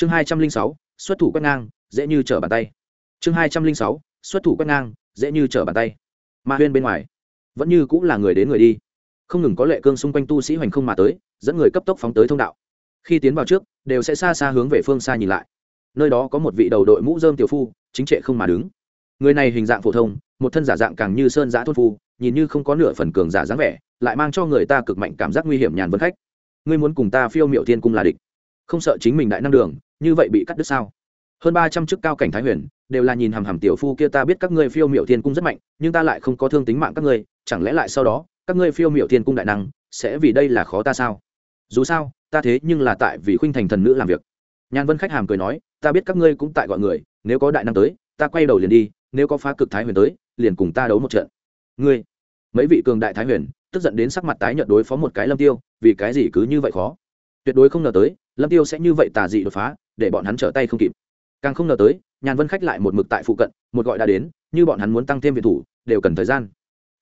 chương hai trăm linh sáu, xuất thủ quét ngang, dễ như trở bàn tay. Chương hai trăm linh sáu, xuất thủ quét ngang, dễ như trở bàn tay. Ma huyên bên ngoài, vẫn như cũng là người đến người đi. Không ngừng có lệ cương xung quanh tu sĩ hoành không mà tới, dẫn người cấp tốc phóng tới thông đạo. Khi tiến vào trước, đều sẽ xa xa hướng về phương xa nhìn lại. Nơi đó có một vị đầu đội mũ dơm tiểu phu, chính trệ không mà đứng. Người này hình dạng phổ thông, một thân giả dạng càng như sơn giã thôn phu, nhìn như không có nửa phần cường giả dáng vẻ, lại mang cho người ta cực mạnh cảm giác nguy hiểm nhàn vân khách. Ngươi muốn cùng ta phiêu miệu thiên cung là địch không sợ chính mình đại năng đường, như vậy bị cắt đứt sao? Hơn ba trăm chức cao cảnh thái huyền, đều là nhìn hằm hằm tiểu phu kia ta biết các ngươi phiêu miệu thiên cung rất mạnh, nhưng ta lại không có thương tính mạng các ngươi, chẳng lẽ lại sau đó, các ngươi phiêu miệu thiên cung đại năng, sẽ vì đây là khó ta sao? Dù sao, ta thế nhưng là tại vì khuynh thành thần nữ làm việc. Nhàn vân khách hàm cười nói, ta biết các ngươi cũng tại gọi người, nếu có đại năng tới, ta quay đầu liền đi, nếu có phá cực thái huyền tới, liền cùng ta đấu một trận. Ngươi, mấy vị cường đại thái huyền, tức giận đến sắc mặt tái nhợt đối phó một cái lâm tiêu, vì cái gì cứ như vậy khó? Tuyệt đối không ngờ tới lâm tiêu sẽ như vậy tà dị đột phá, để bọn hắn trở tay không kịp. Càng không ngờ tới, nhàn vân khách lại một mực tại phụ cận, một gọi đã đến, như bọn hắn muốn tăng thêm viện thủ, đều cần thời gian.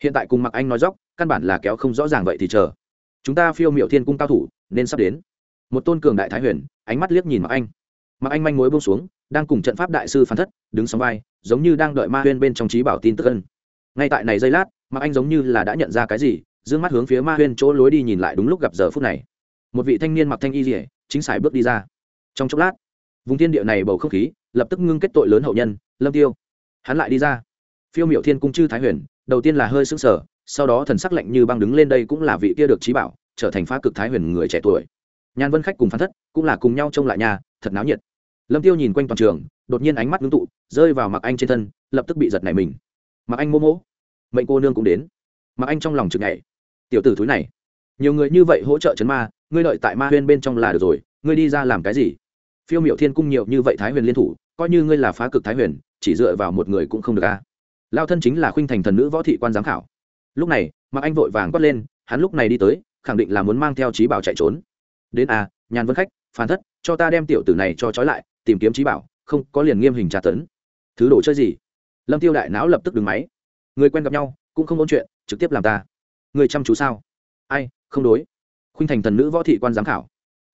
Hiện tại cùng mặc anh nói dóc căn bản là kéo không rõ ràng vậy thì chờ. Chúng ta phiêu miệu thiên cung cao thủ, nên sắp đến. Một tôn cường đại thái huyền, ánh mắt liếc nhìn mặc anh. Mặc anh manh mối buông xuống, đang cùng trận pháp đại sư phán thất, đứng sóng vai, giống như đang đợi ma huyên bên trong trí bảo tin tức ân. Ngay tại này giây lát mặc anh giống như là đã nhận ra cái gì d mắt hướng phía ma huyên chỗ lối đi nhìn lại đúng lúc gặp giờ phút này. Một vị thanh niên mặc thanh y rỉa chính xài bước đi ra. Trong chốc lát, vùng thiên địa này bầu không khí lập tức ngưng kết tội lớn hậu nhân, lâm tiêu. Hắn lại đi ra. Phiêu miểu thiên cung chư thái huyền, đầu tiên là hơi sững sờ, sau đó thần sắc lạnh như băng đứng lên đây cũng là vị kia được trí bảo, trở thành phá cực thái huyền người trẻ tuổi. Nhan vân khách cùng phán thất cũng là cùng nhau trông lại nhà, thật náo nhiệt. Lâm tiêu nhìn quanh toàn trường, đột nhiên ánh mắt ngưng tụ, rơi vào mặc anh trên thân, lập tức bị giật nảy mình. Mặc anh mô mỗ mệnh cô nương cũng đến. Mặc anh trong lòng chực nhảy. Tiểu tử thúi này, nhiều người như vậy hỗ trợ chấn ma ngươi đợi tại ma huyên bên trong là được rồi, ngươi đi ra làm cái gì? Phiêu Miểu thiên cung nhiều như vậy thái huyền liên thủ, coi như ngươi là phá cực thái huyền, chỉ dựa vào một người cũng không được a. Lao thân chính là khuynh thành thần nữ võ thị quan giám khảo. Lúc này mặc anh vội vàng quát lên, hắn lúc này đi tới, khẳng định là muốn mang theo trí bảo chạy trốn. Đến a, nhàn vân khách phản thất, cho ta đem tiểu tử này cho trói lại, tìm kiếm trí bảo, không, có liền nghiêm hình tra tấn. Thứ đồ chơi gì? Lâm tiêu đại não lập tức đứng máy. Người quen gặp nhau, cũng không ôn chuyện, trực tiếp làm ta. Người chăm chú sao? Ai, không đối khuynh thành thần nữ võ thị quan giám khảo.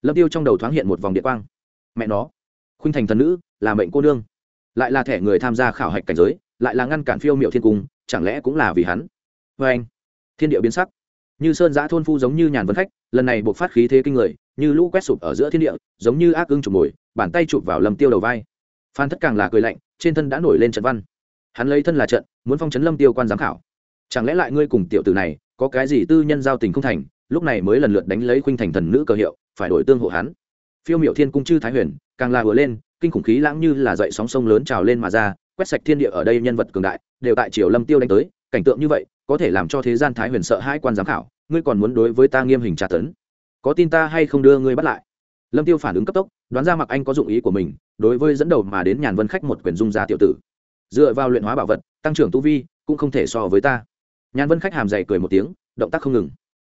Lâm tiêu trong đầu thoáng hiện một vòng điện quang. Mẹ nó, khuynh thành thần nữ là mệnh cô nương. Lại là thẻ người tham gia khảo hạch cảnh giới, lại là ngăn cản phiêu miệu thiên cung, chẳng lẽ cũng là vì hắn? Vê anh, thiên địa biến sắc. Như sơn giã thôn phu giống như nhàn vân khách, lần này buộc phát khí thế kinh người, như lũ quét sụp ở giữa thiên địa, giống như ác ưng chụp mồi, bàn tay chụp vào lâm tiêu đầu vai. Phan thất càng là cười lạnh, trên thân đã nổi lên trận văn. Hắn lấy thân là trận, muốn phong chấn lâm tiêu quan giám khảo. Chẳng lẽ lại ngươi cùng tiểu tử này có cái gì tư nhân giao tình không thành lúc này mới lần lượt đánh lấy khuynh thành thần nữ cờ hiệu, phải đổi tương hộ hắn. Phiêu miệu thiên cung chư thái huyền, càng là vừa lên, kinh khủng khí lãng như là dậy sóng sông lớn trào lên mà ra, quét sạch thiên địa ở đây nhân vật cường đại, đều tại triều lâm tiêu đánh tới, cảnh tượng như vậy, có thể làm cho thế gian thái huyền sợ hai quan giám khảo, ngươi còn muốn đối với ta nghiêm hình tra tấn? Có tin ta hay không đưa ngươi bắt lại? Lâm tiêu phản ứng cấp tốc, đoán ra mặc anh có dụng ý của mình, đối với dẫn đầu mà đến nhàn vân khách một quyền dung gia tiểu tử. Dựa vào luyện hóa bảo vật, tăng trưởng tu vi, cũng không thể so với ta. Nhàn vân khách hàm dày cười một tiếng, động tác không ngừng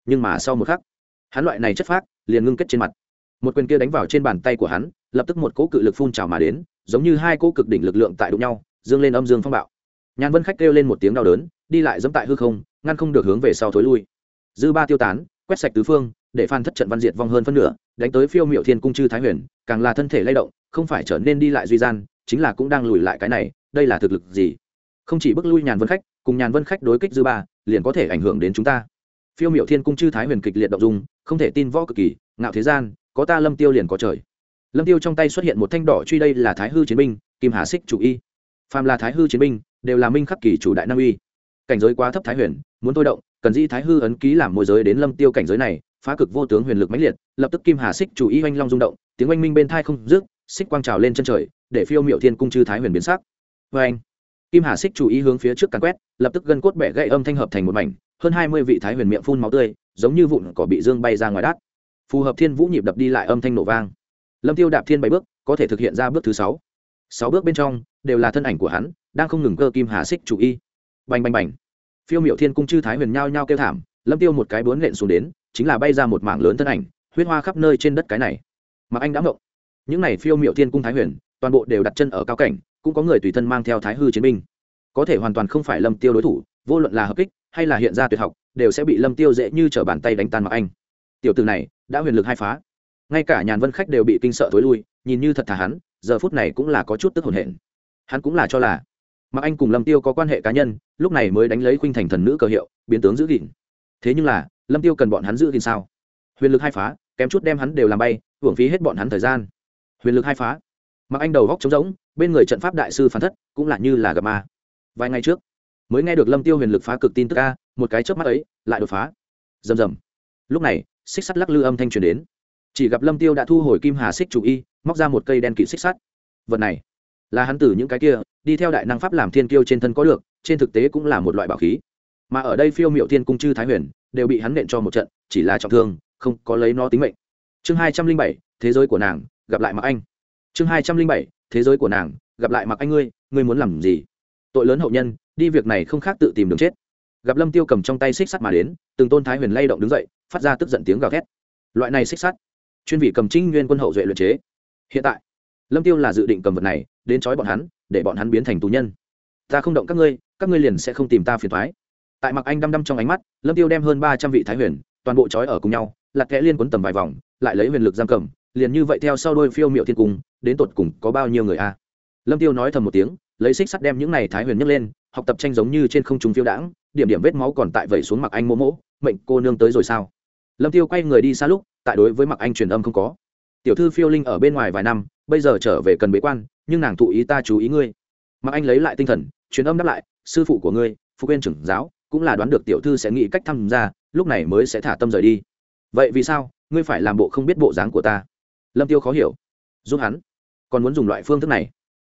nhưng mà sau một khắc, hắn loại này chất phát liền ngưng kết trên mặt. Một quyền kia đánh vào trên bàn tay của hắn, lập tức một cỗ cự lực phun trào mà đến, giống như hai cỗ cực đỉnh lực lượng tại đụng nhau, dương lên âm dương phong bạo. Nhàn vân khách kêu lên một tiếng đau đớn, đi lại dẫm tại hư không, ngăn không được hướng về sau thối lui. Dư ba tiêu tán, quét sạch tứ phương, để phan thất trận văn diệt vong hơn phân nửa, đánh tới phiêu miệu thiên cung chư thái huyền, càng là thân thể lay động, không phải trở nên đi lại duy gian, chính là cũng đang lùi lại cái này, đây là thực lực gì? Không chỉ bước lui nhàn vân khách, cùng nhàn vân khách đối kích dư ba, liền có thể ảnh hưởng đến chúng ta phiêu miệu thiên cung chư thái huyền kịch liệt động dung, không thể tin võ cực kỳ, ngạo thế gian, có ta lâm tiêu liền có trời. Lâm tiêu trong tay xuất hiện một thanh đỏ truy đây là thái hư chiến binh, kim hà xích chủ y. Phàm là thái hư chiến binh, đều là minh khắc kỳ chủ đại nam uy. Cảnh giới quá thấp thái huyền, muốn thôi động, cần di thái hư ấn ký làm môi giới đến lâm tiêu cảnh giới này, phá cực vô tướng huyền lực mãnh liệt, lập tức kim hà xích chủ y oanh long rung động, tiếng oanh minh bên thai không dứt, xích quang trào lên chân trời, để phiêu miệu thiên cung chư thái huyền biến sắc. Vê anh kim hà xích chủ y hướng phía trước càn quét, lập tức gân cốt bẻ gãy âm thanh hợp thành một mảnh hơn hai mươi vị thái huyền miệng phun máu tươi, giống như vụn cỏ bị dương bay ra ngoài đát phù hợp thiên vũ nhịp đập đi lại âm thanh nổ vang. Lâm tiêu đạp thiên bảy bước, có thể thực hiện ra bước thứ sáu. Sáu bước bên trong, đều là thân ảnh của hắn, đang không ngừng cơ kim hà xích chủ y. Bành bành bành. Phiêu miệu thiên cung chư thái huyền nhao nhao kêu thảm, lâm tiêu một cái bướn lện xuống đến, chính là bay ra một mảng lớn thân ảnh, huyết hoa khắp nơi trên đất cái này. Mà anh đã ngộng những này phiêu miệu thiên cung thái huyền, toàn bộ đều đặt chân ở cao cảnh, cũng có người tùy thân mang theo thái hư chiến binh. Có thể hoàn toàn không phải lâm tiêu đối thủ, vô luận là hợp kích hay là hiện ra tuyệt học, đều sẽ bị lâm tiêu dễ như trở bàn tay đánh tan mặc anh. Tiểu từ này, đã huyền lực hai phá. Ngay cả nhàn vân khách đều bị kinh sợ thối lui, nhìn như thật thà hắn, giờ phút này cũng là có chút tức hồn hển. Hắn cũng là cho là mặc anh cùng lâm tiêu có quan hệ cá nhân, lúc này mới đánh lấy khuynh thành thần nữ cờ hiệu, biến tướng giữ gìn. Thế nhưng là, lâm tiêu cần bọn hắn giữ gìn sao? Huyền lực hai phá, kém chút đem hắn đều làm bay, hưởng phí hết bọn hắn thời gian. Huyền lực hai phá. Mặc anh đầu góc trống rỗng, bên người trận pháp đại sư phán thất, cũng là như là gặp ma. Vài ngày trước mới nghe được lâm tiêu huyền lực phá cực tin tức a, một cái chớp mắt ấy, lại đột phá. Rầm rầm. Lúc này, xích sắt lắc lư âm thanh truyền đến. Chỉ gặp lâm tiêu đã thu hồi kim hà xích chủ y, móc ra một cây đen kỵ xích sắt. Vật này, là hắn từ những cái kia, đi theo đại năng pháp làm thiên kiêu trên thân có được, trên thực tế cũng là một loại bảo khí. Mà ở đây phiêu miệu thiên cung chư thái huyền, đều bị hắn nện cho một trận, chỉ là trọng thương, không có lấy nó tính mệnh. Chương hai trăm linh bảy, thế giới của nàng, gặp lại mặc anh. Chương hai trăm linh bảy, thế giới của nàng, gặp lại mặc anh ngươi ngươi muốn làm gì? Tội lớn hậu nhân đi việc này không khác tự tìm đường chết. Gặp lâm tiêu cầm trong tay xích sắt mà đến, từng tôn thái huyền lay động đứng dậy, phát ra tức giận tiếng gào thét. Loại này xích sắt, chuyên vị cầm trinh nguyên quân hậu duệ luyện chế. Hiện tại, lâm tiêu là dự định cầm vật này, đến trói bọn hắn, để bọn hắn biến thành tù nhân. Ta không động các ngươi các ngươi liền sẽ không tìm ta phiền thoái tại mặc anh đăm đăm trong ánh mắt, lâm tiêu đem hơn ba trăm vị thái huyền, toàn bộ trói ở cùng nhau lặt kẽ liên quấn tầm vài vòng, lại lấy huyền lực giam cầm, liền như vậy theo sau đôi phiêu miệu thiên cung, đến tột cùng có bao nhiêu người a? Lâm tiêu nói thầm một tiếng lấy xích sắt đem những này thái huyền nhấc lên, học tập tranh giống như trên không trung phiêu đãng, điểm điểm vết máu còn tại vẩy xuống mặc anh mỗ mỗ, mệnh cô nương tới rồi sao? Lâm tiêu quay người đi xa lúc, tại đối với mặc anh truyền âm không có. Tiểu thư phiêu linh ở bên ngoài vài năm, bây giờ trở về cần bế quan, nhưng nàng thụ ý ta chú ý ngươi. Mặc anh lấy lại tinh thần, truyền âm đáp lại, sư phụ của ngươi phụ quên trưởng giáo, cũng là đoán được tiểu thư sẽ nghĩ cách tham gia, lúc này mới sẽ thả tâm rời đi. Vậy vì sao, ngươi phải làm bộ không biết bộ dáng của ta? Lâm tiêu khó hiểu. Giúp hắn. Còn muốn dùng loại phương thức này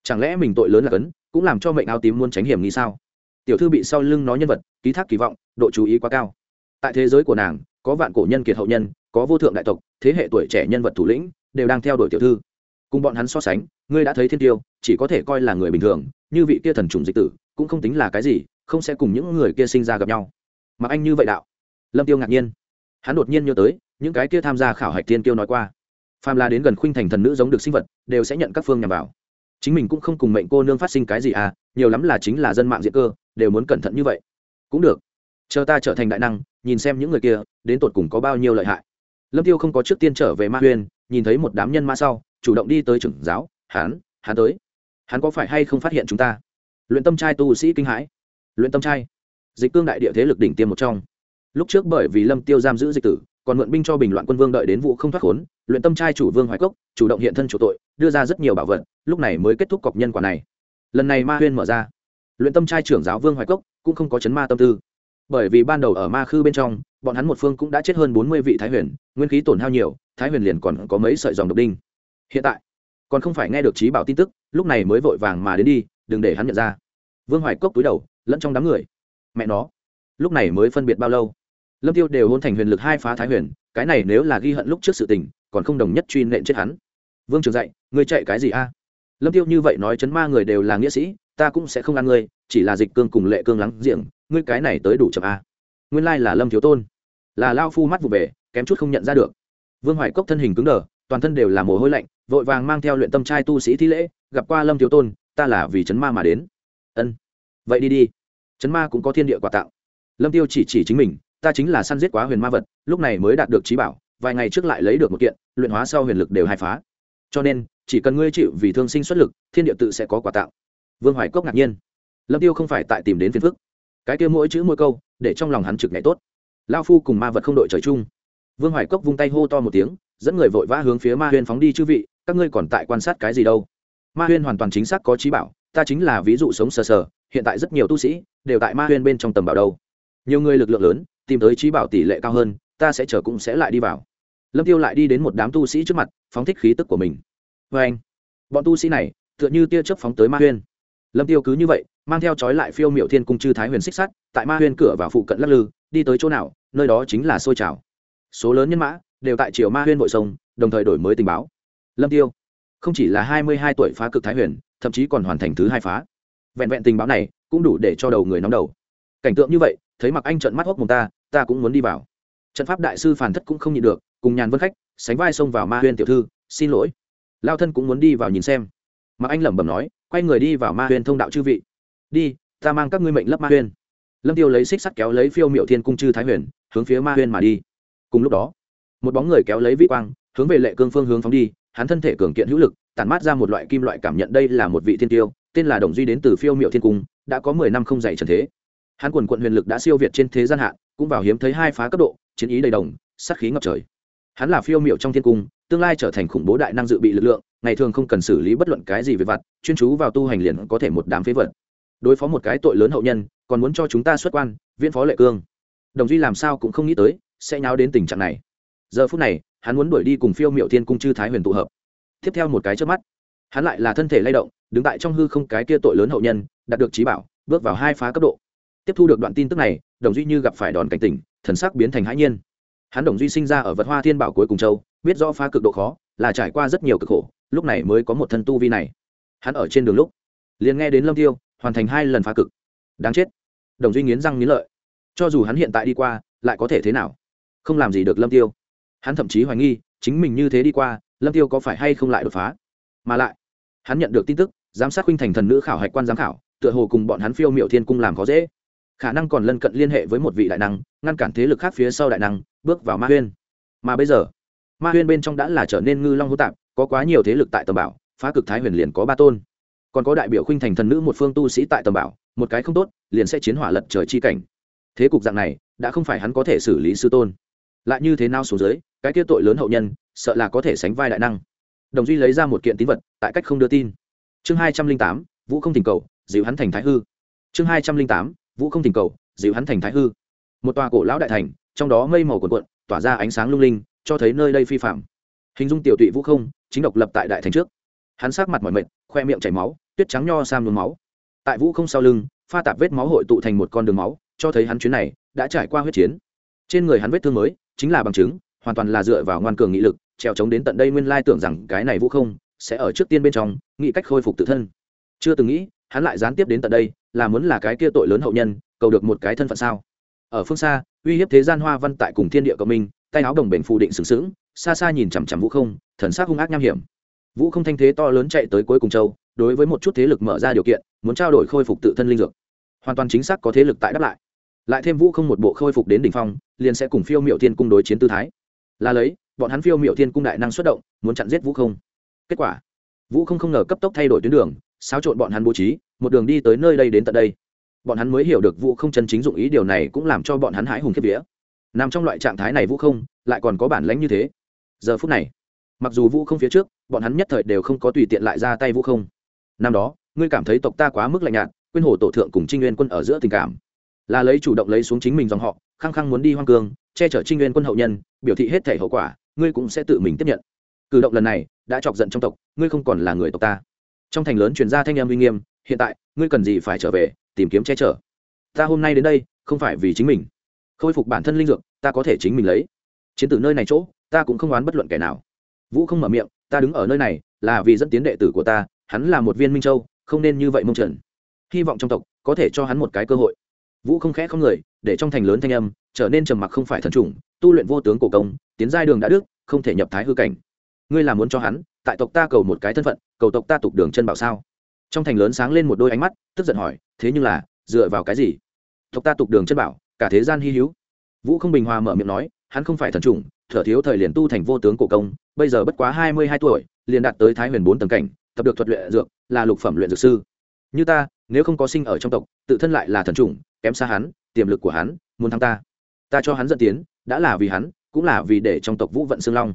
chẳng lẽ mình tội lớn là cấn, cũng làm cho mệnh áo tím muốn tránh hiểm nghi sao? Tiểu thư bị sau lưng nói nhân vật, ký thác kỳ vọng, độ chú ý quá cao. Tại thế giới của nàng, có vạn cổ nhân kiệt hậu nhân, có vô thượng đại tộc, thế hệ tuổi trẻ nhân vật thủ lĩnh, đều đang theo đuổi tiểu thư. Cùng bọn hắn so sánh, ngươi đã thấy thiên tiêu, chỉ có thể coi là người bình thường, như vị kia thần trùng dịch tử, cũng không tính là cái gì, không sẽ cùng những người kia sinh ra gặp nhau. Mặc anh như vậy đạo. Lâm tiêu ngạc nhiên. Hắn đột nhiên nhớ tới, những cái kia tham gia khảo hạch thiên tiêu nói qua. Phàm là đến gần khuynh thành thần nữ giống được sinh vật, đều sẽ nhận các phương nhằm vào chính mình cũng không cùng mệnh cô nương phát sinh cái gì à nhiều lắm là chính là dân mạng diện cơ đều muốn cẩn thận như vậy. Cũng được. Chờ ta trở thành đại năng nhìn xem những người kia đến tột cùng có bao nhiêu lợi hại. Lâm tiêu không có trước tiên trở về ma Huyền, nhìn thấy một đám nhân ma sau chủ động đi tới trưởng giáo hắn hắn tới. Hắn có phải hay không phát hiện chúng ta? Luyện tâm trai tu sĩ kinh hãi. Luyện tâm trai. Dịch cương đại địa thế lực đỉnh tiêm một trong. Lúc trước bởi vì lâm tiêu giam giữ dịch tử còn mượn binh cho bình loạn quân vương đợi đến vụ không thoát khốn, luyện tâm trai chủ vương hoài cốc, chủ động hiện thân chủ tội, đưa ra rất nhiều bảo vật, lúc này mới kết thúc cọc nhân quả này. Lần này ma huyên mở ra. Luyện tâm trai trưởng giáo vương hoài cốc cũng không có chấn ma tâm tư. Bởi vì ban đầu ở ma khư bên trong, bọn hắn một phương cũng đã chết hơn bốn mươi vị thái huyền, nguyên khí tổn hao nhiều, thái huyền liền còn có mấy sợi dòng độc đinh. Hiện tại, còn không phải nghe được trí bảo tin tức, lúc này mới vội vàng mà đến đi, đừng để hắn nhận ra. Vương hoài cốc túi đầu, lẫn trong đám người. Mẹ nó, lúc này mới phân biệt bao lâu? Lâm tiêu đều hôn thành huyền lực hai phá thái huyền cái này nếu là ghi hận lúc trước sự tình còn không đồng nhất truy nện chết hắn. Vương trường dạy ngươi chạy cái gì a? Lâm tiêu như vậy nói chấn ma người đều là nghĩa sĩ ta cũng sẽ không ăn ngươi chỉ là dịch cương cùng lệ cương lắng diện, ngươi cái này tới đủ chậm a. Nguyên lai là lâm thiếu tôn. Là lao phu mắt vụ về kém chút không nhận ra được. Vương hoài cốc thân hình cứng đờ toàn thân đều là mồ hôi lạnh vội vàng mang theo luyện tâm trai tu sĩ thi lễ gặp qua lâm thiếu tôn ta là vì chấn ma mà đến. Ân vậy đi đi. Chấn ma cũng có thiên địa quà tạo. Lâm tiêu chỉ chỉ chính mình ta chính là săn giết quá huyền ma vật, lúc này mới đạt được trí bảo, vài ngày trước lại lấy được một kiện, luyện hóa sau huyền lực đều hai phá. Cho nên, chỉ cần ngươi chịu vì thương sinh xuất lực, thiên địa tự sẽ có quả tạo. Vương hoài cốc ngạc nhiên. Lâm tiêu không phải tại tìm đến phiền phức. Cái kia mỗi chữ mỗi câu, để trong lòng hắn trực ngày tốt. Lao phu cùng ma vật không đội trời chung. Vương hoài cốc vung tay hô to một tiếng, dẫn người vội vã hướng phía ma huyên phóng đi chư vị, các ngươi còn tại quan sát cái gì đâu? Ma huyên hoàn toàn chính xác có trí bảo, ta chính là ví dụ sống sờ sờ, hiện tại rất nhiều tu sĩ, đều tại ma huyên bên trong tầm bảo đâu. Nhiều người lực lượng lớn tìm tới trí bảo tỷ lệ cao hơn, ta sẽ chờ cũng sẽ lại đi vào. Lâm tiêu lại đi đến một đám tu sĩ trước mặt, phóng thích khí tức của mình. Vê anh, bọn tu sĩ này, tựa như tia chớp phóng tới ma huyên. Lâm tiêu cứ như vậy, mang theo trói lại phiêu miệu thiên cung chư thái huyền xích sắt, tại ma huyên cửa và phụ cận lắc lư, đi tới chỗ nào, nơi đó chính là sôi trào. Số lớn nhân mã, đều tại triều ma huyên bội sông, đồng thời đổi mới tình báo. Lâm tiêu, không chỉ là hai mươi hai tuổi phá cực thái huyền, thậm chí còn hoàn thành thứ hai phá. Vẹn vẹn tình báo này, cũng đủ để cho đầu người nóng đầu. Cảnh tượng như vậy thấy mặc anh trợn mắt hốc mồm ta ta cũng muốn đi vào. Trận pháp đại sư phản thất cũng không nhịn được, cùng nhàn vân khách, sánh vai xông vào ma huyên tiểu thư, xin lỗi. Lao thân cũng muốn đi vào nhìn xem. Mặc anh lẩm bẩm nói, quay người đi vào ma huyên thông đạo chư vị. Đi, ta mang các ngươi mệnh lấp ma huyên. Lâm tiêu lấy xích sắt kéo lấy phiêu miệu thiên cung chư thái huyền, hướng phía ma huyên mà đi. Cùng lúc đó, một bóng người kéo lấy vĩ quang, hướng về lệ cương phương hướng phóng đi, hắn thân thể cường kiện hữu lực, tản mát ra một loại kim loại cảm nhận đây là một vị thiên tiêu, tên là đồng duy đến từ phiêu miệu thiên cung, đã có mười năm không dạy trần thế hắn quần quận huyền lực đã siêu việt trên thế gian hạ cũng vào hiếm thấy hai phá cấp độ, chiến ý đầy đồng, sát khí ngập trời. Hắn là phiêu miệu trong thiên cung, tương lai trở thành khủng bố đại năng dự bị lực lượng, ngày thường không cần xử lý bất luận cái gì về vặt, chuyên chú vào tu hành liền có thể một đám phế vật. Đối phó một cái tội lớn hậu nhân, còn muốn cho chúng ta xuất quan, viễn phó lệ cương. Đồng duy làm sao cũng không nghĩ tới, sẽ nháo đến tình trạng này. Giờ phút này, hắn muốn đuổi đi cùng phiêu miệu thiên cung chư thái huyền tụ hợp. Tiếp theo một cái trước mắt, hắn lại là thân thể lay động, đứng tại trong hư không cái kia tội lớn hậu nhân, đạt được trí bảo, bước vào hai phá cấp độ tiếp thu được đoạn tin tức này, đồng duy như gặp phải đòn cảnh tỉnh, thần sắc biến thành hãi nhiên. Hắn đồng duy sinh ra ở vật hoa thiên bảo cuối cùng châu, biết rõ phá cực độ khó, là trải qua rất nhiều cực khổ, lúc này mới có một thân tu vi này. Hắn ở trên đường lúc, liền nghe đến lâm tiêu, hoàn thành hai lần phá cực. Đáng chết. Đồng duy nghiến răng nghiến lợi. Cho dù hắn hiện tại đi qua, lại có thể thế nào? Không làm gì được lâm tiêu. Hắn thậm chí hoài nghi, chính mình như thế đi qua, lâm tiêu có phải hay không lại đột phá? Mà lại, hắn nhận được tin tức, giám sát khuynh thành thần nữ khảo hạch quan giám khảo, tựa hồ cùng bọn hắn phiêu miệu thiên cung làm khó dễ khả năng còn lân cận liên hệ với một vị đại năng, ngăn cản thế lực khác phía sau đại năng, bước vào ma huyên. Mà bây giờ, ma huyên bên trong đã là trở nên ngư long hô tạp, có quá nhiều thế lực tại tầm bảo, phá cực thái huyền liền có ba tôn. Còn có đại biểu khuynh thành thần nữ một phương tu sĩ tại tầm bảo, một cái không tốt, liền sẽ chiến hỏa lật trời chi cảnh. Thế cục dạng này, đã không phải hắn có thể xử lý sư tôn. Lại như thế nào xuống dưới, cái tiết tội lớn hậu nhân, sợ là có thể sánh vai đại năng. Đồng duy lấy ra một kiện tín vật, tại cách không đưa tin. Chương hai trăm linh tám, vũ không tình cầu, dịu hắn thành thái hư. Chương hai trăm linh tám vũ không thỉnh cầu, dịu hắn thành thái hư. Một tòa cổ lão đại thành, trong đó mây màu cuộn cuộn, tỏa ra ánh sáng lung linh, cho thấy nơi đây phi phạm hình dung tiểu tụy vũ không, chính độc lập tại đại thành trước. Hắn sát mặt mỏi mệt, khoe miệng chảy máu, tuyết trắng nho sam nhuốm máu. Tại vũ không sau lưng, pha tạp vết máu hội tụ thành một con đường máu, cho thấy hắn chuyến này đã trải qua huyết chiến. Trên người hắn vết thương mới, chính là bằng chứng, hoàn toàn là dựa vào ngoan cường nghị lực, trèo trống đến tận đây nguyên lai tưởng rằng cái này vũ không sẽ ở trước tiên bên trong, nghĩ cách khôi phục tự thân. Chưa từng nghĩ, hắn lại gián tiếp đến tận đây là muốn là cái kia tội lớn hậu nhân, cầu được một cái thân phận sao? Ở phương xa, uy hiếp thế gian hoa văn tại cùng thiên địa cộng minh, tay áo đồng bệnh phù định sừng sững, xa xa nhìn chằm chằm vũ không, thần sắc hung ác nham hiểm. Vũ không thanh thế to lớn chạy tới cuối cùng châu, đối với một chút thế lực mở ra điều kiện, muốn trao đổi khôi phục tự thân linh dược. Hoàn toàn chính xác có thế lực tại đáp lại. Lại thêm vũ không một bộ khôi phục đến đỉnh phong, liền sẽ cùng phiêu miệu thiên cung đối chiến tư thái. Là lấy, bọn hắn phiêu miệu thiên cung đại năng xuất động, muốn chặn giết vũ không. Kết quả, vũ không không ngờ cấp tốc thay đổi tuyến đường xáo trộn bọn hắn bố trí, một đường đi tới nơi đây đến tận đây. Bọn hắn mới hiểu được vũ không chân chính dụng ý điều này cũng làm cho bọn hắn hãi hùng kiếp vía. Nằm trong loại trạng thái này vũ không, lại còn có bản lãnh như thế. Giờ phút này, mặc dù vũ không phía trước, bọn hắn nhất thời đều không có tùy tiện lại ra tay vũ không. Năm đó, ngươi cảm thấy tộc ta quá mức lạnh nhạt, quên hồ tổ thượng cùng trinh nguyên quân ở giữa tình cảm. Là lấy chủ động lấy xuống chính mình dòng họ, khăng khăng muốn đi hoang cương, che chở trinh nguyên quân hậu nhân, biểu thị hết thể hậu quả, ngươi cũng sẽ tự mình tiếp nhận. Cử động lần này, đã chọc giận trong tộc, ngươi không còn là người tộc ta trong thành lớn truyền ra thanh em uy nghiêm, hiện tại, ngươi cần gì phải trở về, tìm kiếm che chở? Ta hôm nay đến đây, không phải vì chính mình. Khôi phục bản thân linh dược, ta có thể chính mình lấy. Chiến từ nơi này chỗ, ta cũng không oán bất luận kẻ nào. Vũ không mở miệng, ta đứng ở nơi này, là vì dẫn tiến đệ tử của ta, hắn là một viên minh châu, không nên như vậy mông trần. Hy vọng trong tộc có thể cho hắn một cái cơ hội. Vũ không khẽ không người, để trong thành lớn thanh âm trở nên trầm mặc không phải thần trùng tu luyện vô tướng cổ công, tiến giai đường đã đức, không thể nhập thái hư cảnh. Ngươi là muốn cho hắn, tại tộc ta cầu một cái thân phận cầu tộc ta tục đường chân bảo sao? Trong thành lớn sáng lên một đôi ánh mắt, tức giận hỏi, thế nhưng là, dựa vào cái gì? Tộc ta tục đường chân bảo, cả thế gian hy hữu. Vũ không bình hòa mở miệng nói, hắn không phải thần trùng thở thiếu thời liền tu thành vô tướng cổ công, bây giờ bất quá hai mươi hai tuổi, liền đạt tới thái huyền bốn tầng cảnh, tập được thuật luyện dược, là lục phẩm luyện dược sư. Như ta, nếu không có sinh ở trong tộc, tự thân lại là thần trùng kém xa hắn, tiềm lực của hắn, muốn thắng ta. Ta cho hắn dẫn tiến, đã là vì hắn, cũng là vì để trong tộc vũ vận xương long.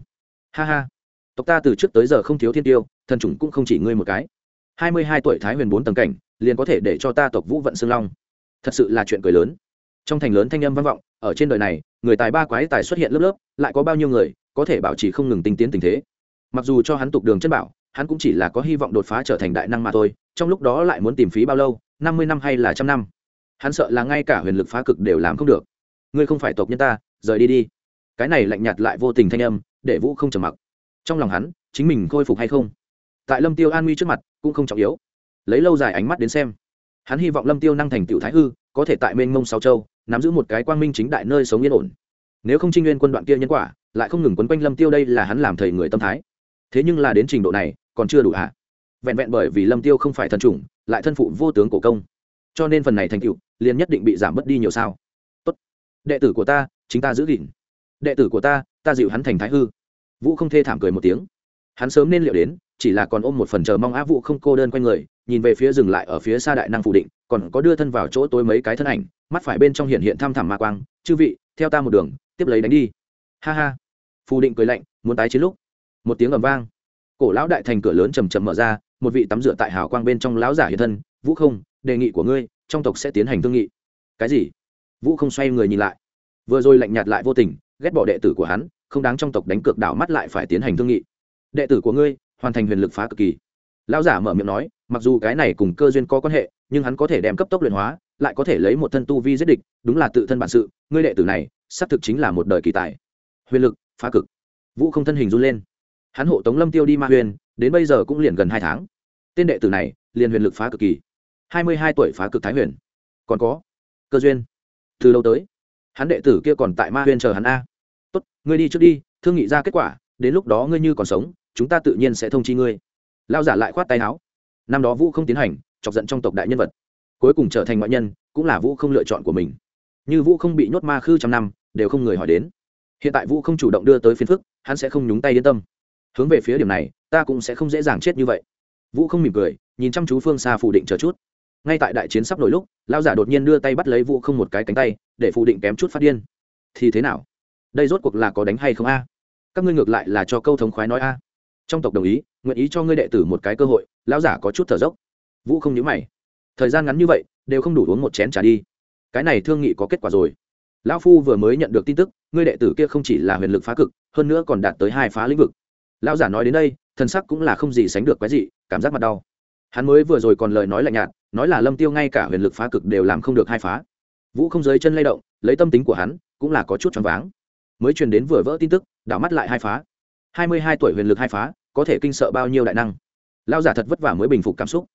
Ha ha tộc ta từ trước tới giờ không thiếu thiên tiêu, thần chủng cũng không chỉ ngươi một cái. Hai mươi hai tuổi thái huyền bốn tầng cảnh, liền có thể để cho ta tộc vũ vận xương long. Thật sự là chuyện cười lớn. Trong thành lớn thanh âm vang vọng, ở trên đời này, người tài ba quái tài xuất hiện lớp lớp, lại có bao nhiêu người, có thể bảo trì không ngừng tinh tiến tình thế. Mặc dù cho hắn tục đường chân bảo, hắn cũng chỉ là có hy vọng đột phá trở thành đại năng mà thôi, trong lúc đó lại muốn tìm phí bao lâu, năm mươi năm hay là trăm năm? Hắn sợ là ngay cả huyền lực phá cực đều làm không được. Ngươi không phải tộc nhân ta, rời đi đi. Cái này lạnh nhạt lại vô tình thanh âm, để vũ không trầm mặc trong lòng hắn, chính mình khôi phục hay không? Tại lâm tiêu an nguy trước mặt, cũng không trọng yếu. Lấy lâu dài ánh mắt đến xem, hắn hy vọng lâm tiêu năng thành tựu thái hư, có thể tại mênh mông sáu châu, nắm giữ một cái quang minh chính đại nơi sống yên ổn. Nếu không trinh nguyên quân đoạn kia nhân quả, lại không ngừng quấn quanh lâm tiêu đây là hắn làm thầy người tâm thái. Thế nhưng là đến trình độ này, còn chưa đủ hạ vẹn vẹn bởi vì lâm tiêu không phải thần chủng, lại thân phụ vô tướng cổ công. Cho nên phần này thành tựu, liền nhất định bị giảm mất đi nhiều sao. Tốt. Đệ tử của ta, chính ta giữ gìn. Đệ tử của ta ta dịu hắn thành thái hư vũ không thê thảm cười một tiếng. Hắn sớm nên liệu đến, chỉ là còn ôm một phần chờ mong á Vũ không cô đơn quanh người, nhìn về phía dừng lại ở phía xa đại năng phủ định, còn có đưa thân vào chỗ tối mấy cái thân ảnh, mắt phải bên trong hiện hiện thăm thẳm ma quang. Chư vị, theo ta một đường, tiếp lấy đánh đi. Ha ha. Phù định cười lạnh, muốn tái chiến lúc, một tiếng ầm vang. Cổ lão đại thành cửa lớn chầm chầm mở ra, một vị tắm rửa tại hào quang bên trong lão giả hiện thân. Vũ không, đề nghị của ngươi, trong tộc sẽ tiến hành thương nghị. Cái gì? Vũ không xoay người nhìn lại. Vừa rồi lạnh nhạt lại vô tình, ghét bỏ đệ tử của hắn không đáng trong tộc đánh cược đảo mắt lại phải tiến hành thương nghị. Đệ tử của ngươi, hoàn thành huyền lực phá cực kỳ. Lão giả mở miệng nói, mặc dù cái này cùng cơ duyên có quan hệ, nhưng hắn có thể đem cấp tốc luyện hóa, lại có thể lấy một thân tu vi giết địch, đúng là tự thân bản sự, ngươi đệ tử này, xác thực chính là một đời kỳ tài. Huyền lực, phá cực. Vũ không thân hình run lên. Hắn hộ tống lâm tiêu đi ma huyền, đến bây giờ cũng liền gần hai tháng. Tên đệ tử này, liền huyền lực phá cực kỳ. Hai mươi hai tuổi phá cực thái huyền. Còn có, cơ duyên. Từ lâu tới, hắn đệ tử kia còn tại ma huyền chờ hắn a tốt, ngươi đi trước đi, thương nghị ra kết quả, đến lúc đó ngươi như còn sống, chúng ta tự nhiên sẽ thông chi ngươi. Lao giả lại khoát tay áo. Năm đó vũ không tiến hành, chọc giận trong tộc đại nhân vật. Cuối cùng trở thành ngoại nhân, cũng là vũ không lựa chọn của mình. Như vũ không bị nhốt ma khư trăm năm, đều không người hỏi đến. Hiện tại vũ không chủ động đưa tới phiến phức, hắn sẽ không nhúng tay yên tâm. Hướng về phía điểm này, ta cũng sẽ không dễ dàng chết như vậy. Vũ không mỉm cười, nhìn chăm chú phương xa phủ định chờ chút. Ngay tại đại chiến sắp nổi lúc lao giả đột nhiên đưa tay bắt lấy vũ không một cái cánh tay, để phủ định kém chút phát điên. Thì thế nào? Đây rốt cuộc là có đánh hay không a? Các ngươi ngược lại là cho câu thống khoái nói a. Trong tộc đồng ý, nguyện ý cho ngươi đệ tử một cái cơ hội, lão giả có chút thở dốc. Vũ không nhớ mày. Thời gian ngắn như vậy, đều không đủ uống một chén t đi. Cái này thương nghị có kết quả rồi. Lão phu vừa mới nhận được tin tức, ngươi đệ tử kia không chỉ là huyền lực phá cực, hơn nữa còn đạt tới hai phá lĩnh vực. Lão giả nói đến đây thân sắc cũng là không gì sánh được cái gì cảm giác mặt đau. Hắn mới vừa rồi còn lời nói lạnh nhạt, nói là lâm tiêu ngay cả huyền lực phá cực đều làm không được hai phá. Vũ không giới chân lay động, lấy tâm tính của hắn, cũng là có chút choáng váng mới truyền đến vừa vỡ tin tức, đảo mắt lại hai phá. Hai mươi hai tuổi huyền lực hai phá, có thể kinh sợ bao nhiêu đại năng? Lao giả thật vất vả mới bình phục cảm xúc.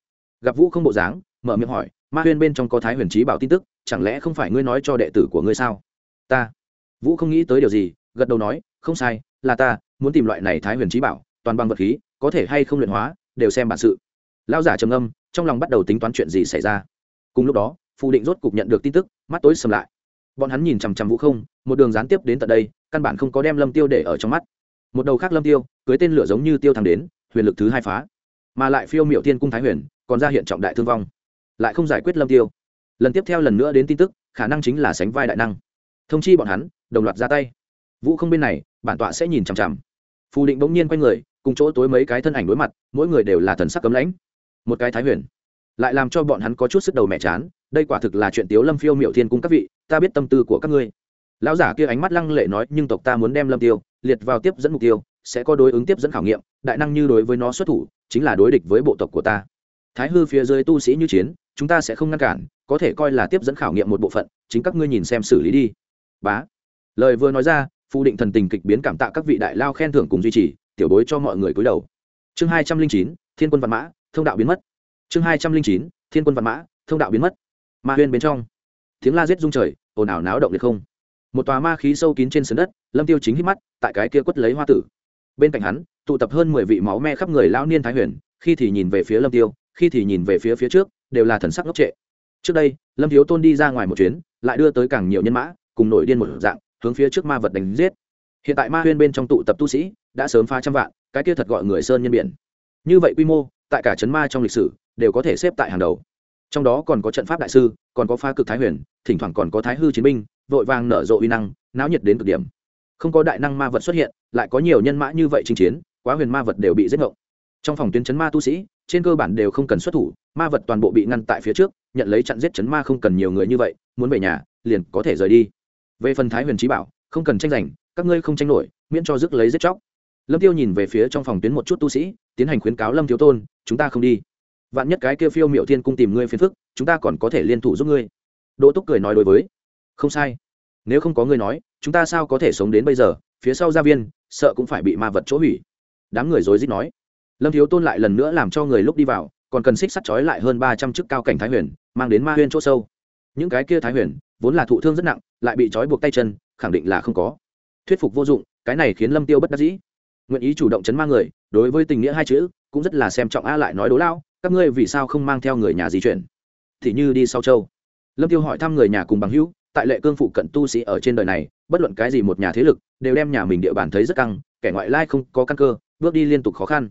Gặp vũ không bộ dáng, mở miệng hỏi, ma huyên bên trong có thái huyền trí bảo tin tức, chẳng lẽ không phải ngươi nói cho đệ tử của ngươi sao? Ta. Vũ không nghĩ tới điều gì, gật đầu nói, không sai, là ta, muốn tìm loại này thái huyền trí bảo, toàn bằng vật khí, có thể hay không luyện hóa, đều xem bản sự. Lao giả trầm âm trong lòng bắt đầu tính toán chuyện gì xảy ra. Cùng lúc đó, phù định rốt cục nhận được tin tức, mắt tối sầm lại. Bọn hắn nhìn chằm chằm vũ không, một đường gián tiếp đến tận đây căn bản không có đem lâm tiêu để ở trong mắt. Một đầu khác lâm tiêu, cưới tên lửa giống như tiêu thăng đến, huyền lực thứ hai phá. Mà lại phiêu miệu thiên cung thái huyền, còn ra hiện trọng đại thương vong. Lại không giải quyết lâm tiêu. Lần tiếp theo lần nữa đến tin tức, khả năng chính là sánh vai đại năng. Thông chi bọn hắn, đồng loạt ra tay. Vũ không bên này, bản tọa sẽ nhìn chằm chằm. Phù định bỗng nhiên quay người, cùng chỗ tối mấy cái thân ảnh đối mặt, mỗi người đều là thần sắc cấm lãnh. Một cái thái huyền. Lại làm cho bọn hắn có chút sức đầu mẹ chán, đây quả thực là chuyện tiếu lâm phiêu miệu thiên cung các vị, ta biết tâm tư của các ngươi lão giả kia ánh mắt lăng lệ nói, nhưng tộc ta muốn đem lâm tiêu liệt vào tiếp dẫn mục tiêu, sẽ có đối ứng tiếp dẫn khảo nghiệm, đại năng như đối với nó xuất thủ, chính là đối địch với bộ tộc của ta. Thái hư phía dưới tu sĩ như chiến, chúng ta sẽ không ngăn cản, có thể coi là tiếp dẫn khảo nghiệm một bộ phận, chính các ngươi nhìn xem xử lý đi. Bá. Lời vừa nói ra phụ định thần tình kịch biến cảm tạ các vị đại lao khen thưởng cùng duy trì, tiểu bối cho mọi người cúi đầu. Chương hai trăm linh chín, thiên quân văn mã, thông đạo biến mất. Chương hai trăm linh chín, thiên quân văn mã, thông đạo biến mất. Ma huyên bên trong. Tiếng la giết rung trời, ồn ào náo động liệt không một tòa ma khí sâu kín trên sườn đất, lâm tiêu chính hít mắt, tại cái kia quất lấy hoa tử. Bên cạnh hắn, tụ tập hơn mười vị máu me khắp người lão niên thái huyền, khi thì nhìn về phía lâm tiêu, khi thì nhìn về phía phía trước, đều là thần sắc ngốc trệ. Trước đây, lâm thiếu tôn đi ra ngoài một chuyến, lại đưa tới càng nhiều nhân mã, cùng nổi điên một dạng, hướng phía trước ma vật đánh giết. Hiện tại ma huyên bên trong tụ tập tu sĩ, đã sớm phá trăm vạn, cái kia thật gọi người sơn nhân biển. Như vậy quy mô, tại cả trấn ma trong lịch sử, đều có thể xếp tại hàng đầu. Trong đó còn có trận pháp đại sư, còn có pha cực thái huyền, thỉnh thoảng còn có thái hư chiến binh vội vàng nở rộ uy năng, náo nhiệt đến cực điểm. Không có đại năng ma vật xuất hiện, lại có nhiều nhân mã như vậy chinh chiến, quá huyền ma vật đều bị giết ngộng. Trong phòng tuyến chấn ma tu sĩ, trên cơ bản đều không cần xuất thủ, ma vật toàn bộ bị ngăn tại phía trước, nhận lấy chặn giết chấn ma không cần nhiều người như vậy, muốn về nhà, liền có thể rời đi. Về phần thái huyền trí bảo, không cần tranh giành, các ngươi không tranh nổi, miễn cho rước lấy giết chóc. Lâm tiêu nhìn về phía trong phòng tuyến một chút tu sĩ, tiến hành khuyến cáo lâm thiếu tôn, chúng ta không đi. Vạn nhất cái kia phiêu miệu thiên cung tìm ngươi phiền phức, chúng ta còn có thể liên thủ giúp ngươi. Đỗ túc cười nói đối với không sai. Nếu không có người nói, chúng ta sao có thể sống đến bây giờ? Phía sau gia viên, sợ cũng phải bị ma vật chỗ hủy. Đám người rối rít nói. Lâm thiếu tôn lại lần nữa làm cho người lúc đi vào, còn cần xích sắt trói lại hơn ba trăm chức cao cảnh thái huyền, mang đến ma huyên chỗ sâu. Những cái kia thái huyền, vốn là thụ thương rất nặng, lại bị trói buộc tay chân, khẳng định là không có. Thuyết phục vô dụng, cái này khiến lâm tiêu bất đắc dĩ. Nguyện ý chủ động chấn ma người, đối với tình nghĩa hai chữ, cũng rất là xem trọng a lại nói đố lao, các ngươi vì sao không mang theo người nhà di chuyển? Thì như đi sau châu. Lâm tiêu hỏi thăm người nhà cùng bằng hữu tại lệ cương phụ cận tu sĩ ở trên đời này, bất luận cái gì một nhà thế lực, đều đem nhà mình địa bàn thấy rất căng, kẻ ngoại lai không có căn cơ, bước đi liên tục khó khăn.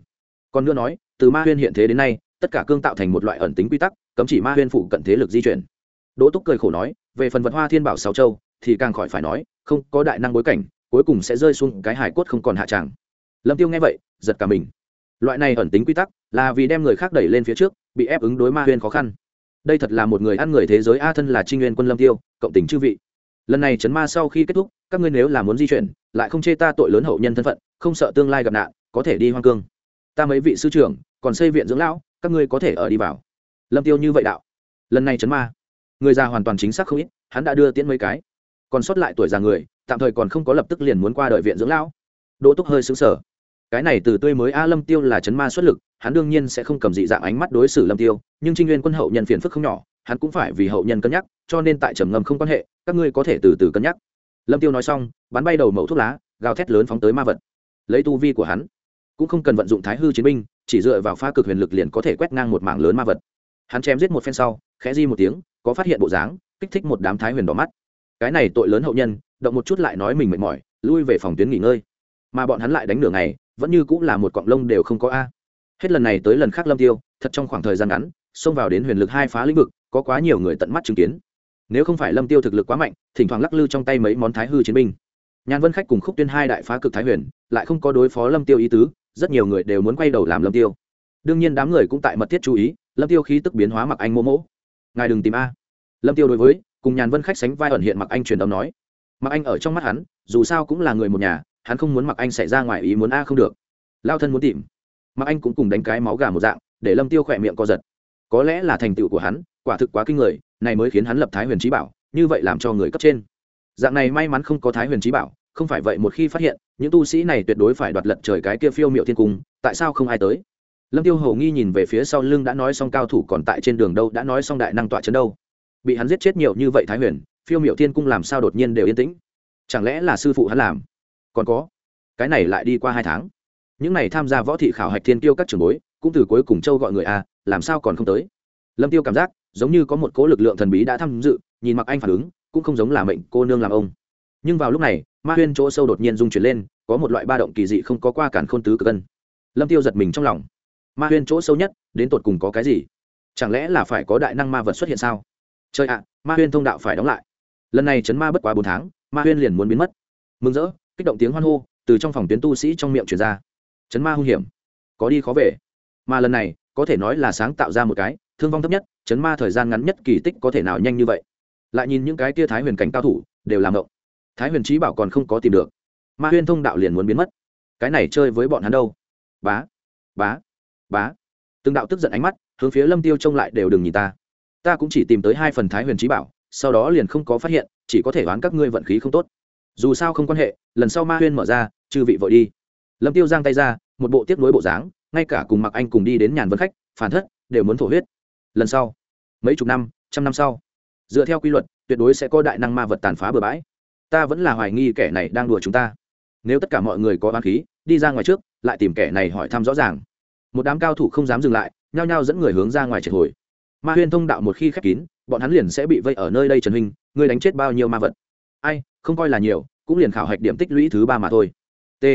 Còn nữa nói, từ ma huyên hiện thế đến nay, tất cả cương tạo thành một loại ẩn tính quy tắc, cấm chỉ ma huyên phụ cận thế lực di chuyển. Đỗ túc cười khổ nói, về phần vật hoa thiên bảo sáu châu, thì càng khỏi phải nói, không có đại năng bối cảnh, cuối cùng sẽ rơi xuống cái hải cốt không còn hạ tràng. Lâm tiêu nghe vậy, giật cả mình. Loại này ẩn tính quy tắc là vì đem người khác đẩy lên phía trước, bị ép ứng đối ma huyên khó khăn đây thật là một người ăn người thế giới, a thân là trinh nguyên quân lâm tiêu, cộng tình chư vị. Lần này chấn ma sau khi kết thúc, các ngươi nếu là muốn di chuyển, lại không chê ta tội lớn hậu nhân thân phận, không sợ tương lai gặp nạn, có thể đi hoang cương. Ta mấy vị sư trưởng, còn xây viện dưỡng lão, các ngươi có thể ở đi vào. Lâm tiêu như vậy đạo. Lần này chấn ma, người già hoàn toàn chính xác không ít, hắn đã đưa tiễn mấy cái. Còn sót lại tuổi già người, tạm thời còn không có lập tức liền muốn qua đợi viện dưỡng lão. Đỗ túc hơi xứng sở cái này từ tươi mới, a lâm tiêu là chấn ma xuất lực hắn đương nhiên sẽ không cầm dị dạng ánh mắt đối xử lâm tiêu, nhưng trinh nguyên quân hậu nhân phiền phức không nhỏ, hắn cũng phải vì hậu nhân cân nhắc, cho nên tại trầm ngầm không quan hệ, các ngươi có thể từ từ cân nhắc. Lâm tiêu nói xong, bắn bay đầu mẫu thuốc lá, gào thét lớn phóng tới ma vật. Lấy tu vi của hắn, cũng không cần vận dụng thái hư chiến binh, chỉ dựa vào pha cực huyền lực liền có thể quét ngang một mảng lớn ma vật. Hắn chém giết một phen sau, khẽ di một tiếng, có phát hiện bộ dáng, kích thích một đám thái huyền đỏ mắt. Cái này tội lớn hậu nhân, động một chút lại nói mình mệt mỏi, lui về phòng tuyến nghỉ ngơi. Mà bọn hắn lại đánh nửa ngày, vẫn như cũng là một cọng lông đều không có a hết lần này tới lần khác lâm tiêu, thật trong khoảng thời gian ngắn, xông vào đến huyền lực hai phá lĩnh vực, có quá nhiều người tận mắt chứng kiến. Nếu không phải lâm tiêu thực lực quá mạnh, thỉnh thoảng lắc lư trong tay mấy món thái hư chiến binh. Nhàn vân khách cùng khúc tuyên hai đại phá cực thái huyền, lại không có đối phó lâm tiêu ý tứ, rất nhiều người đều muốn quay đầu làm lâm tiêu. Đương nhiên đám người cũng tại mật thiết chú ý, lâm tiêu khí tức biến hóa mặc anh mô mỗ. Ngài đừng tìm a. Lâm tiêu đối với, cùng nhàn vân khách sánh vai ẩn hiện mặc anh truyền âm nói. Mặc anh ở trong mắt hắn, dù sao cũng là người một nhà, hắn không muốn mặc anh xảy ra ngoài ý muốn a không được. Lao thân muốn tìm mà anh cũng cùng đánh cái máu gà một dạng, để lâm tiêu khỏe miệng co giật. Có lẽ là thành tựu của hắn, quả thực quá kinh người, này mới khiến hắn lập thái huyền trí bảo, như vậy làm cho người cấp trên. Dạng này may mắn không có thái huyền trí bảo, không phải vậy một khi phát hiện, những tu sĩ này tuyệt đối phải đoạt lật trời cái kia phiêu miệu thiên cung, tại sao không ai tới? Lâm tiêu hầu nghi nhìn về phía sau lưng đã nói xong cao thủ còn tại trên đường đâu, đã nói xong đại năng tọa chấn đâu. Bị hắn giết chết nhiều như vậy thái huyền, phiêu miệu thiên cung làm sao đột nhiên đều yên tĩnh? Chẳng lẽ là sư phụ hắn làm? Còn có, cái này lại đi qua hai tháng những này tham gia võ thị khảo hạch thiên tiêu các trường bối, cũng từ cuối cùng châu gọi người a, làm sao còn không tới? Lâm tiêu cảm giác, giống như có một cố lực lượng thần bí đã tham dự, nhìn mặc anh phản ứng, cũng không giống là mệnh cô nương làm ông. Nhưng vào lúc này, ma huyên chỗ sâu đột nhiên rung chuyển lên, có một loại ba động kỳ dị không có qua cản khôn tứ cực cân. Lâm tiêu giật mình trong lòng. Ma huyên chỗ sâu nhất, đến tột cùng có cái gì? Chẳng lẽ là phải có đại năng ma vật xuất hiện sao? Trời ạ, ma huyên thông đạo phải đóng lại. Lần này chấn ma bất quá bốn tháng, ma huyên liền muốn biến mất. Mừng rỡ, kích động tiếng hoan hô, từ trong phòng tuyến tu sĩ trong miệng truyền ra chấn ma hung hiểm. Có đi khó về. Mà lần này, có thể nói là sáng tạo ra một cái, thương vong thấp nhất, chấn ma thời gian ngắn nhất kỳ tích có thể nào nhanh như vậy. Lại nhìn những cái tia thái huyền cảnh cao thủ, đều làm động thái huyền trí bảo còn không có tìm được. Ma huyên thông đạo liền muốn biến mất. Cái này chơi với bọn hắn đâu? Bá bá bá. Từng đạo tức giận ánh mắt, hướng phía lâm tiêu trông lại đều đừng nhìn ta. Ta cũng chỉ tìm tới hai phần thái huyền trí bảo, sau đó liền không có phát hiện, chỉ có thể đoán các ngươi vận khí không tốt. Dù sao không quan hệ, lần sau ma huyên mở ra, chư vị vội đi lâm tiêu giang tay ra, một bộ tiếp nối bộ dáng, ngay cả cùng mặc anh cùng đi đến nhàn vân khách, phản thất, đều muốn thổ huyết. Lần sau, mấy chục năm, trăm năm sau, dựa theo quy luật, tuyệt đối sẽ có đại năng ma vật tàn phá bừa bãi. Ta vẫn là hoài nghi kẻ này đang đùa chúng ta. Nếu tất cả mọi người có oán khí, đi ra ngoài trước, lại tìm kẻ này hỏi thăm rõ ràng. Một đám cao thủ không dám dừng lại, nhao nhao dẫn người hướng ra ngoài triệt hồi. Ma huyên thông đạo một khi khép kín, bọn hắn liền sẽ bị vây ở nơi đây trần huynh, ngươi đánh chết bao nhiêu ma vật? Ai, không coi là nhiều, cũng liền khảo hạch điểm tích lũy thứ ba mà thôi. T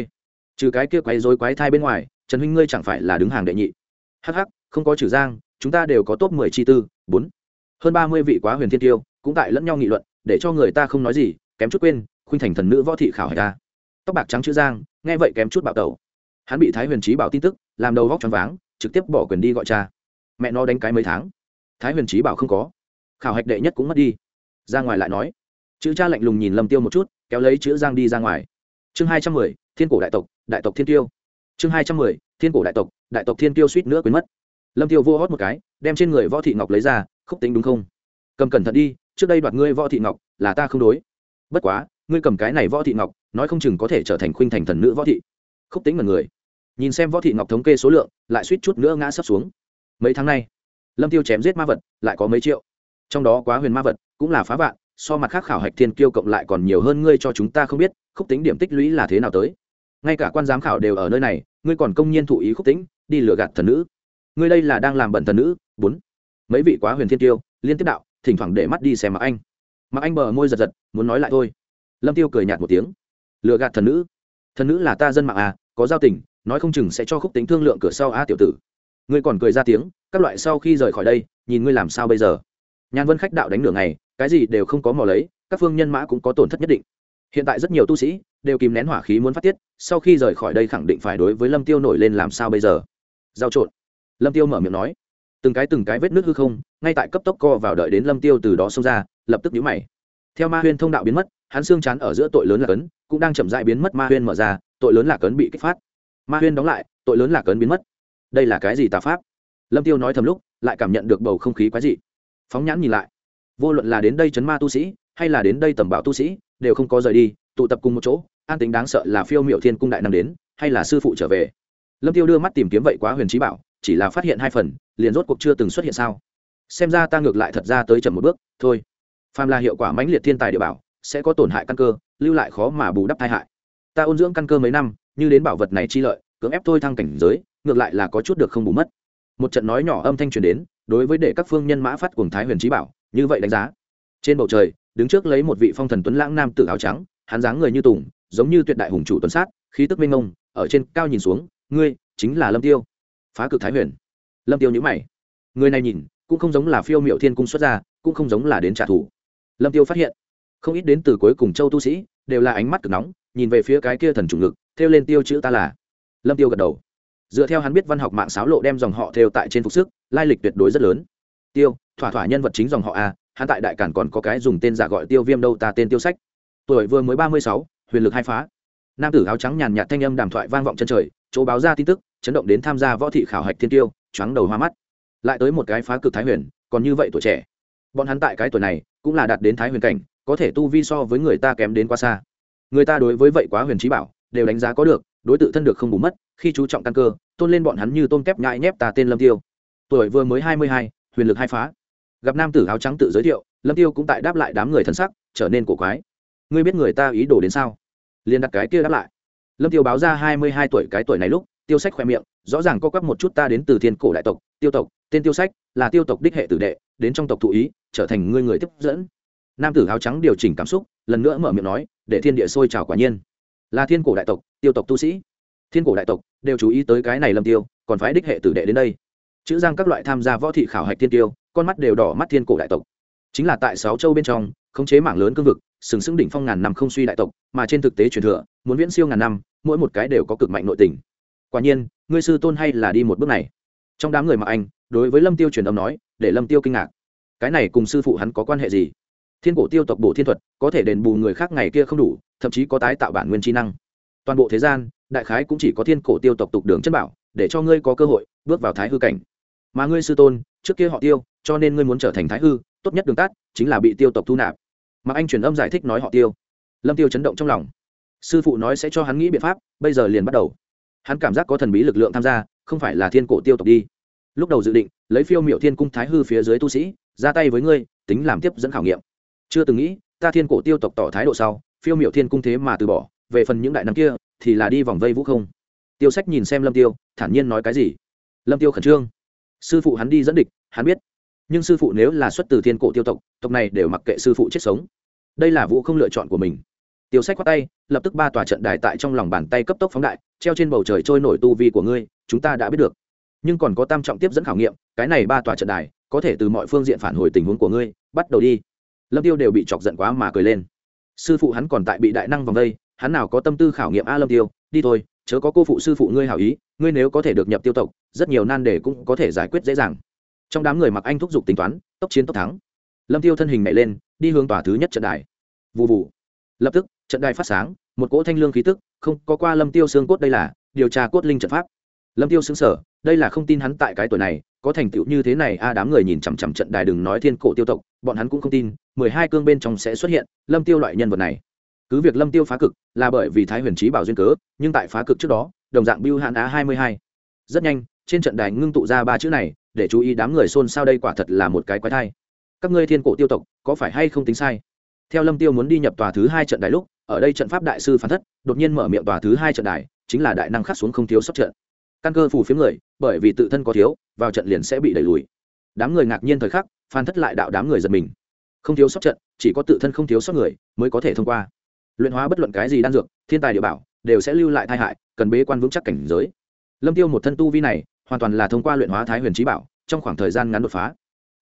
trừ cái kia quấy rối quái thai bên ngoài, trần huynh ngươi chẳng phải là đứng hàng đệ nhị. Hh không có trừ giang, chúng ta đều có top mười chi tư, bốn. Hơn ba mươi vị quá huyền thiên tiêu, cũng tại lẫn nhau nghị luận, để cho người ta không nói gì, kém chút quên, khuynh thành thần nữ võ thị khảo hải ta tóc bạc trắng chữ giang, nghe vậy kém chút bạo tẩu. Hắn bị thái huyền trí bảo tin tức, làm đầu vóc choáng váng, trực tiếp bỏ quyền đi gọi cha. Mẹ nó đánh cái mấy tháng. Thái huyền trí bảo không có. Khảo hạch đệ nhất cũng mất đi. Ra ngoài lại nói. Chữ cha lạnh lùng nhìn lâm tiêu một chút, kéo lấy chữ giang đi ra ngoài. Chương hai trăm mười thiên cổ đại tộc đại tộc thiên tiêu chương hai trăm mười, thiên cổ đại tộc đại tộc thiên tiêu suýt nữa quên mất. Lâm tiêu vô hót một cái, đem trên người võ thị ngọc lấy ra, khúc tính đúng không? Cầm cẩn thận đi, trước đây đoạt ngươi võ thị ngọc là ta không đối. Bất quá, ngươi cầm cái này võ thị ngọc, nói không chừng có thể trở thành khuynh thành thần nữ võ thị. Khúc tính mật người. Nhìn xem võ thị ngọc thống kê số lượng, lại suýt chút nữa ngã sấp xuống. Mấy tháng nay, lâm tiêu chém giết ma vật, lại có mấy triệu. Trong đó quá huyền ma vật, cũng là phá vạn, so mặt khác khảo hạch thiên kiêu cộng lại còn nhiều hơn ngươi cho chúng ta không biết, khúc tính điểm tích lũy là thế nào tới ngay cả quan giám khảo đều ở nơi này, ngươi còn công nhiên thụ ý khúc tính đi lừa gạt thần nữ. Ngươi đây là đang làm bẩn thần nữ. Bốn. Mấy vị quá huyền thiên tiêu, liên tiếp đạo, thỉnh thoảng để mắt đi xem mặc anh. Mặc anh bờ môi giật giật, muốn nói lại thôi. Lâm tiêu cười nhạt một tiếng. Lừa gạt thần nữ? Thần nữ là ta dân mạng à có giao tình, nói không chừng sẽ cho khúc tính thương lượng cửa sau a tiểu tử. Ngươi còn cười ra tiếng, các loại sau khi rời khỏi đây, nhìn ngươi làm sao bây giờ? Nhàn vân khách đạo đánh nửa ngày, cái gì đều không có mò lấy, các phương nhân mã cũng có tổn thất nhất định hiện tại rất nhiều tu sĩ đều kìm nén hỏa khí muốn phát tiết, sau khi rời khỏi đây khẳng định phải đối với lâm tiêu nổi lên làm sao bây giờ? Giao trộn. Lâm tiêu mở miệng nói. Từng cái từng cái vết nước hư không, ngay tại cấp tốc co vào đợi đến lâm tiêu từ đó xông ra, lập tức nhíu mày. Theo ma huyên thông đạo biến mất, hắn xương chán ở giữa tội lớn là cấn, cũng đang chậm rãi biến mất ma huyên mở ra, tội lớn là cấn bị kích phát. Ma huyên đóng lại, tội lớn là cấn biến mất. Đây là cái gì tà pháp? Lâm tiêu nói thầm lúc, lại cảm nhận được bầu không khí quái dị. Phóng nhãn nhìn lại. Vô luận là đến đây chấn ma tu sĩ, hay là đến đây tầm bảo tu sĩ đều không có rời đi, tụ tập cùng một chỗ, an tính đáng sợ là phiêu miệu thiên cung đại năng đến, hay là sư phụ trở về. Lâm tiêu đưa mắt tìm kiếm vậy quá huyền trí bảo, chỉ là phát hiện hai phần, liền rốt cuộc chưa từng xuất hiện sao. Xem ra ta ngược lại thật ra tới chậm một bước, thôi. Phàm là hiệu quả mãnh liệt thiên tài địa bảo, sẽ có tổn hại căn cơ, lưu lại khó mà bù đắp tai hại. Ta ôn dưỡng căn cơ mấy năm, như đến bảo vật này chi lợi, cưỡng ép thôi thăng cảnh giới, ngược lại là có chút được không bù mất. Một trận nói nhỏ âm thanh truyền đến, đối với để các phương nhân mã phát cuồng thái huyền trí bảo, như vậy đánh giá. Trên bầu trời đứng trước lấy một vị phong thần tuấn lãng nam tử áo trắng, hắn dáng người như tùng, giống như tuyệt đại hùng chủ tuấn sát, khí tức minh ngông ở trên cao nhìn xuống, ngươi chính là lâm tiêu. Phá cực thái huyền. Lâm tiêu nhữ mày. Người này nhìn, cũng không giống là phiêu miệu thiên cung xuất ra cũng không giống là đến trả thù. Lâm tiêu phát hiện, không ít đến từ cuối cùng châu tu sĩ, đều là ánh mắt cực nóng, nhìn về phía cái kia thần chủ ngực theo lên tiêu chữ ta là. Lâm tiêu gật đầu. Dựa theo hắn biết văn học mạng sáo lộ đem dòng họ theo tại trên phục sức, lai lịch tuyệt đối rất lớn. Tiêu, thỏa thỏa nhân vật chính dòng họ a hắn tại đại cản còn có cái dùng tên giả gọi tiêu viêm đâu ta tên tiêu sách. Tuổi vừa mới ba mươi sáu, huyền lực hai phá. Nam tử áo trắng nhàn nhạt thanh âm đàm thoại vang vọng chân trời, chỗ báo ra tin tức, chấn động đến tham gia võ thị khảo hạch thiên tiêu trắng đầu hoa mắt. Lại tới một cái phá cực thái huyền, còn như vậy tuổi trẻ. Bọn hắn tại cái tuổi này, cũng là đạt đến thái huyền cảnh, có thể tu vi so với người ta kém đến quá xa. Người ta đối với vậy quá huyền trí bảo, đều đánh giá có được, đối tự thân được không bù mất, khi chú trọng căn cơ, tôn lên bọn hắn như tôm tép nhại nhép ta tên lâm tiêu. Tuổi vừa mới hai mươi hai, huyền lực hai phá gặp nam tử áo trắng tự giới thiệu, lâm tiêu cũng tại đáp lại đám người thân sắc, trở nên cổ quái. Ngươi biết người ta ý đồ đến sao? Liền đặt cái kia đáp lại. Lâm tiêu báo ra hai mươi hai tuổi cái tuổi này lúc, tiêu sách khoe miệng, rõ ràng có quắc một chút ta đến từ thiên cổ đại tộc, tiêu tộc, tên tiêu sách là tiêu tộc đích hệ tử đệ, đến trong tộc thụ ý, trở thành ngươi người tiếp dẫn. Nam tử áo trắng điều chỉnh cảm xúc, lần nữa mở miệng nói, để thiên địa sôi trào quả nhiên. Là thiên cổ đại tộc, tiêu tộc tu sĩ. Thiên cổ đại tộc, đều chú ý tới cái này lâm tiêu, còn phái đích hệ tử đệ đến đây. Chữ giang các loại tham gia võ thị khảo hạch thiên tiêu con mắt đều đỏ mắt thiên cổ đại tộc. Chính là tại sáu châu bên trong, khống chế mảng lớn cương vực, sừng sững đỉnh phong ngàn năm không suy đại tộc, mà trên thực tế truyền thừa, muốn viễn siêu ngàn năm, mỗi một cái đều có cực mạnh nội tình. Quả nhiên, ngươi sư tôn hay là đi một bước này. Trong đám người mà anh, đối với lâm tiêu truyền âm nói, để lâm tiêu kinh ngạc. Cái này cùng sư phụ hắn có quan hệ gì? Thiên cổ tiêu tộc bổ thiên thuật, có thể đền bù người khác ngày kia không đủ, thậm chí có tái tạo bản nguyên trí năng. Toàn bộ thế gian, đại khái cũng chỉ có thiên cổ tiêu tộc tục đường chân bảo, để cho ngươi có cơ hội, bước vào thái hư cảnh. Mà ngươi sư tôn trước kia họ tiêu, cho nên ngươi muốn trở thành thái hư, tốt nhất đường tắt chính là bị tiêu tộc thu nạp. Mà anh truyền âm giải thích nói họ tiêu. Lâm tiêu chấn động trong lòng. Sư phụ nói sẽ cho hắn nghĩ biện pháp, bây giờ liền bắt đầu. Hắn cảm giác có thần bí lực lượng tham gia, không phải là thiên cổ tiêu tộc đi. Lúc đầu dự định, lấy phiêu miệu thiên cung thái hư phía dưới tu sĩ, ra tay với ngươi, tính làm tiếp dẫn khảo nghiệm. Chưa từng nghĩ, ta thiên cổ tiêu tộc tỏ thái độ sau, phiêu miệu thiên cung thế mà từ bỏ, về phần những đại năm kia, thì là đi vòng vây vũ không. Tiêu sách nhìn xem lâm tiêu, thản nhiên nói cái gì? Lâm tiêu khẩn trương sư phụ hắn đi dẫn địch, hắn biết. Nhưng sư phụ nếu là xuất từ thiên cổ tiêu tộc tộc này đều mặc kệ sư phụ chết sống. Đây là vũ không lựa chọn của mình. Tiêu sách khoát tay, lập tức ba tòa trận đài tại trong lòng bàn tay cấp tốc phóng đại, treo trên bầu trời trôi nổi tu vi của ngươi, chúng ta đã biết được. Nhưng còn có tam trọng tiếp dẫn khảo nghiệm, cái này ba tòa trận đài, có thể từ mọi phương diện phản hồi tình huống của ngươi, bắt đầu đi. Lâm tiêu đều bị chọc giận quá mà cười lên. Sư phụ hắn còn tại bị đại năng vòng đây, hắn nào có tâm tư khảo nghiệm a lâm tiêu, đi thôi, chớ có cô phụ sư phụ ngươi hảo ý ngươi nếu có thể được nhập tiêu tộc, rất nhiều nan đề cũng có thể giải quyết dễ dàng. Trong đám người mặc anh thúc giục tính toán, tốc chiến tốc thắng. Lâm tiêu thân hình nhảy lên, đi hướng tòa thứ nhất trận đài. Vụ vụ lập tức, trận đài phát sáng, một cỗ thanh lương khí tức, không, có qua lâm tiêu xương cốt đây là điều tra cốt linh trận pháp. Lâm tiêu xứng sở đây là không tin hắn tại cái tuổi này, có thành tựu như thế này, a, đám người nhìn chằm chằm trận đài đừng nói thiên cổ tiêu tộc, bọn hắn cũng không tin, mười hai cương bên trong sẽ xuất hiện lâm tiêu loại nhân vật này. Cứ việc lâm tiêu phá cực, là bởi vì thái huyền trí bảo duyên cớ, nhưng tại phá cực trước đó đồng dạng biêu hạn á hai mươi hai. Rất nhanh, trên trận đài ngưng tụ ra ba chữ này, để chú ý đám người xôn xao đây quả thật là một cái quái thai. Các ngươi thiên cổ tiêu tộc, có phải hay không tính sai? Theo lâm tiêu muốn đi nhập tòa thứ hai trận đài lúc, ở đây trận pháp đại sư phản thất, đột nhiên mở miệng tòa thứ hai trận đài, chính là đại năng khắc xuống không thiếu sắp trận. Căn cơ phủ phiếm người, bởi vì tự thân có thiếu, vào trận liền sẽ bị đẩy lùi. Đám người ngạc nhiên thời khắc phan thất lại đạo đám người giật mình. Không thiếu sót trận, chỉ có tự thân không thiếu sót người, mới có thể thông qua. Luyện hóa bất luận cái gì đan dược, thiên tài địa bảo đều sẽ lưu lại tai hại, cần bế quan vững chắc cảnh giới. Lâm tiêu một thân tu vi này, hoàn toàn là thông qua luyện hóa thái huyền trí bảo, trong khoảng thời gian ngắn đột phá.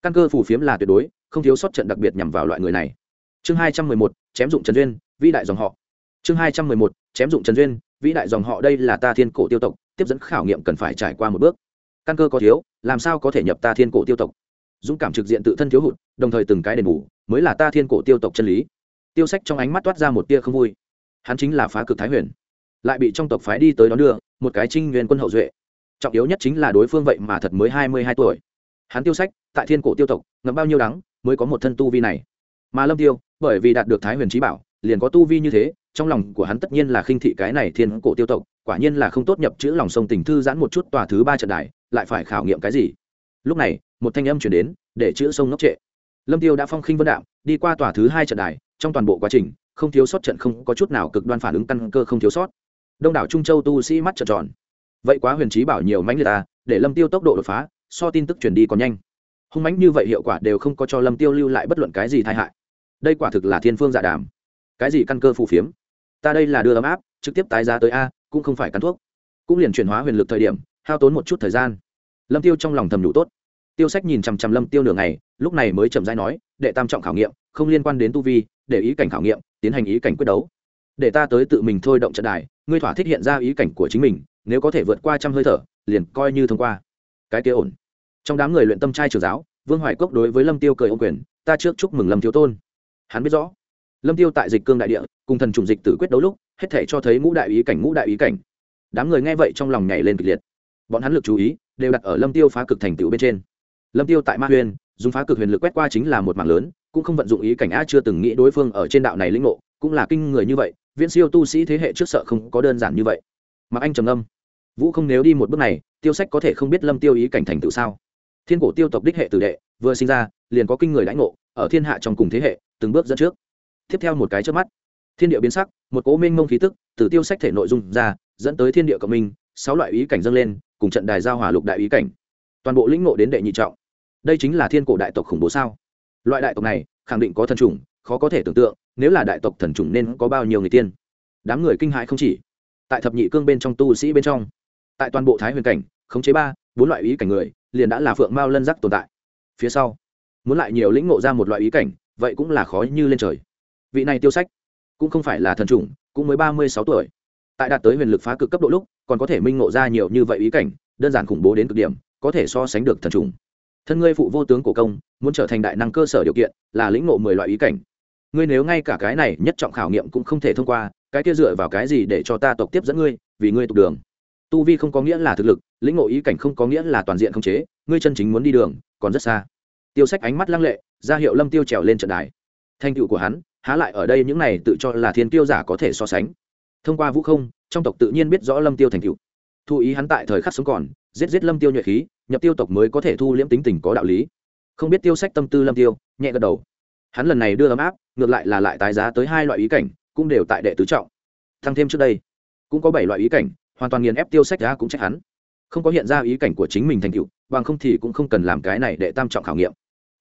Căn cơ phù phiếm là tuyệt đối, không thiếu sót trận đặc biệt nhằm vào loại người này. Chương hai trăm mười một, chém dụng trần duyên, vĩ đại dòng họ. Chương hai trăm mười một, chém dụng trần duyên, vĩ đại dòng họ đây là ta thiên cổ tiêu tộc, tiếp dẫn khảo nghiệm cần phải trải qua một bước. Căn cơ có thiếu, làm sao có thể nhập ta thiên cổ tiêu tộc? Dũng cảm trực diện tự thân thiếu hụt, đồng thời từng cái đền bù, mới là ta thiên cổ tiêu tộc chân lý. Tiêu sách trong ánh mắt toát ra một tia không vui. Hắn chính là phá cực thái huyền lại bị trong tộc phái đi tới đón đưa, một cái trinh nguyên quân hậu duệ. Trọng yếu nhất chính là đối phương vậy mà thật mới hai mươi hai tuổi. Hắn tiêu sách, tại thiên cổ tiêu tộc, ngậm bao nhiêu đắng mới có một thân tu vi này. Mà lâm tiêu, bởi vì đạt được thái huyền trí bảo, liền có tu vi như thế, trong lòng của hắn tất nhiên là khinh thị cái này thiên cổ tiêu tộc, quả nhiên là không tốt nhập chữ lòng sông tình thư giãn một chút tòa thứ ba trận đài, lại phải khảo nghiệm cái gì. Lúc này, một thanh âm chuyển đến, để chữ sông ngốc trệ. Lâm tiêu đã phong khinh vân đạo, đi qua tòa thứ hai trận đài, trong toàn bộ quá trình, không thiếu sót trận không có chút nào cực đoan phản ứng căn cơ không thiếu sót đông đảo trung châu tu sĩ mắt trợn tròn. Vậy quá huyền trí bảo nhiều mánh người ta à, để lâm tiêu tốc độ đột phá, so tin tức truyền đi còn nhanh. Hung mánh như vậy hiệu quả đều không có cho lâm tiêu lưu lại bất luận cái gì tai hại. Đây quả thực là thiên phương dạ đàm. Cái gì căn cơ phù phiếm? Ta đây là đưa ấm áp, trực tiếp tái giá tới a, cũng không phải cắn thuốc. Cũng liền chuyển hóa huyền lực thời điểm, hao tốn một chút thời gian. Lâm tiêu trong lòng thầm đủ tốt. Tiêu sách nhìn chằm chằm lâm tiêu nửa ngày, lúc này mới chậm rãi nói, đệ tam trọng khảo nghiệm, không liên quan đến tu vi, để ý cảnh khảo nghiệm, tiến hành ý cảnh quyết đấu. Để ta tới tự mình thôi động trận đài ngươi thỏa thích hiện ra ý cảnh của chính mình, nếu có thể vượt qua trăm hơi thở, liền coi như thông qua. Cái kia ổn. Trong đám người luyện tâm trai trường giáo, vương hoài cốc đối với lâm tiêu cười ô quyền, ta trước chúc mừng lâm thiếu tôn. Hắn biết rõ, lâm tiêu tại dịch cương đại địa, cùng thần trùng dịch tử quyết đấu lúc, hết thể cho thấy ngũ đại ý cảnh, ngũ đại ý cảnh. Đám người nghe vậy trong lòng nhảy lên kịch liệt. Bọn hắn lực chú ý, đều đặt ở lâm tiêu phá cực thành tựu bên trên. Lâm tiêu tại ma huyền, dùng phá cực huyền lực quét qua chính là một mảng lớn, cũng không vận dụng ý cảnh a chưa từng nghĩ đối phương ở trên đạo này lĩnh ngộ, cũng là kinh người như vậy viễn siêu tu sĩ thế hệ trước sợ không có đơn giản như vậy. Mà anh trầm âm vũ không nếu đi một bước này, tiêu sách có thể không biết lâm tiêu ý cảnh thành tựu sao? Thiên cổ tiêu tộc đích hệ tử đệ, vừa sinh ra, liền có kinh người lãnh ngộ, ở thiên hạ trong cùng thế hệ, từng bước dẫn trước. Tiếp theo một cái trước mắt, thiên địa biến sắc, một cố minh mông khí tức từ tiêu sách thể nội dung ra, dẫn tới thiên địa cộng minh, sáu loại ý cảnh dâng lên, cùng trận đài giao hòa lục đại ý cảnh. Toàn bộ lĩnh ngộ đến đệ nhị trọng. Đây chính là thiên cổ đại tộc khủng bố sao? Loại đại tộc này, khẳng định có thần chủng, khó có thể tưởng tượng nếu là đại tộc thần trùng nên có bao nhiêu người tiên? Đám người kinh hãi không chỉ. Tại thập nhị cương bên trong tu sĩ bên trong, tại toàn bộ thái huyền cảnh, khống chế ba, bốn loại ý cảnh người, liền đã là phượng mao lân giác tồn tại. Phía sau, muốn lại nhiều lĩnh ngộ ra một loại ý cảnh, vậy cũng là khó như lên trời. Vị này tiêu sách, cũng không phải là thần trùng cũng mới ba mươi sáu tuổi. Tại đạt tới huyền lực phá cực cấp độ lúc, còn có thể minh ngộ ra nhiều như vậy ý cảnh, đơn giản khủng bố đến cực điểm, có thể so sánh được thần trùng thân ngươi phụ vô tướng cổ công, muốn trở thành đại năng cơ sở điều kiện, là lĩnh ngộ mười loại ý cảnh ngươi nếu ngay cả cái này nhất trọng khảo nghiệm cũng không thể thông qua, cái kia dựa vào cái gì để cho ta tộc tiếp dẫn ngươi, vì ngươi tục đường? Tu vi không có nghĩa là thực lực, lĩnh ngộ ý cảnh không có nghĩa là toàn diện không chế, ngươi chân chính muốn đi đường, còn rất xa. Tiêu sách ánh mắt lăng lệ, ra hiệu lâm tiêu trèo lên trận đài. Thành tựu của hắn, há lại ở đây những này tự cho là thiên tiêu giả có thể so sánh. Thông qua vũ không, trong tộc tự nhiên biết rõ lâm tiêu thành tựu. Thu ý hắn tại thời khắc sống còn, giết giết lâm tiêu nhuệ khí, nhập tiêu tộc mới có thể thu liễm tính tình có đạo lý. Không biết tiêu sách tâm tư lâm tiêu, nhẹ gật đầu hắn lần này đưa ấm áp ngược lại là lại tái giá tới hai loại ý cảnh cũng đều tại đệ tứ trọng. Thăng thêm trước đây cũng có bảy loại ý cảnh hoàn toàn nghiền ép tiêu sách ra cũng trách hắn. Không có hiện ra ý cảnh của chính mình thành tựu bằng không thì cũng không cần làm cái này để tam trọng khảo nghiệm.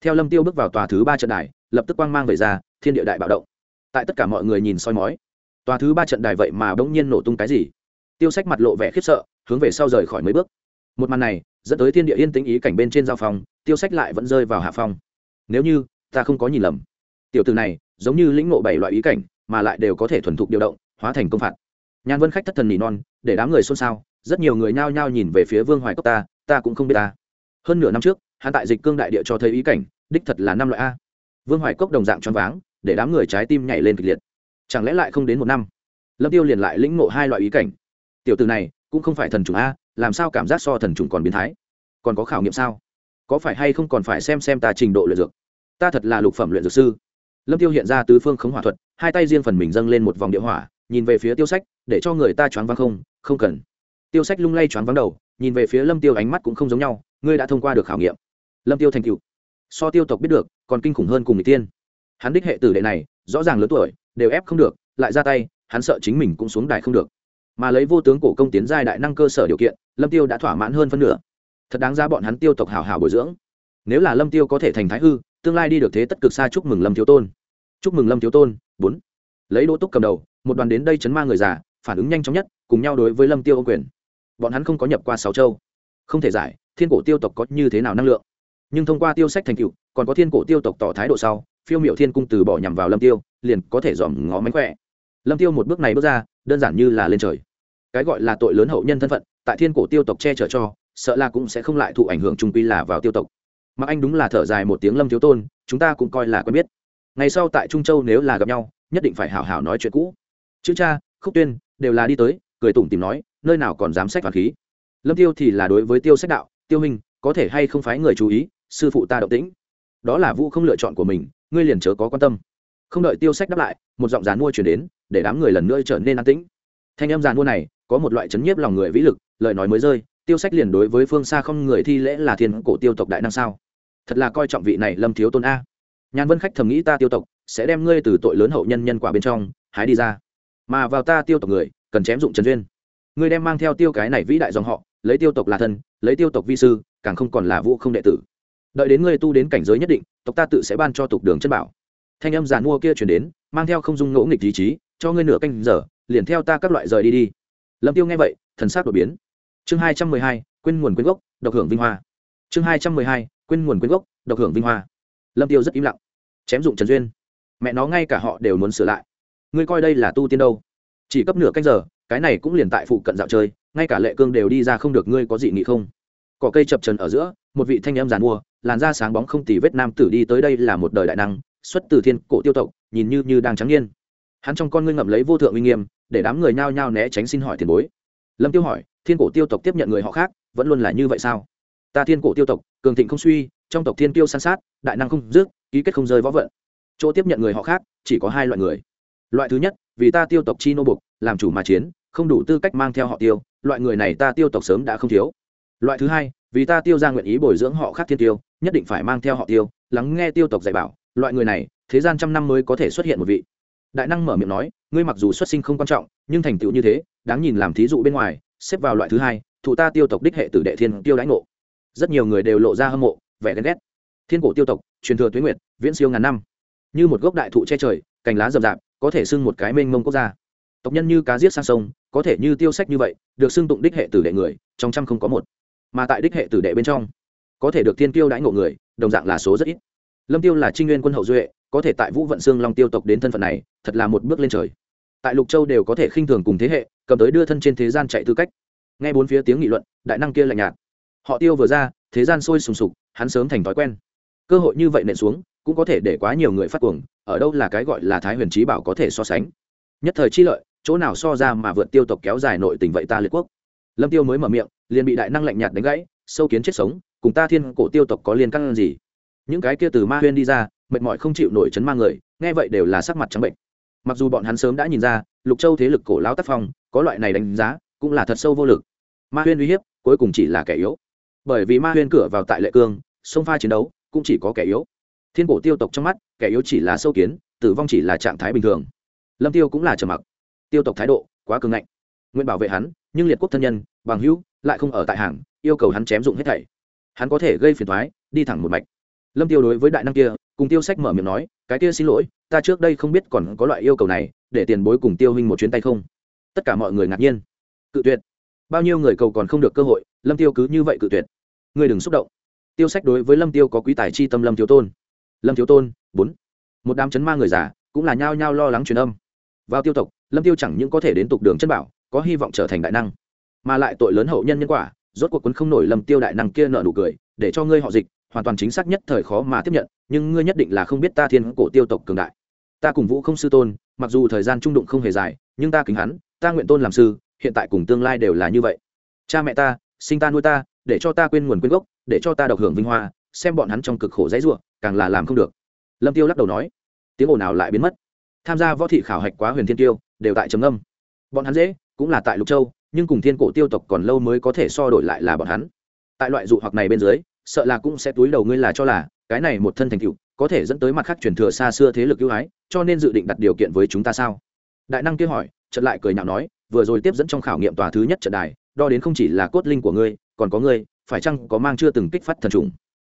Theo lâm tiêu bước vào tòa thứ ba trận đài lập tức quang mang về ra thiên địa đại bạo động. Tại tất cả mọi người nhìn soi mói tòa thứ ba trận đài vậy mà bỗng nhiên nổ tung cái gì? Tiêu sách mặt lộ vẻ khiếp sợ hướng về sau rời khỏi mấy bước. Một màn này dẫn tới thiên địa yên tĩnh ý cảnh bên trên giao phòng, tiêu sách lại vẫn rơi vào hạ phong. Nếu như ta không có nhìn lầm. Tiểu từ này, giống như lĩnh ngộ bảy loại ý cảnh, mà lại đều có thể thuần thục điều động, hóa thành công phạt. Nhan vân khách thất thần nỉ non, để đám người xôn xao, rất nhiều người nhao nhao nhìn về phía vương hoài cốc ta ta cũng không biết ta. Hơn nửa năm trước, hắn tại dịch cương đại địa cho thấy ý cảnh, đích thật là năm loại a. Vương hoài cốc đồng dạng choáng váng, để đám người trái tim nhảy lên kịch liệt. Chẳng lẽ lại không đến một năm? Lâm tiêu liền lại lĩnh ngộ hai loại ý cảnh. Tiểu từ này, cũng không phải thần trùng a, làm sao cảm giác so thần trùng còn biến thái? Còn có khảo nghiệm sao? Có phải hay không còn phải xem xem ta trình độ luyện dược? Ta thật là lục phẩm luyện dược sư. Lâm tiêu hiện ra tứ phương khống hỏa thuật, hai tay riêng phần mình dâng lên một vòng địa hỏa, nhìn về phía tiêu sách, để cho người ta choáng váng không không cần. Tiêu sách lung lay choáng váng đầu, nhìn về phía lâm tiêu ánh mắt cũng không giống nhau, ngươi đã thông qua được khảo nghiệm. Lâm tiêu thành cựu so tiêu tộc biết được, còn kinh khủng hơn cùng người tiên hắn đích hệ tử đệ này, rõ ràng lớn tuổi, đều ép không được, lại ra tay, hắn sợ chính mình cũng xuống đài không được. Mà lấy vô tướng cổ công tiến giai đại năng cơ sở điều kiện, lâm tiêu đã thỏa mãn hơn phân nửa. Thật đáng ra bọn hắn tiêu tộc hào hào bồi dưỡng. Nếu là lâm tiêu có thể thành thái hư tương lai đi được thế tất cực xa chúc mừng lâm thiếu tôn. Chúc mừng lâm thiếu tôn, bốn. Lấy đỗ túc cầm đầu, một đoàn đến đây chấn ma người già, phản ứng nhanh chóng nhất, cùng nhau đối với lâm tiêu ô quyền. Bọn hắn không có nhập qua sáu châu. Không thể giải, thiên cổ tiêu tộc có như thế nào năng lượng? Nhưng thông qua tiêu sách thành cựu còn có thiên cổ tiêu tộc tỏ thái độ sau, phiêu miệu thiên cung từ bỏ nhằm vào lâm tiêu, liền có thể dòm ngó mánh khỏe. Lâm tiêu một bước này bước ra, đơn giản như là lên trời. Cái gọi là tội lớn hậu nhân thân phận, tại thiên cổ tiêu tộc che chở cho, sợ là cũng sẽ không lại thụ ảnh hưởng trung quy là vào tiêu tộc mà anh đúng là thở dài một tiếng lâm thiếu tôn chúng ta cũng coi là quen biết ngày sau tại trung châu nếu là gặp nhau nhất định phải hảo hảo nói chuyện cũ chữ cha khúc tuyên đều là đi tới cười tủm tìm nói nơi nào còn dám sách toàn khí lâm tiêu thì là đối với tiêu sách đạo tiêu hình có thể hay không phái người chú ý sư phụ ta động tĩnh đó là vũ không lựa chọn của mình ngươi liền chớ có quan tâm không đợi tiêu sách đáp lại một giọng dàn mua chuyển đến để đám người lần nữa trở nên an tĩnh thanh em dàn mua này có một loại chấn nhiếp lòng người vĩ lực lời nói mới rơi tiêu sách liền đối với phương xa không người thi lễ là thiên cổ tiêu tộc đại năng sao thật là coi trọng vị này lâm thiếu tôn a. Nhàn vân khách thầm nghĩ ta tiêu tộc, sẽ đem ngươi từ tội lớn hậu nhân nhân quả bên trong, hái đi ra. Mà vào ta tiêu tộc người, cần chém dụng trần duyên. Ngươi đem mang theo tiêu cái này vĩ đại dòng họ, lấy tiêu tộc là thân, lấy tiêu tộc vi sư, càng không còn là vũ không đệ tử. Đợi đến ngươi tu đến cảnh giới nhất định, tộc ta tự sẽ ban cho tục đường chân bảo. Thanh âm giàn mua kia chuyển đến, mang theo không dung ngỗ nghịch lý trí cho ngươi nửa canh giờ, liền theo ta các loại rời đi đi. Lâm tiêu nghe vậy, thần sắc đột biến. Chương hai trăm mười hai, quên nguồn quên gốc, độc hưởng vinh hoa. Chương hai trăm mười hai quên nguồn quên gốc, độc hưởng vinh hoa. Lâm tiêu rất im lặng, chém dụng trần duyên. Mẹ nó ngay cả họ đều muốn sửa lại. Ngươi coi đây là tu tiên đâu? Chỉ cấp nửa canh giờ, cái này cũng liền tại phụ cận dạo chơi, ngay cả lệ cương đều đi ra không được, ngươi có gì nghị không? Cỏ cây chập trần ở giữa, một vị thanh em giàn mua, làn da sáng bóng không tì vết nam tử đi tới đây là một đời đại năng, xuất từ thiên cổ tiêu tộc, nhìn như như đang trắng niên. Hắn trong con ngươi ngậm lấy vô thượng uy nghiêm, để đám người nhao nhao né tránh xin hỏi tiền bối. Lâm tiêu hỏi, thiên cổ tiêu tộc tiếp nhận người họ khác, vẫn luôn là như vậy sao? Ta thiên cổ tiêu tộc, cường thịnh không suy, trong tộc thiên tiêu san sát, đại năng không dứt, ký kết không rơi võ vận. Chỗ tiếp nhận người họ khác, chỉ có hai loại người. Loại thứ nhất, vì ta tiêu tộc chi nô bục làm chủ mà chiến, không đủ tư cách mang theo họ tiêu, loại người này ta tiêu tộc sớm đã không thiếu. Loại thứ hai, vì ta tiêu ra nguyện ý bồi dưỡng họ khác thiên tiêu, nhất định phải mang theo họ tiêu, lắng nghe tiêu tộc dạy bảo, loại người này, thế gian trăm năm mới có thể xuất hiện một vị. Đại năng mở miệng nói, ngươi mặc dù xuất sinh không quan trọng, nhưng thành tựu như thế, đáng nhìn làm thí dụ bên ngoài, xếp vào loại thứ hai, thụ ta tiêu tộc đích hệ tử đệ thiên tiêu đãi ngộ rất nhiều người đều lộ ra hâm mộ, vẻ ghen ghét. Thiên cổ tiêu tộc, truyền thừa tuyến nguyệt, viễn siêu ngàn năm. Như một gốc đại thụ che trời, cành lá rậm rạp, có thể xưng một cái mênh mông quốc gia. Tộc nhân như cá giết sang sông, có thể như tiêu sách như vậy, được xưng tụng đích hệ tử đệ người, trong trăm không có một. Mà tại đích hệ tử đệ bên trong, có thể được thiên tiêu đãi ngộ người, đồng dạng là số rất ít. Lâm tiêu là trinh nguyên quân hậu duệ, có thể tại vũ vận xương long tiêu tộc đến thân phận này, thật là một bước lên trời. Tại lục châu đều có thể khinh thường cùng thế hệ, cầm tới đưa thân trên thế gian chạy tư cách. Nghe bốn phía tiếng nghị luận, đại năng kia lạnh nhạt họ tiêu vừa ra, thế gian sôi sùng sục, hắn sớm thành thói quen. Cơ hội như vậy nện xuống, cũng có thể để quá nhiều người phát cuồng, ở đâu là cái gọi là thái huyền trí bảo có thể so sánh. Nhất thời chi lợi, chỗ nào so ra mà vượt tiêu tộc kéo dài nội tình vậy ta liệt quốc. Lâm tiêu mới mở miệng, liền bị đại năng lạnh nhạt đánh gãy, sâu kiến chết sống, cùng ta thiên cổ tiêu tộc có liên căn gì? Những cái kia từ ma huyên đi ra, mệt mỏi không chịu nổi chấn ma người, nghe vậy đều là sắc mặt trắng bệnh. Mặc dù bọn hắn sớm đã nhìn ra, lục châu thế lực cổ lao tác phong, có loại này đánh giá, cũng là thật sâu vô lực. Ma huyên uy hiếp, cuối cùng chỉ là kẻ yếu bởi vì ma huyên cửa vào tại lệ cương, sông pha chiến đấu cũng chỉ có kẻ yếu. Thiên cổ tiêu tộc trong mắt, kẻ yếu chỉ là sâu kiến, tử vong chỉ là trạng thái bình thường. Lâm tiêu cũng là trầm mặc. Tiêu tộc thái độ quá cường ngạnh. Nguyện bảo vệ hắn, nhưng liệt quốc thân nhân, bằng hữu, lại không ở tại hàng, yêu cầu hắn chém dụng hết thảy. Hắn có thể gây phiền thoái đi thẳng một mạch. Lâm tiêu đối với đại năng kia, cùng tiêu sách mở miệng nói, cái kia xin lỗi, ta trước đây không biết còn có loại yêu cầu này, để tiền bối cùng tiêu huynh một chuyến tay không? Tất cả mọi người ngạc nhiên. Cự tuyệt bao nhiêu người cầu còn không được cơ hội, lâm tiêu cứ như vậy cự tuyệt. Ngươi đừng xúc động. Tiêu sách đối với lâm tiêu có quý tài chi tâm lâm thiếu tôn. Lâm thiếu tôn, bốn. Một đám chấn ma người già, cũng là nhao nhao lo lắng truyền âm. Vào tiêu tộc, lâm tiêu chẳng những có thể đến tục đường chân bảo, có hy vọng trở thành đại năng. Mà lại tội lớn hậu nhân nhân quả, rốt cuộc quân không nổi lâm tiêu đại năng kia nợ nụ cười, để cho ngươi họ dịch, hoàn toàn chính xác nhất thời khó mà tiếp nhận, nhưng ngươi nhất định là không biết ta thiên cổ tiêu tộc cường đại. Ta cùng vũ không sư tôn, mặc dù thời gian trung đụng không hề dài, nhưng ta kính hắn, ta nguyện tôn làm sư hiện tại cùng tương lai đều là như vậy. Cha mẹ ta, sinh ta nuôi ta, để cho ta quên nguồn quên gốc, để cho ta độc hưởng vinh hoa, xem bọn hắn trong cực khổ dãy ruộng càng là làm không được. Lâm tiêu lắc đầu nói. Tiếng ồn nào lại biến mất. Tham gia võ thị khảo hạch quá huyền thiên tiêu, đều tại trầm âm bọn hắn dễ, cũng là tại lục châu, nhưng cùng thiên cổ tiêu tộc còn lâu mới có thể so đổi lại là bọn hắn. Tại loại dụ hoặc này bên dưới, sợ là cũng sẽ túi đầu ngươi là cho là, cái này một thân thành tựu, có thể dẫn tới mặt khác truyền thừa xa xưa thế lực ưu ái, cho nên dự định đặt điều kiện với chúng ta sao? Đại năng kia hỏi, chợt lại cười nhạo nói vừa rồi tiếp dẫn trong khảo nghiệm tòa thứ nhất trận đài, đo đến không chỉ là cốt linh của ngươi, còn có ngươi, phải chăng có mang chưa từng kích phát thần trùng?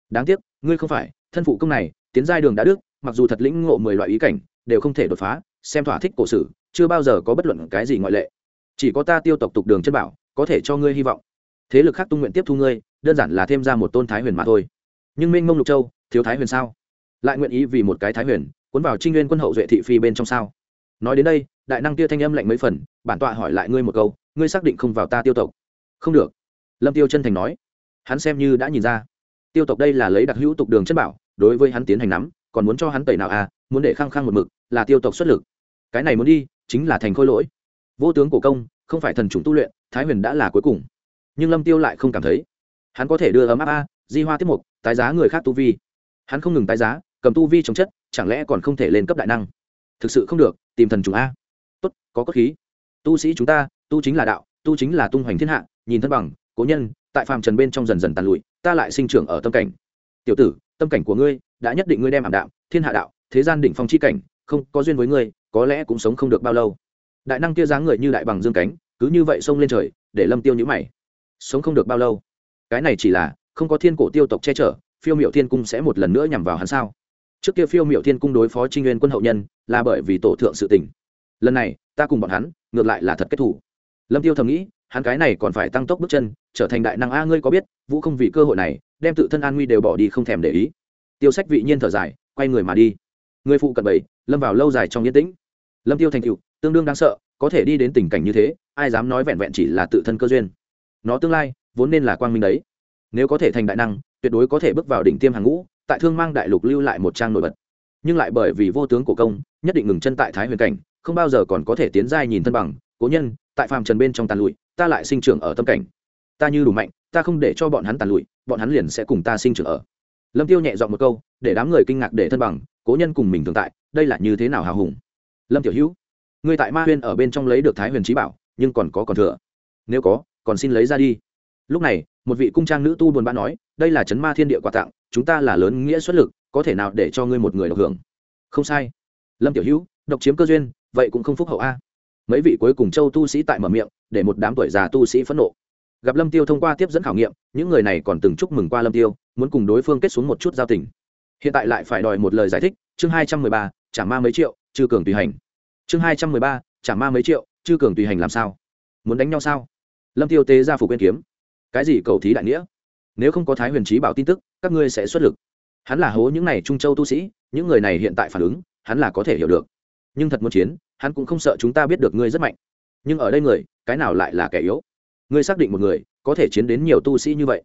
Đáng tiếc, ngươi không phải, thân phụ công này, tiến giai đường đã đức, mặc dù thật lĩnh ngộ mười loại ý cảnh, đều không thể đột phá, xem thỏa thích cổ sử, chưa bao giờ có bất luận cái gì ngoại lệ. Chỉ có ta tiêu tộc tục đường chân bảo, có thể cho ngươi hy vọng. Thế lực khác tung nguyện tiếp thu ngươi, đơn giản là thêm ra một tôn thái huyền mà thôi. Nhưng minh mông lục châu, thiếu thái huyền sao? Lại nguyện ý vì một cái thái huyền, cuốn vào trinh nguyên quân hậu duệ thị phi bên trong sao? Nói đến đây đại năng kia thanh âm lạnh mấy phần, bản tọa hỏi lại ngươi một câu, ngươi xác định không vào ta tiêu tộc? Không được. Lâm tiêu chân thành nói. Hắn xem như đã nhìn ra. Tiêu tộc đây là lấy đặc hữu tục đường chân bảo, đối với hắn tiến hành nắm, còn muốn cho hắn tẩy nào à muốn để khăng khăng một mực, là tiêu tộc xuất lực. Cái này muốn đi, chính là thành khôi lỗi. Vô tướng cổ công, không phải thần chủng tu luyện, thái huyền đã là cuối cùng. Nhưng lâm tiêu lại không cảm thấy. Hắn có thể đưa ấm áp a, di hoa tiếp mục, tái giá người khác tu vi. Hắn không ngừng tái giá, cầm tu vi chống chất, chẳng lẽ còn không thể lên cấp đại năng? Thực sự không được, tìm thần chủng a tốt, có cốt khí. Tu sĩ chúng ta, tu chính là đạo, tu chính là tung hoành thiên hạ, nhìn thân bằng, cố nhân, tại phàm trần bên trong dần dần tàn lụi, ta lại sinh trưởng ở tâm cảnh. Tiểu tử, tâm cảnh của ngươi đã nhất định ngươi đem ảm đạm, thiên hạ đạo, thế gian đỉnh phong chi cảnh, không có duyên với ngươi, có lẽ cũng sống không được bao lâu. Đại năng kia dáng người như đại bằng dương cánh, cứ như vậy xông lên trời, để lâm tiêu nhữ mày. Sống không được bao lâu? Cái này chỉ là không có thiên cổ tiêu tộc che chở, phiêu miệu thiên cung sẽ một lần nữa nhằm vào hắn sao? Trước kia phiêu miệu thiên cung đối phó trinh nguyên quân hậu nhân, là bởi vì tổ thượng sự tình lần này, ta cùng bọn hắn, ngược lại là thật kết thủ. Lâm tiêu thầm nghĩ, hắn cái này còn phải tăng tốc bước chân, trở thành đại năng a, ngươi có biết, vũ không vì cơ hội này, đem tự thân an nguy đều bỏ đi không thèm để ý. Tiêu sách vị nhiên thở dài, quay người mà đi. Người phụ cận bảy, lâm vào lâu dài trong yên tĩnh. Lâm tiêu thành cựu tương đương đáng sợ, có thể đi đến tình cảnh như thế, ai dám nói vẹn vẹn chỉ là tự thân cơ duyên. Nó tương lai, vốn nên là quang minh đấy. Nếu có thể thành đại năng, tuyệt đối có thể bước vào đỉnh tiêm hàng ngũ, tại thương mang đại lục lưu lại một trang nổi bật. Nhưng lại bởi vì vô tướng cổ công, nhất định ngừng chân tại thái huyền cảnh không bao giờ còn có thể tiến giai nhìn thân bằng. Cố nhân, tại phàm trần bên trong tàn lụi, ta lại sinh trưởng ở tâm cảnh. Ta như đủ mạnh, ta không để cho bọn hắn tàn lụi, bọn hắn liền sẽ cùng ta sinh trưởng ở. Lâm tiêu nhẹ dọn một câu, để đám người kinh ngạc để thân bằng, cố nhân cùng mình tồn tại, đây là như thế nào hào hùng? Lâm tiểu hữu, ngươi tại ma huyên ở bên trong lấy được thái huyền trí bảo, nhưng còn có còn thừa. Nếu có, còn xin lấy ra đi. Lúc này, một vị cung trang nữ tu buồn bã nói, đây là chấn ma thiên địa quà tặng chúng ta là lớn nghĩa xuất lực, có thể nào để cho ngươi một người được hưởng? Không sai. Lâm tiểu hữu, độc chiếm cơ duyên vậy cũng không phúc hậu a. Mấy vị cuối cùng châu tu sĩ tại mở miệng, để một đám tuổi già tu sĩ phẫn nộ. Gặp lâm tiêu thông qua tiếp dẫn khảo nghiệm, những người này còn từng chúc mừng qua lâm tiêu, muốn cùng đối phương kết xuống một chút giao tình. Hiện tại lại phải đòi một lời giải thích, chương hai trăm mười ba, trả ma mấy triệu, chư cường tùy hành. Chương hai trăm mười ba, trả ma mấy triệu, chư cường tùy hành làm sao? Muốn đánh nhau sao? Lâm tiêu tế ra phủ quên kiếm. Cái gì cầu thí đại nghĩa? Nếu không có thái huyền trí bảo tin tức, các ngươi sẽ xuất lực. Hắn là hố những này trung châu tu sĩ, những người này hiện tại phản ứng, hắn là có thể hiểu được nhưng thật muốn chiến, hắn cũng không sợ chúng ta biết được ngươi rất mạnh. Nhưng ở đây người, cái nào lại là kẻ yếu? Ngươi xác định một người, có thể chiến đến nhiều tu sĩ như vậy.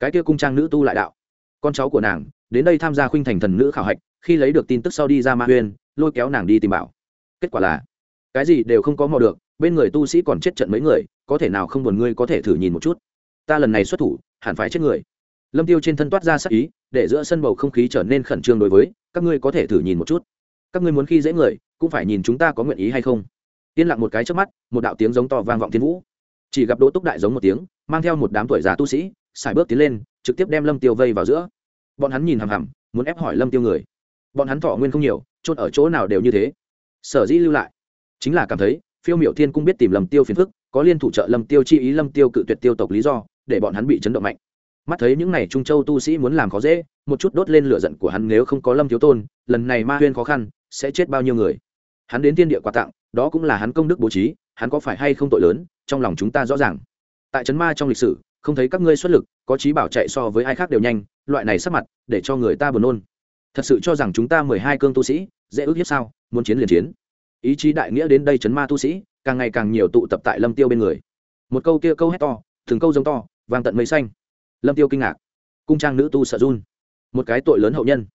Cái kia cung trang nữ tu lại đạo. Con cháu của nàng, đến đây tham gia khuynh thành thần nữ khảo hạch, khi lấy được tin tức sau đi ra ma huyên lôi kéo nàng đi tìm bảo. Kết quả là, cái gì đều không có mò được, bên người tu sĩ còn chết trận mấy người, có thể nào không buồn ngươi có thể thử nhìn một chút. Ta lần này xuất thủ, hẳn phải chết người. Lâm tiêu trên thân toát ra sắc ý, để giữa sân bầu không khí trở nên khẩn trương đối với, các ngươi có thể thử nhìn một chút. Các ngươi muốn khi dễ người cũng phải nhìn chúng ta có nguyện ý hay không. Yên lặng một cái trước mắt, một đạo tiếng giống to vang vọng thiên vũ. Chỉ gặp đỗ túc đại giống một tiếng, mang theo một đám tuổi già tu sĩ xài bước tiến lên, trực tiếp đem lâm tiêu vây vào giữa. Bọn hắn nhìn hằm hằm, muốn ép hỏi lâm tiêu người. Bọn hắn thọ nguyên không nhiều, chôn ở chỗ nào đều như thế. Sở dĩ lưu lại, chính là cảm thấy, phiêu miểu thiên cũng biết tìm lâm tiêu phiền phức, có liên thủ trợ lâm tiêu chi ý lâm tiêu cự tuyệt tiêu tộc lý do, để bọn hắn bị chấn động mạnh. Mắt thấy những này trung châu tu sĩ muốn làm khó dễ, một chút đốt lên lửa giận của hắn nếu không có lâm thiếu tôn, lần này ma huyên khó khăn, sẽ chết bao nhiêu người hắn đến tiên địa quà tặng, đó cũng là hắn công đức bố trí, hắn có phải hay không tội lớn, trong lòng chúng ta rõ ràng. Tại trấn ma trong lịch sử, không thấy các ngươi xuất lực, có trí bảo chạy so với ai khác đều nhanh, loại này sắp mặt, để cho người ta buồn nôn. Thật sự cho rằng chúng ta mười hai cương tu sĩ, dễ ước hiếp sao, muốn chiến liền chiến. Ý chí đại nghĩa đến đây chấn ma tu sĩ, càng ngày càng nhiều tụ tập tại lâm tiêu bên người. Một câu kia câu hét to, từng câu giống to, vang tận mây xanh. Lâm tiêu kinh ngạc. Cung trang nữ tu sợ run. Một cái tội lớn hậu nhân.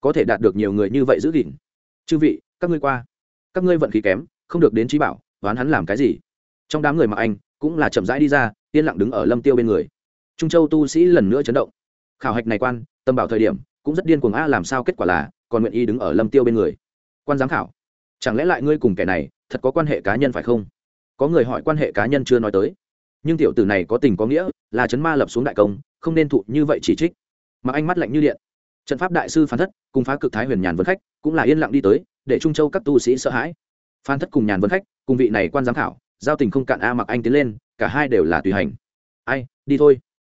Có thể đạt được nhiều người như vậy giữ gìn. Chư vị, các ngươi qua các ngươi vận khí kém, không được đến trí bảo đoán hắn làm cái gì? Trong đám người mặc anh cũng là chậm rãi đi ra, yên lặng đứng ở lâm tiêu bên người. Trung châu tu sĩ lần nữa chấn động. Khảo hạch này quan, tâm bảo thời điểm cũng rất điên cuồng, a, làm sao kết quả là còn nguyện ý đứng ở lâm tiêu bên người? Quan giám khảo, chẳng lẽ lại ngươi cùng kẻ này thật có quan hệ cá nhân phải không? Có người hỏi quan hệ cá nhân chưa nói tới. Nhưng tiểu tử này có tình có nghĩa, là chấn ma lập xuống đại công, không nên thụ như vậy chỉ trích. Mà anh mắt lạnh như điện. Trận pháp đại sư phán thất cùng phá cực thái huyền nhàn vân khách cũng là yên lặng đi tới để trung châu các tu sĩ sợ hãi. Phan thất cùng nhàn vân khách, cùng vị này quan giám khảo, giao tình không cạn a mặc anh tiến lên, cả hai đều là tùy hành. Ai, đi thôi.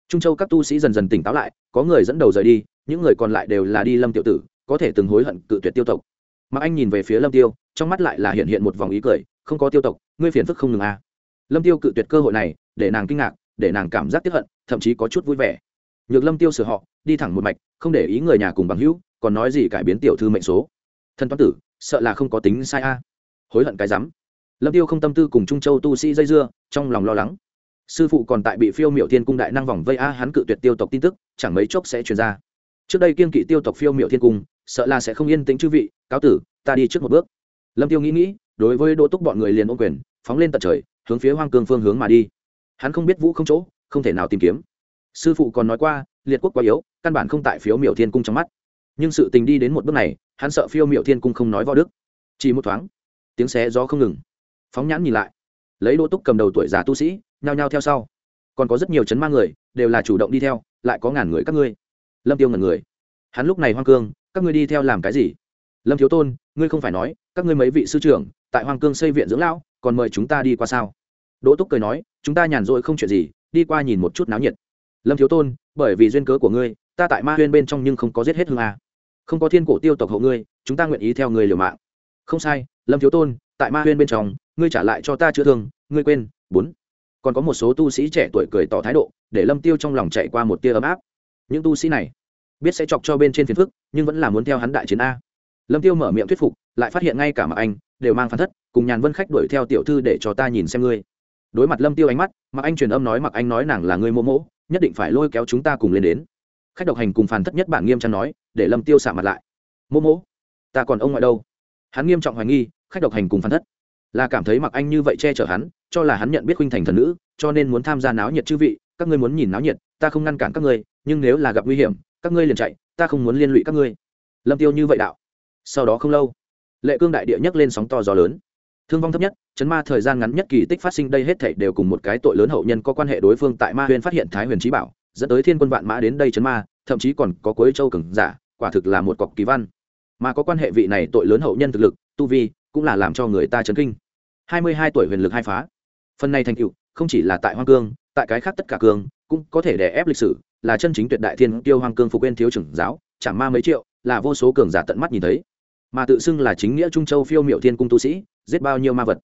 Trung châu các tu sĩ dần dần tỉnh táo lại, có người dẫn đầu rời đi, những người còn lại đều là đi lâm tiểu tử, có thể từng hối hận cự tuyệt tiêu tộc. Mặc anh nhìn về phía lâm tiêu, trong mắt lại là hiện hiện một vòng ý cười, không có tiêu tộc, ngươi phiền phức không ngừng a. Lâm tiêu cự tuyệt cơ hội này, để nàng kinh ngạc, để nàng cảm giác tiếp hận, thậm chí có chút vui vẻ. Nhược lâm tiêu sửa họ, đi thẳng một mạch, không để ý người nhà cùng bằng hữu, còn nói gì cải biến tiểu thư mệnh số. Thân toán tử sợ là không có tính sai a. Hối hận cái rắm. Lâm tiêu không tâm tư cùng trung châu tu sĩ dây dưa, trong lòng lo lắng. Sư phụ còn tại bị phiêu miệu thiên cung đại năng vòng vây a, hắn cự tuyệt tiêu tộc tin tức, chẳng mấy chốc sẽ truyền ra. Trước đây kiên kỵ tiêu tộc phiêu miệu thiên cung, sợ là sẽ không yên tĩnh chư vị, cáo tử, ta đi trước một bước. Lâm tiêu nghĩ nghĩ, đối với đỗ túc bọn người liền ôm quyền, phóng lên tận trời, hướng phía hoang cương phương hướng mà đi. Hắn không biết vũ không chỗ, không thể nào tìm kiếm. Sư phụ còn nói qua, liệt quốc quá yếu, căn bản không tại phiếu miểu thiên cung trong mắt nhưng sự tình đi đến một bước này, hắn sợ phiêu miệu thiên cung không nói võ đức. Chỉ một thoáng, tiếng xé gió không ngừng. Phóng nhãn nhìn lại, lấy đỗ túc cầm đầu tuổi già tu sĩ, nhao nhao theo sau. Còn có rất nhiều chấn ma người, đều là chủ động đi theo, lại có ngàn người các ngươi. Lâm tiêu ngần người. Hắn lúc này hoang cương, các ngươi đi theo làm cái gì? Lâm thiếu tôn, ngươi không phải nói, các ngươi mấy vị sư trưởng, tại hoang cương xây viện dưỡng lão, còn mời chúng ta đi qua sao? Đỗ túc cười nói, chúng ta nhàn rỗi không chuyện gì, đi qua nhìn một chút náo nhiệt. Lâm thiếu tôn, bởi vì duyên cớ của ngươi, ta tại ma huyên bên trong nhưng không có giết hết hương a không có thiên cổ tiêu tộc hậu ngươi, chúng ta nguyện ý theo người liều mạng. Không sai, lâm thiếu tôn, tại ma huyên bên trong, ngươi trả lại cho ta chữa thương, ngươi quên, bốn. Còn có một số tu sĩ trẻ tuổi cười tỏ thái độ, để lâm tiêu trong lòng chạy qua một tia ấm áp. Những tu sĩ này, biết sẽ chọc cho bên trên phiền phức, nhưng vẫn là muốn theo hắn đại chiến a. Lâm tiêu mở miệng thuyết phục, lại phát hiện ngay cả mặc anh, đều mang phản thất, cùng nhàn vân khách đuổi theo tiểu thư để cho ta nhìn xem ngươi. Đối mặt lâm tiêu ánh mắt mặc anh truyền âm nói mặc anh nói nàng là ngươi mô mỗ, nhất định phải lôi kéo chúng ta cùng lên đến khách độc hành cùng phản thất nhất bản nghiêm trang nói để lâm tiêu xả mặt lại. Mô Mô, ta còn ông ngoại đâu? Hắn nghiêm trọng hoài nghi khách độc hành cùng phản thất là cảm thấy mặc anh như vậy che chở hắn cho là hắn nhận biết huynh thành thần nữ cho nên muốn tham gia náo nhiệt chư vị các ngươi muốn nhìn náo nhiệt ta không ngăn cản các ngươi nhưng nếu là gặp nguy hiểm các ngươi liền chạy ta không muốn liên lụy các ngươi. Lâm tiêu như vậy đạo. Sau đó không lâu lệ cương đại địa nhấc lên sóng to gió lớn. Thương vong thấp nhất chấn ma thời gian ngắn nhất kỳ tích phát sinh đây hết thảy đều cùng một cái tội lớn hậu nhân có quan hệ đối phương tại ma huyền phát hiện thái huyền trí bảo dẫn tới thiên quân vạn mã đến đây chấn ma, thậm chí còn có cuối châu cường giả, quả thực là một cọc kỳ văn. Mà có quan hệ vị này tội lớn hậu nhân thực lực, tu vi, cũng là làm cho người ta chấn kinh. Hai mươi hai tuổi huyền lực hai phá. Phần này thành tựu, không chỉ là tại hoang cương, tại cái khác tất cả cương cũng có thể đè ép lịch sử, là chân chính tuyệt đại thiên tiêu hoang cương phục quên thiếu trưởng giáo, chẳng ma mấy triệu, là vô số cường giả tận mắt nhìn thấy. Mà tự xưng là chính nghĩa trung châu phiêu miệu thiên cung tu sĩ, giết bao nhiêu ma vật.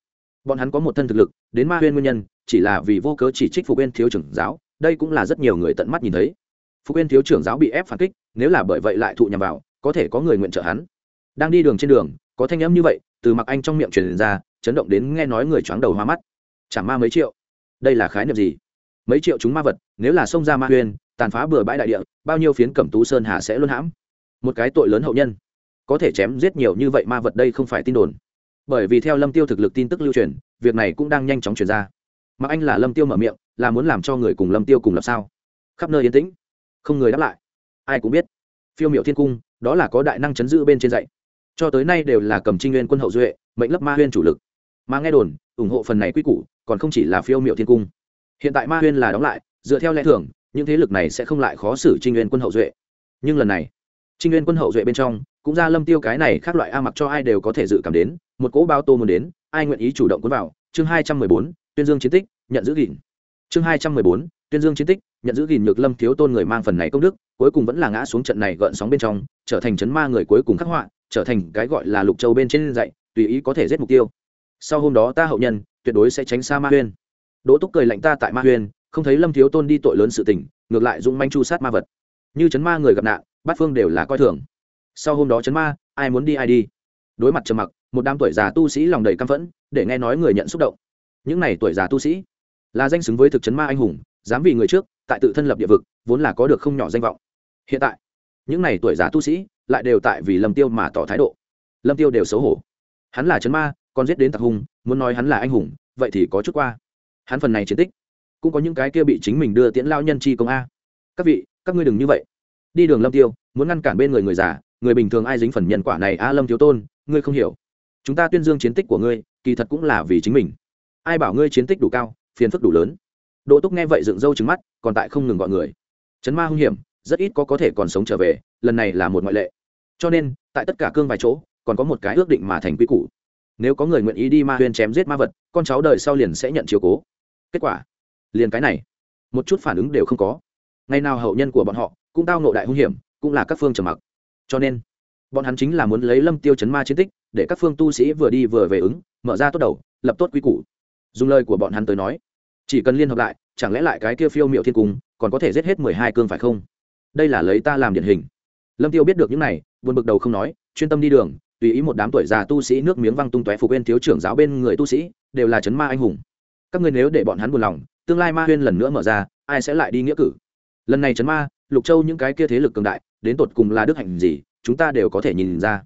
Bọn hắn có một thân thực lực, đến ma huyên nguyên nhân, chỉ là vì vô cớ chỉ trích phục bên thiếu trưởng giáo đây cũng là rất nhiều người tận mắt nhìn thấy. Phú quên thiếu trưởng giáo bị ép phản kích, nếu là bởi vậy lại thụ nhằm vào, có thể có người nguyện trợ hắn. Đang đi đường trên đường, có thanh âm như vậy, từ mặc anh trong miệng truyền ra, chấn động đến nghe nói người choáng đầu hoa mắt. Chẳng ma mấy triệu. Đây là khái niệm gì? Mấy triệu chúng ma vật, nếu là xông ra ma huyên tàn phá bừa bãi đại địa, bao nhiêu phiến cẩm tú sơn hà sẽ luôn hãm? Một cái tội lớn hậu nhân, có thể chém giết nhiều như vậy ma vật đây không phải tin đồn. Bởi vì theo lâm tiêu thực lực tin tức lưu truyền, việc này cũng đang nhanh chóng truyền ra. Mặc anh là lâm tiêu mở miệng là muốn làm cho người cùng lâm tiêu cùng làm sao? Khắp nơi yên tĩnh, không người đáp lại. Ai cũng biết, phiêu miệu thiên cung, đó là có đại năng chấn giữ bên trên dạy. Cho tới nay đều là cầm trinh nguyên quân hậu duệ, mệnh lấp ma huyên chủ lực. Mà nghe đồn, ủng hộ phần này quy củ, còn không chỉ là phiêu miệu thiên cung. Hiện tại ma huyên là đóng lại, dựa theo lẽ thường, những thế lực này sẽ không lại khó xử trinh nguyên quân hậu duệ. Nhưng lần này, trinh nguyên quân hậu duệ bên trong, cũng ra lâm tiêu cái này khác loại a mặc cho ai đều có thể dự cảm đến, một cỗ bao tô muốn đến, ai nguyện ý chủ động cuốn vào. Chương hai trăm mười bốn, tuyên dương chiến tích, nhận giữ gìn chương hai trăm mười bốn, tuyên dương chiến tích, nhận giữ gìn nhược lâm thiếu tôn người mang phần này công đức, cuối cùng vẫn là ngã xuống trận này gợn sóng bên trong, trở thành chấn ma người cuối cùng khắc họa, trở thành cái gọi là lục châu bên trên dạy, tùy ý có thể giết mục tiêu. Sau hôm đó ta hậu nhân, tuyệt đối sẽ tránh xa ma huyên. Đỗ túc cười lạnh ta tại ma huyên, không thấy lâm thiếu tôn đi tội lớn sự tình, ngược lại dũng manh chu sát ma vật. Như chấn ma người gặp nạn, bát phương đều là coi thường. Sau hôm đó chấn ma, ai muốn đi ai đi. Đối mặt trầm mặc, một đám tuổi già tu sĩ lòng đầy căm phẫn, để nghe nói người nhận xúc động. Những n à y tuổi già tu sĩ là danh xứng với thực chấn ma anh hùng, dám vì người trước, tại tự thân lập địa vực, vốn là có được không nhỏ danh vọng. Hiện tại, những n à y tuổi già tu sĩ lại đều tại vì lâm tiêu mà tỏ thái độ. Lâm tiêu đều xấu hổ. Hắn là chấn ma, còn giết đến tặc hùng, muốn nói hắn là anh hùng, vậy thì có chút qua. Hắn phần này chiến tích, cũng có những cái kia bị chính mình đưa tiễn lao nhân chi công a. Các vị, các ngươi đừng như vậy. Đi đường lâm tiêu, muốn ngăn cản bên người người già, người bình thường ai dính phần nhân quả này a lâm thiếu tôn, ngươi không hiểu. Chúng ta tuyên dương chiến tích của ngươi, kỳ thật cũng là vì chính mình. Ai bảo ngươi chiến tích đủ cao phiền phức đủ lớn. Đỗ túc nghe vậy dựng râu trứng mắt, còn tại không ngừng gọi người. Chấn ma hung hiểm, rất ít có có thể còn sống trở về, lần này là một ngoại lệ. Cho nên, tại tất cả cương vài chỗ, còn có một cái ước định mà thành quy củ. Nếu có người nguyện ý đi ma huyên chém giết ma vật, con cháu đời sau liền sẽ nhận chiếu cố. Kết quả, liền cái này. Một chút phản ứng đều không có. Ngày nào hậu nhân của bọn họ cũng tao nộ đại hung hiểm, cũng là các phương trầm mặc. Cho nên, bọn hắn chính là muốn lấy lâm tiêu chấn ma chiến tích, để các phương tu sĩ vừa đi vừa về ứng, mở ra tốt đầu, lập tốt quy củ. Dùng lời của bọn hắn tới nói chỉ cần liên hợp lại, chẳng lẽ lại cái kia phiêu miệu thiên cung còn có thể giết hết mười hai cương phải không? Đây là lấy ta làm điển hình. Lâm tiêu biết được những này, buồn bực đầu không nói, chuyên tâm đi đường, tùy ý một đám tuổi già tu sĩ nước miếng văng tung tóe phục bên thiếu trưởng giáo bên người tu sĩ, đều là chấn ma anh hùng. Các ngươi nếu để bọn hắn buồn lòng, tương lai ma huyên lần nữa mở ra, ai sẽ lại đi nghĩa cử? Lần này chấn ma, lục châu những cái kia thế lực cường đại, đến tột cùng là đức hạnh gì, chúng ta đều có thể nhìn ra.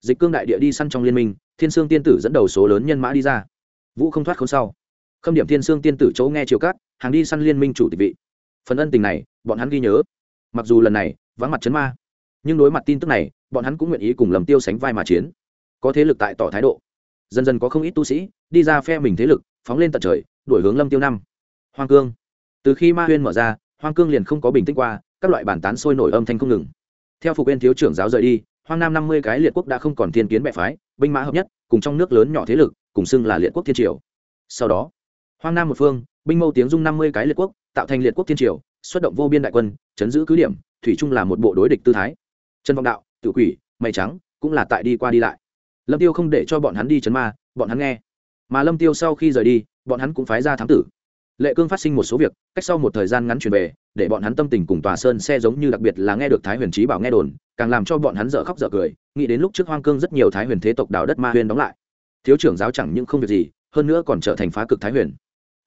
Dịch cương đại địa đi săn trong liên minh, thiên sương tiên tử dẫn đầu số lớn nhân mã đi ra. Vũ không thoát không sau khâm điểm thiên sương tiên tử chỗ nghe chiều cát hàng đi săn liên minh chủ tịch vị. Phần ân tình này, bọn hắn ghi nhớ. Mặc dù lần này, vắng mặt chấn ma, nhưng đối mặt tin tức này, bọn hắn cũng nguyện ý cùng lầm tiêu sánh vai mà chiến. Có thế lực tại tỏ thái độ. Dần dần có không ít tu sĩ, đi ra phe mình thế lực, phóng lên tận trời đổi hướng lâm tiêu năm. Hoang cương. Từ khi ma huyên mở ra, hoang cương liền không có bình tĩnh qua, các loại bản tán sôi nổi âm thanh không ngừng. Theo phục bên thiếu trưởng giáo rời đi, hoang nam năm mươi cái liệt quốc đã không còn thiên kiến bệ phái, binh mã hợp nhất, cùng trong nước lớn nhỏ thế lực, cùng xưng là liệt quốc thiên triều. Sau đó hoang nam một phương, binh mâu tiếng dung năm mươi cái liệt quốc, tạo thành liệt quốc thiên triều, xuất động vô biên đại quân, chấn giữ cứ điểm, thủy chung là một bộ đối địch tư thái. Trần vọng đạo tự quỷ, mây trắng cũng là tại đi qua đi lại. Lâm tiêu không để cho bọn hắn đi chấn ma, bọn hắn nghe. Mà lâm tiêu sau khi rời đi, bọn hắn cũng phái ra thám tử. Lệ cương phát sinh một số việc, cách sau một thời gian ngắn truyền về, để bọn hắn tâm tình cùng tòa sơn xe giống như đặc biệt là nghe được thái huyền trí bảo nghe đồn, càng làm cho bọn hắn dở khóc dở cười, nghĩ đến lúc trước hoang cương rất nhiều thái huyền thế tộc đào đất ma huyền đóng lại. Thiếu trưởng giáo chẳng những không việc gì, hơn nữa còn trở thành phá cực thái huyền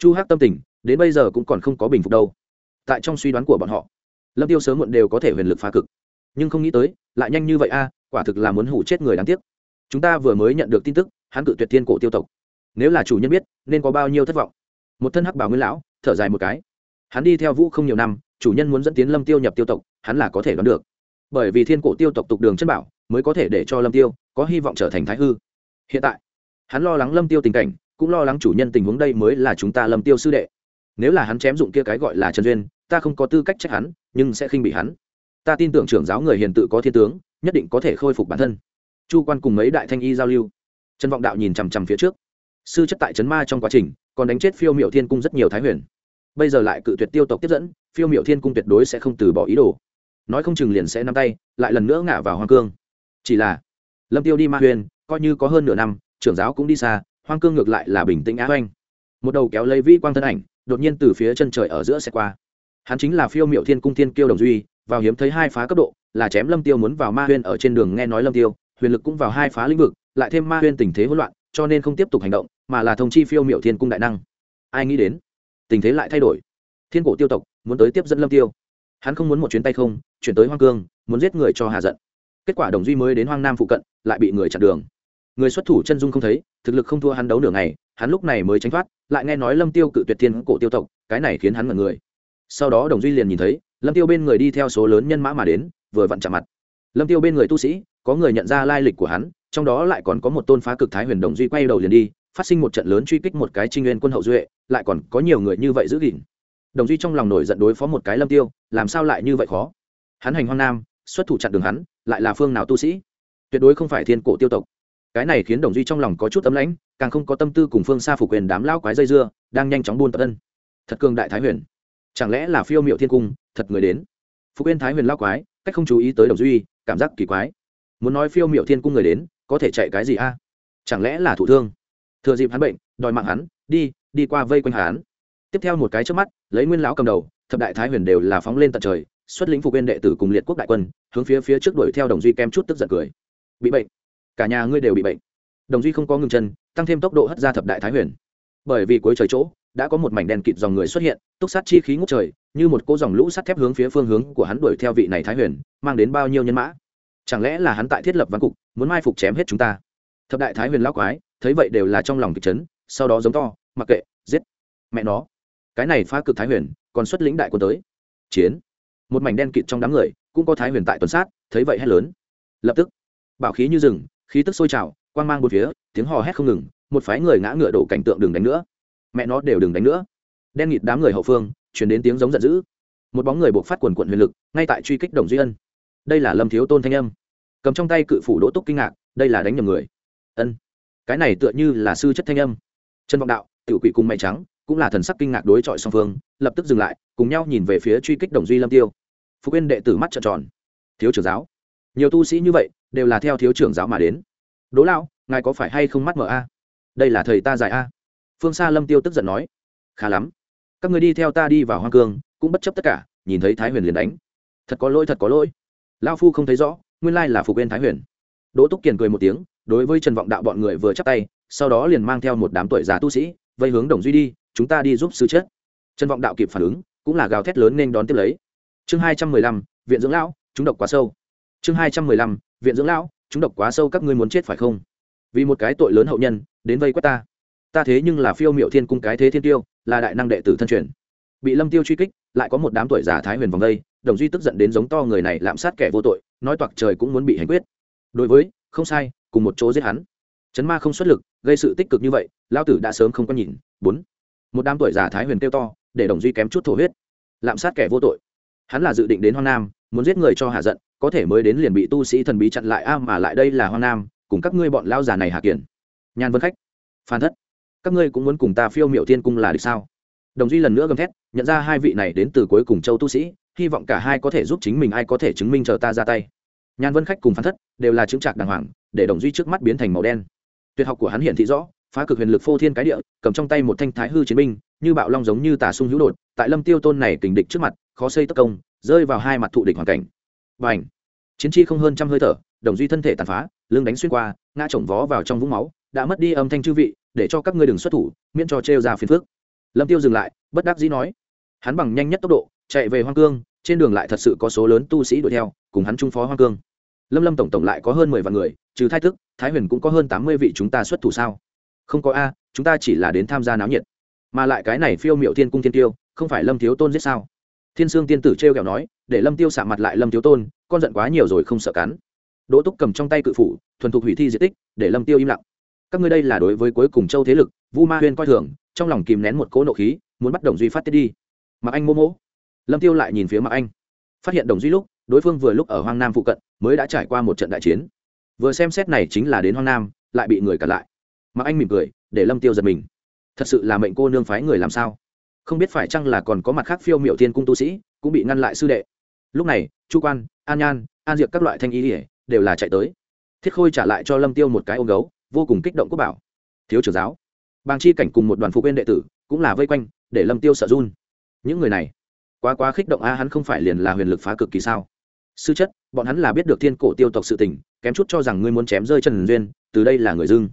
chu hắc tâm tình, đến bây giờ cũng còn không có bình phục đâu. Tại trong suy đoán của bọn họ, lâm tiêu sớm muộn đều có thể huyền lực phá cực. Nhưng không nghĩ tới, lại nhanh như vậy a, quả thực là muốn hủ chết người đáng tiếc. Chúng ta vừa mới nhận được tin tức, hắn cự tuyệt thiên cổ tiêu tộc. Nếu là chủ nhân biết, nên có bao nhiêu thất vọng. Một thân hắc bảo nguyên lão, thở dài một cái. Hắn đi theo vũ không nhiều năm, chủ nhân muốn dẫn tiến lâm tiêu nhập tiêu tộc, hắn là có thể đoán được. Bởi vì thiên cổ tiêu tộc tục đường chân bảo, mới có thể để cho lâm tiêu có hy vọng trở thành thái hư. Hiện tại, hắn lo lắng lâm tiêu tình cảnh cũng lo lắng chủ nhân tình huống đây mới là chúng ta lâm tiêu sư đệ. Nếu là hắn chém dụng kia cái gọi là trần duyên, ta không có tư cách trách hắn, nhưng sẽ khinh bị hắn. Ta tin tưởng trưởng giáo người hiền tự có thiên tướng, nhất định có thể khôi phục bản thân. Chu quan cùng mấy đại thanh y giao lưu. Trần vọng đạo nhìn chằm chằm phía trước. Sư chất tại trấn ma trong quá trình, còn đánh chết phiêu miệu thiên cung rất nhiều thái huyền. Bây giờ lại cự tuyệt tiêu tộc tiếp dẫn, phiêu miệu thiên cung tuyệt đối sẽ không từ bỏ ý đồ. Nói không chừng liền sẽ nắm tay, lại lần nữa ngả vào hoàng cương. Chỉ là, lâm tiêu đi ma huyền, coi như có hơn nửa năm, trưởng giáo cũng đi xa hoang cương ngược lại là bình tĩnh á oanh. Một đầu kéo lấy vĩ quang thân ảnh, đột nhiên từ phía chân trời ở giữa xe qua. Hắn chính là phiêu miệu thiên cung thiên kiêu đồng duy, vào hiếm thấy hai phá cấp độ, là chém lâm tiêu muốn vào ma huyên ở trên đường nghe nói lâm tiêu, huyền lực cũng vào hai phá lĩnh vực, lại thêm ma huyên tình thế hỗn loạn, cho nên không tiếp tục hành động, mà là thông chi phiêu miệu thiên cung đại năng. Ai nghĩ đến, tình thế lại thay đổi. Thiên cổ tiêu tộc muốn tới tiếp dẫn lâm tiêu. Hắn không muốn một chuyến tay không, chuyển tới hoang cương, muốn giết người cho hà giận. Kết quả đồng duy mới đến hoang nam phụ cận, lại bị người chặn đường người xuất thủ chân dung không thấy, thực lực không thua hắn đấu nửa ngày, hắn lúc này mới tránh thoát, lại nghe nói lâm tiêu cự tuyệt thiên cổ tiêu tộc, cái này khiến hắn ngẩn người. Sau đó đồng duy liền nhìn thấy, lâm tiêu bên người đi theo số lớn nhân mã mà đến, vừa vặn chạm mặt. Lâm tiêu bên người tu sĩ, có người nhận ra lai lịch của hắn, trong đó lại còn có một tôn phá cực thái huyền đồng duy quay đầu liền đi, phát sinh một trận lớn truy kích một cái trinh nguyên quân hậu duệ, lại còn có nhiều người như vậy giữ gìn. Đồng duy trong lòng nổi giận đối phó một cái lâm tiêu, làm sao lại như vậy khó? Hắn hành hoang nam, xuất thủ chặn đường hắn, lại là phương nào tu sĩ? Tuyệt đối không phải thiên cổ tiêu tộc cái này khiến đồng duy trong lòng có chút tấm lãnh, càng không có tâm tư cùng phương xa phục quyền đám lao quái dây dưa, đang nhanh chóng buôn tập thân. thật cường đại thái huyền. Chẳng lẽ là phiêu miệu thiên cung, thật người đến? Phục yên thái huyền lao quái, cách không chú ý tới đồng duy, cảm giác kỳ quái. Muốn nói phiêu miệu thiên cung người đến, có thể chạy cái gì a? Chẳng lẽ là thủ thương? Thừa dịp hắn bệnh, đòi mạng hắn, đi đi qua vây quanh hắn. Tiếp theo một cái trước mắt, lấy nguyên lão cầm đầu, thập đại thái huyền đều là phóng lên tận trời, xuất lĩnh phục huyền đệ tử cùng liệt quốc đại quân, hướng phía phía trước đuổi theo đồng duy kem chút tức giận cười. Bị bệnh cả nhà ngươi đều bị bệnh. Đồng duy không có ngừng chân, tăng thêm tốc độ hất ra thập đại thái huyền. Bởi vì cuối trời chỗ, đã có một mảnh đèn kịt dòng người xuất hiện, túc sát chi khí ngút trời, như một cỗ dòng lũ sắt thép hướng phía phương hướng của hắn đuổi theo vị này thái huyền, mang đến bao nhiêu nhân mã. Chẳng lẽ là hắn tại thiết lập văn cục, muốn mai phục chém hết chúng ta? Thập đại thái huyền lão quái, thấy vậy đều là trong lòng kịch chấn, sau đó giống to, mặc kệ, giết. Mẹ nó. Cái này phá cực thái huyền, còn xuất lĩnh đại quân tới. Chiến. Một mảnh đen kịt trong đám người, cũng có thái huyền tại tuần sát, thấy vậy hét lớn. Lập tức, bảo khí như rừng khí tức sôi trào, quang mang một phía, tiếng hò hét không ngừng, một phái người ngã ngựa đổ cảnh tượng đừng đánh nữa. Mẹ nó đều đừng đánh nữa. Đen nghịt đám người hậu phương chuyển đến tiếng giống giận dữ. Một bóng người buộc phát quần quận huyền lực, ngay tại truy kích đồng duy ân. Đây là lâm thiếu tôn thanh âm. Cầm trong tay cự phủ đỗ túc kinh ngạc, đây là đánh nhầm người. Ân. Cái này tựa như là sư chất thanh âm. Trần vọng đạo, tiểu quỷ cùng mày trắng, cũng là thần sắc kinh ngạc đối chọi song phương, lập tức dừng lại, cùng nhau nhìn về phía truy kích đồng duy lâm tiêu. Phục yên đệ tử mắt trợn tròn. Thiếu trưởng giáo. Nhiều tu sĩ như vậy đều là theo thiếu trưởng giáo mà đến. Đỗ Lão, ngài có phải hay không mắt mở a? Đây là thầy ta giải a. Phương xa lâm tiêu tức giận nói. Khá lắm. Các người đi theo ta đi vào hoang cương cũng bất chấp tất cả nhìn thấy thái huyền liền đánh. Thật có lỗi thật có lỗi. Lao phu không thấy rõ nguyên lai là phục bên thái huyền. Đỗ túc kiền cười một tiếng đối với trần vọng đạo bọn người vừa chắp tay sau đó liền mang theo một đám tuổi già tu sĩ vây hướng đồng duy đi chúng ta đi giúp sư chết. Trần vọng đạo kịp phản ứng cũng là gào thét lớn nên đón tiếp lấy. Chương hai trăm mười lăm viện dưỡng lão chúng độc quá sâu. Chương hai trăm mười lăm viện dưỡng lão, chúng độc quá sâu các ngươi muốn chết phải không? Vì một cái tội lớn hậu nhân, đến vây quét ta. Ta thế nhưng là phiêu miệu thiên cung cái thế thiên tiêu, là đại năng đệ tử thân truyền. Bị lâm tiêu truy kích, lại có một đám tuổi giả thái huyền vòng đây, đồng duy tức giận đến giống to người này lạm sát kẻ vô tội, nói toạc trời cũng muốn bị hành quyết. Đối với, không sai, cùng một chỗ giết hắn. Chấn ma không xuất lực, gây sự tích cực như vậy lao tử đã sớm không có nhìn. Bốn. Một đám tuổi giả thái huyền kêu to, để đồng duy kém chút thổ huyết. Lạm sát kẻ vô tội. Hắn là dự định đến hoang nam, muốn giết người cho hạ giận có thể mới đến liền bị tu sĩ thần bí chặn lại, a, mà lại đây là hoang nam, cùng các ngươi bọn lao già này hạ kiển nhàn vân khách, phan thất, các ngươi cũng muốn cùng ta phiêu miệu thiên cung là được sao? Đồng duy lần nữa gầm thét, nhận ra hai vị này đến từ cuối cùng châu tu sĩ, hy vọng cả hai có thể giúp chính mình, ai có thể chứng minh chờ ta ra tay. Nhàn vân khách cùng phan thất đều là chứng trạc đàng hoàng, để đồng duy trước mắt biến thành màu đen. Tuyệt học của hắn hiện thị rõ, phá cực huyền lực phô thiên cái địa, cầm trong tay một thanh thái hư chiến binh, như bạo long giống như tà sung hữu đột, tại lâm tiêu tôn này kình địch trước mặt, khó xây tất công, rơi vào hai mặt thụ địch hoàn cảnh và ảnh. Chiến chi không hơn trăm hơi thở, đồng duy thân thể tàn phá, lưng đánh xuyên qua, ngã chồng vó vào trong vũng máu, đã mất đi âm thanh chư vị, để cho các ngươi đừng xuất thủ, miễn cho trêu ra phiền phước lâm tiêu dừng lại, bất đắc dĩ nói. Hắn bằng nhanh nhất tốc độ, chạy về hoang cương, trên đường lại thật sự có số lớn tu sĩ đuổi theo, cùng hắn trung phó hoang cương. Lâm lâm tổng tổng lại có hơn mười vạn người, trừ thái thức, thái huyền cũng có hơn tám mươi vị chúng ta xuất thủ sao? Không có a, chúng ta chỉ là đến tham gia náo nhiệt. Mà lại cái này phiêu miệu thiên cung thiên tiêu, không phải lâm thiếu tôn giết sao? Thiên sương tiên tử t r e o kẹo nói để lâm tiêu xạ mặt lại lâm thiếu tôn, con giận quá nhiều rồi không sợ cắn. Đỗ túc cầm trong tay cự phủ, thuần thục hủy thi di tích, để lâm tiêu im lặng. Các ngươi đây là đối với cuối cùng châu thế lực, vu ma huyên coi thường, trong lòng kìm nén một cỗ nộ khí, muốn bắt đồng duy phát tiết đi. Mặc anh mô mỗ lâm tiêu lại nhìn phía mặc anh. Phát hiện đồng duy lúc, đối phương vừa lúc ở hoang nam phụ cận, mới đã trải qua một trận đại chiến. Vừa xem xét này chính là đến hoang nam, lại bị người cản lại. Mặc anh mỉm cười, để lâm tiêu giật mình. Thật sự là mệnh cô nương phái người làm sao? Không biết phải chăng là còn có mặt khác phiêu miệu thiên cung tu sĩ, cũng bị ngăn lại sư đệ lúc này, chu quan, an nhan, an diệp các loại thanh ý ỉa đều là chạy tới. Thiết khôi trả lại cho lâm tiêu một cái ôm gấu, vô cùng kích động quốc bảo. Thiếu trưởng giáo, bàng chi cảnh cùng một đoàn phụ quên đệ tử cũng là vây quanh, để lâm tiêu sợ run. Những người này, quá quá khích động a, hắn không phải liền là huyền lực phá cực kỳ sao? Sư chất, bọn hắn là biết được thiên cổ tiêu tộc sự tình, kém chút cho rằng ngươi muốn chém rơi trần duyên, từ đây là người dưng.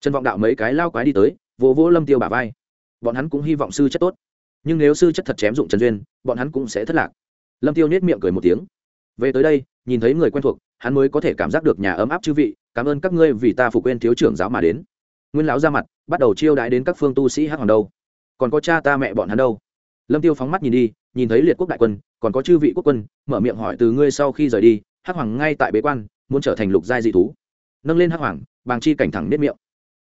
Trần vọng đạo mấy cái lao quái đi tới, vỗ vỗ lâm tiêu bả vai. Bọn hắn cũng hy vọng sư chất tốt. Nhưng nếu sư chất thật chém dụng trần duyên, bọn hắn cũng sẽ thất lạc lâm tiêu nhếch miệng cười một tiếng. Về tới đây, nhìn thấy người quen thuộc, hắn mới có thể cảm giác được nhà ấm áp chư vị, cảm ơn các ngươi vì ta phục quên thiếu trưởng giáo mà đến. Nguyên lão ra mặt, bắt đầu chiêu đãi đến các phương tu sĩ hát hoàng đâu. Còn có cha ta mẹ bọn hắn đâu? Lâm tiêu phóng mắt nhìn đi, nhìn thấy liệt quốc đại quân, còn có chư vị quốc quân, mở miệng hỏi từ ngươi sau khi rời đi hắc hoàng ngay tại bế quan, muốn trở thành lục giai dị thú. Nâng lên hắc hoàng, bàng chi cảnh thẳng nếp miệng.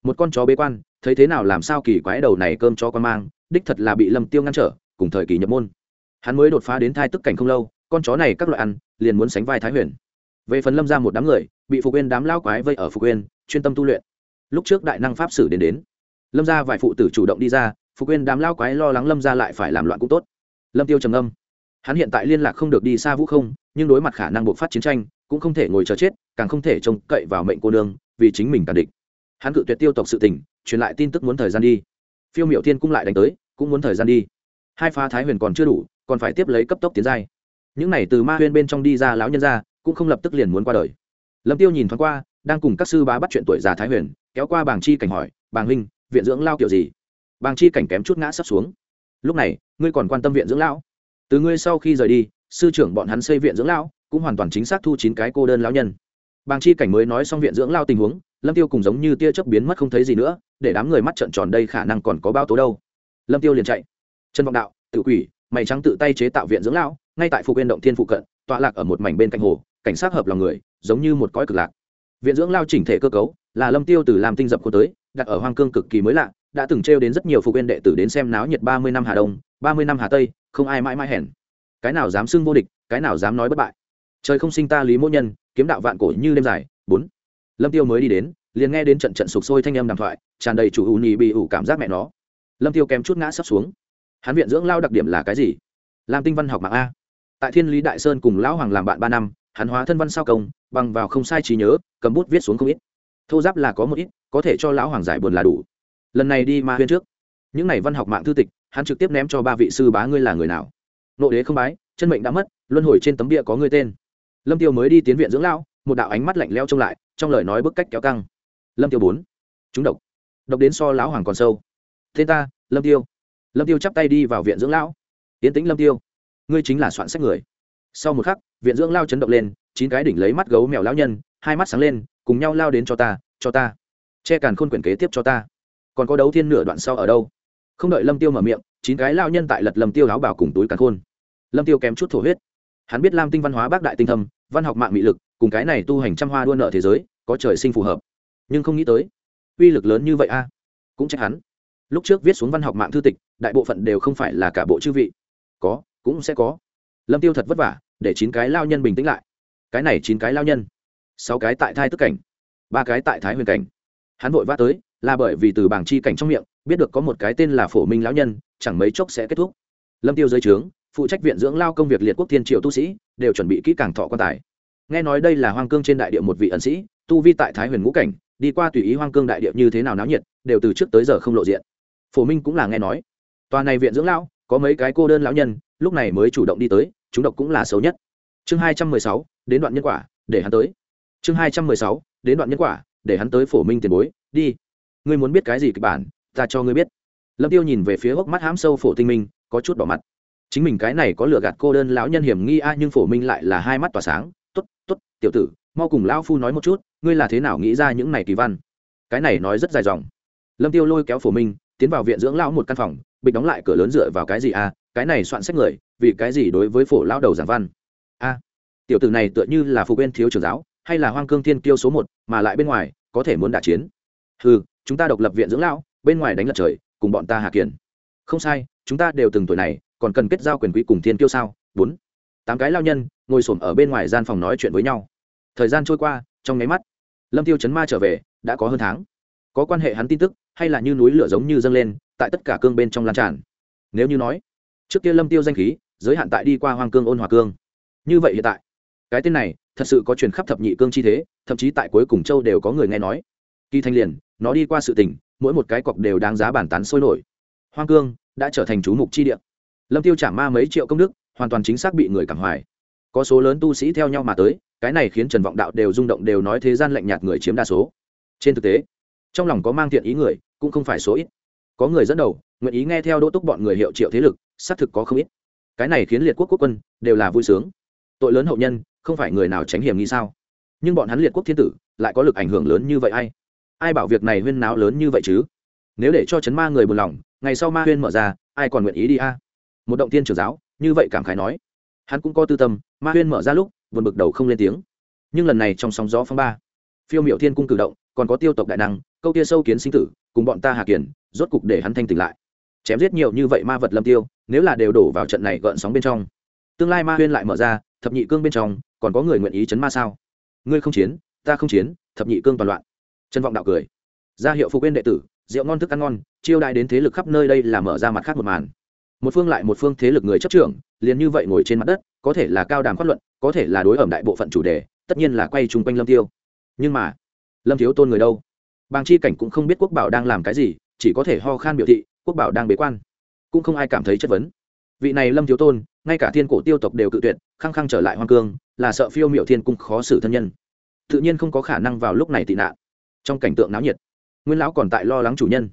Một con chó bế quan, thấy thế nào làm sao kỳ quái đầu này cơm cho con mang, đích thật là bị lâm tiêu ngăn trở, cùng thời kỳ nhập môn hắn mới đột phá đến thai tức cảnh không lâu, con chó này các loại ăn, liền muốn sánh vai thái huyền. Về phần lâm ra một đám người, bị phục quên đám lao quái vây ở phục quên chuyên tâm tu luyện. Lúc trước đại năng pháp sử đến đến, lâm ra vài phụ tử chủ động đi ra, phục quên đám lao quái lo lắng lâm ra lại phải làm loạn cũng tốt. Lâm tiêu trầm âm hắn hiện tại liên lạc không được đi xa vũ không, nhưng đối mặt khả năng bộc phát chiến tranh, cũng không thể ngồi chờ chết, càng không thể trông cậy vào mệnh cô nương, vì chính mình cả địch. Hắn cự tuyệt tiêu tộc sự tình, truyền lại tin tức muốn thời gian đi. Phiêu miểu thiên cũng lại đánh tới, cũng muốn thời gian đi. Hai phá thái huyền còn chưa đủ còn phải tiếp lấy cấp tốc tiến giai. Những này từ ma huyên bên trong đi ra lão nhân ra cũng không lập tức liền muốn qua đời. Lâm tiêu nhìn thoáng qua, đang cùng các sư bá bắt chuyện tuổi già thái huyền, kéo qua bảng chi cảnh hỏi, bàng huynh, viện dưỡng lao kiểu gì? Bàng chi cảnh kém chút ngã sắp xuống. Lúc này, ngươi còn quan tâm viện dưỡng lão? Từ ngươi sau khi rời đi, sư trưởng bọn hắn xây viện dưỡng lão, cũng hoàn toàn chính xác thu chín cái cô đơn lão nhân. Bàng chi cảnh mới nói xong viện dưỡng lao tình huống, lâm tiêu cùng giống như tia chớp biến mất không thấy gì nữa, để đám người mắt trợn tròn đây khả năng còn có bao tố đâu. Lâm tiêu liền chạy. Trần vọng đạo tự quỷ mày trắng tự tay chế tạo viện dưỡng lão, ngay tại phục viên động thiên phụ cận, tọa lạc ở một mảnh bên cạnh hồ, cảnh sát hợp lòng người, giống như một cõi cực lạc. Viện dưỡng lao chỉnh thể cơ cấu, là lâm tiêu từ làm tinh dập cô tới, đặt ở hoang cương cực kỳ mới lạ, đã từng trêu đến rất nhiều phục viên đệ tử đến xem náo nhiệt ba mươi năm hà đông, ba mươi năm hà tây, không ai mãi mãi hèn. Cái nào dám xưng vô địch, cái nào dám nói bất bại. Trời không sinh ta lý mỗ nhân, kiếm đạo vạn cổ như đêm dài. Bốn. Lâm tiêu mới đi đến, liền nghe đến trận trận sục sôi thanh âm đàm thoại, tràn đầy chủ ưu nhì bị ủ cảm giác mẹ nó. Lâm tiêu kém chút ngã sắp xuống hắn viện dưỡng lao đặc điểm là cái gì? Làm tinh văn học mạng a. Tại thiên lý đại sơn cùng lão hoàng làm bạn ba năm, hắn hóa thân văn sao công, bằng vào không sai trí nhớ, cầm bút viết xuống không ít. Thô giáp là có một ít, có thể cho lão hoàng giải buồn là đủ. Lần này đi ma huyên trước. Những này văn học mạng thư tịch, hắn trực tiếp ném cho ba vị sư bá ngươi là người nào. Nộ đế không bái, chân mệnh đã mất, luân hồi trên tấm bia có ngươi tên. Lâm tiêu mới đi tiến viện dưỡng lão, một đạo ánh mắt lạnh leo trông lại, trong lời nói bức cách kéo căng. Lâm tiêu bốn. Chúng độc. Độc đến so lão hoàng còn sâu. Tên ta, lâm tiêu lâm tiêu chắp tay đi vào viện dưỡng lão. Tiến tĩnh, lâm tiêu, ngươi chính là soạn sách người. Sau một khắc, viện dưỡng lao chấn động lên, chín cái đỉnh lấy mắt gấu mèo lão nhân, hai mắt sáng lên, cùng nhau lao đến cho ta cho ta. Che càn khôn quyển kế tiếp cho ta. Còn có đấu thiên nửa đoạn sau ở đâu? Không đợi lâm tiêu mở miệng, chín cái lao nhân tại lật lâm tiêu áo bảo cùng túi càn khôn. Lâm tiêu kém chút thổ huyết. Hắn biết lam tinh văn hóa bác đại tinh thâm, văn học mạng mị lực, cùng cái này tu hành trăm hoa đua nợ thế giới, có trời sinh phù hợp. Nhưng không nghĩ tới, uy lực lớn như vậy a. Cũng trách hắn lúc trước viết xuống văn học mạng thư tịch, đại bộ phận đều không phải là cả bộ chư vị. Có, cũng sẽ có. Lâm tiêu thật vất vả, để chín cái lao nhân bình tĩnh lại. Cái này chín cái lao nhân. Sáu cái tại thai tức cảnh. Ba cái tại thái huyền cảnh. Hắn vội vã tới, là bởi vì từ bảng chi cảnh trong miệng, biết được có một cái tên là phổ minh lão nhân, chẳng mấy chốc sẽ kết thúc. Lâm tiêu dưới trướng, phụ trách viện dưỡng lao công việc liệt quốc thiên triệu tu sĩ, đều chuẩn bị kỹ càng thọ quan tài. Nghe nói đây là hoang cương trên đại địa một vị ẩn sĩ, tu vi tại thái huyền ngũ cảnh, đi qua tùy ý hoang cương đại địa như thế nào náo nhiệt, đều từ trước tới giờ không lộ diện phổ minh cũng là nghe nói. Tòa này viện dưỡng lão, có mấy cái cô đơn lão nhân, lúc này mới chủ động đi tới, chúng độc cũng là xấu nhất. Chương hai trăm mười sáu, đến đoạn nhân quả, để hắn tới. Chương hai trăm mười sáu, đến đoạn nhân quả, để hắn tới phổ minh tiền bối, đi. Ngươi muốn biết cái gì kịch bản, ta cho ngươi biết. Lâm tiêu nhìn về phía hốc mắt hám sâu phổ tinh minh, có chút bỏ mặt. Chính mình cái này có lừa gạt cô đơn lão nhân hiểm nghi a, nhưng phổ minh lại là hai mắt tỏa sáng. Tốt tốt, tiểu tử, mau cùng lão phu nói một chút, ngươi là thế nào nghĩ ra những này kỳ văn? Cái này nói rất dài dòng. Lâm tiêu lôi kéo phổ minh tiến vào viện dưỡng lão một căn phòng, bịch đóng lại cửa lớn dựa vào cái gì? À? cái này soạn sách người, vì cái gì đối với phổ lão đầu giảng văn? A tiểu tử này tựa như là phụ bên thiếu trưởng giáo, hay là hoang cương thiên kiêu số một, mà lại bên ngoài, có thể muốn đả chiến. Ừ chúng ta độc lập viện dưỡng lão, bên ngoài đánh lật trời, cùng bọn ta hạ kiền. Không sai, chúng ta đều từng tuổi này, còn cần kết giao quyền quý cùng thiên kiêu sao? Bốn. Tám cái lao nhân, ngồi xổm ở bên ngoài gian phòng nói chuyện với nhau. Thời gian trôi qua, trong nháy mắt, lâm tiêu chấn ma trở về, đã có hơn tháng có quan hệ hắn tin tức, hay là như núi lửa giống như dâng lên, tại tất cả cương bên trong lan tràn. Nếu như nói, trước kia lâm tiêu danh khí, giới hạn tại đi qua hoàng cương, ôn hòa cương. Như vậy hiện tại, cái tên này, thật sự có truyền khắp thập nhị cương chi thế, thậm chí tại cuối cùng châu đều có người nghe nói. Kỳ thanh liền, nó đi qua sự tình, mỗi một cái cọc đều đáng giá bản tán sôi nổi. Hoang cương đã trở thành chú mục chi địa. Lâm tiêu trả ma mấy triệu công đức, hoàn toàn chính xác bị người cảm hoài. Có số lớn tu sĩ theo nhau mà tới, cái này khiến trần vọng đạo đều rung động, đều nói thế gian lạnh nhạt người chiếm đa số. Trên thực tế trong lòng có mang thiện ý người, cũng không phải số ít. Có người dẫn đầu, nguyện ý nghe theo đỗ túc bọn người hiệu triệu thế lực, xác thực có không ít. Cái này khiến liệt quốc quốc quân, đều là vui sướng. Tội lớn hậu nhân, không phải người nào tránh hiểm nghi sao? Nhưng bọn hắn liệt quốc thiên tử, lại có lực ảnh hưởng lớn như vậy ai? Ai bảo việc này huyên náo lớn như vậy chứ? Nếu để cho chấn ma người buồn lòng, ngày sau ma huyên mở ra, ai còn nguyện ý đi a? Một động tiên trưởng giáo, như vậy cảm khái nói. Hắn cũng có tư tâm, ma huyên mở ra lúc vượt bực đầu không lên tiếng. Nhưng lần này trong sóng gió phong ba, phiêu miệu thiên cung cử động còn có tiêu tộc đại năng, câu tia sâu kiến sinh tử, cùng bọn ta hạ kiển, rốt cục để hắn thanh tỉnh lại. Chém giết nhiều như vậy ma vật lâm tiêu, nếu là đều đổ vào trận này gợn sóng bên trong, tương lai ma huyên lại mở ra, thập nhị cương bên trong, còn có người nguyện ý chấn ma sao? Ngươi không chiến, ta không chiến, thập nhị cương toàn loạn. Trân vọng đạo cười. Ra hiệu phục quên đệ tử, rượu ngon thức ăn ngon, chiêu đại đến thế lực khắp nơi đây là mở ra mặt khác một màn. Một phương lại một phương thế lực người chấp trưởng, liền như vậy ngồi trên mặt đất, có thể là cao đàm phát luận, có thể là đối ẩm đại bộ phận chủ đề, tất nhiên là quay chung quanh lâm tiêu. Nhưng mà lâm thiếu tôn người đâu? Bàng chi cảnh cũng không biết quốc bảo đang làm cái gì, chỉ có thể ho khan biểu thị, quốc bảo đang bế quan. Cũng không ai cảm thấy chất vấn. Vị này lâm thiếu tôn, ngay cả thiên cổ tiêu tộc đều cự tuyệt, khăng khăng trở lại hoang cương, là sợ phiêu miệu thiên cung khó xử thân nhân. Tự nhiên không có khả năng vào lúc này tị nạn. Trong cảnh tượng náo nhiệt, nguyên lão còn tại lo lắng chủ nhân.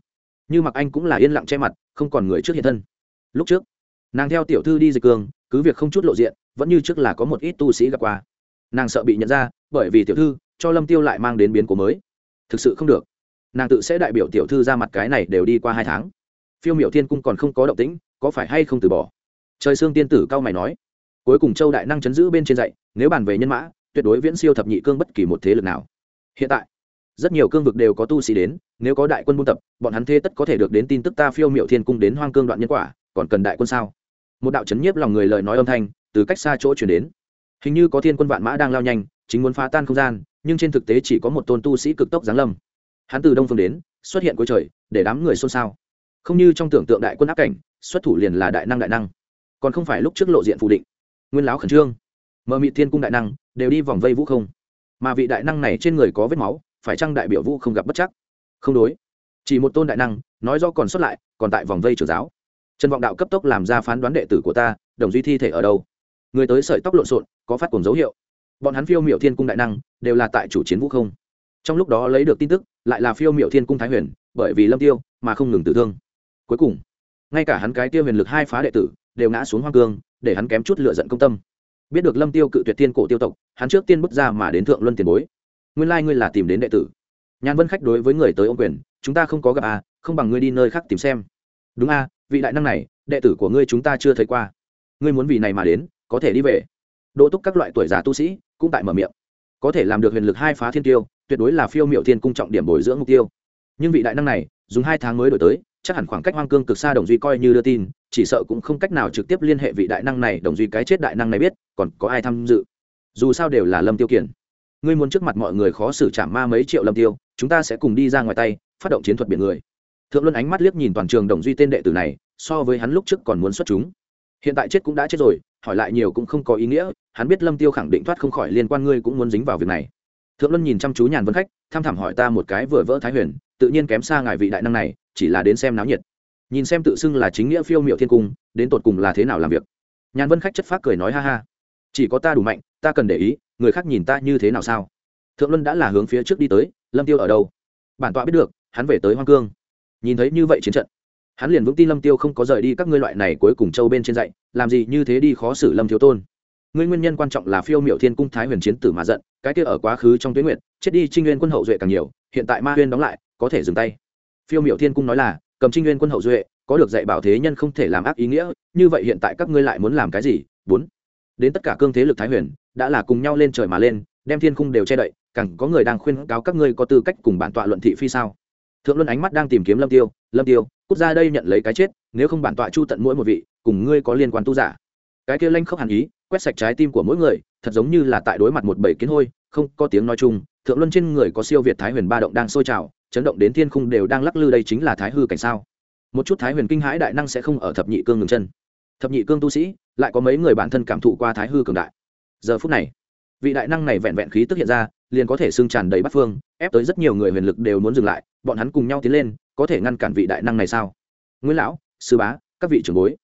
Như mặc anh cũng là yên lặng che mặt, không còn người trước hiện thân. Lúc trước, nàng theo tiểu thư đi dịch cương, cứ việc không chút lộ diện, vẫn như trước là có một ít tu sĩ gặp qua. Nàng sợ bị nhận ra, bởi vì tiểu thư cho lâm tiêu lại mang đến biến cố mới. Thực sự không được. Nàng tự sẽ đại biểu tiểu thư ra mặt cái này đều đi qua hai tháng. Phiêu miểu thiên cung còn không có động tĩnh, có phải hay không từ bỏ? Trời xương tiên tử cao mày nói. Cuối cùng châu đại năng chấn giữ bên trên dạy, nếu bàn về nhân mã, tuyệt đối viễn siêu thập nhị cương bất kỳ một thế lực nào. Hiện tại, rất nhiều cương vực đều có tu sĩ đến, nếu có đại quân buôn tập, bọn hắn thế tất có thể được đến tin tức ta phiêu miệu thiên cung đến hoang cương đoạn nhân quả, còn cần đại quân sao? Một đạo chấn nhiếp lòng người lời nói âm thanh, từ cách xa chỗ chuyển đến. Hình như có thiên quân vạn mã đang lao nhanh, chính muốn phá tan không gian nhưng trên thực tế chỉ có một tôn tu sĩ cực tốc giáng lâm. Hắn từ đông phương đến, xuất hiện cuối trời, để đám người xôn xao. Không như trong tưởng tượng đại quân áp cảnh, xuất thủ liền là đại năng đại năng. Còn không phải lúc trước lộ diện phủ định. Nguyên láo khẩn trương. Mờ mị thiên cung đại năng, đều đi vòng vây vũ không. Mà vị đại năng này trên người có vết máu, phải chăng đại biểu vũ không gặp bất chắc? Không đối. Chỉ một tôn đại năng, nói do còn xuất lại, còn tại vòng vây trưởng giáo. Trần vọng đạo cấp tốc làm ra phán đoán đệ tử của ta, đồng duy thi thể ở đâu? Người tới sợi tóc lộn xộn, có phát cùng dấu hiệu bọn hắn phiêu miệu thiên cung đại năng, đều là tại chủ chiến vũ không. Trong lúc đó lấy được tin tức, lại là phiêu miệu thiên cung thái huyền, bởi vì lâm tiêu, mà không ngừng tử thương. Cuối cùng, ngay cả hắn cái tiêu huyền lực hai phá đệ tử, đều ngã xuống hoang cương, để hắn kém chút lựa giận công tâm. Biết được lâm tiêu cự tuyệt tiên cổ tiêu tộc, hắn trước tiên bước ra mà đến thượng luân tiền bối. Nguyên lai ngươi là tìm đến đệ tử. Nhàn vân khách đối với người tới ô quyền, chúng ta không có gặp à không bằng ngươi đi nơi khác tìm xem. Đúng a vị đại năng này, đệ tử của ngươi chúng ta chưa thấy qua. Ngươi muốn vì này mà đến, có thể đi về. Đỗ túc các loại tuổi già tu sĩ cũng tại mở miệng. Có thể làm được huyền lực hai phá thiên tiêu, tuyệt đối là phiêu miệu thiên cung trọng điểm bồi dưỡng mục tiêu. Nhưng vị đại năng này, dùng hai tháng mới đổi tới, chắc hẳn khoảng cách hoang cương cực xa đồng duy coi như đưa tin, chỉ sợ cũng không cách nào trực tiếp liên hệ vị đại năng này, đồng duy cái chết đại năng này biết, còn có ai tham dự? Dù sao đều là lâm tiêu kiển. Ngươi muốn trước mặt mọi người khó xử trả ma mấy triệu lâm tiêu, chúng ta sẽ cùng đi ra ngoài tay, phát động chiến thuật biển người. Thượng luân ánh mắt liếc nhìn toàn trường đồng duy tên đệ tử này, so với hắn lúc trước còn muốn xuất chúng. Hiện tại chết cũng đã chết rồi, hỏi lại nhiều cũng không có ý nghĩa hắn biết lâm tiêu khẳng định thoát không khỏi liên quan ngươi cũng muốn dính vào việc này. Thượng luân nhìn chăm chú nhàn vân khách, tham thảm hỏi ta một cái vừa vỡ thái huyền, tự nhiên kém xa ngài vị đại năng này, chỉ là đến xem náo nhiệt. Nhìn xem tự xưng là chính nghĩa phiêu miệu thiên cung, đến tột cùng là thế nào làm việc. Nhàn vân khách chất phác cười nói ha ha. Chỉ có ta đủ mạnh, ta cần để ý, người khác nhìn ta như thế nào sao? Thượng luân đã là hướng phía trước đi tới, lâm tiêu ở đâu? Bản tọa biết được, hắn về tới hoang cương. Nhìn thấy như vậy chiến trận, hắn liền vững tin lâm tiêu không có rời đi các ngươi loại này cuối cùng châu bên trên dạy, làm gì như thế đi khó xử lâm thiếu tôn ngươi nguyên nhân quan trọng là phiêu miệu thiên cung thái huyền chiến tử mà giận, cái kia ở quá khứ trong tuyến nguyện chết đi trinh nguyên quân hậu duệ càng nhiều, hiện tại ma huyên đóng lại, có thể dừng tay. Phiêu miệu thiên cung nói là, cầm trinh nguyên quân hậu duệ, có được dạy bảo thế nhân không thể làm ác ý nghĩa, như vậy hiện tại các ngươi lại muốn làm cái gì? Bốn. Đến tất cả cương thế lực thái huyền, đã là cùng nhau lên trời mà lên, đem thiên cung đều che đậy, càng có người đang khuyên cáo các ngươi có tư cách cùng bản tọa luận thị phi sao? Thượng luân ánh mắt đang tìm kiếm lâm tiêu lâm tiêu, cút ra đây nhận lấy cái chết, nếu không bản tọa chu tận mỗi một vị, cùng ngươi có liên quan tu giả cái kia lanh khóc hàn ý, quét sạch trái tim của mỗi người, thật giống như là tại đối mặt một bầy kiến hôi, không có tiếng nói chung, thượng luân trên người có siêu việt thái huyền ba động đang sôi trào, chấn động đến thiên khung đều đang lắc lư đây chính là thái hư cảnh sao. Một chút thái huyền kinh hãi đại năng sẽ không ở thập nhị cương ngừng chân. Thập nhị cương tu sĩ, lại có mấy người bản thân cảm thụ qua thái hư cường đại. Giờ phút này, vị đại năng này vẹn vẹn khí tức hiện ra, liền có thể xương tràn đầy bắt phương, ép tới rất nhiều người huyền lực đều muốn dừng lại, bọn hắn cùng nhau tiến lên, có thể ngăn cản vị đại năng này sao? Nguyễn lão, sư bá, các vị trưởng bối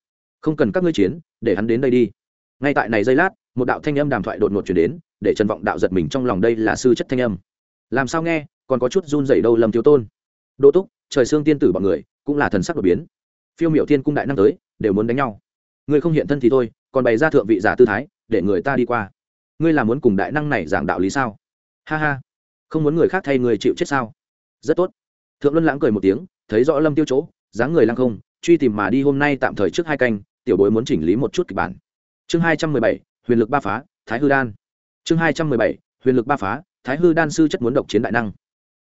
không cần các ngươi chiến, để hắn đến đây đi. Ngay tại này giây lát, một đạo thanh âm đàm thoại đột ngột chuyển đến, để trần vọng đạo giật mình trong lòng đây là sư chất thanh âm. Làm sao nghe, còn có chút run dày đâu lâm thiếu tôn. Đỗ túc, trời xương tiên tử bọn người, cũng là thần sắc đột biến. Phiêu miểu thiên cung đại năng tới, đều muốn đánh nhau. Ngươi không hiện thân thì thôi, còn bày ra thượng vị giả tư thái, để người ta đi qua. Ngươi là muốn cùng đại năng này giảng đạo lý sao? Ha ha. Không muốn người khác thay người chịu chết sao? Rất tốt. Thượng luân lãng cười một tiếng, thấy rõ lâm tiêu chỗ, dáng người lăng không, truy tìm mà đi hôm nay tạm thời trước hai canh tiểu bối muốn chỉnh lý một chút kịch bản. Chương hai trăm mười bảy, huyền lực ba phá, thái hư đan. Chương hai trăm mười bảy, huyền lực ba phá, thái hư đan sư chất muốn độc chiến đại năng.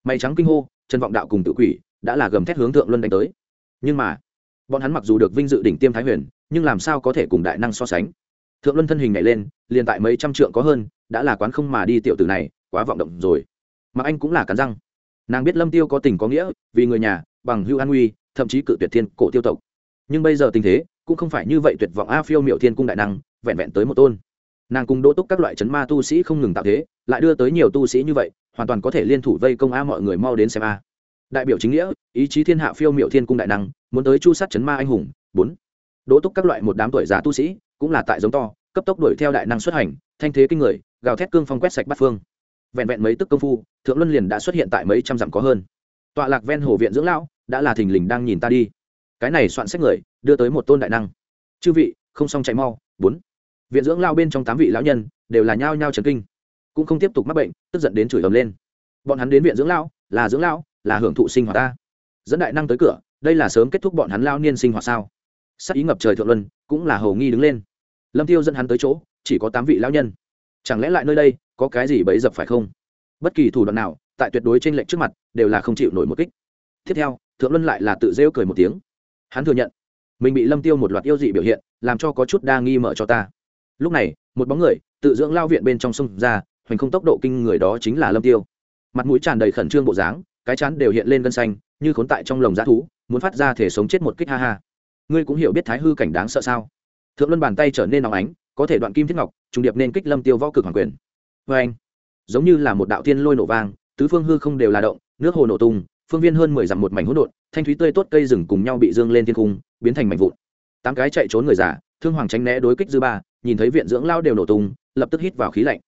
Mây trắng kinh hô chân vọng đạo cùng tự quỷ đã là gầm thét hướng thượng luân đánh tới. Nhưng mà, bọn hắn mặc dù được vinh dự đỉnh tiêm thái huyền, nhưng làm sao có thể cùng đại năng so sánh? Thượng luân thân hình nhảy lên, liền tại mấy trăm trượng có hơn, đã là quán không mà đi tiểu tử này, quá vọng động rồi. Mà anh cũng là cắn răng. Nàng biết lâm tiêu có tình có nghĩa, vì người nhà, bằng hưu an nguy, thậm chí cự tuyệt thiên cổ tiêu tộc. Nhưng bây giờ tình thế cũng không phải như vậy tuyệt vọng. A phiêu miệu thiên cung đại năng, vẹn vẹn tới một tôn. Nàng cùng đỗ túc các loại chấn ma tu sĩ không ngừng tạo thế, lại đưa tới nhiều tu sĩ như vậy, hoàn toàn có thể liên thủ vây công a mọi người mau đến xem a. Đại biểu chính nghĩa, ý chí thiên hạ phiêu miệu thiên cung đại năng, muốn tới chu sát chấn ma anh hùng. Bốn. Đỗ túc các loại một đám tuổi già tu sĩ, cũng là tại giống to, cấp tốc đuổi theo đại năng xuất hành, thanh thế kinh người, gào thét cương phong quét sạch bát phương. Vẹn vẹn mấy tức công phu, thượng luân liền đã xuất hiện tại mấy trăm dặm có hơn. Tọa lạc ven hồ viện dưỡng lão, đã là thình lình đang nhìn ta đi. Cái này soạn sách người đưa tới một tôn đại năng. Chư vị, không xong chạy mau, bốn. Viện dưỡng lao bên trong tám vị lão nhân đều là nhao nhao trần kinh, cũng không tiếp tục mắc bệnh, tức giận đến chửi ầm lên. Bọn hắn đến viện dưỡng lão là dưỡng lão là hưởng thụ sinh hoạt ta. Dẫn đại năng tới cửa, đây là sớm kết thúc bọn hắn lao niên sinh hoạt sao? Sắc ý ngập trời thượng luân, cũng là hầu nghi đứng lên. Lâm tiêu dẫn hắn tới chỗ, chỉ có tám vị lão nhân. Chẳng lẽ lại nơi đây, có cái gì bấy dập phải không? Bất kỳ thủ đoạn nào, tại tuyệt đối trên lệnh trước mặt, đều là không chịu nổi một kích. Tiếp theo, thượng luân lại là tự rêu cười một tiếng. Hắn thừa nhận mình bị lâm tiêu một loạt yêu dị biểu hiện, làm cho có chút đa nghi mở cho ta. Lúc này, một bóng người, tự dưỡng lao viện bên trong sông ra, hoành không tốc độ kinh người đó chính là lâm tiêu. Mặt mũi tràn đầy khẩn trương bộ dáng, cái chán đều hiện lên gân xanh, như khốn tại trong lồng giá thú, muốn phát ra thể sống chết một kích ha ha. Ngươi cũng hiểu biết thái hư cảnh đáng sợ sao? Thượng luân bàn tay trở nên nóng ánh, có thể đoạn kim thiết ngọc, trùng điệp nên kích lâm tiêu võ cực hoàng quyền. Vê anh, giống như là một đạo tiên lôi nổ vang, tứ phương hư không đều là động, nước hồ nổ tung, phương viên hơn mười dặm một mảnh hỗn độn, thanh thúy tươi tốt cây rừng cùng nhau bị dương lên thiên cung biến thành mảnh vụn. Tám cái chạy trốn người giả thương hoàng tránh né đối kích dư ba, nhìn thấy viện dưỡng lao đều nổ tung, lập tức hít vào khí lạnh.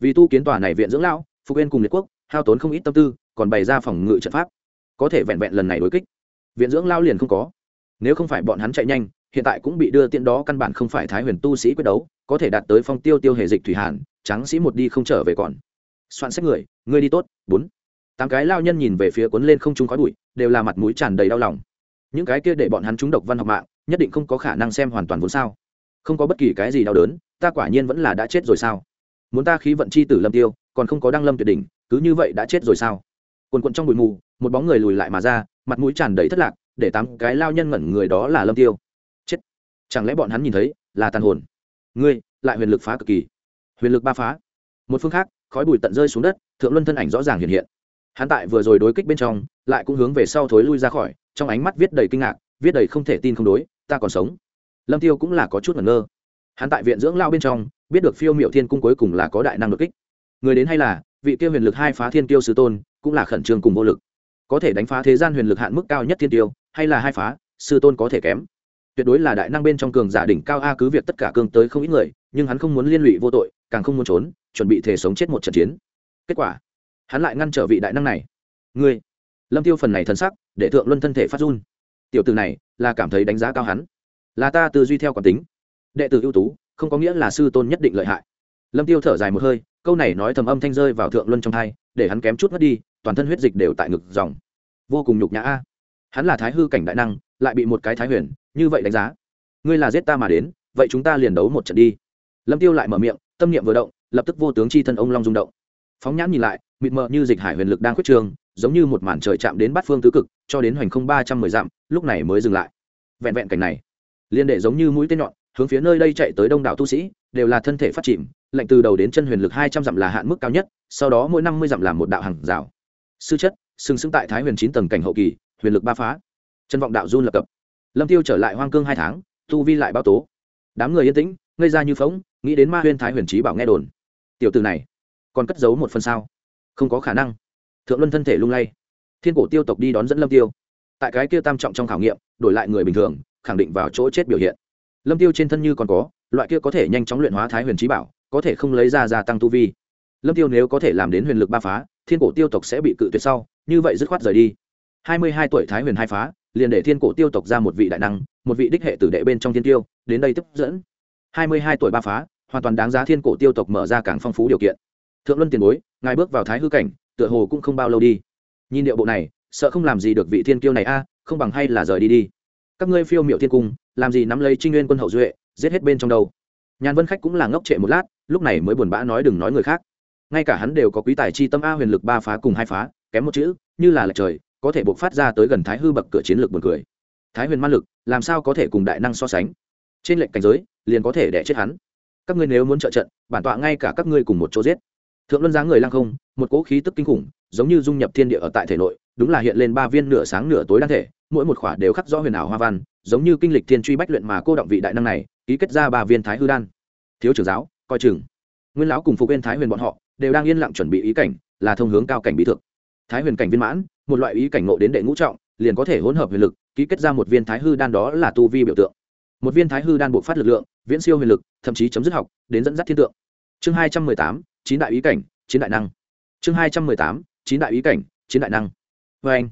Vì tu kiến tòa này viện dưỡng lao phục yên cùng liệt quốc, hao tốn không ít tâm tư, còn bày ra phòng ngự trận pháp. Có thể vẹn vẹn lần này đối kích, viện dưỡng lao liền không có. Nếu không phải bọn hắn chạy nhanh, hiện tại cũng bị đưa tiện đó căn bản không phải thái huyền tu sĩ quyết đấu, có thể đạt tới phong tiêu tiêu hệ dịch thủy hàn trắng sĩ một đi không trở về còn. Soạn sách người ngươi đi tốt, bốn. Tám cái lao nhân nhìn về phía cuốn lên không trung khói bụi, đều là mặt mũi tràn đầy đau lòng những cái kia để bọn hắn trúng độc văn học mạng, nhất định không có khả năng xem hoàn toàn vốn sao. Không có bất kỳ cái gì đau đớn, ta quả nhiên vẫn là đã chết rồi sao? Muốn ta khí vận c h i tử lâm tiêu, còn không có đăng lâm tuyệt đỉnh, cứ như vậy đã chết rồi sao? Quần quận trong bụi mù, một bóng người lùi lại mà ra, mặt mũi tràn đầy thất lạc, để tám cái lao nhân ngẩn người đó là lâm tiêu. Chết! Chẳng lẽ bọn hắn nhìn thấy là tàn hồn? Ngươi, lại huyền lực phá cực kỳ. Huyền lực ba phá. Một phương khác, khói bụi tận rơi xuống đất, thượng luân thân ảnh rõ ràng hiện hiện hắn tại vừa rồi đối kích bên trong, lại cũng hướng về sau thối lui ra khỏi, trong ánh mắt viết đầy kinh ngạc, viết đầy không thể tin không đối, ta còn sống. Lâm tiêu cũng là có chút ngẩn ngơ. Hắn tại viện dưỡng lao bên trong, biết được phiêu miệu thiên cung cuối cùng là có đại năng đột kích. Người đến hay là, vị tiêu huyền lực hai phá thiên tiêu sư tôn, cũng là khẩn trương cùng vô lực. Có thể đánh phá thế gian huyền lực hạn mức cao nhất thiên tiêu, hay là hai phá, sư tôn có thể kém. Tuyệt đối là đại năng bên trong cường giả đỉnh cao a cứ việc tất cả cường tới không ít người, nhưng hắn không muốn liên lụy vô tội, càng không muốn trốn, chuẩn bị thể sống chết một trận chiến. Kết quả hắn lại ngăn trở vị đại năng này. Ngươi, lâm tiêu phần này thân sắc, để thượng luân thân thể phát run. Tiểu tử này, là cảm thấy đánh giá cao hắn. Là ta tư duy theo quản tính. Đệ tử ưu tú, không có nghĩa là sư tôn nhất định lợi hại. Lâm tiêu thở dài một hơi, câu này nói thầm âm thanh rơi vào thượng luân trong thai để hắn kém chút mất đi, toàn thân huyết dịch đều tại ngực dòng. Vô cùng nhục nhã a. Hắn là thái hư cảnh đại năng, lại bị một cái thái huyền, như vậy đánh giá. Ngươi là giết ta mà đến, vậy chúng ta liền đấu một trận đi. Lâm tiêu lại mở miệng, tâm niệm vừa động, lập tức vô tướng chi thân ông long rung động. Phóng nhãn nhìn lại mịt mờ như dịch hải huyền lực đang khuyết trường, giống như một màn trời chạm đến bát phương tứ cực, cho đến hoành không ba trăm mười dặm, lúc này mới dừng lại. Vẹn vẹn cảnh này, liên đệ giống như mũi tên nhọn, hướng phía nơi đây chạy tới đông đảo tu sĩ, đều là thân thể phát chìm lệnh từ đầu đến chân huyền lực hai trăm dặm là hạn mức cao nhất, sau đó mỗi năm mươi dặm làm một đạo hàng rào. Sư chất, sừng sững tại thái huyền chín tầng cảnh hậu kỳ, huyền lực ba phá. Chân vọng đạo run lập cập. Lâm tiêu trở lại hoang cương hai tháng, tu vi lại báo tố. Đám người yên tĩnh, ngây ra như phóng nghĩ đến ma huyền thái huyền trí bảo nghe đồn. Tiểu từ này, còn cất giấu một phần sao? Không có khả năng. Thượng luân thân thể lung lay. Thiên cổ tiêu tộc đi đón dẫn lâm tiêu. Tại cái kia tam trọng trong khảo nghiệm, đổi lại người bình thường, khẳng định vào chỗ chết biểu hiện. Lâm tiêu trên thân như còn có, loại kia có thể nhanh chóng luyện hóa thái huyền trí bảo, có thể không lấy ra gia tăng tu vi. Lâm tiêu nếu có thể làm đến huyền lực ba phá, thiên cổ tiêu tộc sẽ bị cự tuyệt sau, như vậy dứt khoát rời đi. Hai mươi hai tuổi thái huyền hai phá, liền để thiên cổ tiêu tộc ra một vị đại năng, một vị đích hệ tử đệ bên trong thiên tiêu, đến đây tiếp dẫn. Hai mươi hai tuổi ba phá, hoàn toàn đáng giá thiên cổ tiêu tộc mở ra càng phong phú điều kiện thượng luân tiền bối, ngài bước vào thái hư cảnh, tựa hồ cũng không bao lâu đi. Nhìn điệu bộ này, sợ không làm gì được vị thiên kiêu này a, không bằng hay là rời đi đi. Các ngươi phiêu miệu thiên cung, làm gì nắm lấy trinh nguyên quân hậu duệ, giết hết bên trong đầu nhàn vân khách cũng là ngốc trệ một lát, lúc này mới buồn bã nói đừng nói người khác. Ngay cả hắn đều có quý tài chi tâm a huyền lực ba phá cùng hai phá, kém một chữ, như là lệch trời, có thể buộc phát ra tới gần thái hư bậc cửa chiến lược buồn cười. Thái huyền man lực, làm sao có thể cùng đại năng so sánh? Trên lệnh cảnh giới, liền có thể đẻ chết hắn. Các ngươi nếu muốn trợ trận, bản tọa ngay cả các ngươi cùng một chỗ giết thượng luân dáng người lăng không, một cỗ khí tức kinh khủng, giống như dung nhập thiên địa ở tại thể nội, đúng là hiện lên ba viên nửa sáng nửa tối đan thể, mỗi một khỏa đều khắc rõ huyền ảo hoa văn, giống như kinh lịch thiên truy bách luyện mà cô động vị đại năng này, ký kết ra ba viên thái hư đan. Thiếu trưởng giáo, coi chừng. Nguyên lão cùng phục viên thái huyền bọn họ, đều đang yên lặng chuẩn bị ý cảnh, là thông hướng cao cảnh bí thực thái huyền cảnh viên mãn, một loại ý cảnh ngộ đến đệ ngũ trọng, liền có thể hỗn hợp huyền lực, ký kết ra một viên thái hư đan đó là tu vi biểu tượng. Một viên thái hư đan buộc phát lực lượng, viễn siêu huyền lực, thậm chí chấm dứt học, đến dẫn dắt thiên tượng. Chương hai trăm mười tám chín đại ý cảnh, chín đại năng. Chương hai trăm mười tám, chín đại ý cảnh, chín đại năng. Vê anh,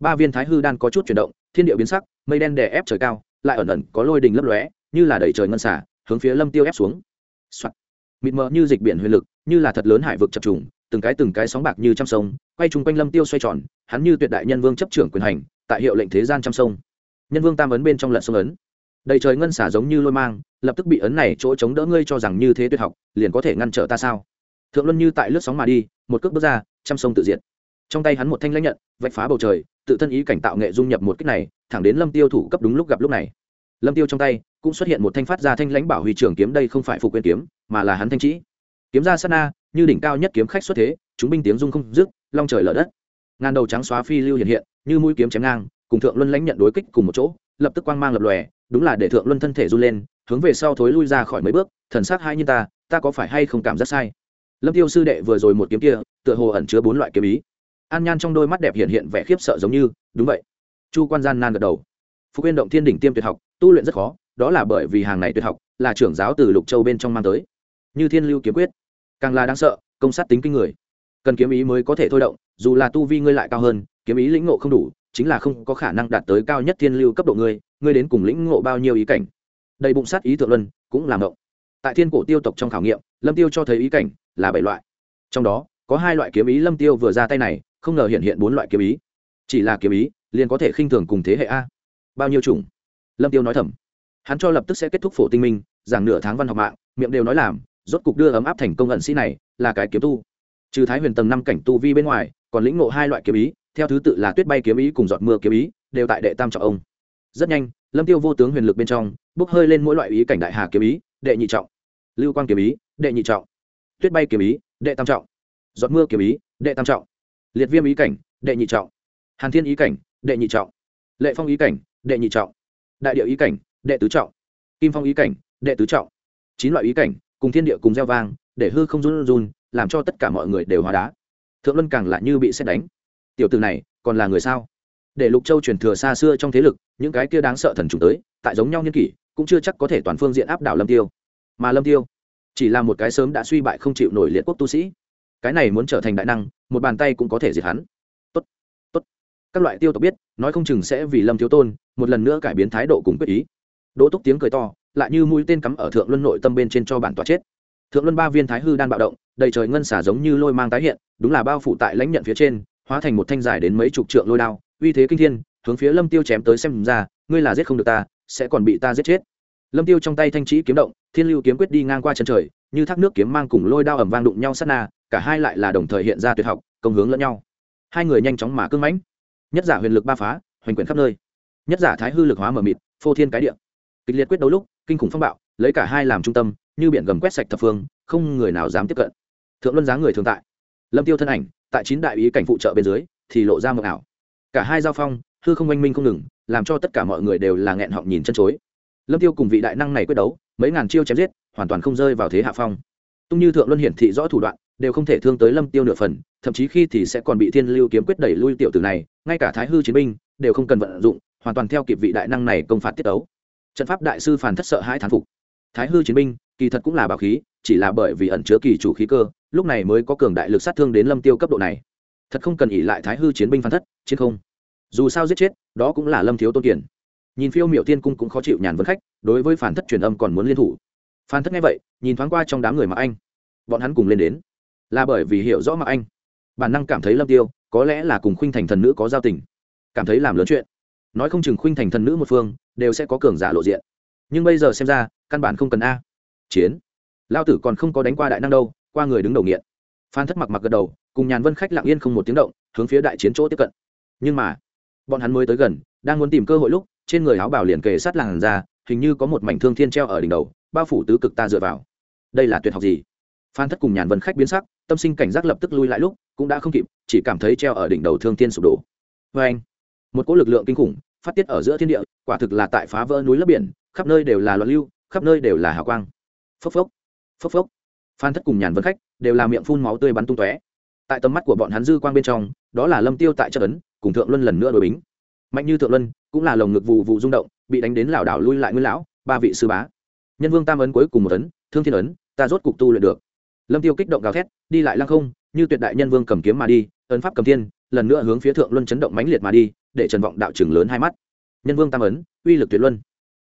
ba viên thái hư đan có chút chuyển động, thiên địa biến sắc, mây đen đè ép trời cao, lại ẩn ẩn có lôi đình lấp lóe, như là đẩy trời ngân xả, hướng phía lâm tiêu ép xuống、Soạn. mịt mờ như dịch biển huyền lực, như là thật lớn hải vực chập trùng, từng cái từng cái sóng bạc như trăm sông, quay chung quanh lâm tiêu xoay tròn, hắn như tuyệt đại nhân vương chấp trưởng quyền hành, tại hiệu lệnh thế gian trăm sông. Nhân vương tam ấn bên trong lận sông ấn. Đầy trời ngân xả giống như lôi mang, lập tức bị ấn này chỗ chống đỡ ngươi cho rằng như thế tuyệt học, liền có thể ngăn trở ta sao? Thượng luân như tại lướt sóng mà đi, một cước bước ra, trăm sông tự diệt. Trong tay hắn một thanh lãnh nhận, vạch phá bầu trời, tự thân ý cảnh tạo nghệ dung nhập một cách này, thẳng đến lâm tiêu thủ cấp đúng lúc gặp lúc này. Lâm tiêu trong tay, cũng xuất hiện một thanh phát ra thanh lãnh bảo huy trường kiếm, đây không phải phục quyền kiếm, mà là hắn thanh trĩ kiếm ra sát na, như đỉnh cao nhất kiếm khách xuất thế, chúng binh tiếng dung không dứt, long trời lở đất. Ngàn đầu trắng xóa phi lưu hiện hiện, như mũi kiếm chém ngang, cùng thượng luân lãnh nhận đối kích cùng một chỗ, lập tức quang mang lập lòe, đúng là để thượng luân thân thể run lên, hướng về sau thối lui ra khỏi mấy bước, thần sắc hai như ta ta có phải hay không cảm giác sai? Lâm tiêu sư đệ vừa rồi một kiếm kia, tựa hồ ẩn chứa bốn loại kiếm ý. An nhan trong đôi mắt đẹp hiện hiện vẻ khiếp sợ giống như, đúng vậy. Chu quan gian nan gật đầu. Phục yên động thiên đỉnh tiêm tuyệt học, tu luyện rất khó, đó là bởi vì hàng này tuyệt học là trưởng giáo từ lục châu bên trong mang tới. Như thiên lưu kiếm quyết, càng là đáng sợ, công sát tính kinh người. Cần kiếm ý mới có thể thôi động, dù là tu vi ngươi lại cao hơn, kiếm ý lĩnh ngộ không đủ, chính là không có khả năng đạt tới cao nhất thiên lưu cấp độ ngươi ngươi đến cùng lĩnh ngộ bao nhiêu ý cảnh. Đầy bụng sát ý thượng luân, cũng làm động tại thiên cổ tiêu tộc trong khảo nghiệm, lâm tiêu cho thấy ý cảnh là bảy loại. Trong đó, có hai loại kiếm ý lâm tiêu vừa ra tay này, không ngờ hiện hiện bốn loại kiếm ý. Chỉ là kiếm ý, liền có thể khinh thường cùng thế hệ a. Bao nhiêu chủng? Lâm tiêu nói thầm. Hắn cho lập tức sẽ kết thúc phổ tinh minh, giảng nửa tháng văn học mạng, miệng đều nói làm, rốt cục đưa ấm áp thành công ẩn sĩ này, là cái kiếm tu. Trừ thái huyền tầng năm cảnh tu vi bên ngoài, còn lĩnh ngộ hai loại kiếm ý, theo thứ tự là tuyết bay kiếm ý cùng giọt mưa kiếm ý, đều tại đệ tam trọng ông. Rất nhanh, lâm tiêu vô tướng huyền lực bên trong, bốc hơi lên mỗi loại ý cảnh đại hà kiếm ý, đệ nhị trọng. Lưu quang kiếm ý, đệ nhị trọng tuyết bay kiếm ý, đệ tam trọng. Giọt mưa kiếm ý, đệ tam trọng. Liệt viêm ý cảnh, đệ nhị trọng. Hàn thiên ý cảnh, đệ nhị trọng. Lệ phong ý cảnh, đệ nhị trọng. Đại địa ý cảnh, đệ tứ trọng. Kim phong ý cảnh, đệ tứ trọng. Chín loại ý cảnh, cùng thiên địa cùng gieo vang, để hư không run run, làm cho tất cả mọi người đều hóa đá. Thượng luân càng lại như bị xét đánh. Tiểu từ này, còn là người sao? Để lục châu truyền thừa xa xưa trong thế lực, những cái kia đáng sợ thần trùng tới, tại giống nhau n kỷ, cũng chưa chắc có thể toàn phương diện áp đảo lâm tiêu. Mà lâm tiêu chỉ là một cái sớm đã suy bại không chịu nổi liệt quốc tu sĩ. Cái này muốn trở thành đại năng, một bàn tay cũng có thể diệt hắn. Tốt tốt. Các loại tiêu tộc biết, nói không chừng sẽ vì lâm thiếu tôn, một lần nữa cải biến thái độ cùng quyết ý. Đỗ túc tiếng cười to, lại như mũi tên cắm ở thượng luân nội tâm bên trên cho bản tòa chết. Thượng luân ba viên thái hư đan bạo động, đầy trời ngân xả giống như lôi mang tái hiện, đúng là bao phủ tại lãnh nhận phía trên, hóa thành một thanh dài đến mấy chục trượng lôi đao, uy thế kinh thiên, hướng phía lâm tiêu chém tới xem ra, ngươi là giết không được ta, sẽ còn bị ta giết chết lâm tiêu trong tay thanh trí kiếm động, thiên lưu kiếm quyết đi ngang qua chân trời, như thác nước kiếm mang cùng lôi đao ẩm vang đụng nhau sát na, cả hai lại là đồng thời hiện ra tuyệt học, công hướng lẫn nhau. Hai người nhanh chóng mà cưng mãnh. Nhất giả huyền lực ba phá, hoành quyển khắp nơi. Nhất giả thái hư lực hóa mờ mịt, phô thiên cái địa. Kịch liệt quyết đấu lúc, kinh khủng phong bạo, lấy cả hai làm trung tâm, như biển gầm quét sạch thập phương, không người nào dám tiếp cận. Thượng luân giá người thường tại. Lâm tiêu thân ảnh, tại chín đại ý cảnh phụ trợ bên dưới, thì lộ ra mộng ảo. Cả hai giao phong, hư không oanh minh không ngừng, làm cho tất cả mọi người đều là nghẹn họng nhìn chân chối lâm tiêu cùng vị đại năng này quyết đấu, mấy ngàn chiêu chém giết, hoàn toàn không rơi vào thế hạ phong. Tung như thượng luân hiển thị rõ thủ đoạn, đều không thể thương tới lâm tiêu nửa phần, thậm chí khi thì sẽ còn bị thiên lưu kiếm quyết đẩy lui tiểu tử này, ngay cả thái hư chiến binh, đều không cần vận dụng, hoàn toàn theo kịp vị đại năng này công phạt tiết đấu trận pháp đại sư phản thất sợ hãi thán phục. Thái hư chiến binh, kỳ thật cũng là bảo khí, chỉ là bởi vì ẩn chứa kỳ chủ khí cơ, lúc này mới có cường đại lực sát thương đến lâm tiêu cấp độ này. Thật không cần ỉ lại thái hư chiến binh phản thất, chiến không. Dù sao giết chết, đó cũng là lâm thiếu tôn kiển nhìn phiêu miểu tiên cung cũng khó chịu nhàn vấn khách, đối với phản thất truyền âm còn muốn liên thủ. Phan thất nghe vậy, nhìn thoáng qua trong đám người mà anh. Bọn hắn cùng lên đến. Là bởi vì hiểu rõ mà anh. Bản năng cảm thấy lâm tiêu, có lẽ là cùng khuynh thành thần nữ có giao tình. Cảm thấy làm lớn chuyện. Nói không chừng khuynh thành thần nữ một phương, đều sẽ có cường giả lộ diện. Nhưng bây giờ xem ra, căn bản không cần a. Chiến. Lao tử còn không có đánh qua đại năng đâu, qua người đứng đầu nghiện. Phan thất mặc mặc gật đầu, cùng nhàn vân khách lặng yên không một tiếng động, hướng phía đại chiến chỗ tiếp cận. Nhưng mà, bọn hắn mới tới gần, đang muốn tìm cơ hội lúc trên người áo bảo liền kề sát làn ra hình như có một mảnh thương thiên treo ở đỉnh đầu, bao phủ tứ cực ta dựa vào. Đây là tuyệt học gì? Phan thất cùng nhàn vân khách biến sắc, tâm sinh cảnh giác lập tức lui lại lúc, cũng đã không kịp, chỉ cảm thấy treo ở đỉnh đầu thương thiên sụp đổ. Vê anh, một cỗ lực lượng kinh khủng phát tiết ở giữa thiên địa, quả thực là tại phá vỡ núi lấp biển, khắp nơi đều là loạn lưu, khắp nơi đều là hào quang. Phốc phốc phốc phốc. Phan thất cùng nhàn vân khách đều là miệng phun máu tươi bắn tung tóe. Tại tầm mắt của bọn hắn dư quang bên trong, đó là lâm tiêu tại chất ấn cùng thượng luân lần nữa đổi bính mạnh như thượng luân, cũng là lồng ngực vụ vụ rung động, bị đánh đến lảo đảo lui lại nguyên lão, ba vị sư bá. Nhân vương tam ấn cuối cùng một ấn, thương thiên ấn, ta rốt cục tu luyện được. Lâm tiêu kích động gào thét, đi lại lăng không, như tuyệt đại nhân vương cầm kiếm mà đi, ấn pháp cầm thiên, lần nữa hướng phía thượng luân chấn động mãnh liệt mà đi, để trần vọng đạo trưởng lớn hai mắt. Nhân vương tam ấn, uy lực tuyệt luân.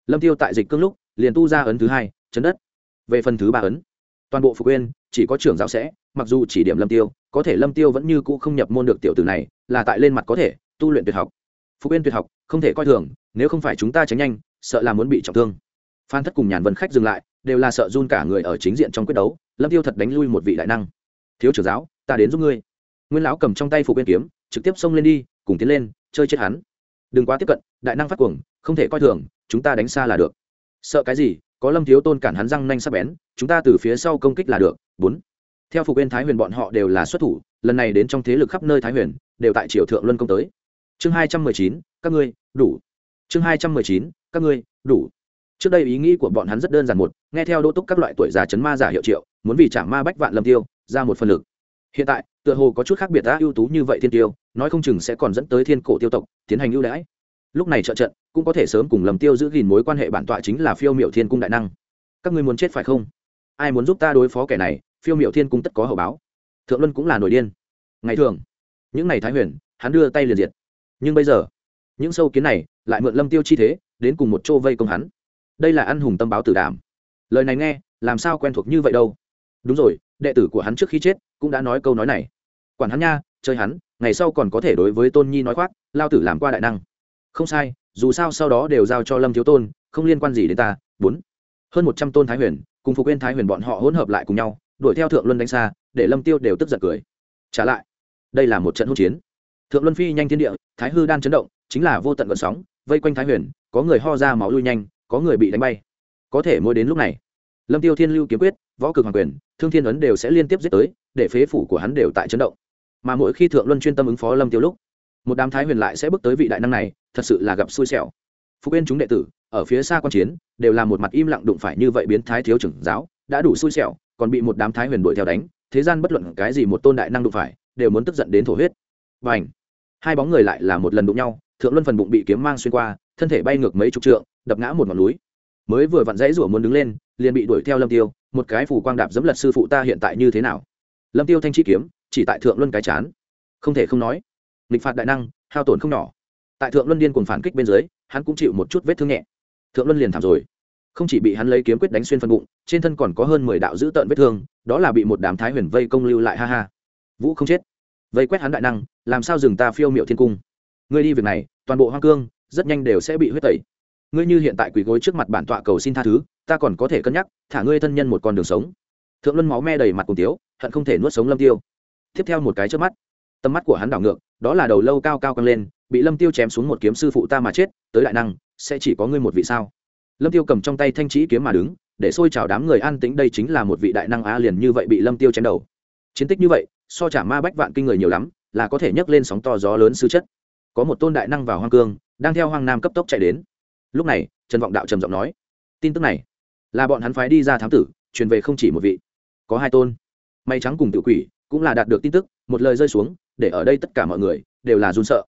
Lâm tiêu tại dịch cương lúc, liền tu ra ấn thứ hai, chấn đất. Về phần thứ ba ấn, toàn bộ phục quên chỉ có trưởng giáo sẽ, mặc dù chỉ điểm lâm tiêu, có thể lâm tiêu vẫn như cũ không nhập môn được tiểu tử này, là tại lên mặt có thể, tu luyện tuyệt học phục yên tuyệt học, không thể coi thường, nếu không phải chúng ta tránh nhanh, sợ là muốn bị trọng thương. Phan thất cùng nhàn vân khách dừng lại, đều là sợ run cả người ở chính diện trong quyết đấu, lâm tiêu thật đánh lui một vị đại năng. Thiếu trưởng giáo, ta đến giúp ngươi. Nguyên lão cầm trong tay phục yên kiếm, trực tiếp xông lên đi, cùng tiến lên, chơi chết hắn. Đừng quá tiếp cận, đại năng phát cuồng, không thể coi thường, chúng ta đánh xa là được. Sợ cái gì? Có lâm thiếu tôn cản hắn răng nanh sắp bén, chúng ta từ phía sau công kích là được. Bốn. Theo phục yên thái huyền bọn họ đều là xuất thủ, lần này đến trong thế lực khắp nơi thái huyền, đều tại triều thượng luân công tới chương hai trăm mười chín, các ngươi, đủ. Chương hai trăm mười chín, các ngươi, đủ. Trước đây ý nghĩ của bọn hắn rất đơn giản một, nghe theo đỗ túc các loại tuổi già chấn ma giả hiệu triệu, muốn vì trả ma bách vạn lâm tiêu, ra một phần lực. Hiện tại, tựa hồ có chút khác biệt đã ưu tú như vậy thiên tiêu, nói không chừng sẽ còn dẫn tới thiên cổ tiêu tộc, tiến hành ưu đãi. Lúc này trợ trận, cũng có thể sớm cùng lầm tiêu giữ gìn mối quan hệ bản tọa chính là phiêu miệu thiên cung đại năng. Các ngươi muốn chết phải không? Ai muốn giúp ta đối phó kẻ này, phiêu miệu thiên cung tất có hậu báo. Thượng luân cũng là nổi điên. Ngày thường, những ngày thái huyền, hắn đưa tay liền diệt nhưng bây giờ, những sâu kiến này lại mượn lâm tiêu chi thế đến cùng một chỗ vây công hắn. Đây là ăn hùng tâm báo tử đảm lời này nghe, làm sao quen thuộc như vậy đâu? Đúng rồi, đệ tử của hắn trước khi chết cũng đã nói câu nói này. Quản hắn nha, chơi hắn, ngày sau còn có thể đối với tôn nhi nói khoác, lao tử làm qua đại năng. Không sai, dù sao sau đó đều giao cho lâm thiếu tôn, không liên quan gì đến ta, bốn. Hơn một trăm tôn thái huyền, cùng phục quên thái huyền bọn họ hỗn hợp lại cùng nhau, đuổi theo thượng luân đánh xa, để lâm tiêu đều tức giận cười. Trả lại, đây là một trận hỗn chiến thượng luân phi nhanh thiên địa, thái hư đan chấn động, chính là vô tận gợn sóng, vây quanh thái huyền, có người ho ra máu lui nhanh, có người bị đánh bay. Có thể mỗi đến lúc này, lâm tiêu thiên lưu kiếm quyết, võ cực hoàng quyền, thương thiên ấn đều sẽ liên tiếp giết tới, để phế phủ của hắn đều tại chấn động. Mà mỗi khi thượng luân chuyên tâm ứng phó lâm tiêu lúc, một đám thái huyền lại sẽ bước tới vị đại năng này, thật sự là gặp xui xẻo. Phục bên chúng đệ tử, ở phía xa quan chiến, đều là một mặt im lặng đụng phải như vậy biến thái thiếu trưởng giáo, đã đủ xui xẻo, còn bị một đám thái huyền đuổi theo đánh, thế gian bất luận cái gì một tôn đại năng đụng phải, đều muốn tức giận đến thổ huyết. Và ảnh hai bóng người lại là một lần đụng nhau, thượng luân phần bụng bị kiếm mang xuyên qua, thân thể bay ngược mấy chục trượng, đập ngã một ngọn núi. Mới vừa vặn dãy rủa muốn đứng lên, liền bị đuổi theo lâm tiêu, một cái phủ quang đạp dẫm lật sư phụ ta hiện tại như thế nào? Lâm tiêu thanh chi kiếm, chỉ tại thượng luân cái chán. Không thể không nói, nghịch phạt đại năng, hao tổn không nhỏ. Tại thượng luân điên cuồng phản kích bên dưới, hắn cũng chịu một chút vết thương nhẹ. Thượng luân liền thảm rồi. Không chỉ bị hắn lấy kiếm quyết đánh xuyên phân bụng, trên thân còn có hơn mười đạo dữ tợn vết thương, đó là bị một đám thái huyền vây công lưu lại, ha ha. Vũ không chết vây quét hắn đại năng, làm sao dừng ta phiêu miệu thiên cung? Ngươi đi việc này, toàn bộ hoang cương, rất nhanh đều sẽ bị huyết tẩy. Ngươi như hiện tại quỳ gối trước mặt bản tọa cầu xin tha thứ, ta còn có thể cân nhắc, thả ngươi thân nhân một con đường sống. Thượng luân máu me đầy mặt cùng tiếu, hận không thể nuốt sống lâm tiêu. Tiếp theo một cái trước mắt, tầm mắt của hắn đảo ngược, đó là đầu lâu cao cao căng lên, bị lâm tiêu chém xuống một kiếm sư phụ ta mà chết, tới đại năng, sẽ chỉ có ngươi một vị sao? Lâm tiêu cầm trong tay thanh trí kiếm mà đứng, để xôi chào đám người an tĩnh, đây chính là một vị đại năng á liền như vậy bị lâm tiêu chém đầu. Chiến tích như vậy so trả ma bách vạn kinh người nhiều lắm, là có thể nhấc lên sóng to gió lớn sư chất. Có một tôn đại năng vào hoang cương, đang theo hoang nam cấp tốc chạy đến. Lúc này, trần vọng đạo trầm giọng nói, tin tức này, là bọn hắn phái đi ra thám tử, truyền về không chỉ một vị. Có hai tôn. May trắng cùng tự quỷ, cũng là đạt được tin tức, một lời rơi xuống, để ở đây tất cả mọi người, đều là run sợ.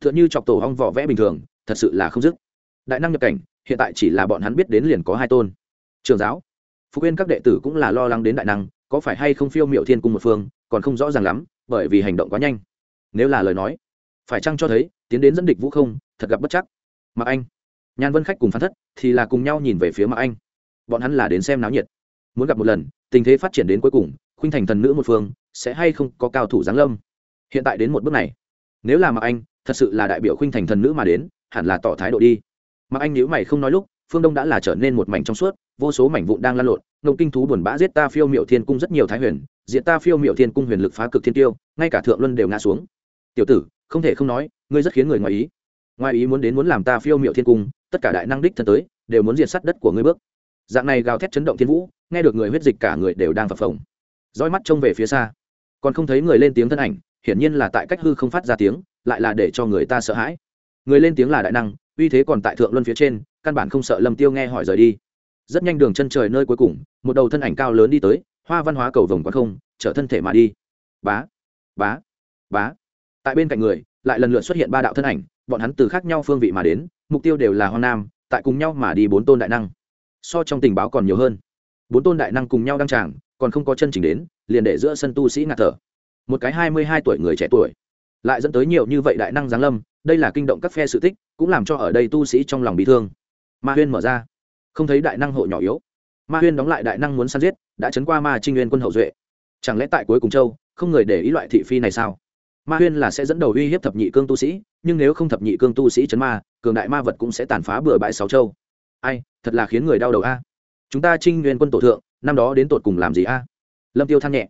T h ư ợ n như chọc tổ hong vỏ vẽ bình thường, thật sự là không dứt. Đại năng nhập cảnh, hiện tại chỉ là bọn hắn biết đến liền có hai tôn. Trường giáo. Phục yên các đệ tử cũng là lo lắng đến đại năng, có phải hay không phiêu m i ệ u thiên cung một phương còn không rõ ràng lắm, bởi vì hành động quá nhanh. Nếu là lời nói, phải chăng cho thấy tiến đến dẫn địch vũ không, thật gặp bất chắc? Mặc anh, nhan vân khách cùng phán thất thì là cùng nhau nhìn về phía mặc anh. Bọn hắn là đến xem náo nhiệt. Muốn gặp một lần, tình thế phát triển đến cuối cùng, khuynh thành thần nữ một phương, sẽ hay không có cao thủ giáng lâm? Hiện tại đến một bước này, nếu là mặc anh thật sự là đại biểu khuynh thành thần nữ mà đến, hẳn là tỏ thái độ đi. Mặc anh nếu mày không nói lúc, phương đông đã là trở nên một mảnh trong suốt, vô số mảnh vụn đang lan lộn ngộng kinh thú buồn bã giết ta phiêu miệu thiên cung rất nhiều thái huyền diện ta phiêu miệu thiên cung huyền lực phá cực thiên tiêu, ngay cả thượng luân đều ngã xuống. Tiểu tử, không thể không nói, ngươi rất khiến người ngoài ý. Ngoài ý muốn đến muốn làm ta phiêu miệu thiên cung, tất cả đại năng đích thân tới, đều muốn diệt sát đất của ngươi bước. Dạng này gào thét chấn động thiên vũ, nghe được người huyết dịch cả người đều đang phập phồng. Roi mắt trông về phía xa. Còn không thấy người lên tiếng thân ảnh, hiển nhiên là tại cách hư không phát ra tiếng, lại là để cho người ta sợ hãi. Người lên tiếng là đại năng, uy thế còn tại thượng luân phía trên, căn bản không sợ lâm tiêu nghe hỏi rời đi rất nhanh đường chân trời nơi cuối cùng, một đầu thân ảnh cao lớn đi tới, hoa văn hóa cầu vồng quá không, chở thân thể mà đi. Bá bá bá. Tại bên cạnh người, lại lần lượt xuất hiện ba đạo thân ảnh, bọn hắn từ khác nhau phương vị mà đến, mục tiêu đều là hoa nam, tại cùng nhau mà đi bốn tôn đại năng. So trong tình báo còn nhiều hơn. Bốn tôn đại năng cùng nhau đăng tràng, còn không có chân chỉnh đến, liền để giữa sân tu sĩ ngạt thở. Một cái hai mươi hai tuổi người trẻ tuổi, lại dẫn tới nhiều như vậy đại năng giáng lâm, đây là kinh động các phe sự tích, cũng làm cho ở đây tu sĩ trong lòng bị thương. Ma huyên mở ra không thấy đại năng hộ nhỏ yếu. Ma huyên đóng lại đại năng muốn săn giết, đã chấn qua ma trinh nguyên quân hậu duệ. Chẳng lẽ tại cuối cùng châu, không người để ý loại thị phi này sao? Ma huyên là sẽ dẫn đầu uy hiếp thập nhị cương tu sĩ, nhưng nếu không thập nhị cương tu sĩ chấn ma, cường đại ma vật cũng sẽ tàn phá bừa bãi sáu châu. Ai, thật là khiến người đau đầu a. Chúng ta trinh nguyên quân tổ thượng, năm đó đến tột cùng làm gì a? Lâm tiêu than nhẹ.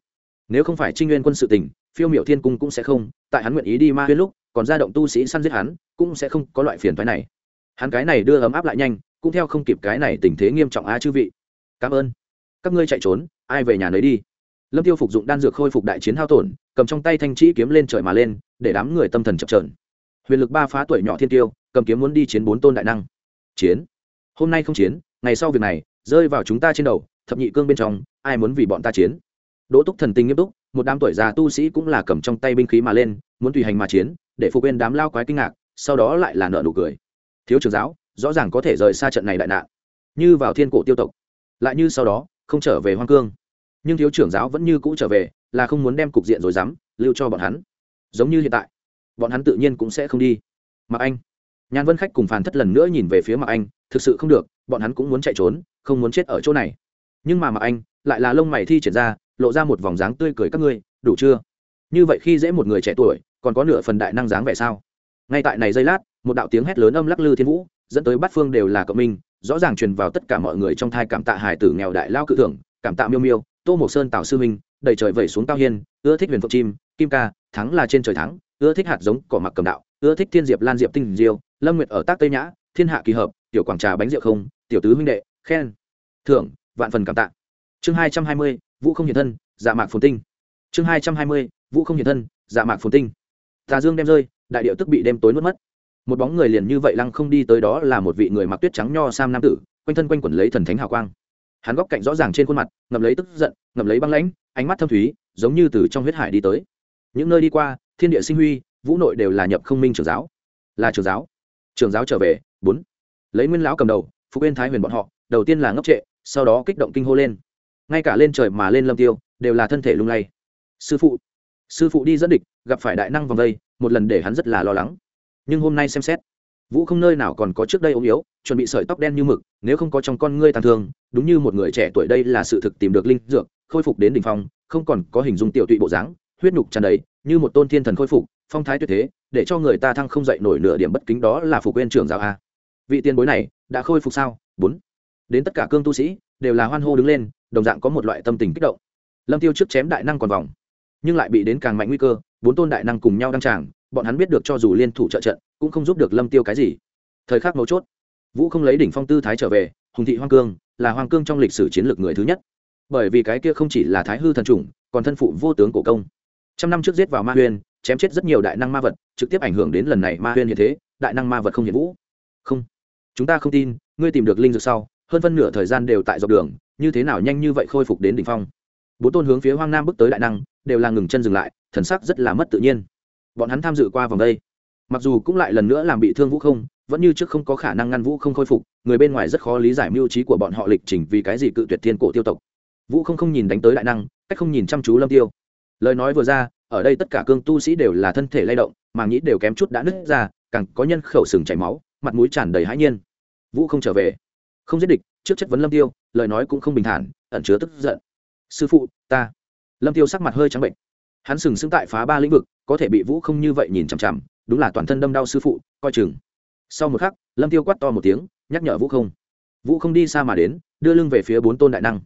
Nếu không phải trinh nguyên quân sự tình, phiêu miểu thiên cung cũng sẽ không, tại hắn nguyện ý đi ma huyên lúc, còn ra động tu sĩ săn giết hắn, cũng sẽ không có loại phiền thoái này. Hắn cái này đưa ấm áp lại nhanh cũng theo không kịp cái này tình thế nghiêm trọng a chư vị. Cảm ơn. Các ngươi chạy trốn, ai về nhà nấy đi. Lâm tiêu phục dụng đan dược khôi phục đại chiến hao tổn, cầm trong tay thanh trĩ kiếm lên trời mà lên, để đám người tâm thần chập trờn huyền lực ba phá tuổi nhỏ thiên tiêu, cầm kiếm muốn đi chiến bốn tôn đại năng. Chiến. Hôm nay không chiến, ngày sau việc này, rơi vào chúng ta trên đầu, thập nhị cương bên trong, ai muốn vì bọn ta chiến? Đỗ túc thần tình nghiêm túc, một đám tuổi già tu sĩ cũng là cầm trong tay binh khí mà lên, muốn tùy hành mà chiến, để phục bên đám lao quái kinh ngạc, sau đó lại là nợ nụ cười. Thiếu trưởng giáo rõ ràng có thể rời xa trận này đại nạn, như vào thiên cổ tiêu tộc. Lại như sau đó, không trở về hoang cương. Nhưng thiếu trưởng giáo vẫn như cũ trở về, là không muốn đem cục diện rồi dám, lưu cho bọn hắn. Giống như hiện tại, bọn hắn tự nhiên cũng sẽ không đi. Mặc anh, nhàn vân khách cùng phàn thất lần nữa nhìn về phía mặc anh, thực sự không được, bọn hắn cũng muốn chạy trốn, không muốn chết ở chỗ này. Nhưng mà mặc anh, lại là lông mày thi triển ra, lộ ra một vòng dáng tươi cười các ngươi, đủ chưa? Như vậy khi dễ một người trẻ tuổi, còn có nửa phần đại năng dáng vẻ sao? Ngay tại này giây lát, một đạo tiếng hét lớn âm lắc lư thiên vũ dẫn tới bát phương đều là cộng minh, rõ ràng truyền vào tất cả mọi người trong thai cảm tạ hải tử nghèo đại lao cự thưởng cảm tạ miêu miêu, tô mộc sơn tào sư minh đầy trời vẩy xuống cao hiên, ưa thích huyền phượng chim, kim ca, thắng là trên trời thắng, ưa thích hạt giống, cỏ mặc cầm đạo, ưa thích thiên diệp lan diệp tinh diêu, lâm nguyệt ở tác tây nhã, thiên hạ kỳ hợp, tiểu quảng trà bánh rượu không, tiểu tứ huynh đệ, khen, thưởng, vạn phần cảm tạ. Chương hai trăm hai mươi, vũ không hiện thân dạ mạc phồn tinh. Chương hai trăm hai mươi, vũ không hiện thân dạ mạc phồn tinh. Tà dương đem rơi, đại điệu tức bị đêm tối nuốt mất một bóng người liền như vậy lăng không đi tới đó là một vị người mặc tuyết trắng nho sam nam tử, quanh thân quanh quẩn lấy thần thánh hào quang. Hắn góc cạnh rõ ràng trên khuôn mặt, ngậm lấy tức giận, ngậm lấy băng lãnh, ánh mắt thâm thúy, giống như từ trong huyết hải đi tới. Những nơi đi qua, thiên địa sinh huy, vũ nội đều là nhập không minh trưởng giáo. Là trưởng giáo. Trưởng giáo trở về, bốn. Lấy nguyên lão cầm đầu, phục yên thái huyền bọn họ, đầu tiên là ngốc trệ, sau đó kích động kinh hô lên. Ngay cả lên trời mà lên lâm tiêu, đều là thân thể lung lay. Sư phụ. Sư phụ đi dẫn địch, gặp phải đại năng vòng vây một lần để hắn rất là lo lắng nhưng hôm nay xem xét, vũ không nơi nào còn có trước đây ốm yếu, chuẩn bị sợi tóc đen như mực, nếu không có trong con ngươi tàn thương, đúng như một người trẻ tuổi đây là sự thực tìm được linh dược, khôi phục đến đ ỉ n h phong, không còn có hình dung tiểu tụy bộ dáng, huyết nhục tràn đầy, như một tôn thiên thần khôi phục, phong thái tuyệt thế, để cho người ta thăng không dậy nổi nửa điểm bất kính đó là phục quên trưởng giáo a. Vị tiền bối này, đã khôi phục sao? Bốn. Đến tất cả cương tu sĩ, đều là hoan hô đứng lên, đồng dạng có một loại tâm tình kích động. Lâm tiêu trước chém đại năng còn vòng, nhưng lại bị đến càng mạnh nguy cơ, bốn tôn đại năng cùng nhau đăng tràng bọn hắn biết được cho dù liên thủ trợ trận, cũng không giúp được lâm tiêu cái gì. Thời khắc mấu chốt, vũ không lấy đỉnh phong tư thái trở về, hùng thị hoang cương là hoang cương trong lịch sử chiến lược người thứ nhất. Bởi vì cái kia không chỉ là thái hư thần trùng còn thân phụ vô tướng cổ công. Trăm năm trước giết vào ma huyên, chém chết rất nhiều đại năng ma vật, trực tiếp ảnh hưởng đến lần này ma huyên hiện thế, đại năng ma vật không hiện vũ. Không, chúng ta không tin, ngươi tìm được linh dược sau, hơn phân nửa thời gian đều tại dọc đường, như thế nào nhanh như vậy khôi phục đến đỉnh phong? Bốn tôn hướng phía hoang nam bước tới đại năng, đều là ngừng chân dừng lại, thần sắc rất là mất tự nhiên bọn hắn tham dự qua vòng đây. Mặc dù cũng lại lần nữa làm bị thương vũ không, vẫn như trước không có khả năng ngăn vũ không khôi phục, người bên ngoài rất khó lý giải mưu trí của bọn họ lịch trình vì cái gì cự tuyệt thiên cổ tiêu tộc. Vũ không không nhìn đánh tới đại năng, cách không nhìn chăm chú lâm tiêu. Lời nói vừa ra, ở đây tất cả cương tu sĩ đều là thân thể lay động, mà nghĩ đều kém chút đã nứt ra, càng có nhân khẩu sừng chảy máu, mặt mũi tràn đầy hãi nhiên. Vũ không trở về. Không giết địch, trước chất vấn lâm tiêu, lời nói cũng không bình thản, ẩn chứa tức giận. Sư phụ, ta. Lâm tiêu sắc mặt hơi trắng bệnh hắn sừng sững tại phá ba lĩnh vực, có thể bị vũ không như vậy nhìn chằm chằm, đúng là toàn thân đâm đau sư phụ, coi chừng. Sau một khắc, lâm tiêu quát to một tiếng, nhắc nhở vũ không. Vũ không đi xa mà đến, đưa lưng về phía bốn tôn đại năng.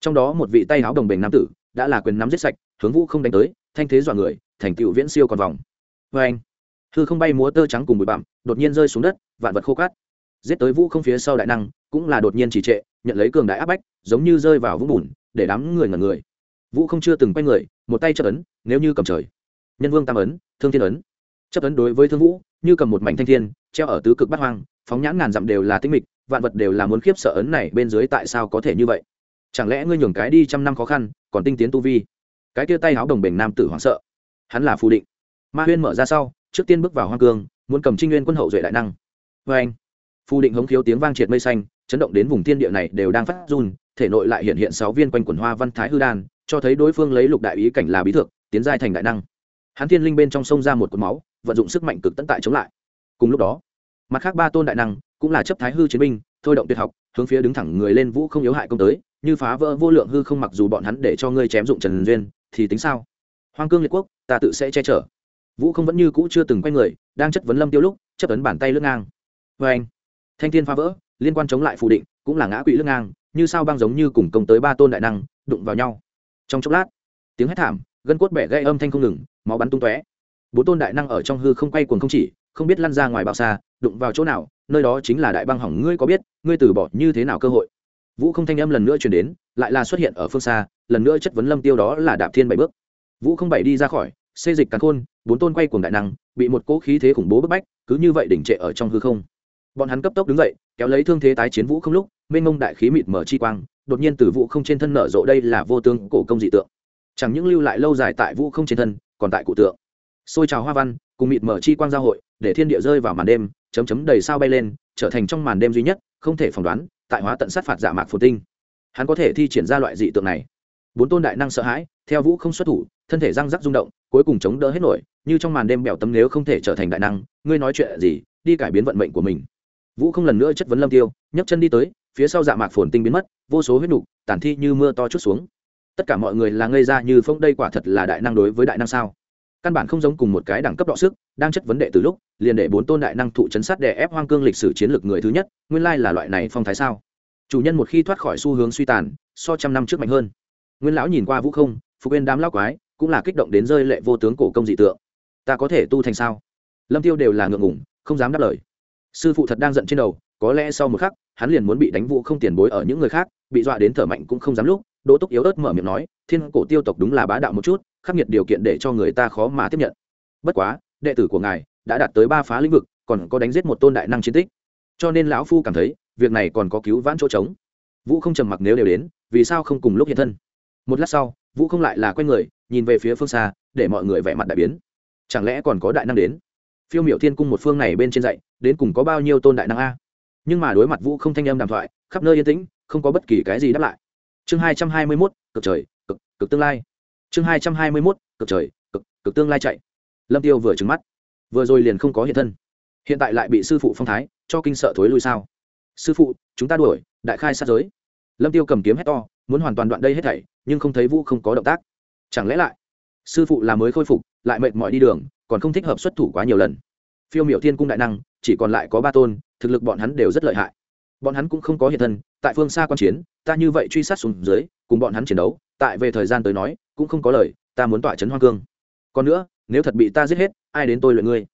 Trong đó một vị tay áo đồng bình nam tử, đã là quyền nắm giết sạch, hướng vũ không đánh tới, thanh thế dọa người, thành tựu viễn siêu còn vòng. Vê anh, hư không bay múa tơ trắng cùng bụi bặm, đột nhiên rơi xuống đất, vạn vật khô cát. Giết tới vũ không phía sau đại năng, cũng là đột nhiên trì trệ, nhận lấy cường đại áp bách, giống như rơi vào vũng bùn, để đám người ngẩn người vũ không chưa từng quay người, một tay chấp ấn, nếu như cầm trời. Nhân vương tam ấn, thương thiên ấn. Chấp ấn đối với thương vũ, như cầm một mảnh thanh thiên, treo ở tứ cực bát hoang, phóng nhãn ngàn dặm đều là tinh mịch, vạn vật đều là muốn khiếp sợ ấn này bên dưới tại sao có thể như vậy? Chẳng lẽ ngươi nhường cái đi trăm năm khó khăn, còn tinh tiến tu vi? Cái kia tay áo đồng bền nam tử hoảng sợ. Hắn là phù định. Ma huyên mở ra sau, trước tiên bước vào hoang cương, muốn cầm trinh nguyên quân hậu duệ đại năng. Vê anh, phù định hống khiếu tiếng vang triệt mây xanh, chấn động đến vùng thiên địa này đều đang phát run, thể nội lại hiện hiện sáu viên quanh quần hoa văn thái hư đan cho thấy đối phương lấy lục đại ý cảnh là bí thượng tiến giai thành đại năng. Hắn thiên linh bên trong sông ra một cột máu, vận dụng sức mạnh cực tận tại chống lại. Cùng lúc đó, mặt khác ba tôn đại năng, cũng là chấp thái hư chiến binh, thôi động tuyệt học, hướng phía đứng thẳng người lên vũ không yếu hại công tới, như phá vỡ vô lượng hư không mặc dù bọn hắn để cho ngươi chém dụng trần duyên, thì tính sao? Hoang cương liệt quốc, ta tự sẽ che chở. Vũ không vẫn như cũ chưa từng quay người, đang chất vấn lâm tiêu lúc chấp ấn bàn tay lưng ngang. Vê anh, thanh thiên phá vỡ, liên quan chống lại phù định, cũng là ngã quỵ lưng ngang, như sao băng giống như cùng công tới ba tôn đại năng, đụng vào nhau trong chốc lát, tiếng hét thảm, gân cốt bẻ gây âm thanh không ngừng, máu bắn tung tóe. Bốn tôn đại năng ở trong hư không quay cuồng không chỉ, không biết lăn ra ngoài bao xa, đụng vào chỗ nào, nơi đó chính là đại băng hỏng, ngươi có biết, ngươi từ bỏ như thế nào cơ hội? Vũ không thanh âm lần nữa chuyển đến, lại là xuất hiện ở phương xa, lần nữa chất vấn lâm tiêu đó là đạp thiên bảy bước. Vũ không bảy đi ra khỏi, xê dịch cắn khôn, bốn tôn quay cuồng đại năng, bị một cỗ khí thế khủng bố bức bách, cứ như vậy đỉnh trệ ở trong hư không. Bọn hắn cấp tốc đứng dậy, kéo lấy thương thế tái chiến vũ không lúc mênh mông đại khí mịt mở chi quang, đột nhiên từ vũ không trên thân nở rộ đây là vô tướng cổ công dị tượng. Chẳng những lưu lại lâu dài tại vũ không trên thân, còn tại cụ tượng. Xôi trào hoa văn, cùng mịt mở chi quang giao hội, để thiên địa rơi vào màn đêm, chấm chấm đầy sao bay lên, trở thành trong màn đêm duy nhất, không thể phỏng đoán, tại hóa tận sát phạt giả mạc phồn tinh. Hắn có thể thi triển ra loại dị tượng này. Bốn tôn đại năng sợ hãi, theo vũ không xuất thủ, thân thể răng rắc rung động, cuối cùng chống đỡ hết nổi, như trong màn đêm bèo tấm nếu không thể trở thành đại năng, ngươi nói chuyện gì, đi cải biến vận mệnh của mình. Vũ không lần nữa chất vấn lâm tiêu, nhấc chân đi tới phía sau dạ mạc phồn tinh biến mất, vô số huyết nục tản thi như mưa to chút xuống. Tất cả mọi người là ngây ra như phong đây quả thật là đại năng đối với đại năng sao? Căn bản không giống cùng một cái đẳng cấp đọ sức, đang chất vấn đề từ lúc, liền để bốn tôn đại năng thụ chấn sát đè ép hoang cương lịch sử chiến lược người thứ nhất, nguyên lai là loại này phong thái sao? Chủ nhân một khi thoát khỏi xu hướng suy tàn, so trăm năm trước mạnh hơn. Nguyên lão nhìn qua vũ không, phục bên đám lao quái, cũng là kích động đến rơi lệ vô tướng cổ công dị tượng. Ta có thể tu thành sao? Lâm tiêu đều là ngượng ngủng không dám đáp lời. Sư phụ thật đang giận trên đầu có lẽ sau một khắc, hắn liền muốn bị đánh vũ không tiền bối ở những người khác, bị dọa đến thở mạnh cũng không dám lúc, đỗ túc yếu ớt mở miệng nói, thiên cổ tiêu tộc đúng là bá đạo một chút, khắc nghiệt điều kiện để cho người ta khó mà tiếp nhận. Bất quá, đệ tử của ngài đã đạt tới ba phá lĩnh vực, còn có đánh giết một tôn đại năng chiến tích. Cho nên lão phu cảm thấy, việc này còn có cứu vãn chỗ trống. Vũ không trầm mặc nếu đều đến, vì sao không cùng lúc hiện thân? Một lát sau, vũ không lại là q u a người, nhìn về phía phương xa, để mọi người vẻ mặt đại biến. Chẳng lẽ còn có đại năng đến? Phiêu m i ệ u thiên cung một phương này bên trên dạy, đến cùng có bao nhiêu tôn đại năng a? Nhưng mà đối mặt vũ không thanh âm đàm thoại, khắp nơi yên tĩnh, không có bất kỳ cái gì đáp lại. Chương hai trăm hai mươi mốt, cực trời, cực cực tương lai. Chương hai trăm hai mươi mốt, cực trời, cực cực tương lai chạy. Lâm tiêu vừa trứng mắt, vừa rồi liền không có hiện thân. Hiện tại lại bị sư phụ phong thái, cho kinh sợ thối lui sao? Sư phụ, chúng ta đuổi, đại khai sát giới. Lâm tiêu cầm kiếm hét to, muốn hoàn toàn đoạn đây hết thảy, nhưng không thấy vũ không có động tác. Chẳng lẽ lại, sư phụ là mới khôi phục, lại mệt mỏi đi đường, còn không thích hợp xuất thủ quá nhiều lần? Phiêu miểu thiên cung đại năng, chỉ còn lại có ba tôn, thực lực bọn hắn đều rất lợi hại. Bọn hắn cũng không có hiện thân, tại phương xa quan chiến, ta như vậy truy sát xuống dưới, cùng bọn hắn chiến đấu, tại về thời gian tới nói, cũng không có lời, ta muốn tỏa chấn hoang cương. Còn nữa, nếu thật bị ta giết hết, ai đến tôi luyện ngươi?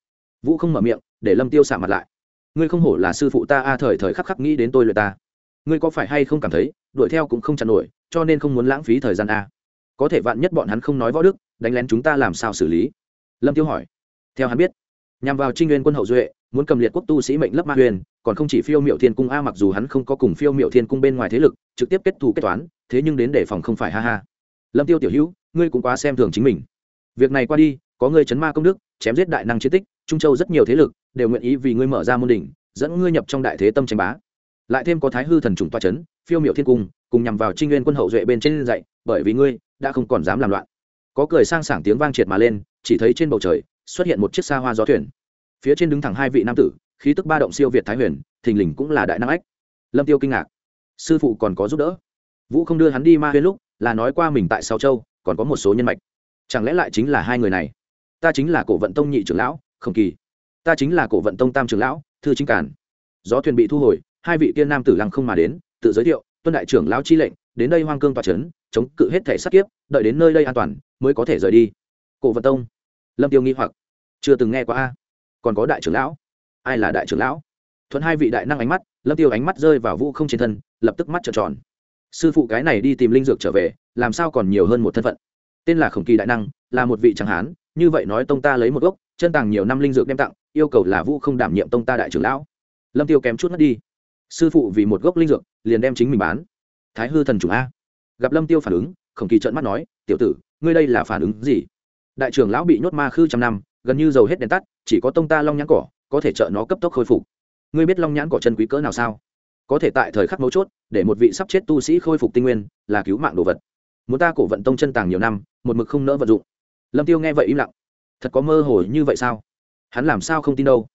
Vũ không mở miệng, để lâm tiêu xả mặt lại. Ngươi không hổ là sư phụ ta, a, thời thời khắc khắc nghĩ đến tôi luyện ta. Ngươi có phải hay không cảm thấy, đuổi theo cũng không chặn nổi, cho nên không muốn lãng phí thời gian, a. Có thể vạn nhất bọn hắn không nói võ đức, đánh lén chúng ta làm sao xử lý? Lâm tiêu hỏi. Theo hắn biết nhằm vào trinh nguyên quân hậu duệ, muốn cầm liệt quốc tu sĩ mệnh lấp ma huyền, còn không chỉ phiêu miệu thiên cung a, mặc dù hắn không có cùng phiêu miệu thiên cung bên ngoài thế lực, trực tiếp kết thù kết toán, thế nhưng đến để phòng không phải ha ha. Lâm tiêu tiểu hữu, ngươi cũng quá xem thường chính mình. Việc này qua đi, có ngươi chấn ma công đức, chém giết đại năng chiến tích, trung châu rất nhiều thế lực, đều nguyện ý vì ngươi mở ra môn đỉnh, dẫn ngươi nhập trong đại thế tâm tranh bá. Lại thêm có thái hư thần trùng toa chấn, phiêu miệu thiên cung, cùng nhằm vào trinh nguyên quân hậu duệ bên trên dạy, bởi vì ngươi, đã không còn dám làm loạn. Có cười sang sảng tiếng vang triệt mà lên, chỉ thấy trên bầu trời xuất hiện một chiếc xa hoa gió thuyền. Phía trên đứng thẳng hai vị nam tử, khí tức ba động siêu việt thái huyền, thình lình cũng là đại năng ách. Lâm tiêu kinh ngạc. Sư phụ còn có giúp đỡ. Vũ không đưa hắn đi ma huyên lúc, là nói qua mình tại sao châu, còn có một số nhân mạch. Chẳng lẽ lại chính là hai người này? Ta chính là cổ vận tông nhị trưởng lão không kỳ. Ta chính là cổ vận tông tam trưởng lão, thư chính cản gió thuyền bị thu hồi, hai vị tiên nam tử lăng không mà đến, tự giới thiệu, tuân đại trưởng lão chi lệnh, đến đây hoang cương tòa trấn, chống cự hết thể sát kiếp, đợi đến nơi đây an toàn, mới có thể rời đi. Cổ vận tông. Lâm tiêu nghi hoặc chưa từng nghe qua a còn có đại trưởng lão ai là đại trưởng lão thuận hai vị đại năng ánh mắt lâm tiêu ánh mắt rơi vào vũ không trên thân lập tức mắt trợn tròn sư phụ cái này đi tìm linh dược trở về làm sao còn nhiều hơn một thân phận tên là khổng kỳ đại năng là một vị chẳng hán như vậy nói tông ta lấy một gốc chân tàng nhiều năm linh dược đem tặng yêu cầu là vũ không đảm nhiệm tông ta đại trưởng lão lâm tiêu kém chút mất đi sư phụ vì một gốc linh dược liền đem chính mình bán thái hư thần chủ a gặp lâm tiêu phản ứng khổng kỳ trợn mắt nói tiểu tử ngươi đây là phản ứng gì đại trưởng lão bị nhốt ma khư trăm năm gần như dầu hết đèn tắt, chỉ có tông ta long nhãn cỏ, có thể trợ nó cấp tốc khôi phục. Ngươi biết long nhãn cỏ chân quý cỡ nào sao? Có thể tại thời khắc mấu chốt, để một vị sắp chết tu sĩ khôi phục tinh nguyên, là cứu mạng đồ vật. Muốn ta cổ vận tông chân tàng nhiều năm, một mực không nỡ vận dụng. Lâm tiêu nghe vậy im lặng. Thật có mơ hồ như vậy sao? Hắn làm sao không tin đâu?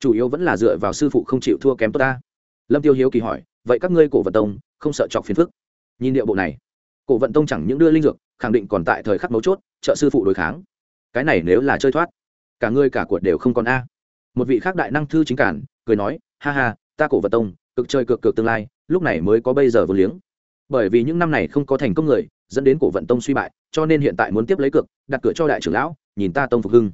Chủ yếu vẫn là dựa vào sư phụ không chịu thua kém tốt ta. Lâm tiêu hiếu kỳ hỏi, vậy các ngươi cổ vận tông, không sợ chọc phiền phức? Nhìn điệu bộ này, cổ vận tông chẳng những đưa linh dược, khẳng định còn tại thời khắc mấu chốt, trợ sư phụ đối kháng. Cái này nếu là chơi thoát cả ngươi cả cuộc đều không còn a. Một vị khác đại năng thư chính cản, cười nói, ha ha, ta cổ vận tông, cực chơi cực cực tương lai, lúc này mới có bây giờ vô liếng. Bởi vì những năm này không có thành công người, dẫn đến cổ vận tông suy bại, cho nên hiện tại muốn tiếp lấy cược, đặt cửa cho đại trưởng lão, nhìn ta tông phục hưng.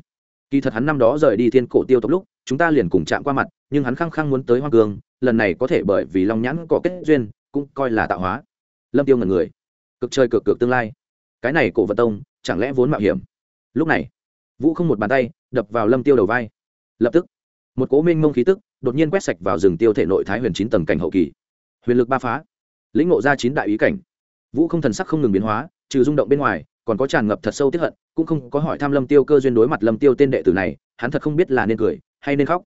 Kỳ thật hắn năm đó rời đi thiên cổ tiêu tộc lúc, chúng ta liền cùng chạm qua mặt, nhưng hắn khăng khăng muốn tới hoa cương lần này có thể bởi vì long nhãn có kết duyên, cũng coi là tạo hóa. Lâm tiêu ngần người. Cực chơi cực cực tương lai. Cái này cổ vận tông, chẳng lẽ vốn mạo hiểm? Lúc này vũ không một bàn tay, đập vào lâm tiêu đầu vai. Lập tức, một cố minh mông khí tức đột nhiên quét sạch vào rừng tiêu thể nội thái huyền chín tầng cảnh hậu kỳ. Huyền lực ba phá, lĩnh ngộ ra chín đại ý cảnh. Vũ không thần sắc không ngừng biến hóa, trừ rung động bên ngoài, còn có tràn ngập thật sâu tiếp hận, cũng không có hỏi thăm lâm tiêu cơ duyên đối mặt lâm tiêu tên đệ tử này, hắn thật không biết là nên cười hay nên khóc.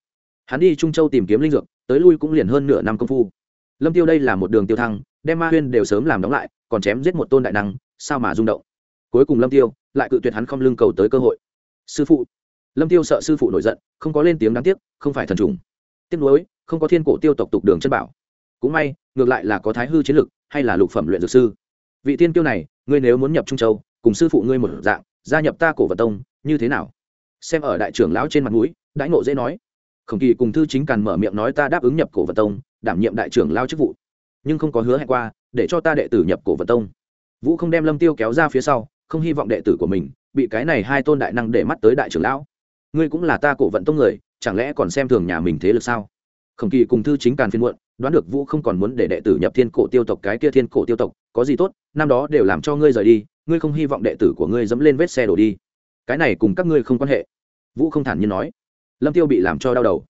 Hắn đi trung châu tìm kiếm linh dược, tới lui cũng liền hơn nửa năm công phu. Lâm tiêu đây là một đường tiêu thăng, đem ma huyên đều sớm làm đóng lại, còn chém giết một tôn đại năng, sao mà rung động? Cuối cùng lâm tiêu lại cự tuyệt hắn không lưng cầu tới cơ hội sư phụ. Lâm tiêu sợ sư phụ nổi giận, không có lên tiếng đáng tiếc, không phải thần trùng. Tiếc nuối, không có thiên cổ tiêu tộc tục đường chân bảo. Cũng may, ngược lại là có thái hư chiến lực, hay là lục phẩm luyện dược sư. Vị tiên tiêu này, ngươi nếu muốn nhập trung châu, cùng sư phụ ngươi một dạng, gia nhập ta cổ vật tông, như thế nào? Xem ở đại trưởng lão trên mặt mũi, đãi ngộ dễ nói. Khổng kỳ cùng thư chính càn mở miệng nói ta đáp ứng nhập cổ vật tông, đảm nhiệm đại trưởng lao chức vụ. Nhưng không có hứa hẹn qua, để cho ta đệ tử nhập cổ vật tông. Vũ không đem lâm tiêu kéo ra phía sau, không hy vọng đệ tử của mình bị cái này hai tôn đại năng để mắt tới đại trưởng lão. Ngươi cũng là ta cổ vận tông người, chẳng lẽ còn xem thường nhà mình thế lực sao? Khổng kỳ cùng thư chính càn phiên muộn, đoán được vũ không còn muốn để đệ tử nhập thiên cổ tiêu tộc cái kia thiên cổ tiêu tộc, có gì tốt, năm đó đều làm cho ngươi rời đi, ngươi không hy vọng đệ tử của ngươi dẫm lên vết xe đổ đi. Cái này cùng các ngươi không quan hệ. Vũ không thản nhiên nói. Lâm tiêu bị làm cho đau đầu.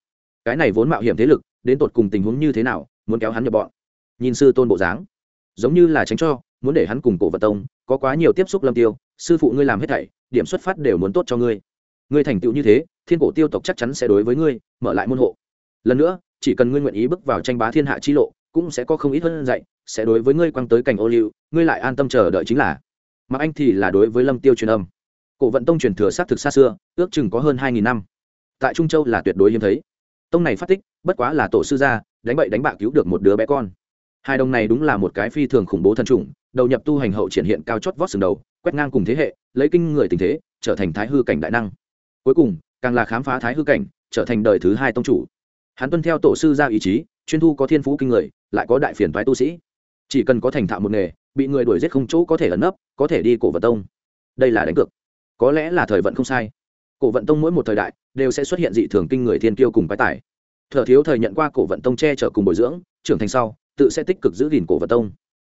Cái này vốn mạo hiểm thế lực, đến tột cùng tình huống như thế nào, muốn kéo hắn nhập bọn. Nhìn sư tôn bộ dáng, giống như là tránh cho muốn để hắn cùng cổ vật tông, có quá nhiều tiếp xúc lâm tiêu, sư phụ ngươi làm hết thảy, điểm xuất phát đều muốn tốt cho ngươi. Ngươi thành tựu như thế, thiên cổ tiêu tộc chắc chắn sẽ đối với ngươi, mở lại môn hộ. Lần nữa, chỉ cần ngươi nguyện ý bước vào tranh bá thiên hạ chi lộ, cũng sẽ có không ít hơn dạy, sẽ đối với ngươi quăng tới cảnh ô liu, ngươi lại an tâm chờ đợi chính là. Mà anh thì là đối với lâm tiêu truyền âm. Cổ vận tông truyền thừa xác thực xa xưa, ước chừng có hơn hai nghìn năm. Tại trung châu là tuyệt đối hiếm thấy. Tông này phát tích, bất quá là tổ sư gia, đánh bậy đánh bạ cứu được một đứa bé con. Hai đồng này đúng là một cái phi thường khủng bố thần trùng đầu nhập tu hành hậu triển hiện cao chót vót sừng đầu, quét ngang cùng thế hệ, lấy kinh người tình thế, trở thành thái hư cảnh đại năng. Cuối cùng, càng là khám phá thái hư cảnh, trở thành đời thứ hai tông chủ. Hắn tuân theo tổ sư ra ý chí, chuyên thu có thiên phú kinh người, lại có đại phiền thoái tu sĩ. Chỉ cần có thành thạo một nghề, bị người đuổi giết không chỗ có thể ẩn nấp, có thể đi cổ vận tông. Đây là đánh cược. Có lẽ là thời vận không sai. Cổ vận tông mỗi một thời đại, đều sẽ xuất hiện dị thường kinh người thiên kiêu cùng bái tài. Thợ thiếu thời nhận qua cổ vận tông che chở cùng bồi dưỡng, trưởng thành sau, tự sẽ tích cực giữ gìn cổ vận tông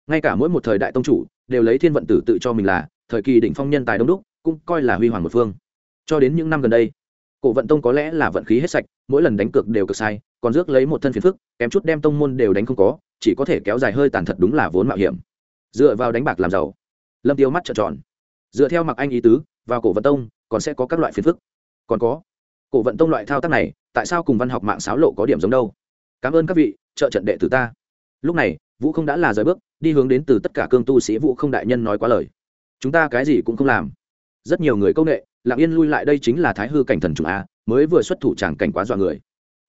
ngay cả mỗi một thời đại tông chủ, đều lấy thiên vận tử tự cho mình là, thời kỳ đỉnh phong nhân tài đông đúc, cũng coi là huy hoàng một phương. Cho đến những năm gần đây, cổ vận tông có lẽ là vận khí hết sạch, mỗi lần đánh cược đều cực sai, còn rước lấy một thân phiền phức, kém chút đem tông môn đều đánh không có, chỉ có thể kéo dài hơi tàn thật đúng là vốn mạo hiểm. Dựa vào đánh bạc làm giàu, lâm tiêu mắt trợn tròn. Dựa theo mặc anh ý tứ, vào cổ vận tông, còn sẽ có các loại phiền phức. Còn có, cổ vận tông loại thao tác này, tại sao cùng văn học mạng xáo lộ có điểm giống đâu? Cảm ơn các vị, trợ trận đệ tử ta. Lúc này vũ không đã là rời bước, đi hướng đến từ tất cả cương tu sĩ vũ không đại nhân nói quá lời. Chúng ta cái gì cũng không làm. Rất nhiều người công nghệ lặng yên lui lại đây chính là thái hư cảnh thần chủ a, mới vừa xuất thủ tràng cảnh quá dọa người.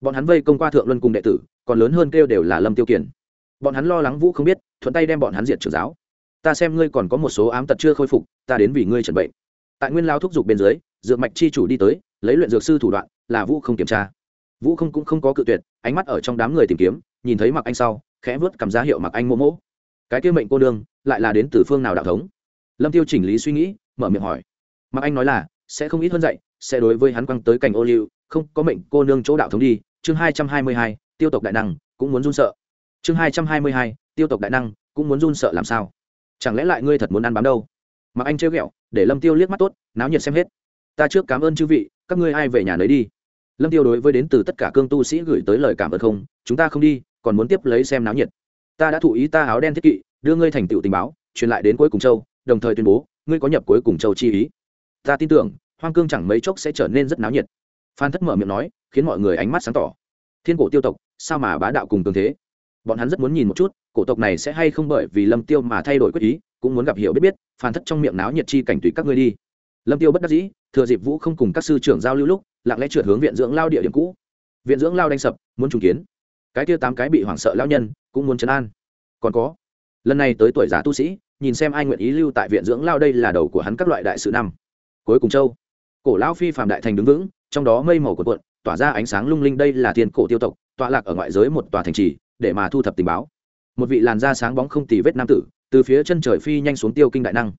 Bọn hắn vây công qua thượng luân cùng đệ tử, còn lớn hơn kêu đều là lâm tiêu kiển. Bọn hắn lo lắng vũ không biết, thuận tay đem bọn hắn diệt trưởng giáo. Ta xem ngươi còn có một số ám tật chưa khôi phục, ta đến vì ngươi chẩn bệnh. Tại nguyên lao thúc giục bên dưới, dược mạch chi chủ đi tới, lấy luyện dược sư thủ đoạn, là vũ không kiểm tra. Vũ không cũng không có cự tuyệt, ánh mắt ở trong đám người tìm kiếm, nhìn thấy mặc anh sau khẽ vớt cầm giá hiệu mặc anh mô mỗ. Cái kia mệnh cô đương lại là đến từ phương nào đạo thống? Lâm tiêu chỉnh lý suy nghĩ, mở miệng hỏi. Mặc anh nói là, sẽ không ít hơn dạy, sẽ đối với hắn quăng tới cảnh ô liu, không, có mệnh cô nương chỗ đạo thống đi. Chương hai trăm hai mươi hai, tiêu tộc đại năng, cũng muốn run sợ. Chương hai trăm hai mươi hai, tiêu tộc đại năng, cũng muốn run sợ làm sao? Chẳng lẽ lại ngươi thật muốn ăn bám đâu? Mặc anh trêu ghẹo, để lâm tiêu liếc mắt tốt, náo nhiệt xem hết. Ta trước cảm ơn chư vị, các ngươi ai về nhà lấy đi. Lâm tiêu đối với đến từ tất cả cương tu sĩ gửi tới lời cảm ơn không, chúng ta không đi còn muốn tiếp lấy xem náo nhiệt. Ta đã thụ ý ta áo đen thiết kỵ, đưa ngươi thành tựu tình báo, truyền lại đến cuối cùng châu, đồng thời tuyên bố, ngươi có nhập cuối cùng châu chi ý. Ta tin tưởng, hoang cương chẳng mấy chốc sẽ trở nên rất náo nhiệt. Phan thất mở miệng nói, khiến mọi người ánh mắt sáng tỏ. Thiên cổ tiêu tộc, sao mà bá đạo cùng tương thế? Bọn hắn rất muốn nhìn một chút, cổ tộc này sẽ hay không bởi vì lâm tiêu mà thay đổi quyết ý, cũng muốn gặp hiểu biết biết, phan thất trong miệng náo nhiệt chi cảnh tùy các ngươi đi. Lâm tiêu bất đắc dĩ, thừa dịp vũ không cùng các sư trưởng giao lưu lúc, lặng lẽ trượt hướng viện dưỡng lao địa điểm cũ. Viện dưỡng lao đánh sập, muốn trùng kiến cái kia tám cái bị hoảng sợ lão nhân cũng muốn chấn an. Còn có, lần này tới tuổi già tu sĩ, nhìn xem ai nguyện ý lưu tại viện dưỡng lao đây là đầu của hắn các loại đại sự năm. Cuối cùng châu, cổ lão phi phạm đại thành đứng vững, trong đó mây màu của quận tỏa ra ánh sáng lung linh đây là thiên cổ tiêu tộc, tọa lạc ở ngoại giới một tòa thành trì, để mà thu thập tình báo. Một vị làn da sáng bóng không tì vết nam tử, từ phía chân trời phi nhanh xuống tiêu kinh đại năng.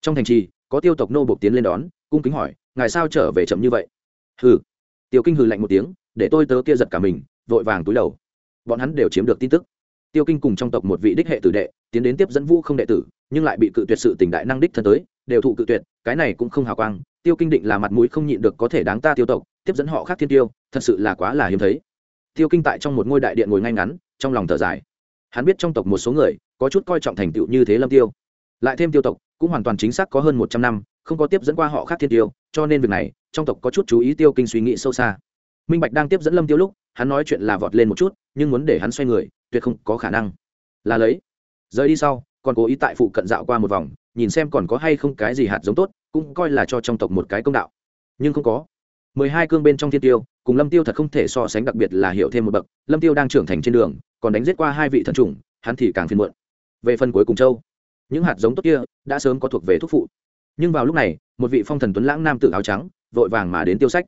Trong thành trì, có tiêu tộc nô buộc tiến lên đón, cung kính hỏi, ngài sao trở về chậm như vậy? Hừ. Tiêu kinh hừ lạnh một tiếng, để tôi tớ kia giật cả mình, vội vàng túi đầu bọn hắn đều chiếm được tin tức. Tiêu kinh cùng trong tộc một vị đích hệ tử đệ, tiến đến tiếp dẫn vũ không đệ tử, nhưng lại bị cự tuyệt sự tình đại năng đích thân tới, đều thụ cự tuyệt, cái này cũng không hào quang, tiêu kinh định là mặt mũi không nhịn được có thể đáng ta tiêu tộc, tiếp dẫn họ khác thiên tiêu, thật sự là quá là hiếm thấy. Tiêu kinh tại trong một ngôi đại điện ngồi ngay ngắn, trong lòng thở dài. Hắn biết trong tộc một số người, có chút coi trọng thành tựu như thế lâm tiêu. Lại thêm tiêu tộc, cũng hoàn toàn chính xác có hơn một trăm năm, không có tiếp dẫn qua họ khác thiên tiêu, cho nên việc này, trong tộc có chút chú ý tiêu kinh suy nghĩ sâu xa. Minh bạch đang tiếp dẫn lâm tiêu lúc hắn nói chuyện là vọt lên một chút, nhưng muốn để hắn xoay người, tuyệt không có khả năng. Là lấy. Rời đi sau, còn cố ý tại phụ cận dạo qua một vòng, nhìn xem còn có hay không cái gì hạt giống tốt, cũng coi là cho trong tộc một cái công đạo. Nhưng không có. Mười hai cương bên trong thiên tiêu, cùng lâm tiêu thật không thể so sánh đặc biệt là hiểu thêm một bậc, lâm tiêu đang trưởng thành trên đường, còn đánh giết qua hai vị thần trùng hắn thì càng phiền muộn. Về phần cuối cùng châu, những hạt giống tốt kia đã sớm có thuộc về thúc phụ. Nhưng vào lúc này, một vị phong thần tuấn lãng nam tử áo trắng, vội vàng mà đến tiêu sách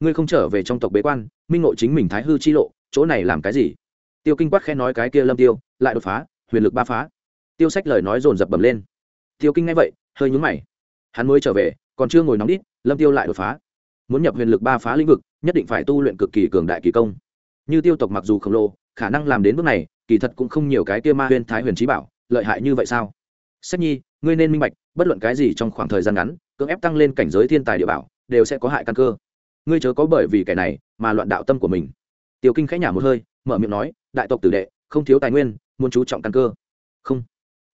ngươi không trở về trong tộc bế quan, minh ngộ chính mình thái hư chi lộ, chỗ này làm cái gì? Tiêu kinh quát khen nói cái kia lâm tiêu, lại đột phá, huyền lực ba phá. Tiêu sách lời nói dồn dập bầm lên. Tiêu kinh nghe vậy, hơi nhúng mày. Hắn mới trở về, còn chưa ngồi nóng đít, lâm tiêu lại đột phá. Muốn nhập huyền lực ba phá lĩnh vực, nhất định phải tu luyện cực kỳ cường đại kỳ công. Như tiêu tộc mặc dù khổng lồ, khả năng làm đến bước này, kỳ thật cũng không nhiều cái kia ma huyền thái huyền trí bảo, lợi hại như vậy sao? Sách nhi, ngươi nên minh bạch, bất luận cái gì trong khoảng thời gian ngắn, cưỡng ép tăng lên cảnh giới thiên tài địa bảo, đều sẽ có hại căn cơ ngươi chớ có bởi vì kẻ này mà loạn đạo tâm của mình. Tiêu kinh khẽ nhả một hơi, mở miệng nói, đại tộc tử đệ, không thiếu tài nguyên, muốn chú trọng căn cơ. Không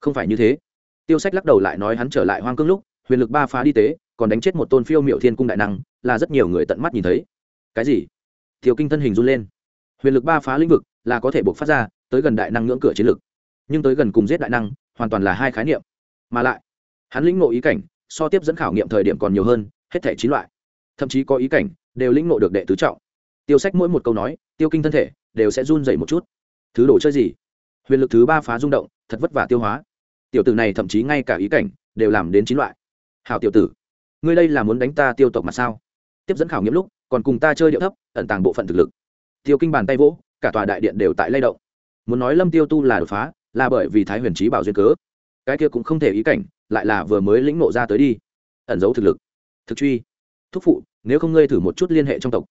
không phải như thế. Tiêu sách lắc đầu lại nói hắn trở lại hoang cương lúc, huyền lực ba phá đi tế, còn đánh chết một tôn phiêu miệu thiên cung đại năng, là rất nhiều người tận mắt nhìn thấy. Cái gì? Tiêu kinh thân hình run lên. Huyền lực ba phá lĩnh vực là có thể buộc phát ra, tới gần đại năng ngưỡng cửa chiến lực. Nhưng tới gần cùng giết đại năng, hoàn toàn là hai khái niệm. Mà lại, hắn lĩnh ngộ ý cảnh, so tiếp dẫn khảo nghiệm thời điểm còn nhiều hơn, hết thể chín loại thậm chí có ý cảnh, đều lĩnh ngộ được đệ tứ trọng. Tiêu sách mỗi một câu nói, tiêu kinh thân thể đều sẽ run dậy một chút. Thứ đồ chơi gì? Huyền lực thứ ba phá rung động, thật vất vả tiêu hóa. Tiểu tử này thậm chí ngay cả ý cảnh đều làm đến chín loại. Hảo tiểu tử, ngươi đây là muốn đánh ta tiêu tộc mà sao? Tiếp dẫn khảo nghiệm lúc, còn cùng ta chơi điệu thấp, ẩn tàng bộ phận thực lực. Tiêu kinh bàn tay vỗ, cả tòa đại điện đều tại lay động. Muốn nói lâm tiêu tu là đột phá, là bởi vì thái huyền trí bảo duyên cớ. Cái kia cũng không thể ý cảnh, lại là vừa mới lĩnh nộ ra tới đi. Ẩn giấu thực lực. Thực truy thúc phụ, nếu không ngươi thử một chút liên hệ trong tộc.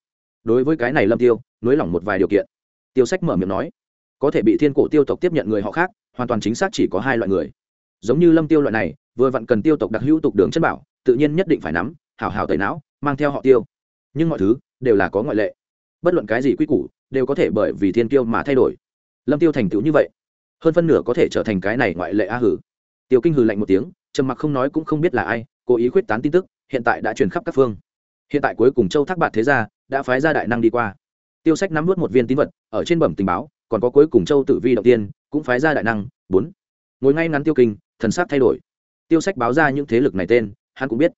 Đối với cái này lâm tiêu, nới lỏng một vài điều kiện. Tiêu sách mở miệng nói, có thể bị thiên cổ tiêu tộc tiếp nhận người họ khác, hoàn toàn chính xác chỉ có hai loại người. Giống như lâm tiêu loại này, vừa vặn cần tiêu tộc đặc hữu tục đường chất bảo, tự nhiên nhất định phải nắm hảo hảo tẩy não, mang theo họ tiêu. Nhưng mọi thứ đều là có ngoại lệ. Bất luận cái gì quy củ, đều có thể bởi vì thiên tiêu mà thay đổi. Lâm tiêu thành tựu như vậy, hơn phân nửa có thể trở thành cái này ngoại lệ a hử. Tiêu kinh hừ lạnh một tiếng, trầm mặc không nói cũng không biết là ai, cố ý khuyết tán tin tức, hiện tại đã truyền khắp các phương hiện tại cuối cùng châu thác bạt thế gia đã phái ra đại năng đi qua. Tiêu sách nắm vớt một viên tín vật, ở trên bẩm tình báo, còn có cuối cùng châu tử vi đầu tiên, cũng phái ra đại năng, bốn. Ngồi ngay ngắn tiêu kinh, thần sắc thay đổi. Tiêu sách báo ra những thế lực này tên, hắn cũng biết.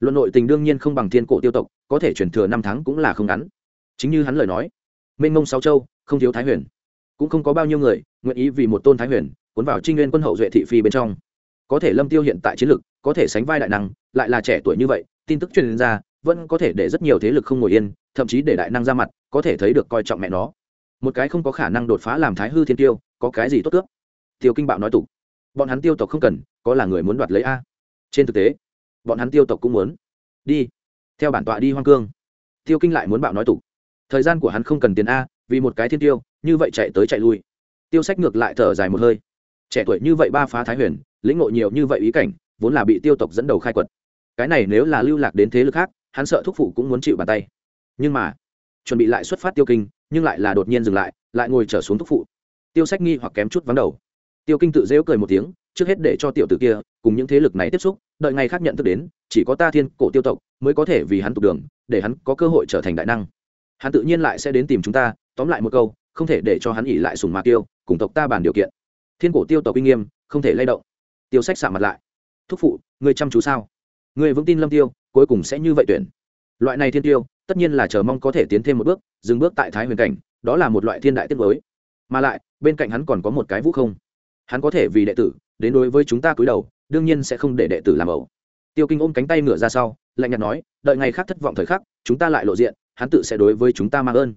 Luận nội tình đương nhiên không bằng thiên cổ tiêu tộc, có thể chuyển thừa năm tháng cũng là không ngắn. Chính như hắn lời nói, mênh mông sáu châu, không thiếu thái huyền. Cũng không có bao nhiêu người nguyện ý vì một tôn thái huyền cuốn vào trinh nguyên quân hậu duệ thị phi bên trong. Có thể lâm tiêu hiện tại chiến lực, có thể sánh vai đại năng, lại là trẻ tuổi như vậy, tin tức truyền ra vẫn có thể để rất nhiều thế lực không ngồi yên, thậm chí để đại năng ra mặt, có thể thấy được coi trọng mẹ nó. Một cái không có khả năng đột phá làm thái hư thiên tiêu, có cái gì tốt cướp tiêu kinh bạo nói tục. Bọn hắn tiêu tộc không cần, có là người muốn đoạt lấy a. Trên thực tế, bọn hắn tiêu tộc cũng muốn. Đi. Theo bản tọa đi hoang cương. Tiêu kinh lại muốn bạo nói tục. Thời gian của hắn không cần tiền a, vì một cái thiên tiêu, như vậy chạy tới chạy lui. Tiêu sách ngược lại thở dài một hơi. Trẻ tuổi như vậy ba phá thái huyền, lĩnh ngộ nhiều như vậy ý cảnh, vốn là bị tiêu tộc dẫn đầu khai quật. Cái này nếu là lưu lạc đến thế lực khác hắn sợ thúc phụ cũng muốn chịu bàn tay. Nhưng mà, chuẩn bị lại xuất phát tiêu kinh, nhưng lại là đột nhiên dừng lại lại ngồi trở xuống thúc phụ. Tiêu sách nghi hoặc kém chút vắng đầu. Tiêu kinh tự dễu cười một tiếng, trước hết để cho tiểu tử kia cùng những thế lực này tiếp xúc, đợi ngày khác nhận thức đến, chỉ có ta thiên cổ tiêu tộc mới có thể vì hắn tục đường, để hắn có cơ hội trở thành đại năng. Hắn tự nhiên lại sẽ đến tìm chúng ta, tóm lại một câu, không thể để cho hắn ỉ lại sùng mạc tiêu cùng tộc ta bàn điều kiện. Thiên cổ tiêu tộc uy nghiêm, không thể lay động. Tiêu sách xạ mặt lại. Thúc phụ, ngươi chăm chú sao? Ngươi vững tin lâm tiêu cuối cùng sẽ như vậy tuyển. Loại này thiên tiêu, tất nhiên là chờ mong có thể tiến thêm một bước, dừng bước tại thái huyền cảnh, đó là một loại thiên đại tiết mới mà lại, bên cạnh hắn còn có một cái vũ không. Hắn có thể vì đệ tử, đến đối với chúng ta cúi đầu, đương nhiên sẽ không để đệ tử làm ẩu. Tiêu kinh ôm cánh tay ngửa ra sau, lạnh nhạt nói, đợi ngày khác thất vọng thời khắc, chúng ta lại lộ diện, hắn tự sẽ đối với chúng ta mang ơn.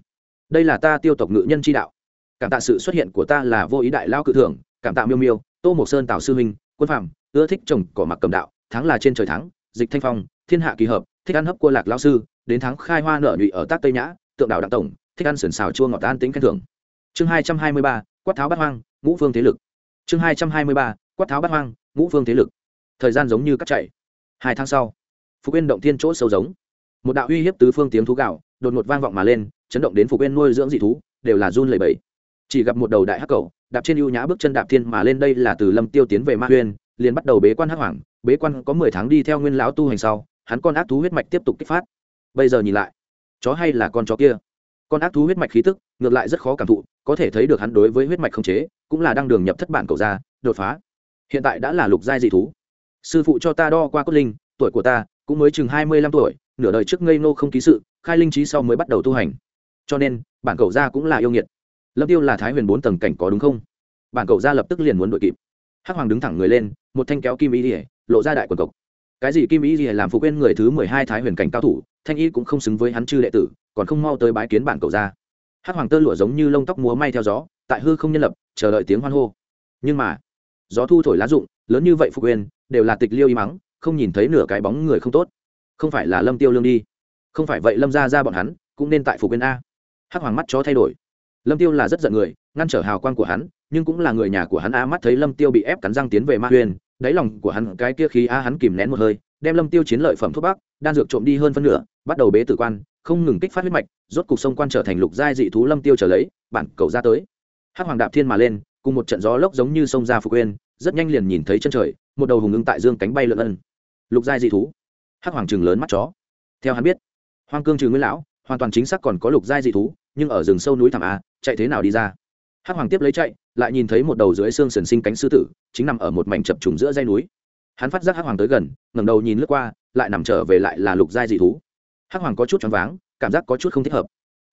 Đây là ta tiêu tộc ngự nhân chi đạo. Cảm tạ sự xuất hiện của ta là vô ý đại lao cự thưởng cảm tạ miêu miêu, tô mộc sơn tào sư huynh, quân phạm ưa thích trồng cỏ mặc cầm đạo, thắng là trên trời thắng dịch thanh phong, thiên hạ kỳ hợp, thích ăn hấp cua lạc lao sư, đến tháng khai hoa nở nhụy ở tác tây nhã, tượng đảo đặng tổng, thích ăn sườn xào chua ngọt an tính khen thưởng. Chương hai trăm hai mươi ba, quát tháo bát hoang, ngũ phương thế lực. Chương hai trăm hai mươi ba, quát tháo bát hoang, ngũ phương thế lực. Thời gian giống như cắt chạy. Hai tháng sau, phục yên động thiên chỗ sâu giống. Một đạo uy hiếp tứ phương tiếng thú gạo, đột ngột vang vọng mà lên, chấn động đến phục yên nuôi dưỡng dị thú, đều là run lẩy bẩy. Chỉ gặp một đầu đại hắc cầu, đạp trên ưu nhã bước chân đạp thiên mà lên đây là từ lâm tiêu tiến về ma huyên, liền bắt đầu bế quan hắc hoàng bế quan có mười tháng đi theo nguyên lão tu hành sau, hắn con ác thú huyết mạch tiếp tục kích phát. Bây giờ nhìn lại, chó hay là con chó kia? Con ác thú huyết mạch khí tức, ngược lại rất khó cảm thụ, có thể thấy được hắn đối với huyết mạch không chế, cũng là đang đường nhập thất bản cầu ra, đột phá. Hiện tại đã là lục giai dị thú. Sư phụ cho ta đo qua cốt linh, tuổi của ta cũng mới chừng hai mươi lăm tuổi, nửa đời trước ngây nô không ký sự, khai linh trí sau mới bắt đầu tu hành. Cho nên, bản cầu ra cũng là yêu nghiệt. Lâm tiêu là thái huyền bốn tầng cảnh có đúng không? Bản cầu ra lập tức liền muốn đội kịp. Hắc hoàng đứng thẳng người lên một thanh kéo kim y lìa, lộ ra đại quần cộc. Cái gì kim y lìa làm phục quên người thứ mười hai thái huyền cảnh cao thủ, thanh y cũng không xứng với hắn chư đệ tử, còn không mau tới bái kiến bản cầu ra hắc hoàng tơ lụa giống như lông tóc múa may theo gió, tại hư không nhân lập, chờ đợi tiếng hoan hô. Nhưng mà, gió thu thổi lá rụng, lớn như vậy phục quên, đều là tịch liêu y mắng, không nhìn thấy nửa cái bóng người không tốt. Không phải là lâm tiêu lương đi. Không phải vậy lâm ra ra bọn hắn, cũng nên tại phục quên a. Hắc hoàng mắt chó thay đổi. Lâm tiêu là rất giận người, ngăn trở hào quang của hắn, nhưng cũng là người nhà của hắn a mắt thấy lâm tiêu bị ép cắn răng tiến về ma huyền đáy lòng của hắn, cái kia khí a hắn kìm nén một hơi, đem lâm tiêu chiến lợi phẩm thuốc bắc, đan dược trộm đi hơn phân nửa, bắt đầu bế tử quan, không ngừng kích phát huyết mạch, rốt cục sông quan trở thành lục giai dị thú lâm tiêu trở lấy, bản cầu ra tới. Hắc hoàng đạp thiên mà lên, cùng một trận gió lốc giống như sông ra phục quên, rất nhanh liền nhìn thấy chân trời, một đầu hùng ưng tại dương cánh bay lượn ân. Lục giai dị thú. Hắc hoàng chừng lớn mắt chó. Theo hắn biết, hoang cương trừ nguyên lão, hoàn toàn chính xác còn có lục giai dị thú, nhưng ở rừng sâu núi thẳm a, chạy thế nào đi ra? Hắc hoàng tiếp lấy chạy, lại nhìn thấy một đầu dưới xương sần sinh cánh sư tử, chính nằm ở một mảnh chập trùng giữa dây núi. Hắn phát giác hắc hoàng tới gần, ngẩng đầu nhìn lướt qua, lại nằm trở về lại là lục giai dị thú. Hắc hoàng có chút choáng váng, cảm giác có chút không thích hợp.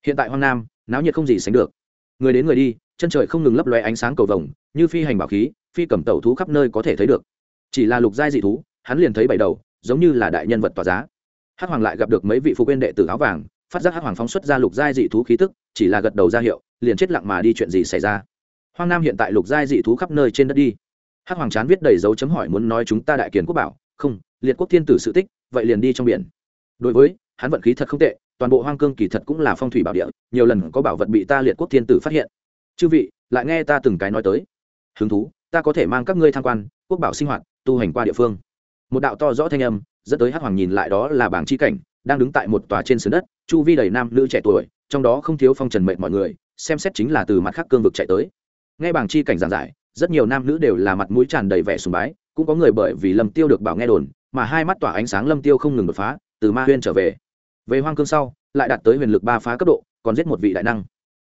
Hiện tại hoang nam, náo nhiệt không gì sánh được. Người đến người đi, chân trời không ngừng lấp loe ánh sáng cầu vồng, như phi hành bảo khí, phi cầm tẩu thú khắp nơi có thể thấy được. Chỉ là lục giai dị thú, hắn liền thấy bảy đầu, giống như là đại nhân vật tỏa giá. Hắc hoàng lại gặp được mấy vị phụ quên đệ tử áo vàng phát giác hắc hoàng phóng xuất ra lục giai dị thú khí tức, chỉ là gật đầu ra hiệu, liền chết lặng mà đi chuyện gì xảy ra. Hoang nam hiện tại lục giai dị thú khắp nơi trên đất đi. Hắc hoàng chán viết đầy dấu chấm hỏi muốn nói chúng ta đại kiền quốc bảo, không, liệt quốc thiên tử sự tích, vậy liền đi trong biển. Đối với, hắn vận khí thật không tệ, toàn bộ hoang cương kỳ thật cũng là phong thủy bảo địa, nhiều lần có bảo vật bị ta liệt quốc thiên tử phát hiện. Chư vị, lại nghe ta từng cái nói tới. Hứng thú, ta có thể mang các ngươi tham quan, quốc bảo sinh hoạt, tu hành qua địa phương. Một đạo to rõ thanh âm, dẫn tới hắc hoàng nhìn lại đó là bảng chi cảnh đang đứng tại một tòa trên sườn đất, chu vi đầy nam nữ trẻ tuổi, trong đó không thiếu phong trần mệnh mọi người, xem xét chính là từ mặt khác cương vực chạy tới. Nghe bảng chi cảnh giảng giải, rất nhiều nam nữ đều là mặt mũi tràn đầy vẻ sùng bái, cũng có người bởi vì lâm tiêu được bảo nghe đồn, mà hai mắt tỏa ánh sáng lâm tiêu không ngừng đột phá, từ ma huyên trở về. Về hoang cương sau, lại đạt tới huyền lực ba phá cấp độ, còn giết một vị đại năng.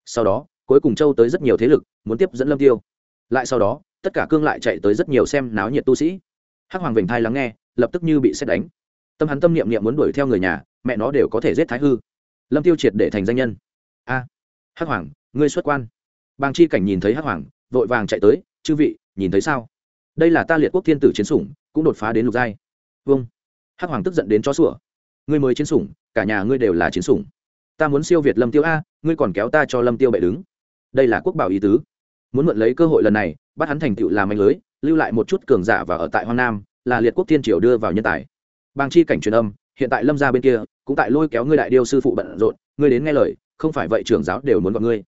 Sau đó, cuối cùng châu tới rất nhiều thế lực, muốn tiếp dẫn lâm tiêu. Lại sau đó, tất cả cương lại chạy tới rất nhiều xem náo nhiệt tu sĩ. Hắc hoàng vểnh thai lắng nghe, lập tức như bị xét đánh tâm hắn tâm niệm niệm muốn đuổi theo người nhà, mẹ nó đều có thể giết thái hư. Lâm tiêu triệt để thành danh nhân. A. Hắc hoàng, ngươi xuất quan. Bàng chi cảnh nhìn thấy hắc hoàng, vội vàng chạy tới, chư vị, nhìn thấy sao? Đây là ta liệt quốc thiên tử chiến sủng, cũng đột phá đến lục giai. Vâng. Hắc hoàng tức giận đến chó sủa. Ngươi mới chiến sủng, cả nhà ngươi đều là chiến sủng. Ta muốn siêu việt lâm tiêu a, ngươi còn kéo ta cho lâm tiêu bệ đứng. Đây là quốc bảo ý tứ. Muốn mượn lấy cơ hội lần này, bắt hắn thành tựu làm mạnh lưới, lưu lại một chút cường giả và ở tại hoang nam, là liệt quốc thiên triều đưa vào nhân tài bang chi cảnh truyền âm, hiện tại lâm gia bên kia, cũng tại lôi kéo ngươi đại điêu sư phụ bận rộn, ngươi đến nghe lời, không phải vậy trưởng giáo đều muốn gọi ngươi.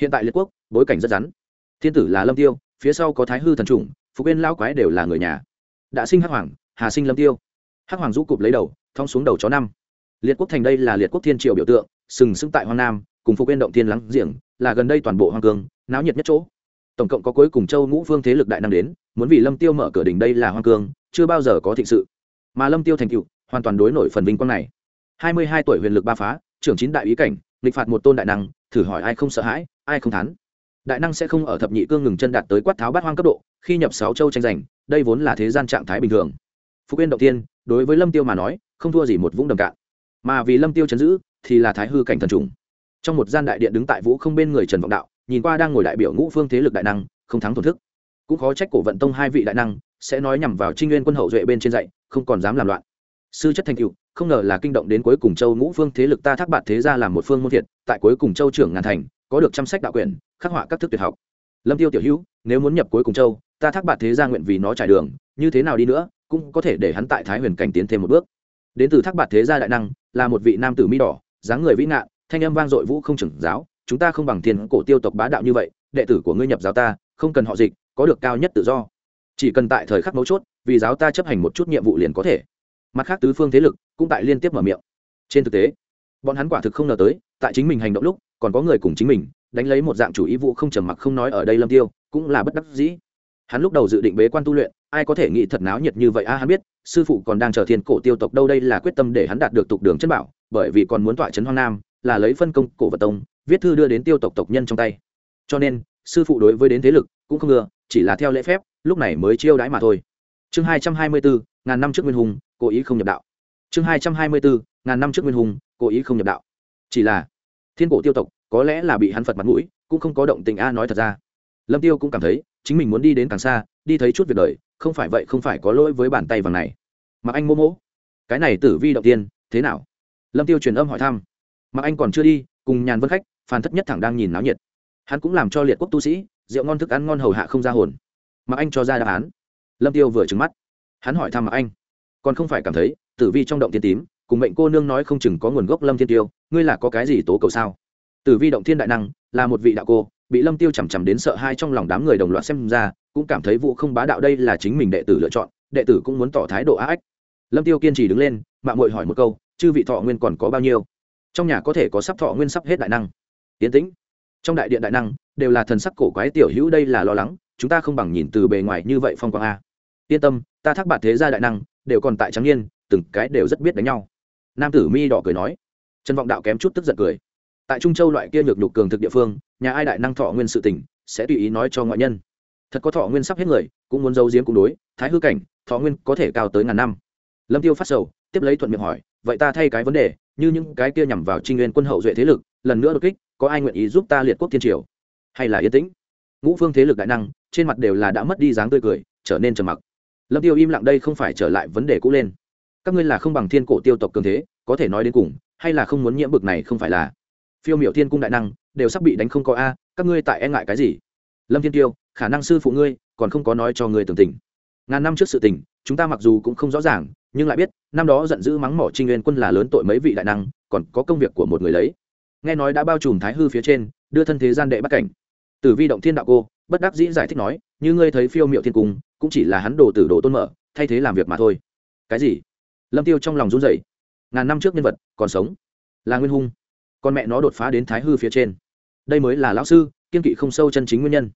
Hiện tại liệt quốc, bối cảnh rất rắn. Thiên tử là lâm tiêu, phía sau có thái hư thần trùng phục bên lão quái đều là người nhà. Đã sinh hắc hoàng, hà sinh lâm tiêu. Hắc hoàng rũ cụp lấy đầu, thong xuống đầu chó năm. Liệt quốc thành đây là liệt quốc thiên triều biểu tượng, sừng sững tại hoang nam, cùng phục bên động thiên lắng giềng, là gần đây toàn bộ hoang cương, náo nhiệt nhất chỗ. Tổng cộng có cuối cùng châu ngũ phương thế lực đại năng đến, muốn vì lâm tiêu mở cửa đỉnh đây là hoang cương, chưa bao giờ có thịnh sự mà lâm tiêu thành cựu hoàn toàn đối nổi phần vinh quang này. Hai mươi hai tuổi huyền lực ba phá, trưởng chín đại ý cảnh, nghịch phạt một tôn đại năng, thử hỏi ai không sợ hãi, ai không thán. Đại năng sẽ không ở thập nhị cương ngừng chân đạt tới quát tháo bát hoang cấp độ, khi nhập sáu châu tranh giành, đây vốn là thế gian trạng thái bình thường. Phúc yên động tiên, đối với lâm tiêu mà nói, không thua gì một vũng đầm cạn. Mà vì lâm tiêu chấn giữ, thì là thái hư cảnh thần trùng. Trong một gian đại điện đứng tại vũ không bên người trần vọng đạo, nhìn qua đang ngồi đại biểu ngũ phương thế lực đại năng, không thắng thổn thức. Cũng khó trách cổ vận tông hai vị đại năng sẽ nói nhằm vào trinh nguyên quân hậu duệ bên trên dạy, không còn dám làm loạn. Sư chất thành cựu không ngờ là kinh động đến cuối cùng châu ngũ phương thế lực ta thác bạn thế ra làm một phương môn thiệt, tại cuối cùng châu trưởng ngàn thành, có được chăm sách đạo quyền, khắc họa các thức tuyệt học. Lâm tiêu tiểu hữu, nếu muốn nhập cuối cùng châu, ta thác bạn thế ra nguyện vì nó trải đường, như thế nào đi nữa, cũng có thể để hắn tại thái huyền cảnh tiến thêm một bước. Đến từ thác bạn thế gia đại năng, là một vị nam tử mi đỏ, dáng người vĩ ngạn thanh âm vang dội vũ không trưởng giáo, chúng ta không bằng tiền cổ tiêu tộc bá đạo như vậy, đệ tử của ngươi nhập giáo ta, không cần họ dịch, có được cao nhất tự do chỉ cần tại thời khắc mấu chốt, vì giáo ta chấp hành một chút nhiệm vụ liền có thể. Mặt khác tứ phương thế lực cũng tại liên tiếp mở miệng. Trên thực tế, bọn hắn quả thực không ngờ tới, tại chính mình hành động lúc, còn có người cùng chính mình, đánh lấy một dạng chủ ý vụ không trầm mặc không nói ở đây lâm tiêu, cũng là bất đắc dĩ. Hắn lúc đầu dự định bế quan tu luyện, ai có thể nghĩ thật náo nhiệt như vậy? A, hắn biết, sư phụ còn đang chờ thiên cổ tiêu tộc đâu đây là quyết tâm để hắn đạt được tục đường chân bảo, bởi vì còn muốn tọa trấn hoang nam, là lấy phân công cổ vật tông, viết thư đưa đến tiêu tộc tộc nhân trong tay. Cho nên, sư phụ đối với đến thế lực cũng không ngừa chỉ là theo lễ phép lúc này mới chiêu đãi mà thôi. Chương hai trăm hai mươi bốn, ngàn năm trước nguyên hùng, cố ý không nhập đạo. Chương hai trăm hai mươi bốn, ngàn năm trước nguyên hùng, cố ý không nhập đạo. Chỉ là, thiên cổ tiêu tộc, có lẽ là bị hắn phật mặt mũi, cũng không có động tình a nói thật ra. Lâm tiêu cũng cảm thấy, chính mình muốn đi đến càng xa, đi thấy chút việc đời, không phải vậy không phải có lỗi với bàn tay vàng này. Mà anh mô mỗ cái này tử vi động tiên, thế nào? Lâm tiêu truyền âm hỏi thăm. Mà anh còn chưa đi, cùng nhàn vân khách, phan thất nhất thẳng đang nhìn náo nhiệt. Hắn cũng làm cho liệt quốc tu sĩ, rượu ngon thức ăn ngon hầu hạ không ra hồn mà anh cho ra đáp án. Lâm tiêu vừa trứng mắt. Hắn hỏi thăm mà anh. Còn không phải cảm thấy, tử vi trong động thiên tím, cùng mệnh cô nương nói không chừng có nguồn gốc lâm thiên tiêu, ngươi là có cái gì tố cầu sao? Tử vi động thiên đại năng, là một vị đạo cô, bị lâm tiêu chằm chằm đến sợ hai trong lòng đám người đồng loạt xem ra, cũng cảm thấy vụ không bá đạo đây là chính mình đệ tử lựa chọn, đệ tử cũng muốn tỏ thái độ á ách. Lâm tiêu kiên trì đứng lên mạng muội hỏi một câu, chư vị thọ nguyên còn có bao nhiêu? Trong nhà có thể có sắp thọ nguyên sắp hết đại năng. Tiến tĩnh. Trong đại điện đại năng, đều là thần sắc cổ quái tiểu hữu đây là lo lắng chúng ta không bằng nhìn từ bề ngoài như vậy phong quang a. Yên tâm, ta thác bạn thế gia đại năng, đều còn tại trắng niên, từng cái đều rất biết đánh nhau. Nam tử mi đỏ cười nói. Trần vọng đạo kém chút tức giận cười. Tại trung châu loại kia nhược nhục cường thực địa phương, nhà ai đại năng thọ nguyên sự tỉnh sẽ tùy ý nói cho ngoại nhân. Thật có thọ nguyên sắp hết người, cũng muốn giấu giếm cũng đối, thái hư cảnh, thọ nguyên có thể cao tới ngàn năm. Lâm tiêu phát sầu, tiếp lấy thuận miệng hỏi, vậy ta thay cái vấn đề, như những cái kia nhằm vào trinh nguyên quân hậu duệ thế lực, lần nữa đột kích, có ai nguyện ý giúp ta liệt quốc thiên triều? Hay là yên tĩnh? Ngũ phương thế lực đại năng trên mặt đều là đã mất đi dáng tươi cười, trở nên trầm mặc. Lâm tiêu im lặng đây không phải trở lại vấn đề cũ lên. Các ngươi là không bằng thiên cổ tiêu tộc cường thế, có thể nói đến cùng, hay là không muốn nhiễm bực này không phải là. Phiêu miểu thiên cung đại năng, đều sắp bị đánh không có a, các ngươi tại e ngại cái gì? Lâm thiên tiêu, khả năng sư phụ ngươi còn không có nói cho ngươi tường tình. Ngàn năm trước sự tình, chúng ta mặc dù cũng không rõ ràng, nhưng lại biết, năm đó giận dữ mắng mỏ trinh nguyên quân là lớn tội mấy vị đại năng, còn có công việc của một người lấy. Nghe nói đã bao trùm thái hư phía trên, đưa thân thế gian đệ bắt cảnh. Tử vi động thiên đạo cô bất đắc dĩ giải thích nói, như ngươi thấy phiêu miệu thiên cung, cũng chỉ là hắn đồ tử đồ tôn mở, thay thế làm việc mà thôi. Cái gì? Lâm tiêu trong lòng run rẩy. Ngàn năm trước nhân vật, còn sống. Là nguyên hung. Con mẹ nó đột phá đến thái hư phía trên. Đây mới là lão sư, kiên kỵ không sâu chân chính nguyên nhân.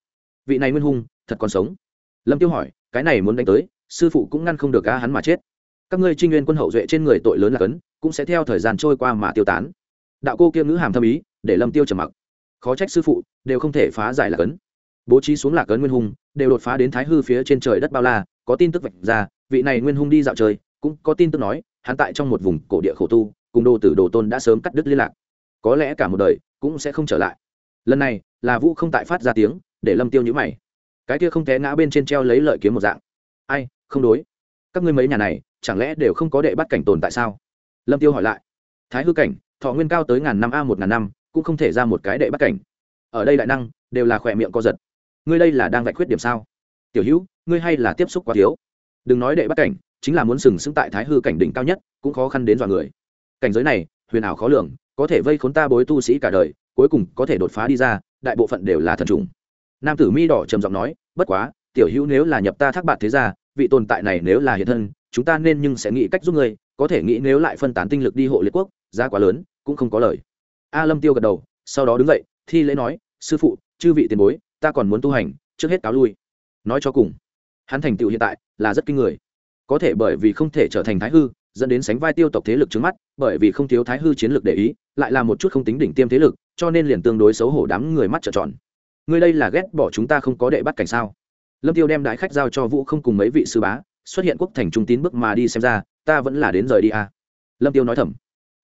Vị này nguyên hung, thật còn sống? Lâm tiêu hỏi, cái này muốn đánh tới, sư phụ cũng ngăn không được cá hắn mà chết. Các ngươi trinh nguyên quân hậu duệ trên người tội lớn là cấn, cũng sẽ theo thời gian trôi qua mà tiêu tán. Đạo cô kia ngữ hàm thâm ý, để lâm tiêu trầm mặc. Khó trách sư phụ, đều không thể phá giải là cấn bố trí xuống lạc ấn nguyên hung, đều đột phá đến thái hư phía trên trời đất bao la, có tin tức vạch ra, vị này nguyên hung đi dạo trời cũng có tin tức nói, hắn tại trong một vùng cổ địa khổ tu, cùng đồ tử đồ tôn đã sớm cắt đứt liên lạc. Có lẽ cả một đời cũng sẽ không trở lại. Lần này, là vũ không tại phát ra tiếng, để lâm tiêu nhữ mày. Cái kia không té ngã bên trên treo lấy lợi kiếm một dạng. Ai, không đối. Các ngươi mấy nhà này, chẳng lẽ đều không có đệ bắt cảnh tồn tại sao? Lâm tiêu hỏi lại. Thái hư cảnh, thọ nguyên cao tới ngàn năm a một ngàn năm, cũng không thể ra một cái đệ bắt cảnh. Ở đây đại năng, đều là khỏe miệng co giật ngươi đây là đang vạch khuyết điểm sao? Tiểu hữu, ngươi hay là tiếp xúc quá thiếu. Đừng nói đệ bắt cảnh, chính là muốn sừng sững tại thái hư cảnh đỉnh cao nhất, cũng khó khăn đến dọa người. Cảnh giới này, huyền ảo khó lường, có thể vây khốn ta bối tu sĩ cả đời, cuối cùng có thể đột phá đi ra, đại bộ phận đều là thần trùng. Nam tử mi đỏ trầm giọng nói, bất quá, tiểu hữu nếu là nhập ta thác bạn thế ra vị tồn tại này nếu là hiện thân, chúng ta nên nhưng sẽ nghĩ cách giúp ngươi, có thể nghĩ nếu lại phân tán tinh lực đi hộ liệt quốc, giá quá lớn, cũng không có lời. A lâm tiêu gật đầu, sau đó đứng dậy, thi lễ nói, sư phụ, chư vị tiền bối ta còn muốn tu hành, trước hết cáo lui. Nói cho cùng, hắn thành tựu hiện tại là rất kinh người. Có thể bởi vì không thể trở thành thái hư, dẫn đến sánh vai tiêu tộc thế lực trước mắt, bởi vì không thiếu thái hư chiến lược để ý, lại là một chút không tính đỉnh tiêm thế lực, cho nên liền tương đối xấu hổ đám người mắt trợn tròn. Ngươi đây là ghét bỏ chúng ta không có đệ bắt cảnh sao? Lâm tiêu đem đại khách giao cho vũ không cùng mấy vị sư bá, xuất hiện quốc thành trung tín bước mà đi xem ra, ta vẫn là đến rời đi à. lâm tiêu nói thầm.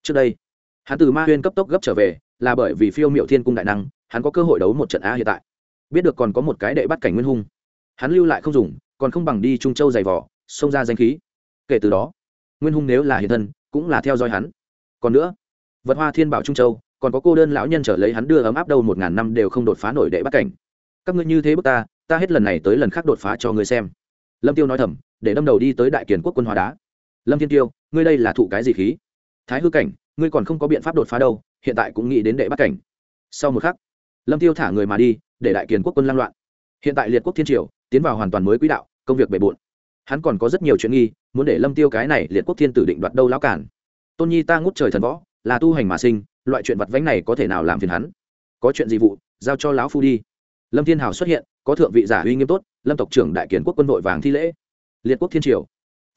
Trước đây, hắn từ ma huyên cấp tốc gấp trở về, là bởi vì phiêu miệu thiên cung đại năng, hắn có cơ hội đấu một trận a hiện tại biết được còn có một cái đệ bắt cảnh nguyên hung. Hắn lưu lại không dùng, còn không bằng đi trung châu giày vỏ xông ra danh khí. Kể từ đó, nguyên hung nếu là hiện thân, cũng là theo dõi hắn. Còn nữa, vật hoa thiên bảo trung châu, còn có cô đơn lão nhân trở lấy hắn đưa ấm áp đâu một ngàn năm đều không đột phá nổi đệ bắt cảnh. Các ngươi như thế bước ta ta hết lần này tới lần khác đột phá cho ngươi xem. Lâm tiêu nói thầm, để đâm đầu đi tới đại kiền quốc quân hóa đá. Lâm thiên tiêu, ngươi đây là thụ cái gì khí? Thái hư cảnh, ngươi còn không có biện pháp đột phá đâu, hiện tại cũng nghĩ đến đệ bắt cảnh. Sau một khắc, lâm tiêu thả người mà đi để đại kiền quốc quân lang loạn. Hiện tại liệt quốc thiên triều tiến vào hoàn toàn mới quỹ đạo, công việc bề bộn. Hắn còn có rất nhiều chuyện nghi, muốn để lâm tiêu cái này liệt quốc thiên tử định đoạt đâu lão cản. Tôn nhi ta ngút trời thần võ, là tu hành mà sinh, loại chuyện vặt vãnh này có thể nào làm phiền hắn? Có chuyện gì vụ, giao cho lão phu đi. Lâm thiên hào xuất hiện, có thượng vị giả uy nghiêm tốt, lâm tộc trưởng đại Kiền quốc quân đội vàng thi lễ. Liệt quốc thiên triều.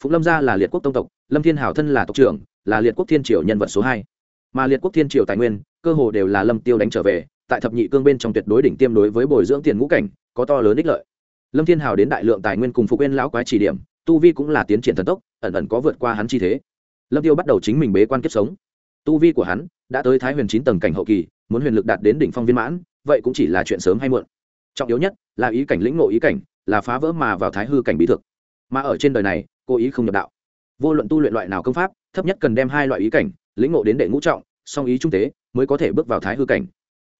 Phụng lâm gia là liệt quốc tông tộc, lâm thiên hào thân là tộc trưởng, là liệt quốc thiên triều nhân vật số hai. Mà liệt quốc thiên triều tài nguyên, cơ hồ đều là lâm tiêu đánh trở về tại thập nhị cương bên trong tuyệt đối đỉnh tiêm đối với bồi dưỡng tiền ngũ cảnh, có to lớn ích lợi. Lâm thiên hào đến đại lượng tài nguyên cùng phục quên lão quái chỉ điểm, tu vi cũng là tiến triển thần tốc, ẩn ẩn có vượt qua hắn chi thế. Lâm tiêu bắt đầu chính mình bế quan kiếp sống. Tu vi của hắn đã tới thái huyền chín tầng cảnh hậu kỳ, muốn huyền lực đạt đến đỉnh phong viên mãn, vậy cũng chỉ là chuyện sớm hay muộn. Trọng yếu nhất là ý cảnh lĩnh ngộ ý cảnh, là phá vỡ mà vào thái hư cảnh bí thực mà ở trên đời này, cố ý không nhập đạo. Vô luận tu luyện loại nào công pháp, thấp nhất cần đem hai loại ý cảnh lĩnh ngộ đến đệ ngũ trọng, song ý trung tế, mới có thể bước vào thái hư cảnh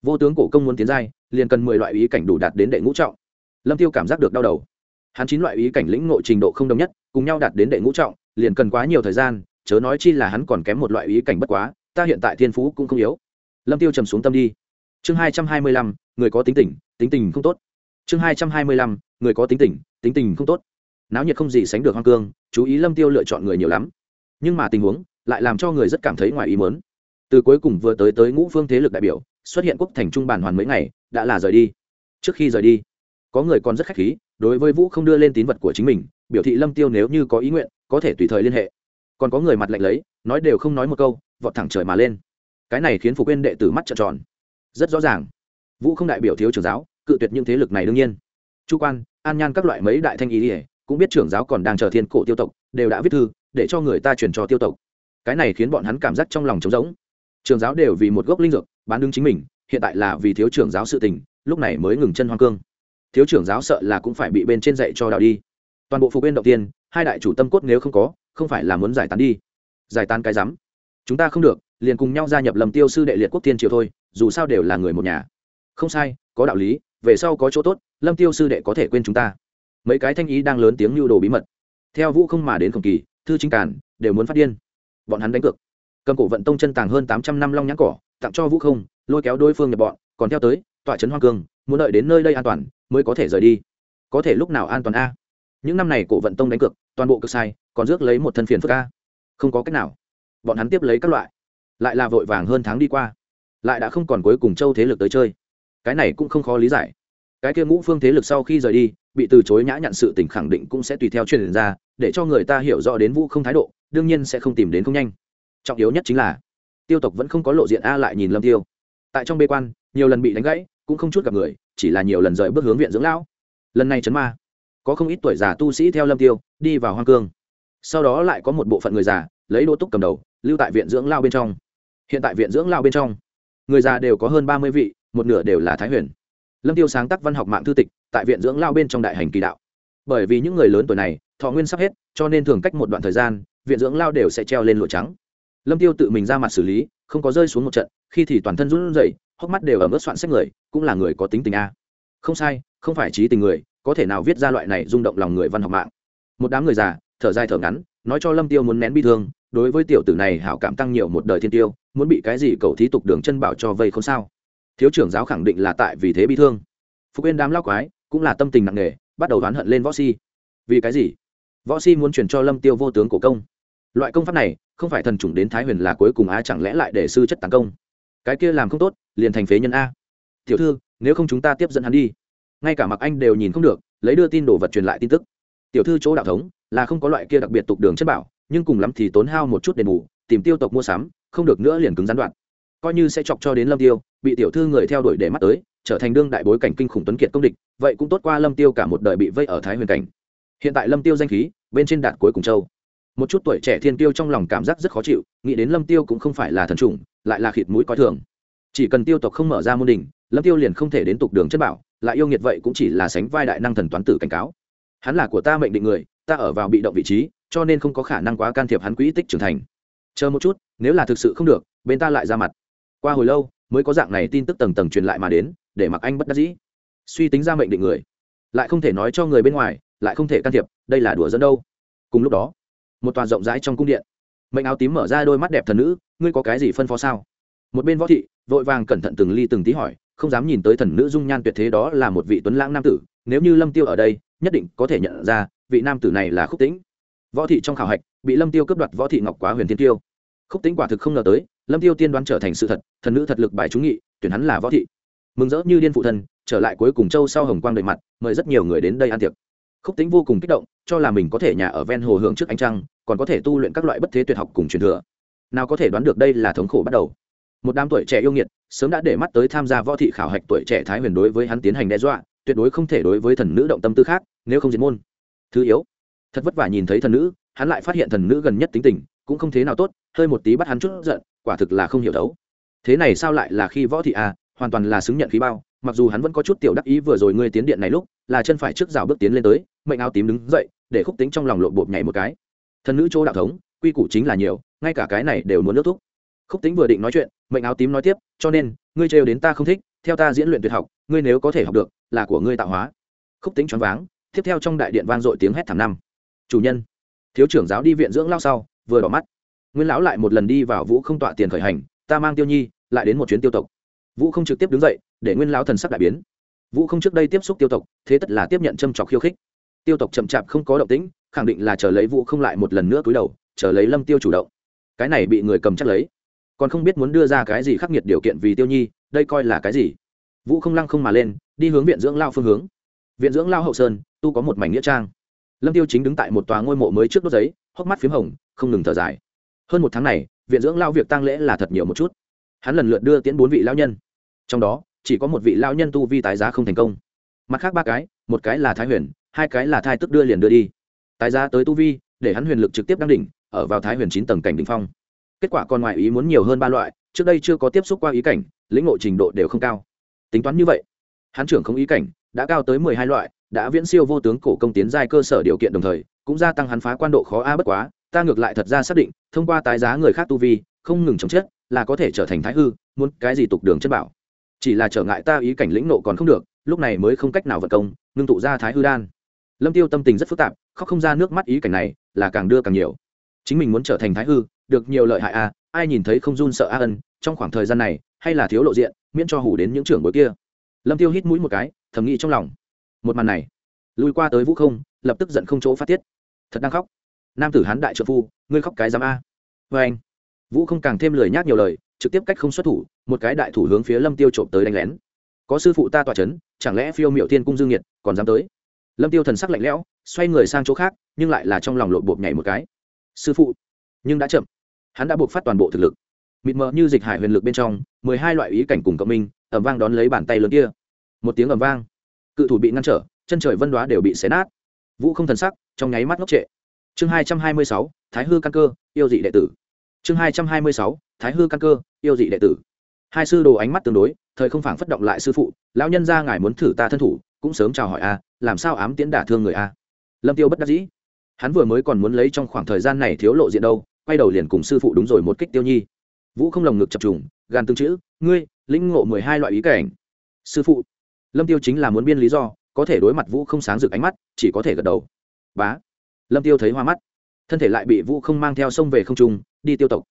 vô tướng cổ công muốn tiến giai, liền cần mười loại ý cảnh đủ đạt đến đệ ngũ trọng. Lâm tiêu cảm giác được đau đầu. Hắn chín loại ý cảnh lĩnh ngộ trình độ không đồng nhất, cùng nhau đạt đến đệ ngũ trọng, liền cần quá nhiều thời gian, chớ nói chi là hắn còn kém một loại ý cảnh bất quá, ta hiện tại thiên phú cũng không yếu. Lâm tiêu trầm xuống tâm đi. Chương hai trăm hai mươi lăm, người có tính tình tính tình không tốt. Chương hai trăm hai mươi lăm, người có tính tình tính tình không tốt. Náo nhiệt không gì sánh được hoang cương, chú ý lâm tiêu lựa chọn người nhiều lắm. Nhưng mà tình huống lại làm cho người rất cảm thấy ngoài ý mớn từ cuối cùng vừa tới tới ngũ phương thế lực đại biểu xuất hiện quốc thành trung bản hoàn mấy ngày, đã là rời đi. Trước khi rời đi, có người còn rất khách khí, đối với vũ không đưa lên tín vật của chính mình, biểu thị lâm tiêu nếu như có ý nguyện, có thể tùy thời liên hệ. Còn có người mặt lạnh lấy, nói đều không nói một câu, vọt thẳng trời mà lên. Cái này khiến phục quên đệ tử mắt trợn tròn. Rất rõ ràng, vũ không đại biểu thiếu trưởng giáo, cự tuyệt những thế lực này đương nhiên. Chu quan, an nhan các loại mấy đại thanh ý ỉa cũng biết trưởng giáo còn đang chờ thiên cổ tiêu tộc, đều đã viết thư, để cho người ta chuyển cho tiêu tộc. Cái này khiến bọn hắn cảm giác trong lòng trống rỗng. Trường giáo đều vì một gốc linh dược bán đứng chính mình, hiện tại là vì thiếu trưởng giáo sự tình, lúc này mới ngừng chân hoang cương. Thiếu trưởng giáo sợ là cũng phải bị bên trên dạy cho đào đi. Toàn bộ phục bên đầu tiên, hai đại chủ tâm cốt nếu không có, không phải là muốn giải tán đi. Giải tán cái rắm chúng ta không được, liền cùng nhau gia nhập lầm tiêu sư đệ liệt quốc tiên triều thôi, dù sao đều là người một nhà. Không sai, có đạo lý, về sau có chỗ tốt, lâm tiêu sư đệ có thể quên chúng ta. Mấy cái thanh ý đang lớn tiếng lưu đồ bí mật. Theo vũ không mà đến khổng kỳ, thư chính cản đều muốn phát điên. Bọn hắn đánh cược. Cầm cổ vận tông chân tàng hơn tám trăm năm long nhãn cỏ tặng cho vũ không, lôi kéo đối phương nhập bọn, còn theo tới tọa trấn hoang cương, muốn đợi đến nơi đây an toàn mới có thể rời đi. Có thể lúc nào an toàn a? Những năm này cổ vận tông đánh cược, toàn bộ cực sai, còn rước lấy một thân phiền phức a. Không có cách nào. Bọn hắn tiếp lấy các loại. Lại là vội vàng hơn tháng đi qua. Lại đã không còn cuối cùng châu thế lực tới chơi. Cái này cũng không khó lý giải. Cái kia ngũ phương thế lực sau khi rời đi, bị từ chối nhã nhận sự tình khẳng định cũng sẽ tùy theo truyền ra, để cho người ta hiểu rõ đến vũ không thái độ, đương nhiên sẽ không tìm đến không nhanh. Trọng yếu nhất chính là tiêu tộc vẫn không có lộ diện a lại nhìn lâm tiêu. Tại trong bê quan, nhiều lần bị đánh gãy, cũng không chút gặp người, chỉ là nhiều lần rời bước hướng viện dưỡng lão. Lần này chấn ma, có không ít tuổi già tu sĩ theo lâm tiêu, đi vào hoang cương. Sau đó lại có một bộ phận người già, lấy đỗ túc cầm đầu, lưu tại viện dưỡng lao bên trong. Hiện tại viện dưỡng lao bên trong, người già đều có hơn ba mươi vị, một nửa đều là thái huyền. Lâm tiêu sáng tác văn học mạng thư tịch, tại viện dưỡng lao bên trong đại hành kỳ đạo. Bởi vì những người lớn tuổi này, thọ nguyên sắp hết, cho nên thường cách một đoạn thời gian, viện dưỡng lao đều sẽ treo lên lụa trắng lâm tiêu tự mình ra mặt xử lý, không có rơi xuống một trận, khi thì toàn thân run rẩy, hốc mắt đều ở mức soạn sách người, cũng là người có tính tình a. Không sai, không phải trí tình người, có thể nào viết ra loại này rung động lòng người văn học mạng. Một đám người già, thở dài thở ngắn, nói cho lâm tiêu muốn nén bi thương, đối với tiểu tử này hảo cảm tăng nhiều một đời thiên tiêu, muốn bị cái gì cầu thí tục đường chân bảo cho vây không sao. Thiếu trưởng giáo khẳng định là tại vì thế bi thương. Phục yên đám lao quái, cũng là tâm tình nặng nề, bắt đầu oán hận lên võ si. Vì cái gì? Võ si muốn chuyển cho lâm tiêu vô tướng cổ công loại công pháp này, không phải thần chủng đến thái huyền là cuối cùng á, chẳng lẽ lại để sư chất tấn công? Cái kia làm không tốt, liền thành phế nhân a. Tiểu thư, nếu không chúng ta tiếp dẫn hắn đi. Ngay cả mặc anh đều nhìn không được, lấy đưa tin đồ vật truyền lại tin tức. Tiểu thư chỗ đạo thống, là không có loại kia đặc biệt tục đường chất bảo, nhưng cùng lắm thì tốn hao một chút đền bù, tìm tiêu tộc mua sắm, không được nữa liền cứng gián đoạn. Coi như sẽ chọc cho đến lâm tiêu, bị tiểu thư người theo đuổi để mắt tới, trở thành đương đại bối cảnh kinh khủng tuấn kiệt công địch, vậy cũng tốt qua lâm tiêu cả một đời bị vây ở thái huyền cảnh. Hiện tại lâm tiêu danh khí, bên trên đạt cuối cùng châu một chút tuổi trẻ thiên tiêu trong lòng cảm giác rất khó chịu, nghĩ đến lâm tiêu cũng không phải là thần trùng, lại là khịt mũi coi thường. Chỉ cần tiêu tộc không mở ra môn đình, lâm tiêu liền không thể đến tục đường chất bảo, lại yêu nghiệt vậy cũng chỉ là sánh vai đại năng thần toán tử cảnh cáo. Hắn là của ta mệnh định người, ta ở vào bị động vị trí, cho nên không có khả năng quá can thiệp hắn quỹ tích trưởng thành. Chờ một chút, nếu là thực sự không được, bên ta lại ra mặt. Qua hồi lâu, mới có dạng này tin tức tầng tầng truyền lại mà đến, để mặc anh bất đắc dĩ. Suy tính ra mệnh định người, lại không thể nói cho người bên ngoài, lại không thể can thiệp, đây là đùa dẫn đâu. Cùng lúc đó một tòa rộng rãi trong cung điện. Mệnh áo tím mở ra đôi mắt đẹp thần nữ, ngươi có cái gì phân phó sao? Một bên võ thị, vội vàng cẩn thận từng ly từng tí hỏi, không dám nhìn tới thần nữ dung nhan tuyệt thế đó là một vị tuấn lãng nam tử, nếu như lâm tiêu ở đây, nhất định có thể nhận ra vị nam tử này là khúc tĩnh. Võ thị trong khảo hạch, bị lâm tiêu cướp đoạt võ thị ngọc quá huyền thiên tiêu. Khúc tĩnh quả thực không ngờ tới, lâm tiêu tiên đoán trở thành sự thật, thần nữ thật lực bài trúng nghị, tuyển hắn là võ thị. Mừng rỡ như điên phụ thân trở lại cuối cùng châu sau hồng quang đầy mặt, mời rất nhiều người đến đây ăn tiệc khúc tính vô cùng kích động, cho là mình có thể nhà ở ven hồ hưởng trước ánh trăng, còn có thể tu luyện các loại bất thế tuyệt học cùng truyền thừa. Nào có thể đoán được đây là thống khổ bắt đầu. Một đám tuổi trẻ yêu nghiệt, sớm đã để mắt tới tham gia võ thị khảo hạch tuổi trẻ thái huyền đối với hắn tiến hành đe dọa, tuyệt đối không thể đối với thần nữ động tâm tư khác, nếu không diệt môn. Thứ yếu, thật vất vả nhìn thấy thần nữ, hắn lại phát hiện thần nữ gần nhất tính tình, cũng không thế nào tốt, hơi một tí bắt hắn chút giận, quả thực là không hiểu đấu thế này sao lại là khi võ thị à hoàn toàn là xứng nhận khí bao mặc dù hắn vẫn có chút tiểu đắc ý vừa rồi ngươi tiến điện này lúc, là chân phải trước rào bước tiến lên tới, mệnh áo tím đứng dậy, để khúc tính trong lòng lộn bột nhảy một cái. Thần nữ chỗ đạo thống, quy củ chính là nhiều, ngay cả cái này đều muốn nước thúc. Khúc tính vừa định nói chuyện, mệnh áo tím nói tiếp, cho nên, ngươi trêu đến ta không thích, theo ta diễn luyện tuyệt học, ngươi nếu có thể học được, là của ngươi tạo hóa. Khúc tính choáng váng, tiếp theo trong đại điện vang dội tiếng hét thảm năm. Chủ nhân, thiếu trưởng giáo đi viện dưỡng lao sau, vừa đỏ mắt. Nguyên lão lại một lần đi vào vũ không tọa tiền khởi hành, ta mang tiêu nhi, lại đến một chuyến tiêu tộc vũ không trực tiếp đứng dậy, để nguyên lão thần sắc đại biến. Vũ không trước đây tiếp xúc tiêu tộc, thế tất là tiếp nhận châm trọc khiêu khích. Tiêu tộc chậm chạp không có động tĩnh, khẳng định là chờ lấy vũ không lại một lần nữa cúi đầu, chờ lấy lâm tiêu chủ động. Cái này bị người cầm chắc lấy. Còn không biết muốn đưa ra cái gì khắc nghiệt điều kiện vì tiêu nhi, đây coi là cái gì? Vũ không lăng không mà lên, đi hướng viện dưỡng lao phương hướng. Viện dưỡng lao hậu sơn, tu có một mảnh nghĩa trang. Lâm tiêu chính đứng tại một tòa ngôi mộ mới trước đốt giấy, hốc mắt p h í m hồng, không ngừng thở dài. Hơn một tháng này, viện dưỡng lao việc tăng lễ là thật nhiều một chút hắn lần lượt đưa tiễn bốn vị lao nhân. Trong đó, chỉ có một vị lao nhân tu vi tái giá không thành công. Mặt khác ba cái, một cái là thái huyền, hai cái là thai tức đưa liền đưa đi. Tái giá tới tu vi, để hắn huyền lực trực tiếp đăng đỉnh, ở vào thái huyền chín tầng cảnh đ ỉ n h phong. Kết quả còn ngoài ý muốn nhiều hơn ba loại, trước đây chưa có tiếp xúc qua ý cảnh, lĩnh ngộ trình độ đều không cao. Tính toán như vậy, hắn trưởng không ý cảnh, đã cao tới mười hai loại, đã viễn siêu vô tướng cổ công tiến giai cơ sở điều kiện đồng thời, cũng gia tăng hắn phá quan độ khó a bất quá, ta ngược lại thật ra xác định, thông qua tái giá người khác tu vi, không ngừng chống chết là có thể trở thành thái hư, muốn cái gì tục đường chất bảo. Chỉ là trở ngại ta ý cảnh lĩnh nộ còn không được, lúc này mới không cách nào vật công, ngưng tụ ra thái hư đan. Lâm tiêu tâm tình rất phức tạp, khóc không ra nước mắt ý cảnh này, là càng đưa càng nhiều. Chính mình muốn trở thành thái hư, được nhiều lợi hại a ai nhìn thấy không run sợ a ân, trong khoảng thời gian này, hay là thiếu lộ diện, miễn cho hủ đến những trưởng bối kia. Lâm tiêu hít mũi một cái, thầm nghĩ trong lòng. Một màn này, lùi qua tới vũ không, lập tức giận không chỗ phát tiết. Thật đang khóc. Nam tử hán đại trợ phu, ngươi khóc cái dám a. Vê anh vũ không càng thêm lời nhác nhiều lời trực tiếp cách không xuất thủ một cái đại thủ hướng phía lâm tiêu trộm tới đánh lén có sư phụ ta tỏa chấn, chẳng lẽ phiêu miệu thiên cung dương nhiệt còn dám tới? lâm tiêu thần sắc lạnh lẽo, xoay người sang chỗ khác, nhưng lại là trong lòng lộn bộp nhảy một cái. sư phụ, nhưng đã chậm, hắn đã buộc phát toàn bộ thực lực. mịt mờ như dịch hải huyền lực bên trong, mười hai loại ý cảnh cùng cộng minh ẩm vang đón lấy bàn tay lớn kia. một tiếng ẩm vang, cự thủ bị ngăn trở, chân trời vân đoá đều bị xé nát. vũ không thần sắc, trong nháy mắt ngốc trệ. chương hai trăm hai mươi sáu, thái hư căn cơ, yêu dị đệ tử chương hai trăm hai mươi sáu, thái hư căn cơ, yêu dị đệ tử. Hai sư đồ ánh mắt tương đối, thời không phảng phất động lại sư phụ, lão nhân ra ngài muốn thử ta thân thủ, cũng sớm chào hỏi a, làm sao ám tiễn đả thương người a? Lâm tiêu bất đắc dĩ. Hắn vừa mới còn muốn lấy trong khoảng thời gian này thiếu lộ diện đâu, quay đầu liền cùng sư phụ đúng rồi một kích tiêu nhi. Vũ không lồng ngực chập trùng gan tương chữ, ngươi, lĩnh ngộ mười hai loại ý cảnh. Sư phụ. Lâm tiêu chính là muốn biên lý do, có thể đối mặt vũ không sáng rực ánh mắt, chỉ có thể gật đầu. Bá. Lâm tiêu thấy hoa mắt. Thân thể lại bị vũ không mang theo sông về không trung đi tiêu tộc.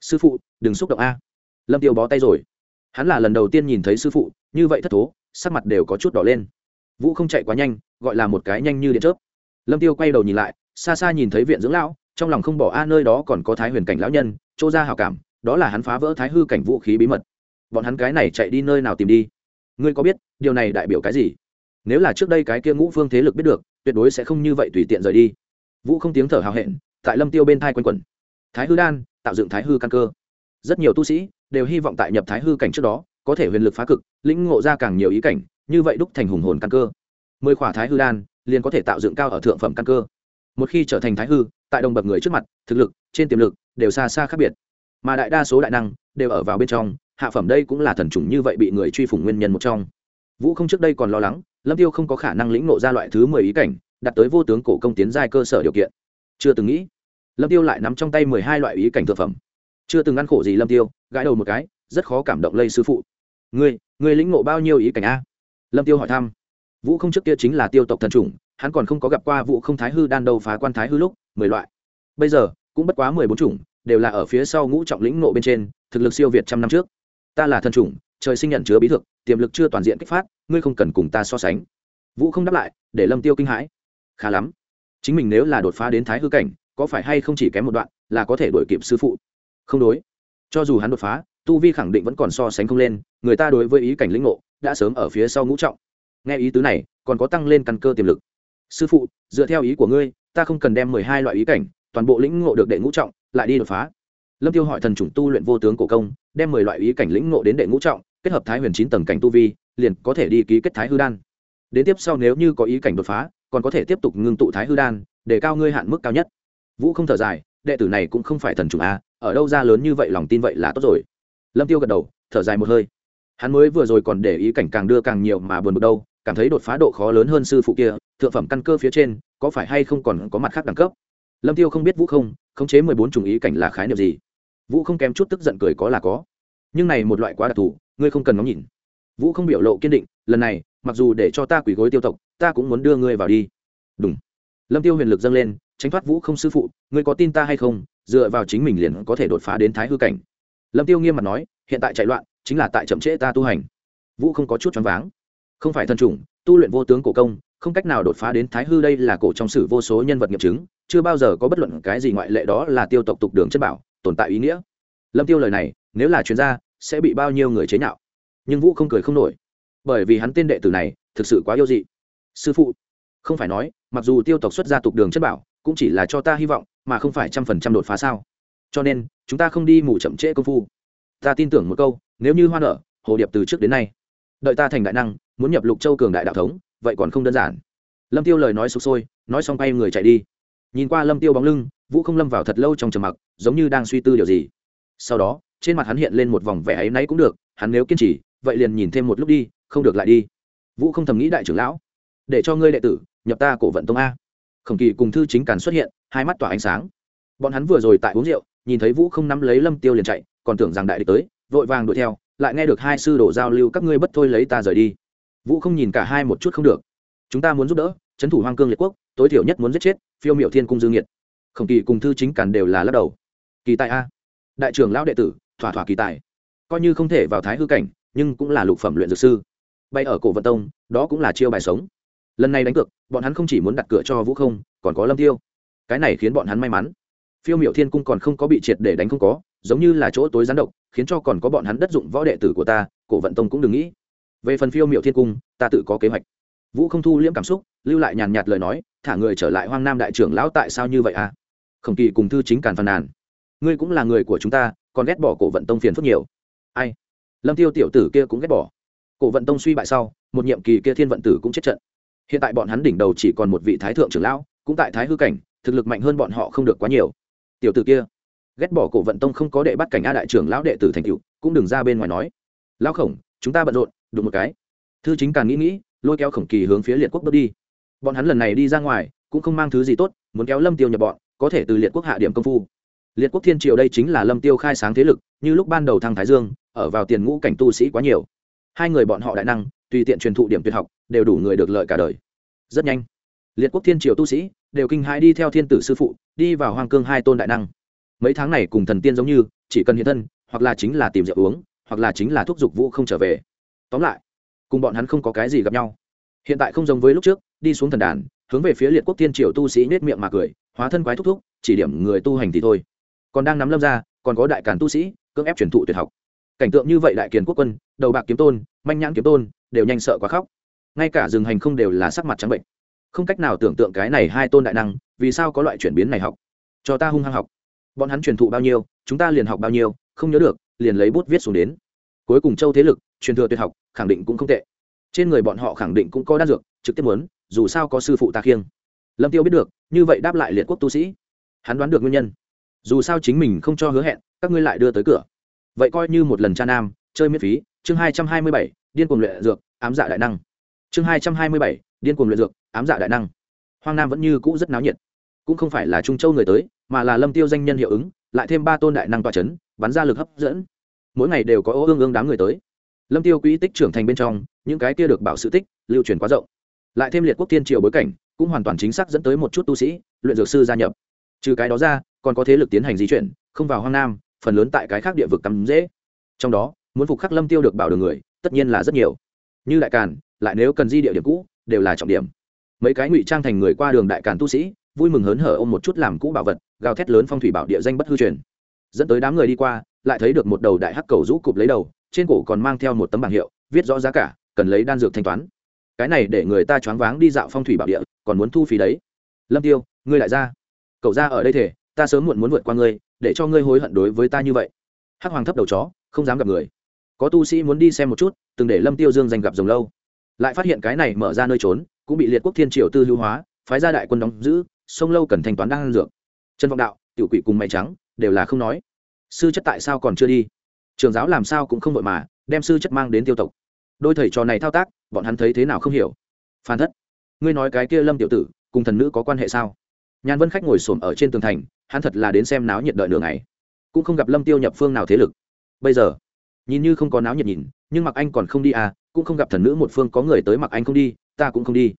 Sư phụ, đừng xúc động a. Lâm tiêu bó tay rồi. Hắn là lần đầu tiên nhìn thấy sư phụ, như vậy thất thố, sắc mặt đều có chút đỏ lên. Vũ không chạy quá nhanh, gọi là một cái nhanh như điện chớp. Lâm tiêu quay đầu nhìn lại, xa xa nhìn thấy viện dưỡng lão, trong lòng không bỏ a, nơi đó còn có thái huyền cảnh lão nhân, chỗ ra hào cảm, đó là hắn phá vỡ thái hư cảnh vũ khí bí mật. Bọn hắn cái này chạy đi nơi nào tìm đi? Ngươi có biết, điều này đại biểu cái gì? Nếu là trước đây cái kia ngũ phương thế lực biết được, tuyệt đối sẽ không như vậy tùy tiện rời đi. Vũ không tiếng thở hào hẹn, tại lâm tiêu bên thai quanh quẩn thái hư đan, tạo dựng thái hư căn cơ. Rất nhiều tu sĩ đều hy vọng tại nhập thái hư cảnh trước đó, có thể huyền lực phá cực, lĩnh ngộ ra càng nhiều ý cảnh, như vậy đúc thành hùng hồn căn cơ. Mười khỏa thái hư đan liền có thể tạo dựng cao ở thượng phẩm căn cơ. Một khi trở thành thái hư, tại đồng bậc người trước mặt, thực lực, trên tiềm lực đều xa xa khác biệt. Mà đại đa số đại năng đều ở vào bên trong, hạ phẩm đây cũng là thần trùng như vậy bị người truy phủng nguyên nhân một trong. Vũ không trước đây còn lo lắng, lâm tiêu không có khả năng lĩnh nộ ra loại thứ mười ý cảnh đặt tới vô tướng cổ công tiến giai cơ sở điều kiện. Chưa từng nghĩ lâm tiêu lại nắm trong tay mười hai loại ý cảnh thực phẩm. Chưa từng ăn khổ gì lâm tiêu, gãi đầu một cái, rất khó cảm động lây sư phụ. Ngươi ngươi lĩnh ngộ bao nhiêu ý cảnh a? Lâm tiêu hỏi thăm. Vũ không trước kia chính là tiêu tộc thần chủng, hắn còn không có gặp qua vũ không thái hư đan đầu phá quan thái hư lúc, mười loại. Bây giờ, cũng bất quá mười bốn chủng, đều là ở phía sau ngũ trọng lĩnh ngộ bên trên, thực lực siêu việt trăm năm trước. Ta là thần chủng, trời sinh nhận chứa bí thực tiềm lực chưa toàn diện kích phát, ngươi không cần cùng ta so sánh. Vũ không đáp lại, để lâm tiêu kinh hãi. Khá lắm. Chính mình nếu là đột phá đến thái hư cảnh có phải hay không chỉ kém một đoạn, là có thể đổi kịp sư phụ? Không đối. Cho dù hắn đột phá, tu vi khẳng định vẫn còn so sánh không lên, người ta đối với ý cảnh lĩnh ngộ đã sớm ở phía sau ngũ trọng. Nghe ý tứ này, còn có tăng lên căn cơ tiềm lực. Sư phụ, dựa theo ý của ngươi, ta không cần đem mười hai loại ý cảnh, toàn bộ lĩnh ngộ được đệ ngũ trọng, lại đi đột phá. Lâm tiêu hỏi thần chủng tu luyện vô tướng cổ công, đem mười loại ý cảnh lĩnh ngộ đến đệ ngũ trọng, kết hợp thái huyền chín tầng cảnh tu vi, liền có thể đi ký kết thái hư đan. Đến tiếp sau nếu như có ý cảnh đột phá, còn có thể tiếp tục ngưng tụ thái hư đan, để cao ngươi hạn mức cao nhất vũ không thở dài, đệ tử này cũng không phải thần chủ a, ở đâu ra lớn như vậy lòng tin vậy là tốt rồi. Lâm tiêu gật đầu, thở dài một hơi. Hắn mới vừa rồi còn để ý cảnh càng đưa càng nhiều mà buồn bực đâu, cảm thấy đột phá độ khó lớn hơn sư phụ kia, thượng phẩm căn cơ phía trên, có phải hay không còn có mặt khác đẳng cấp? Lâm tiêu không biết vũ không, khống chế mười bốn chủng ý cảnh là khái niệm gì? Vũ không kém chút tức giận cười có là có. Nhưng này một loại quá đặc thù, ngươi không cần ngóng nhìn. Vũ không biểu lộ kiên định, lần này, mặc dù để cho ta quỷ gối tiêu tộc, ta cũng muốn đưa ngươi vào đi. Đúng lâm tiêu huyền lực dâng lên tránh thoát vũ không sư phụ, ngươi có tin ta hay không? Dựa vào chính mình liền có thể đột phá đến thái hư cảnh. Lâm tiêu nghiêm mặt nói, hiện tại chạy loạn, chính là tại chậm trễ ta tu hành. Vũ không có chút choáng váng. Không phải thân chủng, tu luyện vô tướng cổ công, không cách nào đột phá đến thái hư đây là cổ trong sử vô số nhân vật nghiệm chứng, chưa bao giờ có bất luận cái gì ngoại lệ đó là tiêu tộc tục đường chất bảo, tồn tại ý nghĩa. Lâm tiêu lời này, nếu là chuyên gia, sẽ bị bao nhiêu người chế nhạo. Nhưng vũ không cười không nổi. Bởi vì hắn tên đệ tử này thực sự quá yêu dị. Sư phụ, không phải nói, mặc dù tiêu tộc xuất gia tục đường chất bảo cũng chỉ là cho ta hy vọng, mà không phải trăm phần trăm đột phá sao? Cho nên, chúng ta không đi mù chậm trễ công phu. Ta tin tưởng một câu, nếu như hoa nở hồ điệp từ trước đến nay, đợi ta thành đại năng, muốn nhập lục châu cường đại đạo thống, vậy còn không đơn giản. Lâm tiêu lời nói sụp sôi, nói xong bay người chạy đi. Nhìn qua lâm tiêu bóng lưng, vũ không lâm vào thật lâu trong trầm mặc, giống như đang suy tư điều gì. Sau đó, trên mặt hắn hiện lên một vòng vẻ ấy nấy cũng được, hắn nếu kiên trì, vậy liền nhìn thêm một lúc đi, không được lại đi. Vũ không thầm nghĩ đại trưởng lão, để cho ngươi đệ tử nhập ta cổ vận tông a khổng kỳ cùng thư chính càn xuất hiện, hai mắt tỏa ánh sáng. Bọn hắn vừa rồi tại uống rượu, nhìn thấy vũ không nắm lấy lâm tiêu liền chạy, còn tưởng rằng đại địch tới, vội vàng đuổi theo, lại nghe được hai sư đổ giao lưu, các ngươi bất thôi lấy ta rời đi. Vũ không nhìn cả hai một chút không được. Chúng ta muốn giúp đỡ, trấn thủ hoang cương liệt quốc, tối thiểu nhất muốn giết chết phiêu miểu thiên cung dương nhiệt. Khổng kỳ cùng thư chính càn đều là lắc đầu. Kỳ tài a, đại trưởng lão đệ tử, thỏa thỏa kỳ tài. Coi như không thể vào thái hư cảnh, nhưng cũng là lục phẩm luyện dược sư. Bay ở cổ vận tông, đó cũng là chiêu bài sống lần này đánh cược, bọn hắn không chỉ muốn đặt cửa cho vũ không, còn có lâm tiêu. Cái này khiến bọn hắn may mắn. Phiêu miệu thiên cung còn không có bị triệt để đánh không có, giống như là chỗ tối gián độc, khiến cho còn có bọn hắn đất dụng võ đệ tử của ta, cổ vận tông cũng đừng nghĩ. Về phần phiêu miệu thiên cung, ta tự có kế hoạch. Vũ không thu liễm cảm xúc, lưu lại nhàn nhạt lời nói, thả người trở lại hoang nam đại trưởng lão tại sao như vậy à? Khổng kỳ cùng thư chính càn phàn nàn. Ngươi cũng là người của chúng ta, còn ghét bỏ cổ vận tông phiền phức nhiều. Ai? Lâm tiêu tiểu tử kia cũng ghét bỏ. Cổ vận tông suy bại sau, một nhiệm kỳ kia thiên vận tử cũng chết trận hiện tại bọn hắn đỉnh đầu chỉ còn một vị thái thượng trưởng lão, cũng tại thái hư cảnh, thực lực mạnh hơn bọn họ không được quá nhiều. Tiểu tử kia, ghét bỏ cổ vận tông không có đệ bắt cảnh a đại trưởng lão đệ tử thành cựu cũng đừng ra bên ngoài nói. Lão khổng, chúng ta bận rộn, đụng một cái. Thư chính càng nghĩ nghĩ, lôi kéo khổng kỳ hướng phía liệt quốc bước đi. Bọn hắn lần này đi ra ngoài, cũng không mang thứ gì tốt, muốn kéo lâm tiêu nhập bọn, có thể từ liệt quốc hạ điểm công phu. Liệt quốc thiên triều đây chính là lâm tiêu khai sáng thế lực, như lúc ban đầu thăng thái dương, ở vào tiền ngũ cảnh tu sĩ quá nhiều. Hai người bọn họ đại năng tùy tiện truyền thụ điểm tuyệt học, đều đủ người được lợi cả đời. Rất nhanh, liệt quốc thiên triều tu sĩ đều kinh hãi đi theo thiên tử sư phụ, đi vào hoàng cương hai tôn đại năng. Mấy tháng này cùng thần tiên giống như, chỉ cần hiện thân, hoặc là chính là tìm rượu uống, hoặc là chính là thúc dục vũ không trở về. Tóm lại, cùng bọn hắn không có cái gì gặp nhau. Hiện tại không giống với lúc trước, đi xuống thần đàn, hướng về phía liệt quốc thiên triều tu sĩ nết miệng mà cười, hóa thân quái thúc thúc, chỉ điểm người tu hành thì thôi. Còn đang nắm lâm ra, còn có đại càn tu sĩ, cưỡng ép truyền thụ tuyệt học. Cảnh tượng như vậy đại kiền quốc quân, đầu bạc kiếm tôn, manh nhãn kiếm tôn đều nhanh sợ quá khóc. Ngay cả rừng hành không đều là sắc mặt trắng bệnh. Không cách nào tưởng tượng cái này hai tôn đại năng, vì sao có loại chuyển biến này học? Cho ta hung hăng học. Bọn hắn truyền thụ bao nhiêu, chúng ta liền học bao nhiêu, không nhớ được, liền lấy bút viết xuống đến. Cuối cùng châu thế lực, truyền thừa tuyệt học, khẳng định cũng không tệ. Trên người bọn họ khẳng định cũng có đan dược, trực tiếp muốn, dù sao có sư phụ ta khiêng. Lâm tiêu biết được, như vậy đáp lại liệt quốc tu sĩ. Hắn đoán được nguyên nhân. Dù sao chính mình không cho hứa hẹn, các ngươi lại đưa tới cửa. Vậy coi như một lần cha nam, chơi miễn phí, chương hai trăm hai mươi bảy điên cuồng luyện dược, ám dạ đại năng. Chương hai trăm hai mươi bảy, điên cuồng luyện dược, ám dạ đại năng. Hoang nam vẫn như cũ rất náo nhiệt. Cũng không phải là trung châu người tới, mà là lâm tiêu danh nhân hiệu ứng, lại thêm ba tôn đại năng tòa chấn, bắn ra lực hấp dẫn. Mỗi ngày đều có ô ương ương đám người tới. Lâm tiêu quỹ tích trưởng thành bên trong, những cái kia được bảo sự tích, lưu truyền quá rộng. Lại thêm liệt quốc tiên triều bối cảnh, cũng hoàn toàn chính xác dẫn tới một chút tu sĩ, luyện dược sư gia nhập. Trừ cái đó ra, còn có thế lực tiến hành di chuyển, không vào hoang nam, phần lớn tại cái khác địa vực cắm dễ. Trong đó, muốn phục khắc lâm tiêu được bảo đường người tất nhiên là rất nhiều. Như đại càn, lại nếu cần di địa điểm cũ, đều là trọng điểm. Mấy cái ngụy trang thành người qua đường đại càn tu sĩ, vui mừng hớn hở ôm một chút làm cũ bảo vật, gào thét lớn phong thủy bảo địa danh bất hư truyền. Dẫn tới đám người đi qua, lại thấy được một đầu đại hắc cầu rũ cụp lấy đầu, trên cổ còn mang theo một tấm bảng hiệu, viết rõ giá cả, cần lấy đan dược thanh toán. Cái này để người ta choáng váng đi dạo phong thủy bảo địa, còn muốn thu phí đấy. Lâm tiêu, ngươi lại ra. Cậu ra ở đây thể ta sớm muộn muốn vượt qua ngươi, để cho ngươi hối hận đối với ta như vậy. Hắc hoàng thấp đầu chó, không dám gặp người có tu sĩ muốn đi xem một chút từng để lâm tiêu dương giành gặp rồng lâu. Lại phát hiện cái này mở ra nơi trốn cũng bị liệt quốc thiên triều tư hữu hóa phái ra đại quân đóng giữ sông lâu cần thanh toán đang ăn dược. Trần vọng đạo tiểu quỷ cùng mày trắng đều là không nói. Sư chất tại sao còn chưa đi? Trường giáo làm sao cũng không vội mà đem sư chất mang đến tiêu tộc. Đôi thầy trò này thao tác bọn hắn thấy thế nào không hiểu. Phan thất. Ngươi nói cái kia lâm tiểu tử cùng thần nữ có quan hệ sao? Nhàn vân khách ngồi xổm ở trên tường thành hắn thật là đến xem náo nhiệt đợi nửa ngày, cũng không gặp lâm tiêu nhập phương nào thế lực. Bây giờ nhìn như không có náo nhiệt nhìn, nhưng mặc anh còn không đi à cũng không gặp thần nữ một phương có người tới mặc anh không đi, ta cũng không đi.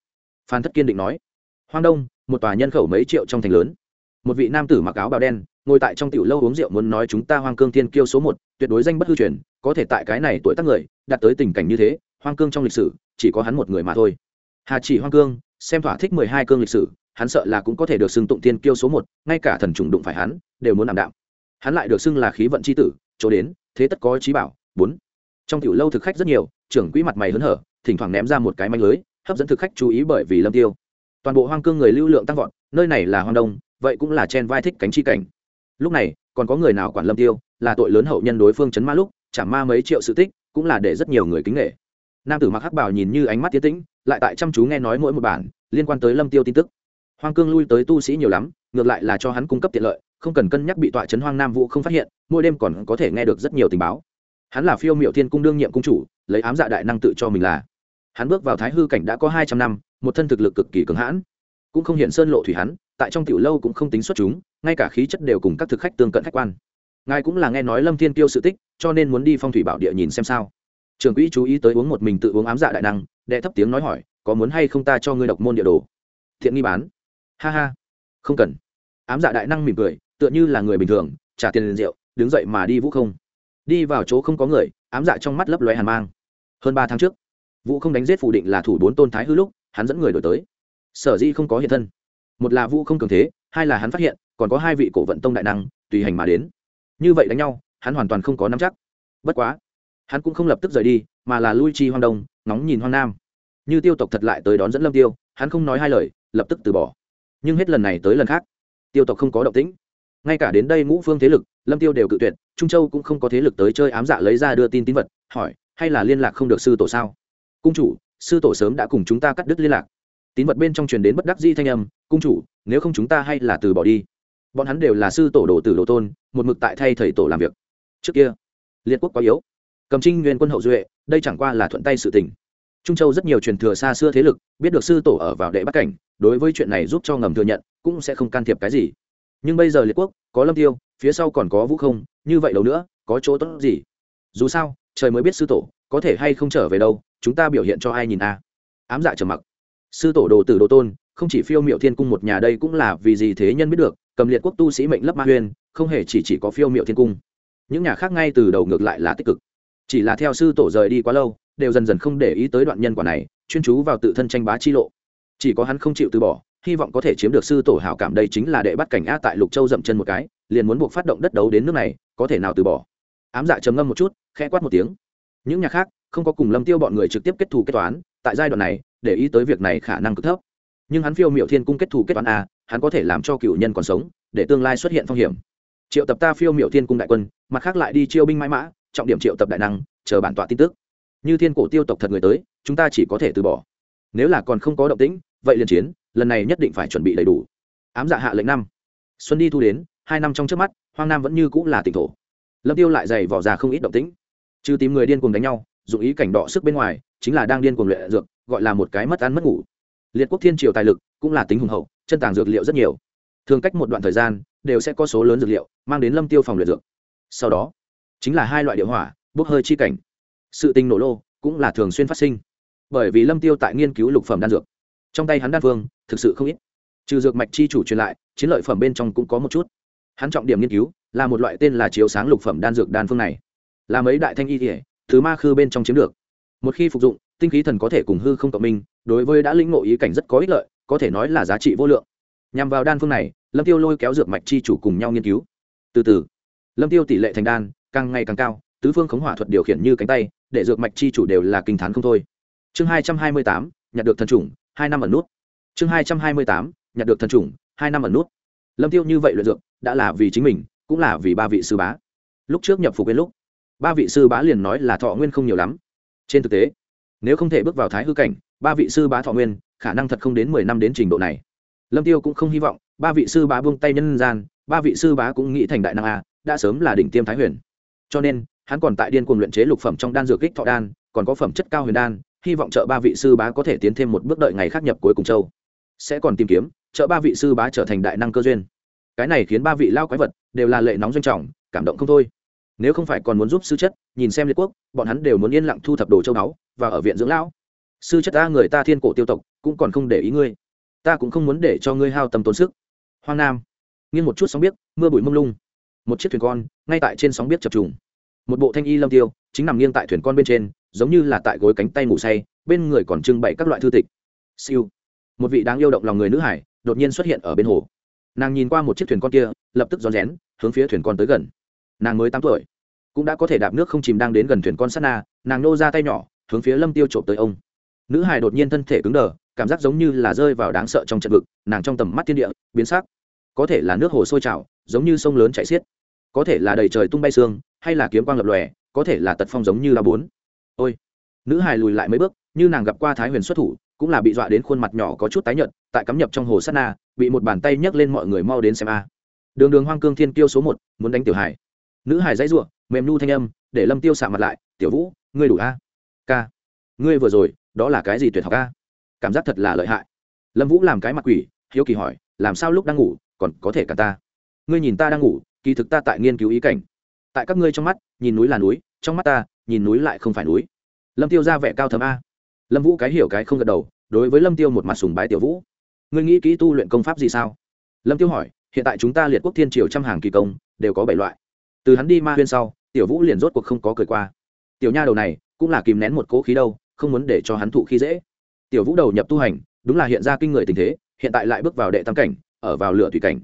Phan thất kiên định nói. Hoang đông, một tòa nhân khẩu mấy triệu trong thành lớn. Một vị nam tử mặc áo bào đen, ngồi tại trong tiểu lâu uống rượu muốn nói chúng ta hoang cương thiên kiêu số một, tuyệt đối danh bất hư truyền, có thể tại cái này tuổi tác người, đạt tới tình cảnh như thế, hoang cương trong lịch sử, chỉ có hắn một người mà thôi. Hà chỉ hoang cương, xem thỏa thích mười hai cương lịch sử, hắn sợ là cũng có thể được xưng tụng thiên kiêu số một, ngay cả thần trùng đụng phải hắn, đều muốn làm đạo. hắn lại được xưng là khí vận c h i tử, chỗ đến, thế tất có trí bảo bốn. Trong tiểu lâu thực khách rất nhiều, trưởng quỹ mặt mày hớn hở, thỉnh thoảng ném ra một cái manh lưới, hấp dẫn thực khách chú ý bởi vì lâm tiêu. Toàn bộ hoang cương người lưu lượng tăng vọt, nơi này là hoang đông, vậy cũng là chen vai thích cánh chi cảnh. Lúc này, còn có người nào quản lâm tiêu, là tội lớn hậu nhân đối phương chấn ma lúc, chả ma mấy triệu sự tích, cũng là để rất nhiều người kính nghệ nam tử mặc hắc bảo nhìn như ánh mắt tiến tĩnh, lại tại chăm chú nghe nói mỗi một bản, liên quan tới lâm tiêu tin tức. Hoang cương lui tới tu sĩ nhiều lắm, ngược lại là cho hắn cung cấp tiện lợi, không cần cân nhắc bị tọa chấn hoang nam vũ không phát hiện, mỗi đêm còn có thể nghe được rất nhiều tình báo hắn là phiêu miệu thiên cung đương nhiệm cung chủ, lấy ám dạ đại năng tự cho mình là. Hắn bước vào thái hư cảnh đã có hai trăm năm, một thân thực lực cực kỳ cường hãn. Cũng không hiện sơn lộ thủy hắn, tại trong tiểu lâu cũng không tính xuất chúng, ngay cả khí chất đều cùng các thực khách tương cận khách quan. Ngài cũng là nghe nói lâm thiên tiêu sự tích, cho nên muốn đi phong thủy bảo địa nhìn xem sao. Trường quỹ chú ý tới uống một mình tự uống ám dạ đại năng, đệ thấp tiếng nói hỏi, có muốn hay không ta cho ngươi độc môn địa đồ? Thiện nghi bán. Ha ha, không cần. Ám dạ đại năng mỉm cười, tựa như là người bình thường, trả tiền liền rượu, đứng dậy mà đi vũ không đi vào chỗ không có người, ám dạ trong mắt lấp lóe hàn mang. Hơn ba tháng trước, vũ không đánh giết phủ định là thủ bốn tôn thái hư lúc, hắn dẫn người đổi tới. Sở di không có hiện thân. Một là vũ không cường thế, hai là hắn phát hiện, còn có hai vị cổ vận tông đại năng, tùy hành mà đến. Như vậy đánh nhau, hắn hoàn toàn không có nắm chắc. Bất quá, hắn cũng không lập tức rời đi, mà là lui chi hoang đông, ngóng nhìn hoang nam. Như tiêu tộc thật lại tới đón dẫn lâm tiêu, hắn không nói hai lời, lập tức từ bỏ. Nhưng hết lần này tới lần khác, tiêu tộc không có động tĩnh. Ngay cả đến đây ngũ phương thế lực, lâm tiêu đều cự tuyệt trung châu cũng không có thế lực tới chơi ám dạ lấy ra đưa tin tín vật, hỏi, hay là liên lạc không được sư tổ sao? Cung chủ, sư tổ sớm đã cùng chúng ta cắt đứt liên lạc. Tín vật bên trong truyền đến bất đắc di thanh âm, cung chủ, nếu không chúng ta hay là từ bỏ đi. Bọn hắn đều là sư tổ đồ tử đồ tôn, một mực tại thay thầy tổ làm việc. Trước kia, liệt quốc quá yếu. Cầm trinh nguyên quân hậu duệ, đây chẳng qua là thuận tay sự tình. Trung châu rất nhiều truyền thừa xa xưa thế lực, biết được sư tổ ở vào đệ bắc cảnh, đối với chuyện này giúp cho ngầm thừa nhận, cũng sẽ không can thiệp cái gì. Nhưng bây giờ liệt quốc, có lâm tiêu phía sau còn có vũ không, như vậy đâu nữa, có chỗ tốt gì? Dù sao, trời mới biết sư tổ có thể hay không trở về đâu, chúng ta biểu hiện cho ai nhìn a? Ám dạ trầm mặc. Sư tổ đồ tử đồ tôn, không chỉ phiêu miệu thiên cung một nhà đây cũng là vì gì thế nhân biết được, cầm liệt quốc tu sĩ mệnh lấp ma huyên, không hề chỉ chỉ có phiêu miệu thiên cung. Những nhà khác ngay từ đầu ngược lại là tích cực. Chỉ là theo sư tổ rời đi quá lâu, đều dần dần không để ý tới đoạn nhân quả này, chuyên chú vào tự thân tranh bá chi lộ. Chỉ có hắn không chịu từ bỏ, hy vọng có thể chiếm được sư tổ hảo cảm đây chính là đệ bắt cảnh a tại lục châu dậm chân một cái liền muốn buộc phát động đất đấu đến nước này, có thể nào từ bỏ? Ám dạ trầm ngâm một chút, khẽ quát một tiếng. Những nhà khác không có cùng lâm tiêu bọn người trực tiếp kết thù kết toán, tại giai đoạn này, để ý tới việc này khả năng cực thấp. Nhưng hắn phiêu miệu thiên cung kết thù kết toán a hắn có thể làm cho cựu nhân còn sống, để tương lai xuất hiện phong hiểm. Triệu tập ta phiêu miệu thiên cung đại quân, mặt khác lại đi chiêu binh mãi mã, trọng điểm triệu tập đại năng, chờ bản tọa tin tức. Như thiên cổ tiêu tộc thật người tới, chúng ta chỉ có thể từ bỏ. Nếu là còn không có động tĩnh, vậy liền chiến, lần này nhất định phải chuẩn bị đầy đủ. Ám dạ hạ lệnh năm. Xuân đi thu đến hai năm trong trước mắt, hoang nam vẫn như cũng là tỉnh thổ. Lâm tiêu lại dày vỏ già không ít động tĩnh. Trừ tìm người điên cuồng đánh nhau, dụng ý cảnh đọ sức bên ngoài, chính là đang điên cuồng luyện dược, gọi là một cái mất ăn mất ngủ. Liệt quốc thiên triều tài lực, cũng là tính hùng hậu, chân tàng dược liệu rất nhiều. Thường cách một đoạn thời gian, đều sẽ có số lớn dược liệu mang đến lâm tiêu phòng luyện dược. Sau đó, chính là hai loại địa hỏa, bốc hơi chi cảnh. Sự tình nổ lô, cũng là thường xuyên phát sinh. Bởi vì lâm tiêu tại nghiên cứu lục phẩm đan dược. Trong tay hắn đan phương, thực sự không ít. Trừ dược mạch chi chủ truyền lại, chiến lợi phẩm bên trong cũng có một chút hắn trọng điểm nghiên cứu là một loại tên là chiếu sáng lục phẩm đan dược đan phương này. Là mấy đại thanh y thể thứ ma khư bên trong chiếm được. Một khi phục dụng, tinh khí thần có thể cùng hư không cộng minh, đối với đã lĩnh ngộ ý cảnh rất có ích lợi, có thể nói là giá trị vô lượng. Nhằm vào đan phương này, lâm tiêu lôi kéo dược mạch chi chủ cùng nhau nghiên cứu. Từ từ, lâm tiêu tỷ lệ thành đan càng ngày càng cao, tứ phương khống hỏa thuật điều khiển như cánh tay, để dược mạch chi chủ đều là kinh thán không thôi. Chương hai trăm hai mươi tám, nhặt được thần chủng, hai năm ẩn nút. Chương hai trăm hai mươi tám, nhặt được thần chủng, hai năm ẩn nút. Lâm tiêu như vậy luyện dược đã là vì chính mình, cũng là vì ba vị sư bá. Lúc trước nhập phục bên lúc, ba vị sư bá liền nói là thọ nguyên không nhiều lắm. Trên thực tế, nếu không thể bước vào thái hư cảnh, ba vị sư bá thọ nguyên khả năng thật không đến mười năm đến trình độ này. Lâm tiêu cũng không hy vọng, ba vị sư bá buông tay nhân gian, ba vị sư bá cũng nghĩ thành đại năng a, đã sớm là đỉnh tiêm thái huyền. Cho nên, hắn còn tại điên cuồng luyện chế lục phẩm trong đan dược kích thọ đan, còn có phẩm chất cao huyền đan, hy vọng trợ ba vị sư bá có thể tiến thêm một bước đợi ngày khác nhập cuối cùng châu. Sẽ còn tìm kiếm, trợ ba vị sư bá trở thành đại năng cơ duyên cái này khiến ba vị lao quái vật đều là lệ nóng doanh trọng, cảm động không thôi. Nếu không phải còn muốn giúp sư chất, nhìn xem liệt quốc, bọn hắn đều muốn yên lặng thu thập đồ châu báu và ở viện dưỡng lão. Sư chất ta, người ta thiên cổ tiêu tộc, cũng còn không để ý ngươi. Ta cũng không muốn để cho ngươi hao tâm tốn sức. Hoang nam, nghiêng một chút sóng biết mưa bụi mông lung. Một chiếc thuyền con, ngay tại trên sóng biết chập trùng. Một bộ thanh y lâm tiêu, chính nằm nghiêng tại thuyền con bên trên, giống như là tại gối cánh tay ngủ say, bên người còn trưng bày các loại thư tịch. Siêu. Một vị đáng yêu động lòng người nữ hải, đột nhiên xuất hiện ở bên hồ nàng nhìn qua một chiếc thuyền con kia, lập tức rón rén, hướng phía thuyền con tới gần. Nàng mới tám tuổi, cũng đã có thể đạp nước không chìm đang đến gần thuyền con sát na, nàng nô ra tay nhỏ, hướng phía lâm tiêu trộm tới ông. Nữ hài đột nhiên thân thể cứng đờ, cảm giác giống như là rơi vào đáng sợ trong trận vực, nàng trong tầm mắt thiên địa, biến sắc. Có thể là nước hồ sôi trào, giống như sông lớn chảy xiết. Có thể là đầy trời tung bay xương hay là kiếm quang lập lòe, có thể là tật phong giống như la bốn. Ôi! Nữ hài lùi lại mấy bước, như nàng gặp qua thái huyền xuất thủ, cũng là bị dọa đến khuôn mặt nhỏ có chút tái nhợt, tại cắm nhập trong hồ sát na bị một bàn tay nhấc lên mọi người mau đến xem a. Đường đường hoang cương thiên kiêu số một, muốn đánh tiểu hải. Nữ hải dãy ruộng mềm nu thanh âm, để lâm tiêu xạ mặt lại, tiểu vũ, ngươi đủ a? Ca. Ngươi vừa rồi, đó là cái gì tuyệt học a? Cảm giác thật là lợi hại. Lâm vũ làm cái mặt quỷ, hiếu kỳ hỏi, làm sao lúc đang ngủ, còn có thể cả ta? Ngươi nhìn ta đang ngủ, kỳ thực ta tại nghiên cứu ý cảnh. Tại các ngươi trong mắt, nhìn núi là núi, trong mắt ta, nhìn núi lại không phải núi. Lâm tiêu ra vẻ cao thấm a. Lâm vũ cái hiểu cái không gật đầu, đối với lâm tiêu một mặt sùng bái tiểu vũ ngươi nghĩ kỹ tu luyện công pháp gì sao? Lâm tiêu hỏi, hiện tại chúng ta liệt quốc thiên triều trăm hàng kỳ công, đều có bảy loại. Từ hắn đi ma huyên sau, tiểu vũ liền rốt cuộc không có cười qua. Tiểu nha đầu này, cũng là kìm nén một cố khí đâu, không muốn để cho hắn thụ khí dễ. Tiểu vũ đầu nhập tu hành, đúng là hiện ra kinh người tình thế, hiện tại lại bước vào đệ tam cảnh, ở vào lửa thủy cảnh.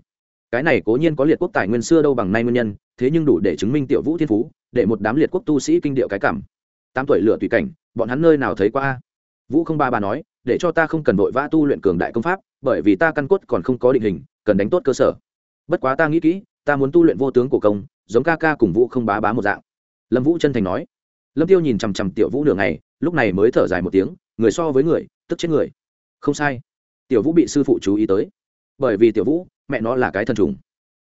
Cái này cố nhiên có liệt quốc tài nguyên xưa đâu bằng nay nguyên nhân, thế nhưng đủ để chứng minh tiểu vũ thiên phú, để một đám liệt quốc tu sĩ kinh điệu cái cảm. Tám tuổi lửa tùy cảnh, bọn hắn nơi nào thấy qua vũ không ba bà nói, để cho ta không cần vội vã tu luyện cường đại công pháp bởi vì ta căn cốt còn không có định hình, cần đánh tốt cơ sở. Bất quá ta nghĩ kỹ, ta muốn tu luyện vô tướng cổ công, giống ca ca cùng vũ không bá bá một dạng. Lâm vũ chân thành nói. Lâm tiêu nhìn chằm chằm tiểu vũ nửa ngày, lúc này mới thở dài một tiếng, người so với người, tức chết người. Không sai. Tiểu vũ bị sư phụ chú ý tới. Bởi vì tiểu vũ, mẹ nó là cái thần trùng.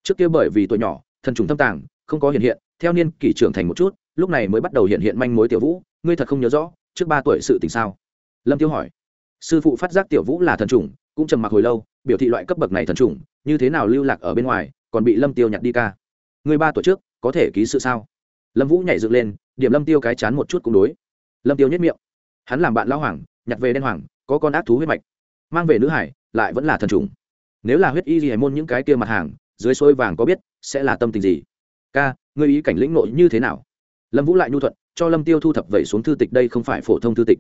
Trước kia bởi vì tuổi nhỏ, thần trùng thâm tàng, không có hiện hiện, theo niên kỷ trưởng thành một chút, lúc này mới bắt đầu hiện hiện manh mối tiểu vũ, ngươi thật không nhớ rõ, trước ba tuổi sự tình sao? Lâm tiêu hỏi. Sư phụ phát giác tiểu vũ là thần trùng cũng trầm mặc hồi lâu, biểu thị loại cấp bậc này thần trùng, như thế nào lưu lạc ở bên ngoài, còn bị lâm tiêu nhặt đi ca. Người ba tuổi trước, có thể ký sự sao? Lâm vũ nhảy dựng lên, điểm lâm tiêu cái chán một chút cũng đối. Lâm tiêu nhất miệng. Hắn làm bạn lão hoàng, nhặt về đen hoàng, có con ác thú huyết mạch. Mang về nữ hải, lại vẫn là thần trùng. Nếu là huyết y gì hay môn những cái kia mặt hàng, dưới xôi vàng có biết, sẽ là tâm tình gì? Ca, ngươi ý cảnh lĩnh nội như thế nào? Lâm vũ lại nhu thuận, cho lâm tiêu thu thập vẩy xuống thư tịch đây không phải phổ thông thư tịch,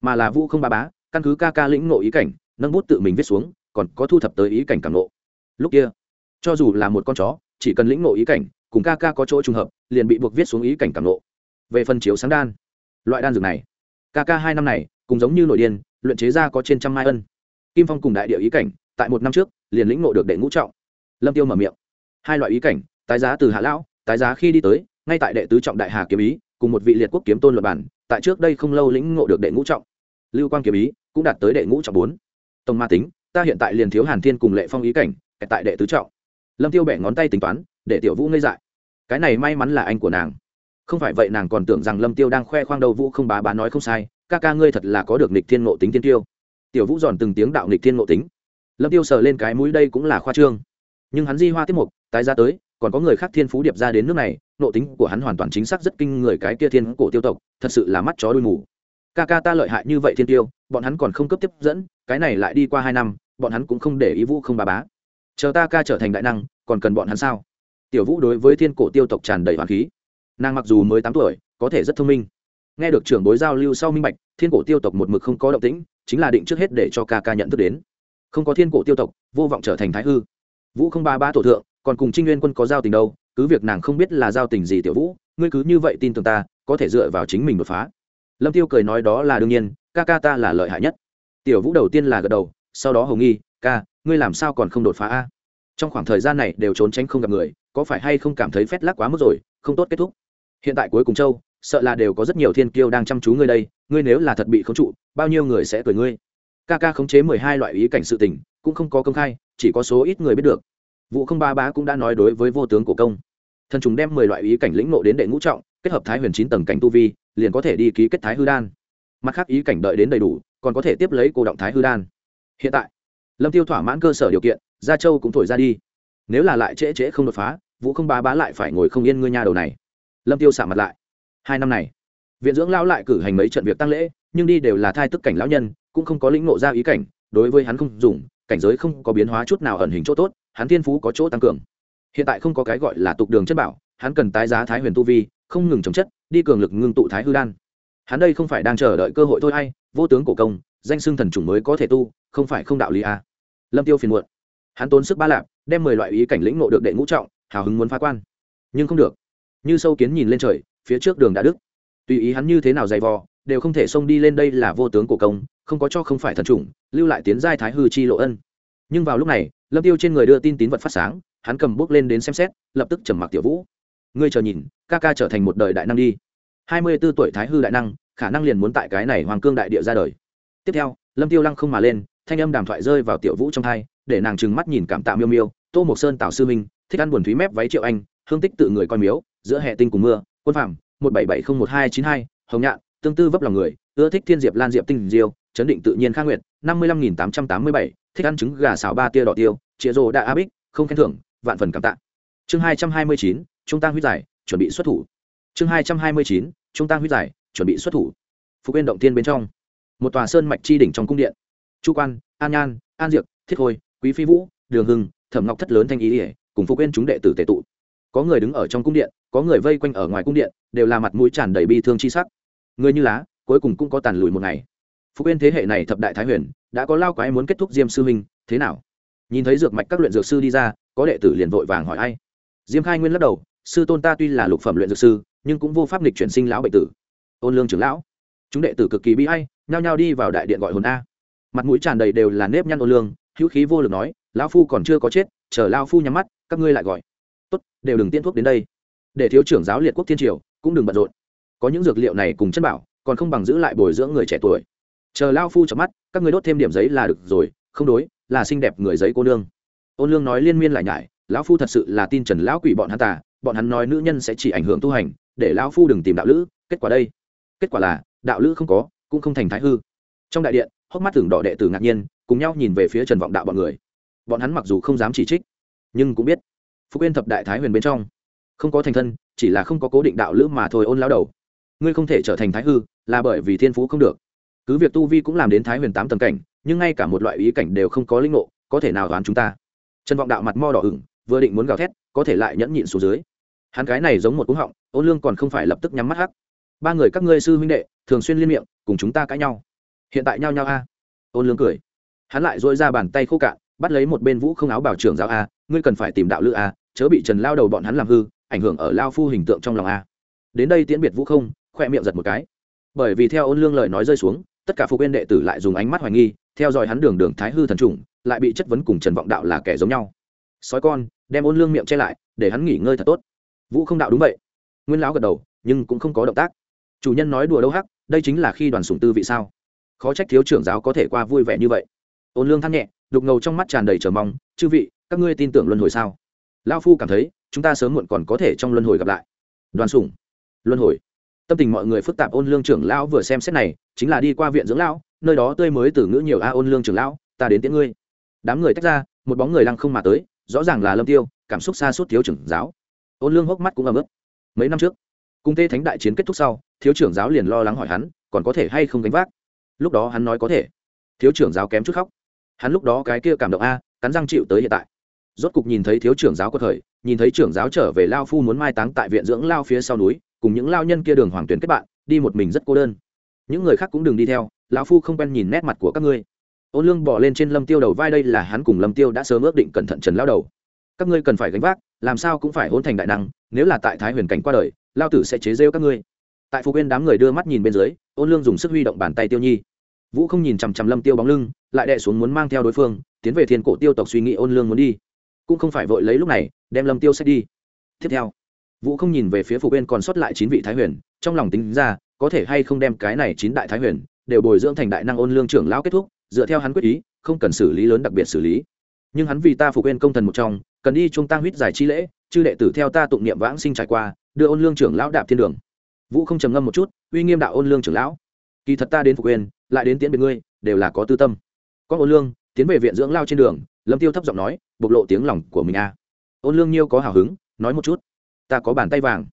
mà là vũ không ba bá, căn cứ ca ca lĩnh nội ý cảnh nâng bút tự mình viết xuống, còn có thu thập tới ý cảnh càng nộ lúc kia, cho dù là một con chó, chỉ cần lĩnh ngộ ý cảnh, cùng ca ca có chỗ trùng hợp, liền bị buộc viết xuống ý cảnh càng nộ về phần chiếu sáng đan, loại đan dược này, ca ca hai năm này cùng giống như nội điên, luyện chế ra có trên trăm mai ân. Kim phong cùng đại địa ý cảnh, tại một năm trước, liền lĩnh ngộ được đệ ngũ trọng. Lâm tiêu mở miệng, hai loại ý cảnh, tái giá từ hạ lão, tái giá khi đi tới, ngay tại đệ tứ trọng đại hà kiếm ý, cùng một vị liệt quốc kiếm tôn luật bản, tại trước đây không lâu lĩnh ngộ được đệ ngũ trọng. Lưu quang kiếm ý cũng đạt tới đệ ngũ trọng bốn tổng ma tính, ta hiện tại liền thiếu hàn thiên cùng lệ phong ý cảnh tại đệ tứ trọng. Lâm tiêu bẻ ngón tay tính toán, để tiểu vũ ngây dại. Cái này may mắn là anh của nàng. Không phải vậy nàng còn tưởng rằng lâm tiêu đang khoe khoang đầu vũ không bá bá nói không sai, ca ca ngươi thật là có được nịch thiên ngộ tính tiên tiêu. Tiểu vũ giòn từng tiếng đạo nịch thiên ngộ tính. Lâm tiêu sờ lên cái mũi đây cũng là khoa trương. Nhưng hắn di hoa tiếp mục, tái ra tới, còn có người khác thiên phú điệp ra đến nước này nộ tính của hắn hoàn toàn chính xác rất kinh người cái kia thiên cổ tiêu tộc, thật sự là mắt chó đuôi mù ca ca ta lợi hại như vậy thiên tiêu, bọn hắn còn không cấp tiếp dẫn, cái này lại đi qua hai năm, bọn hắn cũng không để ý vũ không bà bá. Chờ ta ca trở thành đại năng, còn cần bọn hắn sao? Tiểu vũ đối với thiên cổ tiêu tộc tràn đầy hoàng khí. Nàng mặc dù mới tám tuổi, có thể rất thông minh. Nghe được trưởng bối giao lưu sau minh bạch, thiên cổ tiêu tộc một mực không có động tĩnh, chính là định trước hết để cho ca ca nhận thức đến. Không có thiên cổ tiêu tộc, vô vọng trở thành thái hư. Vũ không ba ba tổ thượng, còn cùng trinh nguyên quân có giao tình đâu, cứ việc nàng không biết là giao tình gì tiểu vũ, ngươi cứ như vậy tin tưởng ta, có thể dựa vào chính mình đột phá lâm tiêu cười nói đó là đương nhiên, ca ca ta là lợi hại nhất. Tiểu vũ đầu tiên là gật đầu, sau đó hồng nghi, ca, ngươi làm sao còn không đột phá a? Trong khoảng thời gian này đều trốn tránh không gặp người, có phải hay không cảm thấy phét lắc quá mức rồi, không tốt kết thúc. Hiện tại cuối cùng châu, sợ là đều có rất nhiều thiên kiêu đang chăm chú ngươi đây, ngươi nếu là thật bị khống trụ, bao nhiêu người sẽ cười ngươi? Ca ca khống chế mười hai loại ý cảnh sự tình, cũng không có công khai, chỉ có số ít người biết được. Vụ không ba bá cũng đã nói đối với vô tướng cổ công. Thần chúng đem mười loại ý cảnh lĩnh nộ đến đệ ngũ trọng kết hợp thái huyền chín tầng cảnh tu vi, liền có thể đi ký kết thái hư đan. Mặt khác ý cảnh đợi đến đầy đủ, còn có thể tiếp lấy cổ động thái hư đan. Hiện tại, lâm tiêu thỏa mãn cơ sở điều kiện, gia châu cũng thổi ra đi. Nếu là lại trễ trễ không đột phá, vũ không bá bá lại phải ngồi không yên ngươi nhà đầu này. Lâm tiêu xả mặt lại. Hai năm này, viện dưỡng lão lại cử hành mấy trận việc tăng lễ, nhưng đi đều là thai tức cảnh lão nhân, cũng không có lĩnh ngộ ra ý cảnh, đối với hắn không dùng, cảnh giới không có biến hóa chút nào ẩn hình chỗ tốt, hắn thiên phú có chỗ tăng cường. Hiện tại không có cái gọi là tục đường chất bảo, hắn cần tái giá thái huyền tu vi không ngừng chống chất, đi cường lực ngưng tụ thái hư đan. Hắn đây không phải đang chờ đợi cơ hội thôi hay vô tướng cổ công, danh xưng thần chủng mới có thể tu, không phải không đạo lý à. lâm tiêu phiền muộn. Hắn tốn sức ba lạp, đem mười loại ý cảnh lĩnh ngộ được đệ ngũ trọng, hào hứng muốn phá quan. Nhưng không được. Như sâu kiến nhìn lên trời, phía trước đường đã đức tùy ý hắn như thế nào dày vò, đều không thể xông đi lên đây là vô tướng cổ công, không có cho không phải thần chủng, lưu lại tiến giai thái hư chi lộ ân. Nhưng vào lúc này, lâm tiêu trên người đưa tin tín vật phát sáng, hắn cầm bước lên đến xem xét, lập tức trầm mặc tiểu vũ ngươi chờ nhìn, ca ca trở thành một đời đại năng đi. Hai mươi 24 tuổi thái hư đại năng, khả năng liền muốn tại cái này hoàng cương đại địa ra đời. Tiếp theo, lâm tiêu lăng không mà lên, thanh âm đàm thoại rơi vào tiểu vũ trong thai, để nàng trừng mắt nhìn cảm tạ miêu miêu, tô mộc sơn tào sư minh, thích ăn buồn thúy mép váy triệu anh, hương tích tự người coi miếu, giữa hệ tinh cùng mưa, quân phạm một bảy bảy không một hai chín hai, hồng nhạn, tương tư vấp lòng người, ưa thích thiên diệp lan diệp tinh diêu, chấn định tự nhiên khang nguyệt, năm mươi lăm nghìn tám trăm tám mươi bảy, thích ăn trứng gà xào ba tia đỏ tiêu, chĩa rồ đã a bích, không khen thưởng, vạn phần cảm tạ. Chương hai trăm hai mươi chín trung tăng huyết giải, chuẩn bị xuất thủ. Chương hai trăm hai mươi chín, trung tăng huyết giải, chuẩn bị xuất thủ. Phục yên động tiên bên trong. Một tòa sơn mạch chi đỉnh trong cung điện. Chu quan, an nhan, an diệp thiết khôi, quý phi vũ, đường hưng, thẩm ngọc thất lớn thanh ý ỉa cùng phục yên chúng đệ tử tệ tụ. Có người đứng ở trong cung điện, có người vây quanh ở ngoài cung điện, đều là mặt mũi tràn đầy bi thương chi sắc. Người như lá, cuối cùng cũng có tàn lùi một ngày. Phục yên thế hệ này thập đại thái huyền, đã có lao quái muốn kết thúc diêm sư huynh thế nào? Nhìn thấy dược mạch các luyện dược sư đi ra, có đệ tử liền vội vàng hỏi ai? Diêm khai nguyên lắc đầu sư tôn ta tuy là lục phẩm luyện dược sư, nhưng cũng vô pháp lịch chuyển sinh lão bệnh tử. Ôn lương trưởng lão, chúng đệ tử cực kỳ bi hay nhao nhao đi vào đại điện gọi hồn a. Mặt mũi tràn đầy đều là nếp nhăn ôn lương, hữu khí vô lực nói, lão phu còn chưa có chết, chờ lao phu nhắm mắt, các ngươi lại gọi. Tốt, đều đừng tiên thuốc đến đây. Để thiếu trưởng giáo liệt quốc thiên triều, cũng đừng bận rộn. Có những dược liệu này cùng chất bảo, còn không bằng giữ lại bồi dưỡng người trẻ tuổi. Chờ lao phu chợp mắt, các ngươi đốt thêm điểm giấy là được rồi, không đối, là xinh đẹp người giấy cô nương. Ôn lương nói liên miên lại nhải, lão phu thật sự là tin trần lão quỷ bọn hắn tà bọn hắn nói nữ nhân sẽ chỉ ảnh hưởng tu hành, để lão phu đừng tìm đạo lữ, kết quả đây. Kết quả là, đạo lữ không có, cũng không thành thái hư. Trong đại điện, hốc mắt tưởng đỏ đệ tử ngạc nhiên, cùng nhau nhìn về phía trần vọng đạo bọn người. Bọn hắn mặc dù không dám chỉ trích, nhưng cũng biết, phúc yên thập đại thái huyền bên trong, không có thành thân, chỉ là không có cố định đạo lữ mà thôi ôn lao đầu. Ngươi không thể trở thành thái hư, là bởi vì thiên phú không được. Cứ việc tu vi cũng làm đến thái huyền tám tầng cảnh, nhưng ngay cả một loại ý cảnh đều không có linh ngộ, có thể nào đoán chúng ta? Trần vọng đạo mặt mo đỏ ửng, vừa định muốn gào thét, có thể lại nhẫn nhịn xuống dưới hắn cái này giống một cúng họng, ôn lương còn không phải lập tức nhắm mắt hắc. Ba người các ngươi sư huynh đệ, thường xuyên liên miệng, cùng chúng ta cãi nhau. Hiện tại nhau nhau a. Ôn lương cười. Hắn lại dội ra bàn tay khô cạn, bắt lấy một bên vũ không áo bảo trưởng giáo a, ngươi cần phải tìm đạo lữ a, chớ bị trần lao đầu bọn hắn làm hư, ảnh hưởng ở lao phu hình tượng trong lòng a. Đến đây tiễn biệt vũ không khoe miệng giật một cái. Bởi vì theo ôn lương lời nói rơi xuống, tất cả phục viên đệ tử lại dùng ánh mắt hoài nghi, theo dõi hắn đường đường thái hư thần trùng, lại bị chất vấn cùng trần vọng đạo là kẻ giống nhau. Sói con, đem ôn lương miệng che lại, để hắn nghỉ ngơi thật tốt vũ không đạo đúng vậy. Nguyên lão gật đầu, nhưng cũng không có động tác. Chủ nhân nói đùa đâu hắc, đây chính là khi đoàn sủng tư vị sao? Khó trách thiếu trưởng giáo có thể qua vui vẻ như vậy. Ôn lương than nhẹ, đục ngầu trong mắt tràn đầy chờ mong, chư vị, các ngươi tin tưởng luân hồi sao? Lao phu cảm thấy, chúng ta sớm muộn còn có thể trong luân hồi gặp lại. Đoàn sủng. Luân hồi. Tâm tình mọi người phức tạp, ôn lương trưởng lão vừa xem xét này, chính là đi qua viện dưỡng lão, nơi đó tươi mới từ ngữ nhiều a, ôn lương trưởng lão, ta đến tiễn ngươi. Đám người tách ra, một bóng người lăng không mà tới, rõ ràng là lâm tiêu, cảm xúc xa suốt thiếu trưởng giáo ôn lương hốc mắt cũng ấm ức mấy năm trước, cung tê thánh đại chiến kết thúc sau, thiếu trưởng giáo liền lo lắng hỏi hắn, còn có thể hay không gánh vác? Lúc đó hắn nói có thể. Thiếu trưởng giáo kém chút khóc. Hắn lúc đó cái kia cảm động a, cắn răng chịu tới hiện tại. Rốt cục nhìn thấy thiếu trưởng giáo có thời nhìn thấy trưởng giáo trở về lao phu muốn mai táng tại viện dưỡng lao phía sau núi, cùng những lao nhân kia đường hoàng tuyển kết bạn, đi một mình rất cô đơn. Những người khác cũng đừng đi theo, lão phu không quen nhìn nét mặt của các ngươi. Ôn lương bỏ lên trên lâm tiêu đầu vai, đây là hắn cùng lâm tiêu đã sớm ước định cẩn thận trần lao đầu. Các ngươi cần phải gánh vác làm sao cũng phải hôn thành đại năng, nếu là tại thái huyền cảnh qua đời, lao tử sẽ chế rêu các ngươi. Tại phục viên đám người đưa mắt nhìn bên dưới, ôn lương dùng sức huy động bàn tay tiêu nhi. Vũ không nhìn chằm chằm lâm tiêu bóng lưng, lại đè xuống muốn mang theo đối phương, tiến về thiên cổ tiêu tộc suy nghĩ ôn lương muốn đi. Cũng không phải vội lấy lúc này, đem lâm tiêu sẽ đi. Tiếp theo, vũ không nhìn về phía phục bên còn sót lại chín vị thái huyền, trong lòng tính ra, có thể hay không đem cái này chín đại thái huyền đều bồi dưỡng thành đại năng ôn lương trưởng lão kết thúc, dựa theo hắn quyết ý, không cần xử lý lớn đặc biệt xử lý. Nhưng hắn vì ta phục bên công thần một trong cần đi trung tăng huyết giải chi lễ, chư đệ tử theo ta tụng niệm vãng sinh trải qua, đưa ôn lương trưởng lão đạp thiên đường. Vũ không trầm ngâm một chút, uy nghiêm đạo ôn lương trưởng lão. Kỳ thật ta đến phục quyền, lại đến tiễn biệt ngươi, đều là có tư tâm. Có ôn lương, tiến về viện dưỡng lao trên đường, lâm tiêu thấp giọng nói, bộc lộ tiếng lòng của mình a ôn lương nhiêu có hào hứng, nói một chút. Ta có bàn tay vàng.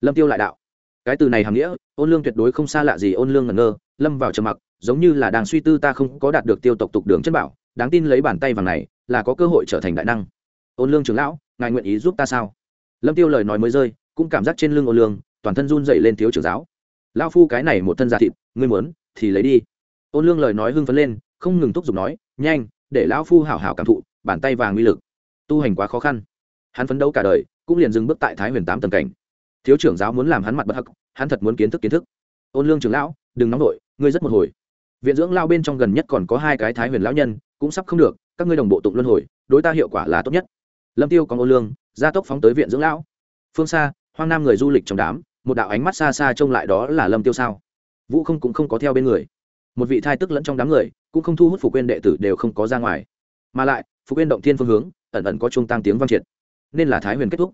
Lâm tiêu lại đạo. Cái từ này hàm nghĩa, ôn lương tuyệt đối không xa lạ gì ôn lương ngẩn ngơ, lâm vào trầm mặc, giống như là đang suy tư ta không có đạt được tiêu tộc tục đường chân bảo, đáng tin lấy bàn tay vàng này, là có cơ hội trở thành đại năng ôn lương trưởng lão ngài nguyện ý giúp ta sao? Lâm tiêu lời nói mới rơi cũng cảm giác trên lưng ôn lương toàn thân run dậy lên thiếu trưởng giáo. Lao phu cái này một thân da thịt ngươi muốn thì lấy đi. Ôn lương lời nói hưng phấn lên không ngừng thúc giục nói nhanh để lão phu hảo hảo cảm thụ bàn tay vàng uy lực. Tu hành quá khó khăn. Hắn phấn đấu cả đời cũng liền dừng bước tại thái huyền tám tầng cảnh. Thiếu trưởng giáo muốn làm hắn mặt bất hắc hắn thật muốn kiến thức kiến thức. Ôn lương trưởng lão đừng nóng nổi, ngươi rất một hồi. Viện dưỡng lao bên trong gần nhất còn có hai cái thái huyền lão nhân cũng sắp không được các ngươi đồng bộ tụng luân hồi đối ta hiệu quả là tốt nhất lâm tiêu có ô lương, gia tốc phóng tới viện dưỡng lão. Phương xa, hoang nam người du lịch trong đám, một đạo ánh mắt xa xa trông lại đó là lâm tiêu sao? Vũ không cũng không có theo bên người. Một vị thai tức lẫn trong đám người, cũng không thu hút phục quên đệ tử đều không có ra ngoài. Mà lại, phục quên động thiên phương hướng, ẩn ẩn có trung tăng tiếng vang triệt. Nên là thái huyền kết thúc.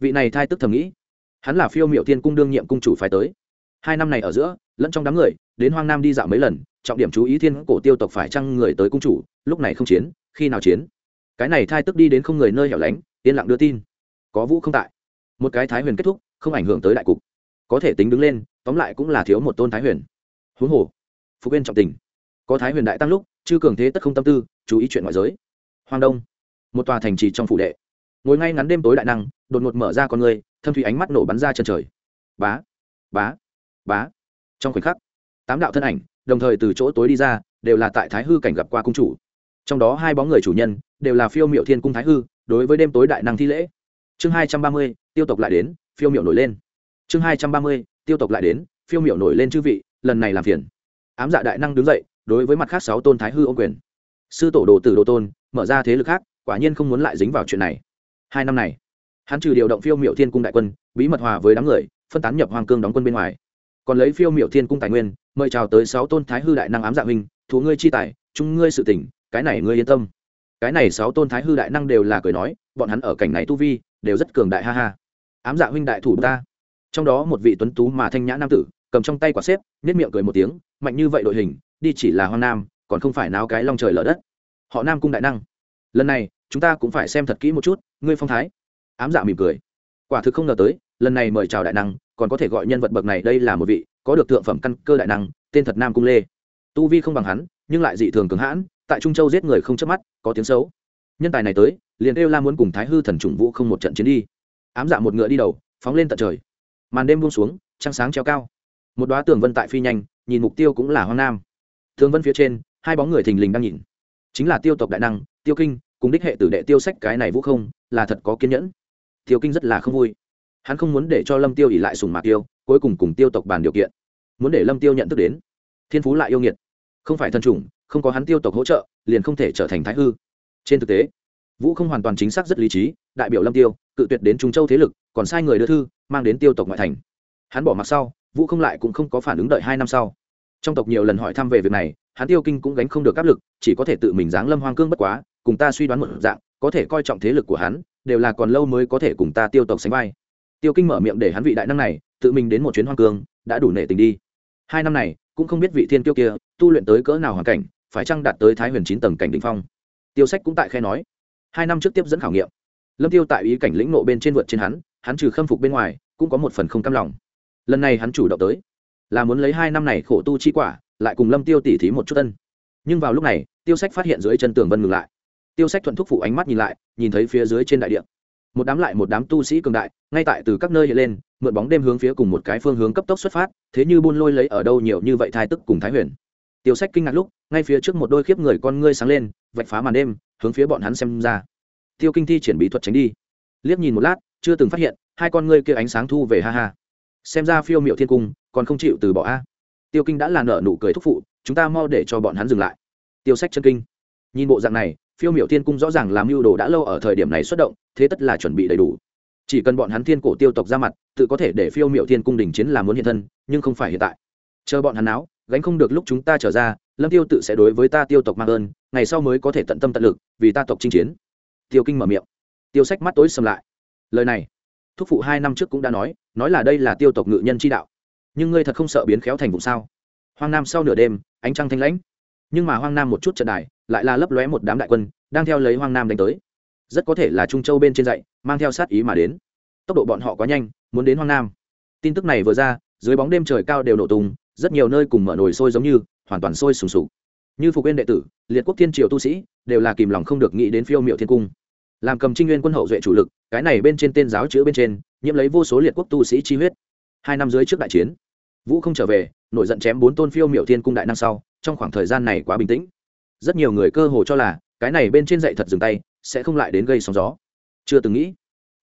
Vị này thai tức thầm nghĩ, hắn là phiêu miệu thiên cung đương nhiệm cung chủ phải tới. Hai năm này ở giữa, lẫn trong đám người, đến hoang nam đi dạo mấy lần, trọng điểm chú ý thiên cổ tiêu tộc phải chăng người tới cung chủ, lúc này không chiến, khi nào chiến? Cái này thai tức đi đến không người nơi hẻo lánh, yên lặng đưa tin. Có vũ không tại. Một cái thái huyền kết thúc, không ảnh hưởng tới đại cục. Có thể tính đứng lên, tóm lại cũng là thiếu một tôn thái huyền. Huống hồ phục bên trọng tình. Có thái huyền đại tăng lúc, chư cường thế tất không tâm tư, chú ý chuyện ngoại giới. Hoang đông, một tòa thành trì trong phủ đệ. Ngồi ngay ngắn đêm tối đại năng, đột ngột mở ra con người, thâm thủy ánh mắt nổ bắn ra chân trời. Bá bá bá. Trong khoảnh khắc, tám đạo thân ảnh, đồng thời từ chỗ tối đi ra, đều là tại thái hư cảnh gặp qua cung chủ trong đó hai bóng người chủ nhân đều là phiêu miệu thiên cung thái hư, đối với đêm tối đại năng thi lễ. Chương hai trăm ba mươi, tiêu tộc lại đến, phiêu miệu nổi lên. Chương hai trăm ba mươi, tiêu tộc lại đến, phiêu miệu nổi lên chư vị, lần này làm phiền. Ám dạ đại năng đứng dậy, đối với mặt khác sáu tôn thái hư ô quyền. Sư tổ đồ tử đồ tôn, mở ra thế lực khác, quả nhiên không muốn lại dính vào chuyện này. Hai năm này, hắn trừ điều động phiêu miệu thiên cung đại quân, bí mật hòa với đám người, phân tán nhập hoàng cương đóng quân bên ngoài. Còn lấy phiêu miệu thiên cung tài nguyên, mời chào tới sáu tôn thái hư đại năng ám dạ huynh, thú ngươi chi tài trung ngươi sự tỉnh cái này ngươi yên tâm. Cái này sáu tôn thái hư đại năng đều là cười nói, bọn hắn ở cảnh này tu vi, đều rất cường đại, ha ha. Ám dạ huynh đại thủ ta. Trong đó một vị tuấn tú mà thanh nhã nam tử, cầm trong tay quả xếp nếp miệng cười một tiếng, mạnh như vậy đội hình, đi chỉ là hoang nam, còn không phải náo cái long trời lở đất. Họ nam cung đại năng. Lần này, chúng ta cũng phải xem thật kỹ một chút, ngươi phong thái. Ám dạ mỉm cười. Quả thực không ngờ tới, lần này mời chào đại năng, còn có thể gọi nhân vật bậc này đây là một vị, có được thượng phẩm căn cơ đại năng, tên thật nam cung lê. Tu vi không bằng hắn, nhưng lại dị thường cường hãn tại trung châu giết người không chớp mắt, có tiếng xấu. Nhân tài này tới, liền kêu la muốn cùng thái hư thần trùng vũ không một trận chiến đi. Ám dạ một ngựa đi đầu, phóng lên tận trời. Màn đêm buông xuống, trăng sáng treo cao. Một đoá tường vân tại phi nhanh, nhìn mục tiêu cũng là hoang nam. Tường vân phía trên, hai bóng người thình lình đang nhìn. Chính là tiêu tộc đại năng, tiêu kinh, cùng đích hệ tử đệ tiêu sách cái này vũ không, là thật có kiên nhẫn. Tiêu kinh rất là không vui. Hắn không muốn để cho lâm tiêu ỉ lại sùng mạc tiêu cuối cùng cùng tiêu tộc bàn điều kiện. Muốn để lâm tiêu nhận thức đến. Thiên phú lại yêu nghiệt. Không phải thân chủng không có hắn tiêu tộc hỗ trợ, liền không thể trở thành thái hư. Trên thực tế, vũ không hoàn toàn chính xác rất lý trí, đại biểu lâm tiêu, cự tuyệt đến trung châu thế lực, còn sai người đưa thư, mang đến tiêu tộc ngoại thành. Hắn bỏ mặc sau, vũ không lại cũng không có phản ứng đợi hai năm sau. Trong tộc nhiều lần hỏi thăm về việc này, hắn tiêu kinh cũng gánh không được áp lực, chỉ có thể tự mình giáng lâm hoang cương bất quá, cùng ta suy đoán một dạng, có thể coi trọng thế lực của hắn, đều là còn lâu mới có thể cùng ta tiêu tộc sánh vai. Tiêu kinh mở miệng để hắn vị đại năng này, tự mình đến một chuyến hoang cương, đã đủ nể tình đi. Hai năm này, cũng không biết vị thiên tiêu kia, tu luyện tới cỡ nào hoàn cảnh phải chăng đạt tới thái huyền chín tầng cảnh đ ỉ n h phong? Tiêu sách cũng tại khe nói. Hai năm trước tiếp dẫn khảo nghiệm, lâm tiêu tại ý cảnh lĩnh nộ bên trên vượt trên hắn hắn trừ khâm phục bên ngoài, cũng có một phần không cam lòng. Lần này hắn chủ động tới, là muốn lấy hai năm này khổ tu chi quả, lại cùng lâm tiêu tỉ thí một chút tân nhưng vào lúc này, tiêu sách phát hiện dưới chân tường vân ngừng lại. Tiêu sách thuận thúc phụ ánh mắt nhìn lại, nhìn thấy phía dưới trên đại địa, một đám lại một đám tu sĩ cường đại, ngay tại từ các nơi hiện lên, mượn bóng đêm hướng phía cùng một cái phương hướng cấp tốc xuất phát, thế như buôn lôi lấy ở đâu nhiều như vậy thai tức cùng thái huyền tiêu sách kinh ngạc lúc, ngay phía trước một đôi khiếp người con ngươi sáng lên, vạch phá màn đêm, hướng phía bọn hắn xem ra. Tiêu kinh thi triển bí thuật tránh đi. Liếc nhìn một lát, chưa từng phát hiện, hai con ngươi kia ánh sáng thu về ha ha. Xem ra phiêu miệu thiên cung, còn không chịu từ bỏ a. Tiêu kinh đã là nợ nụ cười thúc phụ, chúng ta mau để cho bọn hắn dừng lại. Tiêu sách chân kinh. Nhìn bộ dạng này, phiêu miểu thiên cung rõ ràng làm mưu đồ đã lâu ở thời điểm này xuất động, thế tất là chuẩn bị đầy đủ. Chỉ cần bọn hắn thiên cổ tiêu tộc ra mặt, tự có thể để phiêu miểu thiên cung đình chiến làm muốn hiện thân, nhưng không phải hiện tại chờ bọn hắn áo gánh không được lúc chúng ta trở ra, lâm tiêu tự sẽ đối với ta tiêu tộc mang ơn, ngày sau mới có thể tận tâm tận lực, vì ta tộc chinh chiến. Tiêu kinh mở miệng. Tiêu sách mắt tối sầm lại. Lời này, thúc phụ hai năm trước cũng đã nói nói là đây là tiêu tộc ngự nhân chi đạo. Nhưng ngươi thật không sợ biến khéo thành vụ sao? Hoang nam sau nửa đêm, ánh trăng thanh lãnh. Nhưng mà hoang nam một chút trận đài, lại là lấp lóe một đám đại quân, đang theo lấy hoang nam đánh tới. Rất có thể là trung châu bên trên dậy mang theo sát ý mà đến. Tốc độ bọn họ quá nhanh, muốn đến hoang nam. Tin tức này vừa ra, dưới bóng đêm trời cao đều nổ tung rất nhiều nơi cùng mở nồi sôi giống như, hoàn toàn sôi sùng sục. Như phục viên đệ tử, liệt quốc thiên triều tu sĩ, đều là kìm lòng không được nghĩ đến phiêu miệu thiên cung. Làm cầm trinh nguyên quân hậu duệ chủ lực, cái này bên trên tên giáo chữ bên trên, nhiễm lấy vô số liệt quốc tu sĩ chi huyết. Hai năm dưới trước đại chiến, vũ không trở về, nổi giận chém bốn tôn phiêu miệu thiên cung đại năng sau, trong khoảng thời gian này quá bình tĩnh. Rất nhiều người cơ hồ cho là, cái này bên trên dậy thật dừng tay, sẽ không lại đến gây sóng gió. Chưa từng nghĩ,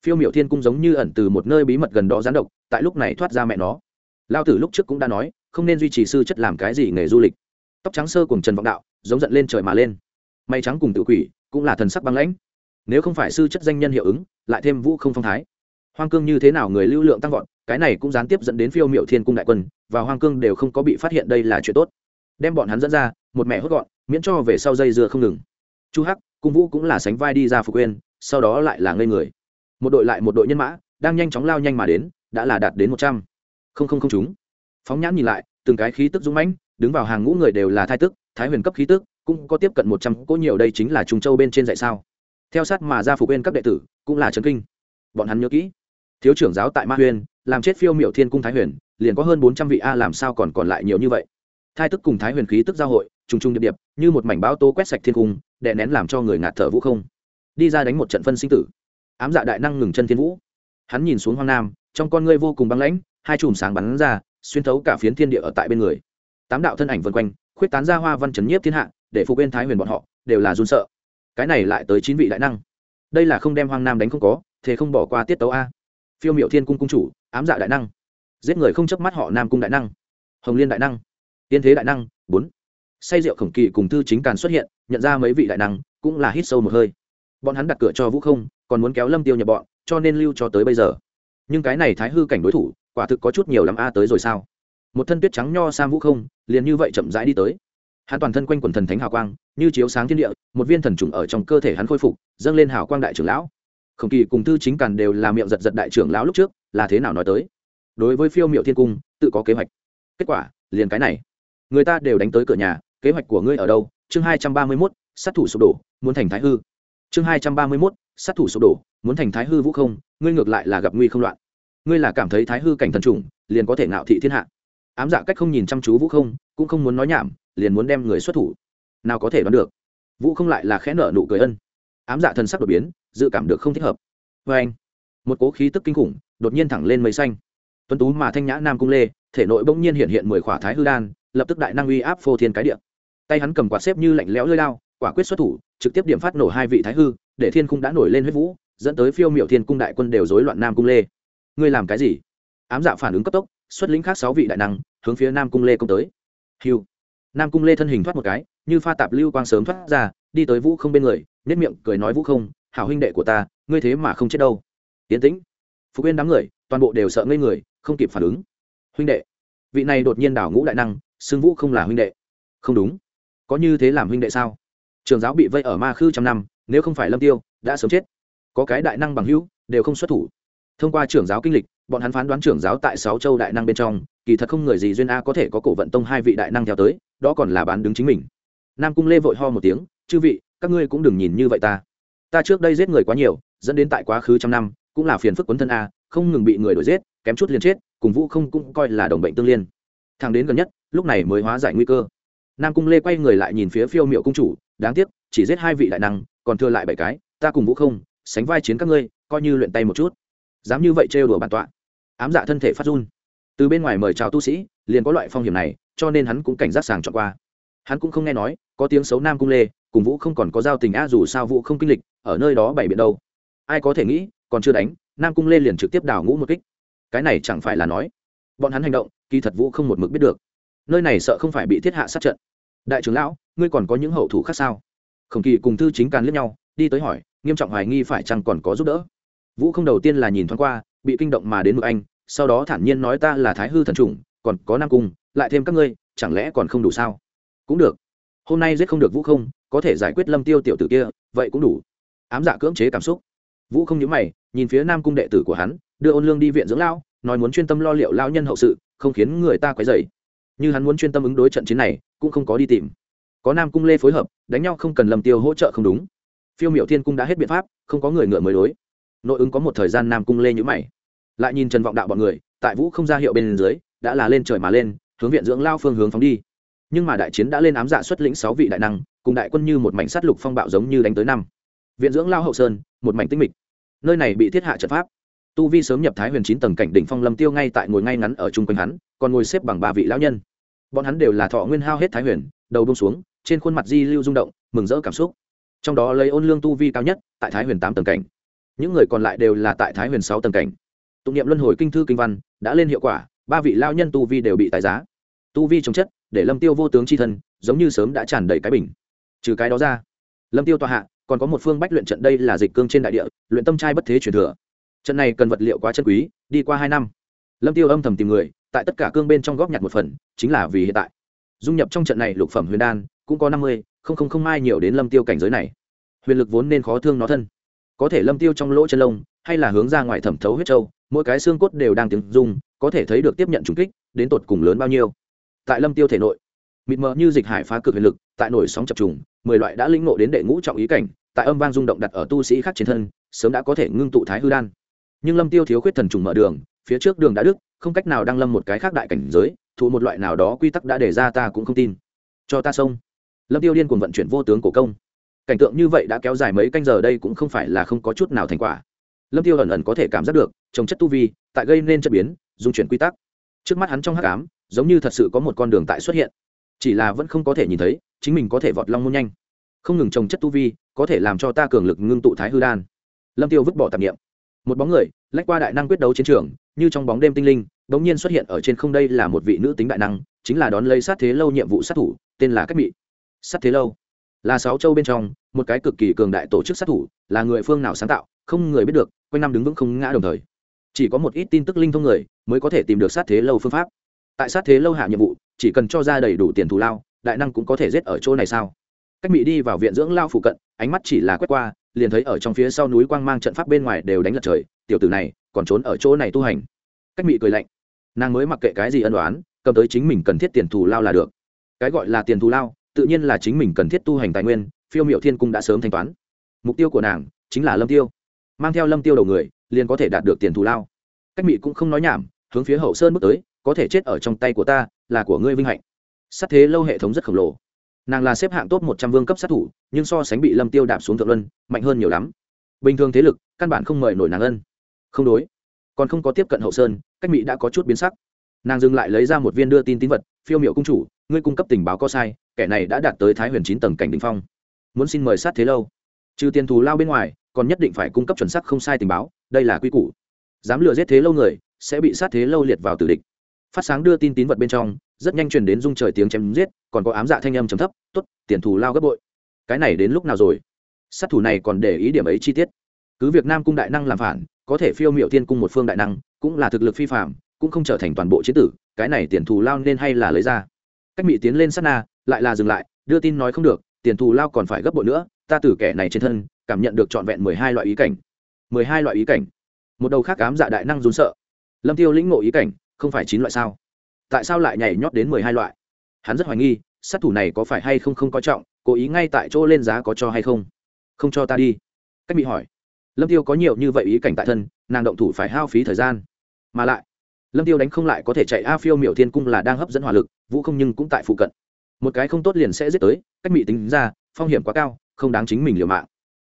phiêu miệu thiên cung giống như ẩn từ một nơi bí mật gần đó gián độc, tại lúc này thoát ra mẹ nó. Lao tử lúc trước cũng đã nói không nên duy trì sư chất làm cái gì nghề du lịch. Tóc trắng sơ cùng trần vọng đạo, giống giận lên trời mà lên. May trắng cùng tự quỷ, cũng là thần sắc băng lãnh. Nếu không phải sư chất danh nhân hiệu ứng, lại thêm vũ không phong thái. Hoang cương như thế nào người lưu lượng tăng vọt, cái này cũng gián tiếp dẫn đến phiêu miệu thiên cung đại quân, và hoang cương đều không có bị phát hiện đây là chuyện tốt. Đem bọn hắn dẫn ra, một mẹ hốt gọn, miễn cho về sau dây dưa không ngừng. Chu hắc, cung vũ cũng là sánh vai đi ra phục quên sau đó lại là ngây người. Một đội lại một đội nhân mã, đang nhanh chóng lao nhanh mà đến, đã là đạt đến một trăm. Không không không chúng phóng nhãn nhìn lại, từng cái khí tức dũng mãnh, đứng vào hàng ngũ người đều là thái tức, thái huyền cấp khí tức, cũng có tiếp cận một trăm cỗ nhiều đây chính là trung châu bên trên dạy sao. Theo sát mà ra phục quên các đệ tử, cũng là trấn kinh. Bọn hắn nhớ kỹ, thiếu trưởng giáo tại ma huyền, làm chết phiêu miểu thiên cung thái huyền, liền có hơn bốn trăm vị a làm sao còn còn lại nhiều như vậy. Thái tức cùng thái huyền khí tức giao hội, trùng trùng điệp điệp, như một mảnh bão tố quét sạch thiên cung, đè nén làm cho người ngạt thở vũ không. Đi ra đánh một trận phân sinh tử. Ám dạ đại năng ngừng chân thiên vũ. Hắn nhìn xuống hoang nam, trong con ngươi vô cùng băng lãnh, hai chùm sáng bắn ra xuyên thấu cả phiến thiên địa ở tại bên người. Tám đạo thân ảnh vân quanh, khuyết tán ra hoa văn trấn nhiếp thiên hạ, để phục bên thái huyền bọn họ, đều là run sợ. Cái này lại tới chín vị đại năng. Đây là không đem hoang nam đánh không có, thế không bỏ qua tiết tấu a. Phiêu miệu thiên cung cung chủ, ám dạ đại năng. Giết người không chớp mắt họ nam cung đại năng. Hồng liên đại năng. Tiên thế đại năng, bốn. Say rượu khổng kỳ cùng thư chính càn xuất hiện, nhận ra mấy vị đại năng, cũng là hít sâu một hơi. Bọn hắn đặt cửa cho vũ không, còn muốn kéo lâm tiêu nhập bọn, cho nên lưu cho tới bây giờ. Nhưng cái này thái hư cảnh đối thủ quả thực có chút nhiều lắm a tới rồi sao? Một thân tuyết trắng nho sam vũ không, liền như vậy chậm rãi đi tới. Hắn toàn thân quanh quần thần thánh hào quang, như chiếu sáng thiên địa, một viên thần trùng ở trong cơ thể hắn khôi phục, dâng lên hào quang đại trưởng lão. Khổng kỳ cùng thư chính càn đều là miệng giật giật đại trưởng lão lúc trước, là thế nào nói tới? Đối với phiêu miệu thiên cung, tự có kế hoạch. Kết quả, liền cái này. Người ta đều đánh tới cửa nhà, kế hoạch của ngươi ở đâu? Chương hai trăm ba mươi mốt, sát thủ sụp đổ, muốn thành thái hư. Chương hai trăm ba mươi mốt, sát thủ sụp đổ, muốn thành thái hư vũ không, ngươi ngược lại là gặp nguy không loạn ngươi là cảm thấy thái hư cảnh thần trùng liền có thể ngạo thị thiên hạ. Ám dạ cách không nhìn chăm chú vũ không, cũng không muốn nói nhảm, liền muốn đem người xuất thủ. Nào có thể đoán được. Vũ không lại là khẽ nợ nụ cười ân. Ám dạ thần sắc đột biến, dự cảm được không thích hợp. Vê anh, một cố khí tức kinh khủng đột nhiên thẳng lên mây xanh. Tuấn tú mà thanh nhã nam cung lê, thể nội bỗng nhiên hiện hiện mười khỏa thái hư đan, lập tức đại năng uy áp phô thiên cái địa. Tay hắn cầm quạt xếp như lạnh lẽo lơi lao, quả quyết xuất thủ, trực tiếp điểm phát nổ hai vị thái hư, để thiên cung đã nổi lên huyết vũ, dẫn tới phiêu miệu thiên cung đại quân đều rối loạn nam cung lê ngươi làm cái gì? Ám dạ phản ứng cấp tốc, xuất lĩnh khác sáu vị đại năng, hướng phía nam cung lê công tới. Hiu. Nam cung lê thân hình thoát một cái, như pha tạp lưu quang sớm thoát ra, đi tới vũ không bên người nết miệng cười nói vũ không, hảo huynh đệ của ta, ngươi thế mà không chết đâu. Tiến tĩnh. Phục yên đám người, toàn bộ đều sợ ngây người, không kịp phản ứng. Huynh đệ, vị này đột nhiên đảo ngũ đại năng, xưng vũ không là huynh đệ. Không đúng. Có như thế làm huynh đệ sao? Trường giáo bị vây ở ma khư trăm năm, nếu không phải lâm tiêu, đã sớm chết. Có cái đại năng bằng hữu, đều không xuất thủ thông qua trưởng giáo kinh lịch, bọn hắn phán đoán trưởng giáo tại sáu châu đại năng bên trong, kỳ thật không người gì duyên a có thể có cổ vận tông hai vị đại năng theo tới, đó còn là bán đứng chính mình. Nam cung lê vội ho một tiếng, chư vị, các ngươi cũng đừng nhìn như vậy ta. Ta trước đây giết người quá nhiều, dẫn đến tại quá khứ trăm năm, cũng là phiền phức quấn thân a, không ngừng bị người đuổi giết, kém chút liền chết, cùng vũ không cũng coi là đồng bệnh tương liên. Thằng đến gần nhất, lúc này mới hóa giải nguy cơ. Nam cung lê quay người lại nhìn phía phiêu miệu cung chủ, đáng tiếc, chỉ giết hai vị đại năng, còn thừa lại bảy cái, ta cùng vũ không, sánh vai chiến các ngươi, coi như luyện tay một chút dám như vậy trêu đùa bản tọa. Ám dạ thân thể phát run. Từ bên ngoài mời chào tu sĩ, liền có loại phong hiểm này, cho nên hắn cũng cảnh giác sàng chọn qua. Hắn cũng không nghe nói, có tiếng xấu nam cung lê, cùng vũ không còn có giao tình a dù sao vũ không kinh lịch, ở nơi đó bảy biện đâu. Ai có thể nghĩ, còn chưa đánh, nam cung lê liền trực tiếp đào ngũ một kích. Cái này chẳng phải là nói, bọn hắn hành động, kỳ thật vũ không một mực biết được. Nơi này sợ không phải bị thiết hạ sát trận. Đại trưởng lão, ngươi còn có những hậu thủ khác sao? Khổng kỳ cùng thư chính càn liếc nhau, đi tới hỏi, nghiêm trọng hoài nghi phải chăng còn có giúp đỡ? Vũ không đầu tiên là nhìn thoáng qua, bị kinh động mà đến mực anh, sau đó thản nhiên nói ta là thái hư thần trùng còn có nam cung, lại thêm các ngươi, chẳng lẽ còn không đủ sao? Cũng được. Hôm nay giết không được vũ không, có thể giải quyết lâm tiêu tiểu tử kia, vậy cũng đủ. Ám dạ cưỡng chế cảm xúc. Vũ không nhớ mày, nhìn phía nam cung đệ tử của hắn, đưa ôn lương đi viện dưỡng lão, nói muốn chuyên tâm lo liệu lao nhân hậu sự, không khiến người ta quấy dày như hắn muốn chuyên tâm ứng đối trận chiến này, cũng không có đi tìm. Có nam cung lê phối hợp, đánh nhau không cần lâm tiêu hỗ trợ không đúng. Phiêu miểu thiên cung đã hết biện pháp, không có người ngựa mới đối nội ứng có một thời gian nam cung lê nhữ mày. Lại nhìn trần vọng đạo bọn người, tại vũ không ra hiệu bên dưới, đã là lên trời mà lên, hướng viện dưỡng lao phương hướng phóng đi. Nhưng mà đại chiến đã lên ám dạ xuất lĩnh sáu vị đại năng, cùng đại quân như một mảnh sắt lục phong bạo giống như đánh tới năm. Viện dưỡng lao hậu sơn, một mảnh tinh mịch. Nơi này bị thiết hạ trận pháp. Tu vi sớm nhập thái huyền chín tầng cảnh đỉnh phong lâm tiêu ngay tại ngồi ngay ngắn ở chung quanh hắn, còn ngồi xếp bằng ba vị lão nhân. Bọn hắn đều là thọ nguyên hao hết thái huyền, đầu bông xuống, trên khuôn mặt di lưu rung động, mừng rỡ cảm xúc. Trong đó lấy ôn lương tu vi cao nhất, tại thái huyền tám tầng cảnh những người còn lại đều là tại thái huyền sáu tầng cảnh. Tụng niệm luân hồi kinh thư kinh văn đã lên hiệu quả, ba vị lao nhân tu vi đều bị tài giá. Tu vi trồng chất, để lâm tiêu vô tướng c h i thân, giống như sớm đã tràn đầy cái bình. Trừ cái đó ra, lâm tiêu tòa hạ, còn có một phương bách luyện trận đây là dịch cương trên đại địa, luyện tâm trai bất thế truyền thừa. Trận này cần vật liệu quá chân quý, đi qua hai năm, lâm tiêu âm thầm tìm người, tại tất cả cương bên trong góp nhặt một phần, chính là vì hiện tại. Dung nhập trong trận này lục phẩm huyền đan, cũng có năm mươi, không không không mai nhiều đến lâm tiêu cảnh giới này. Huyền lực vốn nên khó thương nó thân có thể lâm tiêu trong lỗ chân lông, hay là hướng ra ngoài thẩm thấu huyết châu mỗi cái xương cốt đều đang tiếng rung, có thể thấy được tiếp nhận trùng kích, đến tột cùng lớn bao nhiêu. Tại lâm tiêu thể nội, mịt mờ như dịch hải phá cực huyền lực, tại nổi sóng chập trùng, mười loại đã linh ngộ đến đệ ngũ trọng ý cảnh, tại âm vang rung động đặt ở tu sĩ khác trên thân, sớm đã có thể ngưng tụ thái hư đan. Nhưng lâm tiêu thiếu khuyết thần trùng mở đường, phía trước đường đã đức không cách nào đăng lâm một cái khác đại cảnh giới, thụ một loại nào đó quy tắc đã đề ra ta cũng không tin. Cho ta xông lâm tiêu điên cuồng vận chuyển vô tướng cổ công cảnh tượng như vậy đã kéo dài mấy canh giờ, đây cũng không phải là không có chút nào thành quả. Lâm tiêu ẩn ẩn có thể cảm giác được, trồng chất tu vi, tại gây nên chất biến, dung chuyển quy tắc. Trước mắt hắn trong hắc ám, giống như thật sự có một con đường tại xuất hiện. Chỉ là vẫn không có thể nhìn thấy, chính mình có thể vọt long môn nhanh. Không ngừng trồng chất tu vi, có thể làm cho ta cường lực ngưng tụ thái hư đan. Lâm tiêu vứt bỏ tạp nghiệm một bóng người, lách qua đại năng quyết đấu chiến trường, như trong bóng đêm tinh linh, bỗng nhiên xuất hiện ở trên không đây là một vị nữ tính đại năng, chính là đón lấy sát thế lâu nhiệm vụ sát thủ, tên là cách bị sát thế lâu, là sáu châu bên trong một cái cực kỳ cường đại tổ chức sát thủ, là người phương nào sáng tạo, không người biết được, quanh năm đứng vững không ngã đồng thời. Chỉ có một ít tin tức linh thông người mới có thể tìm được sát thế lâu phương pháp. Tại sát thế lâu hạ nhiệm vụ, chỉ cần cho ra đầy đủ tiền thù lao, đại năng cũng có thể giết ở chỗ này sao? Cách mỹ đi vào viện dưỡng lao phụ cận, ánh mắt chỉ là quét qua, liền thấy ở trong phía sau núi quang mang trận pháp bên ngoài đều đánh lật trời, tiểu tử này còn trốn ở chỗ này tu hành. Cách mỹ cười lạnh, nàng mới mặc kệ cái gì ân đoán cầm tới chính mình cần thiết tiền thù lao là được. Cái gọi là tiền thù lao, tự nhiên là chính mình cần thiết tu hành tài nguyên phiêu miệu thiên cung đã sớm thanh toán. Mục tiêu của nàng chính là lâm tiêu. Mang theo lâm tiêu đầu người, liền có thể đạt được tiền thù lao. Cách Mị cũng không nói nhảm, hướng phía hậu sơn bước tới, có thể chết ở trong tay của ta, là của ngươi vinh hạnh. Sát thế lâu hệ thống rất khổng lồ. Nàng là xếp hạng top một trăm vương cấp sát thủ, nhưng so sánh bị lâm tiêu đạp xuống thượng luân, mạnh hơn nhiều lắm. Bình thường thế lực, căn bản không mời nổi nàng ân. Không đối. Còn không có tiếp cận hậu sơn, cách mỹ đã có chút biến sắc. Nàng dừng lại lấy ra một viên đưa tin tín vật, phiêu miệu cung chủ, ngươi cung cấp tình báo có sai, kẻ này đã đạt tới thái huyền chín tầng cảnh đình phong muốn xin mời sát thế lâu. Trừ tiền thù lao bên ngoài, còn nhất định phải cung cấp chuẩn sắc không sai tình báo, đây là quy củ. Dám lừa giết thế lâu người, sẽ bị sát thế lâu liệt vào tử địch. Phát sáng đưa tin tín vật bên trong, rất nhanh truyền đến dung trời tiếng chém giết, còn có ám dạ thanh âm trầm thấp, tốt, tiền thù lao gấp bội. Cái này đến lúc nào rồi? Sát thủ này còn để ý điểm ấy chi tiết. Cứ việc nam cung đại năng làm phản, có thể phiêu miệu tiên cung một phương đại năng, cũng là thực lực phi phạm cũng không trở thành toàn bộ chế tử, cái này tiền thù lao nên hay là lấy ra. Cách mỹ tiến lên sát na, lại là dừng lại, đưa tin nói không được tiền thù lao còn phải gấp bội nữa, ta từ kẻ này trên thân, cảm nhận được trọn vẹn mười hai loại ý cảnh. Mười hai loại ý cảnh. Một đầu khác cám dạ đại năng run sợ. Lâm tiêu lĩnh ngộ ý cảnh, không phải chín loại sao? Tại sao lại nhảy nhót đến mười hai loại? Hắn rất hoài nghi, sát thủ này có phải hay không không có trọng, cố ý ngay tại chỗ lên giá có cho hay không? Không cho ta đi. Cách bị hỏi. Lâm tiêu có nhiều như vậy ý cảnh tại thân, nàng động thủ phải hao phí thời gian. Mà lại, lâm tiêu đánh không lại có thể chạy a phiêu miểu thiên cung là đang hấp dẫn hỏa lực, vũ không nhưng cũng tại phụ cận một cái không tốt liền sẽ giết tới, cách bị tính ra, phong hiểm quá cao, không đáng chính mình liều mạng.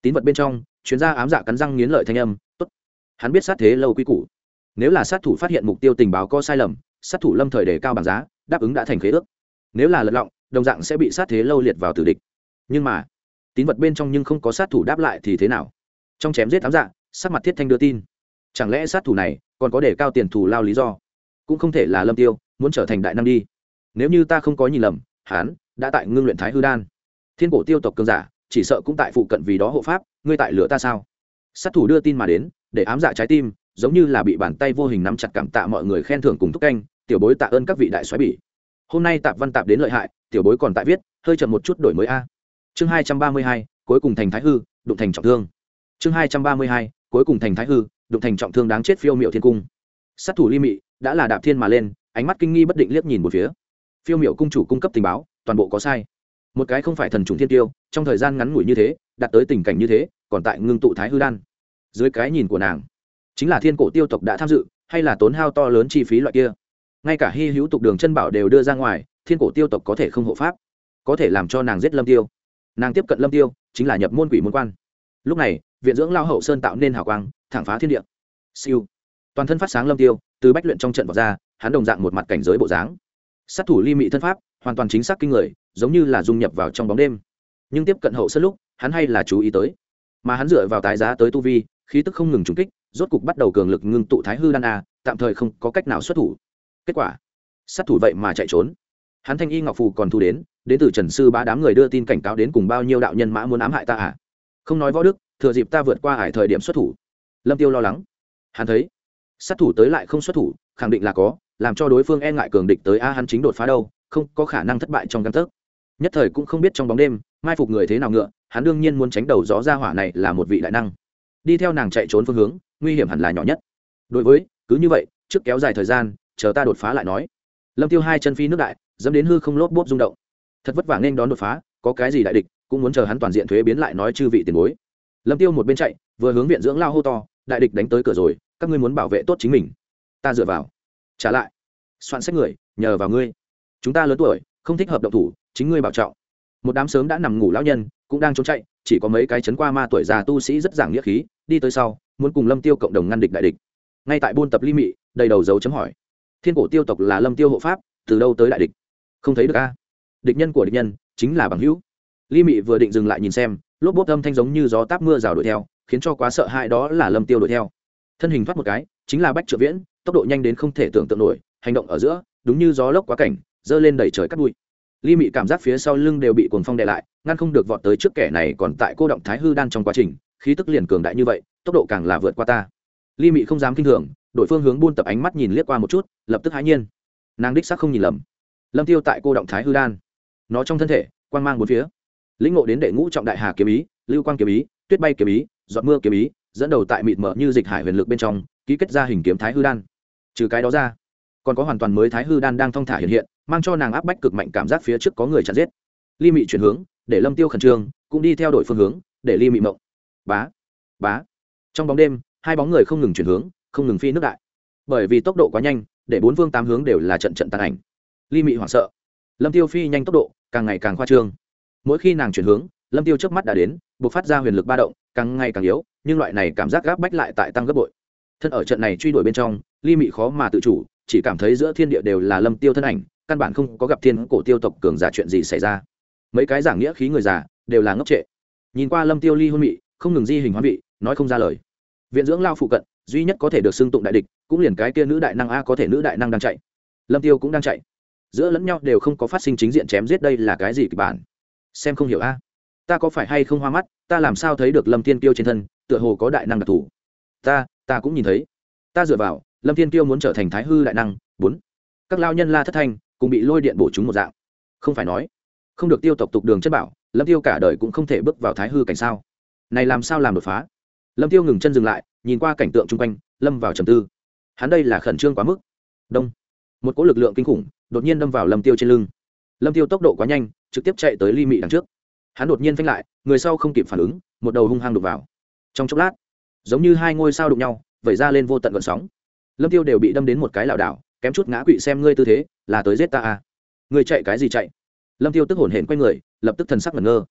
Tín vật bên trong, chuyên gia ám dạ cắn răng nghiến lợi thanh âm, tốt, hắn biết sát thế lâu quy củ. Nếu là sát thủ phát hiện mục tiêu tình báo có sai lầm, sát thủ lâm thời đề cao bằng giá, đáp ứng đã thành khế ước. Nếu là lật lọng, đồng dạng sẽ bị sát thế lâu liệt vào tử địch. Nhưng mà, tín vật bên trong nhưng không có sát thủ đáp lại thì thế nào? Trong chém giết thám dạ sát mặt thiết thanh đưa tin, chẳng lẽ sát thủ này còn có để cao tiền thù lao lý do? Cũng không thể là lâm tiêu, muốn trở thành đại nam đi. Nếu như ta không có nhìn lầm hán, đã tại ngưng luyện thái hư đan. Thiên cổ tiêu tộc cường giả, chỉ sợ cũng tại phụ cận vì đó hộ pháp, ngươi tại lửa ta sao? Sát thủ đưa tin mà đến, để ám dạ trái tim, giống như là bị bàn tay vô hình nắm chặt cảm tạ mọi người khen thưởng cùng thúc canh, tiểu bối tạ ơn các vị đại xoáy bỉ. Hôm nay tạp văn tạp đến lợi hại, tiểu bối còn tại viết, hơi chậm một chút đổi mới a. Chương hai trăm ba mươi hai, cuối cùng thành thái hư, đụng thành trọng thương. Chương hai trăm ba mươi hai, cuối cùng thành thái hư, đụng thành trọng thương đáng chết phiêu miệu thiên cung. Sát thủ ly mị, đã là đạp thiên mà lên, ánh mắt kinh nghi bất định liếc nhìn một phía phiêu miệu cung chủ cung cấp tình báo, toàn bộ có sai. Một cái không phải thần trùng thiên tiêu, trong thời gian ngắn ngủi như thế, đạt tới tình cảnh như thế, còn tại ngưng tụ thái hư đan. Dưới cái nhìn của nàng, chính là thiên cổ tiêu tộc đã tham dự, hay là tốn hao to lớn chi phí loại kia. Ngay cả hy hữu tục đường chân bảo đều đưa ra ngoài, thiên cổ tiêu tộc có thể không hộ pháp, có thể làm cho nàng giết lâm tiêu. Nàng tiếp cận lâm tiêu, chính là nhập môn quỷ môn quan. Lúc này, viện dưỡng lao hậu sơn tạo nên hào quang, thẳng phá thiên địa. Siêu. Toàn thân phát sáng lâm tiêu, từ bách luyện trong trận vào ra, hắn đồng dạng một mặt cảnh giới bộ dáng sát thủ ly mị thân pháp, hoàn toàn chính xác kinh người, giống như là dung nhập vào trong bóng đêm. Nhưng tiếp cận hậu sân lúc, hắn hay là chú ý tới. Mà hắn dựa vào tái giá tới tu vi, khí tức không ngừng trúng kích, rốt cục bắt đầu cường lực ngưng tụ thái hư đan a, tạm thời không có cách nào xuất thủ. Kết quả, sát thủ vậy mà chạy trốn. Hắn thanh y ngọc phù còn thu đến đến từ trần sư ba đám người đưa tin cảnh cáo đến cùng bao nhiêu đạo nhân mã muốn ám hại ta à? Không nói võ đức, thừa dịp ta vượt qua hải thời điểm xuất thủ. Lâm tiêu lo lắng. Hắn thấy, sát thủ tới lại không xuất thủ, khẳng định là có làm cho đối phương e ngại cường địch tới a hắn chính đột phá đâu, không có khả năng thất bại trong căn tấc. Nhất thời cũng không biết trong bóng đêm, mai phục người thế nào ngựa, hắn đương nhiên muốn tránh đầu gió ra hỏa này là một vị đại năng. Đi theo nàng chạy trốn phương hướng, nguy hiểm hẳn là nhỏ nhất. Đối với, cứ như vậy, trước kéo dài thời gian, chờ ta đột phá lại nói. Lâm tiêu hai chân phi nước đại, dẫm đến hư không lốp bốp rung động. Thật vất vả nên đón đột phá, có cái gì đại địch, cũng muốn chờ hắn toàn diện thuế biến lại nói chư vị tiền bối. Lâm tiêu một bên chạy, vừa hướng viện dưỡng lao hô to, đại địch đánh tới cửa rồi, các ngươi muốn bảo vệ tốt chính mình. Ta dựa vào trả lại. Soạn sách người, nhờ vào ngươi. Chúng ta lớn tuổi, không thích hợp động thủ, chính ngươi bảo trọng. Một đám sớm đã nằm ngủ lão nhân, cũng đang trốn chạy, chỉ có mấy cái chấn qua ma tuổi già tu sĩ rất giảng nghĩa khí, đi tới sau, muốn cùng lâm tiêu cộng đồng ngăn địch đại địch. Ngay tại buôn tập ly mị, đầy đầu dấu chấm hỏi. Thiên cổ tiêu tộc là lâm tiêu hộ pháp, từ đâu tới đại địch? Không thấy được a. Địch nhân của địch nhân, chính là bằng hữu. Ly mị vừa định dừng lại nhìn xem, lốp bốt âm thanh giống như gió táp mưa rào đuổi theo, khiến cho quá sợ hãi đó là lâm tiêu đuổi theo. Thân hình thoát một cái, chính là bách trợ viễn tốc độ nhanh đến không thể tưởng tượng nổi, hành động ở giữa, đúng như gió lốc quá cảnh dơ lên đẩy trời cắt bụi. Ly mị cảm giác phía sau lưng đều bị cuồng phong đè lại, ngăn không được vọt tới trước kẻ này còn tại cô động thái hư đan trong quá trình, khí tức liền cường đại như vậy, tốc độ càng là vượt qua ta. Ly mị không dám kinh thường, đổi phương hướng buôn tập ánh mắt nhìn liếc qua một chút, lập tức hãi nhiên. Nàng đích sắc không nhìn lầm. Lâm tiêu tại cô động thái hư đan. Nó trong thân thể, quang mang bốn phía. Lĩnh ngộ đến đệ ngũ trọng đại hà kiếm ý, lưu quang kiếm ý, tuyết bay kiếm ý, giọt mưa kiếm ý, dẫn đầu tại mịt mở như dịch hải huyền lực bên trong, ký kết ra hình kiếm thái hư đan trừ cái đó ra, còn có hoàn toàn mới thái hư đan đang thong thả hiện hiện, mang cho nàng áp bách cực mạnh cảm giác phía trước có người chặn giết. Ly mị chuyển hướng, để lâm tiêu khẩn trương, cũng đi theo đội phương hướng, để ly mị mộng. Bá bá. Trong bóng đêm, hai bóng người không ngừng chuyển hướng, không ngừng phi nước đại. Bởi vì tốc độ quá nhanh, để bốn phương tám hướng đều là trận trận tàn ảnh. Ly mị hoảng sợ. Lâm tiêu phi nhanh tốc độ, càng ngày càng khoa trương. Mỗi khi nàng chuyển hướng, lâm tiêu trước mắt đã đến buộc phát ra huyền lực ba động, càng ngày càng yếu, nhưng loại này cảm giác gáp bách lại tại tăng gấp bội. Thân ở trận này truy đuổi bên trong ly mị khó mà tự chủ, chỉ cảm thấy giữa thiên địa đều là lâm tiêu thân ảnh, căn bản không có gặp thiên cổ tiêu tộc cường giả chuyện gì xảy ra. Mấy cái giảng nghĩa khí người già đều là ngốc trệ. Nhìn qua lâm tiêu ly hôn mị, không ngừng di hình hóa vị, nói không ra lời. Viện dưỡng lao phụ cận, duy nhất có thể được xưng tụng đại địch, cũng liền cái kia nữ đại năng a có thể nữ đại năng đang chạy. Lâm tiêu cũng đang chạy. Giữa lẫn nhau đều không có phát sinh chính diện chém giết đây là cái gì kịch bản? Xem không hiểu a. Ta có phải hay không hoa mắt, ta làm sao thấy được lâm thiên tiêu trên thân, tựa hồ có đại năng đặc thù. Ta ta cũng nhìn thấy. Ta dựa vào lâm thiên tiêu muốn trở thành thái hư đại năng, bốn. Các lao nhân la thất thanh cùng bị lôi điện bổ chúng một dạng. Không phải nói, không được tiêu tộc tục đường chất bảo, lâm tiêu cả đời cũng không thể bước vào thái hư cảnh sao? Này làm sao làm đột phá? Lâm tiêu ngừng chân dừng lại, nhìn qua cảnh tượng chung quanh, lâm vào trầm tư. Hắn đây là khẩn trương quá mức. Đông. Một cỗ lực lượng kinh khủng đột nhiên đâm vào lâm tiêu trên lưng. Lâm tiêu tốc độ quá nhanh, trực tiếp chạy tới ly mị đằng trước. Hắn đột nhiên phanh lại, người sau không kịp phản ứng, một đầu hung hăng đục vào. Trong chốc lát, giống như hai ngôi sao đụng nhau, vẩy ra lên vô tận gợn sóng lâm tiêu đều bị đâm đến một cái lảo đảo, kém chút ngã quỵ xem ngươi tư thế, là tới giết ta à. Ngươi chạy cái gì chạy? Lâm tiêu tức hổn hển quay người, lập tức thần sắc ngẩn ngơ.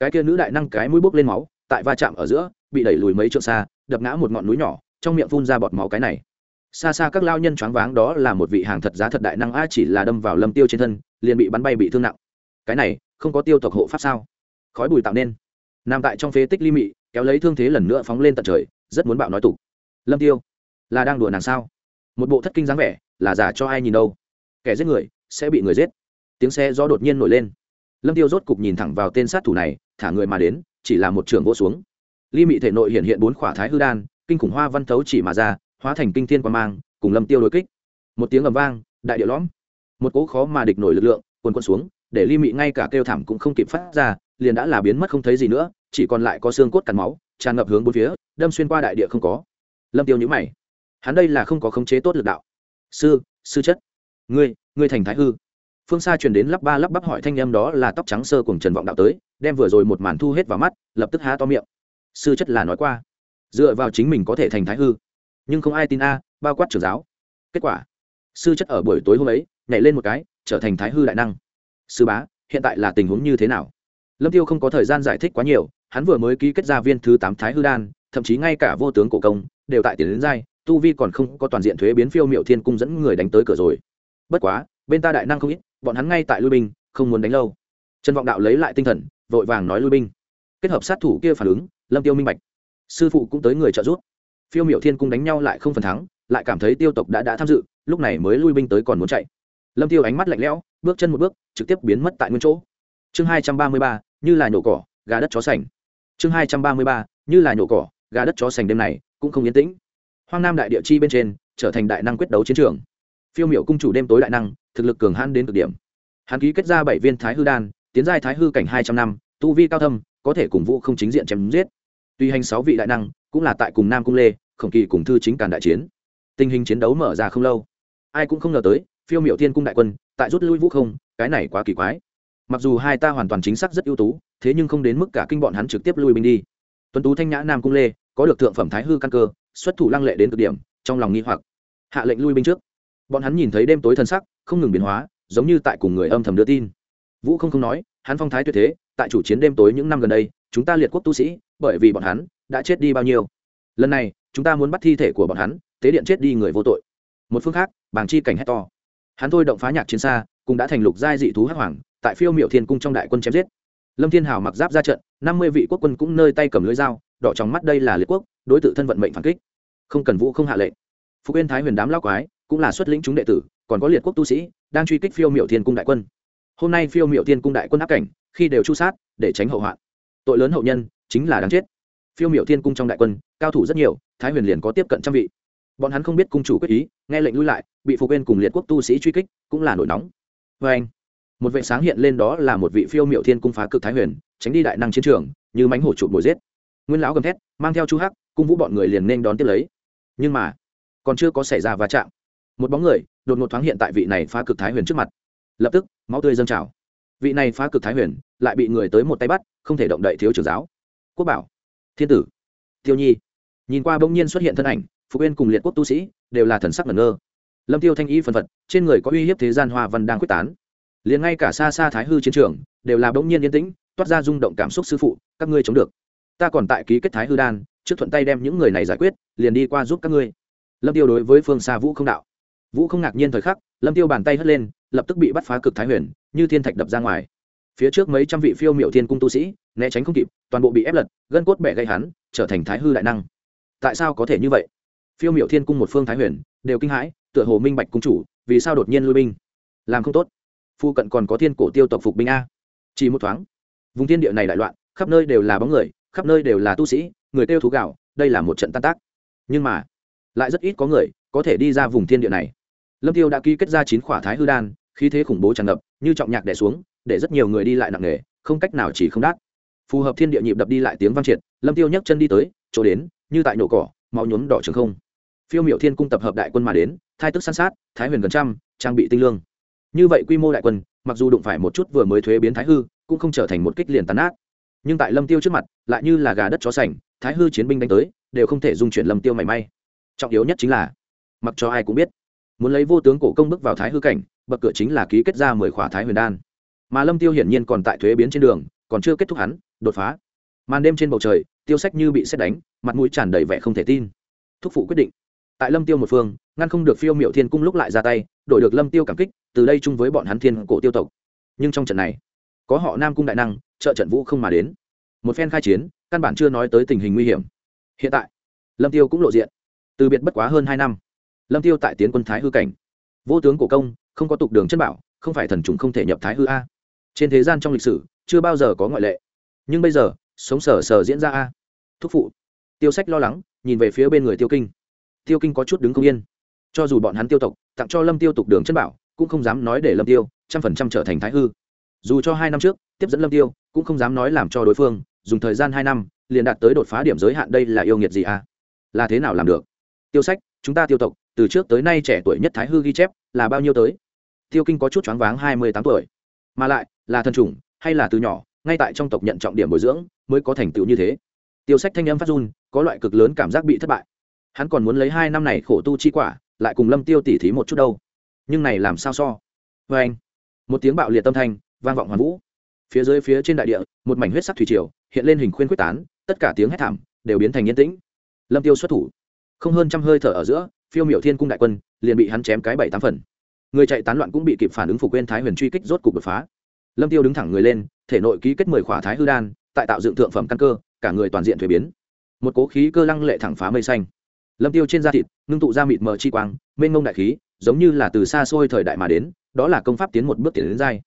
Cái kia nữ đại năng cái mũi bốc lên máu, tại va chạm ở giữa, bị đẩy lùi mấy trượng xa, đập ngã một ngọn núi nhỏ, trong miệng phun ra bọt máu cái này. Xa xa các lao nhân choáng váng đó là một vị hàng thật giá thật đại năng a chỉ là đâm vào lâm tiêu trên thân, liền bị bắn bay bị thương nặng. Cái này, không có tiêu tộc hộ pháp sao? Khói bùi tạo nên. Nằm tại trong phế tích ly mị, kéo lấy thương thế lần nữa phóng lên tận trời, rất muốn bạo nói tục. Lâm tiêu là đang đùa nàng sao? Một bộ thất kinh dáng vẻ, là giả cho ai nhìn đâu? Kẻ giết người, sẽ bị người giết. Tiếng xe gió đột nhiên nổi lên. Lâm tiêu rốt cục nhìn thẳng vào tên sát thủ này, thả người mà đến, chỉ là một trường vỗ xuống. Ly mị thể nội hiện hiện bốn khỏa thái hư đan, kinh khủng hoa văn thấu chỉ mà ra, hóa thành kinh thiên quan mang, cùng lâm tiêu đối kích. Một tiếng ầm vang, đại địa lõm. Một cỗ khó mà địch nổi lực lượng quần quân xuống, để ly mị ngay cả kêu thảm cũng không kịp phát ra, liền đã là biến mất không thấy gì nữa, chỉ còn lại có xương cốt cắn máu, tràn ngập hướng bốn phía, đâm xuyên qua đại địa không có. Lâm tiêu nhíu mày hắn đây là không có khống chế tốt lực đạo. Sư sư chất. Ngươi ngươi thành thái hư. Phương xa truyền đến lắp ba lắp bắp hỏi thanh em đó là tóc trắng sơ cùng trần vọng đạo tới, đem vừa rồi một màn thu hết vào mắt, lập tức há to miệng. Sư chất là nói qua. Dựa vào chính mình có thể thành thái hư. Nhưng không ai tin a, bao quát trưởng giáo. Kết quả, sư chất ở buổi tối hôm ấy, nhảy lên một cái, trở thành thái hư đại năng. Sư bá, hiện tại là tình huống như thế nào? Lâm tiêu không có thời gian giải thích quá nhiều, hắn vừa mới ký kết ra viên thứ tám thái hư đan, thậm chí ngay cả vô tướng cổ công, đều tại tiền đến giai tu vi còn không có toàn diện thuế biến phiêu miệu thiên cung dẫn người đánh tới cửa rồi. Bất quá, bên ta đại năng không ít, bọn hắn ngay tại lui binh, không muốn đánh lâu. Trần vọng đạo lấy lại tinh thần, vội vàng nói lui binh. Kết hợp sát thủ kia phản ứng, lâm tiêu minh bạch. Sư phụ cũng tới người trợ giúp. Phiêu miệu thiên cung đánh nhau lại không phần thắng, lại cảm thấy tiêu tộc đã đã tham dự, lúc này mới lui binh tới còn muốn chạy. Lâm tiêu ánh mắt lạnh lẽo, bước chân một bước, trực tiếp biến mất tại nguyên chỗ. Chương hai trăm ba mươi ba, như là nhổ cỏ, gà đất chó sành. Chương hai trăm ba mươi ba, như là nhổ cỏ, gà đất chó sành đêm này, cũng không yên tĩnh hoang nam đại địa chi bên trên, trở thành đại năng quyết đấu chiến trường. Phiêu miểu cung chủ đêm tối đại năng, thực lực cường hãn đến cực điểm. Hắn ký kết ra bảy viên thái hư đan, tiến giai thái hư cảnh hai trăm năm, tu vi cao thâm, có thể cùng vũ không chính diện chém giết. Tuy hành sáu vị đại năng, cũng là tại cùng nam cung lê, khổng kỳ cùng thư chính càn đại chiến. Tình hình chiến đấu mở ra không lâu, ai cũng không ngờ tới, phiêu miểu thiên cung đại quân, tại rút lui vũ không, cái này quá kỳ quái. Mặc dù hai ta hoàn toàn chính xác rất ưu tú, thế nhưng không đến mức cả kinh bọn hắn trực tiếp lui binh đi. Tuấn tú thanh nhã nam cung lê, có được thượng phẩm thái hư căn cơ xuất thủ lăng lệ đến cực điểm, trong lòng nghi hoặc. Hạ lệnh lui binh trước. Bọn hắn nhìn thấy đêm tối thần sắc, không ngừng biến hóa, giống như tại cùng người âm thầm đưa tin. Vũ không không nói, hắn phong thái tuyệt thế, tại chủ chiến đêm tối những năm gần đây, chúng ta liệt quốc tu sĩ, bởi vì bọn hắn đã chết đi bao nhiêu. Lần này, chúng ta muốn bắt thi thể của bọn hắn, tế điện chết đi người vô tội. Một phương khác bàng chi cảnh hét to. Hắn thôi động phá nhạc chiến xa, cũng đã thành lục giai dị thú hắc hoàng, tại phiêu miệu thiên cung trong đại quân chém giết. Lâm thiên hào mặc giáp ra trận, năm mươi vị quốc quân cũng nơi tay cầm lưới dao, đỏ trong mắt đây là liệt quốc đối tự thân vận mệnh phản kích. Không cần vũ không hạ lệnh. Phục yên thái huyền đám lao quái, cũng là xuất lĩnh chúng đệ tử, còn có liệt quốc tu sĩ, đang truy kích phiêu miệu thiên cung đại quân. Hôm nay phiêu miệu thiên cung đại quân áp cảnh, khi đều chu sát, để tránh hậu hoạn. Tội lớn hậu nhân, chính là đáng chết. Phiêu miệu thiên cung trong đại quân, cao thủ rất nhiều, thái huyền liền có tiếp cận trăm vị. Bọn hắn không biết cung chủ quyết ý, nghe lệnh lui lại, bị phục yên cùng liệt quốc tu sĩ truy kích, cũng là nổi nóng. Vê anh, một vệ sáng hiện lên đó là một vị phiêu miệu thiên cung phá cực thái huyền, tránh đi đại năng chiến trường, như mánh hổ trụ bồi giết. Nguyên lão gầm thét, mang theo chu hắc cung vũ bọn người liền nên đón tiếp lấy. Nhưng mà, còn chưa có xảy ra va chạm. Một bóng người đột ngột thoáng hiện tại vị này phá cực thái huyền trước mặt. Lập tức, máu tươi dâng trào. Vị này phá cực thái huyền lại bị người tới một tay bắt, không thể động đậy thiếu trưởng giáo. Quốc bảo, thiên tử, tiêu nhi. Nhìn qua bỗng nhiên xuất hiện thân ảnh phục uyên cùng liệt quốc tu sĩ đều là thần sắc ngẩn ngơ. Lâm tiêu thanh y phân phật, trên người có uy hiếp thế gian hoa văn đang quyết tán. Liền ngay cả xa xa thái hư chiến trường đều là bỗng nhiên yên tĩnh, toát ra rung động cảm xúc sư phụ, các ngươi chống được. Ta còn tại ký kết thái hư đan trước thuận tay đem những người này giải quyết, liền đi qua giúp các ngươi. Lâm tiêu đối với phương xa vũ không đạo. Vũ không ngạc nhiên thời khắc, lâm tiêu bàn tay hất lên, lập tức bị bắt phá cực thái huyền, như thiên thạch đập ra ngoài. Phía trước mấy trăm vị phiêu miệu thiên cung tu sĩ, né tránh không kịp, toàn bộ bị ép lật, gân cốt bẻ gây hắn, trở thành thái hư đại năng. Tại sao có thể như vậy? Phiêu miệu thiên cung một phương thái huyền, đều kinh hãi, tựa hồ minh bạch cung chủ, vì sao đột nhiên lui binh? Làm không tốt. Phu cận còn có thiên cổ tiêu tộc phục binh a. Chỉ một thoáng, vùng thiên địa này đại loạn, khắp nơi đều là bóng người khắp nơi đều là tu sĩ, người tiêu thú gạo, đây là một trận tan tác. Nhưng mà, lại rất ít có người có thể đi ra vùng thiên địa này. Lâm tiêu đã ký kết ra chín khỏa thái hư đan, khí thế khủng bố tràn ngập, như trọng nhạc đè xuống, để rất nhiều người đi lại nặng nề, không cách nào chỉ không đát. phù hợp thiên địa nhịp đập đi lại tiếng vang triệt, lâm tiêu nhấc chân đi tới, chỗ đến, như tại nổ cỏ, máu nhuốm đỏ trường không. Phiêu miệu thiên cung tập hợp đại quân mà đến, thai tức san sát, thái huyền gần trăm, trang bị tinh lương. Như vậy quy mô đại quân, mặc dù đụng phải một chút vừa mới thuế biến thái hư, cũng không trở thành một kích liền tàn ác nhưng tại lâm tiêu trước mặt lại như là gà đất chó sành, thái hư chiến binh đánh tới, đều không thể dung chuyển lâm tiêu mảy may. Trọng yếu nhất chính là, mặc cho ai cũng biết, muốn lấy vô tướng cổ công bước vào thái hư cảnh, bậc cửa chính là ký kết ra mười khỏa thái huyền đan. Mà lâm tiêu hiển nhiên còn tại thuế biến trên đường, còn chưa kết thúc hắn, đột phá. Màn đêm trên bầu trời, tiêu sách như bị xét đánh, mặt mũi tràn đầy vẻ không thể tin. Thúc phụ quyết định. Tại lâm tiêu một phương, ngăn không được phiêu miệu thiên cung lúc lại ra tay, đổi được lâm tiêu cảm kích, từ đây chung với bọn hắn thiên cổ tiêu tộc. Nhưng trong trận này có họ nam cung đại năng, trợ trận vũ không mà đến. Một phen khai chiến, căn bản chưa nói tới tình hình nguy hiểm. Hiện tại, lâm tiêu cũng lộ diện. Từ biệt bất quá hơn hai năm, lâm tiêu tại tiến quân thái hư cảnh. Vô tướng cổ công, không có tục đường chân bảo, không phải thần trùng không thể nhập thái hư a. Trên thế gian trong lịch sử, chưa bao giờ có ngoại lệ. Nhưng bây giờ, sống sờ sờ diễn ra a. Thúc phụ. Tiêu sách lo lắng, nhìn về phía bên người tiêu kinh. Tiêu kinh có chút đứng không yên. Cho dù bọn hắn tiêu tộc, tặng cho lâm tiêu tục đường chân bảo, cũng không dám nói để lâm tiêu trăm phần trăm trở thành thái hư dù cho hai năm trước, tiếp dẫn lâm tiêu, cũng không dám nói làm cho đối phương, dùng thời gian hai năm, liền đạt tới đột phá điểm giới hạn đây là yêu nghiệt gì à? Là thế nào làm được? Tiêu sách, chúng ta tiêu tộc, từ trước tới nay trẻ tuổi nhất thái hư ghi chép, là bao nhiêu tới? Tiêu kinh có chút choáng váng hai mươi tám tuổi. Mà lại, là thần chủng, hay là từ nhỏ, ngay tại trong tộc nhận trọng điểm bồi dưỡng, mới có thành tựu như thế. Tiêu sách thanh âm phát run, có loại cực lớn cảm giác bị thất bại. Hắn còn muốn lấy hai năm này khổ tu chi quả, lại cùng lâm tiêu tỉ thí một chút đâu. Nhưng này làm sao so? Vê anh một tiếng bạo liệt tâm thanh vang vọng hoàn vũ. Phía dưới phía trên đại địa, một mảnh huyết sắc thủy triều, hiện lên hình khuyên quyết tán, tất cả tiếng hét thảm đều biến thành yên tĩnh. Lâm tiêu xuất thủ. Không hơn trăm hơi thở ở giữa, phiêu miểu thiên cung đại quân liền bị hắn chém cái bảy tám phần. Người chạy tán loạn cũng bị kịp phản ứng phục quên thái huyền truy kích rốt cục đột phá. Lâm tiêu đứng thẳng người lên, thể nội ký kết mười khỏa thái hư đan, tại tạo dựng thượng phẩm căn cơ, cả người toàn diện thuế biến. Một cố khí cơ lăng lệ thẳng phá mây xanh. Lâm tiêu trên da thịt, ngưng tụ ra mịt mờ chi quang, mênh mông đại khí, giống như là từ xa xôi thời đại mà đến, đó là công pháp tiến một bước tiến đến dai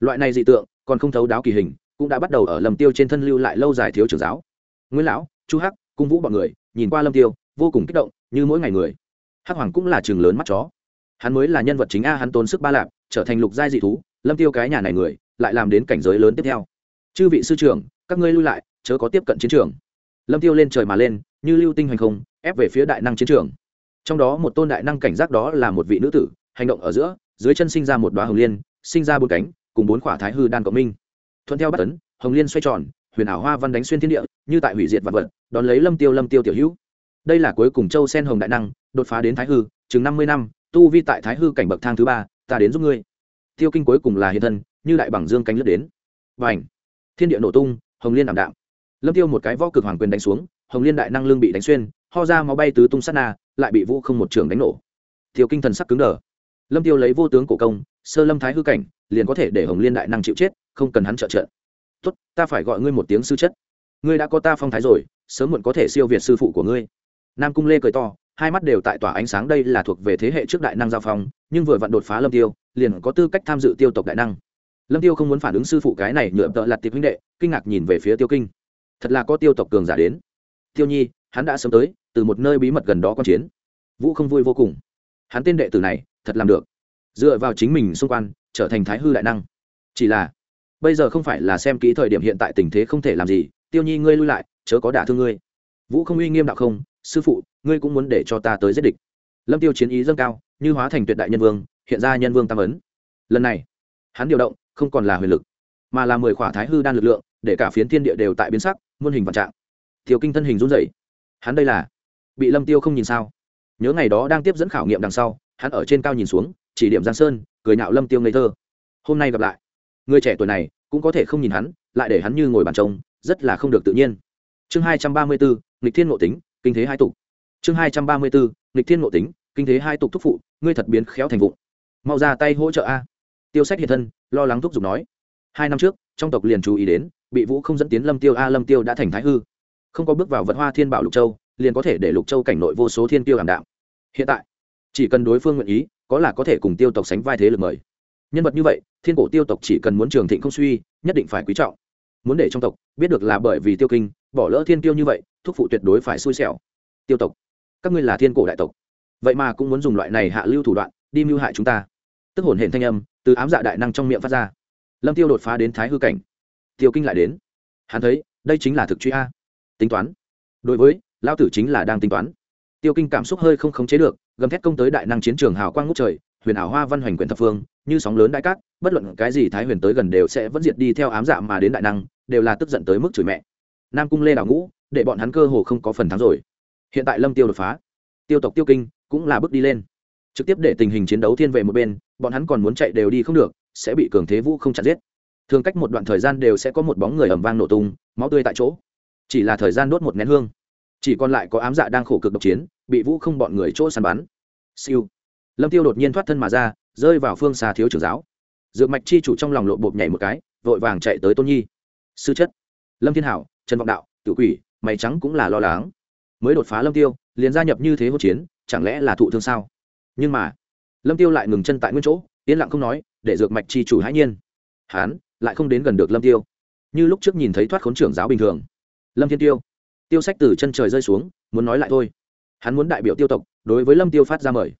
loại này dị tượng, còn không thấu đáo kỳ hình, cũng đã bắt đầu ở lâm tiêu trên thân lưu lại lâu dài thiếu trưởng giáo. Nguyễn lão, chu hắc, cung vũ bọn người, nhìn qua lâm tiêu, vô cùng kích động, như mỗi ngày người. Hắc hoàng cũng là trường lớn mắt chó. Hắn mới là nhân vật chính a, hắn tốn sức ba lạp, trở thành lục giai dị thú, lâm tiêu cái nhà này người, lại làm đến cảnh giới lớn tiếp theo. Chư vị sư trưởng, các ngươi lui lại, chớ có tiếp cận chiến trường. Lâm tiêu lên trời mà lên, như lưu tinh hành không, ép về phía đại năng chiến trường. Trong đó một tôn đại năng cảnh giác đó là một vị nữ tử, hành động ở giữa, dưới chân sinh ra một đoá hồng liên, sinh ra bốn cánh cùng bốn khỏa thái hư đan cộng minh. Thuận theo bắt tấn hồng liên xoay tròn, huyền ảo hoa văn đánh xuyên thiên địa, như tại hủy diệt vật vật, đón lấy lâm tiêu lâm tiêu tiểu hữu. Đây là cuối cùng châu sen hồng đại năng, đột phá đến thái hư, chừng năm mươi năm, tu vi tại thái hư cảnh bậc thang thứ ba, ta đến giúp ngươi. Tiêu kinh cuối cùng là hiện thân, như đại bằng dương cánh lướt đến. Và ảnh thiên địa nổ tung, hồng liên đảm đạm. Lâm tiêu một cái võ cực hoàng quyền đánh xuống, hồng liên đại năng lương bị đánh xuyên, ho ra máu bay tứ tung sát na, lại bị vũ không một trường đánh nổ. Tiêu kinh thần sắc cứng đờ. Lâm tiêu lấy vô tướng cổ công sơ lâm thái hư cảnh, liền có thể để hồng liên đại năng chịu chết, không cần hắn trợ trợ. Tốt, ta phải gọi ngươi một tiếng sư chất. Ngươi đã có ta phong thái rồi, sớm muộn có thể siêu việt sư phụ của ngươi. Nam cung lê cười to, hai mắt đều tại tỏa ánh sáng đây là thuộc về thế hệ trước đại năng giao phong, nhưng vừa vặn đột phá lâm tiêu, liền có tư cách tham dự tiêu tộc đại năng. Lâm tiêu không muốn phản ứng sư phụ cái này nhựa tợ lặt tiệp huynh đệ, kinh ngạc nhìn về phía tiêu kinh. Thật là có tiêu tộc cường giả đến. Tiêu nhi, hắn đã sớm tới, từ một nơi bí mật gần đó quan chiến. Vũ không vui vô cùng. Hắn tên đệ tử này, thật làm được dựa vào chính mình xung quanh, trở thành thái hư đại năng. Chỉ là, bây giờ không phải là xem kỹ thời điểm hiện tại tình thế không thể làm gì, tiêu nhi ngươi lui lại, chớ có đả thương ngươi. Vũ không uy nghiêm đạo không, sư phụ, ngươi cũng muốn để cho ta tới giết địch. Lâm tiêu chiến ý dâng cao, như hóa thành tuyệt đại nhân vương, hiện ra nhân vương tam ấn. Lần này, hắn điều động, không còn là huyền lực, mà là mười khỏa thái hư đan lực lượng, để cả phiến thiên địa đều tại biến sắc, muôn hình vạn trạng. Tiêu kinh thân hình run rẩy. Hắn đây là, bị lâm tiêu không nhìn sao? Nhớ ngày đó đang tiếp dẫn khảo nghiệm đằng sau, hắn ở trên cao nhìn xuống chỉ điểm giang sơn cười nhạo lâm tiêu ngây thơ. Hôm nay gặp lại. Người trẻ tuổi này cũng có thể không nhìn hắn lại để hắn như ngồi bàn trông rất là không được tự nhiên. Chương hai trăm ba mươi bốn nghịch thiên ngộ tính kinh thế hai tục. Chương hai trăm ba mươi bốn nghịch thiên ngộ tính kinh thế hai tục thúc phụ ngươi thật biến khéo thành vụ, mau ra tay hỗ trợ a. Tiêu sách hiện thân lo lắng thúc giục nói. Hai năm trước trong tộc liền chú ý đến bị vũ không dẫn tiến lâm tiêu a lâm tiêu đã thành thái hư. Không có bước vào vật hoa thiên bảo lục châu liền có thể để lục châu cảnh nội vô số thiên tiêu ảm đạm. Hiện tại chỉ cần đối phương nguyện ý có là có thể cùng tiêu tộc sánh vai thế lực mời. Nhân vật như vậy, thiên cổ tiêu tộc chỉ cần muốn trường thịnh không suy, nhất định phải quý trọng. Muốn để trong tộc, biết được là bởi vì tiêu kinh, bỏ lỡ thiên tiêu như vậy, thúc phụ tuyệt đối phải xui xẻo. Tiêu tộc, các ngươi là thiên cổ đại tộc. Vậy mà cũng muốn dùng loại này hạ lưu thủ đoạn, đi mưu hại chúng ta. Tức hồn hển thanh âm, từ ám dạ đại năng trong miệng phát ra. Lâm tiêu đột phá đến thái hư cảnh. Tiêu kinh lại đến. Hắn thấy, đây chính là thực truy a. Tính toán. Đối với, lão tử chính là đang tính toán. Tiêu kinh cảm xúc hơi không khống chế được gầm thét công tới đại năng chiến trường hào quang ngút trời, huyền ảo hoa văn hoành quyển thập phương, như sóng lớn đại cát, bất luận cái gì thái huyền tới gần đều sẽ vẫn diệt đi theo ám dạ mà đến đại năng, đều là tức giận tới mức chửi mẹ. Nam cung lê đảo ngũ, để bọn hắn cơ hồ không có phần thắng rồi. Hiện tại lâm tiêu đột phá. Tiêu tộc tiêu kinh cũng là bước đi lên. Trực tiếp để tình hình chiến đấu thiên về một bên, bọn hắn còn muốn chạy đều đi không được, sẽ bị cường thế vũ không chặt giết. Thường cách một đoạn thời gian đều sẽ có một bóng người ẩm vang nổ tung, máu tươi tại chỗ. Chỉ là thời gian đốt một nén hương. Chỉ còn lại có ám dạ đang khổ cực độc chiến bị vũ không bọn người chỗ săn bắn. Siêu. Lâm tiêu đột nhiên thoát thân mà ra, rơi vào phương xa thiếu trưởng giáo. Dược mạch chi chủ trong lòng lộ bột nhảy một cái, vội vàng chạy tới tôn nhi. Sư chất. Lâm thiên hảo, trần vọng đạo tự quỷ, mày trắng cũng là lo lắng. Mới đột phá lâm tiêu, liền gia nhập như thế hỗn chiến, chẳng lẽ là thụ thương sao? Nhưng mà, lâm tiêu lại ngừng chân tại nguyên chỗ, yên lặng không nói, để dược mạch chi chủ hãi nhiên. Hắn lại không đến gần được lâm tiêu. Như lúc trước nhìn thấy thoát khốn trưởng giáo bình thường. Lâm thiên tiêu. Tiêu sách từ chân trời rơi xuống, muốn nói lại thôi hắn muốn đại biểu tiêu tộc, đối với lâm tiêu phát ra mời.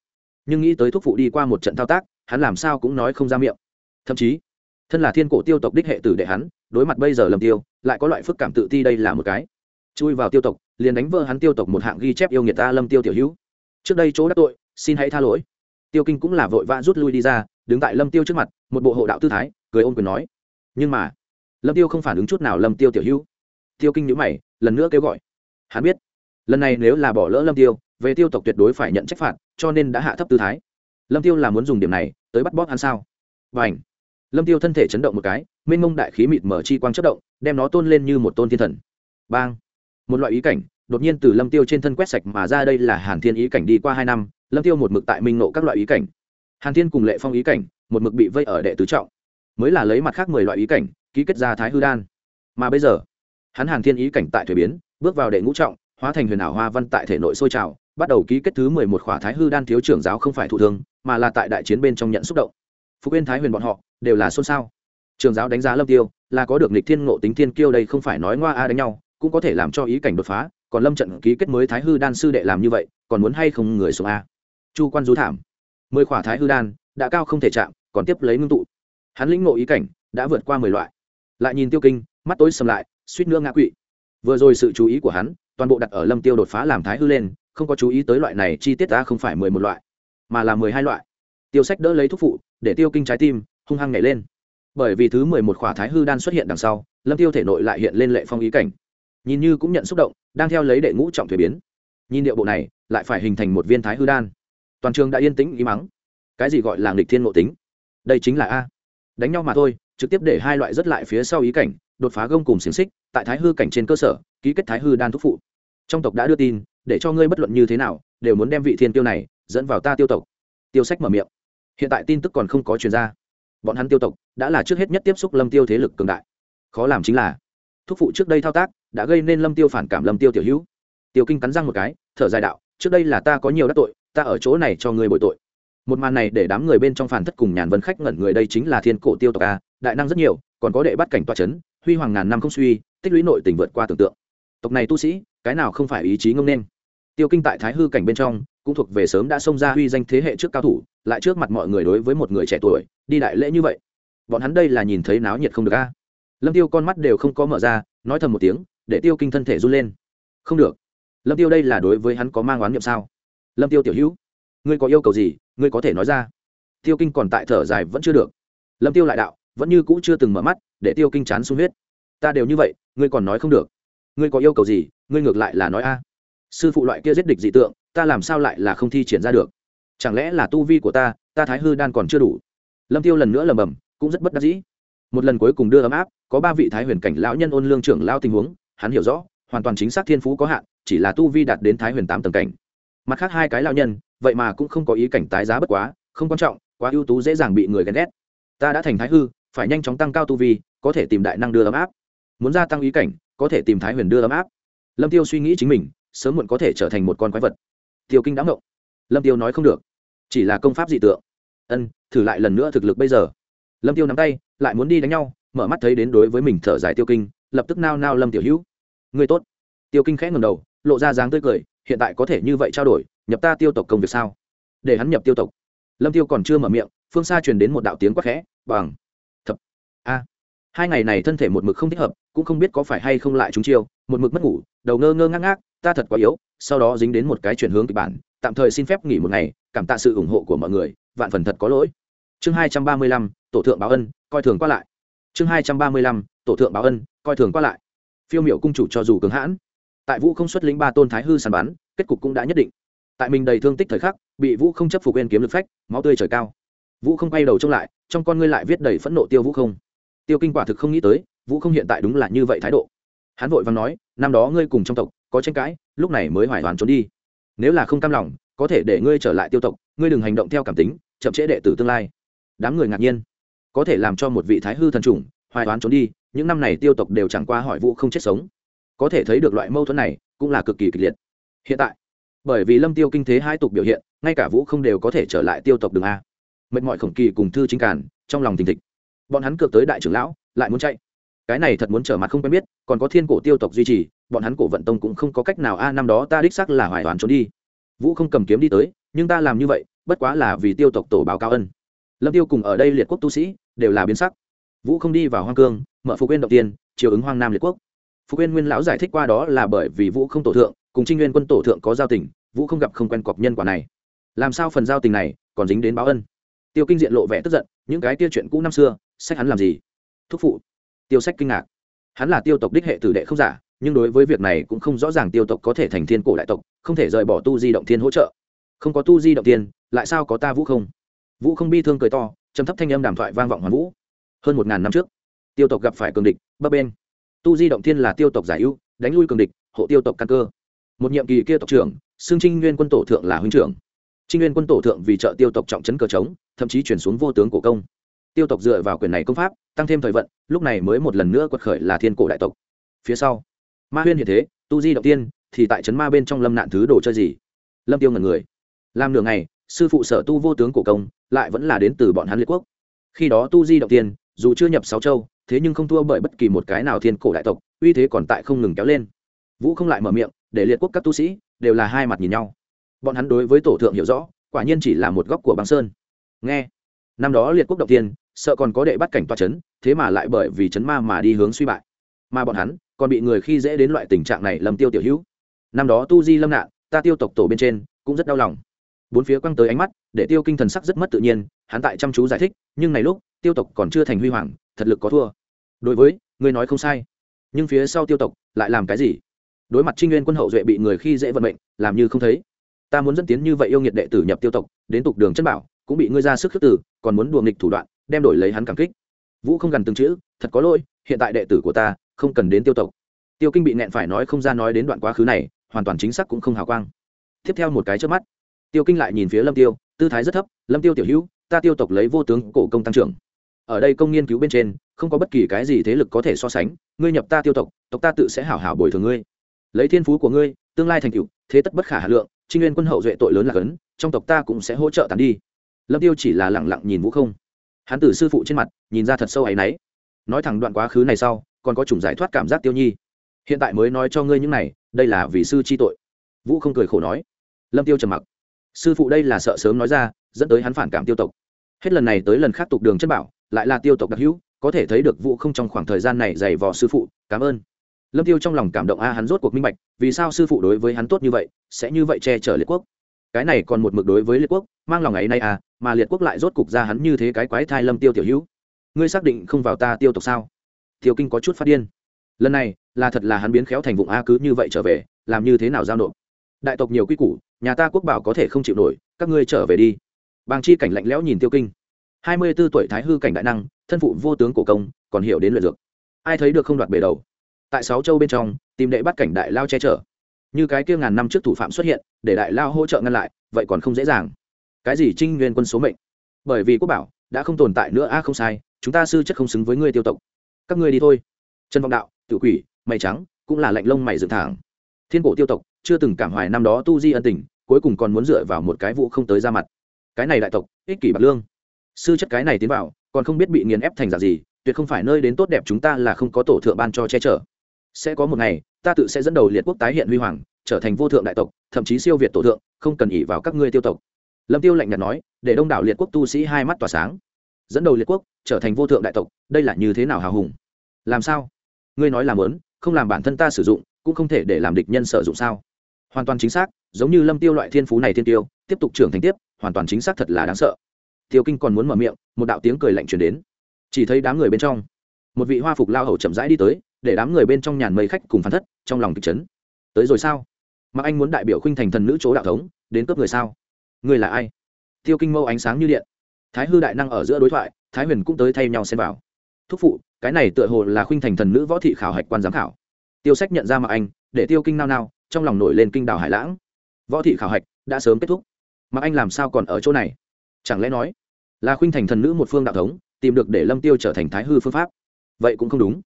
Nhưng nghĩ tới thuốc phụ đi qua một trận thao tác, hắn làm sao cũng nói không ra miệng. Thậm chí, thân là thiên cổ tiêu tộc đích hệ tử đệ hắn, đối mặt bây giờ lâm tiêu, lại có loại phức cảm tự ti đây là một cái. Chui vào tiêu tộc, liền đánh vỡ hắn tiêu tộc một hạng ghi chép yêu nghiệt ta lâm tiêu tiểu hữu. Trước đây chỗ đắc tội, xin hãy tha lỗi. Tiêu kinh cũng là vội vã rút lui đi ra, đứng tại lâm tiêu trước mặt, một bộ hộ đạo tư thái, cười ôm quyền nói. Nhưng mà, lâm tiêu không phản ứng chút nào lâm tiêu tiểu hữu. Tiêu kinh nhíu mày, lần nữa kêu gọi. Hắn biết lần này nếu là bỏ lỡ lâm tiêu, về tiêu tộc tuyệt đối phải nhận trách phạt, cho nên đã hạ thấp tư thái. Lâm tiêu là muốn dùng điểm này tới bắt bóp hắn sao? Và ảnh lâm tiêu thân thể chấn động một cái, mênh mông đại khí mịt mở chi quang chất động, đem nó tôn lên như một tôn thiên thần. Bang! Một loại ý cảnh, đột nhiên từ lâm tiêu trên thân quét sạch mà ra đây là hàn thiên ý cảnh đi qua hai năm, lâm tiêu một mực tại minh nộ các loại ý cảnh. Hàn thiên cùng lệ phong ý cảnh, một mực bị vây ở đệ tứ trọng. Mới là lấy mặt khác mười loại ý cảnh, ký kết ra thái hư đan. Mà bây giờ, hắn hàn thiên ý cảnh tại thuế biến, bước vào đệ ngũ trọng hóa thành huyền ảo hoa văn tại thể nội sôi trào, bắt đầu ký kết thứ mười một khỏa thái hư đan thiếu trưởng giáo không phải thụ thương, mà là tại đại chiến bên trong nhận xúc động. Phục yên thái huyền bọn họ đều là xôn xao. Trường giáo đánh giá lâm tiêu là có được nịch thiên ngộ tính thiên kiêu đây không phải nói ngoa a đánh nhau, cũng có thể làm cho ý cảnh đột phá, còn lâm trận ký kết mới thái hư đan sư đệ làm như vậy, còn muốn hay không người xuống a? Chu quan du thảm. Mười khỏa thái hư đan đã cao không thể chạm, còn tiếp lấy ngưng tụ. Hắn lĩnh ngộ ý cảnh đã vượt qua mười loại. Lại nhìn tiêu kinh, mắt tối sầm lại, suýt nữa ngã quỵ. Vừa rồi sự chú ý của hắn toàn bộ đặt ở lâm tiêu đột phá làm thái hư lên, không có chú ý tới loại này chi tiết ta không phải mười một loại, mà là mười hai loại. Tiêu sách đỡ lấy thuốc phụ, để tiêu kinh trái tim hung hăng nhảy lên. Bởi vì thứ mười một khỏa thái hư đan xuất hiện đằng sau, lâm tiêu thể nội lại hiện lên lệ phong ý cảnh. Nhìn như cũng nhận xúc động, đang theo lấy đệ ngũ trọng thuế biến. Nhìn điệu bộ này, lại phải hình thành một viên thái hư đan. Toàn trường đã yên tĩnh ý mắng. Cái gì gọi là nghịch thiên ngộ tính? Đây chính là a. Đánh nhau mà thôi, trực tiếp để hai loại rất lại phía sau ý cảnh đột phá gông cùng xiềng xích, tại thái hư cảnh trên cơ sở, ký kết thái hư đan thúc phụ. Trong tộc đã đưa tin, để cho ngươi bất luận như thế nào, đều muốn đem vị thiên tiêu này dẫn vào ta tiêu tộc. Tiêu sách mở miệng. Hiện tại tin tức còn không có chuyên gia bọn hắn tiêu tộc đã là trước hết nhất tiếp xúc lâm tiêu thế lực cường đại. Khó làm chính là, thúc phụ trước đây thao tác, đã gây nên lâm tiêu phản cảm lâm tiêu tiểu hữu. Tiêu kinh cắn răng một cái, thở dài đạo, trước đây là ta có nhiều đắc tội, ta ở chỗ này cho ngươi bồi tội. Một màn này để đám người bên trong phản thất cùng nhàn vân khách ngẩn người, đây chính là thiên cổ tiêu tộc a, đại năng rất nhiều, còn có đệ bắt cảnh toa chấn huy hoàng ngàn năm không suy, tích lũy nội tình vượt qua tưởng tượng. Tộc này tu sĩ, cái nào không phải ý chí ngông nên? Tiêu kinh tại thái hư cảnh bên trong, cũng thuộc về sớm đã xông ra huy danh thế hệ trước cao thủ, lại trước mặt mọi người đối với một người trẻ tuổi, đi đại lễ như vậy. Bọn hắn đây là nhìn thấy náo nhiệt không được a. Lâm tiêu con mắt đều không có mở ra, nói thầm một tiếng, để tiêu kinh thân thể run lên. Không được. Lâm tiêu đây là đối với hắn có mang oán niệm sao? Lâm tiêu tiểu hữu, ngươi có yêu cầu gì, ngươi có thể nói ra. Tiêu kinh còn tại thở dài vẫn chưa được. Lâm tiêu lại đạo, vẫn như cũ chưa từng mở mắt để tiêu kinh chán sung huyết. Ta đều như vậy, ngươi còn nói không được. Ngươi có yêu cầu gì, ngươi ngược lại là nói a. Sư phụ loại kia giết địch dị tượng, ta làm sao lại là không thi triển ra được? Chẳng lẽ là tu vi của ta ta thái hư đan còn chưa đủ? Lâm tiêu lần nữa lầm bầm cũng rất bất đắc dĩ. Một lần cuối cùng đưa ấm áp, có ba vị thái huyền cảnh lão nhân ôn lương trưởng lao tình huống, hắn hiểu rõ, hoàn toàn chính xác thiên phú có hạn, chỉ là tu vi đạt đến thái huyền tám tầng cảnh. Mặt khác hai cái lão nhân, vậy mà cũng không có ý cảnh tái giá bất quá, không quan trọng, quá ưu tú dễ dàng bị người ghen ghét. Ta đã thành thái hư, phải nhanh chóng tăng cao tu vi có thể tìm đại năng đưa ấm áp. Muốn gia tăng ý cảnh, có thể tìm thái huyền đưa ấm áp. Lâm tiêu suy nghĩ chính mình, sớm muộn có thể trở thành một con quái vật. Tiêu kinh đã ngộng lâm tiêu nói không được. Chỉ là công pháp dị tượng. Ân, thử lại lần nữa thực lực bây giờ. Lâm tiêu nắm tay, lại muốn đi đánh nhau, mở mắt thấy đến đối với mình thở dài tiêu kinh, lập tức nao nao lâm tiểu hữu. Người tốt. Tiêu kinh khẽ ngầm đầu, lộ ra dáng tươi cười, hiện tại có thể như vậy trao đổi, nhập ta tiêu tộc công việc sao? Để hắn nhập tiêu tộc. Lâm tiêu còn chưa mở miệng, phương xa truyền đến một đạo tiếng quát khẽ, bằng. Thập. A hai ngày này thân thể một mực không thích hợp, cũng không biết có phải hay không lại chúng chiêu, một mực mất ngủ, đầu ngơ ngơ ngác ngác, ta thật quá yếu, sau đó dính đến một cái chuyển hướng kịch bản, tạm thời xin phép nghỉ một ngày, cảm tạ sự ủng hộ của mọi người, vạn phần thật có lỗi. Chương hai trăm ba mươi lăm, tổ thượng báo ân, coi thường qua lại. Chương hai trăm ba mươi lăm, tổ thượng báo ân, coi thường qua lại. Phiêu miệu cung chủ cho dù cứng hãn, tại vũ không xuất lĩnh ba tôn thái hư sàn bắn, kết cục cũng đã nhất định. Tại mình đầy thương tích thời khắc, bị vũ không chấp phục quên kiếm lực phách, máu tươi trời cao. Vũ không quay đầu trông lại, trong con ngươi lại viết đầy phẫn nộ tiêu vũ không tiêu kinh quả thực không nghĩ tới, vũ không hiện tại đúng là như vậy thái độ. Hắn vội vàng nói, năm đó ngươi cùng trong tộc, có tranh cãi, lúc này mới hoài hoàn trốn đi. Nếu là không cam lòng, có thể để ngươi trở lại tiêu tộc, ngươi đừng hành động theo cảm tính, chậm trễ đệ tử tương lai. Đám người ngạc nhiên. Có thể làm cho một vị thái hư thần trùng hoài toán trốn đi, những năm này tiêu tộc đều chẳng qua hỏi vũ không chết sống. Có thể thấy được loại mâu thuẫn này cũng là cực kỳ kịch liệt. Hiện tại, bởi vì lâm tiêu kinh thế hai tục biểu hiện, ngay cả vũ không đều có thể trở lại tiêu tộc đường a. Mệt mỏi khổng kỳ cùng thư chính cản trong lòng thình thịch bọn hắn cược tới đại trưởng lão, lại muốn chạy. Cái này thật muốn trở mặt không quen biết, còn có thiên cổ tiêu tộc duy trì, bọn hắn cổ vận tông cũng không có cách nào, a, năm đó ta đích sắc là hoài toàn trốn đi. Vũ không cầm kiếm đi tới, nhưng ta làm như vậy, bất quá là vì tiêu tộc tổ báo cao ân. Lâm tiêu cùng ở đây liệt quốc tu sĩ, đều là biến sắc. Vũ không đi vào hoang cương, mở phục quên động tiên chiều ứng hoang nam liệt quốc. Phục quên nguyên lão giải thích qua đó là bởi vì vũ không tổ thượng, cùng trinh nguyên quân tổ thượng có giao tình, vũ không gặp không quen cọc nhân quả này. Làm sao phần giao tình này còn dính đến báo ân? Tiêu kinh diện lộ vẻ tức giận, những cái tia chuyện cũ năm xưa sách hắn làm gì? Thúc phụ. Tiêu sách kinh ngạc. Hắn là tiêu tộc đích hệ tử đệ không giả, nhưng đối với việc này cũng không rõ ràng tiêu tộc có thể thành thiên cổ đại tộc, không thể rời bỏ tu di động thiên hỗ trợ. Không có tu di động tiên lại sao có ta vũ không? Vũ không bi thương cười to, trầm thấp thanh âm đàm thoại vang vọng hoàn vũ. Hơn một ngàn năm trước, tiêu tộc gặp phải cường địch, bấp bên tu di động thiên là tiêu tộc giải ưu, đánh lui cường địch, hộ tiêu tộc căn cơ. Một nhiệm kỳ kia tộc trưởng xương trinh nguyên quân tổ thượng là huynh trưởng. Trinh nguyên quân tổ thượng vì trợ tiêu tộc trọng trấn cờ trống, thậm chí chuyển xuống vô tướng cổ công tiêu tộc dựa vào quyền này công pháp, tăng thêm thời vận, lúc này mới một lần nữa quật khởi là thiên cổ đại tộc. Phía sau, ma huyên hiện thế, tu di động tiên, thì tại trấn ma bên trong lâm nạn thứ đồ chơi gì? Lâm tiêu ngần người. Làm nửa ngày, sư phụ sở tu vô tướng cổ công, lại vẫn là đến từ bọn hắn liệt quốc. Khi đó tu di động tiên, dù chưa nhập sáu châu, thế nhưng không thua bởi bất kỳ một cái nào thiên cổ đại tộc, uy thế còn tại không ngừng kéo lên. Vũ không lại mở miệng, để liệt quốc các tu sĩ, đều là hai mặt nhìn nhau. Bọn hắn đối với tổ thượng hiểu rõ, quả nhiên chỉ là một góc của băng sơn. Nghe. Năm đó liệt quốc động tiên sợ còn có đệ bắt cảnh toa chấn, thế mà lại bởi vì chấn ma mà đi hướng suy bại. Mà bọn hắn còn bị người khi dễ đến loại tình trạng này lầm tiêu tiểu hữu. Năm đó tu di lâm nạn ta tiêu tộc tổ bên trên, cũng rất đau lòng. Bốn phía quăng tới ánh mắt, để tiêu kinh thần sắc rất mất tự nhiên, hắn tại chăm chú giải thích, nhưng này lúc, tiêu tộc còn chưa thành huy hoàng, thật lực có thua. Đối với người nói không sai. Nhưng phía sau tiêu tộc lại làm cái gì? Đối mặt trinh nguyên quân hậu duệ bị người khi dễ vận mệnh, làm như không thấy. Ta muốn dẫn tiến như vậy yêu nghiệt đệ tử nhập tiêu tộc, đến tục đường chân bảo, cũng bị ngươi ra sức khước tử còn muốn đùa nghịch thủ đoạn đem đổi lấy hắn cảm kích. Vũ không gần từng chữ, thật có lỗi, hiện tại đệ tử của ta không cần đến tiêu tộc. Tiêu kinh bị nẹn phải nói không ra nói đến đoạn quá khứ này, hoàn toàn chính xác cũng không hào quang. Tiếp theo một cái trước mắt, tiêu kinh lại nhìn phía lâm tiêu, tư thái rất thấp, lâm tiêu tiểu hữu, ta tiêu tộc lấy vô tướng cổ công tăng trưởng. Ở đây công nghiên cứu bên trên, không có bất kỳ cái gì thế lực có thể so sánh, ngươi nhập ta tiêu tộc tộc ta tự sẽ hảo hảo bồi thường ngươi. Lấy thiên phú của ngươi, tương lai thành cựu thế tất bất khả hà lượng, trinh nguyên quân hậu duệ tội lớn là cấn, trong tộc ta cũng sẽ hỗ trợ tàn đi. Lâm tiêu chỉ là lẳng lặng nhìn vũ không hắn từ sư phụ trên mặt, nhìn ra thật sâu áy náy. Nói thẳng đoạn quá khứ này sau, còn có chủng giải thoát cảm giác tiêu nhi. Hiện tại mới nói cho ngươi những này, đây là vì sư chi tội. Vũ không cười khổ nói. Lâm tiêu trầm mặc. Sư phụ đây là sợ sớm nói ra, dẫn tới hắn phản cảm tiêu tộc. Hết lần này tới lần khác tục đường chất bảo, lại là tiêu tộc đặc hữu, có thể thấy được vũ không trong khoảng thời gian này dày vò sư phụ, cảm ơn. Lâm tiêu trong lòng cảm động a hắn rốt cuộc minh bạch, vì sao sư phụ đối với hắn tốt như vậy, sẽ như vậy che chở liệt quốc cái này còn một mực đối với liệt quốc, mang lòng ấy nay à mà liệt quốc lại rốt cục ra hắn như thế cái quái thai lâm tiêu tiểu hữu. Ngươi xác định không vào ta tiêu tộc sao? Tiêu kinh có chút phát điên. Lần này, là thật là hắn biến khéo thành vùng a cứ như vậy trở về, làm như thế nào giao nộp? Đại tộc nhiều quy củ, nhà ta quốc bảo có thể không chịu nổi, các ngươi trở về đi. Bàng chi cảnh lạnh lẽo nhìn tiêu kinh. Hai mươi 24 tuổi thái hư cảnh đại năng, thân phụ vô tướng cổ công, còn hiểu đến luyện dược. Ai thấy được không đoạt bể đầu? Tại sáu châu bên trong, tìm đệ bắt cảnh đại lao che chở như cái kia ngàn năm trước thủ phạm xuất hiện, để đại lao hỗ trợ ngăn lại, vậy còn không dễ dàng. Cái gì trinh nguyên quân số mệnh? Bởi vì quốc bảo đã không tồn tại nữa, a, không sai, chúng ta sư chất không xứng với ngươi tiêu tộc. Các ngươi đi thôi. Trần vọng đạo tự quỷ, mày trắng, cũng là lạnh lông mày dựng thẳng. Thiên cổ tiêu tộc chưa từng cảm hoài năm đó tu di ân tình, cuối cùng còn muốn dựa vào một cái vụ không tới ra mặt. Cái này đại tộc, ích kỷ bạc lương. Sư chất cái này tiến vào, còn không biết bị nghiền ép thành dạng gì, tuyệt không phải nơi đến tốt đẹp chúng ta là không có tổ thượng ban cho che chở sẽ có một ngày, ta tự sẽ dẫn đầu liệt quốc tái hiện huy hoàng, trở thành vô thượng đại tộc, thậm chí siêu việt tổ thượng, không cần ỉ vào các ngươi tiêu tộc. Lâm tiêu lạnh nhạt nói, để đông đảo liệt quốc tu sĩ hai mắt tỏa sáng. Dẫn đầu liệt quốc, trở thành vô thượng đại tộc, đây là như thế nào hào hùng? Làm sao? Ngươi nói làm lớn, không làm bản thân ta sử dụng, cũng không thể để làm địch nhân sử dụng sao? Hoàn toàn chính xác, giống như lâm tiêu loại thiên phú này thiên tiêu, tiếp tục trưởng thành tiếp, hoàn toàn chính xác thật là đáng sợ. Tiêu kinh còn muốn mở miệng, một đạo tiếng cười lạnh truyền đến. Chỉ thấy đám người bên trong, một vị hoa phục lao hầu chậm rãi đi tới để đám người bên trong nhàn mây khách cùng phán thất, trong lòng kịch chấn. Tới rồi sao? Mặc anh muốn đại biểu khuynh thành thần nữ chỗ đạo thống, đến cướp người sao? Người là ai? Tiêu kinh mâu ánh sáng như điện. Thái hư đại năng ở giữa đối thoại, thái huyền cũng tới thay nhau xem vào. Thúc phụ, cái này tựa hồ là khuynh thành thần nữ võ thị khảo hạch quan giám khảo. Tiêu sách nhận ra mà anh, để tiêu kinh nao nao, trong lòng nổi lên kinh đảo hải lãng. Võ thị khảo hạch đã sớm kết thúc. Mặc anh làm sao còn ở chỗ này? Chẳng lẽ nói là khuynh thành thần nữ một phương đạo thống, tìm được để lâm tiêu trở thành thái hư phương pháp? Vậy cũng không đúng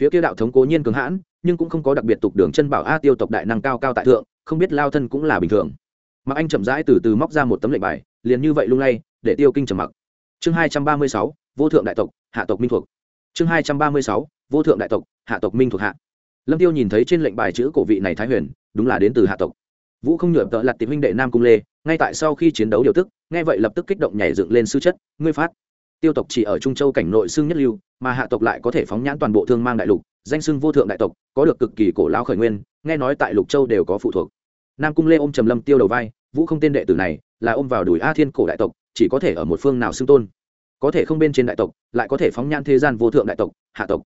phía kia đạo thống cố nhiên cường hãn, nhưng cũng không có đặc biệt tục đường chân bảo a tiêu tộc đại năng cao cao tại thượng, không biết lao thân cũng là bình thường. Mà anh chậm rãi từ từ móc ra một tấm lệnh bài, liền như vậy lung lay, để tiêu kinh trầm mặc. Chương hai trăm ba mươi sáu, vô thượng đại tộc, hạ tộc minh thuộc. Chương hai trăm ba mươi sáu, vô thượng đại tộc, hạ tộc minh thuộc hạ. Lâm tiêu nhìn thấy trên lệnh bài chữ cổ vị này thái huyền, đúng là đến từ hạ tộc. Vũ không nhựa tợ lặt tìm huynh đệ nam cung lê, ngay tại sau khi chiến đấu điều tức, nghe vậy lập tức kích động nhảy dựng lên sư chất. Ngươi phát tiêu tộc chỉ ở trung châu cảnh nội xương nhất lưu, mà hạ tộc lại có thể phóng nhãn toàn bộ thương mang đại lục, danh xưng vô thượng đại tộc, có được cực kỳ cổ lão khởi nguyên, nghe nói tại lục châu đều có phụ thuộc. Nam cung lê ôm trầm lâm tiêu đầu vai, vũ không tên đệ tử này, là ôm vào đùi a thiên cổ đại tộc, chỉ có thể ở một phương nào xưng tôn. Có thể không bên trên đại tộc, lại có thể phóng nhãn thế gian vô thượng đại tộc, hạ tộc.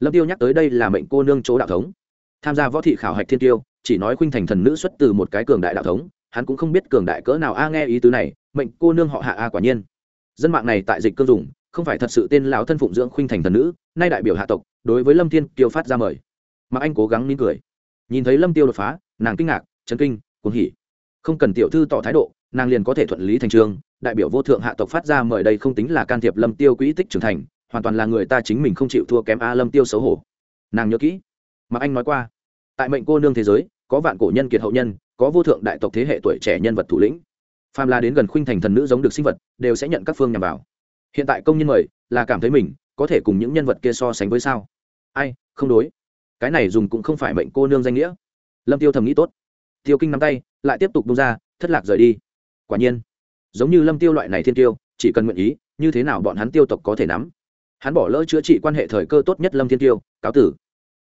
Lâm tiêu nhắc tới đây là mệnh cô nương chỗ đạo thống. Tham gia võ thị khảo hạch thiên tiêu, chỉ nói khuynh thành thần nữ xuất từ một cái cường đại đạo thống, hắn cũng không biết cường đại cỡ nào a nghe ý tứ này, mệnh cô nương họ hạ a quả nhiên dân mạng này tại dịch cương dùng, không phải thật sự tên lão thân phụng dưỡng khuynh thành thần nữ, nay đại biểu hạ tộc, đối với lâm thiên kiều phát ra mời. Mà anh cố gắng nín cười. Nhìn thấy lâm tiêu đột phá, nàng kinh ngạc, chấn kinh, cuồng hỉ. Không cần tiểu thư tỏ thái độ, nàng liền có thể thuận lý thành trường, đại biểu vô thượng hạ tộc phát ra mời đây không tính là can thiệp lâm tiêu quỹ tích trưởng thành, hoàn toàn là người ta chính mình không chịu thua kém a lâm tiêu xấu hổ. Nàng nhớ kỹ. Mà anh nói qua, tại mệnh cô nương thế giới, có vạn cổ nhân kiệt hậu nhân, có vô thượng đại tộc thế hệ tuổi trẻ nhân vật thủ lĩnh phàm là đến gần khuynh thành thần nữ giống được sinh vật, đều sẽ nhận các phương nhằm vào. Hiện tại công nhân mời, là cảm thấy mình có thể cùng những nhân vật kia so sánh với sao? Ai, không đối. Cái này dùng cũng không phải mệnh cô nương danh nghĩa. Lâm tiêu thầm nghĩ tốt. Tiêu kinh nắm tay, lại tiếp tục bung ra, thất lạc rời đi. Quả nhiên, giống như lâm tiêu loại này thiên tiêu chỉ cần nguyện ý, như thế nào bọn hắn tiêu tộc có thể nắm? Hắn bỏ lỡ chữa trị quan hệ thời cơ tốt nhất lâm thiên tiêu cáo tử.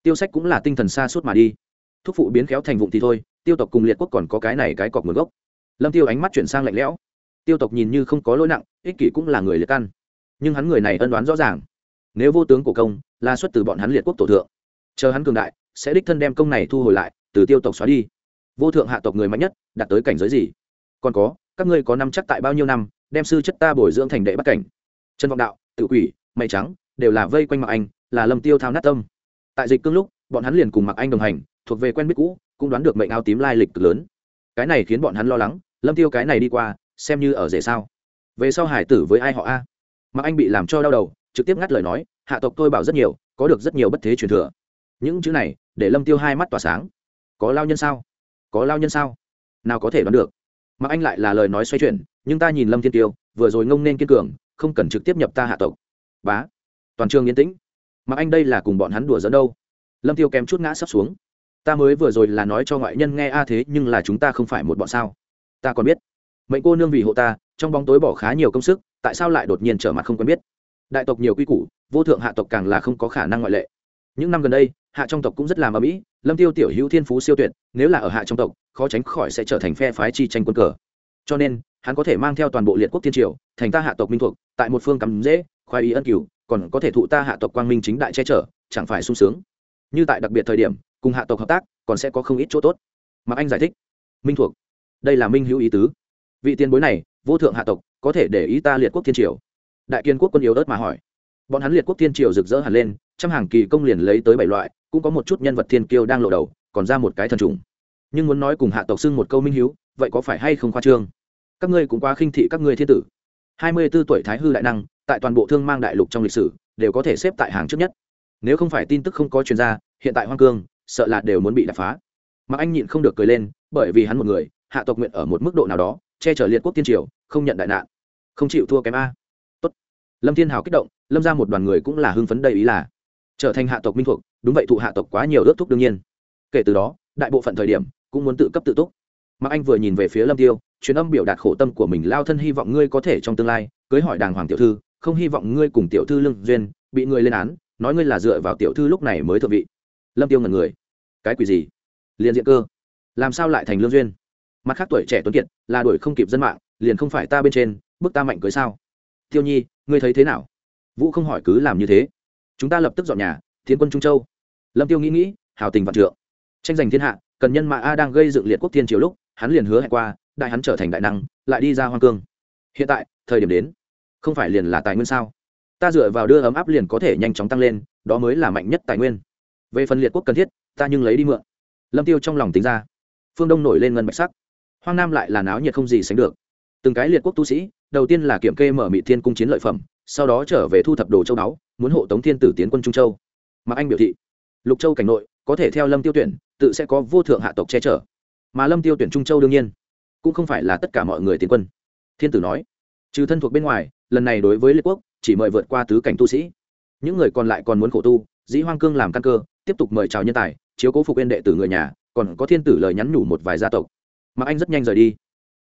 Tiêu sách cũng là tinh thần xa suốt mà đi. Thúc phụ biến khéo thành vụng thì thôi, tiêu tộc cùng liệt quốc còn có cái này cái cọc nguồn gốc lâm tiêu ánh mắt chuyển sang lạnh lẽo. Tiêu tộc nhìn như không có lỗi nặng, ích kỷ cũng là người liệt căn. Nhưng hắn người này ân đoán rõ ràng. Nếu vô tướng cổ công là xuất từ bọn hắn liệt quốc tổ thượng, chờ hắn cường đại, sẽ đích thân đem công này thu hồi lại, từ tiêu tộc xóa đi. Vô thượng hạ tộc người mạnh nhất, đạt tới cảnh giới gì? Còn có, các ngươi có năm chắc tại bao nhiêu năm, đem sư chất ta bồi dưỡng thành đệ bắt cảnh? Trần vọng đạo tự quỷ mày trắng, đều là vây quanh mặc anh, là lâm tiêu thao nát tâm. Tại dịch cương lúc, bọn hắn liền cùng mặc anh đồng hành, thuộc về quen biết cũ, cũng đoán được mệnh áo tím lai lịch cực lớn cái này khiến bọn hắn lo lắng, lâm tiêu cái này đi qua, xem như ở rể sao? Về sau hải tử với ai họ a? Mặc anh bị làm cho đau đầu, trực tiếp ngắt lời nói, hạ tộc tôi bảo rất nhiều, có được rất nhiều bất thế truyền thừa. Những chữ này, để lâm tiêu hai mắt tỏa sáng. Có lao nhân sao? Có lao nhân sao? Nào có thể đoán được. Mặc anh lại là lời nói xoay chuyển, nhưng ta nhìn lâm thiên tiêu, vừa rồi ngông nên kiên cường, không cần trực tiếp nhập ta hạ tộc. Bá. Toàn trường yên tĩnh. Mặc anh đây là cùng bọn hắn đùa dẫn đâu? Lâm tiêu kém chút ngã sắp xuống ta mới vừa rồi là nói cho ngoại nhân nghe, a, thế nhưng là chúng ta không phải một bọn sao? Ta còn biết. Mệnh cô nương vì hộ ta, trong bóng tối bỏ khá nhiều công sức, tại sao lại đột nhiên trở mặt không quen biết? Đại tộc nhiều quy củ, vô thượng hạ tộc càng là không có khả năng ngoại lệ. Những năm gần đây, hạ trong tộc cũng rất làm ở mỹ, lâm tiêu tiểu hữu thiên phú siêu tuyệt, nếu là ở hạ trong tộc, khó tránh khỏi sẽ trở thành phe phái chi tranh quân cờ. Cho nên, hắn có thể mang theo toàn bộ liệt quốc thiên triều, thành ta hạ tộc minh thuộc, tại một phương cắm dễ, khoái ý ân cửu, còn có thể thụ ta hạ tộc quang minh chính đại che chở, chẳng phải sung sướng. Như tại đặc biệt thời điểm cùng hạ tộc hợp tác còn sẽ có không ít chỗ tốt. Mà anh giải thích. Minh thuộc. Đây là minh hữu ý tứ. Vị tiền bối này, vô thượng hạ tộc, có thể để ý ta liệt quốc thiên triều. Đại kiên quốc quân yếu đớt mà hỏi. Bọn hắn liệt quốc thiên triều rực rỡ hẳn lên, trăm hàng kỳ công liền lấy tới bảy loại, cũng có một chút nhân vật thiên kiêu đang lộ đầu, còn ra một cái thần trùng. Nhưng muốn nói cùng hạ tộc xưng một câu minh hiếu vậy có phải hay không khoa trương? Các ngươi cũng quá khinh thị các ngươi thiên tử. Hai mươi 24 tuổi thái hư đại năng, tại toàn bộ thương mang đại lục trong lịch sử, đều có thể xếp tại hàng trước nhất. Nếu không phải tin tức không có chuyên gia hiện tại hoang cương sợ là đều muốn bị đập phá. Mà anh nhịn không được cười lên, bởi vì hắn một người, hạ tộc nguyện ở một mức độ nào đó, che chở liệt quốc tiên triều, không nhận đại nạn. Không chịu thua kém a. Tốt. lâm thiên hào kích động, lâm ra một đoàn người cũng là hưng phấn đầy ý là, trở thành hạ tộc minh thuộc, đúng vậy thụ hạ tộc quá nhiều ước thúc đương nhiên. Kể từ đó, đại bộ phận thời điểm, cũng muốn tự cấp tự túc. Mà anh vừa nhìn về phía lâm tiêu, truyền âm biểu đạt khổ tâm của mình, lao thân hy vọng ngươi có thể trong tương lai, cưới hỏi đàng hoàng tiểu thư, không hy vọng ngươi cùng tiểu thư lương duyên, bị người lên án, nói ngươi là dựa vào tiểu thư lúc này mới thượng vị. Lâm tiêu ngẩn người cái quỷ gì? Liền diện cơ. Làm sao lại thành lương duyên? Mặt khác tuổi trẻ tuấn kiệt, là đuổi không kịp dân mạng, liền không phải ta bên trên, bức ta mạnh cưới sao? Tiêu nhi, ngươi thấy thế nào? Vũ không hỏi cứ làm như thế. Chúng ta lập tức dọn nhà tiến quân trung châu. Lâm tiêu nghĩ nghĩ, hào tình vạn trượng. Tranh giành thiên hạ, cần nhân mã a đang gây dựng liệt quốc thiên triều lúc, hắn liền hứa hẹn qua, đại hắn trở thành đại năng, lại đi ra hoang cương. Hiện tại, thời điểm đến. Không phải liền là tài nguyên sao? Ta dựa vào đưa ấm áp liền có thể nhanh chóng tăng lên, đó mới là mạnh nhất tài nguyên. Về phần liệt quốc cần thiết ta nhưng lấy đi mượn. Lâm tiêu trong lòng tính ra. Phương đông nổi lên ngân bạch sắc. Hoang nam lại là náo nhiệt không gì sánh được. Từng cái liệt quốc tu sĩ, đầu tiên là kiểm kê mở mị thiên cung chiến lợi phẩm, sau đó trở về thu thập đồ châu đáo muốn hộ tống thiên tử tiến quân trung châu. Mà anh biểu thị, lục châu cảnh nội, có thể theo lâm tiêu tuyển, tự sẽ có vô thượng hạ tộc che chở. Mà lâm tiêu tuyển trung châu đương nhiên, cũng không phải là tất cả mọi người tiến quân. Thiên tử nói, trừ thân thuộc bên ngoài, lần này đối với liệt quốc, chỉ mời vượt qua tứ cảnh tu sĩ. Những người còn lại còn muốn khổ tu, dĩ hoang cương làm căn cơ, tiếp tục mời chào nhân tài chiếu cố phục yên đệ tử người nhà, còn có thiên tử lời nhắn nhủ một vài gia tộc. Mạc anh rất nhanh rời đi.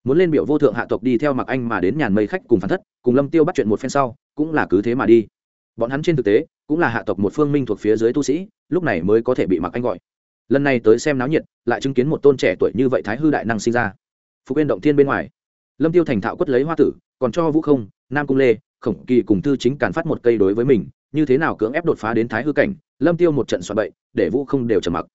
Muốn lên biểu vô thượng hạ tộc đi theo mạc anh mà đến nhàn mây khách cùng phản thất, cùng lâm tiêu bắt chuyện một phen sau, cũng là cứ thế mà đi. Bọn hắn trên thực tế, cũng là hạ tộc một phương minh thuộc phía dưới tu sĩ, lúc này mới có thể bị mạc anh gọi. Lần này tới xem náo nhiệt, lại chứng kiến một tôn trẻ tuổi như vậy thái hư đại năng sinh ra. Phục yên động thiên bên ngoài. Lâm tiêu thành thạo quất lấy hoa tử, còn cho vũ không, nam cung lê khổng kỳ cùng thư chính càn phát một cây đối với mình, như thế nào cưỡng ép đột phá đến thái hư cảnh, lâm tiêu một trận soạn bậy, để vũ không đều trầm mặc.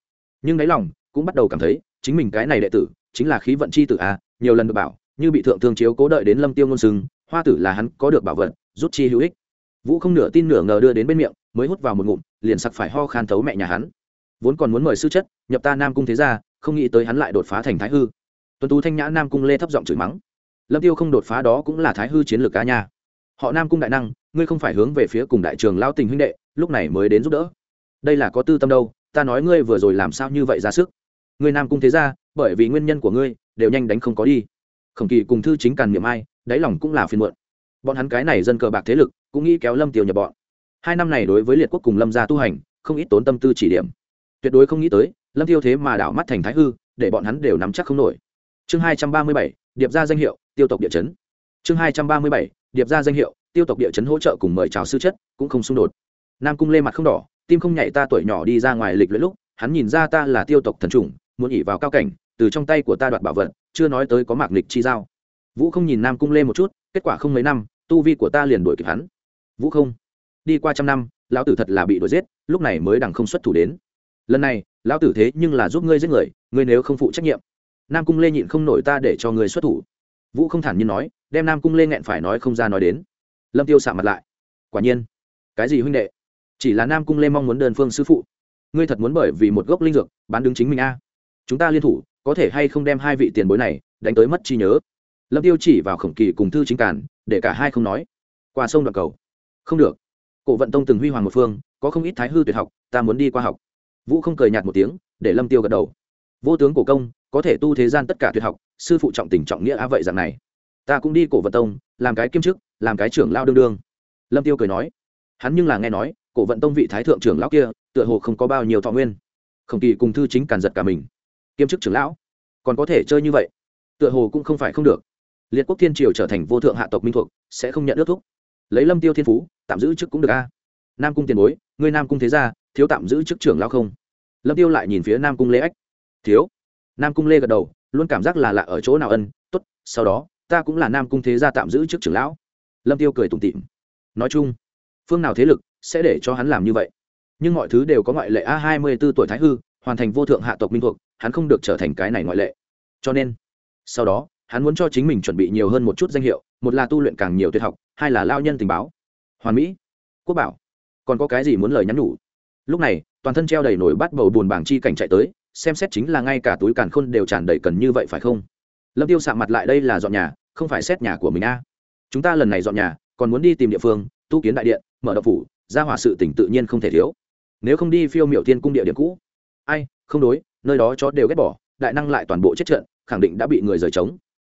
Nhưng đáy lòng, cũng bắt đầu cảm thấy, chính mình cái này đệ tử, chính là khí vận chi tử a, nhiều lần được bảo, như bị thượng thương chiếu cố đợi đến lâm tiêu ngôn sừng, hoa tử là hắn có được bảo vật, rút chi hữu ích. Vũ không nửa tin nửa ngờ đưa đến bên miệng, mới hút vào một ngụm, liền sặc phải ho khan thấu mẹ nhà hắn. Vốn còn muốn mời sư chất, nhập ta nam cung thế gia, không nghĩ tới hắn lại đột phá thành thái hư. Tuần tú thanh nhã nam cung lê thấp giọng chửi mắng. Lâm tiêu không đột phá đó cũng là thái hư chiến lược cá nha họ nam cung đại năng, ngươi không phải hướng về phía cùng đại trường lao tình huynh đệ, lúc này mới đến giúp đỡ. Đây là có tư tâm đâu, ta nói ngươi vừa rồi làm sao như vậy ra sức? Ngươi nam cung thế ra bởi vì nguyên nhân của ngươi, đều nhanh đánh không có đi. Khổng kỳ cùng thư chính càn niệm ai, đáy lòng cũng là phiền muộn. Bọn hắn cái này dân cờ bạc thế lực, cũng nghĩ kéo lâm tiêu nhập bọn. Hai năm này đối với liệt quốc cùng lâm gia tu hành, không ít tốn tâm tư chỉ điểm. Tuyệt đối không nghĩ tới, lâm tiêu thế mà đảo mắt thành thái hư, để bọn hắn đều nắm chắc không nổi. Chương hai trăm ba mươi bảy, điệp ra danh hiệu, tiêu tộc địa chấn. Chương hai trăm ba mươi bảy điệp ra danh hiệu, tiêu tộc địa chấn hỗ trợ cùng mời chào sư chất, cũng không xung đột. Nam cung lê mặt không đỏ, tim không nhảy ta tuổi nhỏ đi ra ngoài lịch luyện lúc, hắn nhìn ra ta là tiêu tộc thần trùng muốn ỉ vào cao cảnh, từ trong tay của ta đoạt bảo vật, chưa nói tới có mạc lịch chi giao. Vũ không nhìn nam cung lê một chút, kết quả không mấy năm, tu vi của ta liền đuổi kịp hắn. Vũ không, đi qua trăm năm, lão tử thật là bị đuổi giết, lúc này mới đằng không xuất thủ đến. Lần này, lão tử thế nhưng là giúp ngươi giết người, ngươi nếu không phụ trách nhiệm. Nam cung lê nhịn không nổi ta để cho ngươi xuất thủ. Vũ không thản nhiên nói đem nam cung lê nghẹn phải nói không ra nói đến. Lâm tiêu xạ mặt lại. Quả nhiên, cái gì huynh đệ? Chỉ là nam cung lê mong muốn đơn phương sư phụ. Ngươi thật muốn bởi vì một gốc linh dược, bán đứng chính mình a. Chúng ta liên thủ, có thể hay không đem hai vị tiền bối này đánh tới mất trí nhớ? Lâm tiêu chỉ vào khổng kỳ cùng thư chính cản để cả hai không nói. Qua sông đoạn cầu. Không được. Cổ vận tông từng huy hoàng một phương, có không ít thái hư tuyệt học, ta muốn đi qua học. Vũ không cười nhạt một tiếng, để lâm tiêu gật đầu. Vô tướng cổ công, có thể tu thế gian tất cả tuyệt học, sư phụ trọng tình trọng nghĩa á vậy dạng này ta cũng đi cổ vận tông, làm cái kiêm chức, làm cái trưởng lao đương đương. Lâm tiêu cười nói. Hắn nhưng là nghe nói, cổ vận tông vị thái thượng trưởng lão kia, tựa hồ không có bao nhiêu thọ nguyên. Khổng kỳ cùng thư chính càn giật cả mình. Kiêm chức trưởng lão? Còn có thể chơi như vậy? Tựa hồ cũng không phải không được. Liệt quốc thiên triều trở thành vô thượng hạ tộc minh thuộc, sẽ không nhận ước thúc. Lấy lâm tiêu thiên phú, tạm giữ chức cũng được a. Nam cung tiền bối, ngươi nam cung thế gia, thiếu tạm giữ chức trưởng lão không? Lâm tiêu lại nhìn phía nam cung lê ách. Thiếu. Nam cung lê gật đầu, luôn cảm giác là lạ ở chỗ nào ân, tốt, sau đó ta cũng là nam cung thế gia tạm giữ trước trưởng lão. Lâm tiêu cười tủm tỉm. Nói chung, phương nào thế lực sẽ để cho hắn làm như vậy? Nhưng mọi thứ đều có ngoại lệ a hai mươi b ố tuổi thái hư, hoàn thành vô thượng hạ tộc minh thuộc, hắn không được trở thành cái này ngoại lệ. Cho nên, sau đó, hắn muốn cho chính mình chuẩn bị nhiều hơn một chút danh hiệu, một là tu luyện càng nhiều tuyệt học, hai là lao nhân tình báo. Hoàn mỹ, quốc bảo, còn có cái gì muốn lời nhắn nhủ? Lúc này, toàn thân treo đầy nổi bắt bầu buồn bảng chi cảnh chạy tới, xem xét chính là ngay cả túi càn khôn đều tràn đầy cần như vậy phải không? Lâm tiêu sạm mặt lại đây là dọn nhà, không phải xét nhà của mình a. Chúng ta lần này dọn nhà, còn muốn đi tìm địa phương, tu kiến đại điện, mở đậu phủ, ra hỏa sự tỉnh tự nhiên không thể thiếu. Nếu không đi phiêu miểu thiên cung địa điểm cũ. Ai, không đối, nơi đó chó đều ghét bỏ, đại năng lại toàn bộ chết trận, khẳng định đã bị người rời trống.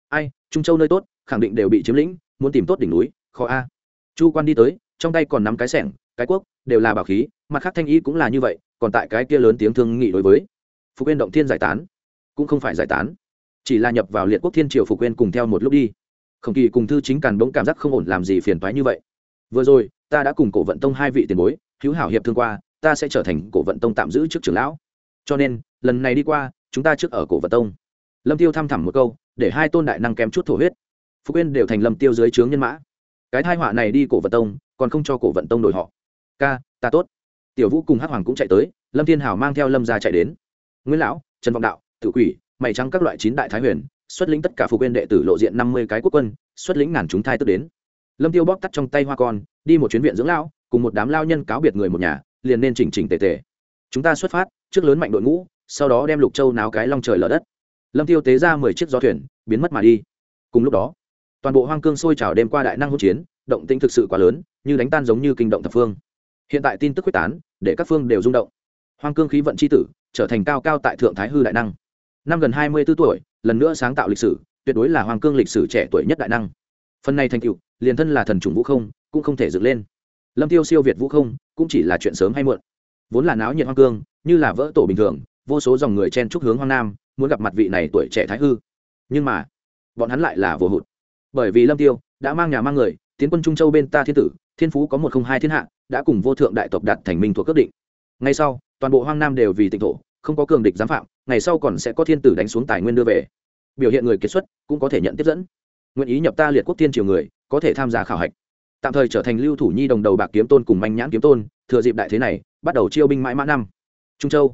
Ai, trung châu nơi tốt, khẳng định đều bị chiếm lĩnh, muốn tìm tốt đỉnh núi, khó a. Chu quan đi tới, trong tay còn nắm cái sẻng, cái quốc đều là bảo khí, mặt khác thanh y cũng là như vậy, còn tại cái kia lớn tiếng thương nghị đối với. Phục quên động thiên giải tán. Cũng không phải giải tán chỉ là nhập vào liệt quốc thiên triều phục quên cùng theo một lúc đi. Khổng kỳ cùng thư chính càn bỗng cảm giác không ổn làm gì phiền toái như vậy. Vừa rồi, ta đã cùng cổ vận tông hai vị tiền bối, hữu hảo hiệp thương qua, ta sẽ trở thành cổ vận tông tạm giữ trước trưởng lão. Cho nên, lần này đi qua, chúng ta trước ở cổ vận tông. Lâm tiêu thăm thẳm một câu, để hai tôn đại năng kém chút thổ huyết. Phục quên đều thành lâm tiêu dưới trướng nhân mã. Cái thai họa này đi cổ vận tông, còn không cho cổ vận tông đổi họ. Ca, ta tốt. Tiểu vũ cùng hắc hoàng cũng chạy tới, lâm thiên hảo mang theo lâm ra chạy đến. Nguyễn lão, trần vọng đạo tự quỷ mày trắng các loại chín đại thái huyền, xuất lĩnh tất cả phục viên đệ tử lộ diện năm mươi cái quốc quân, xuất lĩnh ngàn chúng thai tức đến. Lâm tiêu bóp tắt trong tay hoa con, đi một chuyến viện dưỡng lão, cùng một đám lao nhân cáo biệt người một nhà, liền nên chỉnh chỉnh tề tề. Chúng ta xuất phát, trước lớn mạnh đội ngũ, sau đó đem lục châu náo cái long trời lở đất. Lâm tiêu tế ra mười chiếc gió thuyền, biến mất mà đi. Cùng lúc đó, toàn bộ hoang cương sôi trào đêm qua đại năng hỗn chiến, động tĩnh thực sự quá lớn, như đánh tan giống như kinh động thập phương. Hiện tại tin tức quyết tán, để các phương đều rung động. Hoang cương khí vận c h i tử, trở thành cao cao tại thượng thái hư đại năng năm gần hai mươi b ố tuổi lần nữa sáng tạo lịch sử tuyệt đối là hoàng cương lịch sử trẻ tuổi nhất đại năng. Phần này thành tựu, liền thân là thần trùng vũ không cũng không thể dựng lên. Lâm tiêu siêu việt vũ không cũng chỉ là chuyện sớm hay muộn. Vốn là náo nhiệt hoang cương như là vỡ tổ bình thường vô số dòng người chen chúc hướng hoang nam muốn gặp mặt vị này tuổi trẻ thái hư. Nhưng mà bọn hắn lại là vô hụt. Bởi vì lâm tiêu đã mang nhà mang người tiến quân trung châu bên ta thiên tử thiên phú có một không hai thiên hạ đã cùng vô thượng đại tộc đạt thành minh thuộc cấp định. Ngay sau toàn bộ hoang nam đều vì tịnh thổ không có cường địch giám phạm, ngày sau còn sẽ có thiên tử đánh xuống tài nguyên đưa về. Biểu hiện người kiệt xuất cũng có thể nhận tiếp dẫn. Nguyện ý nhập ta liệt quốc thiên triều người, có thể tham gia khảo hạch. Tạm thời trở thành lưu thủ nhi đồng đầu bạc kiếm tôn cùng manh nhãn kiếm tôn, thừa dịp đại thế này, bắt đầu chiêu binh mãi mã năm. Trung châu.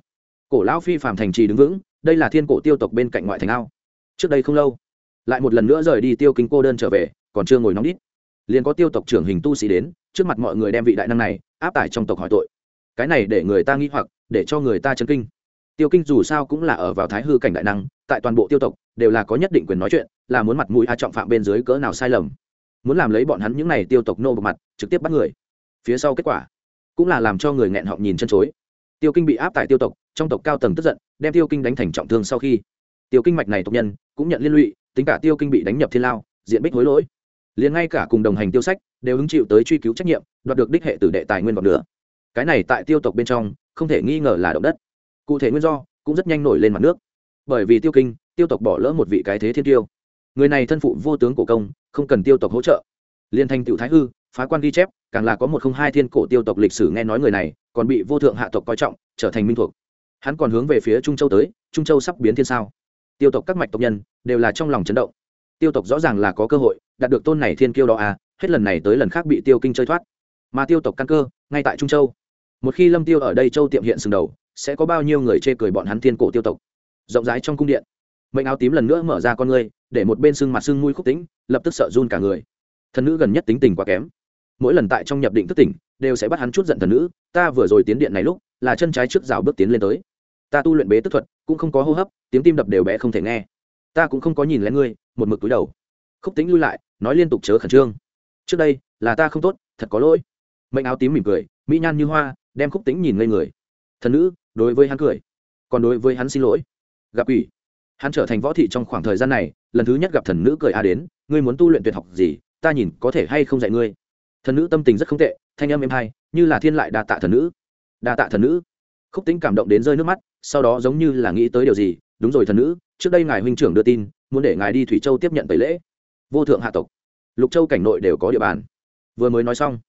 Cổ lão phi phạm thành trì đứng vững, đây là thiên cổ tiêu tộc bên cạnh ngoại thành ao. Trước đây không lâu, lại một lần nữa rời đi tiêu kính cô đơn trở về, còn chưa ngồi nóng đít. Liền có tiêu tộc trưởng hình tu sĩ đến, trước mặt mọi người đem vị đại năng này áp tải trong tộc hỏi tội. Cái này để người ta nghĩ hoặc, để cho người ta chấn kinh tiêu kinh dù sao cũng là ở vào thái hư cảnh đại năng, tại toàn bộ tiêu tộc, đều là có nhất định quyền nói chuyện, là muốn mặt mũi a trọng phạm bên dưới cỡ nào sai lầm. Muốn làm lấy bọn hắn những này tiêu tộc nô bộc mặt, trực tiếp bắt người. Phía sau kết quả, cũng là làm cho người nghẹn họng nhìn chân chối. Tiêu kinh bị áp tại tiêu tộc, trong tộc cao tầng tức giận, đem tiêu kinh đánh thành trọng thương sau khi. Tiêu kinh mạch này tộc nhân, cũng nhận liên lụy, tính cả tiêu kinh bị đánh nhập thiên lao, diện bích hối lỗi. Liền ngay cả cùng đồng hành tiêu sách, đều hứng chịu tới truy cứu trách nhiệm, đoạt được đích hệ tử đệ tài nguyên bằng nữa cái này tại tiêu tộc bên trong, không thể nghi ngờ là động đất cụ thể nguyên do cũng rất nhanh nổi lên mặt nước. Bởi vì tiêu kinh, tiêu tộc bỏ lỡ một vị cái thế thiên tiêu. Người này thân phụ vô tướng cổ công, không cần tiêu tộc hỗ trợ. Liên thanh tiểu thái hư, phá quan ghi chép, càng là có một không hai thiên cổ tiêu tộc lịch sử nghe nói người này, còn bị vô thượng hạ tộc coi trọng, trở thành minh thuộc. Hắn còn hướng về phía trung châu tới, trung châu sắp biến thiên sao. Tiêu tộc các mạch tộc nhân, đều là trong lòng chấn động. Tiêu tộc rõ ràng là có cơ hội, đạt được tôn này thiên kiêu đó à hết lần này tới lần khác bị tiêu kinh chơi thoát. Mà tiêu tộc căn cơ, ngay tại trung châu. Một khi lâm tiêu ở đây châu tiệm hiện sừng đầu sẽ có bao nhiêu người chê cười bọn hắn thiên cổ tiêu tộc. Rộng rãi trong cung điện, mệnh áo tím lần nữa mở ra con ngươi, để một bên xương mặt xương mũi khúc tính lập tức sợ run cả người. Thần nữ gần nhất tính tình quá kém. Mỗi lần tại trong nhập định thức tỉnh, đều sẽ bắt hắn chút giận thần nữ, ta vừa rồi tiến điện này lúc, là chân trái trước rào bước tiến lên tới. Ta tu luyện bế tức thuật, cũng không có hô hấp, tiếng tim đập đều bé không thể nghe. Ta cũng không có nhìn lén ngươi, một mực túi đầu. Khúc tính lui lại, nói liên tục chớ khẩn trương. Trước đây, là ta không tốt, thật có lỗi. Mệnh áo tím mỉm cười, mỹ nhan như hoa, đem khúc tính nhìn ngây người thần nữ, đối với hắn cười. Còn đối với hắn xin lỗi. Gặp ủy hắn trở thành võ thị trong khoảng thời gian này, lần thứ nhất gặp thần nữ cười a đến, ngươi muốn tu luyện tuyệt học gì, ta nhìn có thể hay không dạy ngươi. Thần nữ tâm tình rất không tệ, thanh âm êm hay, như là thiên lại đa tạ thần nữ. Đa tạ thần nữ. Khúc tính cảm động đến rơi nước mắt, sau đó giống như là nghĩ tới điều gì, đúng rồi thần nữ, trước đây ngài huynh trưởng đưa tin, muốn để ngài đi thủy châu tiếp nhận tẩy lễ. Vô thượng hạ tộc. Lục châu cảnh nội đều có địa bàn. Vừa mới nói xong,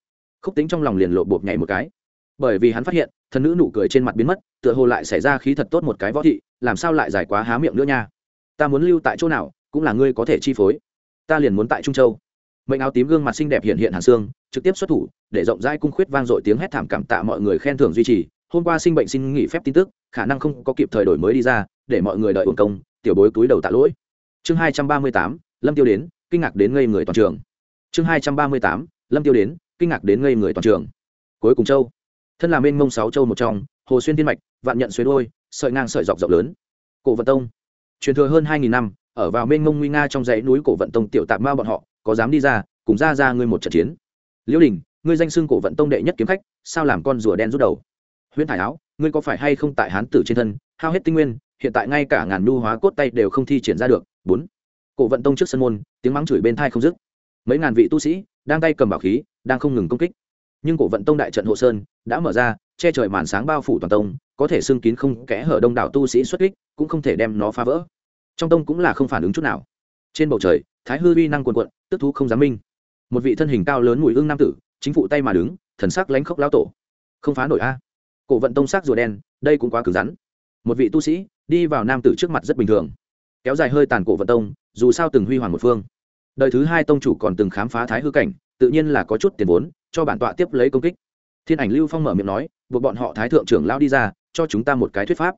khúc tính trong lòng liền lộ bột nhảy một cái bởi vì hắn phát hiện, thần nữ nụ cười trên mặt biến mất, tựa hồ lại xảy ra khí thật tốt một cái võ thị, làm sao lại dài quá há miệng nữa nha? Ta muốn lưu tại chỗ nào, cũng là ngươi có thể chi phối. Ta liền muốn tại trung châu. Mệnh áo tím gương mặt xinh đẹp hiện hiện hàn xương, trực tiếp xuất thủ, để rộng rãi cung khuyết vang dội tiếng hét thảm cảm tạ mọi người khen thưởng duy trì. Hôm qua sinh bệnh xin nghỉ phép tin tức, khả năng không có kịp thời đổi mới đi ra, để mọi người đợi ổn công, tiểu bối túi đầu tạ lỗi. Chương hai trăm ba mươi tám, lâm tiêu đến, kinh ngạc đến ngây người toàn trường. Chương hai trăm ba mươi tám, lâm tiêu đến, kinh ngạc đến ngây người toàn trường. Cuối cùng châu thân là mênh mông sáu châu một trong, hồ xuyên thiên mạch, vạn nhận xuế đôi, sợi ngang sợi dọc rộng lớn. Cổ vận tông. Truyền thừa hơn hai nghìn năm, ở vào mênh mông nguy nga trong dãy núi cổ vận tông tiểu tạp ma bọn họ, có dám đi ra, cùng ra ra ngươi một trận chiến. Liễu đình, ngươi danh xưng cổ vận tông đệ nhất kiếm khách, sao làm con rùa đen rút đầu? Huyễn thải áo, ngươi có phải hay không tại hán tử trên thân, hao hết tinh nguyên, hiện tại ngay cả ngàn nu hóa cốt tay đều không thi triển ra được. Bốn. Cổ vận tông trước sân môn, tiếng mắng chửi bên thai không dứt. Mấy ngàn vị tu sĩ, đang tay cầm bảo khí, đang không ngừng công kích nhưng cổ vận tông đại trận hộ sơn đã mở ra, che trời màn sáng bao phủ toàn tông, có thể xưng kín không kẽ hở đông đảo tu sĩ xuất kích, cũng không thể đem nó phá vỡ. Trong tông cũng là không phản ứng chút nào. Trên bầu trời, thái hư uy năng quần quận tức thú không dám minh. Một vị thân hình cao lớn mùi hương nam tử, chính phụ tay mà đứng, thần sắc lánh khốc lao tổ. Không phá nổi a. Cổ vận tông sắc rùa đen, đây cũng quá cứng rắn. Một vị tu sĩ, đi vào nam tử trước mặt rất bình thường. Kéo dài hơi tàn cổ vận tông, dù sao từng huy hoàng một phương. Đời thứ hai tông chủ còn từng khám phá thái hư cảnh, tự nhiên là có chút tiền vốn cho bản tọa tiếp lấy công kích. Thiên ảnh lưu phong mở miệng nói, buộc bọn họ thái thượng trưởng lao đi ra, cho chúng ta một cái thuyết pháp.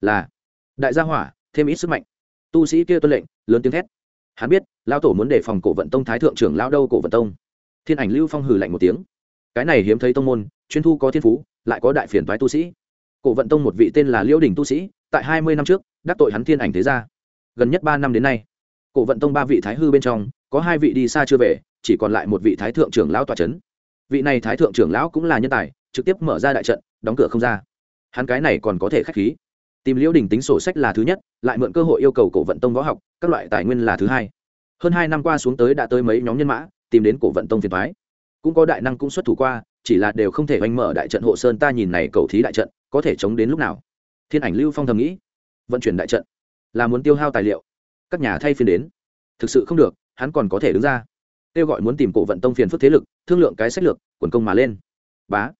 Là, đại gia hỏa, thêm ít sức mạnh. Tu sĩ kia tuân lệnh, lớn tiếng thét. Hắn biết lao tổ muốn đề phòng cổ vận tông thái thượng trưởng lao đâu cổ vận tông. Thiên ảnh lưu phong hừ lạnh một tiếng. Cái này hiếm thấy tông môn, chuyên thu có thiên phú, lại có đại phiền toái tu sĩ. Cổ vận tông một vị tên là liễu đình tu sĩ, tại hai mươi năm trước, đắc tội hắn thiên ảnh thế gia. Gần nhất ba năm đến nay, cổ vận tông ba vị thái hư bên trong, có hai vị đi xa chưa về, chỉ còn lại một vị thái thượng trưởng lão tòa c h ấ n vị này thái thượng trưởng lão cũng là nhân tài, trực tiếp mở ra đại trận, đóng cửa không ra. Hắn cái này còn có thể k h á c h khí. Tìm liễu đình tính sổ sách là thứ nhất, lại mượn cơ hội yêu cầu cổ vận tông võ học, các loại tài nguyên là thứ hai. Hơn hai năm qua xuống tới đã tới mấy nhóm nhân mã, tìm đến cổ vận tông phiền thoái cũng có đại năng cũng xuất thủ qua, chỉ là đều không thể oanh mở đại trận hộ sơn ta nhìn này cầu thí đại trận, có thể chống đến lúc nào? Thiên ảnh lưu phong thầm nghĩ. Vận chuyển đại trận, là muốn tiêu hao tài liệu, các nhà thay phiên đến. Thực sự không được, hắn còn có thể đứng ra kêu gọi muốn tìm cổ vận tông phiền phức thế lực, thương lượng cái sách lược, quần công mà lên. Bá.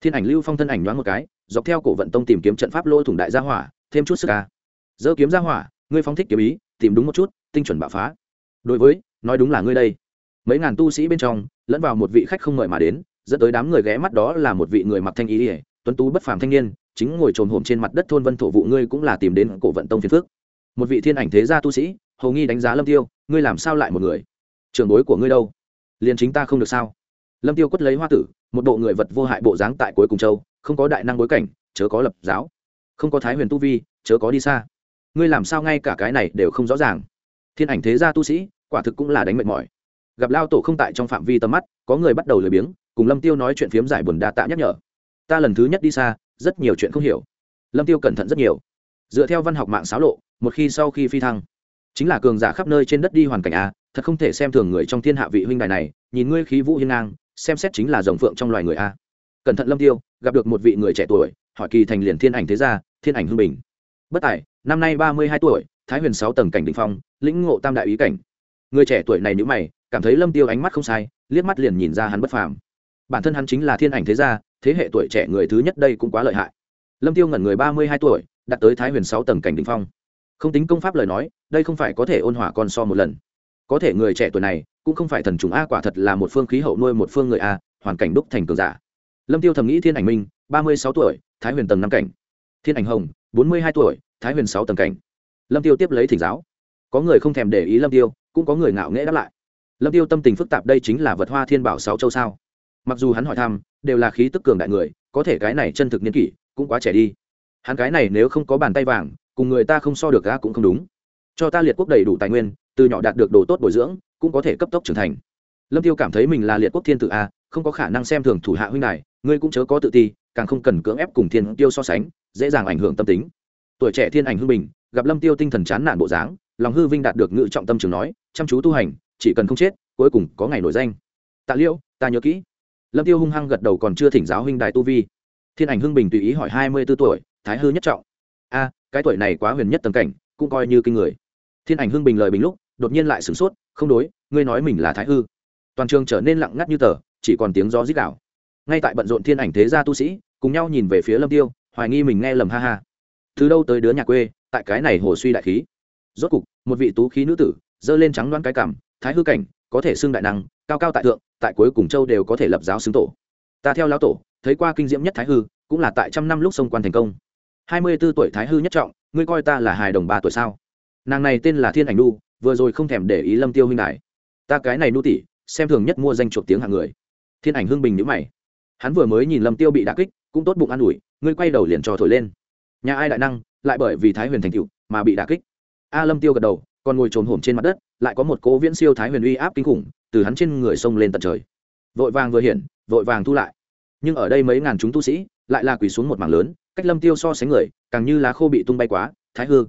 Thiên ảnh lưu phong thân ảnh đoán một cái, dọc theo cổ vận tông tìm kiếm trận pháp lỗ thủng đại gia hỏa, thêm chút sức ca. Dỡ kiếm gia hỏa, ngươi phong thích kiếm ý, tìm đúng một chút, tinh chuẩn bạo phá. Đối với, nói đúng là ngươi đây. Mấy ngàn tu sĩ bên trong, lẫn vào một vị khách không mời mà đến, dẫn tới đám người ghé mắt đó là một vị người mặc thanh ý ỉa tuấn tú bất phàm thanh niên, chính ngồi trồm hổm trên mặt đất thôn vân thổ vụ ngươi cũng là tìm đến cổ vận tông phiền phước một vị thiên ảnh thế gia tu sĩ, hầu nghi đánh giá lâm tiêu, ngươi làm sao lại một người? Trường bối của ngươi đâu? Liền chính ta không được sao? Lâm tiêu quất lấy hoa tử, một bộ người vật vô hại bộ dáng tại cuối cùng châu, không có đại năng bối cảnh, chớ có lập giáo. Không có thái huyền tu vi, chớ có đi xa. Ngươi làm sao ngay cả cái này đều không rõ ràng? Thiên ảnh thế gia tu sĩ, quả thực cũng là đánh mệt mỏi. Gặp lao tổ không tại trong phạm vi tầm mắt, có người bắt đầu lười biếng, cùng lâm tiêu nói chuyện phiếm giải buồn đa tạ nhắc nhở. Ta lần thứ nhất đi xa, rất nhiều chuyện không hiểu. Lâm tiêu cẩn thận rất nhiều. Dựa theo văn học mạng xáo lộ, một khi sau khi phi thăng, chính là cường giả khắp nơi trên đất đi hoàn cảnh a thật không thể xem thường người trong thiên hạ vị huynh đài này, nhìn ngươi khí vũ hiên ngang, xem xét chính là dòng phượng trong loài người a. Cẩn thận lâm tiêu, gặp được một vị người trẻ tuổi, hỏi kỳ thành liền thiên ảnh thế gia, thiên ảnh hưng bình. Bất tài, năm nay ba mươi hai tuổi, thái huyền sáu tầng cảnh đỉnh phong, lĩnh ngộ tam đại ý cảnh. Người trẻ tuổi này nếu mày, cảm thấy lâm tiêu ánh mắt không sai, liếc mắt liền nhìn ra hắn bất phàm. Bản thân hắn chính là thiên ảnh thế gia, thế hệ tuổi trẻ người thứ nhất đây cũng quá lợi hại. Lâm tiêu ngẩn người ba mươi hai tuổi đạt tới thái huyền sáu tầng cảnh đỉnh phong. Không tính công pháp lời nói, đây không phải có thể ôn hòa con so một lần có thể người trẻ tuổi này cũng không phải thần trùng a, quả thật là một phương khí hậu nuôi một phương người a, hoàn cảnh đúc thành cường giả. Lâm tiêu thầm nghĩ thiên ảnh minh, ba mươi sáu tuổi, thái huyền tầng năm cảnh. Thiên ảnh hồng, bốn mươi hai tuổi, thái huyền sáu tầng cảnh. Lâm tiêu tiếp lấy thỉnh giáo. Có người không thèm để ý lâm tiêu, cũng có người ngạo nghễ đáp lại. Lâm tiêu tâm tình phức tạp đây chính là vật hoa thiên bảo sáu châu sao? Mặc dù hắn hỏi thăm, đều là khí tức cường đại người, có thể cái này chân thực niên kỷ cũng quá trẻ đi. Hắn cái này nếu không có bàn tay vàng, cùng người ta không so được ga cũng không đúng. Cho ta liệt quốc đầy đủ tài nguyên từ nhỏ đạt được đồ tốt bồi dưỡng, cũng có thể cấp tốc trưởng thành. Lâm tiêu cảm thấy mình là liệt quốc thiên tử a, không có khả năng xem thường thủ hạ huynh này ngươi cũng chớ có tự ti, càng không cần cưỡng ép cùng thiên tiêu so sánh, dễ dàng ảnh hưởng tâm tính. Tuổi trẻ thiên ảnh hưng bình, gặp lâm tiêu tinh thần chán nản bộ dáng, lòng hư vinh đạt được ngự trọng tâm trường nói, chăm chú tu hành, chỉ cần không chết, cuối cùng có ngày nổi danh. Tạ liễu ta nhớ kỹ. Lâm tiêu hung hăng gật đầu còn chưa thỉnh giáo huynh đài tu vi. Thiên ảnh hưng bình tùy ý hỏi hai mươi 24 tuổi, thái hư nhất trọng. A, cái tuổi này quá huyền nhất tầng cảnh, cũng coi như kinh người. Thiên ảnh hưng bình lời bình lúc đột nhiên lại sửng sốt, không đối, ngươi nói mình là thái hư. Toàn trường trở nên lặng ngắt như tờ, chỉ còn tiếng gió rít đảo ngay tại bận rộn thiên ảnh thế gia tu sĩ, cùng nhau nhìn về phía lâm tiêu, hoài nghi mình nghe lầm ha ha. Từ đâu tới đứa nhà quê, tại cái này hồ suy đại khí? Rốt cục, một vị tú khí nữ tử dơ lên trắng đoan cái cảm thái hư cảnh, có thể xưng đại năng, cao cao tại thượng, tại cuối cùng châu đều có thể lập giáo xứng tổ. Ta theo lão tổ, thấy qua kinh diễm nhất thái hư, cũng là tại trăm năm lúc sông quan thành công. Hai mươi b ố tuổi thái hư nhất trọng, ngươi coi ta là hài đồng ba tuổi sao? Nàng này tên là thiên ảnh nu vừa rồi không thèm để ý lâm tiêu huynh đại ta cái này nu tỷ xem thường nhất mua danh chuộc tiếng hạng người. Thiên ảnh hưng bình nhữ mày. Hắn vừa mới nhìn lâm tiêu bị đà kích, cũng tốt bụng an ủi, ngươi quay đầu liền trò thổi lên. Nhà ai đại năng, lại bởi vì thái huyền thành cựu mà bị đà kích. A lâm tiêu gật đầu, còn ngồi trồn hổm trên mặt đất, lại có một cố viễn siêu thái huyền uy áp kinh khủng từ hắn trên người sông lên tận trời. Vội vàng vừa hiển, vội vàng thu lại. Nhưng ở đây mấy ngàn chúng tu sĩ, lại là quỳ xuống một mảng lớn, cách lâm tiêu so sánh người, càng như lá khô bị tung bay quá, thái hư.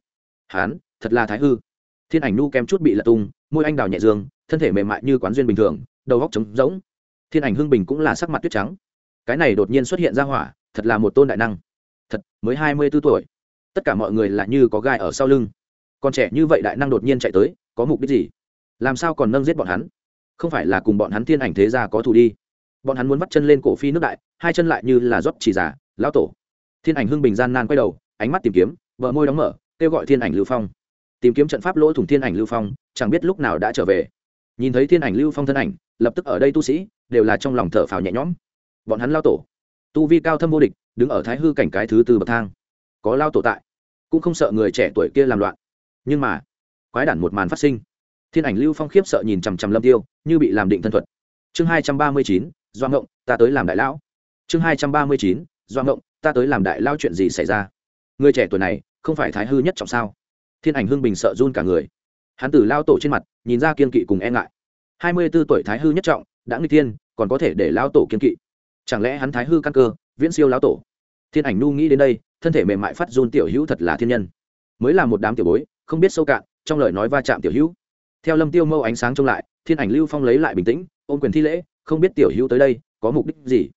Hán thật là thái hư thiên ảnh nu kem chút bị lật tung, môi anh đào nhẹ dương, thân thể mềm mại như quán duyên bình thường, đầu góc trống rỗng. Thiên ảnh hưng bình cũng là sắc mặt tuyết trắng. Cái này đột nhiên xuất hiện ra hỏa, thật là một tôn đại năng. Thật, mới hai mươi b ố tuổi. Tất cả mọi người là như có gai ở sau lưng. Còn trẻ như vậy đại năng đột nhiên chạy tới, có mục đích gì? Làm sao còn nâng giết bọn hắn? Không phải là cùng bọn hắn thiên ảnh thế gia có thù đi. Bọn hắn muốn bắt chân lên cổ phi nước đại, hai chân lại như là rót chỉ giả lão tổ. Thiên ảnh hưng bình gian nan quay đầu, ánh mắt tìm kiếm vợ môi đóng mở, kêu gọi thiên ảnh lưu phong tìm kiếm trận pháp lỗ thủng thiên ảnh lưu phong, chẳng biết lúc nào đã trở về. Nhìn thấy thiên ảnh lưu phong thân ảnh, lập tức ở đây tu sĩ, đều là trong lòng thở phào nhẹ nhõm. Bọn hắn lao tổ, tu vi cao thâm vô địch, đứng ở thái hư cảnh cái thứ tư bậc thang. Có lao tổ tại, cũng không sợ người trẻ tuổi kia làm loạn. Nhưng mà, quái đản một màn phát sinh. Thiên ảnh lưu phong khiếp sợ nhìn chằm chằm lâm tiêu, như bị làm định thân thuật. Chương hai trăm ba mươi chín do ngộng, ta tới làm đại lão. Chương hai trăm ba mươi chín do ngộng, ta tới làm đại lao chuyện gì xảy ra? Người trẻ tuổi này, không phải thái hư nhất trọng sao? Thiên ảnh hưng bình sợ run cả người. Hắn từ lao tổ trên mặt, nhìn ra kiên kỵ cùng e ngại. Hai mươi b ố tuổi thái hư nhất trọng, đã nguy thiên, còn có thể để lao tổ kiên kỵ. Chẳng lẽ hắn thái hư căn cơ, viễn siêu lao tổ? Thiên ảnh nu nghĩ đến đây, thân thể mềm mại phát run tiểu hữu thật là thiên nhân. Mới là một đám tiểu bối, không biết sâu cạn, trong lời nói va chạm tiểu hữu. Theo lâm tiêu mâu ánh sáng trông lại, thiên ảnh lưu phong lấy lại bình tĩnh, ôm quyền thi lễ, không biết tiểu hữu tới đây, có mục đích gì?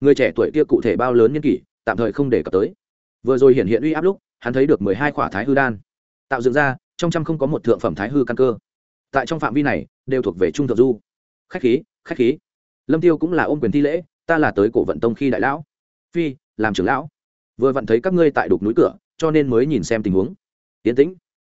Người trẻ tuổi kia cụ thể bao lớn nhân kỷ, tạm thời không để cập tới. Vừa rồi hiện hiện uy áp lúc, hắn thấy được mười hai khỏa thái hư đan tạo dựng ra, trong trăm không có một thượng phẩm thái hư căn cơ. Tại trong phạm vi này, đều thuộc về trung thượng du. Khách khí khách khí. Lâm tiêu cũng là ôm quyền thi lễ, ta là tới cổ vận tông khi đại lão. Phi, làm trưởng lão. Vừa vặn thấy các ngươi tại đục núi cửa, cho nên mới nhìn xem tình huống. Tiến tĩnh.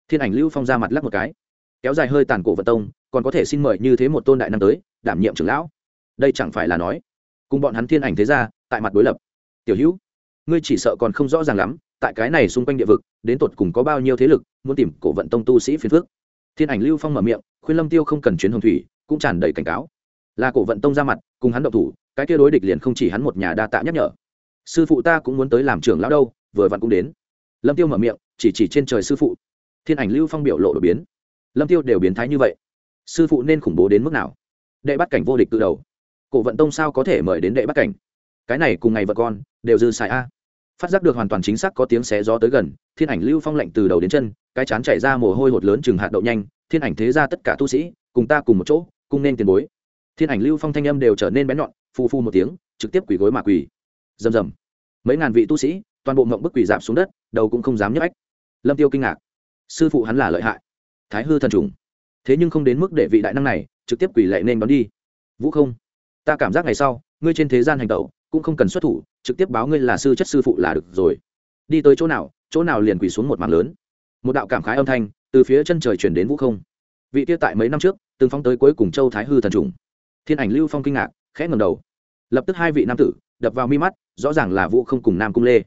Thiên ảnh lưu phong ra mặt lắc một cái. Kéo dài hơi tàn cổ vận tông, còn có thể xin mời như thế một tôn đại năm tới, đảm nhiệm trưởng lão. Đây chẳng phải là nói. Cùng bọn hắn thiên ảnh thế ra tại mặt đối lập. Tiểu hữu, ngươi chỉ sợ còn không rõ ràng lắm tại cái này xung quanh địa vực, đến tột cùng có bao nhiêu thế lực, muốn tìm cổ vận tông tu sĩ phiền phước thiên ảnh lưu phong mở miệng, khuyên lâm tiêu không cần chuyến hồng thủy, cũng tràn đầy cảnh cáo. Là cổ vận tông ra mặt, cùng hắn động thủ, cái kia đối địch liền không chỉ hắn một nhà đa tạ nhắc nhở. Sư phụ ta cũng muốn tới làm trưởng lão đâu, vừa vặn cũng đến. Lâm tiêu mở miệng, chỉ chỉ trên trời sư phụ. Thiên ảnh lưu phong biểu lộ đột biến. Lâm tiêu đều biến thái như vậy. Sư phụ nên khủng bố đến mức nào? Đệ bắt cảnh vô địch từ đầu. Cổ vận tông sao có thể mời đến đệ bắt cảnh? Cái này cùng ngày vợ con, đều dư xài a phát giác được hoàn toàn chính xác có tiếng xé gió tới gần, thiên ảnh lưu phong lạnh từ đầu đến chân, cái chán chảy ra mồ hôi hột lớn chừng hạt đậu nhanh, thiên ảnh thế ra tất cả tu sĩ, cùng ta cùng một chỗ, cùng nên tiền bối. Thiên ảnh lưu phong thanh âm đều trở nên bén nhọn, phu phu một tiếng, trực tiếp quỳ gối mà quỳ. Rầm rầm. Mấy ngàn vị tu sĩ, toàn bộ mộng bức quỳ dạp xuống đất, đầu cũng không dám nhấc ách. Lâm tiêu kinh ngạc. Sư phụ hắn là lợi hại. Thái hư thần trùng. Thế nhưng không đến mức để vị đại năng này, trực tiếp quỳ lệ nên đón đi. Vũ không. Ta cảm giác ngày sau, ngươi trên thế gian hành tẩu, cũng không cần xuất thủ trực tiếp báo ngươi là sư chất sư phụ là được rồi. Đi tới chỗ nào chỗ nào liền quỳ xuống một mảng lớn. Một đạo cảm khái âm thanh từ phía chân trời chuyển đến vũ không. Vị tiêu tại mấy năm trước, từng phóng tới cuối cùng châu thái hư thần trùng. Thiên ảnh lưu phong kinh ngạc, khẽ ngầm đầu. Lập tức hai vị nam tử đập vào mi mắt, rõ ràng là vũ không cùng nam cung lê.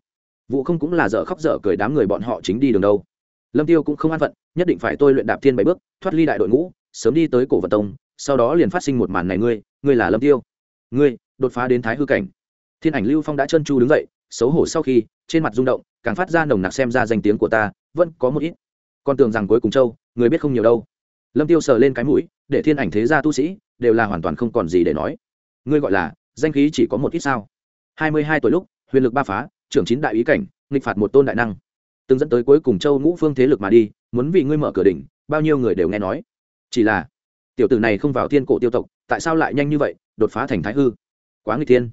Vũ không cũng là dở khóc dở cười đám người bọn họ chính đi đường đâu. Lâm tiêu cũng không an phận, nhất định phải tôi luyện đạp thiên bảy bước, thoát ly đại đội ngũ, sớm đi tới cổ vật tông, sau đó liền phát sinh một màn này ngươi ngươi là lâm tiêu. Ngươi, đột phá đến thái hư cảnh thiên ảnh lưu phong đã chân chu đứng dậy, xấu hổ sau khi, trên mặt rung động, càng phát ra nồng nặc xem ra danh tiếng của ta, vẫn có một ít. Con tưởng rằng cuối cùng châu, người biết không nhiều đâu. Lâm tiêu sờ lên cái mũi, để thiên ảnh thế gia tu sĩ, đều là hoàn toàn không còn gì để nói. Ngươi gọi là, danh khí chỉ có một ít sao? Hai mươi hai tuổi lúc, huyền lực ba phá, trưởng chín đại ý cảnh, nghịch phạt một tôn đại năng. Từng dẫn tới cuối cùng châu ngũ phương thế lực mà đi, muốn vì ngươi mở cửa đỉnh, bao nhiêu người đều nghe nói. Chỉ là, tiểu tử này không vào thiên cổ tiêu tộc, tại sao lại nhanh như vậy, đột phá thành thái hư? Quá người thiên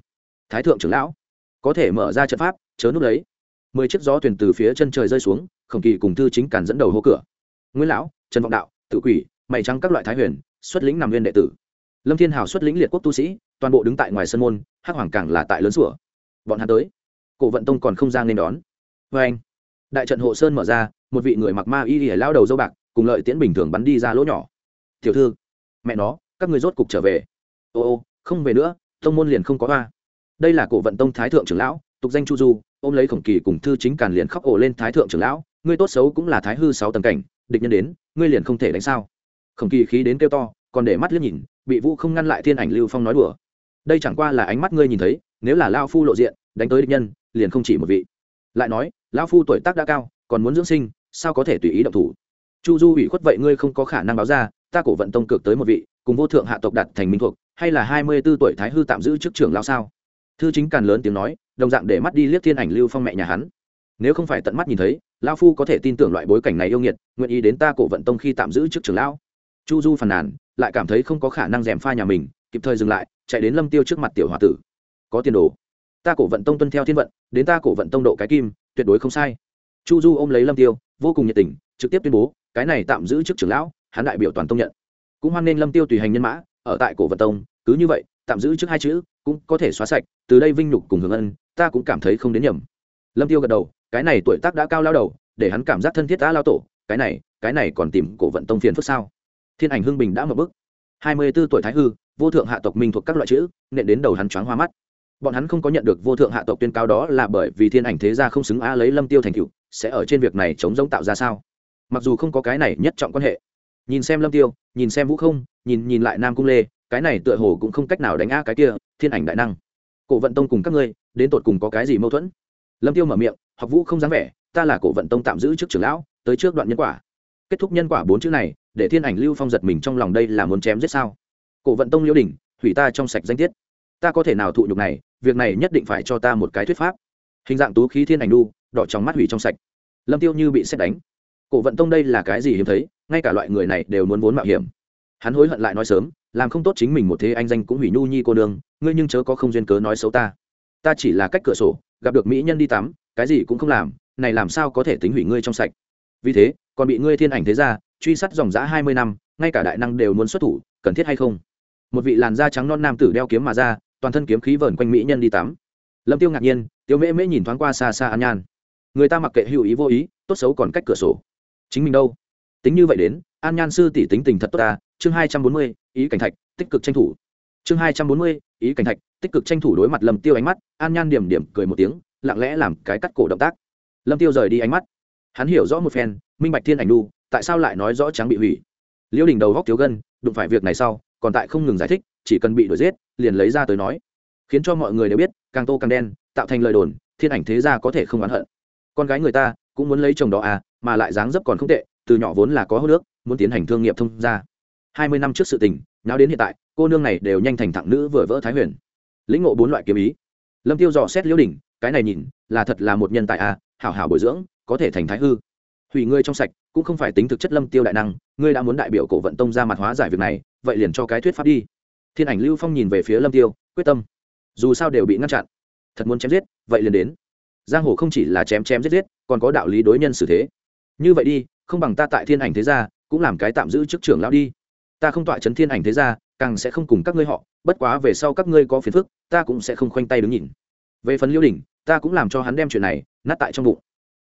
thái thượng trưởng lão. Có thể mở ra trận pháp, chớ nút lấy. Mười chiếc gió thuyền từ phía chân trời rơi xuống, khổng kỳ cùng thư chính cản dẫn đầu hô cửa. Nguyễn lão, trần vọng đạo, tự quỷ, mày trắng các loại thái huyền, xuất lĩnh nằm viên đệ tử. Lâm thiên hào xuất lĩnh liệt quốc tu sĩ, toàn bộ đứng tại ngoài sân môn, hắc hoàng càng là tại lớn sủa. Bọn hắn tới. Cổ vận tông còn không ra nên đón. Vê anh, đại trận hộ sơn mở ra, một vị người mặc ma y ỉa lao đầu dâu bạc, cùng lợi tiễn bình thường bắn đi ra lỗ nhỏ. Tiểu thư, mẹ nó, các người rốt cục trở về. Ô ô, không về nữa, tông môn liền không có hoa đây là cổ vận tông thái thượng trưởng lão, tục danh chu du, ôm lấy khổng kỳ cùng thư chính càn liền khóc ổ lên thái thượng trưởng lão, ngươi tốt xấu cũng là thái hư sáu tầng cảnh, địch nhân đến, ngươi liền không thể đánh sao? Khổng kỳ khí đến kêu to, còn để mắt liếc nhìn, bị vũ không ngăn lại thiên ảnh lưu phong nói đùa. Đây chẳng qua là ánh mắt ngươi nhìn thấy, nếu là lao phu lộ diện, đánh tới địch nhân, liền không chỉ một vị. Lại nói lao phu tuổi tác đã cao, còn muốn dưỡng sinh, sao có thể tùy ý động thủ? Chu du ủy khuất vậy ngươi không có khả năng báo ra, ta cổ vận tông cực tới một vị, cùng vô thượng hạ tộc đặt thành minh thuộc, hay là hai mươi b ố tuổi thái hư tạm giữ chức trưởng lao sao? Thư chính càn lớn tiếng nói, đồng dạng để mắt đi liếc thiên ảnh lưu phong mẹ nhà hắn. Nếu không phải tận mắt nhìn thấy lao phu có thể tin tưởng loại bối cảnh này yêu nghiệt, nguyện ý đến ta cổ vận tông khi tạm giữ trước trưởng lão. Chu du phàn nàn, lại cảm thấy không có khả năng dèm pha nhà mình, kịp thời dừng lại, chạy đến lâm tiêu trước mặt tiểu h tử. Có tiền đồ. Ta cổ vận tông tuân theo thiên vận, đến ta cổ vận tông độ cái kim, tuyệt đối không sai. Chu du ôm lấy lâm tiêu, vô cùng nhiệt tình, trực tiếp tuyên bố, cái này tạm giữ trước trưởng lão, hắn đại biểu toàn tông nhận. Cũng hoan nên lâm tiêu tùy hành nhân mã, ở tại cổ vận tông, cứ như vậy, tạm giữ trước hai chữ cũng có thể xóa sạch, từ đây vinh nhục cùng hưởng ân, ta cũng cảm thấy không đến nhầm. Lâm tiêu gật đầu, cái này tuổi tác đã cao lao đầu, để hắn cảm giác thân thiết đã lao tổ, cái này cái này còn tìm cổ vận tông phiền phức sao? Thiên ảnh hưng bình đã mở bức hai mươi 24 tuổi thái hư, vô thượng hạ tộc minh thuộc các loại chữ, nện đến đầu hắn choáng hoa mắt. Bọn hắn không có nhận được vô thượng hạ tộc tuyên cáo đó là bởi vì thiên ảnh thế gia không xứng á lấy lâm tiêu thành cựu sẽ ở trên việc này chống giống tạo ra sao? Mặc dù không có cái này nhất trọng quan hệ. Nhìn xem lâm tiêu, nhìn xem vũ không, nhìn nhìn lại nam cung lê cái này tựa hồ cũng không cách nào đánh a cái kia, thiên ảnh đại năng. Cổ vận tông cùng các ngươi, đến tột cùng có cái gì mâu thuẫn? Lâm tiêu mở miệng, học vũ không dám vẻ, ta là cổ vận tông tạm giữ trước trưởng lão, tới trước đoạn nhân quả. Kết thúc nhân quả bốn chữ này, để thiên ảnh lưu phong giật mình trong lòng đây là muốn chém giết sao? Cổ vận tông liễu đình hủy ta trong sạch danh tiết. Ta có thể nào thụ nhục này, việc này nhất định phải cho ta một cái thuyết pháp. Hình dạng tú khí thiên ảnh đu, đỏ trong mắt hủy trong sạch. Lâm tiêu như bị xét đánh. Cổ vận tông đây là cái gì hiếm thấy, ngay cả loại người này đều muốn vốn mạo hiểm. Hắn hối hận lại nói sớm làm không tốt chính mình một thế anh danh cũng hủy nhu nhi cô nương, ngươi nhưng chớ có không duyên cớ nói xấu ta. Ta chỉ là cách cửa sổ, gặp được mỹ nhân đi tắm, cái gì cũng không làm, này làm sao có thể tính hủy ngươi trong sạch? Vì thế, còn bị ngươi thiên ảnh thế ra truy sát dòng giã hai mươi năm, ngay cả đại năng đều muốn xuất thủ, cần thiết hay không? Một vị làn da trắng non nam tử đeo kiếm mà ra, toàn thân kiếm khí vờn quanh mỹ nhân đi tắm. Lâm tiêu ngạc nhiên tiêu mễ mễ nhìn thoáng qua xa xa an nhan. Người ta mặc kệ hữu ý vô ý, tốt xấu còn cách cửa sổ. Chính mình đâu? Tính như vậy đến, an nhan sư tỷ tính tình thật tốt ta chương hai trăm bốn mươi, ý cảnh thạch, tích cực tranh thủ. Chương hai trăm bốn mươi, ý cảnh thạch, tích cực tranh thủ đối mặt lâm tiêu ánh mắt, an nhan điểm điểm cười một tiếng, lặng lẽ làm cái cắt cổ động tác. Lâm tiêu rời đi ánh mắt. Hắn hiểu rõ một phen, minh bạch thiên ảnh đu tại sao lại nói rõ trắng bị hủy. Liêu đình đầu góc thiếu gân, đụng phải việc này sau, còn tại không ngừng giải thích, chỉ cần bị đuổi giết, liền lấy ra tới nói. Khiến cho mọi người đều biết, càng tô càng đen, tạo thành lời đồn, thiên ảnh thế gia có thể không oán hận. Con gái người ta, cũng muốn lấy chồng đó à mà lại dáng dấp còn không tệ, từ nhỏ vốn là có hô nước, muốn tiến hành thương nghiệp thông gia hai mươi năm trước sự tình nào đến hiện tại, cô nương này đều nhanh thành thẳng nữ vừa vỡ thái huyền. Lĩnh ngộ bốn loại kiếm ý. Lâm tiêu dò xét liễu đỉnh, cái này nhìn, là thật là một nhân tài à hảo hảo bồi dưỡng, có thể thành thái hư. Hủy ngươi trong sạch, cũng không phải tính thực chất lâm tiêu đại năng, ngươi đã muốn đại biểu cổ vận tông ra mặt hóa giải việc này, vậy liền cho cái thuyết pháp đi. Thiên ảnh lưu phong nhìn về phía lâm tiêu, quyết tâm. Dù sao đều bị ngăn chặn. Thật muốn chém giết, vậy liền đến. Giang hồ không chỉ là chém chém giết giết, còn có đạo lý đối nhân xử thế. Như vậy đi, không bằng ta tại thiên ảnh thế gia, cũng làm cái tạm giữ chức trưởng lão đi ta không tọa chấn thiên ảnh thế ra, càng sẽ không cùng các ngươi họ bất quá về sau các ngươi có phiền phức ta cũng sẽ không khoanh tay đứng nhìn. Về phần liêu đỉnh ta cũng làm cho hắn đem chuyện này nát tại trong bụng.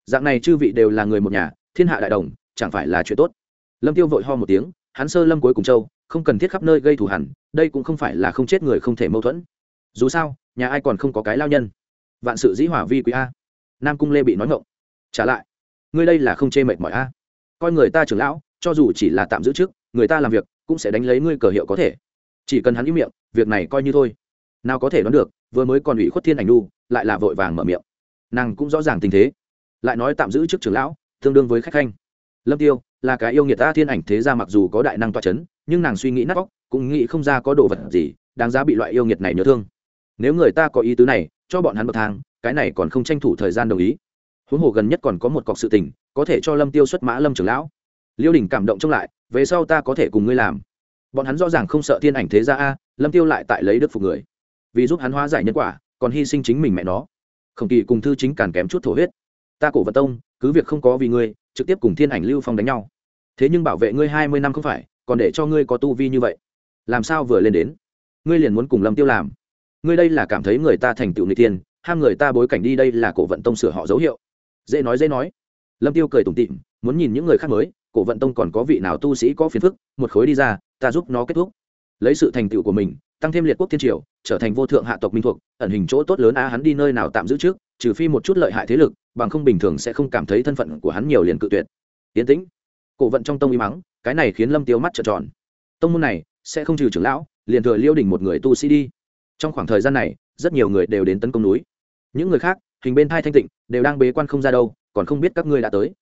Dạng này chư vị đều là người một nhà thiên hạ đại đồng chẳng phải là chuyện tốt. Lâm tiêu vội ho một tiếng hắn sơ lâm cuối cùng châu không cần thiết khắp nơi gây thù hẳn đây cũng không phải là không chết người không thể mâu thuẫn. Dù sao nhà ai còn không có cái lao nhân. Vạn sự dĩ hỏa vi quý a. Nam cung lê bị nói ngộng trả lại ngươi đây là không chê mệt mỏi a. Coi người ta trưởng lão cho dù chỉ là tạm giữ trước người ta làm việc cũng sẽ đánh lấy ngươi cờ hiệu có thể. Chỉ cần hắn im miệng, việc này coi như thôi. Nào có thể đoán được, vừa mới còn ủy khuất thiên ảnh đu lại là vội vàng mở miệng. Nàng cũng rõ ràng tình thế. Lại nói tạm giữ trước trưởng lão, tương đương với khách khanh. Lâm tiêu, là cái yêu nghiệt ta thiên ảnh thế ra mặc dù có đại năng toa chấn, nhưng nàng suy nghĩ nát vóc cũng nghĩ không ra có đồ vật gì, đáng giá bị loại yêu nghiệt này nhớ thương. Nếu người ta có ý tứ này, cho bọn hắn bậc thang, cái này còn không tranh thủ thời gian đồng ý. Huống hồ gần nhất còn có một cọc sự tình, có thể cho lâm tiêu xuất mã lâm trưởng lão. Liêu đình cảm động trông lại về sau ta có thể cùng ngươi làm. Bọn hắn rõ ràng không sợ thiên ảnh thế ra a lâm tiêu lại tại lấy đức phục người. Vì giúp hắn hóa giải nhân quả còn hy sinh chính mình mẹ nó. Không kỳ cùng thư chính càn kém chút thổ huyết. Ta cổ vật tông cứ việc không có vì ngươi trực tiếp cùng thiên ảnh lưu phong đánh nhau. Thế nhưng bảo vệ ngươi hai mươi năm không phải còn để cho ngươi có tu vi như vậy. Làm sao vừa lên đến? Ngươi liền muốn cùng lâm tiêu làm. Ngươi đây là cảm thấy người ta thành tựu người tiền, ham người ta bối cảnh đi đây là cổ vận tông sửa họ dấu hiệu. Dễ nói dễ nói. Lâm tiêu cười tủm tịm muốn nhìn những người khác mới cổ vận tông còn có vị nào tu sĩ có phiền phức, một khối đi ra, ta giúp nó kết thúc. Lấy sự thành tựu của mình, tăng thêm liệt quốc thiên triều, trở thành vô thượng hạ tộc minh thuộc, ẩn hình chỗ tốt lớn a hắn đi nơi nào tạm giữ trước, trừ phi một chút lợi hại thế lực, bằng không bình thường sẽ không cảm thấy thân phận của hắn nhiều liền cự tuyệt. Tiến tĩnh. Cổ vận trong tông y mắng, cái này khiến lâm tiêu mắt trợn tròn. Tông môn này, sẽ không trừ trưởng lão, liền thừa liêu đỉnh một người tu sĩ đi. Trong khoảng thời gian này, rất nhiều người đều đến tấn công núi. Những người khác, hình bên thai thanh tịnh, đều đang bế quan không ra đâu, còn không biết các ngươi đã tới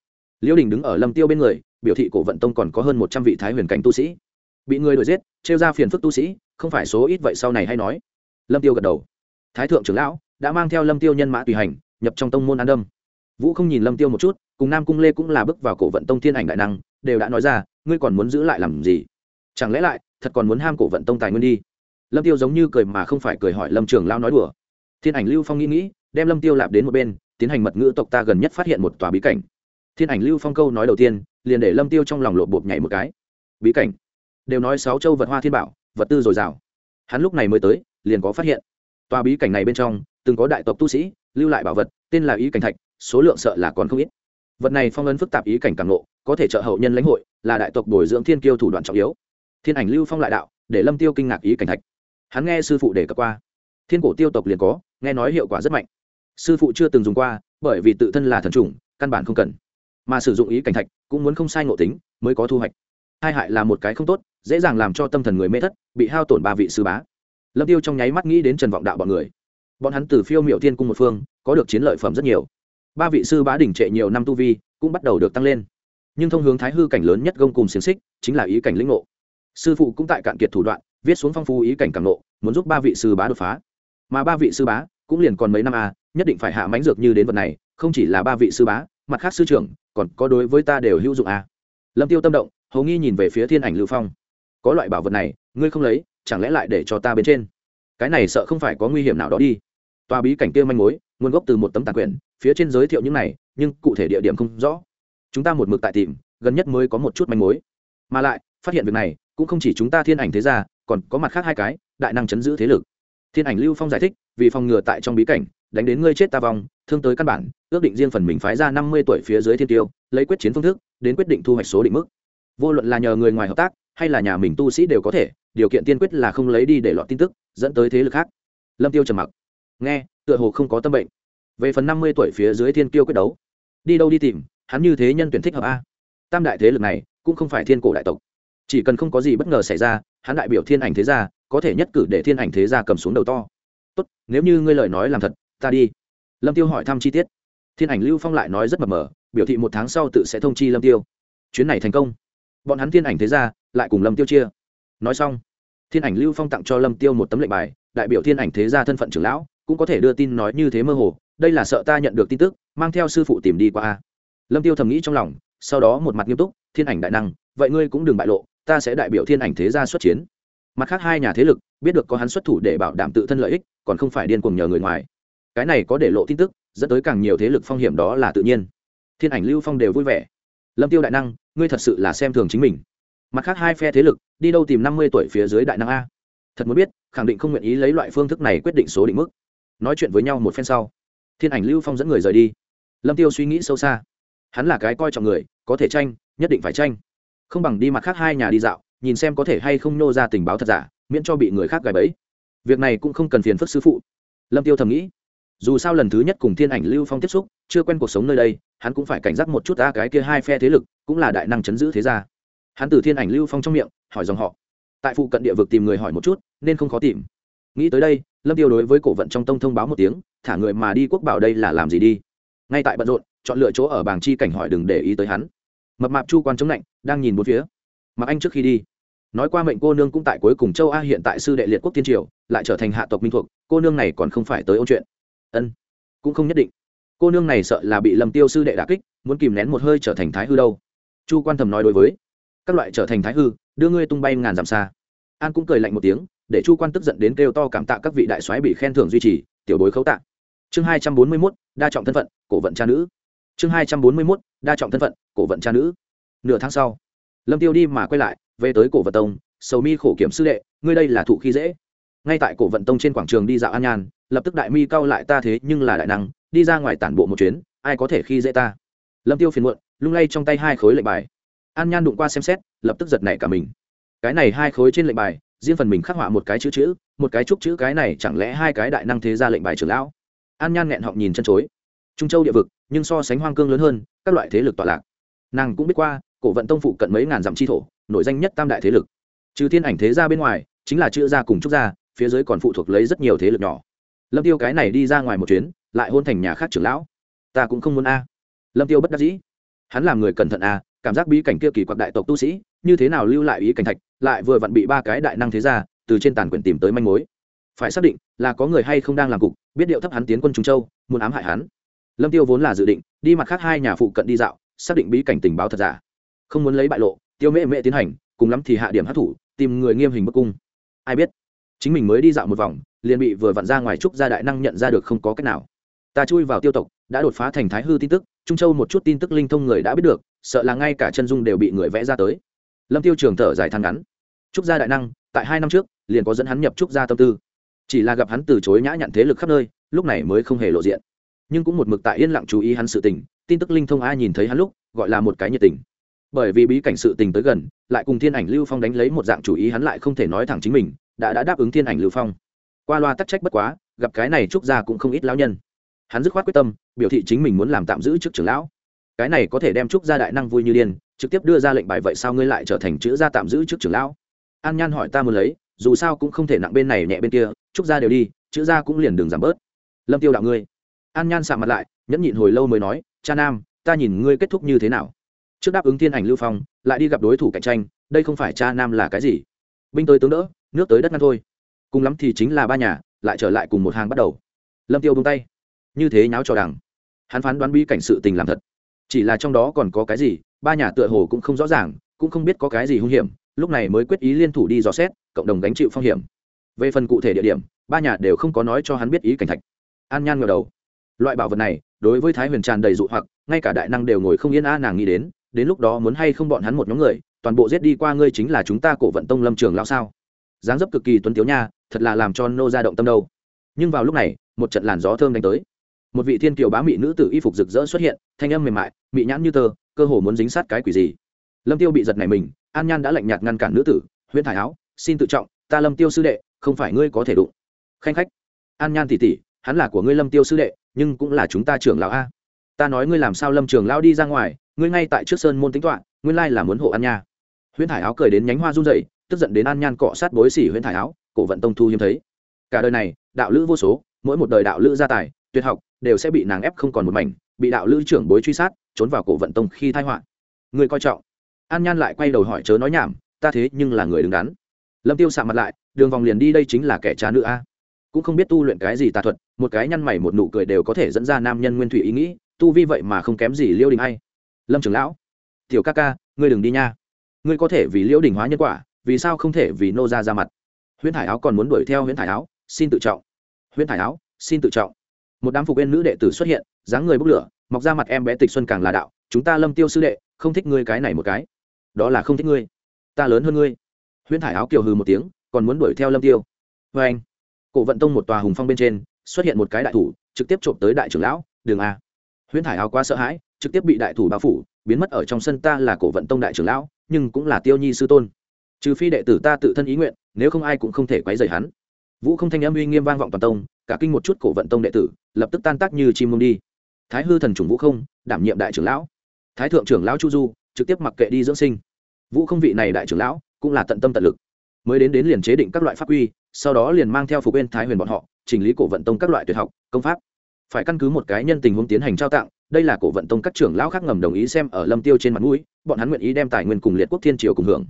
liêu đình đứng ở lâm tiêu bên người, biểu thị cổ vận tông còn có hơn một trăm vị thái huyền cảnh tu sĩ. Bị người đuổi giết, trêu ra phiền phức tu sĩ, không phải số ít vậy sau này hay nói. Lâm tiêu gật đầu. Thái thượng trưởng lão đã mang theo lâm tiêu nhân mã tùy hành, nhập trong tông môn an đâm. Vũ không nhìn lâm tiêu một chút, cùng nam cung lê cũng là bước vào cổ vận tông thiên ảnh đại năng, đều đã nói ra, ngươi còn muốn giữ lại làm gì? Chẳng lẽ lại, thật còn muốn ham cổ vận tông tài nguyên đi? Lâm tiêu giống như cười mà không phải cười hỏi lâm trường lao nói đùa. Thiên ảnh lưu phong nghĩ nghĩ, đem lâm tiêu lạp đến một bên, tiến hành mật ngữ tộc ta gần nhất phát hiện một tòa bí cảnh thiên ảnh lưu phong câu nói đầu tiên, liền để lâm tiêu trong lòng lộp bộp nhảy một cái. Bí cảnh. Đều nói sáu châu vật hoa thiên bảo, vật tư dồi dào. Hắn lúc này mới tới, liền có phát hiện. Tòa bí cảnh này bên trong, từng có đại tộc tu sĩ, lưu lại bảo vật, tên là ý cảnh thạch, số lượng sợ là còn không ít. Vật này phong ấn phức tạp ý cảnh càng nộ có thể trợ hậu nhân lãnh hội, là đại tộc bồi dưỡng thiên kiêu thủ đoạn trọng yếu. Thiên ảnh lưu phong lại đạo, để lâm tiêu kinh ngạc ý cảnh thạch. Hắn nghe sư phụ đề cập qua. Thiên cổ tiêu tộc liền có, nghe nói hiệu quả rất mạnh. Sư phụ chưa từng dùng qua, bởi vì tự thân là thần trùng căn bản không cần mà sử dụng ý cảnh thạch cũng muốn không sai ngộ tính mới có thu hoạch. Hai hại là một cái không tốt, dễ dàng làm cho tâm thần người mê thất, bị hao tổn ba vị sư bá. Lâm tiêu trong nháy mắt nghĩ đến trần vọng đạo bọn người. Bọn hắn từ phiêu miệu thiên cung một phương, có được chiến lợi phẩm rất nhiều. Ba vị sư bá đỉnh trệ nhiều năm tu vi, cũng bắt đầu được tăng lên. Nhưng thông hướng thái hư cảnh lớn nhất gông cùng xiềng xích, chính là ý cảnh lĩnh ngộ. Sư phụ cũng tại cạn kiệt thủ đoạn, viết xuống phong phú ý cảnh càng nộ muốn giúp ba vị sư bá đột phá. Mà ba vị sư bá cũng liền còn mấy năm à nhất định phải hạ mánh dược như đến vật này, không chỉ là ba vị sư bá, mặt khác sư trưởng còn có đối với ta đều hữu dụng à. Lâm tiêu tâm động, hầu nghi nhìn về phía thiên ảnh lưu phong. Có loại bảo vật này, ngươi không lấy, chẳng lẽ lại để cho ta bên trên? Cái này sợ không phải có nguy hiểm nào đó đi. Tòa bí cảnh kia manh mối, nguồn gốc từ một tấm tàn quyển, phía trên giới thiệu những này, nhưng cụ thể địa điểm không rõ. Chúng ta một mực tại tìm, gần nhất mới có một chút manh mối. Mà lại, phát hiện việc này, cũng không chỉ chúng ta thiên ảnh thế gia, còn có mặt khác hai cái, đại năng chấn giữ thế lực. Thiên ảnh lưu phong giải thích, vì phòng ngừa tại trong bí cảnh đánh đến ngươi chết ta vong, thương tới căn bản, ước định riêng phần mình phái ra năm mươi tuổi phía dưới thiên tiêu, lấy quyết chiến phương thức, đến quyết định thu hoạch số định mức. Vô luận là nhờ người ngoài hợp tác, hay là nhà mình tu sĩ đều có thể, điều kiện tiên quyết là không lấy đi để lọt tin tức, dẫn tới thế lực khác. Lâm tiêu trầm mặc. Nghe, tựa hồ không có tâm bệnh. Về phần năm mươi tuổi phía dưới thiên kiêu quyết đấu, đi đâu đi tìm, hắn như thế nhân tuyển thích hợp a? Tam đại thế lực này, cũng không phải thiên cổ đại tộc. Chỉ cần không có gì bất ngờ xảy ra, hắn đại biểu thiên ảnh thế gia, có thể nhất cử để thiên ảnh thế gia cầm xuống đầu to. Tốt, nếu như ngươi lời nói làm thật ta đi. Lâm tiêu hỏi thăm chi tiết. Thiên ảnh lưu phong lại nói rất mập mờ, biểu thị một tháng sau tự sẽ thông chi lâm tiêu. Chuyến này thành công. Bọn hắn thiên ảnh thế gia lại cùng lâm tiêu chia. Nói xong, thiên ảnh lưu phong tặng cho lâm tiêu một tấm lệnh bài, đại biểu thiên ảnh thế gia thân phận trưởng lão, cũng có thể đưa tin nói như thế mơ hồ, đây là sợ ta nhận được tin tức, mang theo sư phụ tìm đi qua a. Lâm tiêu thầm nghĩ trong lòng, sau đó một mặt nghiêm túc, thiên ảnh đại năng, vậy ngươi cũng đừng bại lộ, ta sẽ đại biểu thiên ảnh thế gia xuất chiến. Mặt khác hai nhà thế lực, biết được có hắn xuất thủ để bảo đảm tự thân lợi ích, còn không phải điên cuồng nhờ người ngoài cái này có để lộ tin tức, dẫn tới càng nhiều thế lực phong hiểm đó là tự nhiên. Thiên ảnh lưu phong đều vui vẻ. Lâm tiêu đại năng, ngươi thật sự là xem thường chính mình. Mặt khác hai phe thế lực, đi đâu tìm năm mươi tuổi phía dưới đại năng a? Thật muốn biết, khẳng định không nguyện ý lấy loại phương thức này quyết định số định mức. Nói chuyện với nhau một phen sau, thiên ảnh lưu phong dẫn người rời đi. Lâm tiêu suy nghĩ sâu xa. Hắn là cái coi trọng người, có thể tranh, nhất định phải tranh. Không bằng đi mặt khác hai nhà đi dạo, nhìn xem có thể hay không nô ra tình báo thật giả, miễn cho bị người khác gài bẫy. Việc này cũng không cần phiền phức sư phụ. Lâm tiêu thầm nghĩ dù sao lần thứ nhất cùng thiên ảnh lưu phong tiếp xúc, chưa quen cuộc sống nơi đây, hắn cũng phải cảnh giác một chút ta cái kia hai phe thế lực, cũng là đại năng chấn giữ thế gia. Hắn từ thiên ảnh lưu phong trong miệng, hỏi dòng họ. Tại phụ cận địa vực tìm người hỏi một chút, nên không khó tìm. Nghĩ tới đây, lâm tiêu đối với cổ vận trong tông thông báo một tiếng, thả người mà đi quốc bảo đây là làm gì đi? Ngay tại bận rộn, chọn lựa chỗ ở bảng chi cảnh hỏi đừng để ý tới hắn. Mập mạp chu quan chống lạnh, đang nhìn bốn phía. Mặc anh trước khi đi, nói qua mệnh cô nương cũng tại cuối cùng châu a, hiện tại sư đệ liệt quốc tiên triều, lại trở thành hạ tộc minh thuộc, cô nương này còn không phải tới ôn chuyện ân cũng không nhất định. Cô nương này sợ là bị lâm tiêu sư đệ đả kích muốn kìm nén một hơi trở thành thái hư đâu. Chu quan thầm nói đối với. Các loại trở thành thái hư đưa ngươi tung bay ngàn dặm xa. An cũng cười lạnh một tiếng để chu quan tức giận đến kêu to cảm tạ các vị đại soái bị khen thưởng duy trì tiểu bối khấu tạ. Chương hai trăm bốn mươi 241, đa trọng thân phận cổ vận cha nữ. Chương hai trăm bốn mươi 241, đa trọng thân phận cổ vận cha nữ. Nửa tháng sau lâm tiêu đi mà quay lại về tới cổ vận tông sầu mi khổ kiểm sư đệ ngươi đây là thụ khi dễ. Ngay tại cổ vận tông trên quảng trường đi dạo an nhàn lập tức đại mi cao lại ta thế nhưng là đại năng, đi ra ngoài tản bộ một chuyến, ai có thể khi dễ ta? Lâm tiêu phiền muộn, lung lay trong tay hai khối lệnh bài. An nhan đụng qua xem xét, lập tức giật nảy cả mình. Cái này hai khối trên lệnh bài, riêng phần mình khắc họa một cái chữ chữ, một cái trúc chữ, cái này chẳng lẽ hai cái đại năng thế ra lệnh bài trưởng lão? An nhan nghẹn họng nhìn chân chối. Trung châu địa vực, nhưng so sánh hoang cương lớn hơn, các loại thế lực tọa lạc. Nàng cũng biết qua, cổ vận tông phụ cận mấy ngàn dặm chi thổ, nổi danh nhất tam đại thế lực. Trừ thiên ảnh thế gia bên ngoài, chính là chữ gia cùng trúc gia, phía dưới còn phụ thuộc lấy rất nhiều thế lực nhỏ lâm tiêu cái này đi ra ngoài một chuyến, lại hôn thành nhà khác trưởng lão. Ta cũng không muốn a. Lâm tiêu bất đắc dĩ. Hắn làm người cẩn thận a, cảm giác bí cảnh kia kỳ quặc đại tộc tu sĩ, như thế nào lưu lại ý cảnh thạch, lại vừa vặn bị ba cái đại năng thế gia từ trên tàn quyển tìm tới manh mối. Phải xác định là có người hay không đang làm cục, biết điệu thấp hắn tiến quân trung châu, muốn ám hại hắn. Lâm tiêu vốn là dự định, đi mặt khác hai nhà phụ cận đi dạo, xác định bí cảnh tình báo thật giả. Không muốn lấy bại lộ, tiêu mễ mễ tiến hành, cùng lắm thì hạ điểm hát thủ tìm người nghiêm hình bức cung. Ai biết? Chính mình mới đi dạo một vòng, liền bị vừa vặn ra ngoài trúc gia đại năng nhận ra được không có cách nào. Ta chui vào tiêu tộc, đã đột phá thành thái hư tin tức, trung châu một chút tin tức linh thông người đã biết được, sợ là ngay cả chân dung đều bị người vẽ ra tới. Lâm tiêu trường thở dài thang ngắn. Trúc gia đại năng, tại hai năm trước, liền có dẫn hắn nhập trúc gia tâm tư. Chỉ là gặp hắn từ chối nhã nhặn thế lực khắp nơi, lúc này mới không hề lộ diện. Nhưng cũng một mực tại yên lặng chú ý hắn sự tình, tin tức linh thông ai nhìn thấy hắn lúc, gọi là một cái nhiệt tình. Bởi vì bí cảnh sự tình tới gần, lại cùng thiên ảnh lưu phong đánh lấy một dạng chủ ý hắn lại không thể nói thẳng chính mình đã đã đáp ứng thiên ảnh lưu phong. Qua loa tắc trách bất quá, gặp cái này trúc gia cũng không ít lão nhân. Hắn dứt khoát quyết tâm, biểu thị chính mình muốn làm tạm giữ trước trưởng lão. Cái này có thể đem trúc gia đại năng vui như điên, trực tiếp đưa ra lệnh bài vậy sao ngươi lại trở thành chữ gia tạm giữ trước trưởng lão? An nhan hỏi ta muốn lấy, dù sao cũng không thể nặng bên này nhẹ bên kia, trúc gia đều đi, chữ gia cũng liền đường giảm bớt. Lâm tiêu đạo ngươi. An nhan sạm mặt lại, nhẫn nhịn hồi lâu mới nói, cha nam, ta nhìn ngươi kết thúc như thế nào? Trước đáp ứng thiên ảnh lưu phong, lại đi gặp đối thủ cạnh tranh, đây không phải cha nam là cái gì? Binh tới tướng đỡ nước tới đất ngăn thôi. Cùng lắm thì chính là ba nhà, lại trở lại cùng một hàng bắt đầu. Lâm tiêu bung tay. Như thế nháo cho đằng. Hắn phán đoán bi cảnh sự tình làm thật. Chỉ là trong đó còn có cái gì, ba nhà tựa hồ cũng không rõ ràng, cũng không biết có cái gì hung hiểm, lúc này mới quyết ý liên thủ đi dò xét, cộng đồng gánh chịu phong hiểm. Về phần cụ thể địa điểm, ba nhà đều không có nói cho hắn biết ý cảnh thạch. An nhan ngờ đầu. Loại bảo vật này, đối với thái huyền tràn đầy dụ hoặc, ngay cả đại năng đều ngồi không yên a nàng nghĩ đến đến lúc đó muốn hay không bọn hắn một nhóm người, toàn bộ giết đi qua ngươi chính là chúng ta cổ vận tông lâm trường lao sao? Dáng dấp cực kỳ tuấn tiếu nha, thật là làm cho nô ra động tâm đâu. Nhưng vào lúc này, một trận làn gió thơm đánh tới. Một vị thiên kiều bá mị nữ tử y phục rực rỡ xuất hiện, thanh âm mềm mại, mị nhãn như tơ, cơ hồ muốn dính sát cái quỷ gì. Lâm tiêu bị giật này mình, an nhan đã lạnh nhạt ngăn cản nữ tử, huyễn thải áo, xin tự trọng, ta lâm tiêu sư đệ, không phải ngươi có thể đụng. Khanh khách. An nhan tỉ tỉ, hắn là của ngươi lâm tiêu sư đệ, nhưng cũng là chúng ta trưởng lão a. Ta nói ngươi làm sao lâm trường lão đi ra ngoài, ngươi ngay tại trước sơn môn tính toán, nguyên lai là muốn hộ an nha. Huyễn thải áo cười đến nhánh hoa run rẩy tức giận đến an nhan cọ sát bối xỉ huyễn thải áo, cổ vận tông thu hiếm thấy. Cả đời này, đạo lữ vô số, mỗi một đời đạo lữ gia tài, tuyệt học, đều sẽ bị nàng ép không còn một mảnh, bị đạo lữ trưởng bối truy sát, trốn vào cổ vận tông khi thai họa. Người coi trọng. An nhan lại quay đầu hỏi chớ nói nhảm, ta thế nhưng là người đứng đắn. Lâm tiêu sạ mặt lại, đường vòng liền đi đây chính là kẻ cha nữ a. Cũng không biết tu luyện cái gì tà thuật, một cái nhăn mày một nụ cười đều có thể dẫn ra nam nhân nguyên thủy ý nghĩ, tu vi vậy mà không kém gì liêu đình hay lâm trưởng lão. Tiểu ca ca, ngươi đừng đi nha. Ngươi có thể vì liễu đình hóa nhân quả vì sao không thể vì nô ra ra mặt? Huyễn thải áo còn muốn đuổi theo huyễn thải áo, xin tự trọng. Huyễn thải áo, xin tự trọng. Một đám phục viên nữ đệ tử xuất hiện, dáng người bốc lửa, mọc ra mặt em bé tịch xuân càng là đạo, chúng ta lâm tiêu sư đệ, không thích ngươi cái này một cái. Đó là không thích ngươi. Ta lớn hơn ngươi. Huyễn thải áo kiều hừ một tiếng, còn muốn đuổi theo lâm tiêu? Vê anh. Cổ vận tông một tòa hùng phong bên trên, xuất hiện một cái đại thủ, trực tiếp trộm tới đại trưởng lão, đường a. Huyễn thải áo quá sợ hãi, trực tiếp bị đại thủ bao phủ, biến mất ở trong sân ta là cổ vận tông đại trưởng lão, nhưng cũng là tiêu nhi sư tôn trừ phi đệ tử ta tự thân ý nguyện, nếu không ai cũng không thể quấy rầy hắn. Vũ không thanh âm uy nghiêm vang vọng toàn tông, cả kinh một chút cổ vận tông đệ tử, lập tức tan tác như chim mông đi. Thái hư thần trùng vũ không, đảm nhiệm đại trưởng lão. Thái thượng trưởng lão chu du, trực tiếp mặc kệ đi dưỡng sinh. Vũ không vị này đại trưởng lão, cũng là tận tâm tận lực. Mới đến đến liền chế định các loại pháp quy, sau đó liền mang theo phục bên thái huyền bọn họ, chỉnh lý cổ vận tông các loại tuyệt học, công pháp. Phải căn cứ một cái nhân tình huống tiến hành trao tặng, đây là cổ vận tông các trưởng lão khác ngầm đồng ý xem ở lâm tiêu trên mặt mũi, bọn hắn nguyện ý đem tài nguyên cùng liệt quốc thiên triều cùng hưởng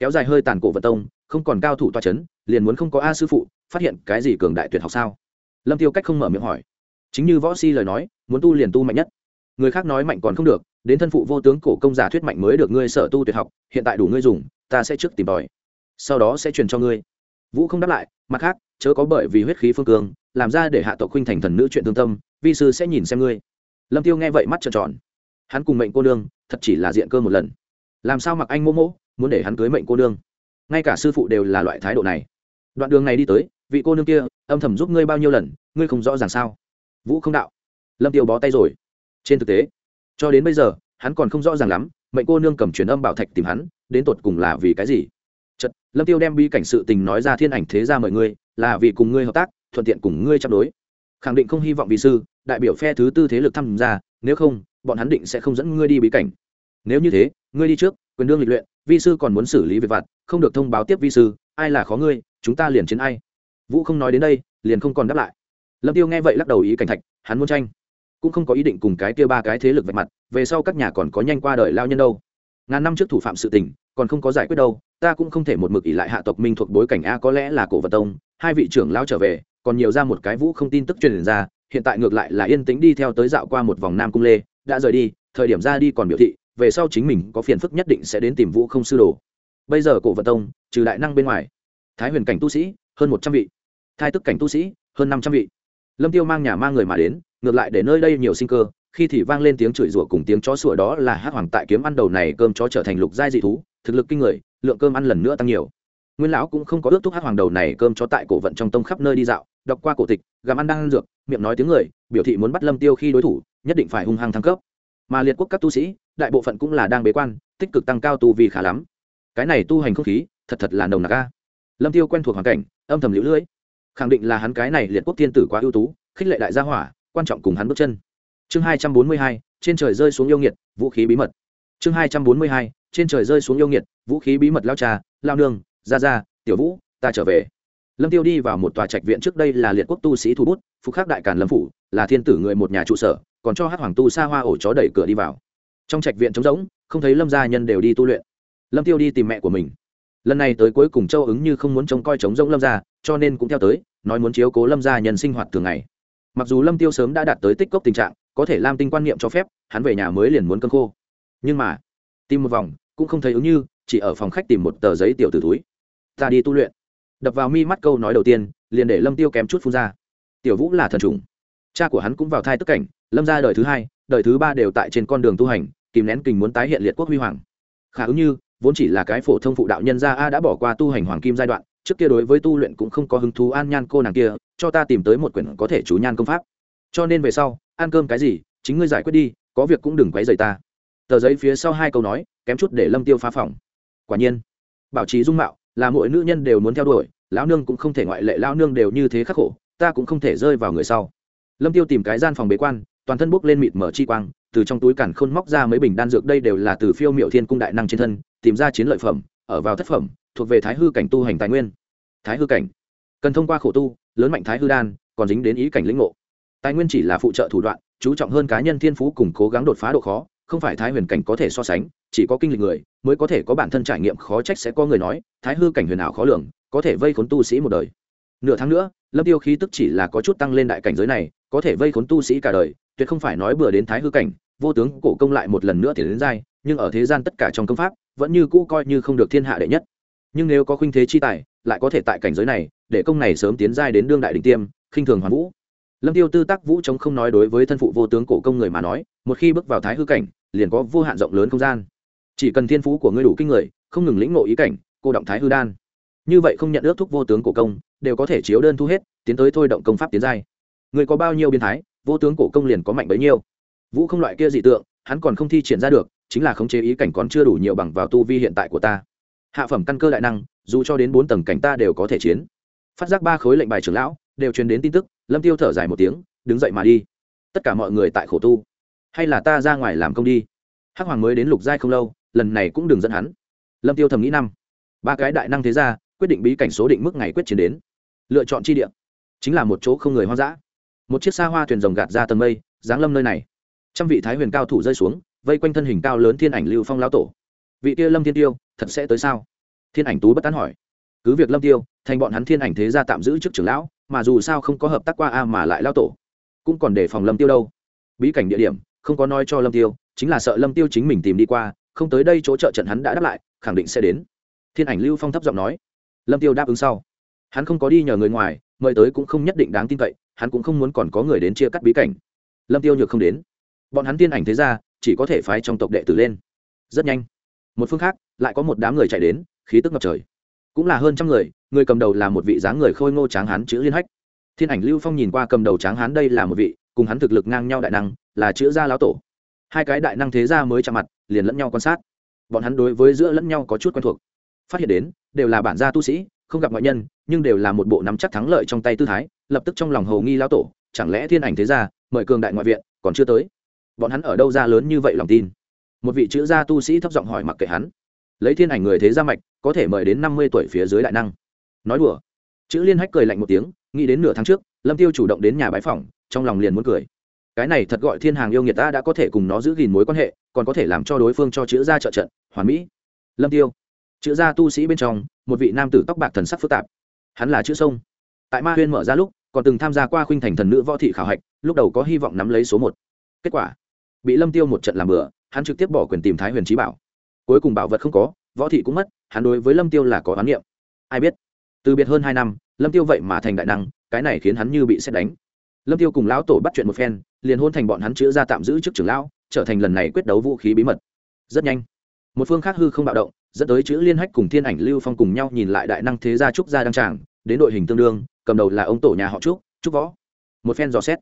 kéo dài hơi tàn cổ vận tông, không còn cao thủ toa chấn, liền muốn không có a sư phụ, phát hiện cái gì cường đại tuyệt học sao? Lâm tiêu cách không mở miệng hỏi. Chính như võ si lời nói, muốn tu liền tu mạnh nhất. Người khác nói mạnh còn không được, đến thân phụ vô tướng cổ công giả thuyết mạnh mới được ngươi sở tu tuyệt học, hiện tại đủ ngươi dùng, ta sẽ trước tìm tòi. Sau đó sẽ truyền cho ngươi. Vũ không đáp lại, mặt khác, chớ có bởi vì huyết khí phương cường, làm ra để hạ tộc khuynh thành thần nữ chuyện tương tâm, vi sư sẽ nhìn xem ngươi. Lâm tiêu nghe vậy mắt trợn tròn. Hắn cùng mệnh cô nương, thật chỉ là diện cơ một lần. Làm sao mặc anh mô mô? Muốn để hắn cưới mệnh cô nương. Ngay cả sư phụ đều là loại thái độ này. Đoạn đường này đi tới, vị cô nương kia, âm thầm giúp ngươi bao nhiêu lần, ngươi không rõ ràng sao? Vũ không đạo. Lâm tiêu bó tay rồi. Trên thực tế, cho đến bây giờ, hắn còn không rõ ràng lắm, mệnh cô nương cầm truyền âm bảo thạch tìm hắn, đến tột cùng là vì cái gì? Chật lâm tiêu đem bi cảnh sự tình nói ra thiên ảnh thế ra mời ngươi, là vì cùng ngươi hợp tác, thuận tiện cùng ngươi chấp đối. Khẳng định không hy vọng vị sư, đại biểu phe thứ tư thế lực tham gia, nếu không, bọn hắn định sẽ không dẫn ngươi đi bí cảnh. Nếu như thế, ngươi đi trước quyền đương lịch luyện, vi sư còn muốn xử lý việc vặt, không được thông báo tiếp vi sư, ai là khó ngươi, chúng ta liền chiến ai. Vũ không nói đến đây, liền không còn đáp lại. Lâm tiêu nghe vậy lắc đầu ý cảnh thạch, hắn muốn tranh. Cũng không có ý định cùng cái kia ba cái thế lực vạch mặt, về sau các nhà còn có nhanh qua đời lao nhân đâu. Ngàn năm trước thủ phạm sự tình, còn không có giải quyết đâu, ta cũng không thể một mực ỷ lại hạ tộc minh thuộc bối cảnh a, có lẽ là cổ vật tông, hai vị trưởng lao trở về, còn nhiều ra một cái vũ không tin tức truyền ra, hiện tại ngược lại là yên tĩnh đi theo tới dạo qua một vòng nam cung lê, đã rời đi, thời điểm ra đi còn biểu thị về sau chính mình có phiền phức nhất định sẽ đến tìm vũ không sư đồ. Bây giờ cổ vận tông, trừ đại năng bên ngoài, thái huyền cảnh tu sĩ, hơn một trăm vị. Thai tức cảnh tu sĩ, hơn năm trăm vị. Lâm tiêu mang nhà mang người mà đến, ngược lại để nơi đây nhiều sinh cơ, khi thì vang lên tiếng chửi rủa cùng tiếng chó sủa đó là hát hoàng tại kiếm ăn đầu này cơm chó trở thành lục giai dị thú, thực lực kinh người, lượng cơm ăn lần nữa tăng nhiều. Nguyên lão cũng không có ước thúc hát hoàng đầu này cơm chó tại cổ vận trong tông khắp nơi đi dạo, đọc qua cổ tịch, gặm ăn đang ăn dược, miệng nói tiếng người, biểu thị muốn bắt lâm tiêu khi đối thủ, nhất định phải hung hăng thăng cấp mà liệt quốc các tu sĩ, đại bộ phận cũng là đang bế quan, tích cực tăng cao tu vì khá lắm. Cái này tu hành không khí, thật thật là nồng nặc a. Lâm tiêu quen thuộc hoàn cảnh, âm thầm lũ lưỡi khẳng định là hắn cái này liệt quốc thiên tử quá ưu tú, khích lệ đại gia hỏa, quan trọng cùng hắn bước chân. Chương hai trăm bốn mươi hai, trên trời rơi xuống yêu nghiệt, vũ khí bí mật. Chương hai trăm bốn mươi hai, trên trời rơi xuống yêu nghiệt, vũ khí bí mật lao trà lao nương ra ra tiểu vũ, ta trở về. Lâm tiêu đi vào một tòa trạch viện trước đây là liệt quốc tu sĩ thu bút, phục khắc đại càn lâm phủ, là thiên tử người một nhà trụ sở còn cho hát hoàng tu xa hoa ổ chó đẩy cửa đi vào. Trong trạch viện trống rỗng, không thấy lâm gia nhân đều đi tu luyện. Lâm tiêu đi tìm mẹ của mình. Lần này tới cuối cùng châu ứng như không muốn trông coi trống rỗng lâm gia, cho nên cũng theo tới, nói muốn chiếu cố lâm gia nhân sinh hoạt thường ngày. Mặc dù lâm tiêu sớm đã đạt tới tích cốc tình trạng, có thể lam tinh quan niệm cho phép, hắn về nhà mới liền muốn cơn khô. Nhưng mà, tìm một vòng, cũng không thấy ứng như, chỉ ở phòng khách tìm một tờ giấy tiểu từ túi. Ta đi tu luyện. Đập vào mi mắt câu nói đầu tiên, liền để lâm tiêu kém chút phun ra. Tiểu vũ là thần trùng cha của hắn cũng vào thai tức cảnh lâm ra đời thứ hai, đời thứ ba đều tại trên con đường tu hành, kìm nén kình muốn tái hiện liệt quốc huy hoàng. Khả ứng như, vốn chỉ là cái phổ thông phụ đạo nhân gia a đã bỏ qua tu hành hoàng kim giai đoạn, trước kia đối với tu luyện cũng không có hứng thú an nhan cô nàng kia, cho ta tìm tới một quyển có thể chú nhan công pháp. Cho nên về sau, ăn cơm cái gì, chính ngươi giải quyết đi, có việc cũng đừng quấy rầy ta. Tờ giấy phía sau hai câu nói, kém chút để lâm tiêu phá phòng. Quả nhiên, bảo trì dung mạo, là mỗi nữ nhân đều muốn theo đuổi, lão nương cũng không thể ngoại lệ lão nương đều như thế khắc khổ, ta cũng không thể rơi vào người sau. Lâm tiêu tìm cái gian phòng bế quan toàn thân bốc lên mịt mở chi quang, từ trong túi cản khôn móc ra mấy bình đan dược đây đều là từ phiêu miệu thiên cung đại năng trên thân, tìm ra chiến lợi phẩm, ở vào thất phẩm, thuộc về thái hư cảnh tu hành tài nguyên. Thái hư cảnh. Cần thông qua khổ tu, lớn mạnh thái hư đan, còn dính đến ý cảnh lĩnh ngộ. Tài nguyên chỉ là phụ trợ thủ đoạn, chú trọng hơn cá nhân thiên phú cùng cố gắng đột phá độ khó, không phải thái huyền cảnh có thể so sánh, chỉ có kinh lịch người mới có thể có bản thân trải nghiệm khó trách sẽ có người nói, thái hư cảnh huyền ảo khó lường, có thể vây khốn tu sĩ một đời. Nửa tháng nữa, lâm tiêu khí tức chỉ là có chút tăng lên đại cảnh giới này, có thể vây khốn tu sĩ cả đời tuyệt không phải nói bừa đến thái hư cảnh, vô tướng cổ công lại một lần nữa tiến đến giai, nhưng ở thế gian tất cả trong công pháp, vẫn như cũ coi như không được thiên hạ đệ nhất. Nhưng nếu có khuynh thế chi tài, lại có thể tại cảnh giới này, để công này sớm tiến giai đến đương đại đỉnh tiêm, khinh thường hoàn vũ. Lâm tiêu tư tác vũ chống không nói đối với thân phụ vô tướng cổ công người mà nói, một khi bước vào thái hư cảnh, liền có vô hạn rộng lớn không gian. Chỉ cần thiên phú của ngươi đủ kinh người, không ngừng lĩnh ngộ ý cảnh, cô động thái hư đan. Như vậy không nhận ước thúc vô tướng cổ công, đều có thể chiếu đơn thu hết, tiến tới thôi động công pháp tiến giai. Người có bao nhiêu biến thái? Vô tướng cổ công liền có mạnh bấy nhiêu. Vũ không loại kia dị tượng, hắn còn không thi triển ra được, chính là khống chế ý cảnh còn chưa đủ nhiều bằng vào tu vi hiện tại của ta. Hạ phẩm căn cơ đại năng, dù cho đến bốn tầng cảnh ta đều có thể chiến. Phát giác ba khối lệnh bài trưởng lão, đều truyền đến tin tức, lâm tiêu thở dài một tiếng, đứng dậy mà đi. Tất cả mọi người tại khổ tu. Hay là ta ra ngoài làm công đi. Hắc hoàng mới đến lục giai không lâu, lần này cũng đừng dẫn hắn. Lâm tiêu thầm nghĩ năm. Ba cái đại năng thế ra quyết định bí cảnh số định mức ngày quyết chiến đến. Lựa chọn chi địa. Chính là một chỗ không người hoang dã một chiếc xa hoa thuyền rồng gạt ra tầng mây, giáng lâm nơi này. Trăm vị thái huyền cao thủ rơi xuống, vây quanh thân hình cao lớn thiên ảnh lưu phong lão tổ. Vị kia lâm thiên tiêu, thật sẽ tới sao? Thiên ảnh tú bất tán hỏi. Cứ việc lâm tiêu, thành bọn hắn thiên ảnh thế gia tạm giữ trước trưởng lão, mà dù sao không có hợp tác qua a mà lại lao tổ, cũng còn để phòng lâm tiêu đâu. Bí cảnh địa điểm, không có nói cho lâm tiêu, chính là sợ lâm tiêu chính mình tìm đi qua, không tới đây chỗ trợ trận hắn đã đáp lại, khẳng định sẽ đến. Thiên ảnh lưu phong thấp giọng nói. Lâm tiêu đáp ứng sau. Hắn không có đi nhờ người ngoài, mời tới cũng không nhất định đáng tin cậy hắn cũng không muốn còn có người đến chia cắt bí cảnh. Lâm tiêu nhược không đến. Bọn hắn tiên ảnh thế ra chỉ có thể phái trong tộc đệ tử lên. Rất nhanh. Một phương khác, lại có một đám người chạy đến, khí tức ngập trời. Cũng là hơn trăm người người cầm đầu là một vị dáng người khôi ngô tráng hán chữ liên hách. Thiên ảnh lưu phong nhìn qua cầm đầu tráng hán đây là một vị, cùng hắn thực lực ngang nhau đại năng, là chữ gia lão tổ. Hai cái đại năng thế gia mới chạm mặt, liền lẫn nhau quan sát. Bọn hắn đối với giữa lẫn nhau có chút quen thuộc. Phát hiện đến, đều là bản gia tu sĩ không gặp ngoại nhân, nhưng đều là một bộ nắm chắc thắng lợi trong tay tư thái, lập tức trong lòng hầu nghi lão tổ, chẳng lẽ thiên ảnh thế gia, mời cường đại ngoại viện, còn chưa tới? Bọn hắn ở đâu ra lớn như vậy lòng tin? Một vị chữ gia tu sĩ thấp giọng hỏi mặc kệ hắn. Lấy thiên ảnh người thế gia mạch, có thể mời đến năm mươi tuổi phía dưới đại năng. Nói đùa. Chữ liên hách cười lạnh một tiếng, nghĩ đến nửa tháng trước, lâm tiêu chủ động đến nhà bái phỏng, trong lòng liền muốn cười. Cái này thật gọi thiên hàng yêu nghiệt ta đã có thể cùng nó giữ gìn mối quan hệ, còn có thể làm cho đối phương cho chữ gia trợ trận, hoàn mỹ. Lâm tiêu chữ gia tu sĩ bên trong, một vị nam tử tóc bạc thần sắc phức tạp. Hắn là chữ sông. Tại ma huyên mở ra lúc, còn từng tham gia qua khuynh thành thần nữ võ thị khảo hạch, lúc đầu có hy vọng nắm lấy số một. Kết quả, bị lâm tiêu một trận làm bừa, hắn trực tiếp bỏ quyền tìm thái huyền trí bảo. Cuối cùng bảo vật không có, võ thị cũng mất, hắn đối với lâm tiêu là có oán niệm. Ai biết, từ biệt hơn hai năm, lâm tiêu vậy mà thành đại năng, cái này khiến hắn như bị xét đánh. Lâm tiêu cùng lão tổ bắt chuyện một phen, liền hôn thành bọn hắn chữa ra tạm giữ trước trưởng lão, trở thành lần này quyết đấu vũ khí bí mật. Rất nhanh, một phương khác hư không bạo động dẫn tới chữ liên hách cùng thiên ảnh lưu phong cùng nhau nhìn lại đại năng thế gia trúc gia đăng tràng, đến đội hình tương đương, cầm đầu là ông tổ nhà họ trúc trúc võ. Một phen dò xét,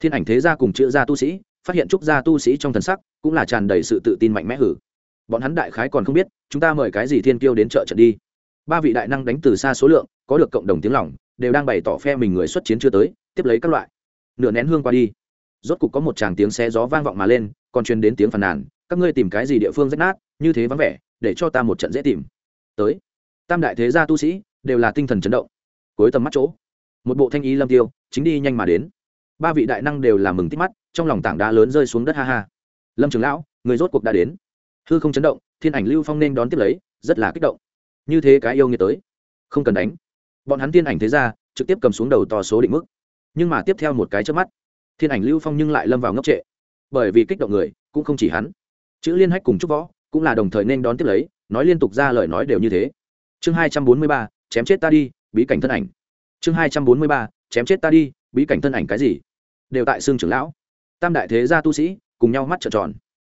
thiên ảnh thế gia cùng chữ gia tu sĩ, phát hiện trúc gia tu sĩ trong thần sắc cũng là tràn đầy sự tự tin mạnh mẽ hử. Bọn hắn đại khái còn không biết, chúng ta mời cái gì thiên kiêu đến chợ trận đi. Ba vị đại năng đánh từ xa số lượng, có được cộng đồng tiếng lòng, đều đang bày tỏ phe mình người xuất chiến chưa tới, tiếp lấy các loại. Nửa nén hương qua đi. Rốt cục có một tràng tiếng xe gió vang vọng mà lên, còn truyền đến tiếng phàn nàn, các ngươi tìm cái gì địa phương rách nát? Như thế vắng vẻ, để cho ta một trận dễ tìm. Tới. Tam đại thế gia tu sĩ đều là tinh thần chấn động. Cuối tầm mắt chỗ, một bộ thanh ý lâm tiêu chính đi nhanh mà đến. Ba vị đại năng đều là mừng tích mắt, trong lòng tảng đá lớn rơi xuống đất ha ha. Lâm trường lão, người rốt cuộc đã đến. Hư không chấn động, thiên ảnh lưu phong nên đón tiếp lấy, rất là kích động. Như thế cái yêu nghiệt tới, không cần đánh. Bọn hắn thiên ảnh thế ra trực tiếp cầm xuống đầu to số định mức. Nhưng mà tiếp theo một cái trước mắt, thiên ảnh lưu phong nhưng lại lâm vào ngốc trệ. Bởi vì kích động người, cũng không chỉ hắn. Chữ liên hách cùng trúc võ cũng là đồng thời nên đón tiếp lấy, nói liên tục ra lời nói đều như thế. Chương hai trăm bốn mươi ba, chém chết ta đi, bí cảnh thân ảnh. Chương hai trăm bốn mươi ba, chém chết ta đi, bí cảnh thân ảnh cái gì? Đều tại xương trưởng lão. Tam đại thế gia tu sĩ, cùng nhau mắt trợn tròn.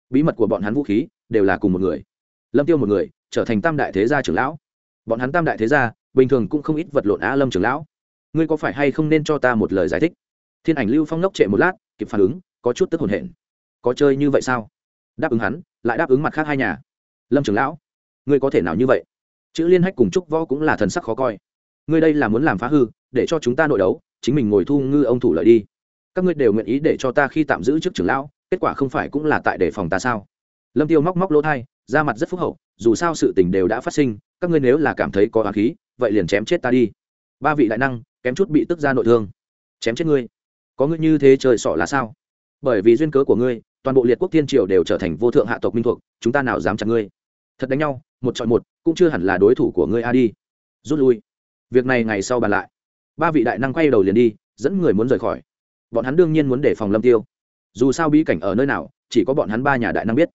Bí mật của bọn hắn vũ khí, đều là cùng một người. Lâm tiêu một người, trở thành tam đại thế gia trưởng lão. Bọn hắn tam đại thế gia, bình thường cũng không ít vật lộn á lâm trưởng lão. Ngươi có phải hay không nên cho ta một lời giải thích? Thiên ảnh lưu phong ngốc trệ một lát, kịp phản ứng, có chút tức hồn hển. Có chơi như vậy sao? Đáp ứng hắn lại đáp ứng mặt khác hai nhà. Lâm trưởng lão, ngươi có thể nào như vậy? Chữ liên hách cùng trúc võ cũng là thần sắc khó coi. Ngươi đây là muốn làm phá hư, để cho chúng ta nội đấu, chính mình ngồi thu ngư ông thủ lợi đi. Các ngươi đều nguyện ý để cho ta khi tạm giữ chức trưởng lão, kết quả không phải cũng là tại đề phòng ta sao? Lâm tiêu móc móc lỗ thai ra mặt rất phúc hậu, dù sao sự tình đều đã phát sinh, các ngươi nếu là cảm thấy có hoàng khí, vậy liền chém chết ta đi. Ba vị đại năng, kém chút bị tức ra nội thương. Chém chết ngươi? Có ngươi như thế trời sọ là sao? Bởi vì duyên cớ của ngươi toàn bộ liệt quốc thiên triều đều trở thành vô thượng hạ tộc minh thuộc, chúng ta nào dám chặn ngươi? Thật đánh nhau, một chọn một, cũng chưa hẳn là đối thủ của ngươi a đi. Rút lui. Việc này ngày sau bàn lại. Ba vị đại năng quay đầu liền đi, dẫn người muốn rời khỏi. Bọn hắn đương nhiên muốn để phòng lâm tiêu. Dù sao bí cảnh ở nơi nào, chỉ có bọn hắn ba nhà đại năng biết.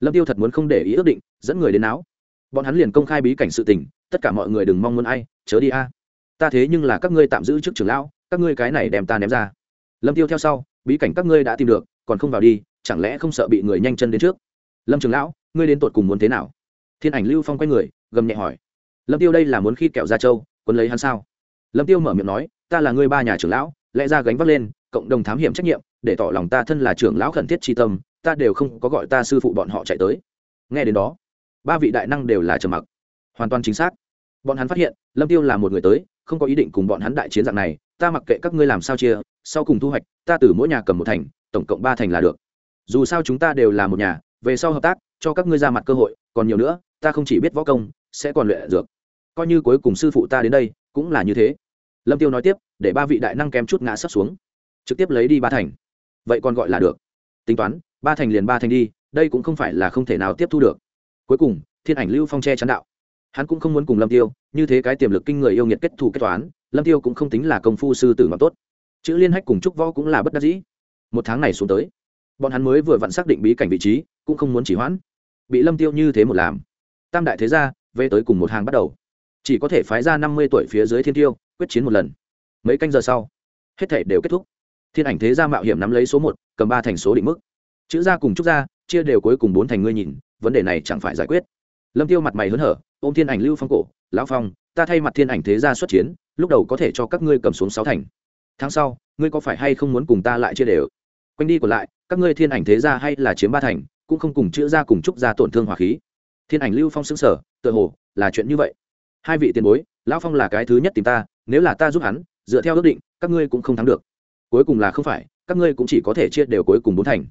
Lâm tiêu thật muốn không để ý ước định, dẫn người đến áo bọn hắn liền công khai bí cảnh sự tình, tất cả mọi người đừng mong muốn ai, chớ đi a. Ta thế nhưng là các ngươi tạm giữ trước trưởng lão, các ngươi cái này đem ta ném ra. Lâm tiêu theo sau, bí cảnh các ngươi đã tìm được, còn không vào đi chẳng lẽ không sợ bị người nhanh chân đến trước? Lâm trưởng lão, ngươi đến tột cùng muốn thế nào? Thiên ảnh lưu phong quay người, gầm nhẹ hỏi. Lâm tiêu đây là muốn khi kẹo ra châu quân lấy hắn sao? Lâm tiêu mở miệng nói, ta là ngươi ba nhà trưởng lão, lẽ ra gánh vác lên, cộng đồng thám hiểm trách nhiệm, để tỏ lòng ta thân là trưởng lão khẩn thiết tri tâm, ta đều không có gọi ta sư phụ bọn họ chạy tới. Nghe đến đó, ba vị đại năng đều là trầm mặc. Hoàn toàn chính xác. Bọn hắn phát hiện, lâm tiêu là một người tới, không có ý định cùng bọn hắn đại chiến dạng này, ta mặc kệ các ngươi làm sao chia, sau cùng thu hoạch, ta từ mỗi nhà cầm một thành, tổng cộng ba thành là được dù sao chúng ta đều là một nhà, về sau hợp tác, cho các ngươi ra mặt cơ hội, còn nhiều nữa, ta không chỉ biết võ công, sẽ còn luyện dược. Coi như cuối cùng sư phụ ta đến đây, cũng là như thế. Lâm tiêu nói tiếp, để ba vị đại năng kém chút ngã sắp xuống. Trực tiếp lấy đi ba thành. Vậy còn gọi là được. Tính toán, ba thành liền ba thành đi, đây cũng không phải là không thể nào tiếp thu được. Cuối cùng, thiên ảnh lưu phong che chắn đạo. Hắn cũng không muốn cùng lâm tiêu, như thế cái tiềm lực kinh người yêu nghiệt kết thù kết toán, lâm tiêu cũng không tính là công phu sư tử mà tốt. Chữ liên hách cùng trúc võ cũng là bất đắc dĩ. Một tháng này xuống tới bọn hắn mới vừa vặn xác định bí cảnh vị trí, cũng không muốn chỉ hoãn. Bị lâm tiêu như thế một làm, tam đại thế gia, về tới cùng một hàng bắt đầu. Chỉ có thể phái ra năm mươi tuổi phía dưới thiên tiêu, quyết chiến một lần. Mấy canh giờ sau, hết thể đều kết thúc. Thiên ảnh thế gia mạo hiểm nắm lấy số một, cầm ba thành số định mức. Chữ gia cùng trúc gia, chia đều cuối cùng bốn thành ngươi nhìn, vấn đề này chẳng phải giải quyết. Lâm tiêu mặt mày hớn hở, ôm thiên ảnh lưu phong cổ, lão phong, ta thay mặt thiên ảnh thế gia xuất chiến, lúc đầu có thể cho các ngươi cầm xuống sáu thành. Tháng sau, ngươi có phải hay không muốn cùng ta lại chia đều? Quanh đi còn lại các ngươi thiên ảnh thế gia hay là chiếm ba thành cũng không cùng chữ gia cùng trúc gia tổn thương hỏa khí. Thiên ảnh lưu phong xứng sở tựa hồ là chuyện như vậy. Hai vị tiền bối lão phong là cái thứ nhất tìm ta nếu là ta giúp hắn dựa theo ước định các ngươi cũng không thắng được. Cuối cùng là không phải các ngươi cũng chỉ có thể chia đều cuối cùng bốn thành.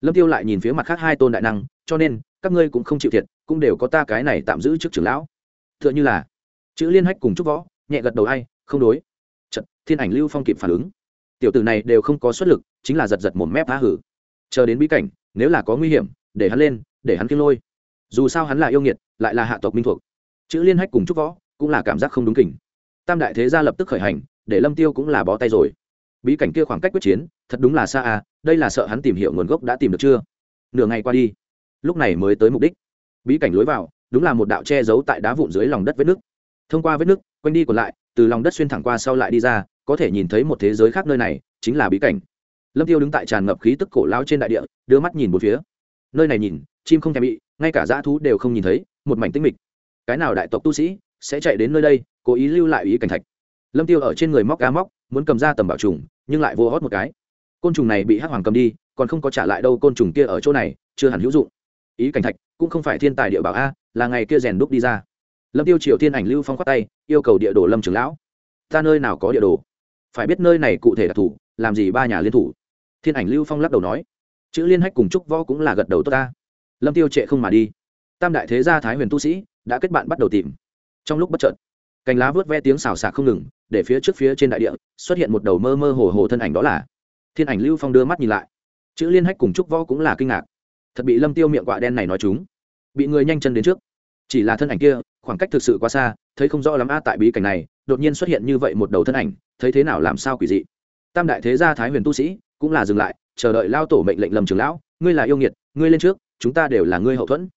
Lâm tiêu lại nhìn phía mặt khác hai tôn đại năng cho nên các ngươi cũng không chịu thiệt cũng đều có ta cái này tạm giữ trước trưởng lão. Tựa như là chữ liên hách cùng trúc võ nhẹ gật đầu hay không đối. Chật, thiên ảnh lưu phong kịp phản ứng. Tiểu tử này đều không có xuất lực chính là giật giật một mép phá hử chờ đến bí cảnh, nếu là có nguy hiểm, để hắn lên, để hắn kiêng lôi. Dù sao hắn là yêu nghiệt, lại là hạ tộc minh thuộc. Chữ liên hách cùng trúc võ, cũng là cảm giác không đúng kỉnh tam đại thế gia lập tức khởi hành, để lâm tiêu cũng là bó tay rồi. Bí cảnh kia khoảng cách quyết chiến, thật đúng là xa à đây là sợ hắn tìm hiểu nguồn gốc đã tìm được chưa? Nửa ngày qua đi, lúc này mới tới mục đích. Bí cảnh lối vào, đúng là một đạo che giấu tại đá vụn dưới lòng đất vết nước. Thông qua vết nước, quanh đi còn lại, từ lòng đất xuyên thẳng qua sau lại đi ra, có thể nhìn thấy một thế giới khác nơi này, chính là bí cảnh lâm tiêu đứng tại tràn ngập khí tức cổ lao trên đại địa, đưa mắt nhìn một phía. Nơi này nhìn, chim không thèm bị, ngay cả dã thú đều không nhìn thấy, một mảnh tinh mịch. Cái nào đại tộc tu sĩ sẽ chạy đến nơi đây, cố ý lưu lại ý cảnh thạch? Lâm tiêu ở trên người móc cá móc, muốn cầm ra tầm bảo trùng, nhưng lại vô hót một cái. Côn trùng này bị hắc hoàng cầm đi, còn không có trả lại đâu côn trùng kia ở chỗ này, chưa hẳn hữu dụng. Ý cảnh thạch cũng không phải thiên tài địa bảo a, là ngày kia rèn đúc đi ra. Lâm tiêu triều thiên ảnh lưu phong khoát tay, yêu cầu địa đồ lâm trưởng lão. Ta nơi nào có địa đồ? Phải biết nơi này cụ thể đặc thủ, làm gì ba nhà liên thủ? Thiên ảnh lưu phong lắc đầu nói, chữ liên hách cùng trúc võ cũng là gật đầu tốt ta. Lâm tiêu trệ không mà đi. Tam đại thế gia thái huyền tu sĩ đã kết bạn bắt đầu tìm. Trong lúc bất chợt, cành lá vớt ve tiếng xào xạc không ngừng, để phía trước phía trên đại địa xuất hiện một đầu mơ mơ hồ hồ thân ảnh đó là thiên ảnh lưu phong đưa mắt nhìn lại. Chữ liên hách cùng trúc võ cũng là kinh ngạc. Thật bị lâm tiêu miệng quạ đen này nói chúng. Bị người nhanh chân đến trước. Chỉ là thân ảnh kia, khoảng cách thực sự quá xa, thấy không rõ lắm a tại bí cảnh này, đột nhiên xuất hiện như vậy một đầu thân ảnh, thấy thế nào làm sao quỷ dị. Tam đại thế gia thái huyền tu sĩ cũng là dừng lại, chờ đợi lao tổ mệnh lệnh lầm trường lão, ngươi là yêu nghiệt, ngươi lên trước, chúng ta đều là ngươi hậu thuẫn.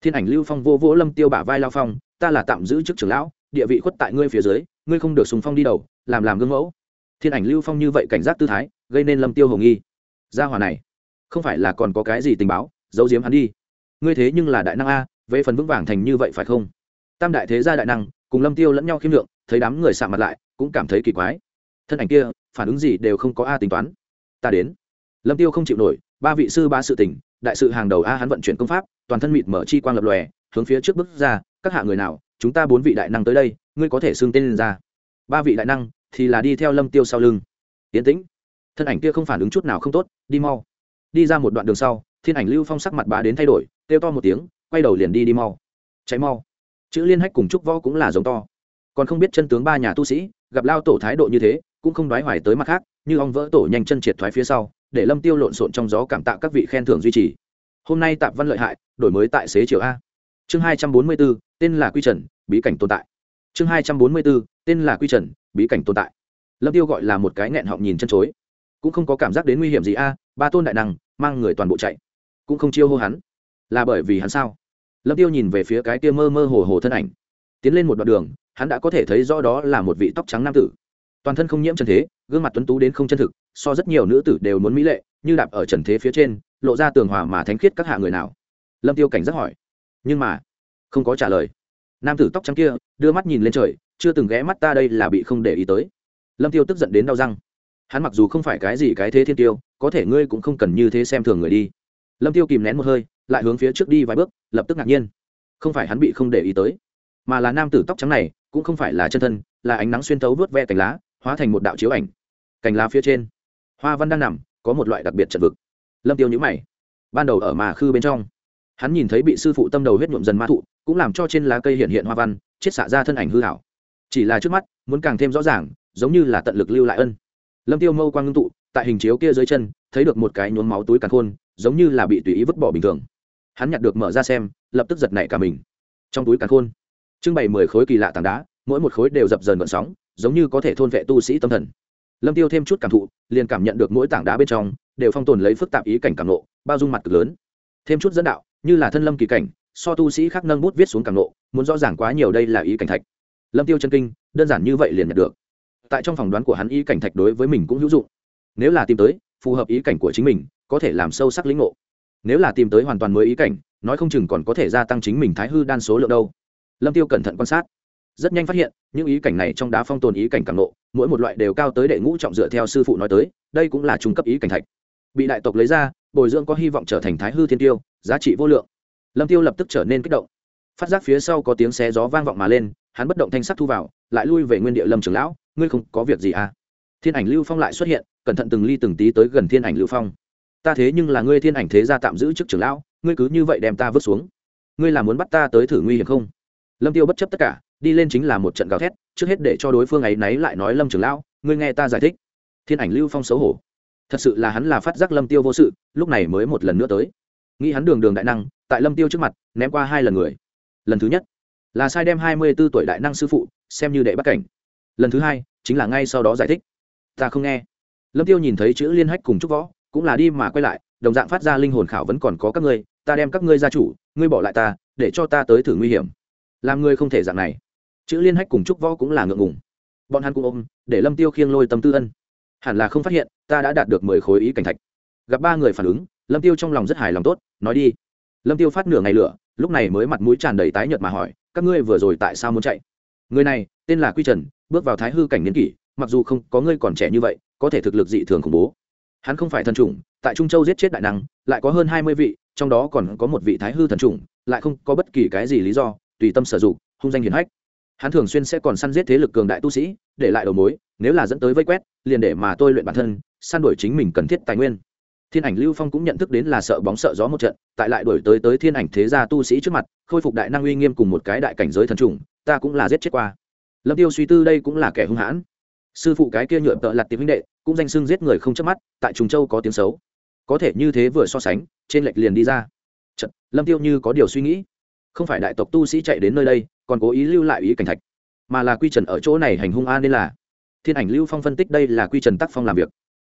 Thiên ảnh lưu phong vô vỗ lâm tiêu bả vai lao phong, ta là tạm giữ chức trưởng lão, địa vị khuất tại ngươi phía dưới, ngươi không được sùng phong đi đầu, làm làm gương mẫu. Thiên ảnh lưu phong như vậy cảnh giác tư thái, gây nên lâm tiêu hồng nghi. Gia hòa này, không phải là còn có cái gì tình báo, giấu giếm hắn đi. Ngươi thế nhưng là đại năng a, về phần vững vàng thành như vậy phải không? Tam đại thế gia đại năng, cùng lâm tiêu lẫn nhau khiêm lượng, thấy đám người sạm mặt lại, cũng cảm thấy kỳ quái. Thân ảnh kia, phản ứng gì đều không có a tính toán ta đến. Lâm tiêu không chịu nổi, ba vị sư ba sự tình, đại sự hàng đầu a hắn vận chuyển công pháp, toàn thân mịt mở chi quang lập lòe, hướng phía trước bước ra, các hạ người nào, chúng ta bốn vị đại năng tới đây, ngươi có thể xưng tên lên ra. Ba vị đại năng, thì là đi theo lâm tiêu sau lưng. Tiến tĩnh, thân ảnh kia không phản ứng chút nào không tốt, đi mau. Đi ra một đoạn đường sau, thiên ảnh lưu phong sắc mặt bá đến thay đổi, kêu to một tiếng, quay đầu liền đi đi mau. Cháy mau. Chữ liên hách cùng trúc võ cũng là giống to. Còn không biết chân tướng ba nhà tu sĩ, gặp lao tổ thái độ như thế cũng không đoái hoài tới mặt khác như ong vỡ tổ nhanh chân triệt thoái phía sau để lâm tiêu lộn xộn trong gió cảm tạ các vị khen thưởng duy trì. Hôm nay tạp văn lợi hại đổi mới tại xế chiều a. Chương hai trăm bốn mươi 244, tên là quy trần bí cảnh tồn tại. Chương hai trăm bốn mươi 244, tên là quy trần bí cảnh tồn tại. Lâm tiêu gọi là một cái nghẹn họng nhìn chân chối. Cũng không có cảm giác đến nguy hiểm gì a ba tôn đại năng mang người toàn bộ chạy. Cũng không chiêu hô hắn. Là bởi vì hắn sao? Lâm tiêu nhìn về phía cái kia mơ mơ hồ hồ thân ảnh. Tiến lên một đoạn đường hắn đã có thể thấy rõ đó là một vị tóc trắng nam tử toàn thân không nhiễm trần thế, gương mặt tuấn tú đến không chân thực, so rất nhiều nữ tử đều muốn mỹ lệ, như đạp ở trần thế phía trên, lộ ra tường hòa mà thánh khiết các hạ người nào. Lâm tiêu cảnh giác hỏi. Nhưng mà, không có trả lời. Nam tử tóc trắng kia, đưa mắt nhìn lên trời, chưa từng ghé mắt ta đây là bị không để ý tới. Lâm tiêu tức giận đến đau răng. Hắn mặc dù không phải cái gì cái thế thiên tiêu, có thể ngươi cũng không cần như thế xem thường người đi. Lâm tiêu kìm nén một hơi, lại hướng phía trước đi vài bước, lập tức ngạc nhiên. Không phải hắn bị không để ý tới, mà là nam tử tóc trắng này, cũng không phải là chân thân, là ánh nắng xuyên thấu vớt ve cành lá hóa thành một đạo chiếu ảnh. Cành lá phía trên, hoa văn đang nằm, có một loại đặc biệt chật vực. Lâm tiêu nhữ mày. Ban đầu ở mà khư bên trong, hắn nhìn thấy bị sư phụ tâm đầu huyết nhuộm dần ma thụ, cũng làm cho trên lá cây hiện hiện hoa văn, chết xạ ra thân ảnh hư hảo. Chỉ là trước mắt, muốn càng thêm rõ ràng, giống như là tận lực lưu lại ân. Lâm tiêu mâu quang ngưng tụ, tại hình chiếu kia dưới chân, thấy được một cái nhuốm máu túi càng khôn, giống như là bị tùy ý vứt bỏ bình thường. Hắn nhặt được mở ra xem, lập tức giật nảy cả mình. Trong túi càng khôn, trưng bày mười khối kỳ lạ tảng đá mỗi một khối đều dập dờn vận sóng, giống như có thể thôn vệ tu sĩ tâm thần. Lâm tiêu thêm chút cảm thụ, liền cảm nhận được mỗi tảng đá bên trong đều phong tồn lấy phức tạp ý cảnh cảm nộ bao dung mặt cực lớn. Thêm chút dẫn đạo, như là thân lâm kỳ cảnh, so tu sĩ khác nâng bút viết xuống cảm nộ muốn rõ ràng quá nhiều đây là ý cảnh thạch. Lâm tiêu chân kinh, đơn giản như vậy liền nhận được. Tại trong phỏng đoán của hắn ý cảnh thạch đối với mình cũng hữu dụng. Nếu là tìm tới, phù hợp ý cảnh của chính mình, có thể làm sâu sắc lĩnh ngộ. Nếu là tìm tới hoàn toàn mới ý cảnh, nói không chừng còn có thể gia tăng chính mình thái hư đan số lượng đâu. Lâm tiêu cẩn thận quan sát rất nhanh phát hiện, những ý cảnh này trong đá phong tồn ý cảnh càng nộ, mỗi một loại đều cao tới đệ ngũ trọng dựa theo sư phụ nói tới, đây cũng là trung cấp ý cảnh thạch. Bị đại tộc lấy ra, bồi dưỡng có hy vọng trở thành thái hư thiên tiêu, giá trị vô lượng. Lâm tiêu lập tức trở nên kích động. Phát giác phía sau có tiếng xé gió vang vọng mà lên, hắn bất động thanh sắc thu vào, lại lui về nguyên địa lâm trưởng lão, ngươi không có việc gì à? Thiên ảnh lưu phong lại xuất hiện, cẩn thận từng ly từng tí tới gần thiên ảnh lưu phong. Ta thế nhưng là ngươi thiên ảnh thế gia tạm giữ chức trưởng lão, ngươi cứ như vậy đem ta vứt xuống. Ngươi là muốn bắt ta tới thử nguy hiểm không? Lâm tiêu bất chấp tất cả đi lên chính là một trận gào thét, trước hết để cho đối phương ấy náy lại nói lâm trưởng lão, ngươi nghe ta giải thích. Thiên ảnh lưu phong xấu hổ. Thật sự là hắn là phát giác lâm tiêu vô sự, lúc này mới một lần nữa tới. Nghĩ hắn đường đường đại năng, tại lâm tiêu trước mặt, ném qua hai lần người. Lần thứ nhất, là sai đem hai mươi 24 tuổi đại năng sư phụ, xem như đệ bắt cảnh. Lần thứ hai, chính là ngay sau đó giải thích. Ta không nghe. Lâm tiêu nhìn thấy chữ liên hách cùng trúc võ, cũng là đi mà quay lại, đồng dạng phát ra linh hồn khảo vẫn còn có các ngươi, ta đem các ngươi gia chủ, ngươi bỏ lại ta, để cho ta tới thử nguy hiểm. Làm ngươi không thể dạng này chữ liên hách cùng trúc võ cũng là ngượng ngùng. Bọn hắn cũng ôm, để lâm tiêu khiêng lôi tâm tư ân. Hẳn là không phát hiện, ta đã đạt được mười khối ý cảnh thạch. Gặp ba người phản ứng, lâm tiêu trong lòng rất hài lòng tốt, nói đi. Lâm tiêu phát nửa ngày lửa, lúc này mới mặt mũi tràn đầy tái nhợt mà hỏi, các ngươi vừa rồi tại sao muốn chạy? Người này, tên là quy trần, bước vào thái hư cảnh niên kỷ, mặc dù không, có ngươi còn trẻ như vậy, có thể thực lực dị thường khủng bố. Hắn không phải thần trùng tại trung châu giết chết đại năng, lại có hơn hai mươi vị, trong đó còn có một vị thái hư thần trùng lại không có bất kỳ cái gì lý do, tùy tâm sử dụng, hung danh hiền hách hắn thường xuyên sẽ còn săn giết thế lực cường đại tu sĩ để lại đầu mối nếu là dẫn tới vây quét liền để mà tôi luyện bản thân săn đuổi chính mình cần thiết tài nguyên. Thiên ảnh lưu phong cũng nhận thức đến là sợ bóng sợ gió một trận tại lại đuổi tới tới thiên ảnh thế gia tu sĩ trước mặt khôi phục đại năng uy nghiêm cùng một cái đại cảnh giới thần trùng ta cũng là giết chết qua. Lâm tiêu suy tư đây cũng là kẻ hung hãn. Sư phụ cái kia nhựa tợ lặt tiếng huynh đệ cũng danh xưng giết người không chớp mắt tại trùng châu có tiếng xấu. Có thể như thế vừa so sánh trên lệch liền đi ra. Chật, lâm tiêu như có điều suy nghĩ. Không phải đại tộc tu sĩ chạy đến nơi đây còn cố ý lưu lại ý cảnh thạch. Mà là quy trần ở chỗ này hành hung a nên là, thiên ảnh lưu phong phân tích đây là quy trần tác phong làm việc.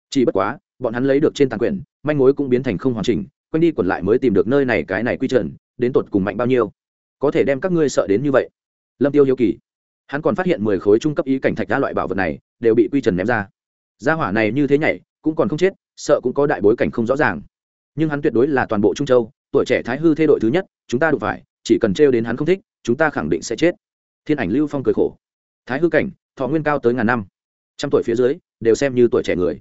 Chỉ bất quá, bọn hắn lấy được trên tàn quyển, manh mối cũng biến thành không hoàn chỉnh, quanh đi quẩn lại mới tìm được nơi này cái này quy trần, đến tột cùng mạnh bao nhiêu. Có thể đem các ngươi sợ đến như vậy. Lâm tiêu hiếu kỳ. Hắn còn phát hiện mười khối trung cấp ý cảnh thạch đa loại bảo vật này đều bị quy trần ném ra. Gia hỏa này như thế nhảy, cũng còn không chết, sợ cũng có đại bối cảnh không rõ ràng. Nhưng hắn tuyệt đối là toàn bộ trung châu, tuổi trẻ thái hư thế đội thứ nhất, chúng ta đụng phải, chỉ cần trêu đến hắn không thích chúng ta khẳng định sẽ chết. Thiên ảnh lưu phong cười khổ. Thái hư cảnh, thọ nguyên cao tới ngàn năm. Trăm tuổi phía dưới, đều xem như tuổi trẻ người.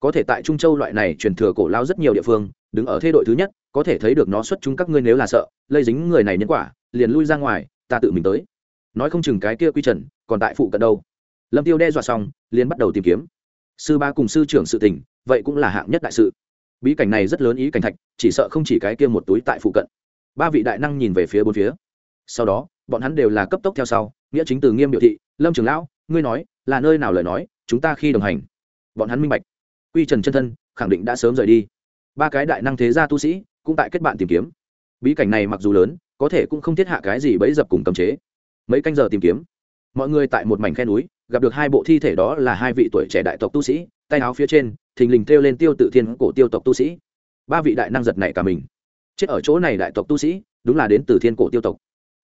Có thể tại trung châu loại này truyền thừa cổ lao rất nhiều địa phương, đứng ở thế đội thứ nhất, có thể thấy được nó xuất chúng các ngươi nếu là sợ, lây dính người này nhân quả, liền lui ra ngoài, ta tự mình tới. Nói không chừng cái kia quy trần, còn tại phụ cận đâu. Lâm tiêu đe dọa xong, liền bắt đầu tìm kiếm. Sư ba cùng sư trưởng sự tình, vậy cũng là hạng nhất đại sự. Bí cảnh này rất lớn ý cảnh thạch, chỉ sợ không chỉ cái kia một túi tại phụ cận. Ba vị đại năng nhìn về phía bốn phía sau đó, bọn hắn đều là cấp tốc theo sau, nghĩa chính từ nghiêm biểu thị, lâm trường lão, ngươi nói, là nơi nào lời nói, chúng ta khi đồng hành. Bọn hắn minh bạch. Quy trần chân thân, khẳng định đã sớm rời đi. Ba cái đại năng thế gia tu sĩ, cũng tại kết bạn tìm kiếm. Bí cảnh này mặc dù lớn, có thể cũng không thiết hạ cái gì bẫy dập cùng cầm chế. Mấy canh giờ tìm kiếm, mọi người tại một mảnh khe núi, gặp được hai bộ thi thể đó là hai vị tuổi trẻ đại tộc tu sĩ, tay áo phía trên, thình lình thêu lên tiêu tự thiên cổ tiêu tộc tu sĩ. Ba vị đại năng giật này cả mình. Chết ở chỗ này đại tộc tu sĩ, đúng là đến từ thiên cổ tiêu tộc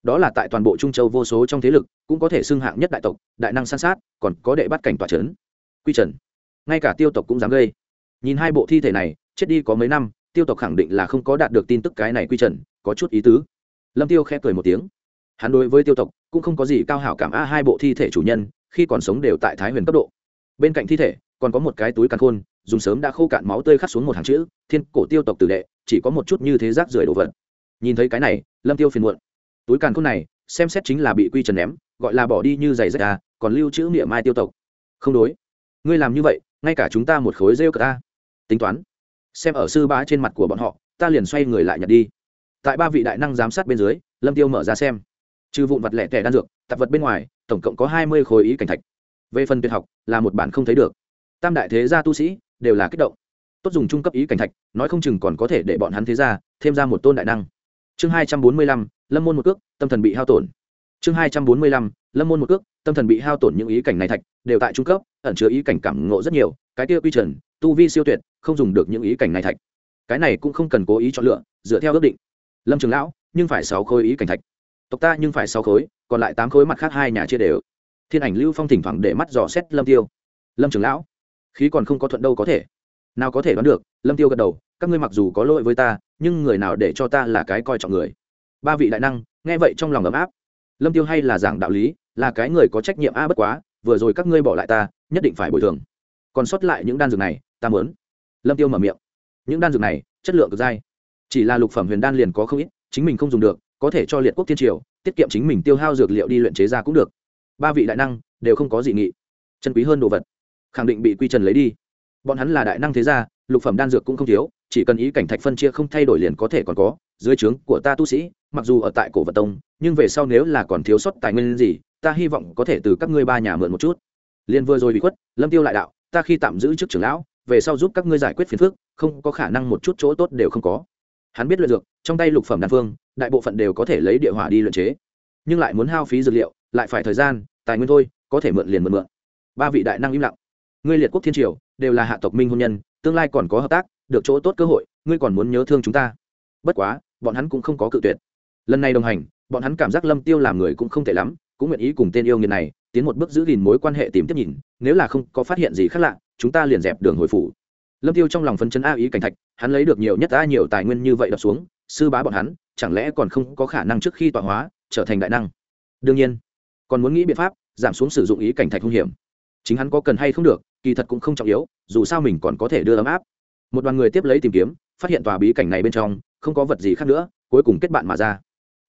đó là tại toàn bộ trung châu vô số trong thế lực, cũng có thể xưng hạng nhất đại tộc, đại năng san sát, còn có đệ bắt cảnh tòa trấn quy trần. Ngay cả tiêu tộc cũng dám gây. Nhìn hai bộ thi thể này, chết đi có mấy năm, tiêu tộc khẳng định là không có đạt được tin tức cái này quy trần, có chút ý tứ. Lâm tiêu khẽ cười một tiếng. Hắn đối với tiêu tộc cũng không có gì cao hảo cảm, a, hai bộ thi thể chủ nhân, khi còn sống đều tại thái huyền cấp độ. Bên cạnh thi thể, còn có một cái túi càn khôn, dùng sớm đã khô cạn máu tươi khắc xuống một hàng chữ, thiên cổ tiêu tộc tử đệ, chỉ có một chút như thế rác rưởi đồ vật. Nhìn thấy cái này, lâm tiêu phiền muộn túi càn khôn này, xem xét chính là bị quy trần ném, gọi là bỏ đi như giày rách ta à, còn lưu trữ niệm mai tiêu tộc. Không đối. Ngươi làm như vậy, ngay cả chúng ta một khối rêu cờ ta tính toán. Xem ở sư bá trên mặt của bọn họ, ta liền xoay người lại nhặt đi. Tại ba vị đại năng giám sát bên dưới, lâm tiêu mở ra xem. Trừ vụn vật lẻ tẻ đan dược, tạp vật bên ngoài, tổng cộng có hai mươi khối ý cảnh thạch. Về phần tuyệt học, là một bản không thấy được. Tam đại thế gia tu sĩ, đều là kích động. Tốt dùng trung cấp ý cảnh thạch, nói không chừng còn có thể để bọn hắn thế gia, thêm ra một tôn đại năng chương hai trăm bốn mươi lăm, lâm môn một cước, tâm thần bị hao tổn. Chương hai trăm bốn mươi lăm, lâm môn một cước, tâm thần bị hao tổn những ý cảnh này thạch, đều tại trung cấp, ẩn chứa ý cảnh cảm ngộ rất nhiều, cái kia quy trần, tu vi siêu tuyệt, không dùng được những ý cảnh này thạch. Cái này cũng không cần cố ý chọn lựa, dựa theo ước định. Lâm trường lão, nhưng phải sáu khối ý cảnh thạch. Tộc ta nhưng phải sáu khối, còn lại tám khối mặt khác hai nhà chia đều. Thiên ảnh lưu phong thỉnh thoảng để mắt dò xét lâm tiêu. Lâm trường lão, khí còn không có thuận đâu có thể nào có thể đoán được, lâm tiêu gật đầu, các ngươi mặc dù có lỗi với ta, nhưng người nào để cho ta là cái coi trọng người? Ba vị đại năng, nghe vậy trong lòng ấm áp. Lâm tiêu hay là giảng đạo lý, là cái người có trách nhiệm a bất quá, vừa rồi các ngươi bỏ lại ta, nhất định phải bồi thường. Còn sót lại những đan dược này, ta muốn. Lâm tiêu mở miệng. Những đan dược này, chất lượng cực dai. Chỉ là lục phẩm huyền đan liền có không ít, chính mình không dùng được, có thể cho liệt quốc thiên triều, tiết kiệm chính mình tiêu hao dược liệu đi luyện chế ra cũng được. Ba vị đại năng, đều không có gì nghị. Chân quý hơn đồ vật. Khẳng định bị quy trần lấy đi bọn hắn là đại năng thế gia, lục phẩm đan dược cũng không thiếu, chỉ cần ý cảnh thạch phân chia không thay đổi liền có thể còn có. Dưới trướng của ta tu sĩ, mặc dù ở tại cổ vật tông, nhưng về sau nếu là còn thiếu sót tài nguyên gì, ta hy vọng có thể từ các ngươi ba nhà mượn một chút. Liền vừa rồi bị khuất, lâm tiêu lại đạo, ta khi tạm giữ chức trưởng lão, về sau giúp các ngươi giải quyết phiền phức, không có khả năng một chút chỗ tốt đều không có. Hắn biết luyện dược, trong tay lục phẩm đan phương, đại bộ phận đều có thể lấy địa hỏa đi luyện chế. Nhưng lại muốn hao phí dược liệu, lại phải thời gian, tài nguyên thôi, có thể mượn liền mượn mượn. Ba vị đại năng im lặng ngươi liệt quốc thiên triều, đều là hạ tộc minh hôn nhân, tương lai còn có hợp tác, được chỗ tốt cơ hội, ngươi còn muốn nhớ thương chúng ta. Bất quá, bọn hắn cũng không có cự tuyệt. Lần này đồng hành, bọn hắn cảm giác lâm tiêu làm người cũng không tệ lắm, cũng nguyện ý cùng tên yêu nghiệt này tiến một bước giữ gìn mối quan hệ tìm tiếp nhìn, nếu là không có phát hiện gì khác lạ, chúng ta liền dẹp đường hồi phủ. Lâm tiêu trong lòng phân chấn a ý cảnh thạch, hắn lấy được nhiều nhất a nhiều tài nguyên như vậy đập xuống, sư bá bọn hắn, chẳng lẽ còn không có khả năng trước khi tọa hóa, trở thành đại năng? Đương nhiên, còn muốn nghĩ biện pháp giảm xuống sử dụng ý cảnh thạch hung hiểm. Chính hắn có cần hay không được kỳ thật cũng không trọng yếu, dù sao mình còn có thể đưa ấm áp. Một đoàn người tiếp lấy tìm kiếm, phát hiện tòa bí cảnh này bên trong, không có vật gì khác nữa, cuối cùng kết bạn mà ra.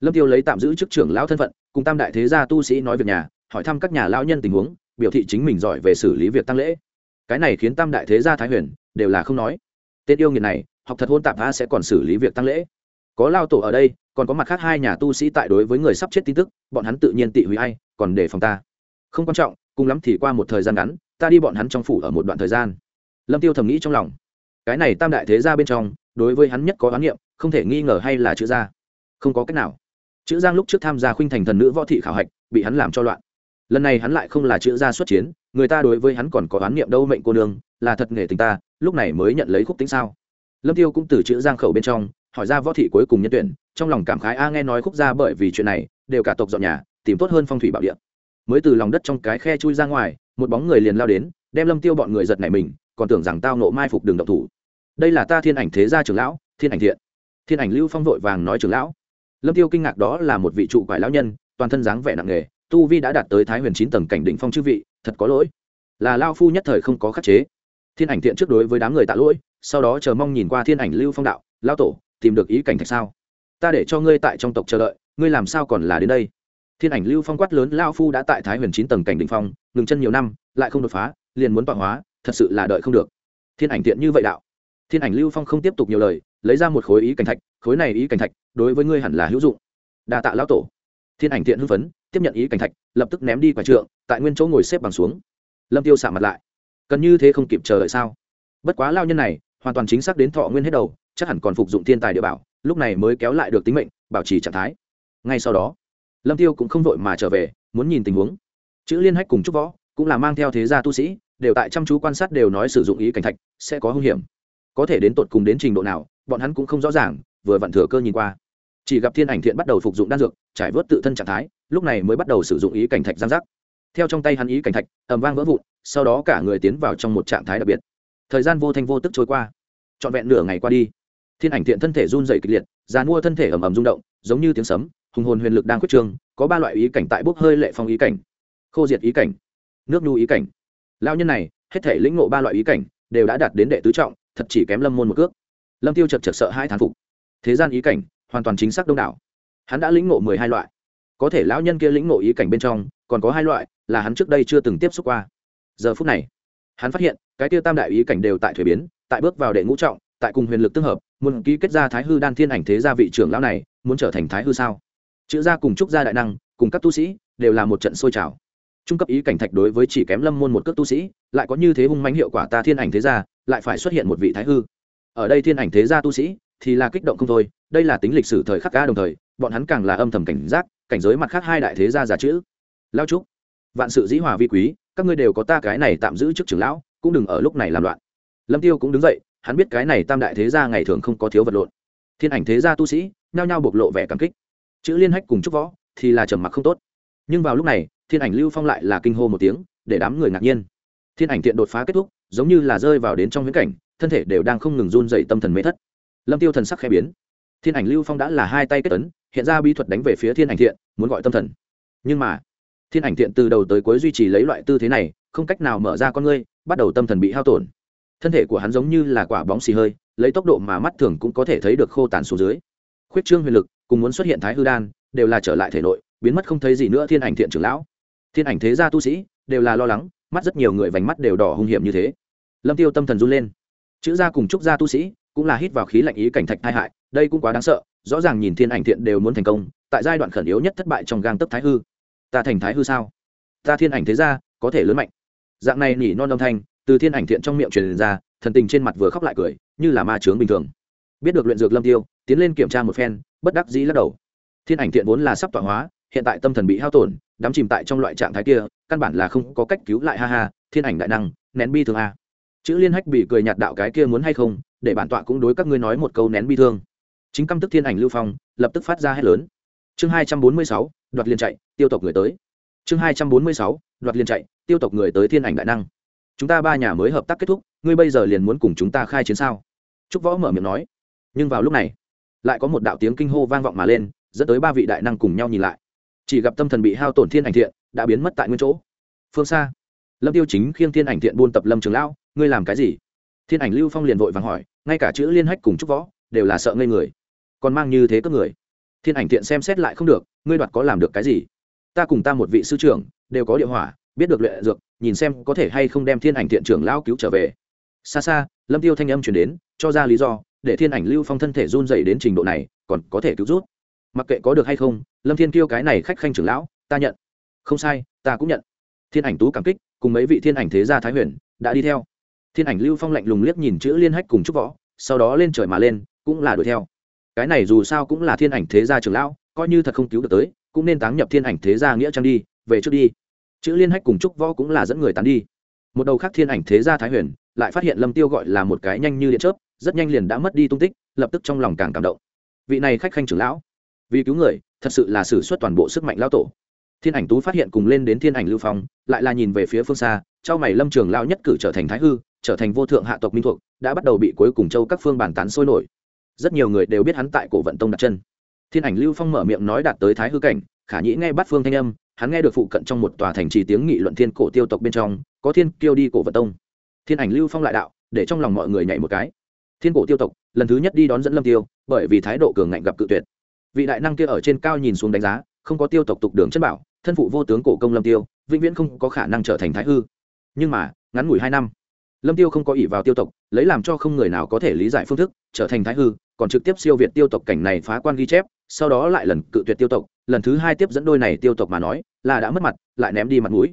Lâm tiêu lấy tạm giữ chức trưởng lão thân phận, cùng tam đại thế gia tu sĩ nói việc nhà, hỏi thăm các nhà lão nhân tình huống, biểu thị chính mình giỏi về xử lý việc tăng lễ. Cái này khiến tam đại thế gia thái huyền, đều là không nói. Tên yêu nghiệt này, học thật hôn tạp tha sẽ còn xử lý việc tăng lễ. Có lao tổ ở đây, còn có mặt khác hai nhà tu sĩ tại đối với người sắp chết tin tức, bọn hắn tự nhiên tị hủy ai, còn để phòng ta. Không quan trọng, cùng lắm thì qua một thời gian ngắn ta đi bọn hắn trong phủ ở một đoạn thời gian. Lâm tiêu thầm nghĩ trong lòng. Cái này tam đại thế gia bên trong, đối với hắn nhất có oán niệm, không thể nghi ngờ hay là chữ gia. Không có cách nào. Chữ giang lúc trước tham gia khuynh thành thần nữ võ thị khảo hạch, bị hắn làm cho loạn. Lần này hắn lại không là chữ gia xuất chiến, người ta đối với hắn còn có oán niệm đâu mệnh cô nương, là thật nghề tình ta, lúc này mới nhận lấy khúc tính sao? Lâm tiêu cũng từ chữ giang khẩu bên trong, hỏi ra võ thị cuối cùng nhân tuyển, trong lòng cảm khái a nghe nói khúc gia bởi vì chuyện này, đều cả tộc dọn nhà, tìm tốt hơn phong thủy bảo địa. Mới từ lòng đất trong cái khe chui ra ngoài một bóng người liền lao đến, đem lâm tiêu bọn người giật nảy mình, còn tưởng rằng tao nộ mai phục đường độc thủ. Đây là ta thiên ảnh thế gia trưởng lão, thiên ảnh thiện. Thiên ảnh lưu phong vội vàng nói trưởng lão. Lâm tiêu kinh ngạc đó là một vị trụ quải lão nhân, toàn thân dáng vẻ nặng nghề tu vi đã đạt tới thái huyền chín tầng cảnh đỉnh phong chư vị, thật có lỗi. Là lao phu nhất thời không có khắc chế. Thiên ảnh thiện trước đối với đám người tạ lỗi, sau đó chờ mong nhìn qua thiên ảnh lưu phong đạo lao tổ, tìm được ý cảnh thạch sao? Ta để cho ngươi tại trong tộc chờ đợi, ngươi làm sao còn là đến đây? Thiên ảnh lưu phong quát lớn lao phu đã tại thái huyền chín tầng cảnh đ ỉ n h phong ngừng chân nhiều năm, lại không đột phá, liền muốn tọa hóa, thật sự là đợi không được. Thiên ảnh tiện như vậy đạo. Thiên ảnh lưu phong không tiếp tục nhiều lời, lấy ra một khối ý cảnh thạch, khối này ý cảnh thạch, đối với ngươi hẳn là hữu dụng. Đa tạ lão tổ. Thiên ảnh tiện hưng phấn, tiếp nhận ý cảnh thạch, lập tức ném đi quả trượng, tại nguyên chỗ ngồi xếp bằng xuống. Lâm tiêu xả mặt lại. Cần như thế không kịp chờ đợi sao? Bất quá lao nhân này, hoàn toàn chính xác đến thọ nguyên hết đầu, chắc hẳn còn phục dụng thiên tài địa bảo, lúc này mới kéo lại được tính mệnh, bảo trì trạng thái. Ngay sau đó, lâm tiêu cũng không vội mà trở về, muốn nhìn tình huống chữ liên hách cùng trúc võ cũng là mang theo thế gia tu sĩ, đều tại chăm chú quan sát đều nói sử dụng ý cảnh thạch sẽ có hung hiểm. Có thể đến tột cùng đến trình độ nào, bọn hắn cũng không rõ ràng, vừa vặn thừa cơ nhìn qua. Chỉ gặp thiên ảnh thiện bắt đầu phục dụng đan dược, trải vớt tự thân trạng thái, lúc này mới bắt đầu sử dụng ý cảnh thạch giang giác. Theo trong tay hắn ý cảnh thạch, ầm vang vỡ vụn, sau đó cả người tiến vào trong một trạng thái đặc biệt. Thời gian vô thanh vô tức trôi qua, trọn vẹn nửa ngày qua đi, thiên ảnh thiện thân thể run dày kịch liệt già mua thân thể ầm ầm rung động, giống như tiếng sấm, hùng hồn huyền lực đang quyết trương, có ba loại ý cảnh tại bốc hơi lệ phong ý cảnh khô diệt ý cảnh, nước nhu ý cảnh. Lao nhân này, hết thể lĩnh ngộ ba loại ý cảnh, đều đã đạt đến đệ tứ trọng, thật chỉ kém lâm môn một cước. Lâm tiêu chật chật sợ hai thán phục. Thế gian ý cảnh, hoàn toàn chính xác đông đảo. Hắn đã lĩnh ngộ mười hai loại. Có thể lão nhân kia lĩnh ngộ ý cảnh bên trong, còn có hai loại là hắn trước đây chưa từng tiếp xúc qua. Giờ phút này, hắn phát hiện, cái tiêu tam đại ý cảnh đều tại thuế biến, tại bước vào đệ ngũ trọng, tại cùng huyền lực tương hợp, muốn ký kết ra thái hư đan thiên ảnh thế gia vị trưởng lão này, muốn trở thành thái hư sao? Chữ gia cùng trúc gia đại năng, cùng các tu sĩ, đều là một trận sôi trào trung cấp ý cảnh thạch đối với chỉ kém lâm môn một cước tu sĩ, lại có như thế hung mánh hiệu quả ta thiên ảnh thế gia, lại phải xuất hiện một vị thái hư. Ở đây thiên ảnh thế gia tu sĩ, thì là kích động không thôi, đây là tính lịch sử thời khắc ca đồng thời, bọn hắn càng là âm thầm cảnh giác, cảnh giới mặt khác hai đại thế gia giả chữ. Lao trúc, vạn sự dĩ hòa vi quý, các ngươi đều có ta cái này tạm giữ trước trưởng lão, cũng đừng ở lúc này làm loạn. Lâm tiêu cũng đứng dậy, hắn biết cái này tam đại thế gia ngày thường không có thiếu vật lộn. Thiên ảnh thế gia tu sĩ, nhao nhao bộc lộ vẻ cảm kích. Chữ liên hách cùng trúc võ, thì là trầm mặc không tốt. Nhưng vào lúc này thiên ảnh lưu phong lại là kinh hô một tiếng, để đám người ngạc nhiên. Thiên ảnh tiện đột phá kết thúc, giống như là rơi vào đến trong viễn cảnh, thân thể đều đang không ngừng run dậy tâm thần mê thất. Lâm tiêu thần sắc khẽ biến. Thiên ảnh lưu phong đã là hai tay kết tấn hiện ra bí thuật đánh về phía thiên ảnh thiện, muốn gọi tâm thần. Nhưng mà, thiên ảnh thiện từ đầu tới cuối duy trì lấy loại tư thế này, không cách nào mở ra con ngươi, bắt đầu tâm thần bị hao tổn. Thân thể của hắn giống như là quả bóng xì hơi, lấy tốc độ mà mắt thường cũng có thể thấy được khô tàn xuống dưới. Khuyết trương huyền lực, cùng muốn xuất hiện thái hư đan, đều là trở lại thể nội, biến mất không thấy gì nữa thiên ảnh thiện trưởng lão thiên ảnh thế gia tu sĩ đều là lo lắng, mắt rất nhiều người vành mắt đều đỏ hung hiểm như thế. Lâm tiêu tâm thần run lên. Chữ gia cùng trúc gia tu sĩ cũng là hít vào khí lạnh ý cảnh thạch tai hại, đây cũng quá đáng sợ, rõ ràng nhìn thiên ảnh thiện đều muốn thành công, tại giai đoạn khẩn yếu nhất thất bại trong gang tấp thái hư. Ta thành thái hư sao? Ta thiên ảnh thế gia có thể lớn mạnh. Dạng này nỉ non âm thanh từ thiên ảnh thiện trong miệng truyền ra, thần tình trên mặt vừa khóc lại cười, như là ma trướng bình thường. Biết được luyện dược lâm tiêu, tiến lên kiểm tra một phen, bất đắc dĩ lắc đầu. Thiên ảnh thiện vốn là sắp tọa hóa hiện tại tâm thần bị hao tổn, đắm chìm tại trong loại trạng thái kia, căn bản là không có cách cứu lại ha ha, thiên ảnh đại năng, nén bi thương a. Chữ liên hách bị cười nhạt đạo cái kia muốn hay không, để bản tọa cũng đối các ngươi nói một câu nén bi thương. Chính căm tức thiên ảnh lưu phong, lập tức phát ra hết lớn. Chương hai trăm bốn mươi sáu, đoạt liên chạy, tiêu tộc người tới. Chương hai trăm bốn mươi sáu, đoạt liên chạy, tiêu tộc người tới thiên ảnh đại năng. Chúng ta ba nhà mới hợp tác kết thúc, ngươi bây giờ liền muốn cùng chúng ta khai chiến sao? Trúc võ mở miệng nói. Nhưng vào lúc này, lại có một đạo tiếng kinh hô vang vọng mà lên, dẫn tới ba vị đại năng cùng nhau nhìn lại chỉ gặp tâm thần bị hao tổn thiên ảnh thiện, đã biến mất tại nguyên chỗ. Phương xa, lâm tiêu chính khiêng thiên ảnh thiện buôn tập lâm trường lão, ngươi làm cái gì? Thiên ảnh lưu phong liền vội vàng hỏi, ngay cả chữ liên hách cùng trúc võ, đều là sợ ngây người, còn mang như thế các người? Thiên ảnh thiện xem xét lại không được, ngươi đoạt có làm được cái gì? Ta cùng ta một vị sư trưởng, đều có địa hỏa, biết được luyện dược, nhìn xem có thể hay không đem thiên ảnh thiện trưởng lão cứu trở về. Xa xa, lâm tiêu thanh âm chuyển đến, cho ra lý do, để thiên ảnh lưu phong thân thể run dày đến trình độ này, còn có thể cứu rút mặc kệ có được hay không, lâm thiên kiêu cái này khách khanh trưởng lão, ta nhận. Không sai, ta cũng nhận. Thiên ảnh tú cảm kích, cùng mấy vị thiên ảnh thế gia thái huyền, đã đi theo. Thiên ảnh lưu phong lạnh lùng liếc nhìn chữ liên hách cùng trúc võ, sau đó lên trời mà lên, cũng là đuổi theo. Cái này dù sao cũng là thiên ảnh thế gia trưởng lão, coi như thật không cứu được tới, cũng nên táng nhập thiên ảnh thế gia nghĩa trang đi, về trước đi. Chữ liên hách cùng trúc võ cũng là dẫn người tán đi. Một đầu khác thiên ảnh thế gia thái huyền, lại phát hiện lâm tiêu gọi là một cái nhanh như điện chớp, rất nhanh liền đã mất đi tung tích, lập tức trong lòng càng cảm động. Vị này khách khanh trưởng lão vì cứu người, thật sự là sử suất toàn bộ sức mạnh lão tổ. Thiên ảnh tú phát hiện cùng lên đến thiên ảnh lưu phong, lại là nhìn về phía phương xa, trao mày lâm trường lao nhất cử trở thành thái hư, trở thành vô thượng hạ tộc minh thuộc, đã bắt đầu bị cuối cùng châu các phương bàn tán sôi nổi. Rất nhiều người đều biết hắn tại cổ vận tông đặt chân. Thiên ảnh lưu phong mở miệng nói đạt tới thái hư cảnh, khả nhĩ nghe bắt phương thanh âm, hắn nghe được phụ cận trong một tòa thành trì tiếng nghị luận thiên cổ tiêu tộc bên trong, có thiên kiêu đi cổ vận tông. Thiên ảnh lưu phong lại đạo, để trong lòng mọi người nhảy một cái. Thiên cổ tiêu tộc, lần thứ nhất đi đón dẫn lâm tiêu, bởi vì thái độ cường ngạnh gặp cự tuyệt vị đại năng kia ở trên cao nhìn xuống đánh giá, không có tiêu tộc tục đường chất bảo, thân phụ vô tướng cổ công lâm tiêu, vĩnh viễn không có khả năng trở thành thái hư. Nhưng mà, ngắn ngủi hai năm, lâm tiêu không có ỷ vào tiêu tộc, lấy làm cho không người nào có thể lý giải phương thức, trở thành thái hư, còn trực tiếp siêu việt tiêu tộc cảnh này phá quan ghi chép, sau đó lại lần cự tuyệt tiêu tộc, lần thứ hai tiếp dẫn đôi này tiêu tộc mà nói, là đã mất mặt, lại ném đi mặt mũi.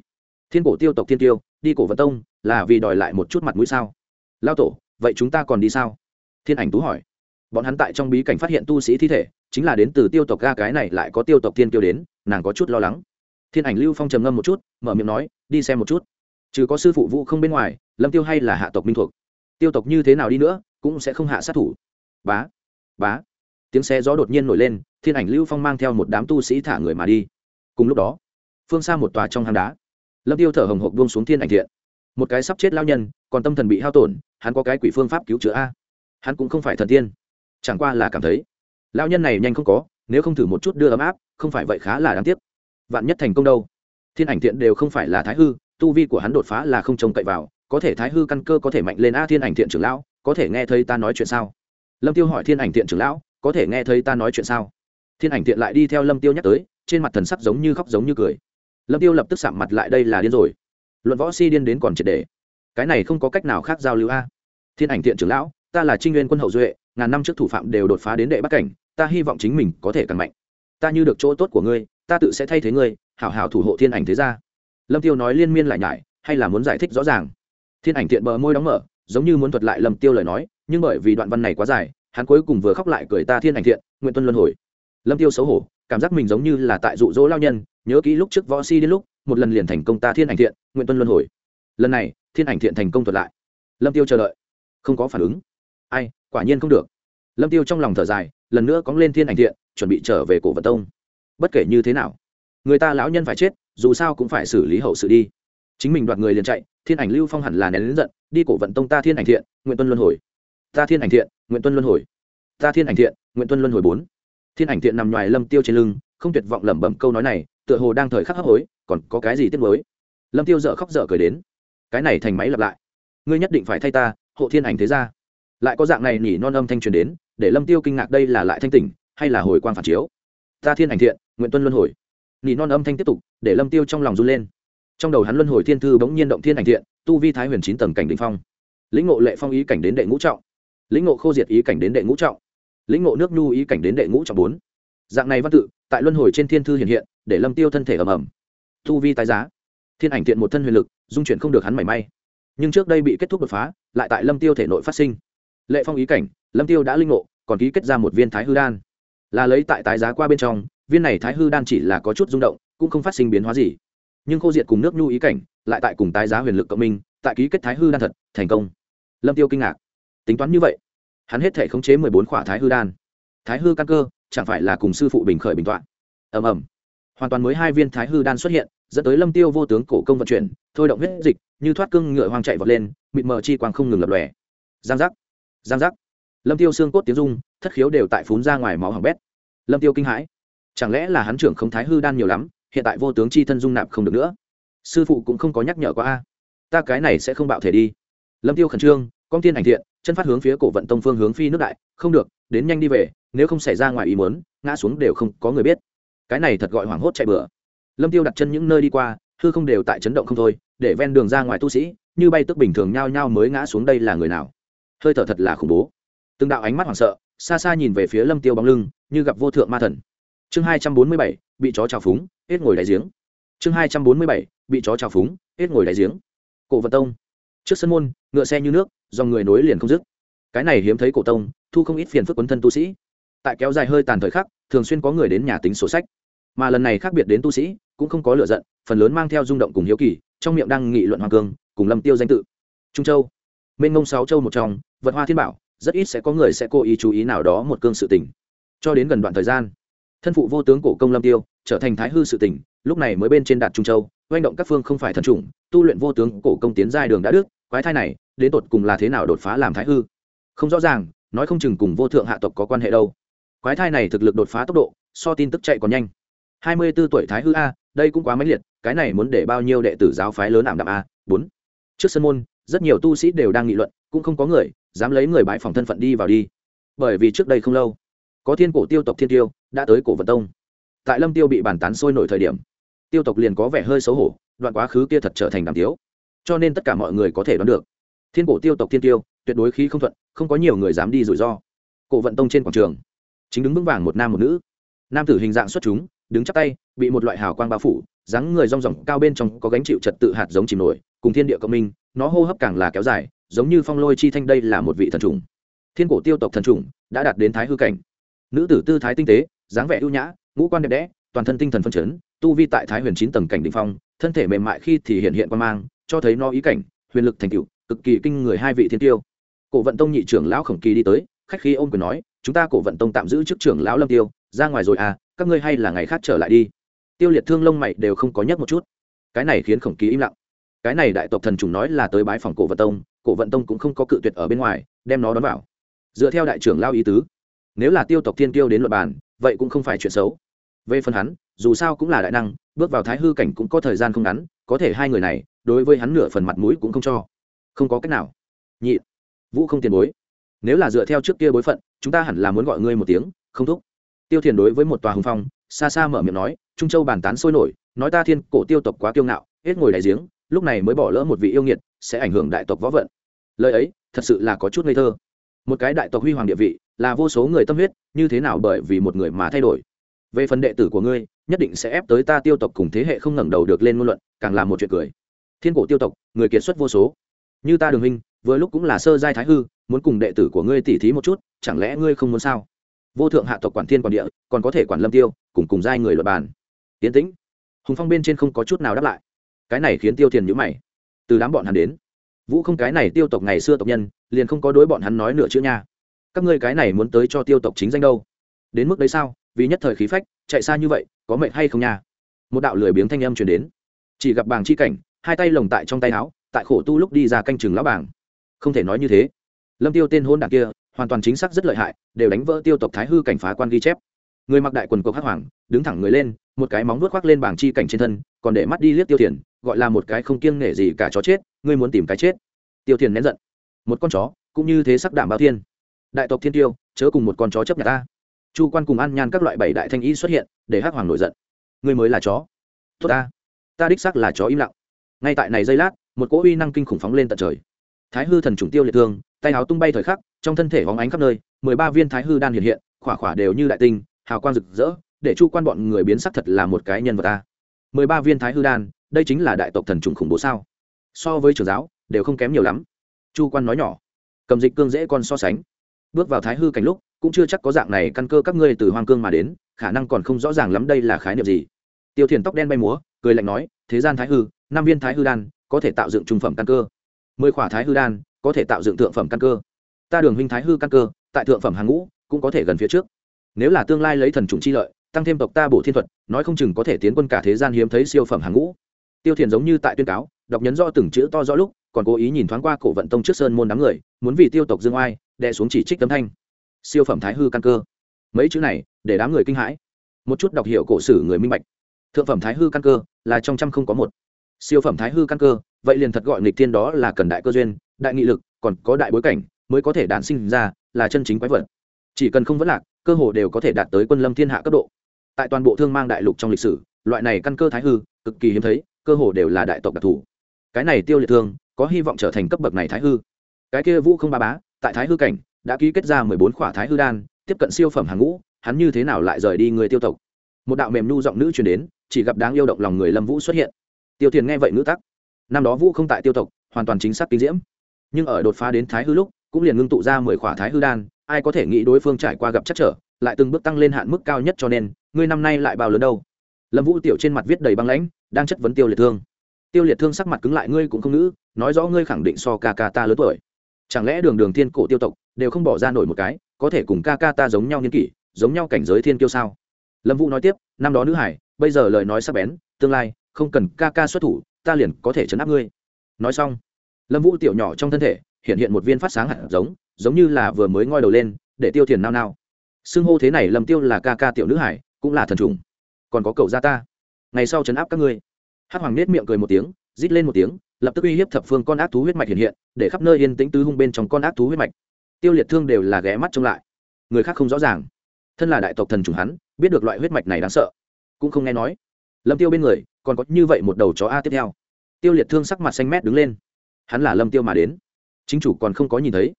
Thiên cổ tiêu tộc thiên tiêu, đi cổ vận tông, là vì đòi lại một chút mặt mũi sao? Lao tổ, vậy chúng ta còn đi sao? Thiên ảnh tú hỏi. Bọn hắn tại trong bí cảnh phát hiện tu sĩ thi thể chính là đến từ tiêu tộc ga cái này lại có tiêu tộc thiên tiêu đến, nàng có chút lo lắng. Thiên ảnh lưu phong trầm ngâm một chút, mở miệng nói, đi xem một chút. Trừ có sư phụ vũ không bên ngoài, lâm tiêu hay là hạ tộc minh thuộc. Tiêu tộc như thế nào đi nữa, cũng sẽ không hạ sát thủ. Bá bá. Tiếng xe gió đột nhiên nổi lên, thiên ảnh lưu phong mang theo một đám tu sĩ thả người mà đi. Cùng lúc đó, phương xa một tòa trong hang đá, lâm tiêu thở hồng hộc buông xuống thiên ảnh thiện. Một cái sắp chết lao nhân, còn tâm thần bị hao tổn, hắn có cái quỷ phương pháp cứu chữa a? Hắn cũng không phải thần tiên. Chẳng qua là cảm thấy lao nhân này nhanh không có, nếu không thử một chút đưa ấm áp, không phải vậy khá là đáng tiếc. Vạn nhất thành công đâu? Thiên ảnh thiện đều không phải là thái hư, tu vi của hắn đột phá là không trông cậy vào, có thể thái hư căn cơ có thể mạnh lên. A, thiên ảnh thiện trưởng lão, có thể nghe thấy ta nói chuyện sao? Lâm tiêu hỏi thiên ảnh thiện trưởng lão, có thể nghe thấy ta nói chuyện sao? Thiên ảnh thiện lại đi theo lâm tiêu nhắc tới, trên mặt thần sắc giống như khóc giống như cười. Lâm tiêu lập tức sạm mặt lại, đây là điên rồi. Luận võ si điên đến còn triệt đề cái này không có cách nào khác giao lưu a. Thiên ảnh thiện trưởng lão, ta là trinh nguyên quân hậu duệ, ngàn năm trước thủ phạm đều đột phá đến đệ bắc cảnh ta hy vọng chính mình có thể càng mạnh. Ta như được chỗ tốt của ngươi, ta tự sẽ thay thế ngươi, hảo hảo thủ hộ thiên ảnh thế gia. Lâm tiêu nói liên miên lại nhải, hay là muốn giải thích rõ ràng? Thiên ảnh thiện bờ môi đóng mở, giống như muốn thuật lại lâm tiêu lời nói, nhưng bởi vì đoạn văn này quá dài, hắn cuối cùng vừa khóc lại cười ta thiên ảnh thiện, nguyện tuân luân hồi. Lâm tiêu xấu hổ, cảm giác mình giống như là tại dụ dỗ lao nhân, nhớ kỹ lúc trước võ si đến lúc, một lần liền thành công ta thiên ảnh thiện, nguyện tuân luân hồi. Lần này, thiên ảnh thiện thành công thuật lại. Lâm tiêu chờ đợi. Không có phản ứng. Ai, quả nhiên không được. Lâm tiêu trong lòng thở dài lần nữa cóng lên thiên ảnh thiện, chuẩn bị trở về cổ vật tông. Bất kể như thế nào, người ta lão nhân phải chết, dù sao cũng phải xử lý hậu sự đi. Chính mình đoạt người liền chạy, thiên ảnh lưu phong hẳn là nén lớn giận, đi cổ vận tông ta thiên ảnh thiện, nguyện tuân luân hồi. Ta thiên ảnh thiện, nguyện tuân luân hồi. Ta thiên ảnh thiện, nguyện tuân luân hồi bốn. Thiên ảnh thiện nằm ngoài lâm tiêu trên lưng, không tuyệt vọng lẩm bẩm câu nói này, tựa hồ đang thời khắc hấp hối, còn có cái gì tiếc mới lâm tiêu dở khóc dở cười đến. Cái này thành máy lặp lại. Ngươi nhất định phải thay ta, hộ thiên ảnh thế ra lại có dạng này nỉ non âm thanh truyền đến để lâm tiêu kinh ngạc đây là lại thanh tỉnh hay là hồi quang phản chiếu ta thiên ảnh thiện nguyện tuân luân hồi nỉ non âm thanh tiếp tục để lâm tiêu trong lòng run lên trong đầu hắn luân hồi thiên thư bỗng nhiên động thiên ảnh thiện tu vi thái huyền chín tầng cảnh đỉnh phong lĩnh ngộ lệ phong ý cảnh đến đệ ngũ trọng lĩnh ngộ khô diệt ý cảnh đến đệ ngũ trọng lĩnh ngộ nước nhu ý cảnh đến đệ ngũ trọng bốn dạng này văn tự tại luân hồi trên thiên thư hiện hiện để lâm tiêu thân thể ầm ầm tu vi tái giá thiên ảnh thiện một thân huyền lực dung chuyển không được hắn mảy may nhưng trước đây bị kết thúc đột phá lại tại lâm tiêu thể nội phát sinh lệ phong ý cảnh, lâm tiêu đã linh ngộ, còn ký kết ra một viên thái hư đan. Là lấy tại tái giá qua bên trong, viên này thái hư đan chỉ là có chút rung động, cũng không phát sinh biến hóa gì. Nhưng khô diệt cùng nước nhu ý cảnh, lại tại cùng tái giá huyền lực cộng minh, tại ký kết thái hư đan thật, thành công. Lâm tiêu kinh ngạc. Tính toán như vậy, hắn hết thể khống chế mười bốn khỏa thái hư đan. Thái hư căn cơ, chẳng phải là cùng sư phụ bình khởi bình toạn. Ầm ầm. Hoàn toàn mới hai viên thái hư đan xuất hiện, dẫn tới lâm tiêu vô tướng cổ công vận chuyển, thôi động huyết dịch, như thoát cương ngựa hoang chạy vọt lên, mịt mờ chi quang không ngừng lập lòe. Giang giác giang giác. Lâm tiêu xương cốt tiếng rung, thất khiếu đều tại phún ra ngoài máu hỏng bét. Lâm tiêu kinh hãi. Chẳng lẽ là hắn trưởng không thái hư đan nhiều lắm, hiện tại vô tướng chi thân dung nạp không được nữa? Sư phụ cũng không có nhắc nhở qua a. Ta cái này sẽ không bạo thể đi. Lâm tiêu khẩn trương, con tiên ảnh thiện, chân phát hướng phía cổ vận tông phương hướng phi nước đại. Không được, đến nhanh đi về, nếu không xảy ra ngoài ý muốn, ngã xuống đều không có người biết. Cái này thật gọi hoảng hốt chạy bừa. Lâm tiêu đặt chân những nơi đi qua, hư không đều tại chấn động không thôi, để ven đường ra ngoài tu sĩ, như bay tức bình thường nhao nhao mới ngã xuống đây là người nào? Hơi thở thật là khủng bố. Từng đạo ánh mắt hoảng sợ, xa xa nhìn về phía lâm tiêu bóng lưng, như gặp vô thượng ma thần. Chương hai trăm bốn mươi bảy, bị chó trào phúng, hết ngồi đáy giếng. Chương hai trăm bốn mươi bảy, bị chó trào phúng, hết ngồi đáy giếng. Cổ vật tông. Trước sân môn, ngựa xe như nước do người nối liền không dứt. Cái này hiếm thấy cổ tông, thu không ít phiền phức quấn thân tu sĩ. Tại kéo dài hơi tàn thời khắc, thường xuyên có người đến nhà tính sổ sách. Mà lần này khác biệt đến tu sĩ, cũng không có lựa giận, phần lớn mang theo rung động cùng hiếu kỳ, trong miệng đang nghị luận hoàng cương, cùng lâm tiêu danh tự. Trung châu mênh ngông sáu châu một trong, vật hoa thiên bảo, rất ít sẽ có người sẽ cố ý chú ý nào đó một cương sự tình. Cho đến gần đoạn thời gian, thân phụ vô tướng cổ công lâm tiêu trở thành thái hư sự tỉnh lúc này mới bên trên đạt trung châu, oanh động các phương không phải thân chủng, tu luyện vô tướng cổ công tiến giai đường đã đức, quái thai này, đến tột cùng là thế nào đột phá làm thái hư? Không rõ ràng, nói không chừng cùng vô thượng hạ tộc có quan hệ đâu. Quái thai này thực lực đột phá tốc độ, so tin tức chạy còn nhanh. Hai mươi 24 tuổi thái hư a, đây cũng quá mãnh liệt, cái này muốn để bao nhiêu đệ tử giáo phái lớn ảm đạm a? Bốn. Trước sân môn rất nhiều tu sĩ đều đang nghị luận, cũng không có người dám lấy người bãi phòng thân phận đi vào đi. Bởi vì trước đây không lâu, có thiên cổ tiêu tộc thiên tiêu đã tới cổ vận tông. Tại lâm tiêu bị bàn tán sôi nổi thời điểm, tiêu tộc liền có vẻ hơi xấu hổ, đoạn quá khứ kia thật trở thành đàm tiếu. Cho nên tất cả mọi người có thể đoán được, thiên cổ tiêu tộc thiên tiêu tuyệt đối khí không thuận, không có nhiều người dám đi rủi ro. Cổ vận tông trên quảng trường, chính đứng vững vàng một nam một nữ. Nam tử hình dạng xuất chúng, đứng chắp tay, bị một loại hào quang bao phủ, dáng người rong ròng, cao bên trong có gánh chịu trật tự hạt giống chìm nổi cùng thiên địa cộng minh, nó hô hấp càng là kéo dài, giống như phong lôi chi thanh đây là một vị thần trùng thiên cổ tiêu tộc thần trùng đã đạt đến thái hư cảnh. Nữ tử tư thái tinh tế, dáng vẻ ưu nhã, ngũ quan đẹp đẽ, toàn thân tinh thần phân chấn, tu vi tại thái huyền chín tầng cảnh định phong, thân thể mềm mại khi thì hiện hiện quan mang, cho thấy no ý cảnh, huyền lực thành cựu cực kỳ kinh người hai vị thiên tiêu. Cổ vận tông nhị trưởng lão khổng kỳ đi tới, khách khí ôm quyền nói, chúng ta cổ vận tông tạm giữ chức trưởng lão lâm tiêu, ra ngoài rồi à các ngươi hay là ngày khác trở lại đi. Tiêu liệt thương lông mày đều không có nhất một chút. Cái này khiến khổng kỳ im lặng cái này đại tộc thần trùng nói là tới bái phòng cổ vận tông, cổ vận tông cũng không có cự tuyệt ở bên ngoài, đem nó đón vào. Dựa theo đại trưởng lao ý tứ, nếu là tiêu tộc thiên tiêu đến luật bàn, vậy cũng không phải chuyện xấu. Về phần hắn, dù sao cũng là đại năng, bước vào thái hư cảnh cũng có thời gian không ngắn, có thể hai người này, đối với hắn nửa phần mặt mũi cũng không cho. Không có cách nào. Nhị, vũ không tiền bối. Nếu là dựa theo trước kia bối phận, chúng ta hẳn là muốn gọi ngươi một tiếng, không thúc. Tiêu thiền đối với một tòa hùng phong, xa xa mở miệng nói, trung châu bàn tán sôi nổi, nói ta thiên cổ tiêu tộc quá kiêu ngạo, hết ngồi đại giếng lúc này mới bỏ lỡ một vị yêu nghiệt, sẽ ảnh hưởng đại tộc võ vận. Lời ấy, thật sự là có chút ngây thơ. Một cái đại tộc huy hoàng địa vị, là vô số người tâm huyết, như thế nào bởi vì một người mà thay đổi. Về phần đệ tử của ngươi, nhất định sẽ ép tới ta tiêu tộc cùng thế hệ không ngẩng đầu được lên ngôn luận, càng là một chuyện cười. Thiên cổ tiêu tộc, người kiệt xuất vô số. Như ta đường huynh, vừa lúc cũng là sơ giai thái hư, muốn cùng đệ tử của ngươi tỉ thí một chút, chẳng lẽ ngươi không muốn sao? Vô thượng hạ tộc quản thiên quản địa, còn có thể quản lâm tiêu, cùng cùng giai người luật bàn. Tiến tĩnh. Hùng phong bên trên không có chút nào đáp lại cái này khiến tiêu thiền nhữ mày. Từ đám bọn hắn đến, vũ không cái này tiêu tộc ngày xưa tộc nhân, liền không có đối bọn hắn nói nửa chữ nha. Các ngươi cái này muốn tới cho tiêu tộc chính danh đâu? Đến mức đấy sao? Vì nhất thời khí phách, chạy xa như vậy, có mệnh hay không nha? Một đạo lười biếng thanh âm chuyển đến. Chỉ gặp bàng chi cảnh, hai tay lồng tại trong tay áo, tại khổ tu lúc đi ra canh chừng lão bàng. Không thể nói như thế. Lâm tiêu tên hôn đảng kia, hoàn toàn chính xác rất lợi hại, đều đánh vỡ tiêu tộc thái hư cảnh phá quan ghi chép. Người mặc đại quần cộc hắc hoàng, đứng thẳng người lên, một cái móng vuốt khoác lên bảng chi cảnh trên thân, còn để mắt đi liếc tiêu thiền gọi là một cái không kiêng nể gì cả chó chết, ngươi muốn tìm cái chết. Tiêu thiền nén giận. Một con chó, cũng như thế sắc đảm bao thiên. Đại tộc thiên tiêu, chớ cùng một con chó chấp nhận ta. Chu quan cùng ăn nhan các loại bảy đại thanh y xuất hiện, để hắc hoàng nổi giận. Ngươi mới là chó. Tốt ta. Ta đích xác là chó im lặng. Ngay tại này giây lát, một cỗ uy năng kinh khủng phóng lên tận trời. Thái hư thần trùng tiêu liệt thương, tay áo tung bay thời khắc, trong thân thể hóng ánh khắp nơi, mười ba viên thái hư đan hiện hiện, khỏa khỏa đều như đại tinh, hào quang rực rỡ, để chu quan bọn người biến sắc thật là một cái nhân vật ta. Mười ba viên thái hư đan đây chính là đại tộc thần trùng khủng bố sao? So với trường giáo, đều không kém nhiều lắm. Chu quan nói nhỏ, cầm dịch cương dễ con so sánh. Bước vào thái hư cảnh lúc, cũng chưa chắc có dạng này căn cơ các ngươi từ hoang cương mà đến, khả năng còn không rõ ràng lắm đây là khái niệm gì. Tiêu thiền tóc đen bay múa, cười lạnh nói, thế gian thái hư, năm viên thái hư đan, có thể tạo dựng trung phẩm căn cơ. Mười khỏa thái hư đan, có thể tạo dựng thượng phẩm căn cơ. Ta đường huynh thái hư căn cơ, tại thượng phẩm hàng ngũ, cũng có thể gần phía trước. Nếu là tương lai lấy thần trùng chi lợi, tăng thêm tộc ta bổ thiên thuật, nói không chừng có thể tiến quân cả thế gian hiếm thấy siêu phẩm hàng ngũ tiêu thiền giống như tại tuyên cáo, đọc nhấn rõ từng chữ to rõ lúc, còn cố ý nhìn thoáng qua cổ vận tông trước sơn môn đám người, muốn vì tiêu tộc dương oai, đè xuống chỉ trích tấm thanh. Siêu phẩm thái hư căn cơ. Mấy chữ này, để đám người kinh hãi. Một chút đọc hiểu cổ sử người minh bạch. Thượng phẩm thái hư căn cơ, là trong trăm không có một. Siêu phẩm thái hư căn cơ, vậy liền thật gọi nghịch thiên đó là cần đại cơ duyên, đại nghị lực, còn có đại bối cảnh, mới có thể đản sinh ra, là chân chính quái vật. Chỉ cần không vấn lạc, cơ hồ đều có thể đạt tới quân lâm thiên hạ cấp độ. Tại toàn bộ thương mang đại lục trong lịch sử loại này căn cơ thái hư, cực kỳ hiếm thấy, cơ hồ đều là đại tộc đặc thù. Cái này tiêu liệt thương, có hy vọng trở thành cấp bậc này thái hư. Cái kia vũ không ba bá, tại thái hư cảnh, đã ký kết ra mười bốn khỏa thái hư đan, tiếp cận siêu phẩm hàng ngũ, hắn như thế nào lại rời đi người tiêu tộc? Một đạo mềm nhu giọng nữ truyền đến, chỉ gặp đáng yêu động lòng người lâm vũ xuất hiện. Tiêu thiền nghe vậy ngữ tắc. Năm đó vũ không tại tiêu tộc, hoàn toàn chính xác kinh diễm. Nhưng ở đột phá đến thái hư lúc, cũng liền ngưng tụ ra mười khỏa thái hư đan, ai có thể nghĩ đối phương trải qua gặp chắc trở, lại từng bước tăng lên hạn mức cao nhất cho nên, ngươi năm nay lại bao lớn đâu? Lâm vũ tiểu trên mặt viết đầy băng lãnh, đang chất vấn tiêu liệt thương. Tiêu liệt thương sắc mặt cứng lại, ngươi cũng không nữ nói rõ ngươi khẳng định so ca ca ta lớn tuổi. Chẳng lẽ đường đường thiên cổ tiêu tộc đều không bỏ ra nổi một cái, có thể cùng ca ca ta giống nhau niên kỷ, giống nhau cảnh giới thiên kiêu sao? Lâm vũ nói tiếp, năm đó nữ hải, bây giờ lời nói sắc bén, tương lai, không cần ca ca xuất thủ, ta liền có thể chấn áp ngươi. Nói xong, lâm vũ tiểu nhỏ trong thân thể, hiện hiện một viên phát sáng hạt giống giống như là vừa mới ngoi đầu lên, để tiêu thiền nao nao. Xưng hô thế này lâm tiêu là ca ca tiểu nữ hải, cũng là thần trùng còn có cậu gia ta. Ngày sau chấn áp các ngươi. Hắc hoàng nết miệng cười một tiếng, rít lên một tiếng, lập tức uy hiếp thập phương con ác thú huyết mạch hiện hiện, để khắp nơi yên tĩnh tứ hung bên trong con ác thú huyết mạch. Tiêu liệt thương đều là ghé mắt trông lại. Người khác không rõ ràng. Thân là đại tộc thần trùng hắn, biết được loại huyết mạch này đáng sợ, cũng không nghe nói. Lâm tiêu bên người, còn có như vậy một đầu chó a tiếp theo. Tiêu liệt thương sắc mặt xanh mét đứng lên. Hắn là lâm tiêu mà đến. Chính chủ còn không có nhìn thấy.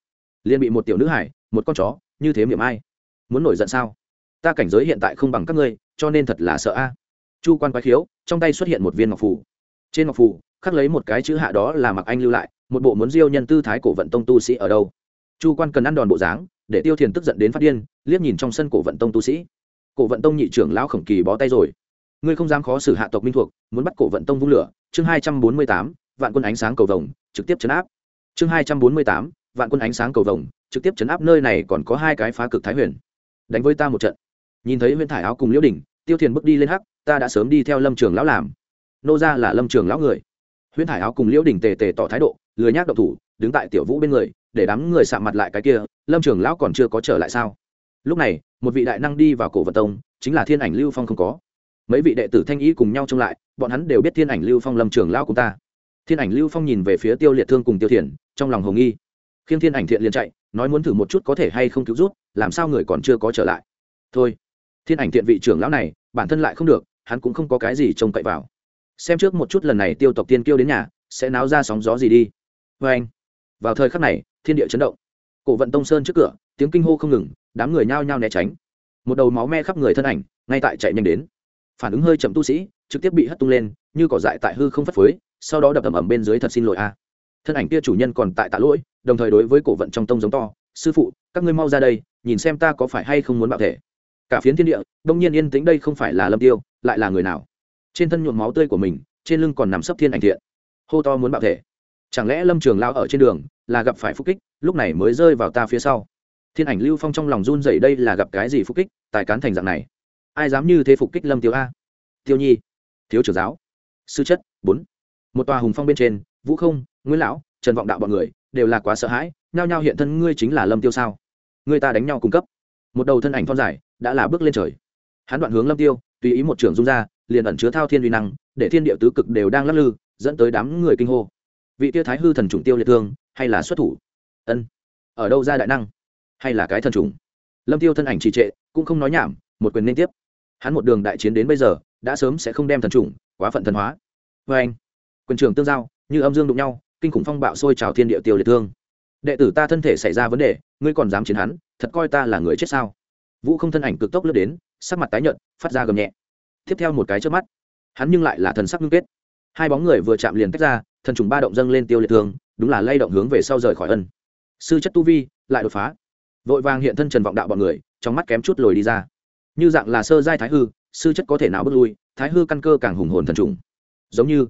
Liền bị một tiểu nữ hải, một con chó, như thế miệng ai? Muốn nổi giận sao? Ta cảnh giới hiện tại không bằng các ngươi cho nên thật là sợ a. Chu quan quái khiếu, trong tay xuất hiện một viên ngọc phù. Trên ngọc phù, khắc lấy một cái chữ hạ đó là mặc anh lưu lại, một bộ muốn diêu nhân tư thái cổ vận tông tu sĩ ở đâu. Chu quan cần ăn đòn bộ dáng, để tiêu thiền tức giận đến phát điên, liếc nhìn trong sân cổ vận tông tu sĩ. Cổ vận tông nhị trưởng lão khổng kỳ bó tay rồi. Ngươi không dám khó xử hạ tộc minh thuộc, muốn bắt cổ vận tông vung lửa. Chương hai trăm bốn mươi tám, vạn quân ánh sáng cầu vồng, trực tiếp chấn áp. Chương hai trăm bốn mươi tám, vạn quân ánh sáng cầu vồng, trực tiếp chấn áp nơi này còn có hai cái phá cực thái huyền. Đánh với ta một trận nhìn thấy huyên thải áo cùng liễu đình tiêu thiền bước đi lên hắc, ta đã sớm đi theo lâm trường lão làm. Nô ra là lâm trường lão người. Huyên thải áo cùng liễu đình tề tề tỏ thái độ, lười nhác độc thủ, đứng tại tiểu vũ bên người, để đám người sạm mặt lại cái kia, lâm trường lão còn chưa có trở lại sao? Lúc này, một vị đại năng đi vào cổ vật tông, chính là thiên ảnh lưu phong không có. Mấy vị đệ tử thanh ý cùng nhau trông lại, bọn hắn đều biết thiên ảnh lưu phong lâm trường lão của ta. Thiên ảnh lưu phong nhìn về phía tiêu liệt thương cùng tiêu thiền, trong lòng hồng nghi. Khiêng thiên ảnh thiện liền chạy, nói muốn thử một chút có thể hay không cứu rút làm sao người còn chưa có trở lại. Thôi thiên ảnh thiện vị trưởng lão này, bản thân lại không được, hắn cũng không có cái gì trông cậy vào. Xem trước một chút lần này tiêu tộc tiên kêu đến nhà, sẽ náo ra sóng gió gì đi. Vê anh, vào thời khắc này, thiên địa chấn động. Cổ vận tông sơn trước cửa, tiếng kinh hô không ngừng, đám người nhao nhao né tránh. Một đầu máu me khắp người thân ảnh, ngay tại chạy nhanh đến. Phản ứng hơi chậm tu sĩ, trực tiếp bị hất tung lên, như cỏ dại tại hư không phất phới, sau đó đập ầm ầm bên dưới thật xin lỗi a. À. Thân ảnh kia chủ nhân còn tại tạ lỗi, đồng thời đối với cổ vận trong tông giống to, sư phụ, các ngươi mau ra đây, nhìn xem ta có phải hay không muốn bạo thể cả phiến thiên địa, đông nhiên yên tĩnh đây không phải là lâm tiêu, lại là người nào? Trên thân nhuộm máu tươi của mình, trên lưng còn nằm sấp thiên ảnh thiện. Hô to muốn bạo thể. Chẳng lẽ lâm trường lao ở trên đường, là gặp phải phúc kích, lúc này mới rơi vào ta phía sau? Thiên ảnh lưu phong trong lòng run dậy đây là gặp cái gì phúc kích, tài cán thành dạng này? Ai dám như thế phục kích lâm tiêu a? Tiêu nhi, thiếu trưởng giáo, sư chất, bốn. Một tòa hùng phong bên trên, vũ không nguyễn lão, trần vọng đạo bọn người, đều là quá sợ hãi, nhao nhao hiện thân ngươi chính là lâm tiêu sao? Người ta đánh nhau cung cấp. Một đầu thân ảnh thon dài đã là bước lên trời. Hắn đoạn hướng lâm tiêu, tùy ý một trưởng dung ra, liền ẩn chứa thao thiên uy năng, để thiên địa tứ cực đều đang lắc lư, dẫn tới đám người kinh hô. Vị tiêu thái hư thần trùng tiêu liệt thương, hay là xuất thủ? Ân. Ở đâu ra đại năng? Hay là cái thần trùng lâm tiêu thân ảnh trì trệ, cũng không nói nhảm, một quyền liên tiếp. Hắn một đường đại chiến đến bây giờ, đã sớm sẽ không đem thần trùng quá phận thần hóa. Vê anh, quyền trưởng tương giao, như âm dương đụng nhau, kinh khủng phong bạo sôi trào thiên địa tiêu liệt thương. Đệ tử ta thân thể xảy ra vấn đề, ngươi còn dám chiến hắn, thật coi ta là người chết sao? Vũ không thân ảnh cực tốc lướt đến, sắc mặt tái nhợt, phát ra gầm nhẹ. Tiếp theo một cái trước mắt, hắn nhưng lại là thần sắc ngưng kết. Hai bóng người vừa chạm liền tách ra, thần trùng ba động dâng lên tiêu liệt thương đúng là lay động hướng về sau rời khỏi ân. Sư chất tu vi, lại đột phá. Vội vàng hiện thân trần vọng đạo bọn người, trong mắt kém chút lồi đi ra. Như dạng là sơ giai thái hư, sư chất có thể nào bước lui, thái hư căn cơ càng hùng hồn thần trùng. Giống như,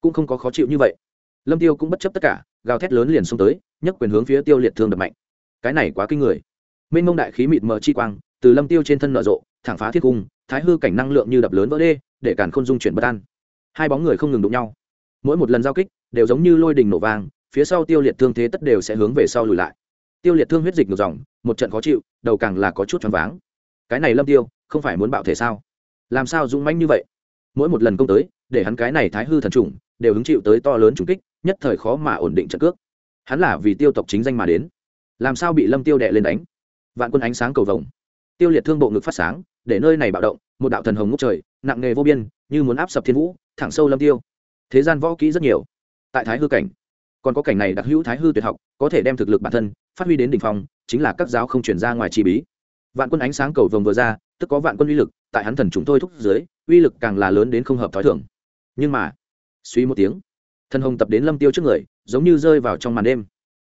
cũng không có khó chịu như vậy. Lâm tiêu cũng bất chấp tất cả, gào thét lớn liền xông tới, nhấc quyền hướng phía tiêu liệt thương đập mạnh. Cái này quá kinh người. Mênh mông đại khí mịt mờ chi quang từ lâm tiêu trên thân nở rộ, thẳng phá thiết cung, thái hư cảnh năng lượng như đập lớn vỡ đê, để càn khôn dung chuyển bất an. Hai bóng người không ngừng đụng nhau. Mỗi một lần giao kích, đều giống như lôi đình nổ vàng phía sau tiêu liệt thương thế tất đều sẽ hướng về sau lùi lại. Tiêu liệt thương huyết dịch ngược dòng, một trận khó chịu, đầu càng là có chút choáng váng. Cái này lâm tiêu, không phải muốn bạo thể sao? Làm sao dũng mãnh như vậy? Mỗi một lần công tới, để hắn cái này thái hư thần trùng, đều hứng chịu tới to lớn trùng kích, nhất thời khó mà ổn định trận cước. Hắn là vì tiêu tộc chính danh mà đến. Làm sao bị lâm tiêu đệ lên đánh? Vạn quân ánh sáng cầu vồng tiêu liệt thương bộ ngực phát sáng, để nơi này bạo động, một đạo thần hồng ngút trời, nặng nghề vô biên, như muốn áp sập thiên vũ, thẳng sâu lâm tiêu. Thế gian võ kỹ rất nhiều. Tại thái hư cảnh, còn có cảnh này đặc hữu thái hư tuyệt học, có thể đem thực lực bản thân phát huy đến đỉnh phong, chính là các giáo không chuyển ra ngoài chi bí. Vạn quân ánh sáng cầu vồng vừa ra, tức có vạn quân uy lực, tại hắn thần chúng tôi thúc dưới, uy lực càng là lớn đến không hợp thói thường. Nhưng mà, suy một tiếng, thần hồng tập đến lâm tiêu trước người, giống như rơi vào trong màn đêm.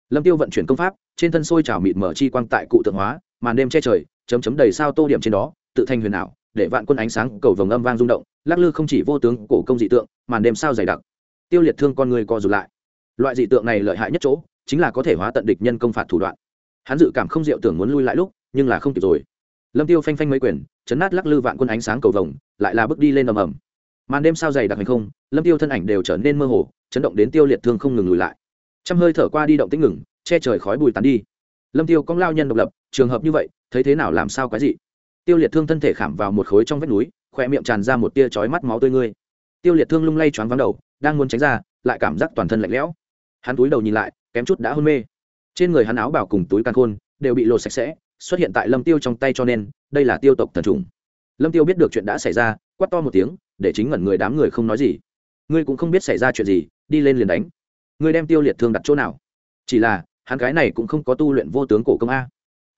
Lâm tiêu vận chuyển công pháp, trên thân sôi trào mịt mở chi quang tại cụ tượng hóa, màn đêm che trời chấm chấm đầy sao tô điểm trên đó, tự thành huyền ảo, để vạn quân ánh sáng cầu vồng âm vang rung động, lắc lư không chỉ vô tướng cổ công dị tượng, màn đêm sao dày đặc. Tiêu liệt thương con người co rụt lại. Loại dị tượng này lợi hại nhất chỗ, chính là có thể hóa tận địch nhân công phạt thủ đoạn. Hắn dự cảm không diệu tưởng muốn lui lại lúc, nhưng là không kịp rồi. Lâm tiêu phanh phanh mấy quyền, chấn nát lắc lư vạn quân ánh sáng cầu vồng, lại là bước đi lên ầm ầm. Màn đêm sao dày đặc hay không, lâm tiêu thân ảnh đều trở nên mơ hồ, chấn động đến tiêu liệt thương không ngừng lùi lại. Trăm hơi thở qua đi động tĩnh ngừng, che trời khói bùi tán đi. Lâm tiêu cong lao nhân độc lập, trường hợp như vậy thấy thế nào làm sao quái dị? Tiêu liệt thương thân thể khảm vào một khối trong vách núi khoe miệng tràn ra một tia chói mắt máu tươi ngươi. Tiêu liệt thương lung lay choáng vắng đầu, đang muốn tránh ra, lại cảm giác toàn thân lạnh lẽo. Hắn túi đầu nhìn lại, kém chút đã hôn mê. Trên người hắn áo bảo cùng túi căn khôn đều bị lột sạch sẽ, xuất hiện tại lâm tiêu trong tay cho nên, đây là tiêu tộc thần trùng lâm tiêu biết được chuyện đã xảy ra, quát to một tiếng, để chính ngẩn người đám người không nói gì. Ngươi cũng không biết xảy ra chuyện gì, đi lên liền đánh. Ngươi đem tiêu liệt thương đặt chỗ nào? Chỉ là, hắn gái này cũng không có tu luyện vô tướng cổ công a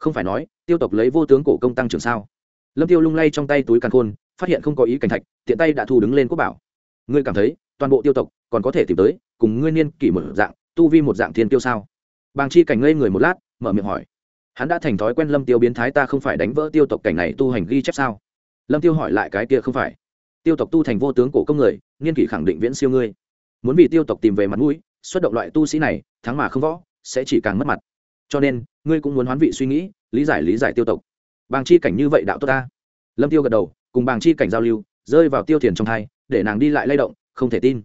không phải nói, tiêu tộc lấy vô tướng cổ công tăng trưởng sao? Lâm tiêu lung lay trong tay túi càn khôn, phát hiện không có ý cảnh thạch, tiện tay đã thu đứng lên quốc bảo. Ngươi cảm thấy, toàn bộ tiêu tộc còn có thể tìm tới, cùng ngươi niên kỷ một dạng, tu vi một dạng thiên tiêu sao? Bàng chi cảnh ngây người một lát, mở miệng hỏi. Hắn đã thành thói quen lâm tiêu biến thái ta không phải đánh vỡ tiêu tộc cảnh này tu hành ghi chép sao? Lâm tiêu hỏi lại cái kia không phải. Tiêu tộc tu thành vô tướng cổ công người, niên kỷ khẳng định viễn siêu ngươi. Muốn vì tiêu tộc tìm về mặt mũi, xuất động loại tu sĩ này, thắng mà không võ, sẽ chỉ càng mất mặt. Cho nên ngươi cũng muốn hoán vị suy nghĩ, lý giải lý giải tiêu tộc. Bàng chi cảnh như vậy đạo tốt ta. Lâm tiêu gật đầu, cùng bàng chi cảnh giao lưu, rơi vào tiêu thiền trong thai, để nàng đi lại lay động, không thể tin.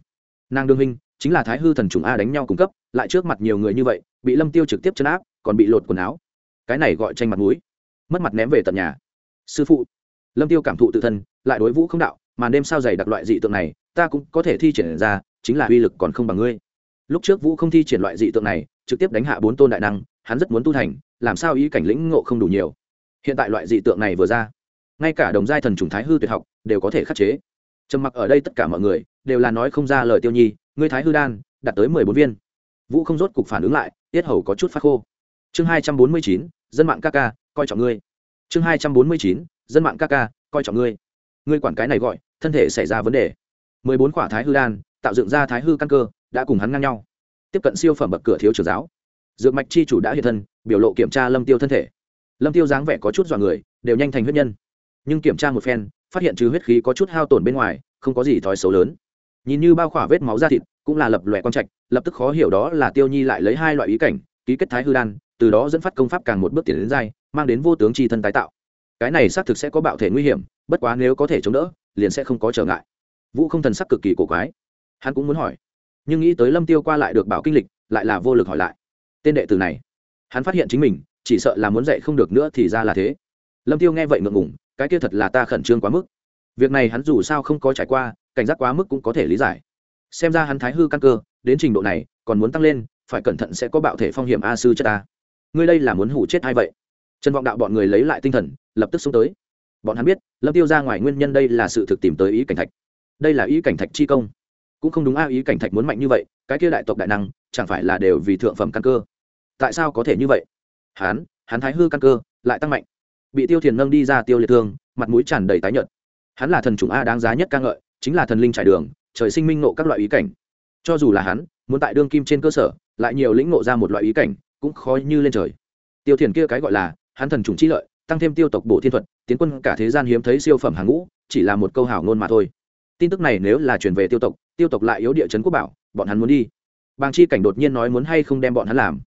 Nàng đương minh chính là thái hư thần trùng a đánh nhau cung cấp, lại trước mặt nhiều người như vậy, bị lâm tiêu trực tiếp chấn áp, còn bị lột quần áo. Cái này gọi tranh mặt mũi. Mất mặt ném về tận nhà. Sư phụ. Lâm tiêu cảm thụ tự thân, lại đối vũ không đạo, mà đêm sao dày đặc loại dị tượng này, ta cũng có thể thi triển ra, chính là uy lực còn không bằng ngươi. Lúc trước vũ không thi triển loại dị tượng này, trực tiếp đánh hạ bốn tôn đại năng hắn rất muốn tu thành, làm sao ý cảnh lĩnh ngộ không đủ nhiều. Hiện tại loại dị tượng này vừa ra, ngay cả đồng giai thần trùng thái hư tuyệt học đều có thể khắc chế. Trầm mặc ở đây tất cả mọi người đều là nói không ra lời tiêu nhi, ngươi thái hư đan đạt tới mười bốn viên. Vũ không rốt cục phản ứng lại, tiết hầu có chút phát khô. Chương hai trăm bốn mươi chín, dân mạng ca ca, coi trọng ngươi. Chương hai trăm bốn mươi chín, dân mạng ca ca, coi trọng ngươi. Ngươi quản cái này gọi, thân thể xảy ra vấn đề. Mười bốn quả thái hư đan tạo dựng ra thái hư căn cơ, đã cùng hắn ngang nhau. Tiếp cận siêu phẩm bậc cửa thiếu trưởng giáo dược mạch chi chủ đã hiện thân, biểu lộ kiểm tra lâm tiêu thân thể. Lâm tiêu dáng vẻ có chút dọa người, đều nhanh thành huyết nhân. Nhưng kiểm tra một phen, phát hiện trừ huyết khí có chút hao tổn bên ngoài, không có gì thói xấu lớn. Nhìn như bao khỏa vết máu da thịt, cũng là lập lòe con trạch, lập tức khó hiểu đó là tiêu nhi lại lấy hai loại ý cảnh, ký kết thái hư đan, từ đó dẫn phát công pháp càng một bước tiến đến dai mang đến vô tướng chi thân tái tạo. Cái này xác thực sẽ có bạo thể nguy hiểm, bất quá nếu có thể chống đỡ, liền sẽ không có trở ngại. Vũ không thần sắc cực kỳ cổ quái. Hắn cũng muốn hỏi, nhưng nghĩ tới lâm tiêu qua lại được bảo kinh lịch, lại là vô lực hỏi lại tên đệ tử này. Hắn phát hiện chính mình, chỉ sợ là muốn dạy không được nữa thì ra là thế. Lâm tiêu nghe vậy ngượng ngùng, cái kia thật là ta khẩn trương quá mức. Việc này hắn dù sao không có trải qua, cảnh giác quá mức cũng có thể lý giải. Xem ra hắn thái hư căn cơ, đến trình độ này, còn muốn tăng lên, phải cẩn thận sẽ có bạo thể phong hiểm a sư chất ta. Ngươi đây là muốn hủ chết hay vậy? Trần vọng đạo bọn người lấy lại tinh thần, lập tức xuống tới. Bọn hắn biết, lâm tiêu ra ngoài nguyên nhân đây là sự thực tìm tới ý cảnh thạch. Đây là ý cảnh thạch chi công cũng không đúng a ý cảnh thạch muốn mạnh như vậy cái kia đại tộc đại năng chẳng phải là đều vì thượng phẩm căn cơ? Tại sao có thể như vậy? Hán, Hán thái hư căn cơ lại tăng mạnh. Bị tiêu thiền nâng đi ra tiêu liệt thương mặt mũi tràn đầy tái nhợt. Hắn là thần chủng a đáng giá nhất ca ngợi chính là thần linh trải đường trời sinh minh nộ các loại ý cảnh. Cho dù là hắn muốn tại đương kim trên cơ sở lại nhiều lĩnh nộ ra một loại ý cảnh cũng khó như lên trời. Tiêu thiền kia cái gọi là hắn thần chủng chi lợi tăng thêm tiêu tộc bổ thiên thuật tiến quân cả thế gian hiếm thấy siêu phẩm hàng ngũ chỉ là một câu hảo ngôn mà thôi. Tin tức này nếu là truyền về tiêu tộc tiêu tộc lại yếu địa chấn quốc bảo, bọn hắn muốn đi. Bàng chi cảnh đột nhiên nói muốn hay không đem bọn hắn làm.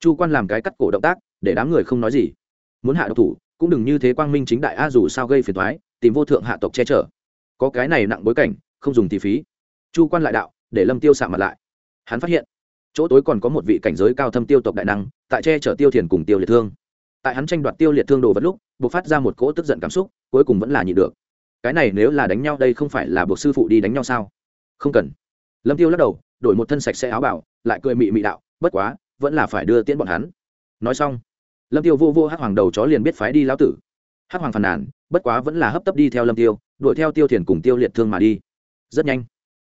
Chu quan làm cái cắt cổ động tác, để đám người không nói gì. Muốn hạ độc thủ, cũng đừng như thế quang minh chính đại a dù sao gây phiền thoái tìm vô thượng hạ tộc che chở. Có cái này nặng bối cảnh, không dùng thì phí. Chu quan lại đạo, để lâm tiêu xạ mặt lại. Hắn phát hiện, chỗ tối còn có một vị cảnh giới cao thâm tiêu tộc đại năng, tại che chở tiêu thiền cùng tiêu liệt thương. Tại hắn tranh đoạt tiêu liệt thương đồ vật lúc buộc phát ra một cỗ tức giận cảm xúc, cuối cùng vẫn là nhịn được. Cái này nếu là đánh nhau đây không phải là buộc sư phụ đi đánh nhau sao? Không cần. Lâm tiêu lắc đầu, đổi một thân sạch sẽ áo bảo, lại cười mị mị đạo, bất quá, vẫn là phải đưa tiễn bọn hắn. Nói xong, lâm tiêu vô vô hắc hoàng đầu chó liền biết phái đi lão tử. Hắc hoàng phàn nàn, bất quá vẫn là hấp tấp đi theo lâm tiêu, đuổi theo tiêu thiền cùng tiêu liệt thương mà đi. Rất nhanh,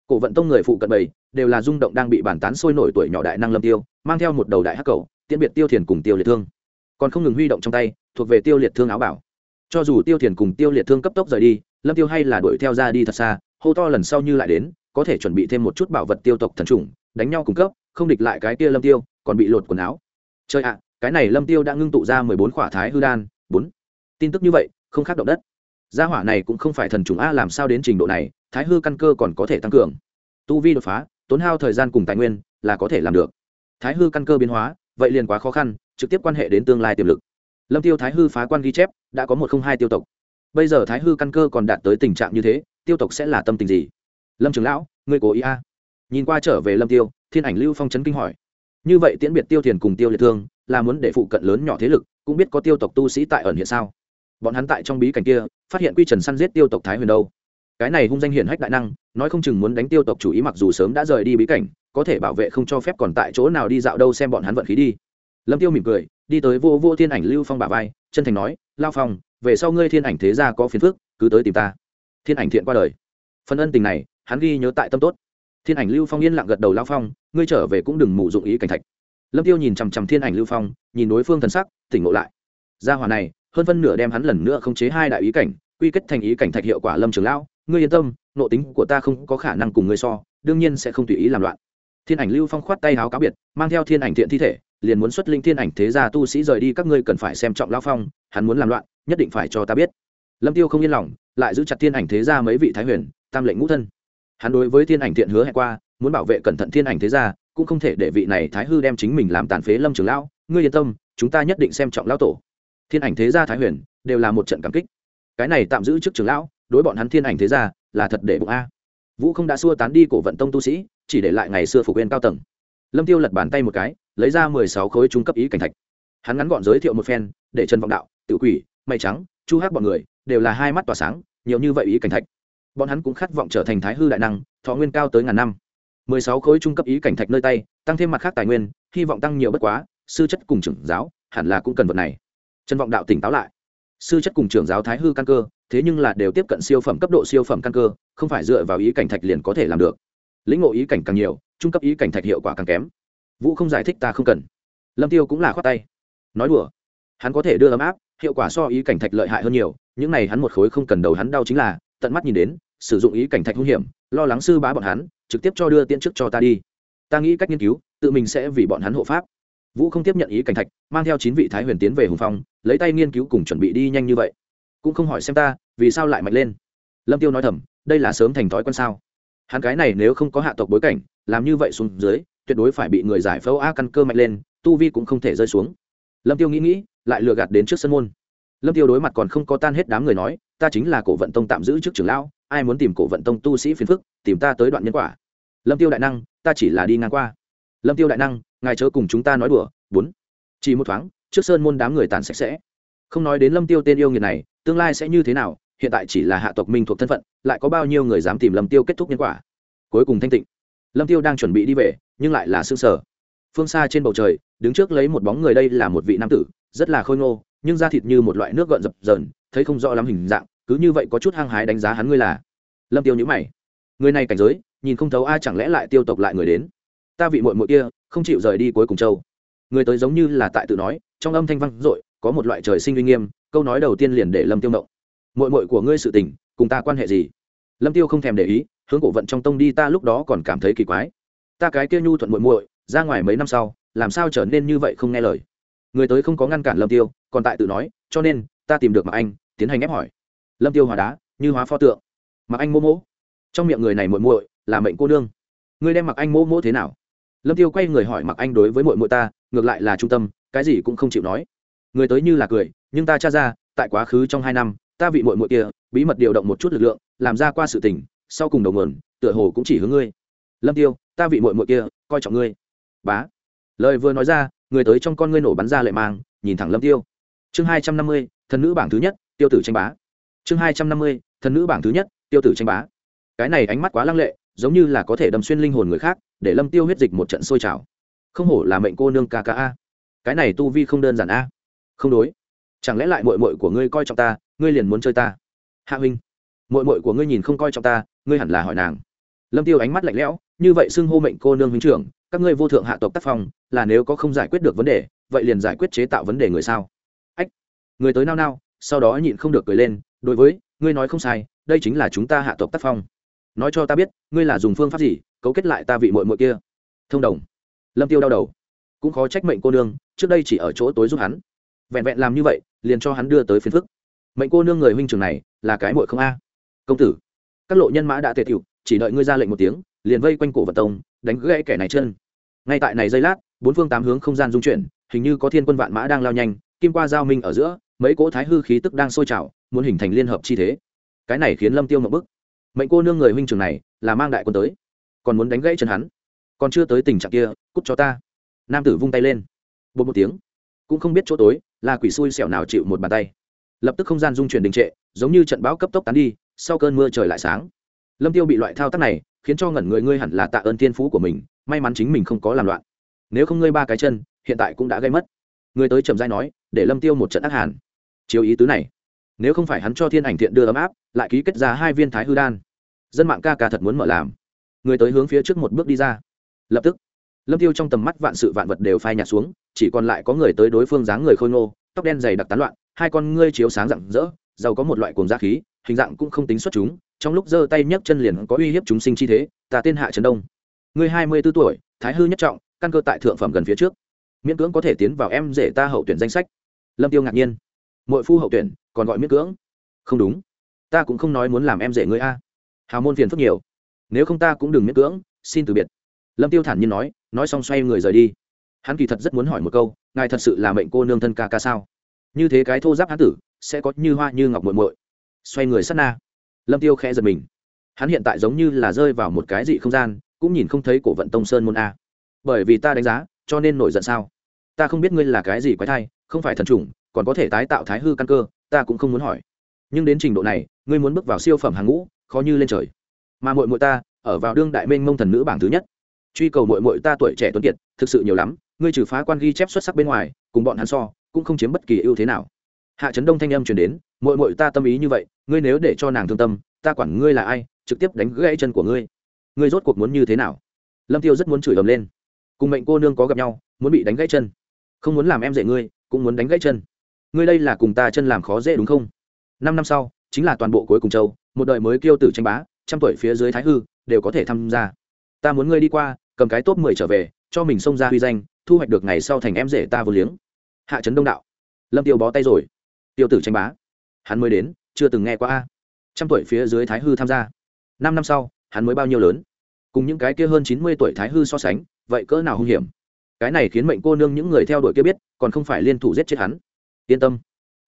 cổ vận tông người phụ cận bầy đều là rung động đang bị bản tán sôi nổi tuổi nhỏ đại năng lâm tiêu, mang theo một đầu đại hắc cầu, tiễn biệt tiêu thiền cùng tiêu liệt thương. Còn không ngừng huy động trong tay, thuộc về tiêu liệt thương áo bảo. Cho dù tiêu thiền cùng tiêu liệt thương cấp tốc rời đi, lâm tiêu hay là đuổi theo ra đi thật xa, hô to lần sau như lại đến có thể chuẩn bị thêm một chút bảo vật tiêu tộc thần trùng, đánh nhau cung cấp, không địch lại cái kia lâm tiêu, còn bị lột quần áo. Chơi ạ, cái này lâm tiêu đã ngưng tụ ra mười bốn khỏa thái hư đan, bốn. Tin tức như vậy, không khác động đất. Gia hỏa này cũng không phải thần trùng a, làm sao đến trình độ này, thái hư căn cơ còn có thể tăng cường. Tu vi đột phá, tốn hao thời gian cùng tài nguyên, là có thể làm được. Thái hư căn cơ biến hóa, vậy liền quá khó khăn, trực tiếp quan hệ đến tương lai tiềm lực. Lâm tiêu thái hư phá quan ghi chép, đã có một không hai tiêu tộc. Bây giờ thái hư căn cơ còn đạt tới tình trạng như thế, tiêu tộc sẽ là tâm tình gì? Lâm trường lão ngươi cố ý a nhìn qua trở về lâm tiêu thiên ảnh lưu phong chấn kinh hỏi như vậy tiễn biệt tiêu thiền cùng tiêu liệt thương là muốn để phụ cận lớn nhỏ thế lực cũng biết có tiêu tộc tu sĩ tại ẩn hiện sao bọn hắn tại trong bí cảnh kia phát hiện quy trần săn giết tiêu tộc thái huyền đâu cái này hung danh hiển hách đại năng nói không chừng muốn đánh tiêu tộc chủ ý mặc dù sớm đã rời đi bí cảnh có thể bảo vệ không cho phép còn tại chỗ nào đi dạo đâu xem bọn hắn vận khí đi lâm tiêu mỉm cười đi tới vô vô thiên ảnh lưu phong bà vai chân thành nói lao phong về sau ngươi thiên ảnh thế gia có phiền phức cứ tới tìm ta thiên ảnh thiện qua đời phần ân tình này hắn ghi nhớ tại tâm tốt. Thiên ảnh lưu phong yên lặng gật đầu lao phong, ngươi trở về cũng đừng mù dụng ý cảnh thạch. Lâm tiêu nhìn chằm chằm thiên ảnh lưu phong, nhìn đối phương thần sắc, tỉnh ngộ lại. Gia hòa này, hơn phân nửa đem hắn lần nữa không chế hai đại ý cảnh, quy kết thành ý cảnh thạch hiệu quả lâm trường lão, ngươi yên tâm, nộ tính của ta không có khả năng cùng ngươi so, đương nhiên sẽ không tùy ý làm loạn. Thiên ảnh lưu phong khoát tay háo cáo biệt, mang theo thiên ảnh thiện thi thể, liền muốn xuất linh thiên ảnh thế gia tu sĩ rời đi, các ngươi cần phải xem trọng lão phong, hắn muốn làm loạn, nhất định phải cho ta biết. Lâm tiêu không yên lòng, lại giữ chặt thiên ảnh thế gia mấy vị thái huyền, tam lệnh ngũ thân hắn đối với thiên ảnh thiện hứa hẹn qua, muốn bảo vệ cẩn thận thiên ảnh thế gia, cũng không thể để vị này thái hư đem chính mình làm tàn phế lâm trường lão. Ngươi yên tâm, chúng ta nhất định xem trọng lão tổ. Thiên ảnh thế gia thái huyền, đều là một trận cảm kích. Cái này tạm giữ trước trường lão, đối bọn hắn thiên ảnh thế gia, là thật để bụng a. Vũ không đã xua tán đi cổ vận tông tu sĩ, chỉ để lại ngày xưa phục quên cao tầng. Lâm tiêu lật bàn tay một cái, lấy ra mười sáu khối trung cấp ý cảnh thạch. Hắn ngắn gọn giới thiệu một phen, để trần vọng đạo tự quỷ, mây trắng, chu hát bọn người, đều là hai mắt tỏa sáng, nhiều như vậy ý cảnh thạch bọn hắn cũng khát vọng trở thành thái hư đại năng, thọ nguyên cao tới ngàn năm. Mười sáu khối trung cấp ý cảnh thạch nơi tay, tăng thêm mặt khác tài nguyên, hy vọng tăng nhiều bất quá, sư chất cùng trưởng giáo, hẳn là cũng cần vật này. Trân vọng đạo tỉnh táo lại. Sư chất cùng trưởng giáo thái hư căn cơ, thế nhưng là đều tiếp cận siêu phẩm cấp độ siêu phẩm căn cơ, không phải dựa vào ý cảnh thạch liền có thể làm được. Lĩnh ngộ ý cảnh càng nhiều, trung cấp ý cảnh thạch hiệu quả càng kém. Vũ không giải thích ta không cần. Lâm tiêu cũng là khoát tay. Nói đùa. Hắn có thể đưa ấm áp, hiệu quả so ý cảnh thạch lợi hại hơn nhiều, những này hắn một khối không cần đầu hắn đau chính là, tận mắt nhìn đến sử dụng ý cảnh thạch hung hiểm, lo lắng sư bá bọn hắn, trực tiếp cho đưa tiễn chức cho ta đi. Ta nghĩ cách nghiên cứu, tự mình sẽ vì bọn hắn hộ pháp. Vũ không tiếp nhận ý cảnh thạch, mang theo chín vị thái huyền tiến về hùng phong, lấy tay nghiên cứu cùng chuẩn bị đi nhanh như vậy. Cũng không hỏi xem ta, vì sao lại mạnh lên. Lâm tiêu nói thầm, đây là sớm thành thói quen sao? Hắn cái này nếu không có hạ tộc bối cảnh, làm như vậy xuống dưới, tuyệt đối phải bị người giải phẫu a căn cơ mạnh lên, tu vi cũng không thể rơi xuống. Lâm tiêu nghĩ nghĩ, lại lừa gạt đến trước sân môn. Lâm tiêu đối mặt còn không có tan hết đám người nói, ta chính là cổ vận tông tạm giữ trước trưởng lão ai muốn tìm cổ vận tông tu sĩ phiền phức, tìm ta tới đoạn nhân quả. Lâm tiêu đại năng, ta chỉ là đi ngang qua. Lâm tiêu đại năng, ngài chớ cùng chúng ta nói đùa, bốn. Chỉ một thoáng, trước sơn môn đám người tàn sạch sẽ. Không nói đến lâm tiêu tên yêu nghiệt này, tương lai sẽ như thế nào, hiện tại chỉ là hạ tộc minh thuộc thân phận, lại có bao nhiêu người dám tìm lâm tiêu kết thúc nhân quả. Cuối cùng thanh tịnh. Lâm tiêu đang chuẩn bị đi về, nhưng lại là xương sở phương xa trên bầu trời, đứng trước lấy một bóng người đây là một vị nam tử, rất là khôi ngô, nhưng da thịt như một loại nước gợn dập dờn, thấy không rõ lắm hình dạng cứ như vậy có chút hăng hái đánh giá hắn ngươi là. Lâm tiêu nhữ mày. Người này cảnh giới, nhìn không thấu ai chẳng lẽ lại tiêu tộc lại người đến. Ta vị muội muội kia, không chịu rời đi cuối cùng châu. Người tới giống như là tại tự nói, trong âm thanh vang dội, có một loại trời sinh uy nghiêm, câu nói đầu tiên liền để lâm tiêu động muội muội của ngươi sự tình, cùng ta quan hệ gì? Lâm tiêu không thèm để ý, hướng cổ vận trong tông đi, ta lúc đó còn cảm thấy kỳ quái. Ta cái kia nhu thuận muội muội, ra ngoài mấy năm sau, làm sao trở nên như vậy không nghe lời? Người tới không có ngăn cản lâm tiêu, còn tại tự nói, cho nên, ta tìm được mà anh, tiến hành ép hỏi lâm tiêu hóa đá, như hóa pho tượng. Mặc anh mô mỗ. Trong miệng người này muội muội là mệnh cô nương. Ngươi đem mặc anh mô mỗ thế nào? Lâm tiêu quay người hỏi mặc anh đối với muội muội ta, ngược lại là trung tâm, cái gì cũng không chịu nói. Người tới như là cười, nhưng ta tra ra, tại quá khứ trong hai năm, ta vị muội muội kia, bí mật điều động một chút lực lượng, làm ra qua sự tình, sau cùng đầu nguồn, tựa hồ cũng chỉ hướng ngươi. Lâm tiêu, ta vị muội muội kia, coi trọng ngươi. Bá. Lời vừa nói ra, người tới trong con ngươi nổ bắn ra lệ mang, nhìn thẳng lâm tiêu. Chương hai trăm năm mươi, thần nữ bảng thứ nhất, tiêu tử tranh bá chương hai trăm năm mươi, thần nữ bảng thứ nhất, tiêu tử tranh bá. Cái này ánh mắt quá lăng lệ, giống như là có thể đâm xuyên linh hồn người khác, để lâm tiêu huyết dịch một trận sôi trào. Không hổ là mệnh cô nương ca ca a. Cái này tu vi không đơn giản a. Không đối. Chẳng lẽ lại muội muội của ngươi coi trọng ta, ngươi liền muốn chơi ta? Hạ huynh, muội muội của ngươi nhìn không coi trọng ta, ngươi hẳn là hỏi nàng. Lâm tiêu ánh mắt lạnh lẽo, như vậy xưng hô mệnh cô nương huynh trưởng, các ngươi vô thượng hạ tộc tác phong, là nếu có không giải quyết được vấn đề, vậy liền giải quyết chế tạo vấn đề người sao? Ách, người tới nao nao, sau đó nhịn không được cười lên đối với, ngươi nói không sai, đây chính là chúng ta hạ tộc tác phong. Nói cho ta biết, ngươi là dùng phương pháp gì, cấu kết lại ta vị muội muội kia? Thông đồng. Lâm tiêu đau đầu. Cũng khó trách mệnh cô nương, trước đây chỉ ở chỗ tối giúp hắn. Vẹn vẹn làm như vậy, liền cho hắn đưa tới phiền phức. Mệnh cô nương người huynh trưởng này, là cái muội không a. Công tử. Các lộ nhân mã đã tề tiểu, chỉ đợi ngươi ra lệnh một tiếng, liền vây quanh cổ vật tông, đánh gãy kẻ này chân. Ngay tại này giây lát, bốn phương tám hướng không gian dung chuyển, hình như có thiên quân vạn mã đang lao nhanh, kim qua giao minh ở giữa, mấy cỗ thái hư khí tức đang sôi trào muốn hình thành liên hợp chi thế. Cái này khiến lâm tiêu một bức. Mệnh cô nương người huynh trường này là mang đại quân tới, còn muốn đánh gãy chân hắn. Còn chưa tới tình trạng kia, cút cho ta. Nam tử vung tay lên. Bột một tiếng. Cũng không biết chỗ tối là quỷ xui xẻo nào chịu một bàn tay. Lập tức không gian dung chuyển đình trệ, giống như trận bão cấp tốc tán đi, sau cơn mưa trời lại sáng. Lâm tiêu bị loại thao tác này, khiến cho ngẩn người ngươi hẳn là tạ ơn thiên phú của mình, may mắn chính mình không có làm loạn. Nếu không ngươi ba cái chân, hiện tại cũng đã gây mất. Người tới trầm dai nói, để lâm tiêu một trận ác hàn. Chiếu ý tứ này nếu không phải hắn cho thiên ảnh thiện đưa ấm áp, lại ký kết ra hai viên thái hư đan. Dân mạng ca ca thật muốn mở làm. Người tới hướng phía trước một bước đi ra. Lập tức, lâm tiêu trong tầm mắt vạn sự vạn vật đều phai nhạt xuống, chỉ còn lại có người tới đối phương dáng người khôi ngô, tóc đen dày đặc tán loạn, hai con ngươi chiếu sáng rạng rỡ, giàu có một loại cuồng da khí, hình dạng cũng không tính xuất chúng, trong lúc giơ tay nhấc chân liền có uy hiếp chúng sinh chi thế, ta tên hạ trần đông. Ngươi hai mươi 24 tuổi, thái hư nhất trọng, căn cơ tại thượng phẩm gần phía trước. Miễn cưỡng có thể tiến vào em rể ta hậu tuyển danh sách. Lâm tiêu ngạc nhiên. Mỗi phu hậu tuyển còn gọi miễn cưỡng. Không đúng. Ta cũng không nói muốn làm em rể ngươi a. Hào môn phiền phức nhiều. Nếu không ta cũng đừng miễn cưỡng, xin từ biệt. Lâm tiêu thản nhiên nói nói xong xoay người rời đi. Hắn kỳ thật rất muốn hỏi một câu, ngài thật sự là mệnh cô nương thân ca ca sao? Như thế cái thô giáp hán tử, sẽ có như hoa như ngọc muội muội. Xoay người sát na. Lâm tiêu khẽ giật mình. Hắn hiện tại giống như là rơi vào một cái dị không gian, cũng nhìn không thấy cổ vận tông sơn môn a. Bởi vì ta đánh giá, cho nên nổi giận sao? Ta không biết ngươi là cái gì quái thai, không phải thần trùng còn có thể tái tạo thái hư căn cơ ta cũng không muốn hỏi. Nhưng đến trình độ này, ngươi muốn bước vào siêu phẩm hàng ngũ, khó như lên trời. Mà muội muội ta, ở vào đương đại minh mông thần nữ bảng thứ nhất. Truy cầu muội muội ta tuổi trẻ tuấn kiệt, thực sự nhiều lắm, ngươi trừ phá quan ghi chép xuất sắc bên ngoài, cùng bọn hắn so, cũng không chiếm bất kỳ ưu thế nào. Hạ trấn đông thanh âm truyền đến, muội muội ta tâm ý như vậy, ngươi nếu để cho nàng thương tâm, ta quản ngươi là ai, trực tiếp đánh gãy chân của ngươi. Ngươi rốt cuộc muốn như thế nào? Lâm tiêu rất muốn chửi ầm lên. Cùng mệnh cô nương có gặp nhau, muốn bị đánh gãy chân. Không muốn làm em dạy ngươi, cũng muốn đánh gãy chân ngươi đây là cùng ta chân làm khó dễ đúng không? Năm năm sau, chính là toàn bộ cuối cùng châu, một đời mới kiêu tử tranh bá, trăm tuổi phía dưới thái hư, đều có thể tham gia. Ta muốn ngươi đi qua, cầm cái top mười trở về, cho mình xông ra huy danh, thu hoạch được ngày sau thành em rể ta vô liếng. Hạ trấn đông đạo. Lâm tiêu bó tay rồi. Tiêu tử tranh bá. Hắn mới đến, chưa từng nghe qua a. Trăm tuổi phía dưới thái hư tham gia. Năm năm sau, hắn mới bao nhiêu lớn? Cùng những cái kia hơn chín mươi tuổi thái hư so sánh, vậy cỡ nào hung hiểm? Cái này khiến mệnh cô nương những người theo đuổi kia biết, còn không phải liên thủ giết chết hắn yên tâm.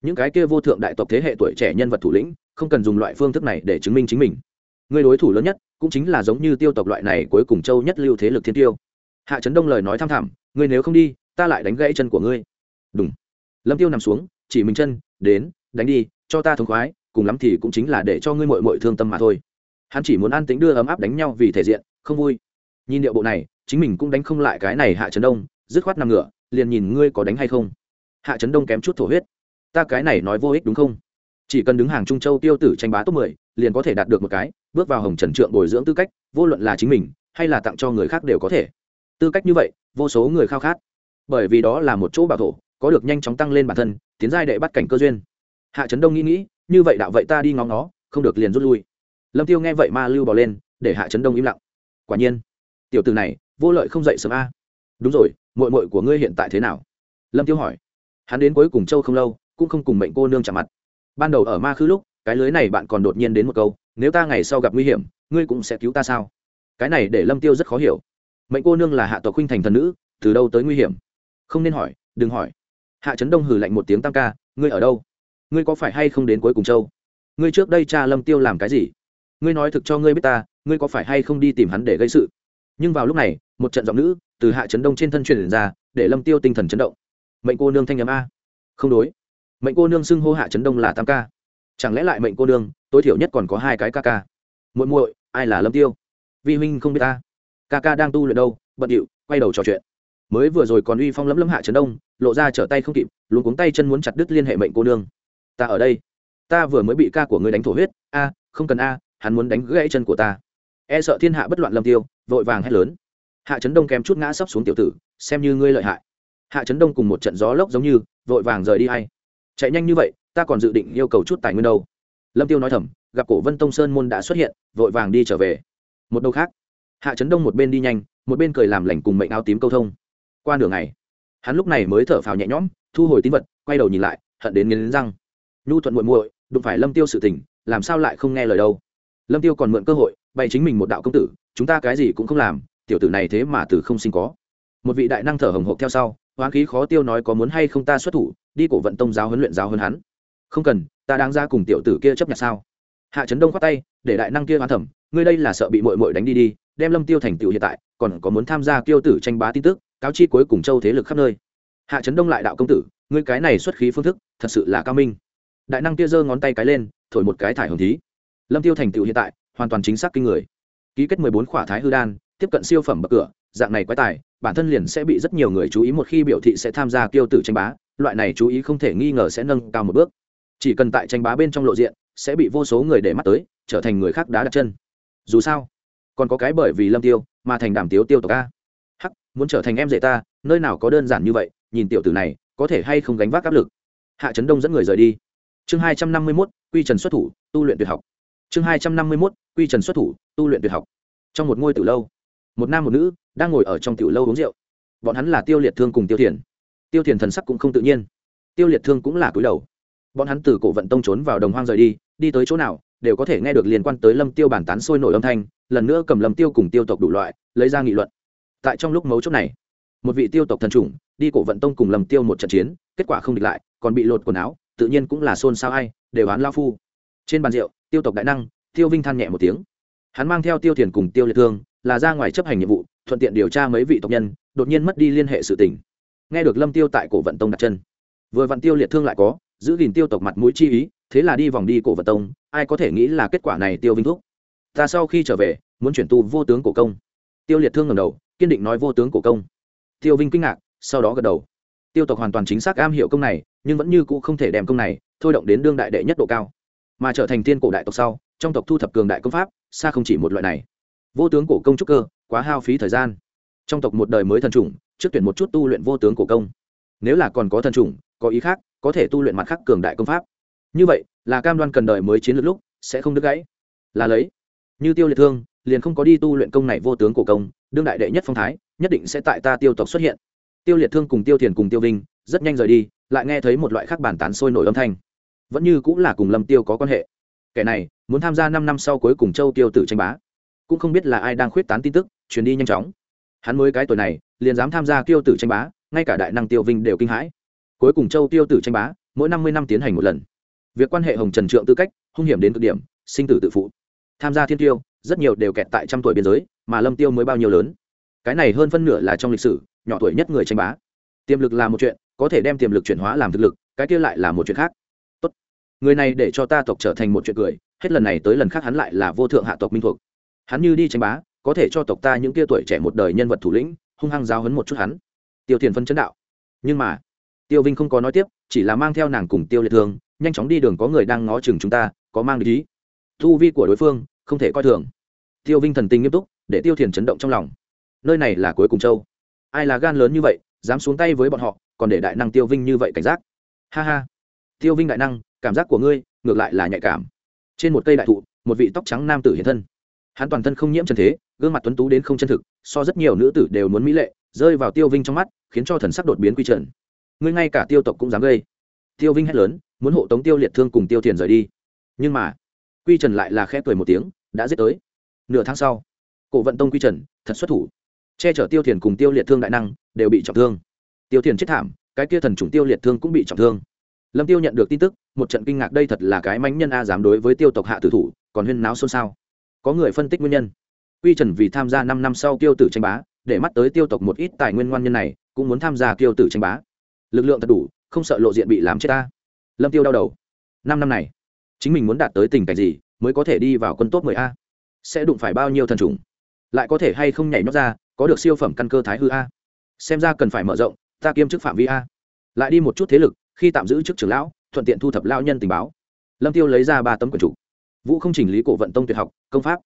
Những cái kia vô thượng đại tộc thế hệ tuổi trẻ nhân vật thủ lĩnh, không cần dùng loại phương thức này để chứng minh chính mình. Người đối thủ lớn nhất cũng chính là giống như tiêu tộc loại này cuối cùng châu nhất lưu thế lực thiên tiêu. Hạ trấn đông lời nói tham thảm, ngươi nếu không đi, ta lại đánh gãy chân của ngươi. Đúng lâm tiêu nằm xuống, chỉ mình chân, đến, đánh đi, cho ta thống khoái, cùng lắm thì cũng chính là để cho ngươi mội mội thương tâm mà thôi. Hắn chỉ muốn an tính đưa ấm áp đánh nhau vì thể diện, không vui. Nhìn điệu bộ này, chính mình cũng đánh không lại cái này hạ trấn đông, dứt khoát nằm ngựa liền nhìn ngươi có đánh hay không hạ trấn đông kém chút thổ huyết. Ta cái này nói vô ích đúng không? Chỉ cần đứng hàng trung châu tiêu tử tranh bá top mười, liền có thể đạt được một cái, bước vào hồng trần trượng bồi dưỡng tư cách, vô luận là chính mình, hay là tặng cho người khác đều có thể. Tư cách như vậy, vô số người khao khát. Bởi vì đó là một chỗ bảo thổ, có được nhanh chóng tăng lên bản thân, tiến giai đệ bắt cảnh cơ duyên. Hạ trấn đông nghĩ nghĩ, như vậy đạo vậy ta đi ngóng nó không được liền rút lui. Lâm tiêu nghe vậy ma lưu bỏ lên, để hạ trấn đông im lặng. Quả nhiên, tiểu từ này, vô lợi không dậy sớm a. Đúng rồi, muội muội của ngươi hiện tại thế nào? Lâm tiêu hỏi hắn đến cuối cùng châu không lâu, cũng không cùng mệnh cô nương chạm mặt. Ban đầu ở ma khứ lúc, cái lưới này bạn còn đột nhiên đến một câu, nếu ta ngày sau gặp nguy hiểm, ngươi cũng sẽ cứu ta sao? Cái này để lâm tiêu rất khó hiểu. Mệnh cô nương là hạ tộc huynh thành thần nữ, từ đâu tới nguy hiểm? Không nên hỏi, đừng hỏi. Hạ trấn đông hừ lạnh một tiếng tam ca, ngươi ở đâu? Ngươi có phải hay không đến cuối cùng châu? Ngươi trước đây cha lâm tiêu làm cái gì? Ngươi nói thực cho ngươi biết ta, ngươi có phải hay không đi tìm hắn để gây sự? Nhưng vào lúc này, một trận giọng nữ từ hạ trấn đông trên thân truyền ra, để lâm tiêu tinh thần chấn động mệnh cô nương thanh nhầm a. Không đối. Mệnh cô nương xưng hô hạ trấn đông là tam ca. Chẳng lẽ lại mệnh cô nương, tối thiểu nhất còn có hai cái ca ca. Muội muội, ai là lâm tiêu? Vi huynh không biết ta. Ca ca đang tu luyện đâu, bận điệu, quay đầu trò chuyện. Mới vừa rồi còn uy phong lấm lấm hạ trấn đông, lộ ra trở tay không kịp luôn cuống tay chân muốn chặt đứt liên hệ mệnh cô nương. Ta ở đây. Ta vừa mới bị ca của ngươi đánh thổ huyết. A, không cần a, hắn muốn đánh gãy chân của ta. E sợ thiên hạ bất loạn lâm tiêu, vội vàng hét lớn. Hạ trấn đông kém chút ngã sấp xuống tiểu tử, xem như ngươi lợi hại hạ trấn đông cùng một trận gió lốc giống như, vội vàng rời đi hay. Chạy nhanh như vậy, ta còn dự định yêu cầu chút tài nguyên đâu. Lâm tiêu nói thầm, gặp cổ vân tông sơn môn đã xuất hiện, vội vàng đi trở về. Một đầu khác. Hạ trấn đông một bên đi nhanh, một bên cười làm lành cùng mệnh áo tím câu thông. Qua nửa ngày, hắn lúc này mới thở phào nhẹ nhõm, thu hồi tín vật, quay đầu nhìn lại, hận đến nghiến răng. Nhu thuận muội muội, đụng phải lâm tiêu sự tình, làm sao lại không nghe lời đâu? Lâm tiêu còn mượn cơ hội, bày chính mình một đạo công tử, chúng ta cái gì cũng không làm, tiểu tử này thế mà từ không sinh có. Một vị đại năng thở hồng hộc theo sau hoán khí khó tiêu nói có muốn hay không ta xuất thủ, đi cổ vận tông giáo huấn luyện giáo huấn hắn. Không cần, ta đang ra cùng tiểu tử kia chấp nhận sao? Hạ trấn đông khoát tay, để đại năng kia hoán thẩm, ngươi đây là sợ bị mội mội đánh đi đi, đem lâm tiêu thành tựu hiện tại, còn có muốn tham gia kiêu tử tranh bá tin tức, cáo chi cuối cùng châu thế lực khắp nơi. Hạ trấn đông lại đạo công tử, ngươi cái này xuất khí phương thức, thật sự là cao minh. Đại năng kia giơ ngón tay cái lên, thổi một cái thải hồng thí. Lâm tiêu thành tựu hiện tại, hoàn toàn chính xác kinh người. Ký kết mười bốn khỏa thái hư đan tiếp cận siêu phẩm bậc cửa, dạng này quái tài, bản thân liền sẽ bị rất nhiều người chú ý một khi biểu thị sẽ tham gia kiêu tử tranh bá, loại này chú ý không thể nghi ngờ sẽ nâng cao một bước. Chỉ cần tại tranh bá bên trong lộ diện, sẽ bị vô số người để mắt tới, trở thành người khác đá đặt chân. Dù sao, còn có cái bởi vì lâm tiêu mà thành đàm tiếu tiêu tộc a. Hắc, muốn trở thành em dạy ta, nơi nào có đơn giản như vậy, nhìn tiểu tử này, có thể hay không gánh vác áp lực? Hạ trấn đông dẫn người rời đi. Chương hai trăm năm mươi mốt, quy trần xuất thủ, tu luyện tuyệt học. Chương hai trăm năm mươi mốt, quy trần xuất thủ, tu luyện tuyệt học. Trong một ngôi tử lâu một nam một nữ đang ngồi ở trong tiểu lâu uống rượu. Bọn hắn là tiêu liệt thương cùng tiêu thiền. Tiêu thiền thần sắc cũng không tự nhiên. Tiêu liệt thương cũng là cúi đầu. Bọn hắn từ cổ vận tông trốn vào đồng hoang rời đi đi tới chỗ nào đều có thể nghe được liên quan tới lâm tiêu bản tán sôi nổi âm thanh, lần nữa cầm lâm tiêu cùng tiêu tộc đủ loại, lấy ra nghị luận. Tại trong lúc mấu chốt này, một vị tiêu tộc thần chủng đi cổ vận tông cùng lâm tiêu một trận chiến, kết quả không địch lại, còn bị lột quần áo, tự nhiên cũng là xôn xao ai, đều oán lao phu. Trên bàn rượu, tiêu tộc đại năng, tiêu vinh than nhẹ một tiếng. Hắn mang theo tiêu thiền cùng tiêu liệt thương là ra ngoài chấp hành nhiệm vụ, thuận tiện điều tra mấy vị tộc nhân, đột nhiên mất đi liên hệ sự tình. Nghe được lâm tiêu tại cổ vận tông đặt chân. Vừa vận tiêu liệt thương lại có, giữ gìn tiêu tộc mặt mũi chi ý, thế là đi vòng đi cổ vận tông, ai có thể nghĩ là kết quả này tiêu vinh thúc. Ta sau khi trở về, muốn chuyển tu vô tướng cổ công. Tiêu liệt thương ngầm đầu, kiên định nói vô tướng cổ công. Tiêu vinh kinh ngạc, sau đó gật đầu. Tiêu tộc hoàn toàn chính xác am hiểu công này, nhưng vẫn như cũ không thể đem công này, thôi động đến đương đại đệ nhất độ cao. Mà trở thành tiên cổ đại tộc sau, trong tộc thu thập cường đại công pháp, xa không chỉ một loại này vô tướng cổ công trúc cơ, quá hao phí thời gian. Trong tộc một đời mới thần trùng trước tuyển một chút tu luyện vô tướng cổ công. Nếu là còn có thần trùng có ý khác, có thể tu luyện mặt khác cường đại công pháp. Như vậy, là cam đoan cần đời mới chiến lược lúc, sẽ không đứt gãy. Là lấy, như tiêu liệt thương, liền không có đi tu luyện công này vô tướng cổ công, đương đại đệ nhất phong thái, nhất định sẽ tại ta tiêu tộc xuất hiện. Tiêu liệt thương cùng tiêu thiền cùng tiêu vinh, rất nhanh rời đi, lại nghe thấy một loại khác bản tán sôi nổi âm thanh. Vẫn như cũng là cùng lâm tiêu có quan hệ. Kẻ này, muốn tham gia năm năm sau cuối cùng châu tiêu tử tranh bá cũng không biết là ai đang khuyết tán tin tức, truyền đi nhanh chóng. Hắn mới cái tuổi này, liền dám tham gia tiêu tử tranh bá, ngay cả đại năng tiêu vinh đều kinh hãi. Cuối cùng châu tiêu tử tranh bá, mỗi năm mươi năm tiến hành một lần. Việc quan hệ hồng trần trượng tư cách, hung hiểm đến cực điểm, sinh tử tự phụ. Tham gia thiên tiêu, rất nhiều đều kẹt tại trăm tuổi biên giới, mà lâm tiêu mới bao nhiêu lớn. Cái này hơn phân nửa là trong lịch sử, nhỏ tuổi nhất người tranh bá. Tiềm lực là một chuyện, có thể đem tiềm lực chuyển hóa làm thực lực, cái kia lại là một chuyện khác. Tốt. người này để cho ta tộc trở thành một chuyện cười, hết lần này tới lần khác hắn lại là vô thượng hạ tộc minh thuộc hắn như đi tranh bá, có thể cho tộc ta những kia tuổi trẻ một đời nhân vật thủ lĩnh, hung hăng giáo hấn một chút hắn. Tiêu thiền phân chấn đạo. Nhưng mà, tiêu vinh không có nói tiếp, chỉ là mang theo nàng cùng tiêu liệt thương nhanh chóng đi đường có người đang ngó chừng chúng ta, có mang ý. Thu vi của đối phương, không thể coi thường. Tiêu vinh thần tình nghiêm túc, để tiêu thiền chấn động trong lòng. Nơi này là cuối cùng châu. Ai là gan lớn như vậy, dám xuống tay với bọn họ, còn để đại năng tiêu vinh như vậy cảnh giác. Ha ha. Tiêu vinh đại năng, cảm giác của ngươi, ngược lại là nhạy cảm. Trên một cây đại thụ, một vị tóc trắng nam tử hiện thân hắn toàn thân không nhiễm trần thế, gương mặt tuấn tú đến không chân thực, so rất nhiều nữ tử đều muốn mỹ lệ, rơi vào tiêu vinh trong mắt, khiến cho thần sắc đột biến quy trần. Ngươi ngay cả tiêu tộc cũng dám gây. Tiêu vinh hét lớn, muốn hộ tống tiêu liệt thương cùng tiêu thiền rời đi. Nhưng mà, quy trần lại là khẽ cười một tiếng, đã giết tới. Nửa tháng sau, cổ vận tông quy trần, thật xuất thủ. Che chở tiêu thiền cùng tiêu liệt thương đại năng, đều bị trọng thương. Tiêu thiền chết thảm, cái kia thần chủng tiêu liệt thương cũng bị trọng thương. Lâm tiêu nhận được tin tức, một trận kinh ngạc đây thật là cái mánh nhân a dám đối với tiêu tộc hạ tử thủ, còn huyên náo xôn xao có người phân tích nguyên nhân. Quy trần vì tham gia năm năm sau tiêu tử tranh bá, để mắt tới tiêu tộc một ít tài nguyên ngoan nhân này, cũng muốn tham gia tiêu tử tranh bá. Lực lượng thật đủ, không sợ lộ diện bị làm chết ta. Lâm tiêu đau đầu. Năm năm này, chính mình muốn đạt tới tình cảnh gì, mới có thể đi vào quân tốt mười a? Sẽ đụng phải bao nhiêu thần trùng lại có thể hay không nhảy nhót ra, có được siêu phẩm căn cơ thái hư a? Xem ra cần phải mở rộng, ta kiêm chức phạm vi a. Lại đi một chút thế lực, khi tạm giữ chức trưởng lão, thuận tiện thu thập lao nhân tình báo. Lâm tiêu lấy ra ba tấm quyển trục vũ không chỉnh lý cổ vận tông tuyệt học, công pháp.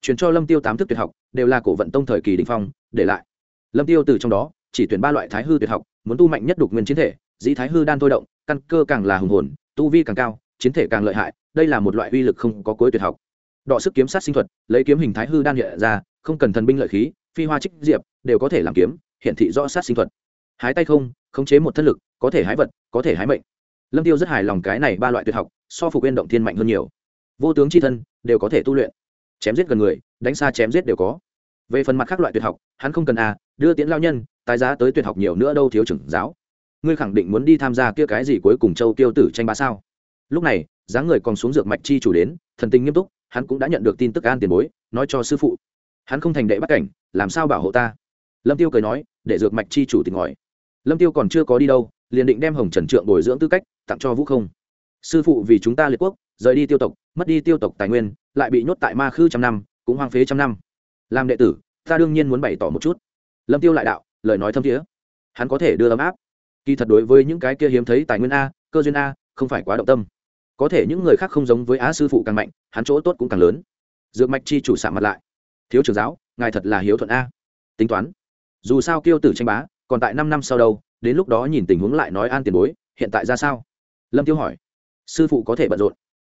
Chuyển cho lâm tiêu tám thức tuyệt học, đều là cổ vận tông thời kỳ đình phong, để lại. Lâm tiêu từ trong đó, chỉ tuyển ba loại thái hư tuyệt học, muốn tu mạnh nhất đục nguyên chiến thể, dĩ thái hư đan thôi động, căn cơ càng là hùng hồn, tu vi càng cao, chiến thể càng lợi hại, đây là một loại uy lực không có cuối tuyệt học. Đọ sức kiếm sát sinh thuật, lấy kiếm hình thái hư đan hiện ra, không cần thần binh lợi khí, phi hoa trích diệp, đều có thể làm kiếm hiện thị rõ sát sinh thuật. Hái tay không, khống chế một thân lực, có thể hái vật, có thể hái mệnh. Lâm tiêu rất hài lòng cái này ba loại tuyệt học, so phục uyên động thiên mạnh hơn nhiều vô tướng c h i thân, đều có thể tu luyện. Chém giết gần người, đánh xa chém giết đều có. Về phần mặt khác loại tuyệt học, hắn không cần à đưa tiễn lao nhân, tái giá tới tuyệt học nhiều nữa đâu thiếu trưởng giáo. Ngươi khẳng định muốn đi tham gia kia cái gì cuối cùng châu tiêu tử tranh bá sao? Lúc này, dáng người còn xuống dược mạch chi chủ đến, thần tình nghiêm túc, hắn cũng đã nhận được tin tức an tiền bối, nói cho sư phụ. Hắn không thành đệ bắt cảnh, làm sao bảo hộ ta? Lâm tiêu cười nói, để dược mạch chi chủ tìm ngòi lâm tiêu còn chưa có đi đâu, liền định đem hồng trần trượng bồi dưỡng tư cách, tặng cho vũ không. Sư phụ vì chúng ta liệt quốc, rời đi tiêu tộc mất đi tiêu tộc tài nguyên, lại bị nhốt tại ma khư trăm năm, cũng hoang phế trăm năm. Làm đệ tử, ta đương nhiên muốn bày tỏ một chút. Lâm tiêu lại đạo, lời nói thâm thiế. Hắn có thể đưa ấm áp. Kỳ thật đối với những cái kia hiếm thấy tài nguyên a, cơ duyên a, không phải quá động tâm. Có thể những người khác không giống với á sư phụ càng mạnh, hắn chỗ tốt cũng càng lớn. Dược mạch chi chủ sạ mặt lại. Thiếu trưởng giáo, ngài thật là hiếu thuận a. Tính toán. Dù sao kiêu tử tranh bá, còn tại năm năm sau đâu, đến lúc đó nhìn tình huống lại nói an tiền bối, hiện tại ra sao? Lâm tiêu hỏi. Sư phụ có thể bận rộn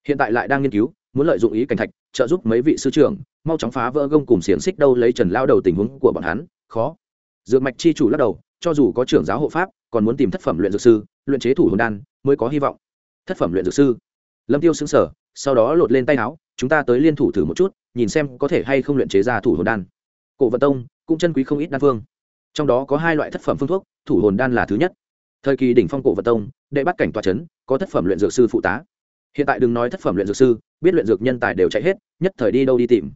hiện tại lại đang nghiên cứu, muốn lợi dụng ý cảnh thạch, trợ giúp mấy vị sư trưởng, mau chóng phá vỡ gông cùng xiềng xích đâu lấy trần lao đầu tình huống của bọn hắn. Khó. Dược mạch chi chủ lắc đầu, cho dù có trưởng giáo hộ pháp, còn muốn tìm thất phẩm luyện dược sư, luyện chế thủ hồn đan, mới có hy vọng. Thất phẩm luyện dược sư. Lâm tiêu xứng sở sau đó lột lên tay áo, chúng ta tới liên thủ thử một chút, nhìn xem có thể hay không luyện chế ra thủ hồn đan. Cổ vận tông, cũng chân quý không ít đan phương. Trong đó có hai loại thất phẩm phương thuốc, thủ hồn đan là thứ nhất. Thời kỳ đỉnh phong cổ vận tông, đệ bắt cảnh tòa chấn, có thất phẩm luyện dược sư phụ tá hiện tại đừng nói thất phẩm luyện dược sư, biết luyện dược nhân tài đều chạy hết, nhất thời đi đâu đi tìm.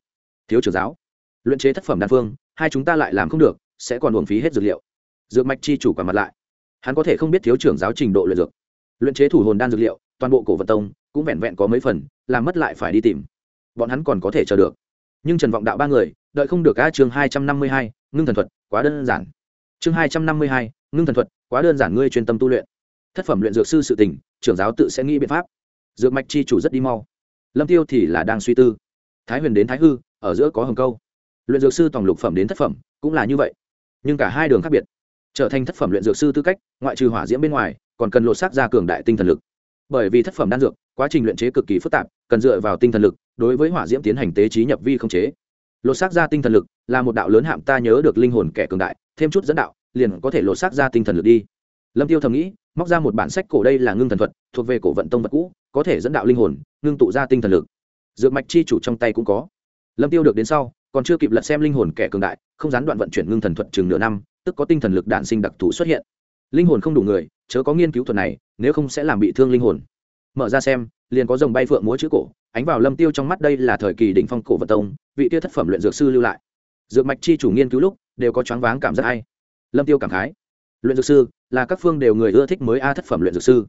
Thiếu trưởng giáo, luyện chế thất phẩm đan phương, hai chúng ta lại làm không được, sẽ còn uổng phí hết dược liệu. Dược mạch chi chủ quả mặt lại. Hắn có thể không biết thiếu trưởng giáo trình độ luyện dược. Luyện chế thủ hồn đan dược liệu, toàn bộ cổ vật tông, cũng vẹn vẹn có mấy phần, làm mất lại phải đi tìm. Bọn hắn còn có thể chờ được. Nhưng trần vọng đạo ba người, đợi không được a chương hai trăm năm mươi hai, ngưng thần thuật, quá đơn giản. Chương hai trăm năm mươi hai, ngưng thần thuật, quá đơn giản, ngươi chuyên tâm tu luyện. Thất phẩm luyện dược sư sự tình, trưởng giáo tự sẽ nghĩ biện pháp dược mạch chi chủ rất đi mau. Lâm tiêu thì là đang suy tư. Thái huyền đến thái hư, ở giữa có hồng câu. Luyện dược sư tổng lục phẩm đến thất phẩm, cũng là như vậy. Nhưng cả hai đường khác biệt. Trở thành thất phẩm luyện dược sư tư cách, ngoại trừ hỏa diễm bên ngoài, còn cần lột xác ra cường đại tinh thần lực. Bởi vì thất phẩm đan dược, quá trình luyện chế cực kỳ phức tạp, cần dựa vào tinh thần lực, đối với hỏa diễm tiến hành tế trí nhập vi không chế. Lột xác ra tinh thần lực là một đạo lớn hạm ta nhớ được linh hồn kẻ cường đại, thêm chút dẫn đạo, liền có thể lột xác ra tinh thần lực đi. Lâm tiêu thầm nghĩ, móc ra một bản sách cổ đây là ngưng thần thuật, thuộc về cổ vận tông vật cũ có thể dẫn đạo linh hồn, ngưng tụ ra tinh thần lực. Dược mạch chi chủ trong tay cũng có. Lâm tiêu được đến sau, còn chưa kịp lật xem linh hồn kẻ cường đại, không gián đoạn vận chuyển ngưng thần thuật chừng nửa năm, tức có tinh thần lực đạn sinh đặc thù xuất hiện. Linh hồn không đủ người, chớ có nghiên cứu thuật này, nếu không sẽ làm bị thương linh hồn. Mở ra xem, liền có dòng bay phượng múa chữ cổ, ánh vào lâm tiêu trong mắt đây là thời kỳ đỉnh phong cổ vật tông, vị tiêu thất phẩm luyện dược sư lưu lại. Dược mạch chi chủ nghiên cứu lúc, đều có choáng váng cảm giác hay. Lâm tiêu cảm khái. Luyện dược sư, là các phương đều người ưa thích mới a thất phẩm luyện dược sư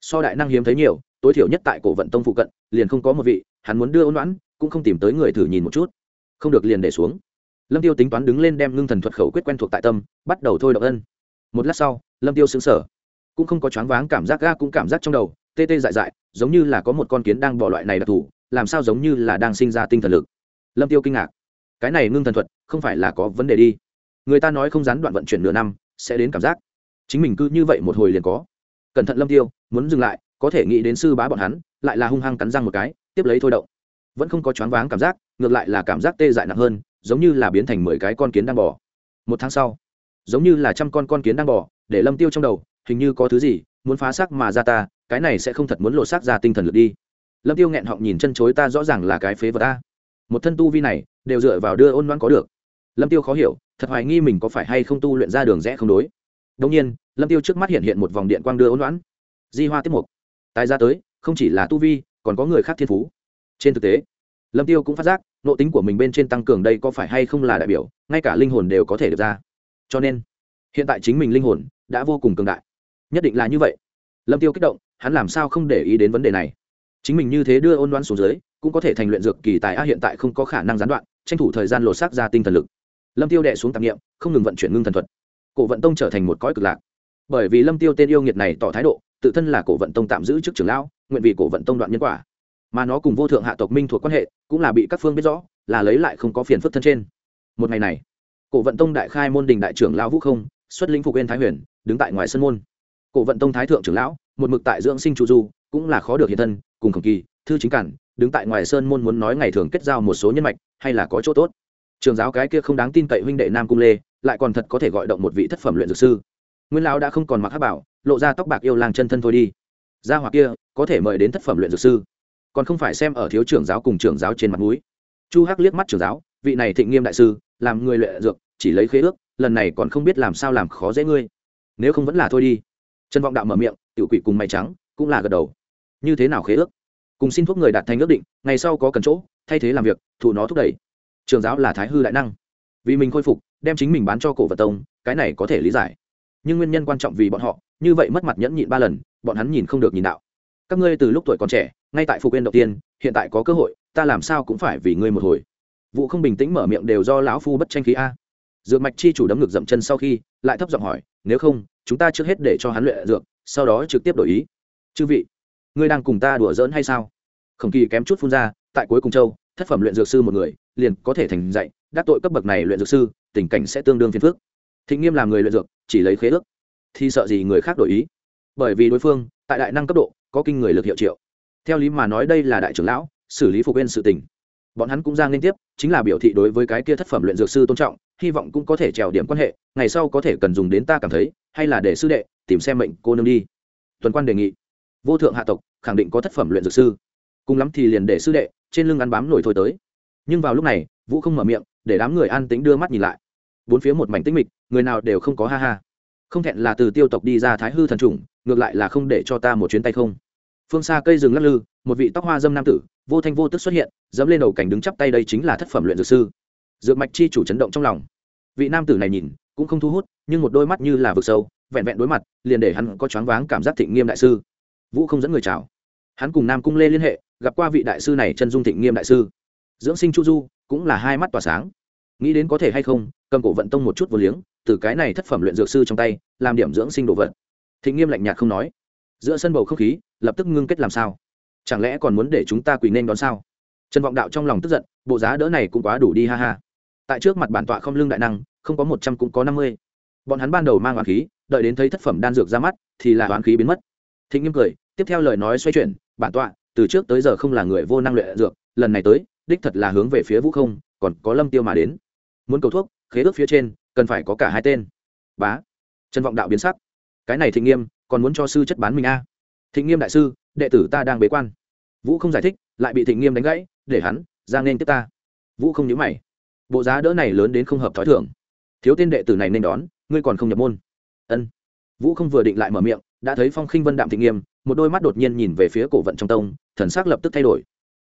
so đại năng hiếm thấy nhiều, tối thiểu nhất tại cổ vận tông phụ cận, liền không có một vị, hắn muốn đưa ôn đoán cũng không tìm tới người thử nhìn một chút. Không được liền để xuống. Lâm tiêu tính toán đứng lên đem ngưng thần thuật khẩu quyết quen thuộc tại tâm, bắt đầu thôi động ân. Một lát sau, lâm tiêu xứng sở cũng không có choáng váng cảm giác ga, cũng cảm giác trong đầu, tê tê dại dại, giống như là có một con kiến đang bỏ loại này đặc thù, làm sao giống như là đang sinh ra tinh thần lực. Lâm tiêu kinh ngạc. Cái này ngưng thần thuật, không phải là có vấn đề đi. Người ta nói không gián đoạn vận chuyển nửa năm, sẽ đến cảm giác. Chính mình cứ như vậy một hồi liền có. Cẩn thận lâm tiêu muốn dừng lại, có thể nghĩ đến sư bá bọn hắn, lại là hung hăng cắn răng một cái, tiếp lấy thôi động. Vẫn không có choáng váng cảm giác, ngược lại là cảm giác tê dại nặng hơn, giống như là biến thành mười cái con kiến đang bò. Một tháng sau, giống như là trăm con con kiến đang bò, để lâm tiêu trong đầu, hình như có thứ gì muốn phá xác mà ra ta, cái này sẽ không thật muốn lộ xác ra tinh thần lực đi. Lâm tiêu nghẹn họng nhìn chân chối ta rõ ràng là cái phế vật ta. Một thân tu vi này, đều dựa vào đưa ôn loan có được. Lâm tiêu khó hiểu, thật hoài nghi mình có phải hay không tu luyện ra đường rẽ không đối. Đông nhiên, lâm tiêu trước mắt hiện hiện một vòng điện quang đưa ôn loãn di hoa tiếp mục. Tài ra tới, không chỉ là tu vi, còn có người khác thiên phú. Trên thực tế, lâm tiêu cũng phát giác nộ tính của mình bên trên tăng cường đây có phải hay không là đại biểu, ngay cả linh hồn đều có thể được ra. Cho nên, hiện tại chính mình linh hồn đã vô cùng cường đại. Nhất định là như vậy. Lâm tiêu kích động, hắn làm sao không để ý đến vấn đề này? Chính mình như thế đưa ôn đoán xuống dưới, cũng có thể thành luyện dược kỳ tài a hiện tại không có khả năng gián đoạn, tranh thủ thời gian lột xác ra tinh thần lực. Lâm tiêu đệ xuống tạp nghiệm không ngừng vận chuyển ngưng thần thuật. Cổ vận tông trở thành một cõi cực lạc. Bởi vì lâm tiêu tên yêu nghiệt này tỏ thái độ tự thân là cổ vận tông tạm giữ chức trưởng lão, nguyện vì cổ vận tông đoạn nhân quả. Mà nó cùng vô thượng hạ tộc minh thuộc quan hệ, cũng là bị các phương biết rõ, là lấy lại không có phiền phức thân trên. Một ngày này, cổ vận tông đại khai môn đình đại trưởng lão vũ không, xuất lĩnh phục yên thái huyền, đứng tại ngoài sân môn. Cổ vận tông thái thượng trưởng lão, một mực tại dưỡng sinh trụ du, cũng là khó được hiện thân, cùng khổng kỳ, thư chính cản, đứng tại ngoài sơn môn muốn nói ngày thường kết giao một số nhân mạch, hay là có chỗ tốt. Trường giáo cái kia không đáng tin cậy huynh đệ nam cung lê, lại còn thật có thể gọi động một vị thất phẩm luyện dược sư. Nguyên lão đã không còn mặc hát bảo lộ ra tóc bạc yêu lang chân thân thôi đi. Gia hoặc kia, có thể mời đến thất phẩm luyện dược sư, còn không phải xem ở thiếu trưởng giáo cùng trưởng giáo trên mặt mũi. chu hắc liếc mắt trưởng giáo, vị này thịnh nghiêm đại sư, làm người luyện dược, chỉ lấy khế ước, lần này còn không biết làm sao làm khó dễ ngươi. Nếu không vẫn là thôi đi. Trần vọng đạo mở miệng, tiểu quỷ cùng mày trắng, cũng là gật đầu. Như thế nào khế ước? Cùng xin thuốc người đạt thành ước định, ngày sau có cần chỗ, thay thế làm việc, thụ nó thúc đẩy. Trường giáo là thái hư đại năng. Vì mình khôi phục, đem chính mình bán cho cổ vật tông, cái này có thể lý giải. Nhưng nguyên nhân quan trọng vì bọn họ như vậy mất mặt nhẫn nhịn ba lần, bọn hắn nhìn không được nhìn đạo. Các ngươi từ lúc tuổi còn trẻ, ngay tại phục yên đầu tiên, hiện tại có cơ hội, ta làm sao cũng phải vì ngươi một hồi. Vụ không bình tĩnh mở miệng đều do lão phu bất tranh khí a. Dược mạch chi chủ đấm ngực dậm chân sau khi, lại thấp giọng hỏi, nếu không, chúng ta trước hết để cho hắn luyện dược, sau đó trực tiếp đổi ý. Chư vị, ngươi đang cùng ta đùa giỡn hay sao? Khổng kỳ kém chút phun ra, tại cuối cùng châu, thất phẩm luyện dược sư một người, liền có thể thành dạy, đắc tội cấp bậc này luyện dược sư, tình cảnh sẽ tương đương phiền phức. Thịnh nghiêm làm người luyện dược, chỉ lấy khế ước thì sợ gì người khác đổi ý. Bởi vì đối phương, tại đại năng cấp độ, có kinh người lực hiệu triệu. Theo lý mà nói đây là đại trưởng lão, xử lý phục bên sự tình. Bọn hắn cũng ra liên tiếp, chính là biểu thị đối với cái kia thất phẩm luyện dược sư tôn trọng, hy vọng cũng có thể trèo điểm quan hệ, ngày sau có thể cần dùng đến ta cảm thấy, hay là để sư đệ tìm xem mệnh cô nương đi. Tuần quan đề nghị. Vô thượng hạ tộc, khẳng định có thất phẩm luyện dược sư. Cùng lắm thì liền để sư đệ, trên lưng ăn bám nổi thôi tới. Nhưng vào lúc này, vũ không mở miệng, để đám người an tính đưa mắt nhìn lại. Bốn phía một mảnh tĩnh mịch, người nào đều không có ha ha không thẹn là từ tiêu tộc đi ra thái hư thần trùng, ngược lại là không để cho ta một chuyến tay không. Phương xa cây rừng lắc lư, một vị tóc hoa dâm nam tử, vô thanh vô tức xuất hiện, dẫm lên đầu cảnh đứng chắp tay đây chính là thất phẩm luyện dược sư. Dược mạch chi chủ chấn động trong lòng. Vị nam tử này nhìn, cũng không thu hút, nhưng một đôi mắt như là vực sâu, vẹn vẹn đối mặt, liền để hắn có choáng váng cảm giác thịnh nghiêm đại sư. Vũ không dẫn người chào. Hắn cùng nam cung lê liên hệ, gặp qua vị đại sư này chân dung thịnh nghiêm đại sư. Dưỡng sinh chu du, cũng là hai mắt tỏa sáng. Nghĩ đến có thể hay không, cầm cổ vận tông một chút vô liếng từ cái này thất phẩm luyện dược sư trong tay, làm điểm dưỡng sinh đồ vật. Thịnh nghiêm lạnh nhạt không nói. Giữa sân bầu không khí, lập tức ngưng kết làm sao? Chẳng lẽ còn muốn để chúng ta quỳ nên đón sao? Trần vọng đạo trong lòng tức giận, bộ giá đỡ này cũng quá đủ đi ha ha. Tại trước mặt bản tọa không lương đại năng, không có một trăm cũng có năm mươi. Bọn hắn ban đầu mang oán khí, đợi đến thấy thất phẩm đan dược ra mắt, thì là oán khí biến mất. Thịnh nghiêm cười, tiếp theo lời nói xoay chuyển, bản tọa, từ trước tới giờ không là người vô năng luyện dược, lần này tới, đích thật là hướng về phía vũ không, còn có lâm tiêu mà đến. Muốn cầu thuốc, khế ước phía trên cần phải có cả hai tên. Bá. Trần vọng đạo biến sắc. Cái này thịnh nghiêm, còn muốn cho sư chất bán mình a thịnh nghiêm đại sư, đệ tử ta đang bế quan. Vũ không giải thích, lại bị thịnh nghiêm đánh gãy, để hắn ra nên tiếp ta. Vũ không nhớ mày. Bộ giá đỡ này lớn đến không hợp thói thường. Thiếu tên đệ tử này nên đón, ngươi còn không nhập môn. Ân. Vũ không vừa định lại mở miệng, đã thấy phong khinh vân đạm thịnh nghiêm, một đôi mắt đột nhiên nhìn về phía cổ vận trong tông, thần sắc lập tức thay đổi.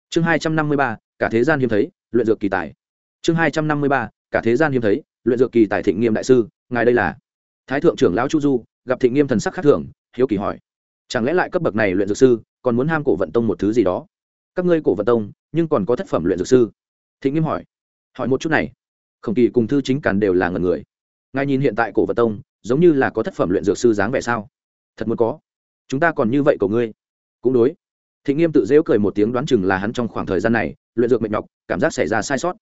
Chương hai trăm năm mươi ba, cả thế gian hiếm thấy, luyện dược kỳ tài. Chương hai trăm năm mươi ba, cả thế gian hiếm thấy luyện dược kỳ tài thịnh nghiêm đại sư, ngài đây là? Thái thượng trưởng lão chu du, gặp thịnh nghiêm thần sắc khác thường, hiếu kỳ hỏi. Chẳng lẽ lại cấp bậc này luyện dược sư, còn muốn ham cổ vận tông một thứ gì đó? Các ngươi cổ vận tông, nhưng còn có thất phẩm luyện dược sư. Thịnh nghiêm hỏi. Hỏi một chút này. Khổng kỳ cùng thư chính càn đều là ngần người. Ngài nhìn hiện tại cổ vận tông, giống như là có thất phẩm luyện dược sư dáng vẻ sao? Thật muốn có. Chúng ta còn như vậy của ngươi. Cũng đối. Thịnh nghiêm tự dễu cười một tiếng đoán chừng là hắn trong khoảng thời gian này, luyện dược mệt nhọc, cảm giác xảy ra sai sót.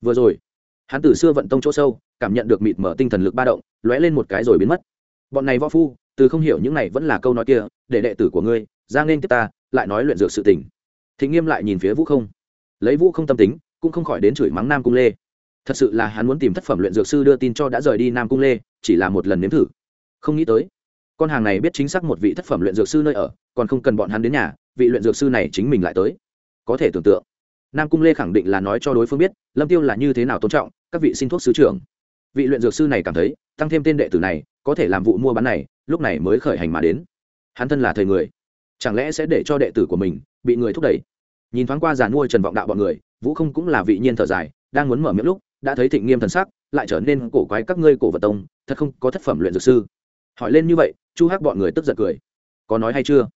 Vừa rồi, hắn từ xưa vận tông chỗ sâu cảm nhận được mịt mở tinh thần lực ba động, lóe lên một cái rồi biến mất. Bọn này võ phu, từ không hiểu những này vẫn là câu nói kia, để đệ tử của ngươi, ra nên tiếp ta, lại nói luyện dược sự tình. Thịnh nghiêm lại nhìn phía vũ không. Lấy vũ không tâm tính, cũng không khỏi đến chửi mắng nam cung lê. Thật sự là hắn muốn tìm thất phẩm luyện dược sư đưa tin cho đã rời đi nam cung lê, chỉ là một lần nếm thử. Không nghĩ tới, con hàng này biết chính xác một vị thất phẩm luyện dược sư nơi ở, còn không cần bọn hắn đến nhà, vị luyện dược sư này chính mình lại tới. Có thể tưởng tượng, nam cung lê khẳng định là nói cho đối phương biết, lâm tiêu là như thế nào tôn trọng, các vị xin thuốc sứ trưởng vị luyện dược sư này cảm thấy, tăng thêm tên đệ tử này, có thể làm vụ mua bán này, lúc này mới khởi hành mà đến. Hắn thân là thời người. Chẳng lẽ sẽ để cho đệ tử của mình bị người thúc đẩy? Nhìn thoáng qua giàn mua trần vọng đạo bọn người, vũ không cũng là vị nhiên thở dài, đang muốn mở miệng lúc, đã thấy thịnh nghiêm thần sắc, lại trở nên cổ quái các ngươi cổ vật tông, thật không có thất phẩm luyện dược sư. Hỏi lên như vậy, chu hắc bọn người tức giận cười. Có nói hay chưa?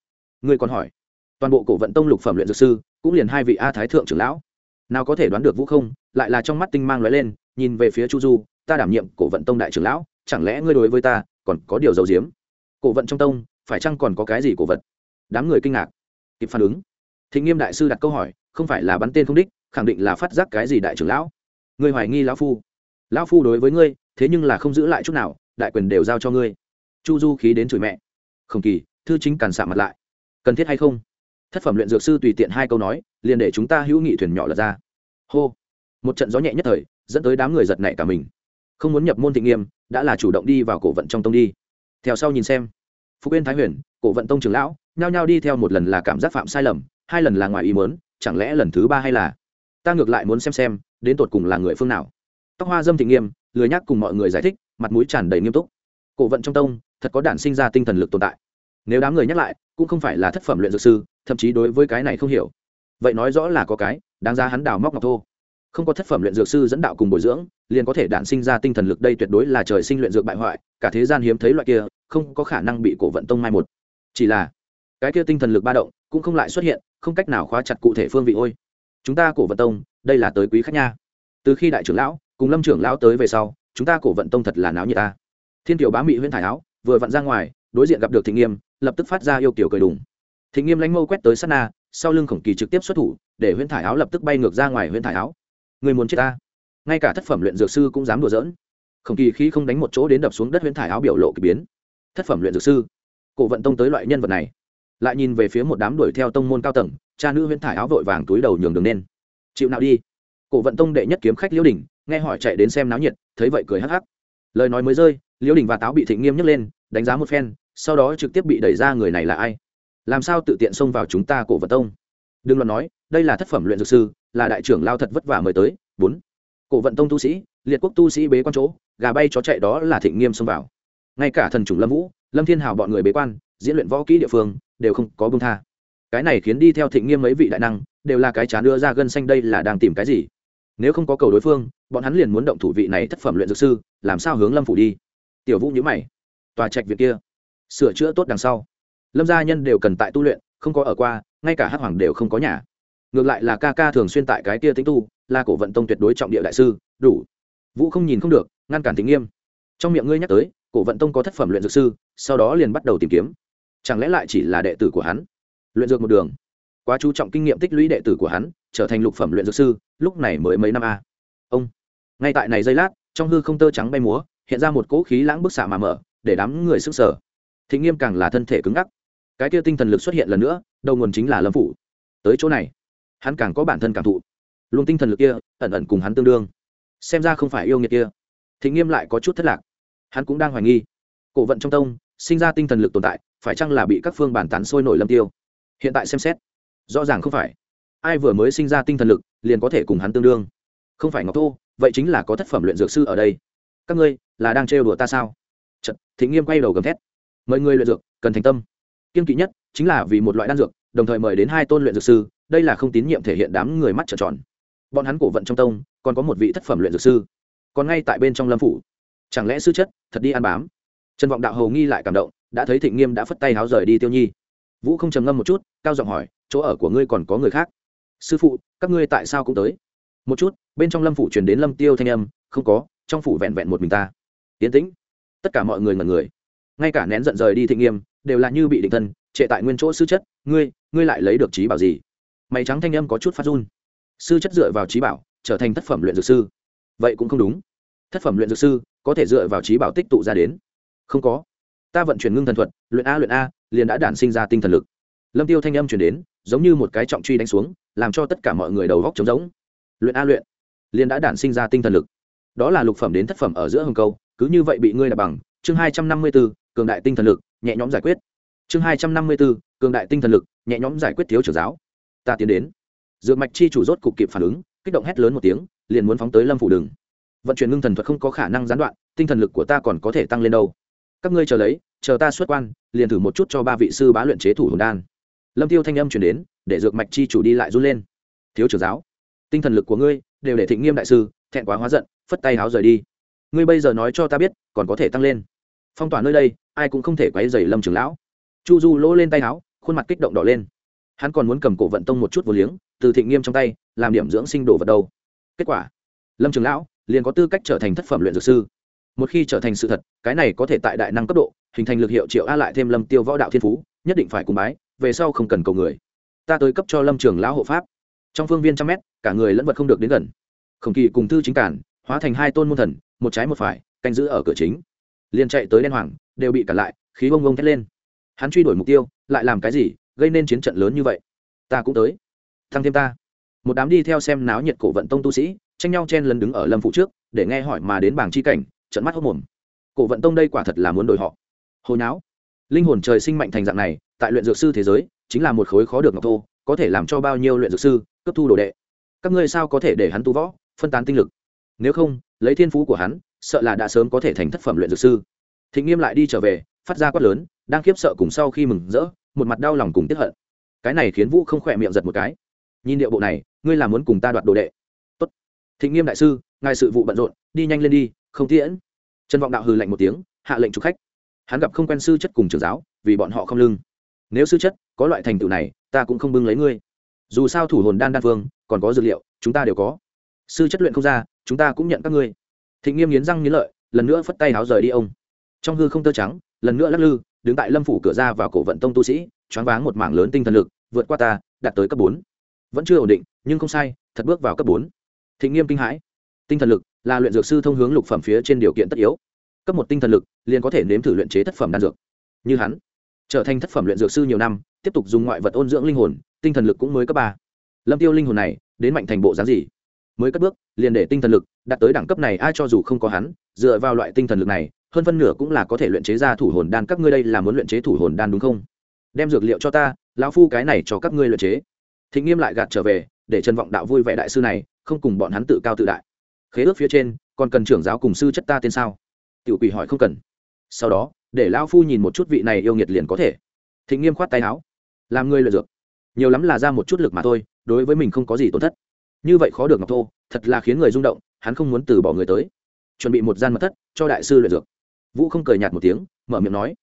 Ngươi còn hỏi. Toàn bộ cổ vận tông lục phẩm luyện dược sư, cũng liền hai vị a thái thượng trưởng lão. Nào có thể đoán được vũ không, lại là trong mắt tinh mang lóe lên, nhìn về phía chu du ta đảm nhiệm cổ vận tông đại trưởng lão, chẳng lẽ ngươi đối với ta còn có điều dầu diếm cổ vận trong tông, phải chăng còn có cái gì cổ vật? Đám người kinh ngạc. Kịp phản ứng. Thịnh nghiêm đại sư đặt câu hỏi, không phải là bắn tên không đích, khẳng định là phát giác cái gì đại trưởng lão? Ngươi hoài nghi lão phu. Lão phu đối với ngươi, thế nhưng là không giữ lại chút nào, đại quyền đều giao cho ngươi. Chu du khí đến chửi mẹ. Không kỳ, thư chính càn xạ mặt lại. Cần thiết hay không? Thất phẩm luyện dược sư tùy tiện hai câu nói, liền để chúng ta hữu nghị thuyền nhỏ lật ra. Hô. Một trận gió nhẹ nhất thời, dẫn tới đám người giật nảy cả mình không muốn nhập môn thị nghiêm, đã là chủ động đi vào cổ vận trong tông đi. Theo sau nhìn xem. Phú quên thái huyền, cổ vận tông trưởng lão, nhao nhao đi theo một lần là cảm giác phạm sai lầm, hai lần là ngoài ý mớn chẳng lẽ lần thứ ba hay là? Ta ngược lại muốn xem xem, đến tột cùng là người phương nào. Tóc hoa dâm thị nghiêm, lười nhắc cùng mọi người giải thích, mặt mũi tràn đầy nghiêm túc. Cổ vận trong tông, thật có đản sinh ra tinh thần lực tồn tại. Nếu đám người nhắc lại, cũng không phải là thất phẩm luyện dược sư, thậm chí đối với cái này không hiểu. Vậy nói rõ là có cái, đáng ra hắn đào móc ngọc thô. Không có thất phẩm luyện dược sư dẫn đạo cùng bồi dưỡng liền có thể đản sinh ra tinh thần lực đây tuyệt đối là trời sinh luyện dược bại hoại, cả thế gian hiếm thấy loại kia, không có khả năng bị cổ vận tông mai một. Chỉ là, cái kia tinh thần lực ba động cũng không lại xuất hiện, không cách nào khóa chặt cụ thể phương vị ôi. Chúng ta cổ vận tông, đây là tới quý khách nha. Từ khi đại trưởng lão cùng lâm trưởng lão tới về sau, chúng ta cổ vận tông thật là náo như ta. Thiên tiểu bá mị huyễn thải áo, vừa vặn ra ngoài, đối diện gặp được thịnh nghiêm, lập tức phát ra yêu kiểu cười đùng. Thịnh nghiêm lánh mâu quét tới sát na, sau lưng khổng kỳ trực tiếp xuất thủ, để huyễn thải áo lập tức bay ngược ra ngoài huyễn thải áo. Người muốn chết ta? Ngay cả thất phẩm luyện dược sư cũng dám đùa giỡn. Khổng kỳ khí không đánh một chỗ đến đập xuống đất huyễn thải áo biểu lộ k ỳ biến. Thất phẩm luyện dược sư. Cổ vận tông tới loại nhân vật này. Lại nhìn về phía một đám đuổi theo tông môn cao tầng, cha nữ huyễn thải áo vội vàng túi đầu nhường đường nên chịu nào đi. Cổ vận tông đệ nhất kiếm khách liễu đình, nghe hỏi chạy đến xem náo nhiệt, thấy vậy cười hắc hắc. Lời nói mới rơi, liễu đình và táo bị thịnh nghiêm nhấc lên, đánh giá một phen, sau đó trực tiếp bị đẩy ra người này là ai? Làm sao tự tiện xông vào chúng ta, cổ vận tông? Đừng lo nói, đây là thất phẩm luyện dược sư, là đại trưởng lao thật vất vả mời tới, bốn cổ vận tông tu sĩ, liệt quốc tu sĩ bế quan chỗ, gà bay chó chạy đó là thịnh nghiêm xông vào. Ngay cả thần chủng lâm vũ, lâm thiên hào bọn người bế quan, diễn luyện võ kỹ địa phương, đều không có bông tha. Cái này khiến đi theo thịnh nghiêm mấy vị đại năng, đều là cái chán đưa ra gân xanh đây là đang tìm cái gì? Nếu không có cầu đối phương, bọn hắn liền muốn động thủ vị này thất phẩm luyện dược sư, làm sao hướng lâm phủ đi? Tiểu vũ nhữ mày. Tòa trạch việc kia, sửa chữa tốt đằng sau. Lâm gia nhân đều cần tại tu luyện, không có ở qua, ngay cả hắc hoàng đều không có nhà ngược lại là ca ca thường xuyên tại cái kia tính tu, là cổ vận tông tuyệt đối trọng địa đại sư, đủ. Vũ không nhìn không được, ngăn cản tính nghiêm. Trong miệng ngươi nhắc tới, cổ vận tông có thất phẩm luyện dược sư, sau đó liền bắt đầu tìm kiếm. Chẳng lẽ lại chỉ là đệ tử của hắn? Luyện dược một đường. Quá chú trọng kinh nghiệm tích lũy đệ tử của hắn, trở thành lục phẩm luyện dược sư, lúc này mới mấy năm a. Ông. Ngay tại này giây lát, trong hư không tơ trắng bay múa, hiện ra một cỗ khí lãng bức xạ mà mở, để đám người sức sở thị nghiêm càng là thân thể cứng ngắc. Cái kia tinh thần lực xuất hiện lần nữa, đầu nguồn chính là lâm phủ. Tới chỗ này hắn càng có bản thân cảm thụ. Luôn tinh thần lực kia ẩn ẩn cùng hắn tương đương. Xem ra không phải yêu nghiệt kia. Thị nghiêm lại có chút thất lạc. Hắn cũng đang hoài nghi. Cổ vận trong tông sinh ra tinh thần lực tồn tại phải chăng là bị các phương bản tán sôi nổi lâm tiêu? Hiện tại xem xét rõ ràng không phải. Ai vừa mới sinh ra tinh thần lực liền có thể cùng hắn tương đương. Không phải ngọc thô vậy chính là có thất phẩm luyện dược sư ở đây. Các ngươi là đang trêu đùa ta sao? Chật, thị nghiêm quay đầu gầm thét. Mời người luyện dược cần thành tâm. Kiên kỵ nhất chính là vì một loại đan dược đồng thời mời đến hai tôn luyện dược sư đây là không tín nhiệm thể hiện đám người mắt trợn tròn. Bọn hắn cổ vận trong tông, còn có một vị thất phẩm luyện dược sư. Còn ngay tại bên trong lâm phủ. Chẳng lẽ sư chất, thật đi ăn bám? Trần vọng đạo hầu nghi lại cảm động, đã thấy thịnh nghiêm đã phất tay háo rời đi tiêu nhi. Vũ không trầm ngâm một chút, cao giọng hỏi, chỗ ở của ngươi còn có người khác? Sư phụ, các ngươi tại sao cũng tới? Một chút, bên trong lâm phủ truyền đến lâm tiêu thanh âm, không có, trong phủ vẹn vẹn một mình ta. Tiến tĩnh. Tất cả mọi người ngẩn người. Ngay cả nén giận rời đi thịnh nghiêm, đều là như bị định thân, trệ tại nguyên chỗ sư chất, ngươi ngươi lại lấy được trí bảo gì? Mày trắng thanh âm có chút phát run. Sư chất dựa vào trí bảo trở thành tác phẩm luyện dược sư. Vậy cũng không đúng. Thất phẩm luyện dược sư có thể dựa vào trí bảo tích tụ ra đến. Không có. Ta vận chuyển ngưng thần thuật luyện a luyện a liền đã đản sinh ra tinh thần lực. Lâm tiêu thanh âm chuyển đến giống như một cái trọng truy đánh xuống làm cho tất cả mọi người đầu góc trống rỗng. Luyện a luyện. Liền đã đản sinh ra tinh thần lực. Đó là lục phẩm đến thất phẩm ở giữa hồng câu cứ như vậy bị ngươi là bằng. Chương hai trăm năm mươi 254, cường đại tinh thần lực nhẹ nhõm giải quyết. Chương hai trăm năm mươi 254, cường đại tinh thần lực nhẹ nhõm giải quyết thiếu trưởng giáo ta tiến đến. Dược mạch chi chủ rốt cục kịp phản ứng kích động hét lớn một tiếng liền muốn phóng tới lâm phủ đường. Vận chuyển ngưng thần thuật không có khả năng gián đoạn tinh thần lực của ta còn có thể tăng lên đâu. Các ngươi chờ lấy chờ ta xuất quan liền thử một chút cho ba vị sư bá luyện chế thủ hồn đan. Lâm tiêu thanh âm chuyển đến để dược mạch chi chủ đi lại run lên. Thiếu trưởng giáo tinh thần lực của ngươi đều để thịnh nghiêm đại sư thẹn quá hóa giận phất tay háo rời đi. Ngươi bây giờ nói cho ta biết còn có thể tăng lên. Phong tỏa nơi đây ai cũng không thể quấy dày lâm trưởng lão. Chu du lỗ lên tay háo, khuôn mặt kích động đỏ lên hắn còn muốn cầm cổ vận tông một chút vô liếng, từ thịnh nghiêm trong tay, làm điểm dưỡng sinh đồ vật đâu. Kết quả, lâm trường lão liền có tư cách trở thành thất phẩm luyện dược sư. Một khi trở thành sự thật, cái này có thể tại đại năng cấp độ, hình thành lực hiệu triệu a lại thêm lâm tiêu võ đạo thiên phú, nhất định phải cùng bái, về sau không cần cầu người. Ta tới cấp cho lâm trường lão hộ pháp. Trong phương viên trăm mét, cả người lẫn vật không được đến gần. Khổng kỳ cùng thư chính cản hóa thành hai tôn môn thần, một trái một phải, canh giữ ở cửa chính. Liền chạy tới đen hoàng, đều bị cản lại, khí bông bông thét lên. Hắn truy đuổi mục tiêu, lại làm cái gì? Gây nên chiến trận lớn như vậy. Ta cũng tới. Thăng thêm ta. Một đám đi theo xem náo nhiệt cổ vận tông tu sĩ, tranh nhau chen lần đứng ở lâm phụ trước, để nghe hỏi mà đến bảng chi cảnh trận mắt hốc mồm. Cổ vận tông đây quả thật là muốn đổi họ. Hồi não linh hồn trời sinh mạnh thành dạng này, tại luyện dược sư thế giới, chính là một khối khó được ngọc thô, có thể làm cho bao nhiêu luyện dược sư, cấp thu đồ đệ. Các ngươi sao có thể để hắn tu võ, phân tán tinh lực? Nếu không, lấy thiên phú của hắn, sợ là đã sớm có thể thành thất phẩm luyện dược sư. Thịnh nghiêm lại đi trở về, phát ra quát lớn, đang khiếp sợ cùng sau khi mừng rỡ một mặt đau lòng cùng tiếp hận. Cái này khiến vũ không khỏe miệng giật một cái. Nhìn điệu bộ này, ngươi là muốn cùng ta đoạt đồ đệ. Tốt. Thịnh nghiêm đại sư, ngài sự vụ bận rộn, đi nhanh lên đi, không tiễn. Trần vọng đạo hừ lạnh một tiếng, hạ lệnh chụp khách. Hắn gặp không quen sư chất cùng trưởng giáo, vì bọn họ không lưng. Nếu sư chất có loại thành tựu này, ta cũng không bưng lấy ngươi. Dù sao thủ hồn đan đan phương còn có dược liệu, chúng ta đều có. Sư chất luyện không ra, chúng ta cũng nhận các ngươi. Thịnh nghiêm nghiến răng nghiến lợi, lần nữa phất tay áo rời đi ông. Trong hư không tơ trắng, lần nữa lắc lư đứng tại lâm phủ cửa ra vào cổ vận tông tu sĩ, choáng váng một mảng lớn tinh thần lực, vượt qua ta, đạt tới cấp bốn. Vẫn chưa ổn định, nhưng không sai, thật bước vào cấp bốn. Thị nghiêm kinh hãi. Tinh thần lực là luyện dược sư thông hướng lục phẩm phía trên điều kiện tất yếu. Cấp một tinh thần lực liền có thể nếm thử luyện chế thất phẩm đan dược. Như hắn, trở thành thất phẩm luyện dược sư nhiều năm, tiếp tục dùng ngoại vật ôn dưỡng linh hồn, tinh thần lực cũng mới cấp ba. Lâm tiêu linh hồn này, đến mạnh thành bộ dáng gì? Mới cất bước, liền để tinh thần lực đạt tới đẳng cấp này, ai cho dù không có hắn, dựa vào loại tinh thần lực này hơn phân nửa cũng là có thể luyện chế ra thủ hồn đan. Các ngươi đây là muốn luyện chế thủ hồn đan đúng không? Đem dược liệu cho ta, lão phu cái này cho các ngươi luyện chế. Thịnh nghiêm lại gạt trở về, để trần vọng đạo vui vẻ đại sư này, không cùng bọn hắn tự cao tự đại. Khế ước phía trên, còn cần trưởng giáo cùng sư chất ta tên sao? Tiểu quỷ hỏi không cần. Sau đó, để lão phu nhìn một chút vị này yêu nghiệt liền có thể. Thịnh nghiêm khoát tay áo. Làm ngươi luyện dược. Nhiều lắm là ra một chút lực mà thôi, đối với mình không có gì tổn thất. Như vậy khó được ngọc thô, thật là khiến người rung động, hắn không muốn từ bỏ người tới. Chuẩn bị một gian mật thất, cho đại sư luyện dược vũ không cười nhạt một tiếng, mở miệng nói,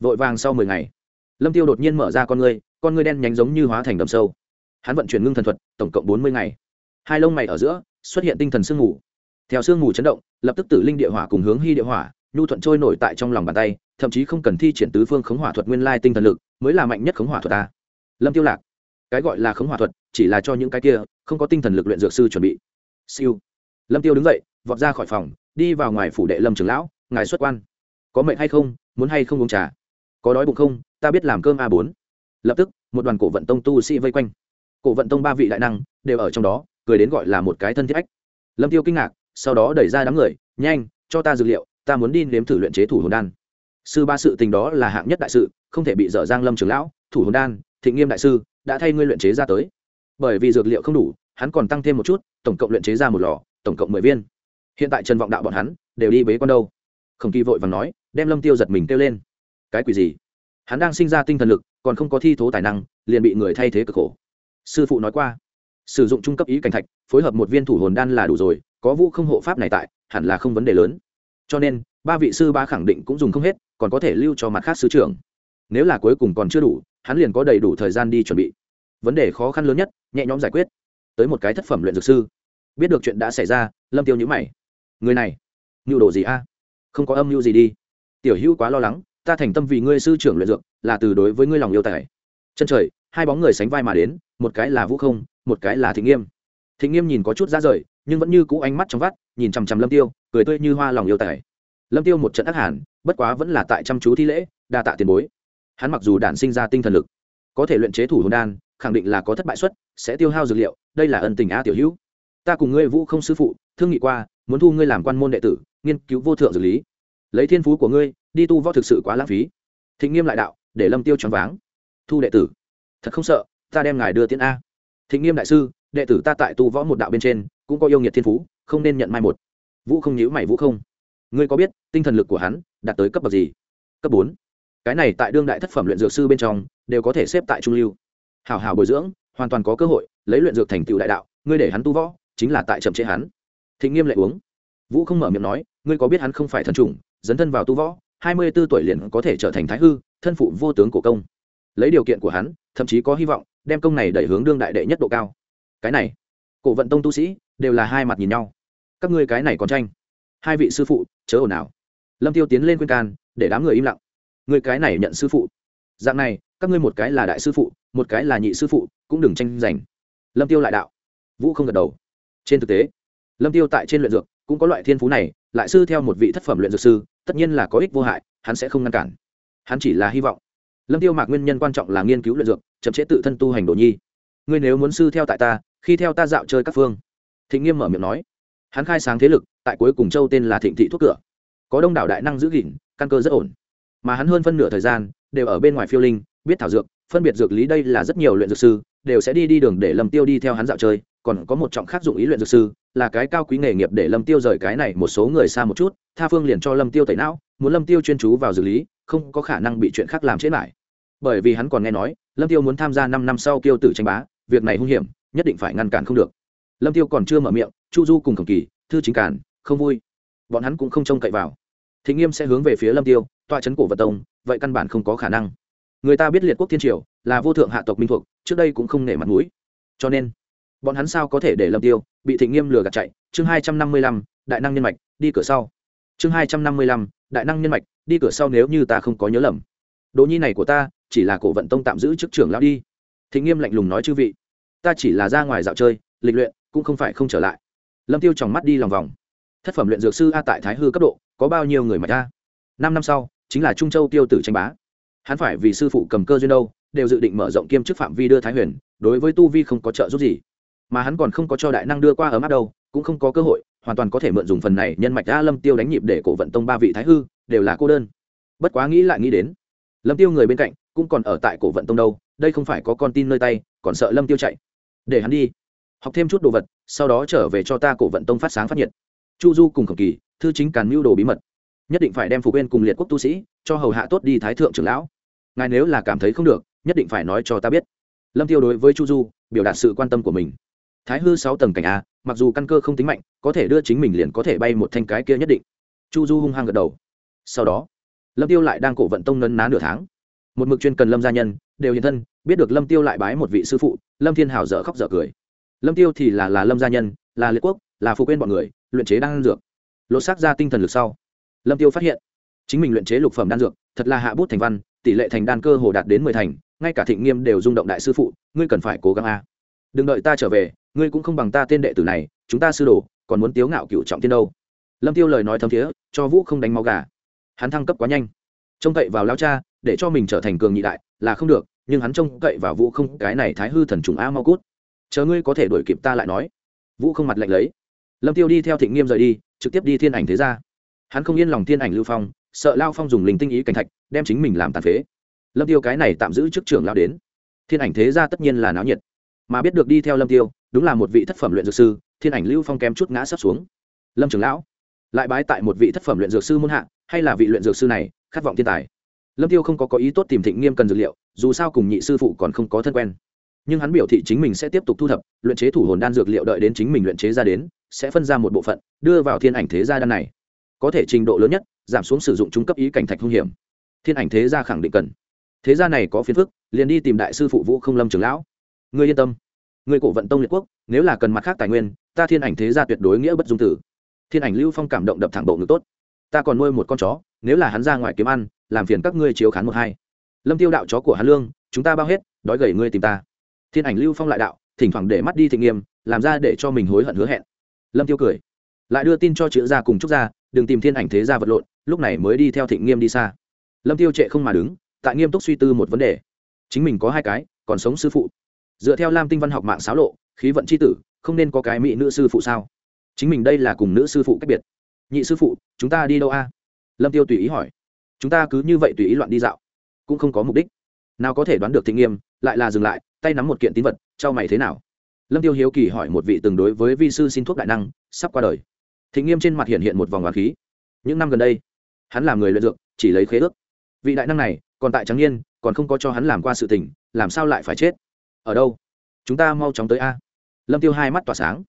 vội vàng sau mười ngày, lâm tiêu đột nhiên mở ra con ngươi con ngươi đen nhánh giống như hóa thành đầm sâu. Hắn vận chuyển ngưng thần thuật, tổng cộng bốn mươi ngày. Hai lông mày ở giữa, xuất hiện tinh thần sương mù. Theo sương mù chấn động, lập tức tử linh địa hỏa cùng hướng hy địa hỏa, nhu thuận trôi nổi tại trong lòng bàn tay, thậm chí không cần thi triển tứ phương khống hỏa thuật nguyên lai tinh thần lực, mới là mạnh nhất khống hỏa thuật ta. Lâm tiêu lạc. Cái gọi là khống hỏa thuật, chỉ là cho những cái kia không có tinh thần lực luyện dược sư chuẩn bị. Siêu. Lâm tiêu đứng dậy, vọt ra khỏi phòng, đi vào ngoài phủ đệ lâm trưởng lão, ngài xuất quan có mệnh hay không, muốn hay không uống trà? Có đói bụng không, ta biết làm cơm a bốn. Lập tức, một đoàn cổ vận tông tu sĩ vây quanh. Cổ vận tông ba vị đại năng đều ở trong đó, cười đến gọi là một cái thân thiết ách. Lâm tiêu kinh ngạc, sau đó đẩy ra đám người, nhanh, cho ta dược liệu, ta muốn đi nếm thử luyện chế thủ hồn đan. Sư ba sự tình đó là hạng nhất đại sự, không thể bị dở giang lâm trưởng lão, thủ hồn đan, thịnh nghiêm đại sư, đã thay ngươi luyện chế ra tới. Bởi vì dược liệu không đủ, hắn còn tăng thêm một chút, tổng cộng luyện chế ra một lò, tổng cộng mười viên. Hiện tại trần vọng đạo bọn hắn đều đi bế con đâu. Khổng kỳ vội và nói đem lâm tiêu giật mình kêu lên. Cái quỷ gì? Hắn đang sinh ra tinh thần lực, còn không có thi thố tài năng, liền bị người thay thế cực khổ. Sư phụ nói qua, sử dụng trung cấp ý cảnh thạch, phối hợp một viên thủ hồn đan là đủ rồi, có vũ không hộ pháp này tại, hẳn là không vấn đề lớn. Cho nên, ba vị sư ba khẳng định cũng dùng không hết, còn có thể lưu cho mặt khác sứ trưởng. Nếu là cuối cùng còn chưa đủ, hắn liền có đầy đủ thời gian đi chuẩn bị. Vấn đề khó khăn lớn nhất, nhẹ nhõm giải quyết. Tới một cái thất phẩm luyện dược sư. Biết được chuyện đã xảy ra, lâm tiêu nhữ mày. Người này, mưu đồ gì a? Không có âm mưu gì đi tiểu hữu quá lo lắng, ta thành tâm vì ngươi sư trưởng luyện dược, là từ đối với ngươi lòng yêu tài. Chân trời, hai bóng người sánh vai mà đến, một cái là vũ không, một cái là thịnh nghiêm. Thịnh nghiêm nhìn có chút ra rời, nhưng vẫn như cũ ánh mắt trong vắt, nhìn chằm chằm lâm tiêu, cười tươi như hoa lòng yêu tài. Lâm tiêu một trận ác hẳn bất quá vẫn là tại chăm chú thi lễ, đa tạ tiền bối. Hắn mặc dù đản sinh ra tinh thần lực, có thể luyện chế thủ hồn đan, khẳng định là có thất bại suất, sẽ tiêu hao dược liệu, đây là ân tình a tiểu hữu. Ta cùng ngươi vũ không sư phụ, thương nghị qua, muốn thu ngươi làm quan môn đệ tử, nghiên cứu vô thượng dược lý lấy thiên phú của ngươi, đi tu võ thực sự quá lãng phí. Thịnh nghiêm lại đạo, để lâm tiêu choáng váng. Thu đệ tử, thật không sợ, ta đem ngài đưa tiến a. Thịnh nghiêm đại sư, đệ tử ta tại tu võ một đạo bên trên, cũng có yêu nghiệt thiên phú, không nên nhận mai một. Vũ không nhíu mày, vũ không. Ngươi có biết, tinh thần lực của hắn, đạt tới cấp bậc gì? Cấp bốn. Cái này tại đương đại thất phẩm luyện dược sư bên trong, đều có thể xếp tại trung lưu. Hảo hảo bồi dưỡng, hoàn toàn có cơ hội, lấy luyện dược thành tựu đại đạo, ngươi để hắn tu võ, chính là tại chậm chế hắn. Thịnh nghiêm lại uống. Vũ không mở miệng nói, ngươi có biết hắn không phải thần trùng dấn thân vào tu võ, hai mươi b ố tuổi liền có thể trở thành thái hư, thân phụ vô tướng của công. Lấy điều kiện của hắn, thậm chí có hy vọng, đem công này đẩy hướng đương đại đệ nhất độ cao. Cái này, cổ vận tông tu sĩ, đều là hai mặt nhìn nhau. Các ngươi cái này còn tranh. Hai vị sư phụ, chớ ồn ào. Lâm tiêu tiến lên khuyên can, để đám người im lặng. Người cái này nhận sư phụ. Dạng này, các ngươi một cái là đại sư phụ, một cái là nhị sư phụ, cũng đừng tranh giành. Lâm tiêu lại đạo. Vũ không gật đầu. Trên thực tế, lâm tiêu tại trên luyện dược cũng có loại thiên phú này, lại sư theo một vị thất phẩm luyện dược sư, tất nhiên là có ích vô hại, hắn sẽ không ngăn cản. Hắn chỉ là hy vọng. Lâm tiêu mạc nguyên nhân quan trọng là nghiên cứu luyện dược, chậm chế tự thân tu hành đồ nhi. Ngươi nếu muốn sư theo tại ta, khi theo ta dạo chơi các phương. Thịnh nghiêm mở miệng nói. Hắn khai sáng thế lực, tại cuối cùng châu tên là thịnh thị thuốc cửa. Có đông đảo đại năng giữ gìn, căn cơ rất ổn. Mà hắn hơn phân nửa thời gian, đều ở bên ngoài phiêu linh, biết thảo dược, phân biệt dược lý đây là rất nhiều luyện dược sư, đều sẽ đi đi đường để lâm tiêu đi theo hắn dạo chơi, còn có một trọng khác dụng ý luyện dược sư là cái cao quý nghề nghiệp để lâm tiêu rời cái này một số người xa một chút, tha phương liền cho lâm tiêu tẩy não, muốn lâm tiêu chuyên chú vào dược lý, không có khả năng bị chuyện khác làm chết lại. Bởi vì hắn còn nghe nói, lâm tiêu muốn tham gia năm năm sau kiêu tử tranh bá, việc này hung hiểm, nhất định phải ngăn cản không được. Lâm tiêu còn chưa mở miệng, chu du cùng khổng kỳ, thư chính cản không vui. Bọn hắn cũng không trông cậy vào. Thịnh nghiêm sẽ hướng về phía lâm tiêu, tọa chấn cổ vật tông, vậy căn bản không có khả năng. Người ta biết liệt quốc thiên triều, là vô thượng hạ tộc minh thuộc, trước đây cũng không nể mặt mũi. Cho nên bọn hắn sao có thể để lâm tiêu bị thịnh nghiêm lừa gạt chạy? Chương hai trăm năm mươi lăm, đại năng nhân mạch, đi cửa sau. Chương hai trăm năm mươi lăm, đại năng nhân mạch, đi cửa sau nếu như ta không có nhớ lầm. Đồ nhi này của ta, chỉ là cổ vận tông tạm giữ chức trưởng lão đi. Thịnh nghiêm lạnh lùng nói chư vị, ta chỉ là ra ngoài dạo chơi, lịch luyện, cũng không phải không trở lại. Lâm tiêu tròng mắt đi lòng vòng. Thất phẩm luyện dược sư a tại thái hư cấp độ, có bao nhiêu người mà ta năm năm sau, chính là trung châu tiêu tử tranh bá. Hắn phải vì sư phụ cầm cơ duyên đâu, đều dự định mở rộng kiêm chức phạm vi đưa thái huyền, đối với tu vi không có trợ giúp gì mà hắn còn không có cho đại năng đưa qua ấm áp đâu, cũng không có cơ hội, hoàn toàn có thể mượn dùng phần này nhân mạch a lâm tiêu đánh nhịp để cổ vận tông ba vị thái hư, đều là cô đơn. Bất quá nghĩ lại nghĩ đến, lâm tiêu người bên cạnh, cũng còn ở tại cổ vận tông đâu, đây không phải có con tin nơi tay, còn sợ lâm tiêu chạy. Để hắn đi, học thêm chút đồ vật, sau đó trở về cho ta cổ vận tông phát sáng phát nhiệt. Chu du cùng khổng kỳ, thư chính càn mưu đồ bí mật. Nhất định phải đem phục quên cùng liệt quốc tu sĩ, cho hầu hạ tốt đi thái thượng trưởng lão. Ngài nếu là cảm thấy không được, nhất định phải nói cho ta biết. Lâm tiêu đối với chu du, biểu đạt sự quan tâm của mình thái hư sáu tầng cảnh a, mặc dù căn cơ không tính mạnh, có thể đưa chính mình liền có thể bay một thanh cái kia nhất định. Chu du hung hăng gật đầu. Sau đó, lâm tiêu lại đang cổ vận tông nấn ná nửa tháng. Một mực chuyên cần lâm gia nhân, đều hiện thân, biết được lâm tiêu lại bái một vị sư phụ, lâm thiên hào dở khóc dở cười. Lâm tiêu thì là là lâm gia nhân, là liệt quốc, là phụ quên bọn người, luyện chế đan dược. Lột xác ra tinh thần lực sau, lâm tiêu phát hiện, chính mình luyện chế lục phẩm đan dược, thật là hạ bút thành văn, tỷ lệ thành đan cơ hồ đạt đến mười thành, ngay cả thịnh nghiêm đều rung động đại sư phụ, ngươi cần phải cố gắng a đừng đợi ta trở về, ngươi cũng không bằng ta tên đệ tử này, chúng ta sư đồ, còn muốn tiếu ngạo cựu trọng tiên đâu. Lâm tiêu lời nói thấm thiế, cho vũ không đánh máu gà. Hắn thăng cấp quá nhanh. Trông cậy vào lao cha, để cho mình trở thành cường nhị đại, là không được, nhưng hắn trông cậy vào vũ không, cái này thái hư thần trùng a mau cút. Chờ ngươi có thể đuổi kịp ta lại nói. Vũ không mặt lạnh lấy. Lâm tiêu đi theo thịnh nghiêm rời đi, trực tiếp đi thiên ảnh thế ra hắn không yên lòng thiên ảnh lưu phong, sợ lao phong dùng linh tinh ý cảnh thạch, đem chính mình làm tàn phế. Lâm tiêu cái này tạm giữ chức trưởng lao đến. Thiên ảnh thế ra tất nhiên là náo nhiệt mà biết được đi theo lâm tiêu, đúng là một vị thất phẩm luyện dược sư, thiên ảnh lưu phong kém chút ngã sắp xuống. Lâm trưởng lão, lại bái tại một vị thất phẩm luyện dược sư muôn hạ, hay là vị luyện dược sư này, khát vọng thiên tài. Lâm tiêu không có có ý tốt tìm thịnh nghiêm cần dược liệu, dù sao cùng nhị sư phụ còn không có thân quen. Nhưng hắn biểu thị chính mình sẽ tiếp tục thu thập, luyện chế thủ hồn đan dược liệu đợi đến chính mình luyện chế ra đến, sẽ phân ra một bộ phận, đưa vào thiên ảnh thế gia đan này. Có thể trình độ lớn nhất, giảm xuống sử dụng trung cấp ý cảnh thạch hung hiểm. Thiên ảnh thế gia khẳng định cần. Thế gia này có phiền phức, liền đi tìm đại sư phụ vũ không lâm trường lão ngươi yên tâm. Người cổ vận tông liệt quốc, nếu là cần mặt khác tài nguyên, ta thiên ảnh thế gia tuyệt đối nghĩa bất dung tử. Thiên ảnh lưu phong cảm động đập thẳng bộ ngực tốt. Ta còn nuôi một con chó, nếu là hắn ra ngoài kiếm ăn, làm phiền các ngươi chiếu khán một hai. Lâm tiêu đạo chó của hắn lương, chúng ta bao hết, đói gầy ngươi tìm ta. Thiên ảnh lưu phong lại đạo, thỉnh thoảng để mắt đi thịnh nghiêm, làm ra để cho mình hối hận hứa hẹn. Lâm tiêu cười, lại đưa tin cho chữ gia cùng trúc gia, đừng tìm thiên ảnh thế gia vật lộn, lúc này mới đi theo thịnh nghiêm đi xa. Lâm tiêu trệ không mà đứng, tại nghiêm túc suy tư một vấn đề. Chính mình có hai cái, còn sống sư phụ dựa theo lam tinh văn học mạng xáo lộ, khí vận c h i tử, không nên có cái mỹ nữ sư phụ sao? Chính mình đây là cùng nữ sư phụ cách biệt. Nhị sư phụ, chúng ta đi đâu a? Lâm tiêu tùy ý hỏi. Chúng ta cứ như vậy tùy ý loạn đi dạo, cũng không có mục đích. Nào có thể đoán được thị nghiêm, lại là dừng lại, tay nắm một kiện tín vật, trao mày thế nào? Lâm tiêu hiếu kỳ hỏi một vị từng đối với vi sư xin thuốc đại năng, sắp qua đời. Thị nghiêm trên mặt hiện hiện một vòng hoàng khí. Những năm gần đây, hắn làm người luyện dược, chỉ lấy khế ước. Vị đại năng này, còn tại trắng niên, còn không có cho hắn làm qua sự tình, làm sao lại phải chết? Ở đâu? Chúng ta mau chóng tới a. Lâm tiêu hai mắt tỏa sáng.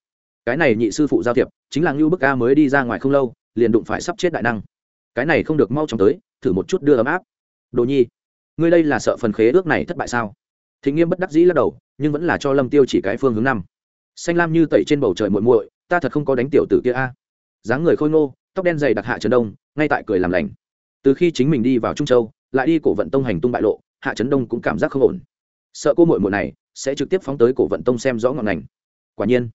Cái này nhị sư phụ giao thiệp, chính là ngưu bức a mới đi ra ngoài không lâu, liền đụng phải sắp chết đại năng. Cái này không được, mau chóng tới, thử một chút đưa ấm áp. Đồ nhi, ngươi đây là sợ phần khế ước này thất bại sao? Thịnh nghiêm bất đắc dĩ lắc đầu, nhưng vẫn là cho lâm tiêu chỉ cái phương hướng năm. Xanh lam như tẩy trên bầu trời muội muội, ta thật không có đánh tiểu tử kia a. Dáng người khôi ngô, tóc đen dày đặc hạ trấn đông, ngay tại cười làm lành. Từ khi chính mình đi vào trung châu, lại đi cổ vận tông hành tung bại lộ, hạ trấn đông cũng cảm giác không ổn. Sợ cô muội muội này sẽ trực tiếp phóng tới cổ vận tông xem rõ ngọn ngành. Quả nhiên,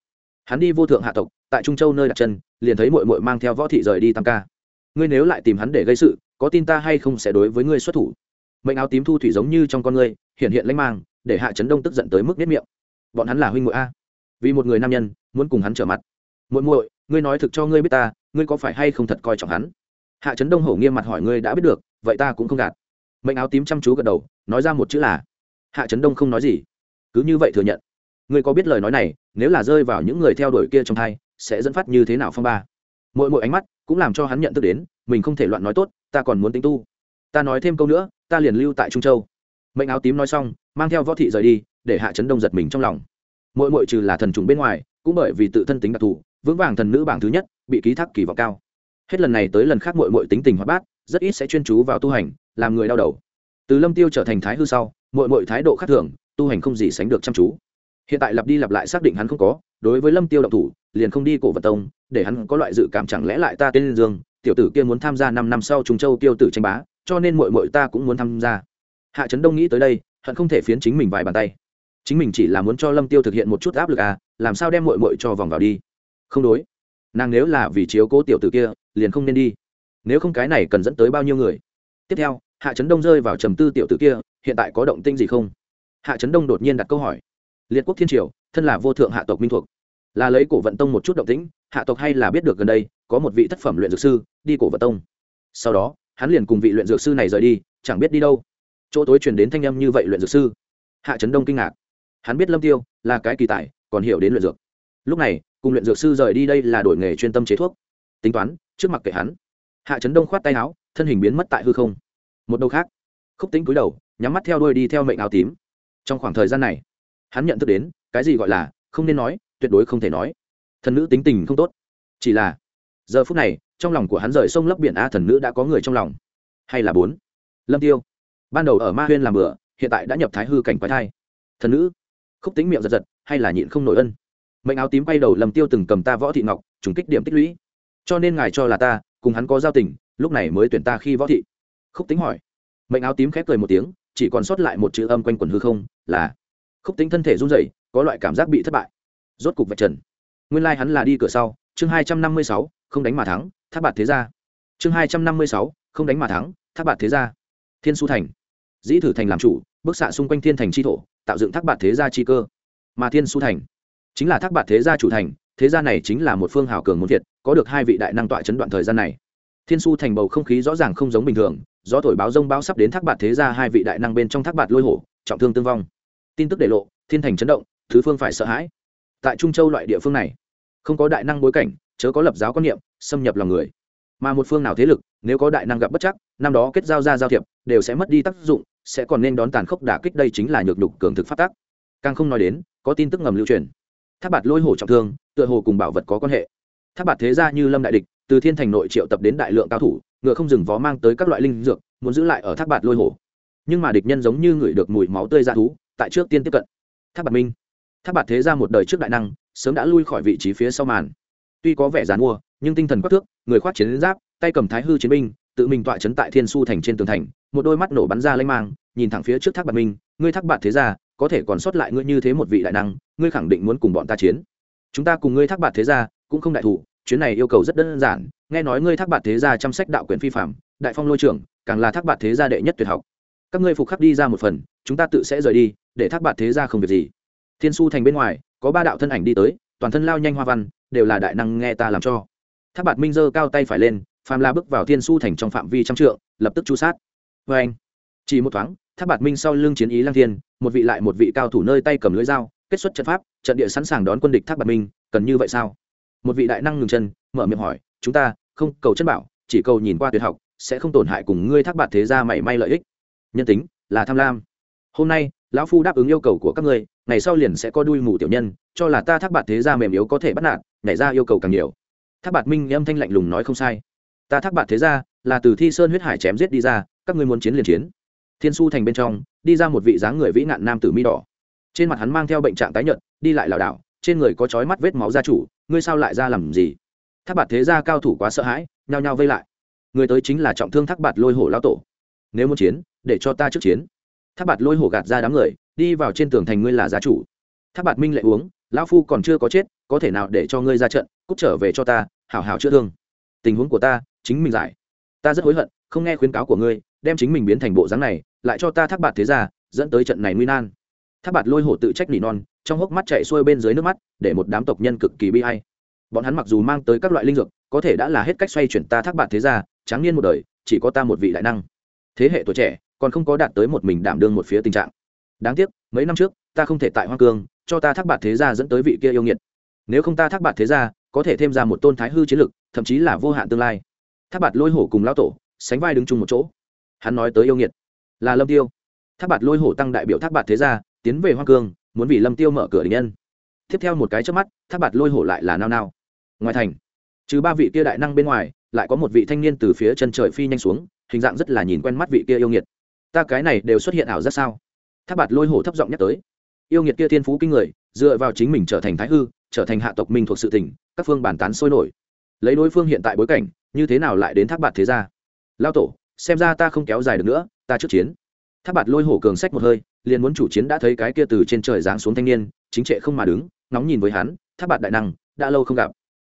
hắn đi vô thượng hạ tộc, tại trung châu nơi đặt chân, liền thấy muội muội mang theo võ thị rời đi tam ca. Ngươi nếu lại tìm hắn để gây sự, có tin ta hay không sẽ đối với ngươi xuất thủ. Mệnh áo tím thu thủy giống như trong con ngươi, hiện hiện lãnh mang, để hạ trấn đông tức giận tới mức nếp miệng. Bọn hắn là huynh muội a. Vì một người nam nhân, muốn cùng hắn trở mặt. Muội muội, ngươi nói thực cho ngươi biết ta, ngươi có phải hay không thật coi trọng hắn? Hạ trấn đông hổ nghiêm mặt hỏi ngươi đã biết được, vậy ta cũng không gạt. Mệnh áo tím chăm chú gật đầu, nói ra một chữ là, hạ trấn đông không nói gì cứ như vậy thừa nhận. Ngươi có biết lời nói này, nếu là rơi vào những người theo đuổi kia trong thai, sẽ dẫn phát như thế nào phong ba? Mỗi mỗi ánh mắt cũng làm cho hắn nhận thức đến, mình không thể loạn nói tốt, ta còn muốn tính tu. Ta nói thêm câu nữa, ta liền lưu tại trung châu. Mệnh áo tím nói xong, mang theo võ thị rời đi, để hạ chấn đông giật mình trong lòng. Mỗi mỗi trừ là thần trùng bên ngoài, cũng bởi vì tự thân tính đặc thù, vững vàng thần nữ bảng thứ nhất, bị ký thác kỳ vọng cao. Hết lần này tới lần khác mỗi mỗi tính tình hoạt bát, rất ít sẽ chuyên chú vào tu hành, làm người đau đầu. Từ lâm tiêu trở thành thái hư sau, mỗi mỗi thái độ khác thường tu hành không gì sánh được chăm chú. Hiện tại lặp đi lặp lại xác định hắn không có, đối với lâm tiêu động thủ, liền không đi cổ vật tông, để hắn có loại dự cảm chẳng lẽ lại ta tên dương, tiểu tử kia muốn tham gia năm năm sau trung châu tiêu tử tranh bá, cho nên mội mội ta cũng muốn tham gia. Hạ trấn đông nghĩ tới đây, hận không thể phiến chính mình vài bàn tay. Chính mình chỉ là muốn cho lâm tiêu thực hiện một chút áp lực à làm sao đem mội mội cho vòng vào đi? Không đối. Nàng nếu là vì chiếu cố tiểu tử kia, liền không nên đi. Nếu không cái này cần dẫn tới bao nhiêu người? Tiếp theo, hạ trấn đông rơi vào trầm tư tiểu tử kia, hiện tại có động tinh gì không? Hạ trấn đông đột nhiên đặt câu hỏi. Liệt quốc thiên triều, thân là vô thượng hạ tộc minh thuộc. Là lấy cổ vận tông một chút động tĩnh, hạ tộc hay là biết được gần đây, có một vị thất phẩm luyện dược sư, đi cổ vận tông. Sau đó, hắn liền cùng vị luyện dược sư này rời đi, chẳng biết đi đâu. Chỗ tối truyền đến thanh âm như vậy luyện dược sư. Hạ trấn đông kinh ngạc. Hắn biết lâm tiêu là cái kỳ tài, còn hiểu đến luyện dược. Lúc này, cùng luyện dược sư rời đi đây là đổi nghề chuyên tâm chế thuốc. Tính toán, trước mặt kệ hắn. Hạ trấn đông khoát tay áo, thân hình biến mất tại hư không. Một đầu khác, khúc tính cúi đầu, nhắm mắt theo đuôi đi theo mệnh áo tím trong khoảng thời gian này, hắn nhận thức đến, cái gì gọi là không nên nói, tuyệt đối không thể nói. Thần nữ tính tình không tốt. Chỉ là, giờ phút này, trong lòng của hắn rời sông lấp biển a thần nữ đã có người trong lòng. Hay là bốn? Lâm tiêu. Ban đầu ở ma huyên làm bữa, hiện tại đã nhập thái hư cảnh quái thai. Thần nữ. Khúc tính miệng giật giật, hay là nhịn không nổi ân. Mệnh áo tím quay đầu lâm tiêu từng cầm ta võ thị ngọc, trùng kích điểm tích lũy. Cho nên ngài cho là ta, cùng hắn có giao tình, lúc này mới tuyển ta khi võ thị. Khúc tính hỏi. Mệnh áo tím khép cười một tiếng, chỉ còn sót lại một chữ âm quanh quần hư không là khúc tính thân thể run rẩy, có loại cảm giác bị thất bại. Rốt cục vạch trần. Nguyên lai hắn là đi cửa sau, chương hai trăm năm mươi sáu, không đánh mà thắng tháp bạt thế gia. Chương hai trăm năm mươi sáu, không đánh mà thắng tháp bạt thế gia. Thiên su thành. Dĩ thử thành làm chủ bức xạ xung quanh thiên thành tri thổ, tạo dựng thác bạt thế gia chi cơ. Mà thiên su thành chính là thác bạt thế gia chủ thành, thế gia này chính là một phương hào cường muốn việt có được hai vị đại năng tọa chấn đoạn thời gian này. Thiên su thành bầu không khí rõ ràng không giống bình thường do thổi báo rông báo sắp đến thác bạt thế gia hai vị đại năng bên trong thác bạt lôi hổ, trọng thương tương vong tin tức để lộ, thiên thành chấn động, thứ phương phải sợ hãi. Tại trung châu loại địa phương này, không có đại năng bối cảnh, chớ có lập giáo quan niệm, xâm nhập lòng người. Mà một phương nào thế lực, nếu có đại năng gặp bất chắc, năm đó kết giao ra giao thiệp, đều sẽ mất đi tác dụng, sẽ còn nên đón tàn khốc đả kích đây chính là nhược nhục cường thực phát tác càng không nói đến, có tin tức ngầm lưu truyền. Tháp bạt lôi hổ trọng thương, tựa hồ cùng bảo vật có quan hệ. Tháp bạt thế ra như lâm đại địch, từ thiên thành nội triệu tập đến đại lượng cao thủ, ngựa không dừng vó mang tới các loại linh dược, muốn giữ lại ở tháp bạt lôi hổ. Nhưng mà địch nhân giống như người được mùi máu tươi ra thú tại trước tiên tiếp cận. Tháp bạt minh. Tháp bạt thế ra một đời trước đại năng, sớm đã lui khỏi vị trí phía sau màn. Tuy có vẻ dàn mua, nhưng tinh thần quắc thước, người khoác chiến giáp, tay cầm thái hư chiến binh, tự mình tọa chấn tại thiên su thành trên tường thành, một đôi mắt nổ bắn ra lanh mang, nhìn thẳng phía trước thác bạt minh, ngươi thác bạt thế ra có thể còn sót lại ngươi như thế một vị đại năng, ngươi khẳng định muốn cùng bọn ta chiến. Chúng ta cùng ngươi thác bạt thế ra cũng không đại thủ, chuyến này yêu cầu rất đơn giản, nghe nói ngươi thác bạt thế gia chăm sách đạo quyền phi phạm đại phong lôi trưởng, càng là thác bạt thế gia đệ nhất tuyệt học các ngươi phục khắc đi ra một phần, chúng ta tự sẽ rời đi, để thác bạt thế gia không việc gì. Thiên su thành bên ngoài, có ba đạo thân ảnh đi tới, toàn thân lao nhanh hoa văn, đều là đại năng nghe ta làm cho. Thác bạt minh giơ cao tay phải lên, phàm la bước vào thiên su thành trong phạm vi trăm trượng, lập tức chu sát. Vê anh, chỉ một thoáng, thác bạt minh sau lưng chiến ý lang thiên, một vị lại một vị cao thủ nơi tay cầm lưỡi dao, kết xuất trận pháp, trận địa sẵn sàng đón quân địch thác bạt minh, cần như vậy sao? Một vị đại năng ngừng chân, mở miệng hỏi, chúng ta không cầu chân bảo, chỉ cầu nhìn qua tuyệt học, sẽ không tổn hại cùng ngươi thác bạt thế ra mảy may lợi ích nhân tính, là tham lam. Hôm nay, lão phu đáp ứng yêu cầu của các ngươi, ngày sau liền sẽ có đuôi mù tiểu nhân, cho là ta thác bạt thế gia mềm yếu có thể bắt nạt, nhảy ra yêu cầu càng nhiều. Thác bạt minh âm thanh lạnh lùng nói không sai. Ta thác bạt thế gia, là từ thi sơn huyết hải chém giết đi ra, các ngươi muốn chiến liền chiến. Thiên su thành bên trong, đi ra một vị dáng người vĩ nạn nam tử mi đỏ. Trên mặt hắn mang theo bệnh trạng tái nhợt, đi lại lảo đảo, trên người có chói mắt vết máu gia chủ, ngươi sao lại ra làm gì? Thác bạt thế gia cao thủ quá sợ hãi, nhao nhao vây lại. Người tới chính là trọng thương thác bạt lôi hổ lao tổ. Nếu muốn chiến để cho ta trước chiến. Thác bạt lôi hổ gạt ra đám người, đi vào trên tường thành ngươi là gia chủ. Thác bạt minh lệ uống, lão phu còn chưa có chết, có thể nào để cho ngươi ra trận, cút trở về cho ta, hảo hảo chữa thương. Tình huống của ta, chính mình giải. Ta rất hối hận, không nghe khuyến cáo của ngươi, đem chính mình biến thành bộ dáng này, lại cho ta thác bạt thế ra dẫn tới trận này nguy nan. Thác bạt lôi hổ tự trách nỉ non, trong hốc mắt chạy xuôi bên dưới nước mắt, để một đám tộc nhân cực kỳ bi hay bọn hắn mặc dù mang tới các loại linh dược, có thể đã là hết cách xoay chuyển ta thác bạt thế ra tráng niên một đời, chỉ có ta một vị đại năng. Thế hệ tuổi trẻ còn không có đạt tới một mình đảm đương một phía tình trạng. Đáng tiếc, mấy năm trước, ta không thể tại hoa cương, cho ta thác bạt thế gia dẫn tới vị kia yêu nghiệt. Nếu không ta thác bạt thế gia, có thể thêm ra một tôn thái hư chiến lực, thậm chí là vô hạn tương lai. Tháp bạt lôi hổ cùng lão tổ, sánh vai đứng chung một chỗ. Hắn nói tới yêu nghiệt, là lâm tiêu. Tháp bạt lôi hổ tăng đại biểu tháp bạt thế gia, tiến về hoa cương, muốn vì lâm tiêu mở cửa đình nhân. Tiếp theo một cái trước mắt tháp bạt lôi hổ lại là nao nao. Ngoài thành, trừ ba vị kia đại năng bên ngoài, lại có một vị thanh niên từ phía chân trời phi nhanh xuống, hình dạng rất là nhìn quen mắt vị kia yêu nghiệt ta cái này đều xuất hiện ảo rất sao? Tháp bạt lôi hổ thấp giọng nhắc tới. Yêu nghiệt kia thiên phú kinh người, dựa vào chính mình trở thành thái hư, trở thành hạ tộc mình thuộc sự tỉnh các phương bàn tán sôi nổi. Lấy đối phương hiện tại bối cảnh, như thế nào lại đến tháp bạt thế gia? Lao tổ, xem ra ta không kéo dài được nữa, ta trước chiến. Tháp bạt lôi hổ cường sách một hơi, liền muốn chủ chiến đã thấy cái kia từ trên trời giáng xuống thanh niên, chính trệ không mà đứng nóng nhìn với hắn tháp bạt đại năng, đã lâu không gặp.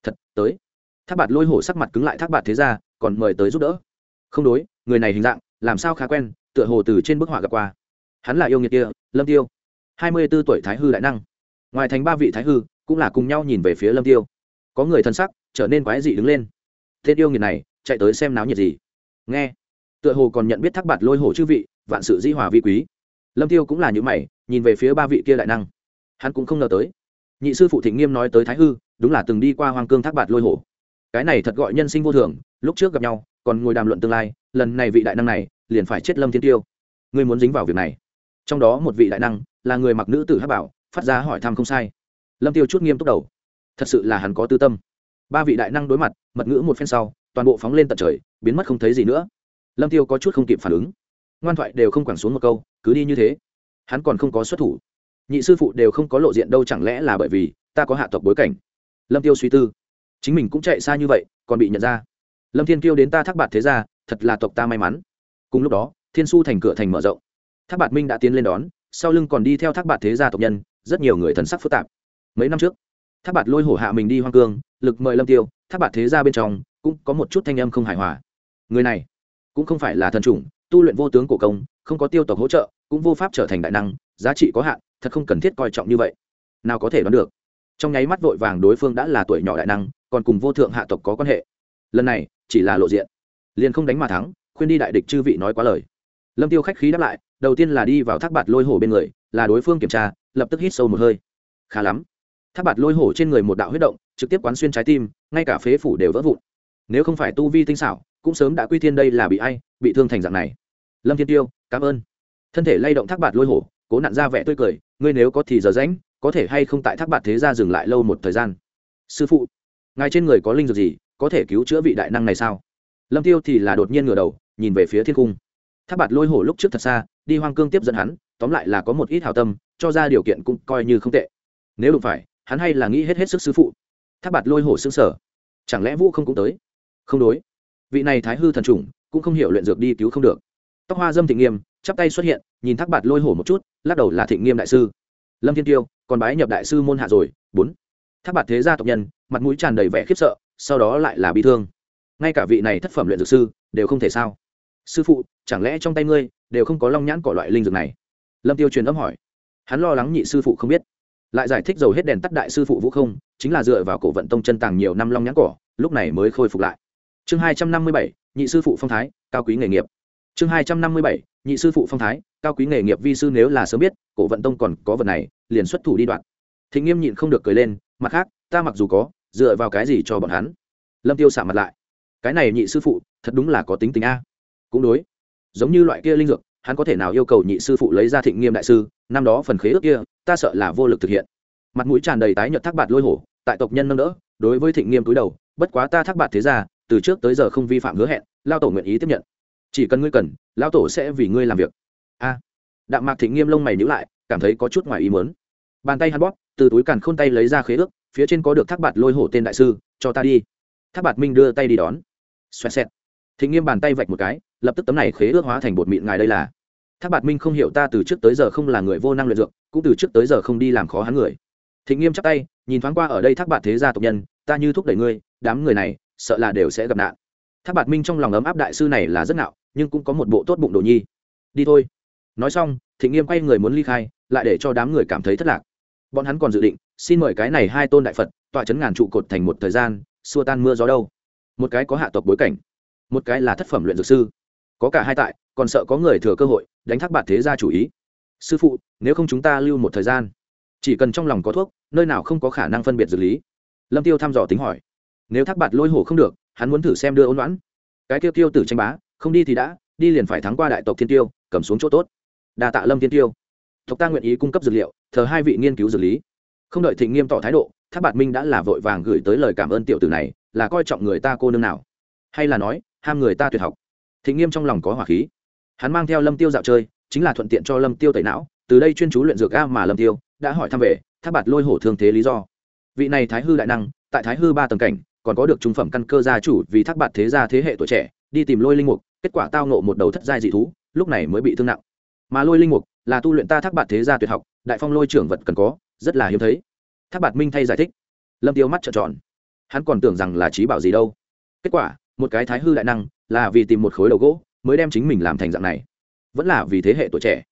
Thật, tới. Tháp bạt lôi hổ sắc mặt cứng lại tháp bạt thế gia, còn mời tới giúp đỡ. Không đối, người này hình dạng, làm sao khá quen tựa hồ từ trên bức họa gặp qua. Hắn là yêu nghiệt kia, lâm tiêu. Hai mươi b ố tuổi thái hư đại năng. Ngoài thành ba vị thái hư cũng là cùng nhau nhìn về phía lâm tiêu. Có người thân sắc, trở nên quái dị đứng lên. Tên yêu nghiệt này, chạy tới xem náo nhiệt gì? Nghe. Tựa hồ còn nhận biết thác bạt lôi hổ chư vị, vạn sự di hòa vi quý. Lâm tiêu cũng là những mày, nhìn về phía ba vị kia đại năng. Hắn cũng không ngờ tới. Nhị sư phụ thịnh nghiêm nói tới thái hư, đúng là từng đi qua hoang cương thác bạt lôi hổ. Cái này thật gọi nhân sinh vô thường, lúc trước gặp nhau, còn ngồi đàm luận tương lai, lần này vị đại năng này liền phải chết lâm thiên tiêu. Ngươi muốn dính vào việc này. Trong đó một vị đại năng, là người mặc nữ tử hát bảo, phát ra hỏi thăm không sai. Lâm tiêu chút nghiêm túc đầu. Thật sự là hắn có tư tâm. Ba vị đại năng đối mặt, mật ngữ một phen sau, toàn bộ phóng lên tận trời, biến mất không thấy gì nữa. Lâm tiêu có chút không kịp phản ứng. Ngoan thoại đều không quẳng xuống một câu, cứ đi như thế. Hắn còn không có xuất thủ. Nhị sư phụ đều không có lộ diện đâu chẳng lẽ là bởi vì, ta có hạ tộc bối cảnh. Lâm tiêu suy tư. Chính mình cũng chạy xa như vậy, còn bị nhận ra. Lâm thiên kiêu đến ta thác bạt thế ra thật là tộc ta may mắn cùng lúc đó, thiên su thành cửa thành mở rộng. Thác bạt minh đã tiến lên đón, sau lưng còn đi theo thác bạt thế gia tộc nhân, rất nhiều người thần sắc phức tạp. Mấy năm trước, thác bạt lôi hổ hạ mình đi hoang cương, lực mời lâm tiêu, thác bạt thế gia bên trong, cũng có một chút thanh âm không hài hòa. Người này, cũng không phải là thần chủng, tu luyện vô tướng cổ công, không có tiêu tộc hỗ trợ, cũng vô pháp trở thành đại năng, giá trị có hạn, thật không cần thiết coi trọng như vậy. Nào có thể đoán được. Trong nháy mắt vội vàng đối phương đã là tuổi nhỏ đại năng, còn cùng vô thượng hạ tộc có quan hệ. Lần này, chỉ là lộ diện. Liền không đánh mà thắng khuyên đi đại địch chư vị nói quá lời. Lâm tiêu khách khí đáp lại, đầu tiên là đi vào thác bạt lôi hổ bên người, là đối phương kiểm tra, lập tức hít sâu một hơi. Khá lắm. Thác bạt lôi hổ trên người một đạo huyết động, trực tiếp quán xuyên trái tim, ngay cả phế phủ đều vỡ vụn. Nếu không phải tu vi tinh xảo, cũng sớm đã quy thiên đây là bị ai, bị thương thành dạng này. Lâm thiên tiêu, cảm ơn. Thân thể lay động thác bạt lôi hổ, cố nặn ra vẻ tươi cười, ngươi nếu có thì giờ rãnh có thể hay không tại thác bạt thế gia dừng lại lâu một thời gian. Sư phụ, ngài trên người có linh dược gì, có thể cứu chữa vị đại năng này sao? Lâm tiêu thì là đột nhiên ngửa đầu nhìn về phía thiên cung. Tháp bạt lôi hổ lúc trước thật xa, đi hoang cương tiếp dẫn hắn, tóm lại là có một ít hào tâm, cho ra điều kiện cũng coi như không tệ. Nếu đụng phải, hắn hay là nghĩ hết hết sức sư phụ. Tháp bạt lôi hổ xương sở chẳng lẽ vũ không cũng tới? Không đối. Vị này thái hư thần trùng cũng không hiểu luyện dược đi cứu không được. Tóc hoa dâm thịnh nghiêm, chắp tay xuất hiện, nhìn thác bạt lôi hổ một chút, lắc đầu là thịnh nghiêm đại sư. Lâm thiên tiêu, còn bái nhập đại sư môn hạ rồi, bốn. Thác bạt thế gia tộc nhân, mặt mũi tràn đầy vẻ khiếp sợ, sau đó lại là bi thương. Ngay cả vị này thất phẩm luyện dược sư, đều không thể sao sư phụ, chẳng lẽ trong tay ngươi đều không có long nhãn cỏ loại linh dược này? Lâm tiêu truyền âm hỏi. Hắn lo lắng nhị sư phụ không biết. Lại giải thích dầu hết đèn tắt đại sư phụ vũ không, chính là dựa vào cổ vận tông chân tàng nhiều năm long nhãn cỏ, lúc này mới khôi phục lại. Chương hai trăm năm mươi bảy, nhị sư phụ phong thái, cao quý nghề nghiệp. Chương hai trăm năm mươi bảy, nhị sư phụ phong thái, cao quý nghề nghiệp vi sư nếu là sớm biết, cổ vận tông còn có vật này, liền xuất thủ đi đoạn. Thịnh nghiêm nhịn không được cười lên, mặt khác, ta mặc dù có, dựa vào cái gì cho bọn hắn? Lâm tiêu xả mặt lại. Cái này nhị sư phụ, thật đúng là có tính tình a cũng đối. Giống như loại kia linh dược, hắn có thể nào yêu cầu nhị sư phụ lấy ra thịnh nghiêm đại sư, năm đó phần khế ước kia, ta sợ là vô lực thực hiện. Mặt mũi tràn đầy tái nhợt thác bạt lôi hổ, tại tộc nhân nâng đỡ, đối với thịnh nghiêm túi đầu, bất quá ta thác bạt thế ra từ trước tới giờ không vi phạm hứa hẹn, lao tổ nguyện ý tiếp nhận. Chỉ cần ngươi cần, lao tổ sẽ vì ngươi làm việc. A. Đạm mạc thịnh nghiêm lông mày nhữ lại, cảm thấy có chút ngoài ý muốn. Bàn tay hắn bóp, từ túi càn khôn tay lấy ra khế ước, phía trên có được thác bạt lôi hổ tên đại sư, cho ta đi. Thác bạt minh đưa tay đi đón. Xoẹt xẹt. Thịnh nghiêm bàn tay vạch một cái lập tức tấm này khế ước hóa thành bột mịn ngài đây là. Thác bạt minh không hiểu ta từ trước tới giờ không là người vô năng luyện dược, cũng từ trước tới giờ không đi làm khó hắn người. Thịnh nghiêm chắp tay, nhìn thoáng qua ở đây thác bạt thế gia tộc nhân, ta như thúc đẩy ngươi, đám người này, sợ là đều sẽ gặp nạn. Thác bạt minh trong lòng ấm áp đại sư này là rất nạo nhưng cũng có một bộ tốt bụng đồ nhi. Đi thôi. Nói xong, thịnh nghiêm quay người muốn ly khai, lại để cho đám người cảm thấy thất lạc. Bọn hắn còn dự định, xin mời cái này hai tôn đại phật, tọa chấn ngàn trụ cột thành một thời gian, xua tan mưa gió đâu. Một cái có hạ tộc bối cảnh, một cái là thất phẩm luyện dược sư có cả hai tại, còn sợ có người thừa cơ hội, đánh thác bạt thế ra chủ ý. Sư phụ, nếu không chúng ta lưu một thời gian, chỉ cần trong lòng có thuốc, nơi nào không có khả năng phân biệt dược lý. Lâm tiêu thăm dò tính hỏi. Nếu thác bạt lôi hổ không được, hắn muốn thử xem đưa ôn loãn cái tiêu tiêu tử tranh bá, không đi thì đã, đi liền phải thắng qua đại tộc thiên tiêu, cầm xuống chỗ tốt. Đà tạ lâm thiên tiêu. Tộc ta nguyện ý cung cấp dược liệu, thờ hai vị nghiên cứu dược lý. Không đợi thịnh nghiêm tỏ thái độ, thác bạt minh đã là vội vàng gửi tới lời cảm ơn tiểu tử này, là coi trọng người ta cô nương nào. Hay là nói, ham người ta tuyệt học thịnh nghiêm trong lòng có hỏa khí. Hắn mang theo lâm tiêu dạo chơi, chính là thuận tiện cho lâm tiêu tẩy não, từ đây chuyên chú luyện dược a mà lâm tiêu đã hỏi thăm về, tháp bạt lôi hổ thương thế lý do. Vị này thái hư đại năng, tại thái hư ba tầng cảnh, còn có được trung phẩm căn cơ gia chủ vì thác bạt thế gia thế hệ tuổi trẻ, đi tìm lôi linh mục, kết quả tao nộ một đầu thất giai dị thú, lúc này mới bị thương nặng. Mà lôi linh mục là tu luyện ta thác bạt thế gia tuyệt học, đại phong lôi trưởng vật cần có, rất là hiếm thấy. Thác bạt minh thay giải thích. Lâm tiêu mắt trợn tròn. Hắn còn tưởng rằng là trí bảo gì đâu. Kết quả, một cái thái hư đại năng là vì tìm một khối đầu gỗ mới đem chính mình làm thành dạng này. Vẫn là vì thế hệ tuổi trẻ.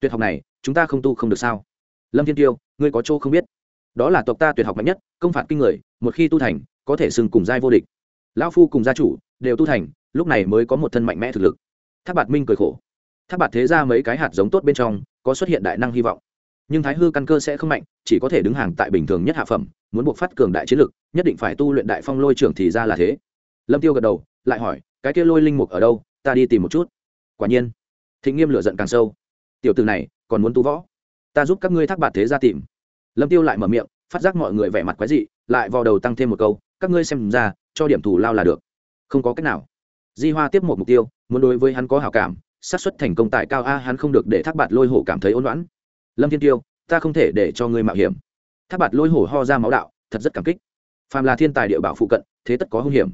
Tuyệt học này, chúng ta không tu không được sao? Lâm thiên tiêu, ngươi có chỗ không biết. Đó là tộc ta tuyệt học mạnh nhất, công phạt kinh người, một khi tu thành, có thể sừng cùng giai vô địch. Lão phu cùng gia chủ đều tu thành, lúc này mới có một thân mạnh mẽ thực lực. Tháp bạt minh cười khổ. Tháp bạt thế ra mấy cái hạt giống tốt bên trong, có xuất hiện đại năng hy vọng. Nhưng thái hư căn cơ sẽ không mạnh, chỉ có thể đứng hàng tại bình thường nhất hạ phẩm, muốn buộc phát cường đại chiến lực, nhất định phải tu luyện đại phong lôi trưởng thì ra là thế. Lâm tiêu gật đầu, lại hỏi cái kia lôi linh mục ở đâu, ta đi tìm một chút. Quả nhiên, thịnh nghiêm lửa giận càng sâu. Tiểu từ này, còn muốn tu võ? Ta giúp các ngươi thác bạt thế ra tìm. Lâm tiêu lại mở miệng, phát giác mọi người vẻ mặt quái dị, lại vào đầu tăng thêm một câu, các ngươi xem ra, cho điểm thù lao là được. Không có cách nào. Di hoa tiếp một mục tiêu, muốn đối với hắn có hảo cảm, xác suất thành công tại cao a, hắn không được để thác bạt lôi hổ cảm thấy ôn loãn lâm thiên tiêu, ta không thể để cho ngươi mạo hiểm. Thác bạt lôi hổ ho ra máu đạo, thật rất cảm kích. Phàm là thiên tài địa bảo phụ cận, thế tất có hung hiểm.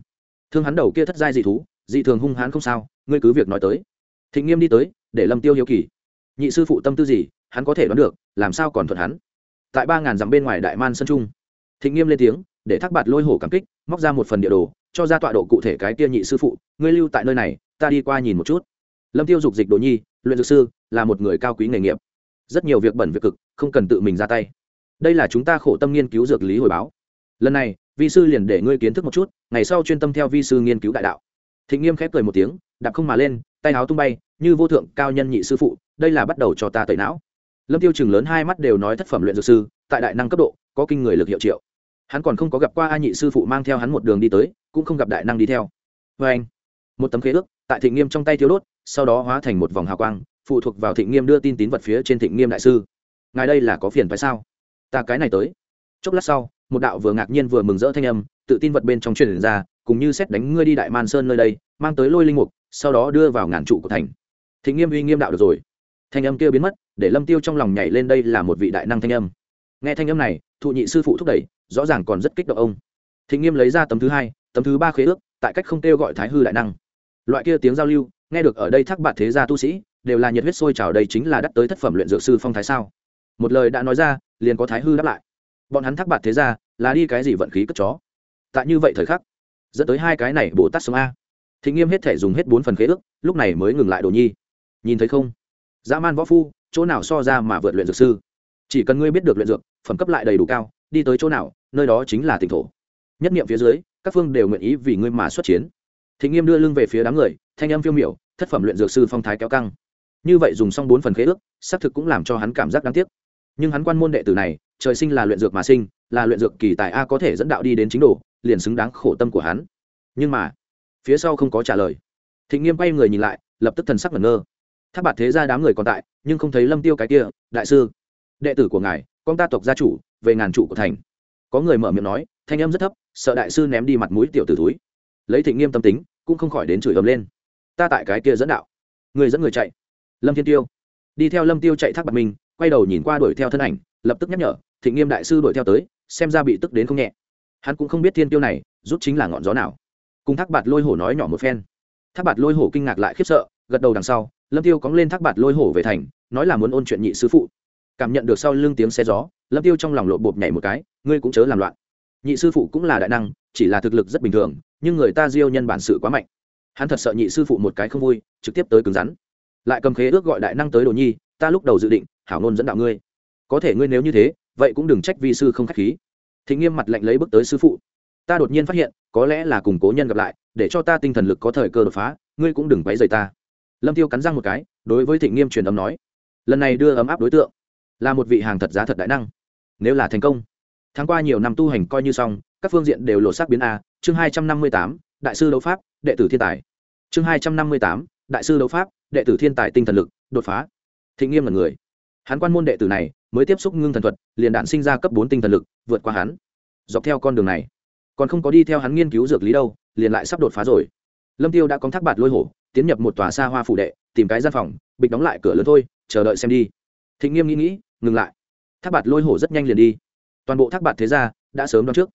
Thương hắn đầu kia thất giai dị thú dị thường hung hãn không sao, ngươi cứ việc nói tới. Thịnh nghiêm đi tới, để lâm tiêu hiếu kỳ. Nhị sư phụ tâm tư gì, hắn có thể đoán được, làm sao còn thuận hắn? Tại ba ngàn dặm bên ngoài đại man sân trung, thịnh nghiêm lên tiếng, để thác bạt lôi hổ cảm kích, móc ra một phần địa đồ, cho ra tọa độ cụ thể cái kia nhị sư phụ, ngươi lưu tại nơi này, ta đi qua nhìn một chút. Lâm tiêu dục dịch đồ nhi, luyện dược sư, là một người cao quý nghề nghiệp. Rất nhiều việc bẩn việc cực, không cần tự mình ra tay. Đây là chúng ta khổ tâm nghiên cứu dược lý hồi báo. Lần này, vi sư liền để ngươi kiến thức một chút, ngày sau chuyên tâm theo vi sư nghiên cứu đại đạo thịnh nghiêm khép cười một tiếng, đạp không mà lên, tay áo tung bay, như vô thượng cao nhân nhị sư phụ, đây là bắt đầu cho ta tẩy não. Lâm tiêu chừng lớn hai mắt đều nói thất phẩm luyện dược sư, tại đại năng cấp độ, có kinh người lực hiệu triệu. Hắn còn không có gặp qua ai nhị sư phụ mang theo hắn một đường đi tới, cũng không gặp đại năng đi theo. Vê anh, một tấm khế ước, tại thịnh nghiêm trong tay thiếu đốt, sau đó hóa thành một vòng hào quang, phụ thuộc vào thịnh nghiêm đưa tin tín vật phía trên thịnh nghiêm đại sư. Ngài đây là có phiền phải sao? Ta cái này tới. Chốc lát sau, một đạo vừa ngạc nhiên vừa mừng rỡ thanh âm, tự tin vật bên trong truyền ra cùng như xét đánh ngươi đi đại man sơn nơi đây, mang tới lôi linh mục, sau đó đưa vào ngàn trụ của thành. Thị nghiêm uy nghiêm đạo được rồi. Thanh âm kia biến mất, để lâm tiêu trong lòng nhảy lên đây là một vị đại năng thanh âm. Nghe thanh âm này, thụ nhị sư phụ thúc đẩy, rõ ràng còn rất kích động ông. Thị nghiêm lấy ra tấm thứ hai, tấm thứ ba khế ước, tại cách không kêu gọi thái hư đại năng. Loại kia tiếng giao lưu, nghe được ở đây thác bạn thế gia tu sĩ, đều là nhiệt huyết sôi trào đây chính là đắc tới thất phẩm luyện dược sư phong thái sao? Một lời đã nói ra, liền có thái hư đáp lại. Bọn hắn thác bạn thế gia, là đi cái gì vận khí cất chó? Tại như vậy thời khắc dẫn tới hai cái này bồ tát sống a thịnh nghiêm hết thể dùng hết bốn phần khế ước lúc này mới ngừng lại đồ nhi nhìn thấy không dã man võ phu chỗ nào so ra mà vượt luyện dược sư chỉ cần ngươi biết được luyện dược phẩm cấp lại đầy đủ cao đi tới chỗ nào nơi đó chính là tỉnh thổ nhất niệm phía dưới các phương đều nguyện ý vì ngươi mà xuất chiến thịnh nghiêm đưa lưng về phía đám người thanh âm phiêu miểu, thất phẩm luyện dược sư phong thái kéo căng như vậy dùng xong bốn phần khế ước xác thực cũng làm cho hắn cảm giác đáng tiếc nhưng hắn quan môn đệ tử này trời sinh là luyện dược mà sinh là luyện dược kỳ tài a có thể dẫn đạo đi đến chính đồ liền xứng đáng khổ tâm của hắn. Nhưng mà phía sau không có trả lời. Thịnh nghiêm quay người nhìn lại lập tức thần sắc ngẩn ngơ. Tháp bạt thế ra đám người còn tại nhưng không thấy lâm tiêu cái kia đại sư đệ tử của ngài con ta tộc gia chủ về ngàn trụ của thành. Có người mở miệng nói thanh âm rất thấp sợ đại sư ném đi mặt mũi tiểu tử túi lấy thịnh nghiêm tâm tính cũng không khỏi đến chửi ầm lên. Ta tại cái kia dẫn đạo người dẫn người chạy. Lâm thiên tiêu đi theo lâm tiêu chạy thác bạc mình, quay đầu nhìn qua đuổi theo thân ảnh lập tức nhắc nhở thịnh nghiêm đại sư đuổi theo tới xem ra bị tức đến không nhẹ hắn cũng không biết thiên tiêu này rút chính là ngọn gió nào. Cùng thác bạt lôi hổ nói nhỏ một phen. Thác bạt lôi hổ kinh ngạc lại khiếp sợ, gật đầu đằng sau, lâm tiêu cóng lên thác bạt lôi hổ về thành, nói là muốn ôn chuyện nhị sư phụ. Cảm nhận được sau lưng tiếng xe gió, lâm tiêu trong lòng lộ bột nhảy một cái, ngươi cũng chớ làm loạn. Nhị sư phụ cũng là đại năng, chỉ là thực lực rất bình thường, nhưng người ta diêu nhân bản sự quá mạnh. Hắn thật sợ nhị sư phụ một cái không vui, trực tiếp tới cứng rắn. Lại cầm khế ước gọi đại năng tới đồ nhi, ta lúc đầu dự định, hảo ngôn dẫn đạo ngươi. Có thể ngươi nếu như thế, vậy cũng đừng trách vi sư không khách khí thịnh nghiêm mặt lạnh lấy bước tới sư phụ. Ta đột nhiên phát hiện, có lẽ là cùng cố nhân gặp lại, để cho ta tinh thần lực có thời cơ đột phá, ngươi cũng đừng quấy rầy ta. Lâm tiêu cắn răng một cái, đối với thịnh nghiêm truyền âm nói, lần này đưa ấm áp đối tượng, là một vị hàng thật giá thật đại năng. Nếu là thành công, tháng qua nhiều năm tu hành coi như xong, các phương diện đều lộ sắc biến a, chương hai trăm năm mươi tám, đại sư đấu pháp, đệ tử thiên tài. Chương hai trăm năm mươi tám, đại sư đấu pháp, đệ tử thiên tài tinh thần lực, đột phá. Thịnh nghiêm là người. Hắn quan môn đệ tử này mới tiếp xúc ngưng thần thuật, liền đạn sinh ra cấp bốn tinh thần lực, vượt qua hắn. Dọc theo con đường này, còn không có đi theo hắn nghiên cứu dược lý đâu, liền lại sắp đột phá rồi. Lâm tiêu đã có thác bạt lôi hổ, tiến nhập một tòa xa hoa phủ đệ, tìm cái gian phòng, bịch đóng lại cửa lớn thôi, chờ đợi xem đi. Thịnh nghiêm nghĩ nghĩ, ngừng lại. Thác bạt lôi hổ rất nhanh liền đi. Toàn bộ thác bạt thế gia đã sớm đoán trước.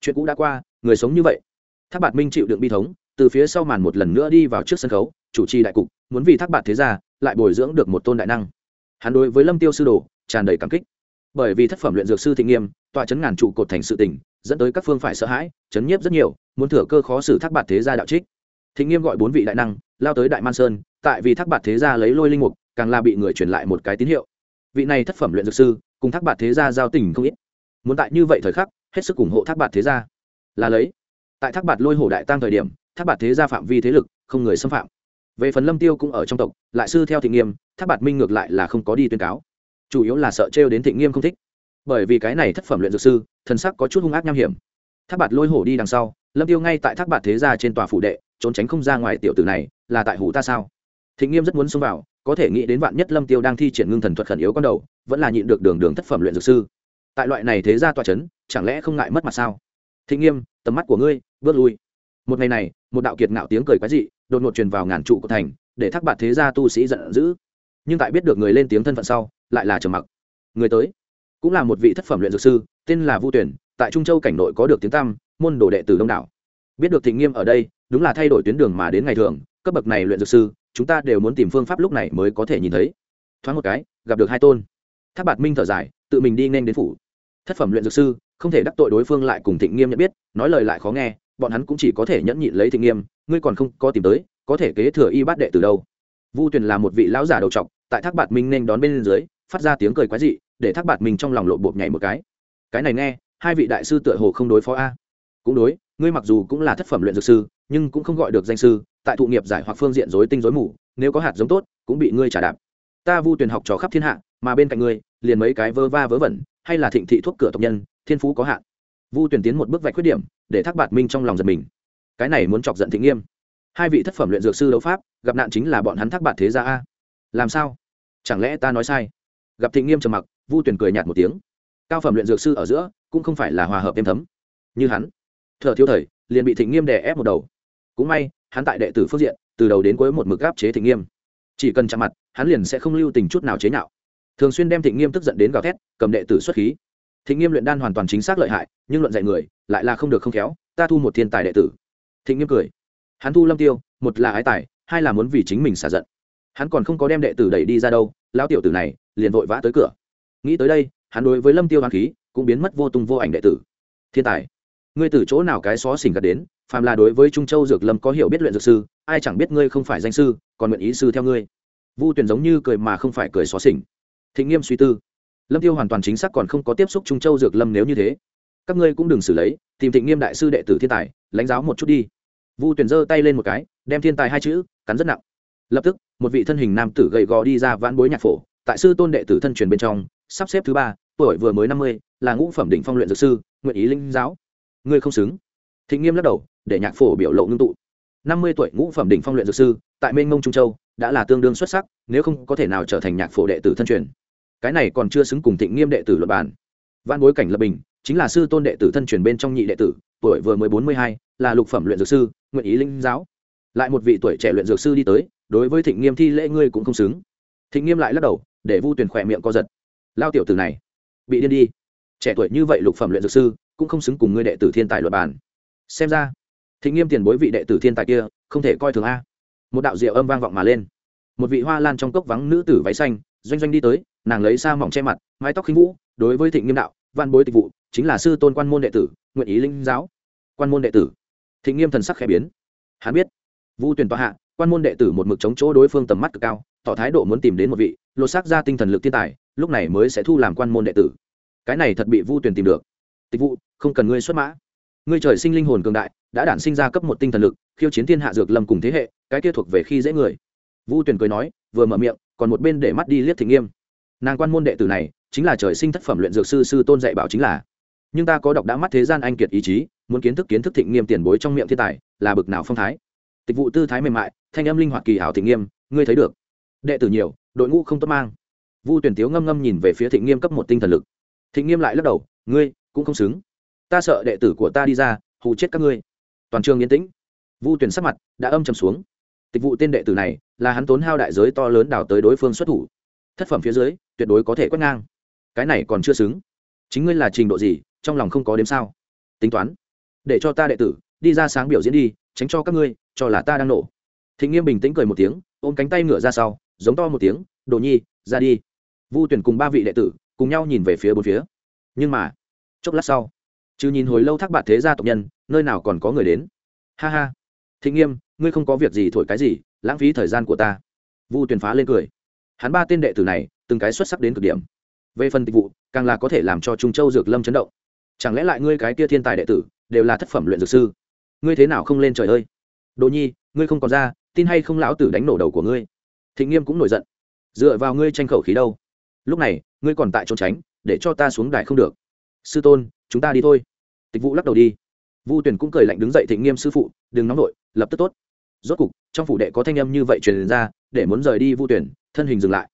Chuyện cũ đã qua, người sống như vậy. Thác bạt minh chịu đựng bi thống, từ phía sau màn một lần nữa đi vào trước sân khấu, chủ trì đại cục, muốn vì thác bạt thế gia lại bồi dưỡng được một tôn đại năng. Hắn đối với lâm tiêu sư đồ tràn đầy cảm kích. Bởi vì thất phẩm luyện dược sư thịnh nghiêm tọa chấn ngàn trụ cột thành sự tình, dẫn tới các phương phải sợ hãi, chấn nhiếp rất nhiều, muốn thừa cơ khó xử thác bạt thế gia đạo trích. Thịnh nghiêm gọi bốn vị đại năng, lao tới đại man sơn, tại vì thác bạt thế gia lấy lôi linh mục, càng là bị người truyền lại một cái tín hiệu. Vị này thất phẩm luyện dược sư, cùng thác bạt thế gia giao tình không ít. Muốn tại như vậy thời khắc, hết sức ủng hộ thác bạt thế gia. Là lấy, tại thác bạt lôi hổ đại tăng thời điểm, thác bạt thế gia phạm vi thế lực, không người xâm phạm. Về phần lâm tiêu cũng ở trong tộc, lại sư theo thị nghiêm, thác bạt minh ngược lại là không có đi tuyên cáo chủ yếu là sợ trêu đến thị nghiêm không thích. Bởi vì cái này thất phẩm luyện dược sư, thần sắc có chút hung ác nham hiểm. Thác bạt lôi hổ đi đằng sau, lâm tiêu ngay tại thác bạt thế gia trên tòa phủ đệ, trốn tránh không ra ngoài tiểu tử này, là tại hủ ta sao? Thịnh nghiêm rất muốn xông vào, có thể nghĩ đến vạn nhất lâm tiêu đang thi triển ngưng thần thuật khẩn yếu con đầu, vẫn là nhịn được đường đường thất phẩm luyện dược sư. Tại loại này thế gia tòa chấn, chẳng lẽ không ngại mất mặt sao? Thịnh nghiêm, tầm mắt của ngươi, bước lui. Một ngày này, một đạo kiệt ngạo tiếng cười quái dị, đột ngột truyền vào ngàn trụ của thành, để thác bạt thế gia tu sĩ giận dữ. Nhưng tại biết được người lên tiếng thân phận sau lại là trầm mặc. Người tới, cũng là một vị thất phẩm luyện dược sư, tên là vu tuyển, tại trung châu cảnh nội có được tiếng tăm, môn đồ đệ tử đông đảo. Biết được thịnh nghiêm ở đây, đúng là thay đổi tuyến đường mà đến ngày thường, cấp bậc này luyện dược sư, chúng ta đều muốn tìm phương pháp lúc này mới có thể nhìn thấy. Thoáng một cái, gặp được hai tôn. Tháp bạt minh thở dài, tự mình đi nên đến phủ. Thất phẩm luyện dược sư, không thể đắc tội đối phương lại cùng thịnh nghiêm nhận biết, nói lời lại khó nghe, bọn hắn cũng chỉ có thể nhẫn nhịn lấy thịnh nghiêm, ngươi còn không có tìm tới, có thể kế thừa y bát đệ từ đâu. Vu tuyền là một vị lão giả đầu trọc, tại thác bạt minh nên đón bên dưới phát ra tiếng cười quái dị, để thác bạt mình trong lòng lộ bột nhảy một cái. Cái này nghe, hai vị đại sư tựa hồ không đối phó a. Cũng đối, ngươi mặc dù cũng là thất phẩm luyện dược sư, nhưng cũng không gọi được danh sư, tại thụ nghiệp giải hoặc phương diện dối tinh dối mù, nếu có hạt giống tốt, cũng bị ngươi trả đạp. Ta vu tuyển học trò khắp thiên hạ, mà bên cạnh ngươi, liền mấy cái vơ va vớ vẩn, hay là thịnh thị thuốc cửa tộc nhân, thiên phú có hạn. Vu tuyển tiến một bước vạch khuyết điểm, để thác bạt minh trong lòng giật mình. Cái này muốn chọc giận thị nghiêm. Hai vị thất phẩm luyện dược sư đấu pháp, gặp nạn chính là bọn hắn thác bạt thế gia a. Làm sao? Chẳng lẽ ta nói sai? Gặp thịnh nghiêm trầm mặc, vu tuyền cười nhạt một tiếng. Cao phẩm luyện dược sư ở giữa, cũng không phải là hòa hợp êm thấm. Như hắn thợ thiếu thời, liền bị thịnh nghiêm đè ép một đầu. Cũng may, hắn tại đệ tử phước diện, từ đầu đến cuối một mực gáp chế thịnh nghiêm. Chỉ cần chạm mặt, hắn liền sẽ không lưu tình chút nào chế nhạo. Thường xuyên đem thịnh nghiêm tức giận đến gào thét, cầm đệ tử xuất khí. Thịnh nghiêm luyện đan hoàn toàn chính xác lợi hại, nhưng luận dạy người, lại là không được không khéo, ta thu một thiên tài đệ tử. Thịnh nghiêm cười. Hắn thu lâm tiêu, một là ái tài, hai là muốn vì chính mình xả giận hắn còn không có đem đệ tử đẩy đi ra đâu, lão tiểu tử này liền vội vã tới cửa. Nghĩ tới đây, hắn đối với lâm tiêu hoàng khí cũng biến mất vô tung vô ảnh đệ tử. Thiên tài, ngươi từ chỗ nào cái xó xỉnh gật đến, phàm là đối với trung châu dược lâm có hiểu biết luyện dược sư, ai chẳng biết ngươi không phải danh sư, còn nguyện ý sư theo ngươi. Vu tuyển giống như cười mà không phải cười xó xỉnh. Thịnh nghiêm suy tư. Lâm tiêu hoàn toàn chính xác còn không có tiếp xúc trung châu dược lâm nếu như thế. Các ngươi cũng đừng xử lấy, tìm thịnh nghiêm đại sư đệ tử thiên tài, lãnh giáo một chút đi. Vu tuyển giơ tay lên một cái, đem thiên tài hai chữ cắn rất nặng lập tức, một vị thân hình nam tử gầy gò đi ra vãn bối nhạc phổ, tại sư tôn đệ tử thân truyền bên trong, sắp xếp thứ ba, tuổi vừa mới năm mươi, là ngũ phẩm đỉnh phong luyện dược sư, nguyện ý linh giáo. Ngươi không xứng. Thịnh nghiêm lắc đầu, để nhạc phổ biểu lộ ngưng tụ. Năm mươi tuổi ngũ phẩm đỉnh phong luyện dược sư, tại mênh mông trung châu, đã là tương đương xuất sắc, nếu không có thể nào trở thành nhạc phổ đệ tử thân truyền. Cái này còn chưa xứng cùng thịnh nghiêm đệ tử luật bản văn bối cảnh lập bình, chính là sư tôn đệ tử thân truyền bên trong nhị đệ tử, tuổi vừa mới bốn mươi hai, là lục phẩm luyện dược sư, nguyện ý linh giáo. Lại một vị tuổi trẻ luyện dược sư đi tới đối với thịnh nghiêm thi lễ ngươi cũng không xứng. Thịnh nghiêm lại lắc đầu, để vu tuyển khỏe miệng co giật. Lao tiểu tử này, bị điên đi. Trẻ tuổi như vậy lục phẩm luyện dược sư, cũng không xứng cùng ngươi đệ tử thiên tài luật bản xem ra, thịnh nghiêm tiền bối vị đệ tử thiên tài kia, không thể coi thường a. Một đạo diệu âm vang vọng mà lên. Một vị hoa lan trong cốc vắng nữ tử váy xanh, doanh doanh đi tới, nàng lấy sa mỏng che mặt, mái tóc khinh vũ, đối với thịnh nghiêm đạo, văn bối tịch vụ, chính là sư tôn quan môn đệ tử, nguyện ý linh giáo. Quan môn đệ tử, thịnh nghiêm thần sắc khẽ biến. Hắn biết, vu tuyển tòa hạ quan môn đệ tử một mực chống chỗ đối phương tầm mắt cực cao, tỏ thái độ muốn tìm đến một vị, lột xác ra tinh thần lực thiên tài, lúc này mới sẽ thu làm quan môn đệ tử. Cái này thật bị vu tuyển tìm được. Tịch vụ không cần ngươi xuất mã. Ngươi trời sinh linh hồn cường đại, đã đản sinh ra cấp một tinh thần lực, khiêu chiến thiên hạ dược lâm cùng thế hệ, cái kia thuộc về khi dễ người. Vu tuyển cười nói, vừa mở miệng, còn một bên để mắt đi liếc thị nghiêm. Nàng quan môn đệ tử này, chính là trời sinh thất phẩm luyện dược sư sư tôn dạy bảo chính là. Nhưng ta có đọc đã mắt thế gian anh kiệt ý chí, muốn kiến thức kiến thức thịnh nghiêm tiền bối trong miệng thiên tài, là bực nào phong thái. Tịch vụ tư thái mềm mại thanh âm linh hoạt kỳ ảo thịnh nghiêm, ngươi thấy được. Đệ tử nhiều, đội ngũ không tốt mang. Vu tuyển tiếu ngâm ngâm nhìn về phía thịnh nghiêm cấp một tinh thần lực. Thịnh nghiêm lại lắc đầu, ngươi cũng không xứng. Ta sợ đệ tử của ta đi ra, hù chết các ngươi. Toàn trường yên tĩnh. Vu tuyển sắc mặt đã âm trầm xuống. Tịch vụ tên đệ tử này là hắn tốn hao đại giới to lớn đào tới đối phương xuất thủ. Thất phẩm phía dưới, tuyệt đối có thể quét ngang. Cái này còn chưa xứng. Chính ngươi là trình độ gì, trong lòng không có đếm sao? Tính toán. Để cho ta đệ tử đi ra sáng biểu diễn đi, tránh cho các ngươi, cho là ta đang nổ thịnh nghiêm bình tĩnh cười một tiếng, ôm cánh tay ngựa ra sau, giống to một tiếng, đồ nhi, ra đi. Vu tuyển cùng ba vị đệ tử cùng nhau nhìn về phía bốn phía. Nhưng mà, chốc lát sau, chứ nhìn hồi lâu thác bạt thế gia tộc nhân, nơi nào còn có người đến. Ha ha. Thịnh nghiêm, ngươi không có việc gì thổi cái gì, lãng phí thời gian của ta. Vu tuyển phá lên cười. Hắn ba tên đệ tử này, từng cái xuất sắc đến cực điểm. Về phần tịch vụ, càng là có thể làm cho trung châu dược lâm chấn động. Chẳng lẽ lại ngươi cái kia thiên tài đệ tử, đều là thất phẩm luyện dược sư? Ngươi thế nào không lên trời ơi? Đồ nhi, ngươi không còn ra tin hay không lão tử đánh nổ đầu của ngươi? Thịnh nghiêm cũng nổi giận. Dựa vào ngươi tranh khẩu khí đâu? Lúc này, ngươi còn tại trốn tránh, để cho ta xuống đài không được. Sư tôn, chúng ta đi thôi. Tịch vụ lắc đầu đi. Vu tuyển cũng cười lạnh đứng dậy thịnh nghiêm sư phụ, đừng nóng nổi lập tức tốt. Rốt cục, trong phủ đệ có thanh âm như vậy truyền ra, để muốn rời đi vu tuyển thân hình dừng lại.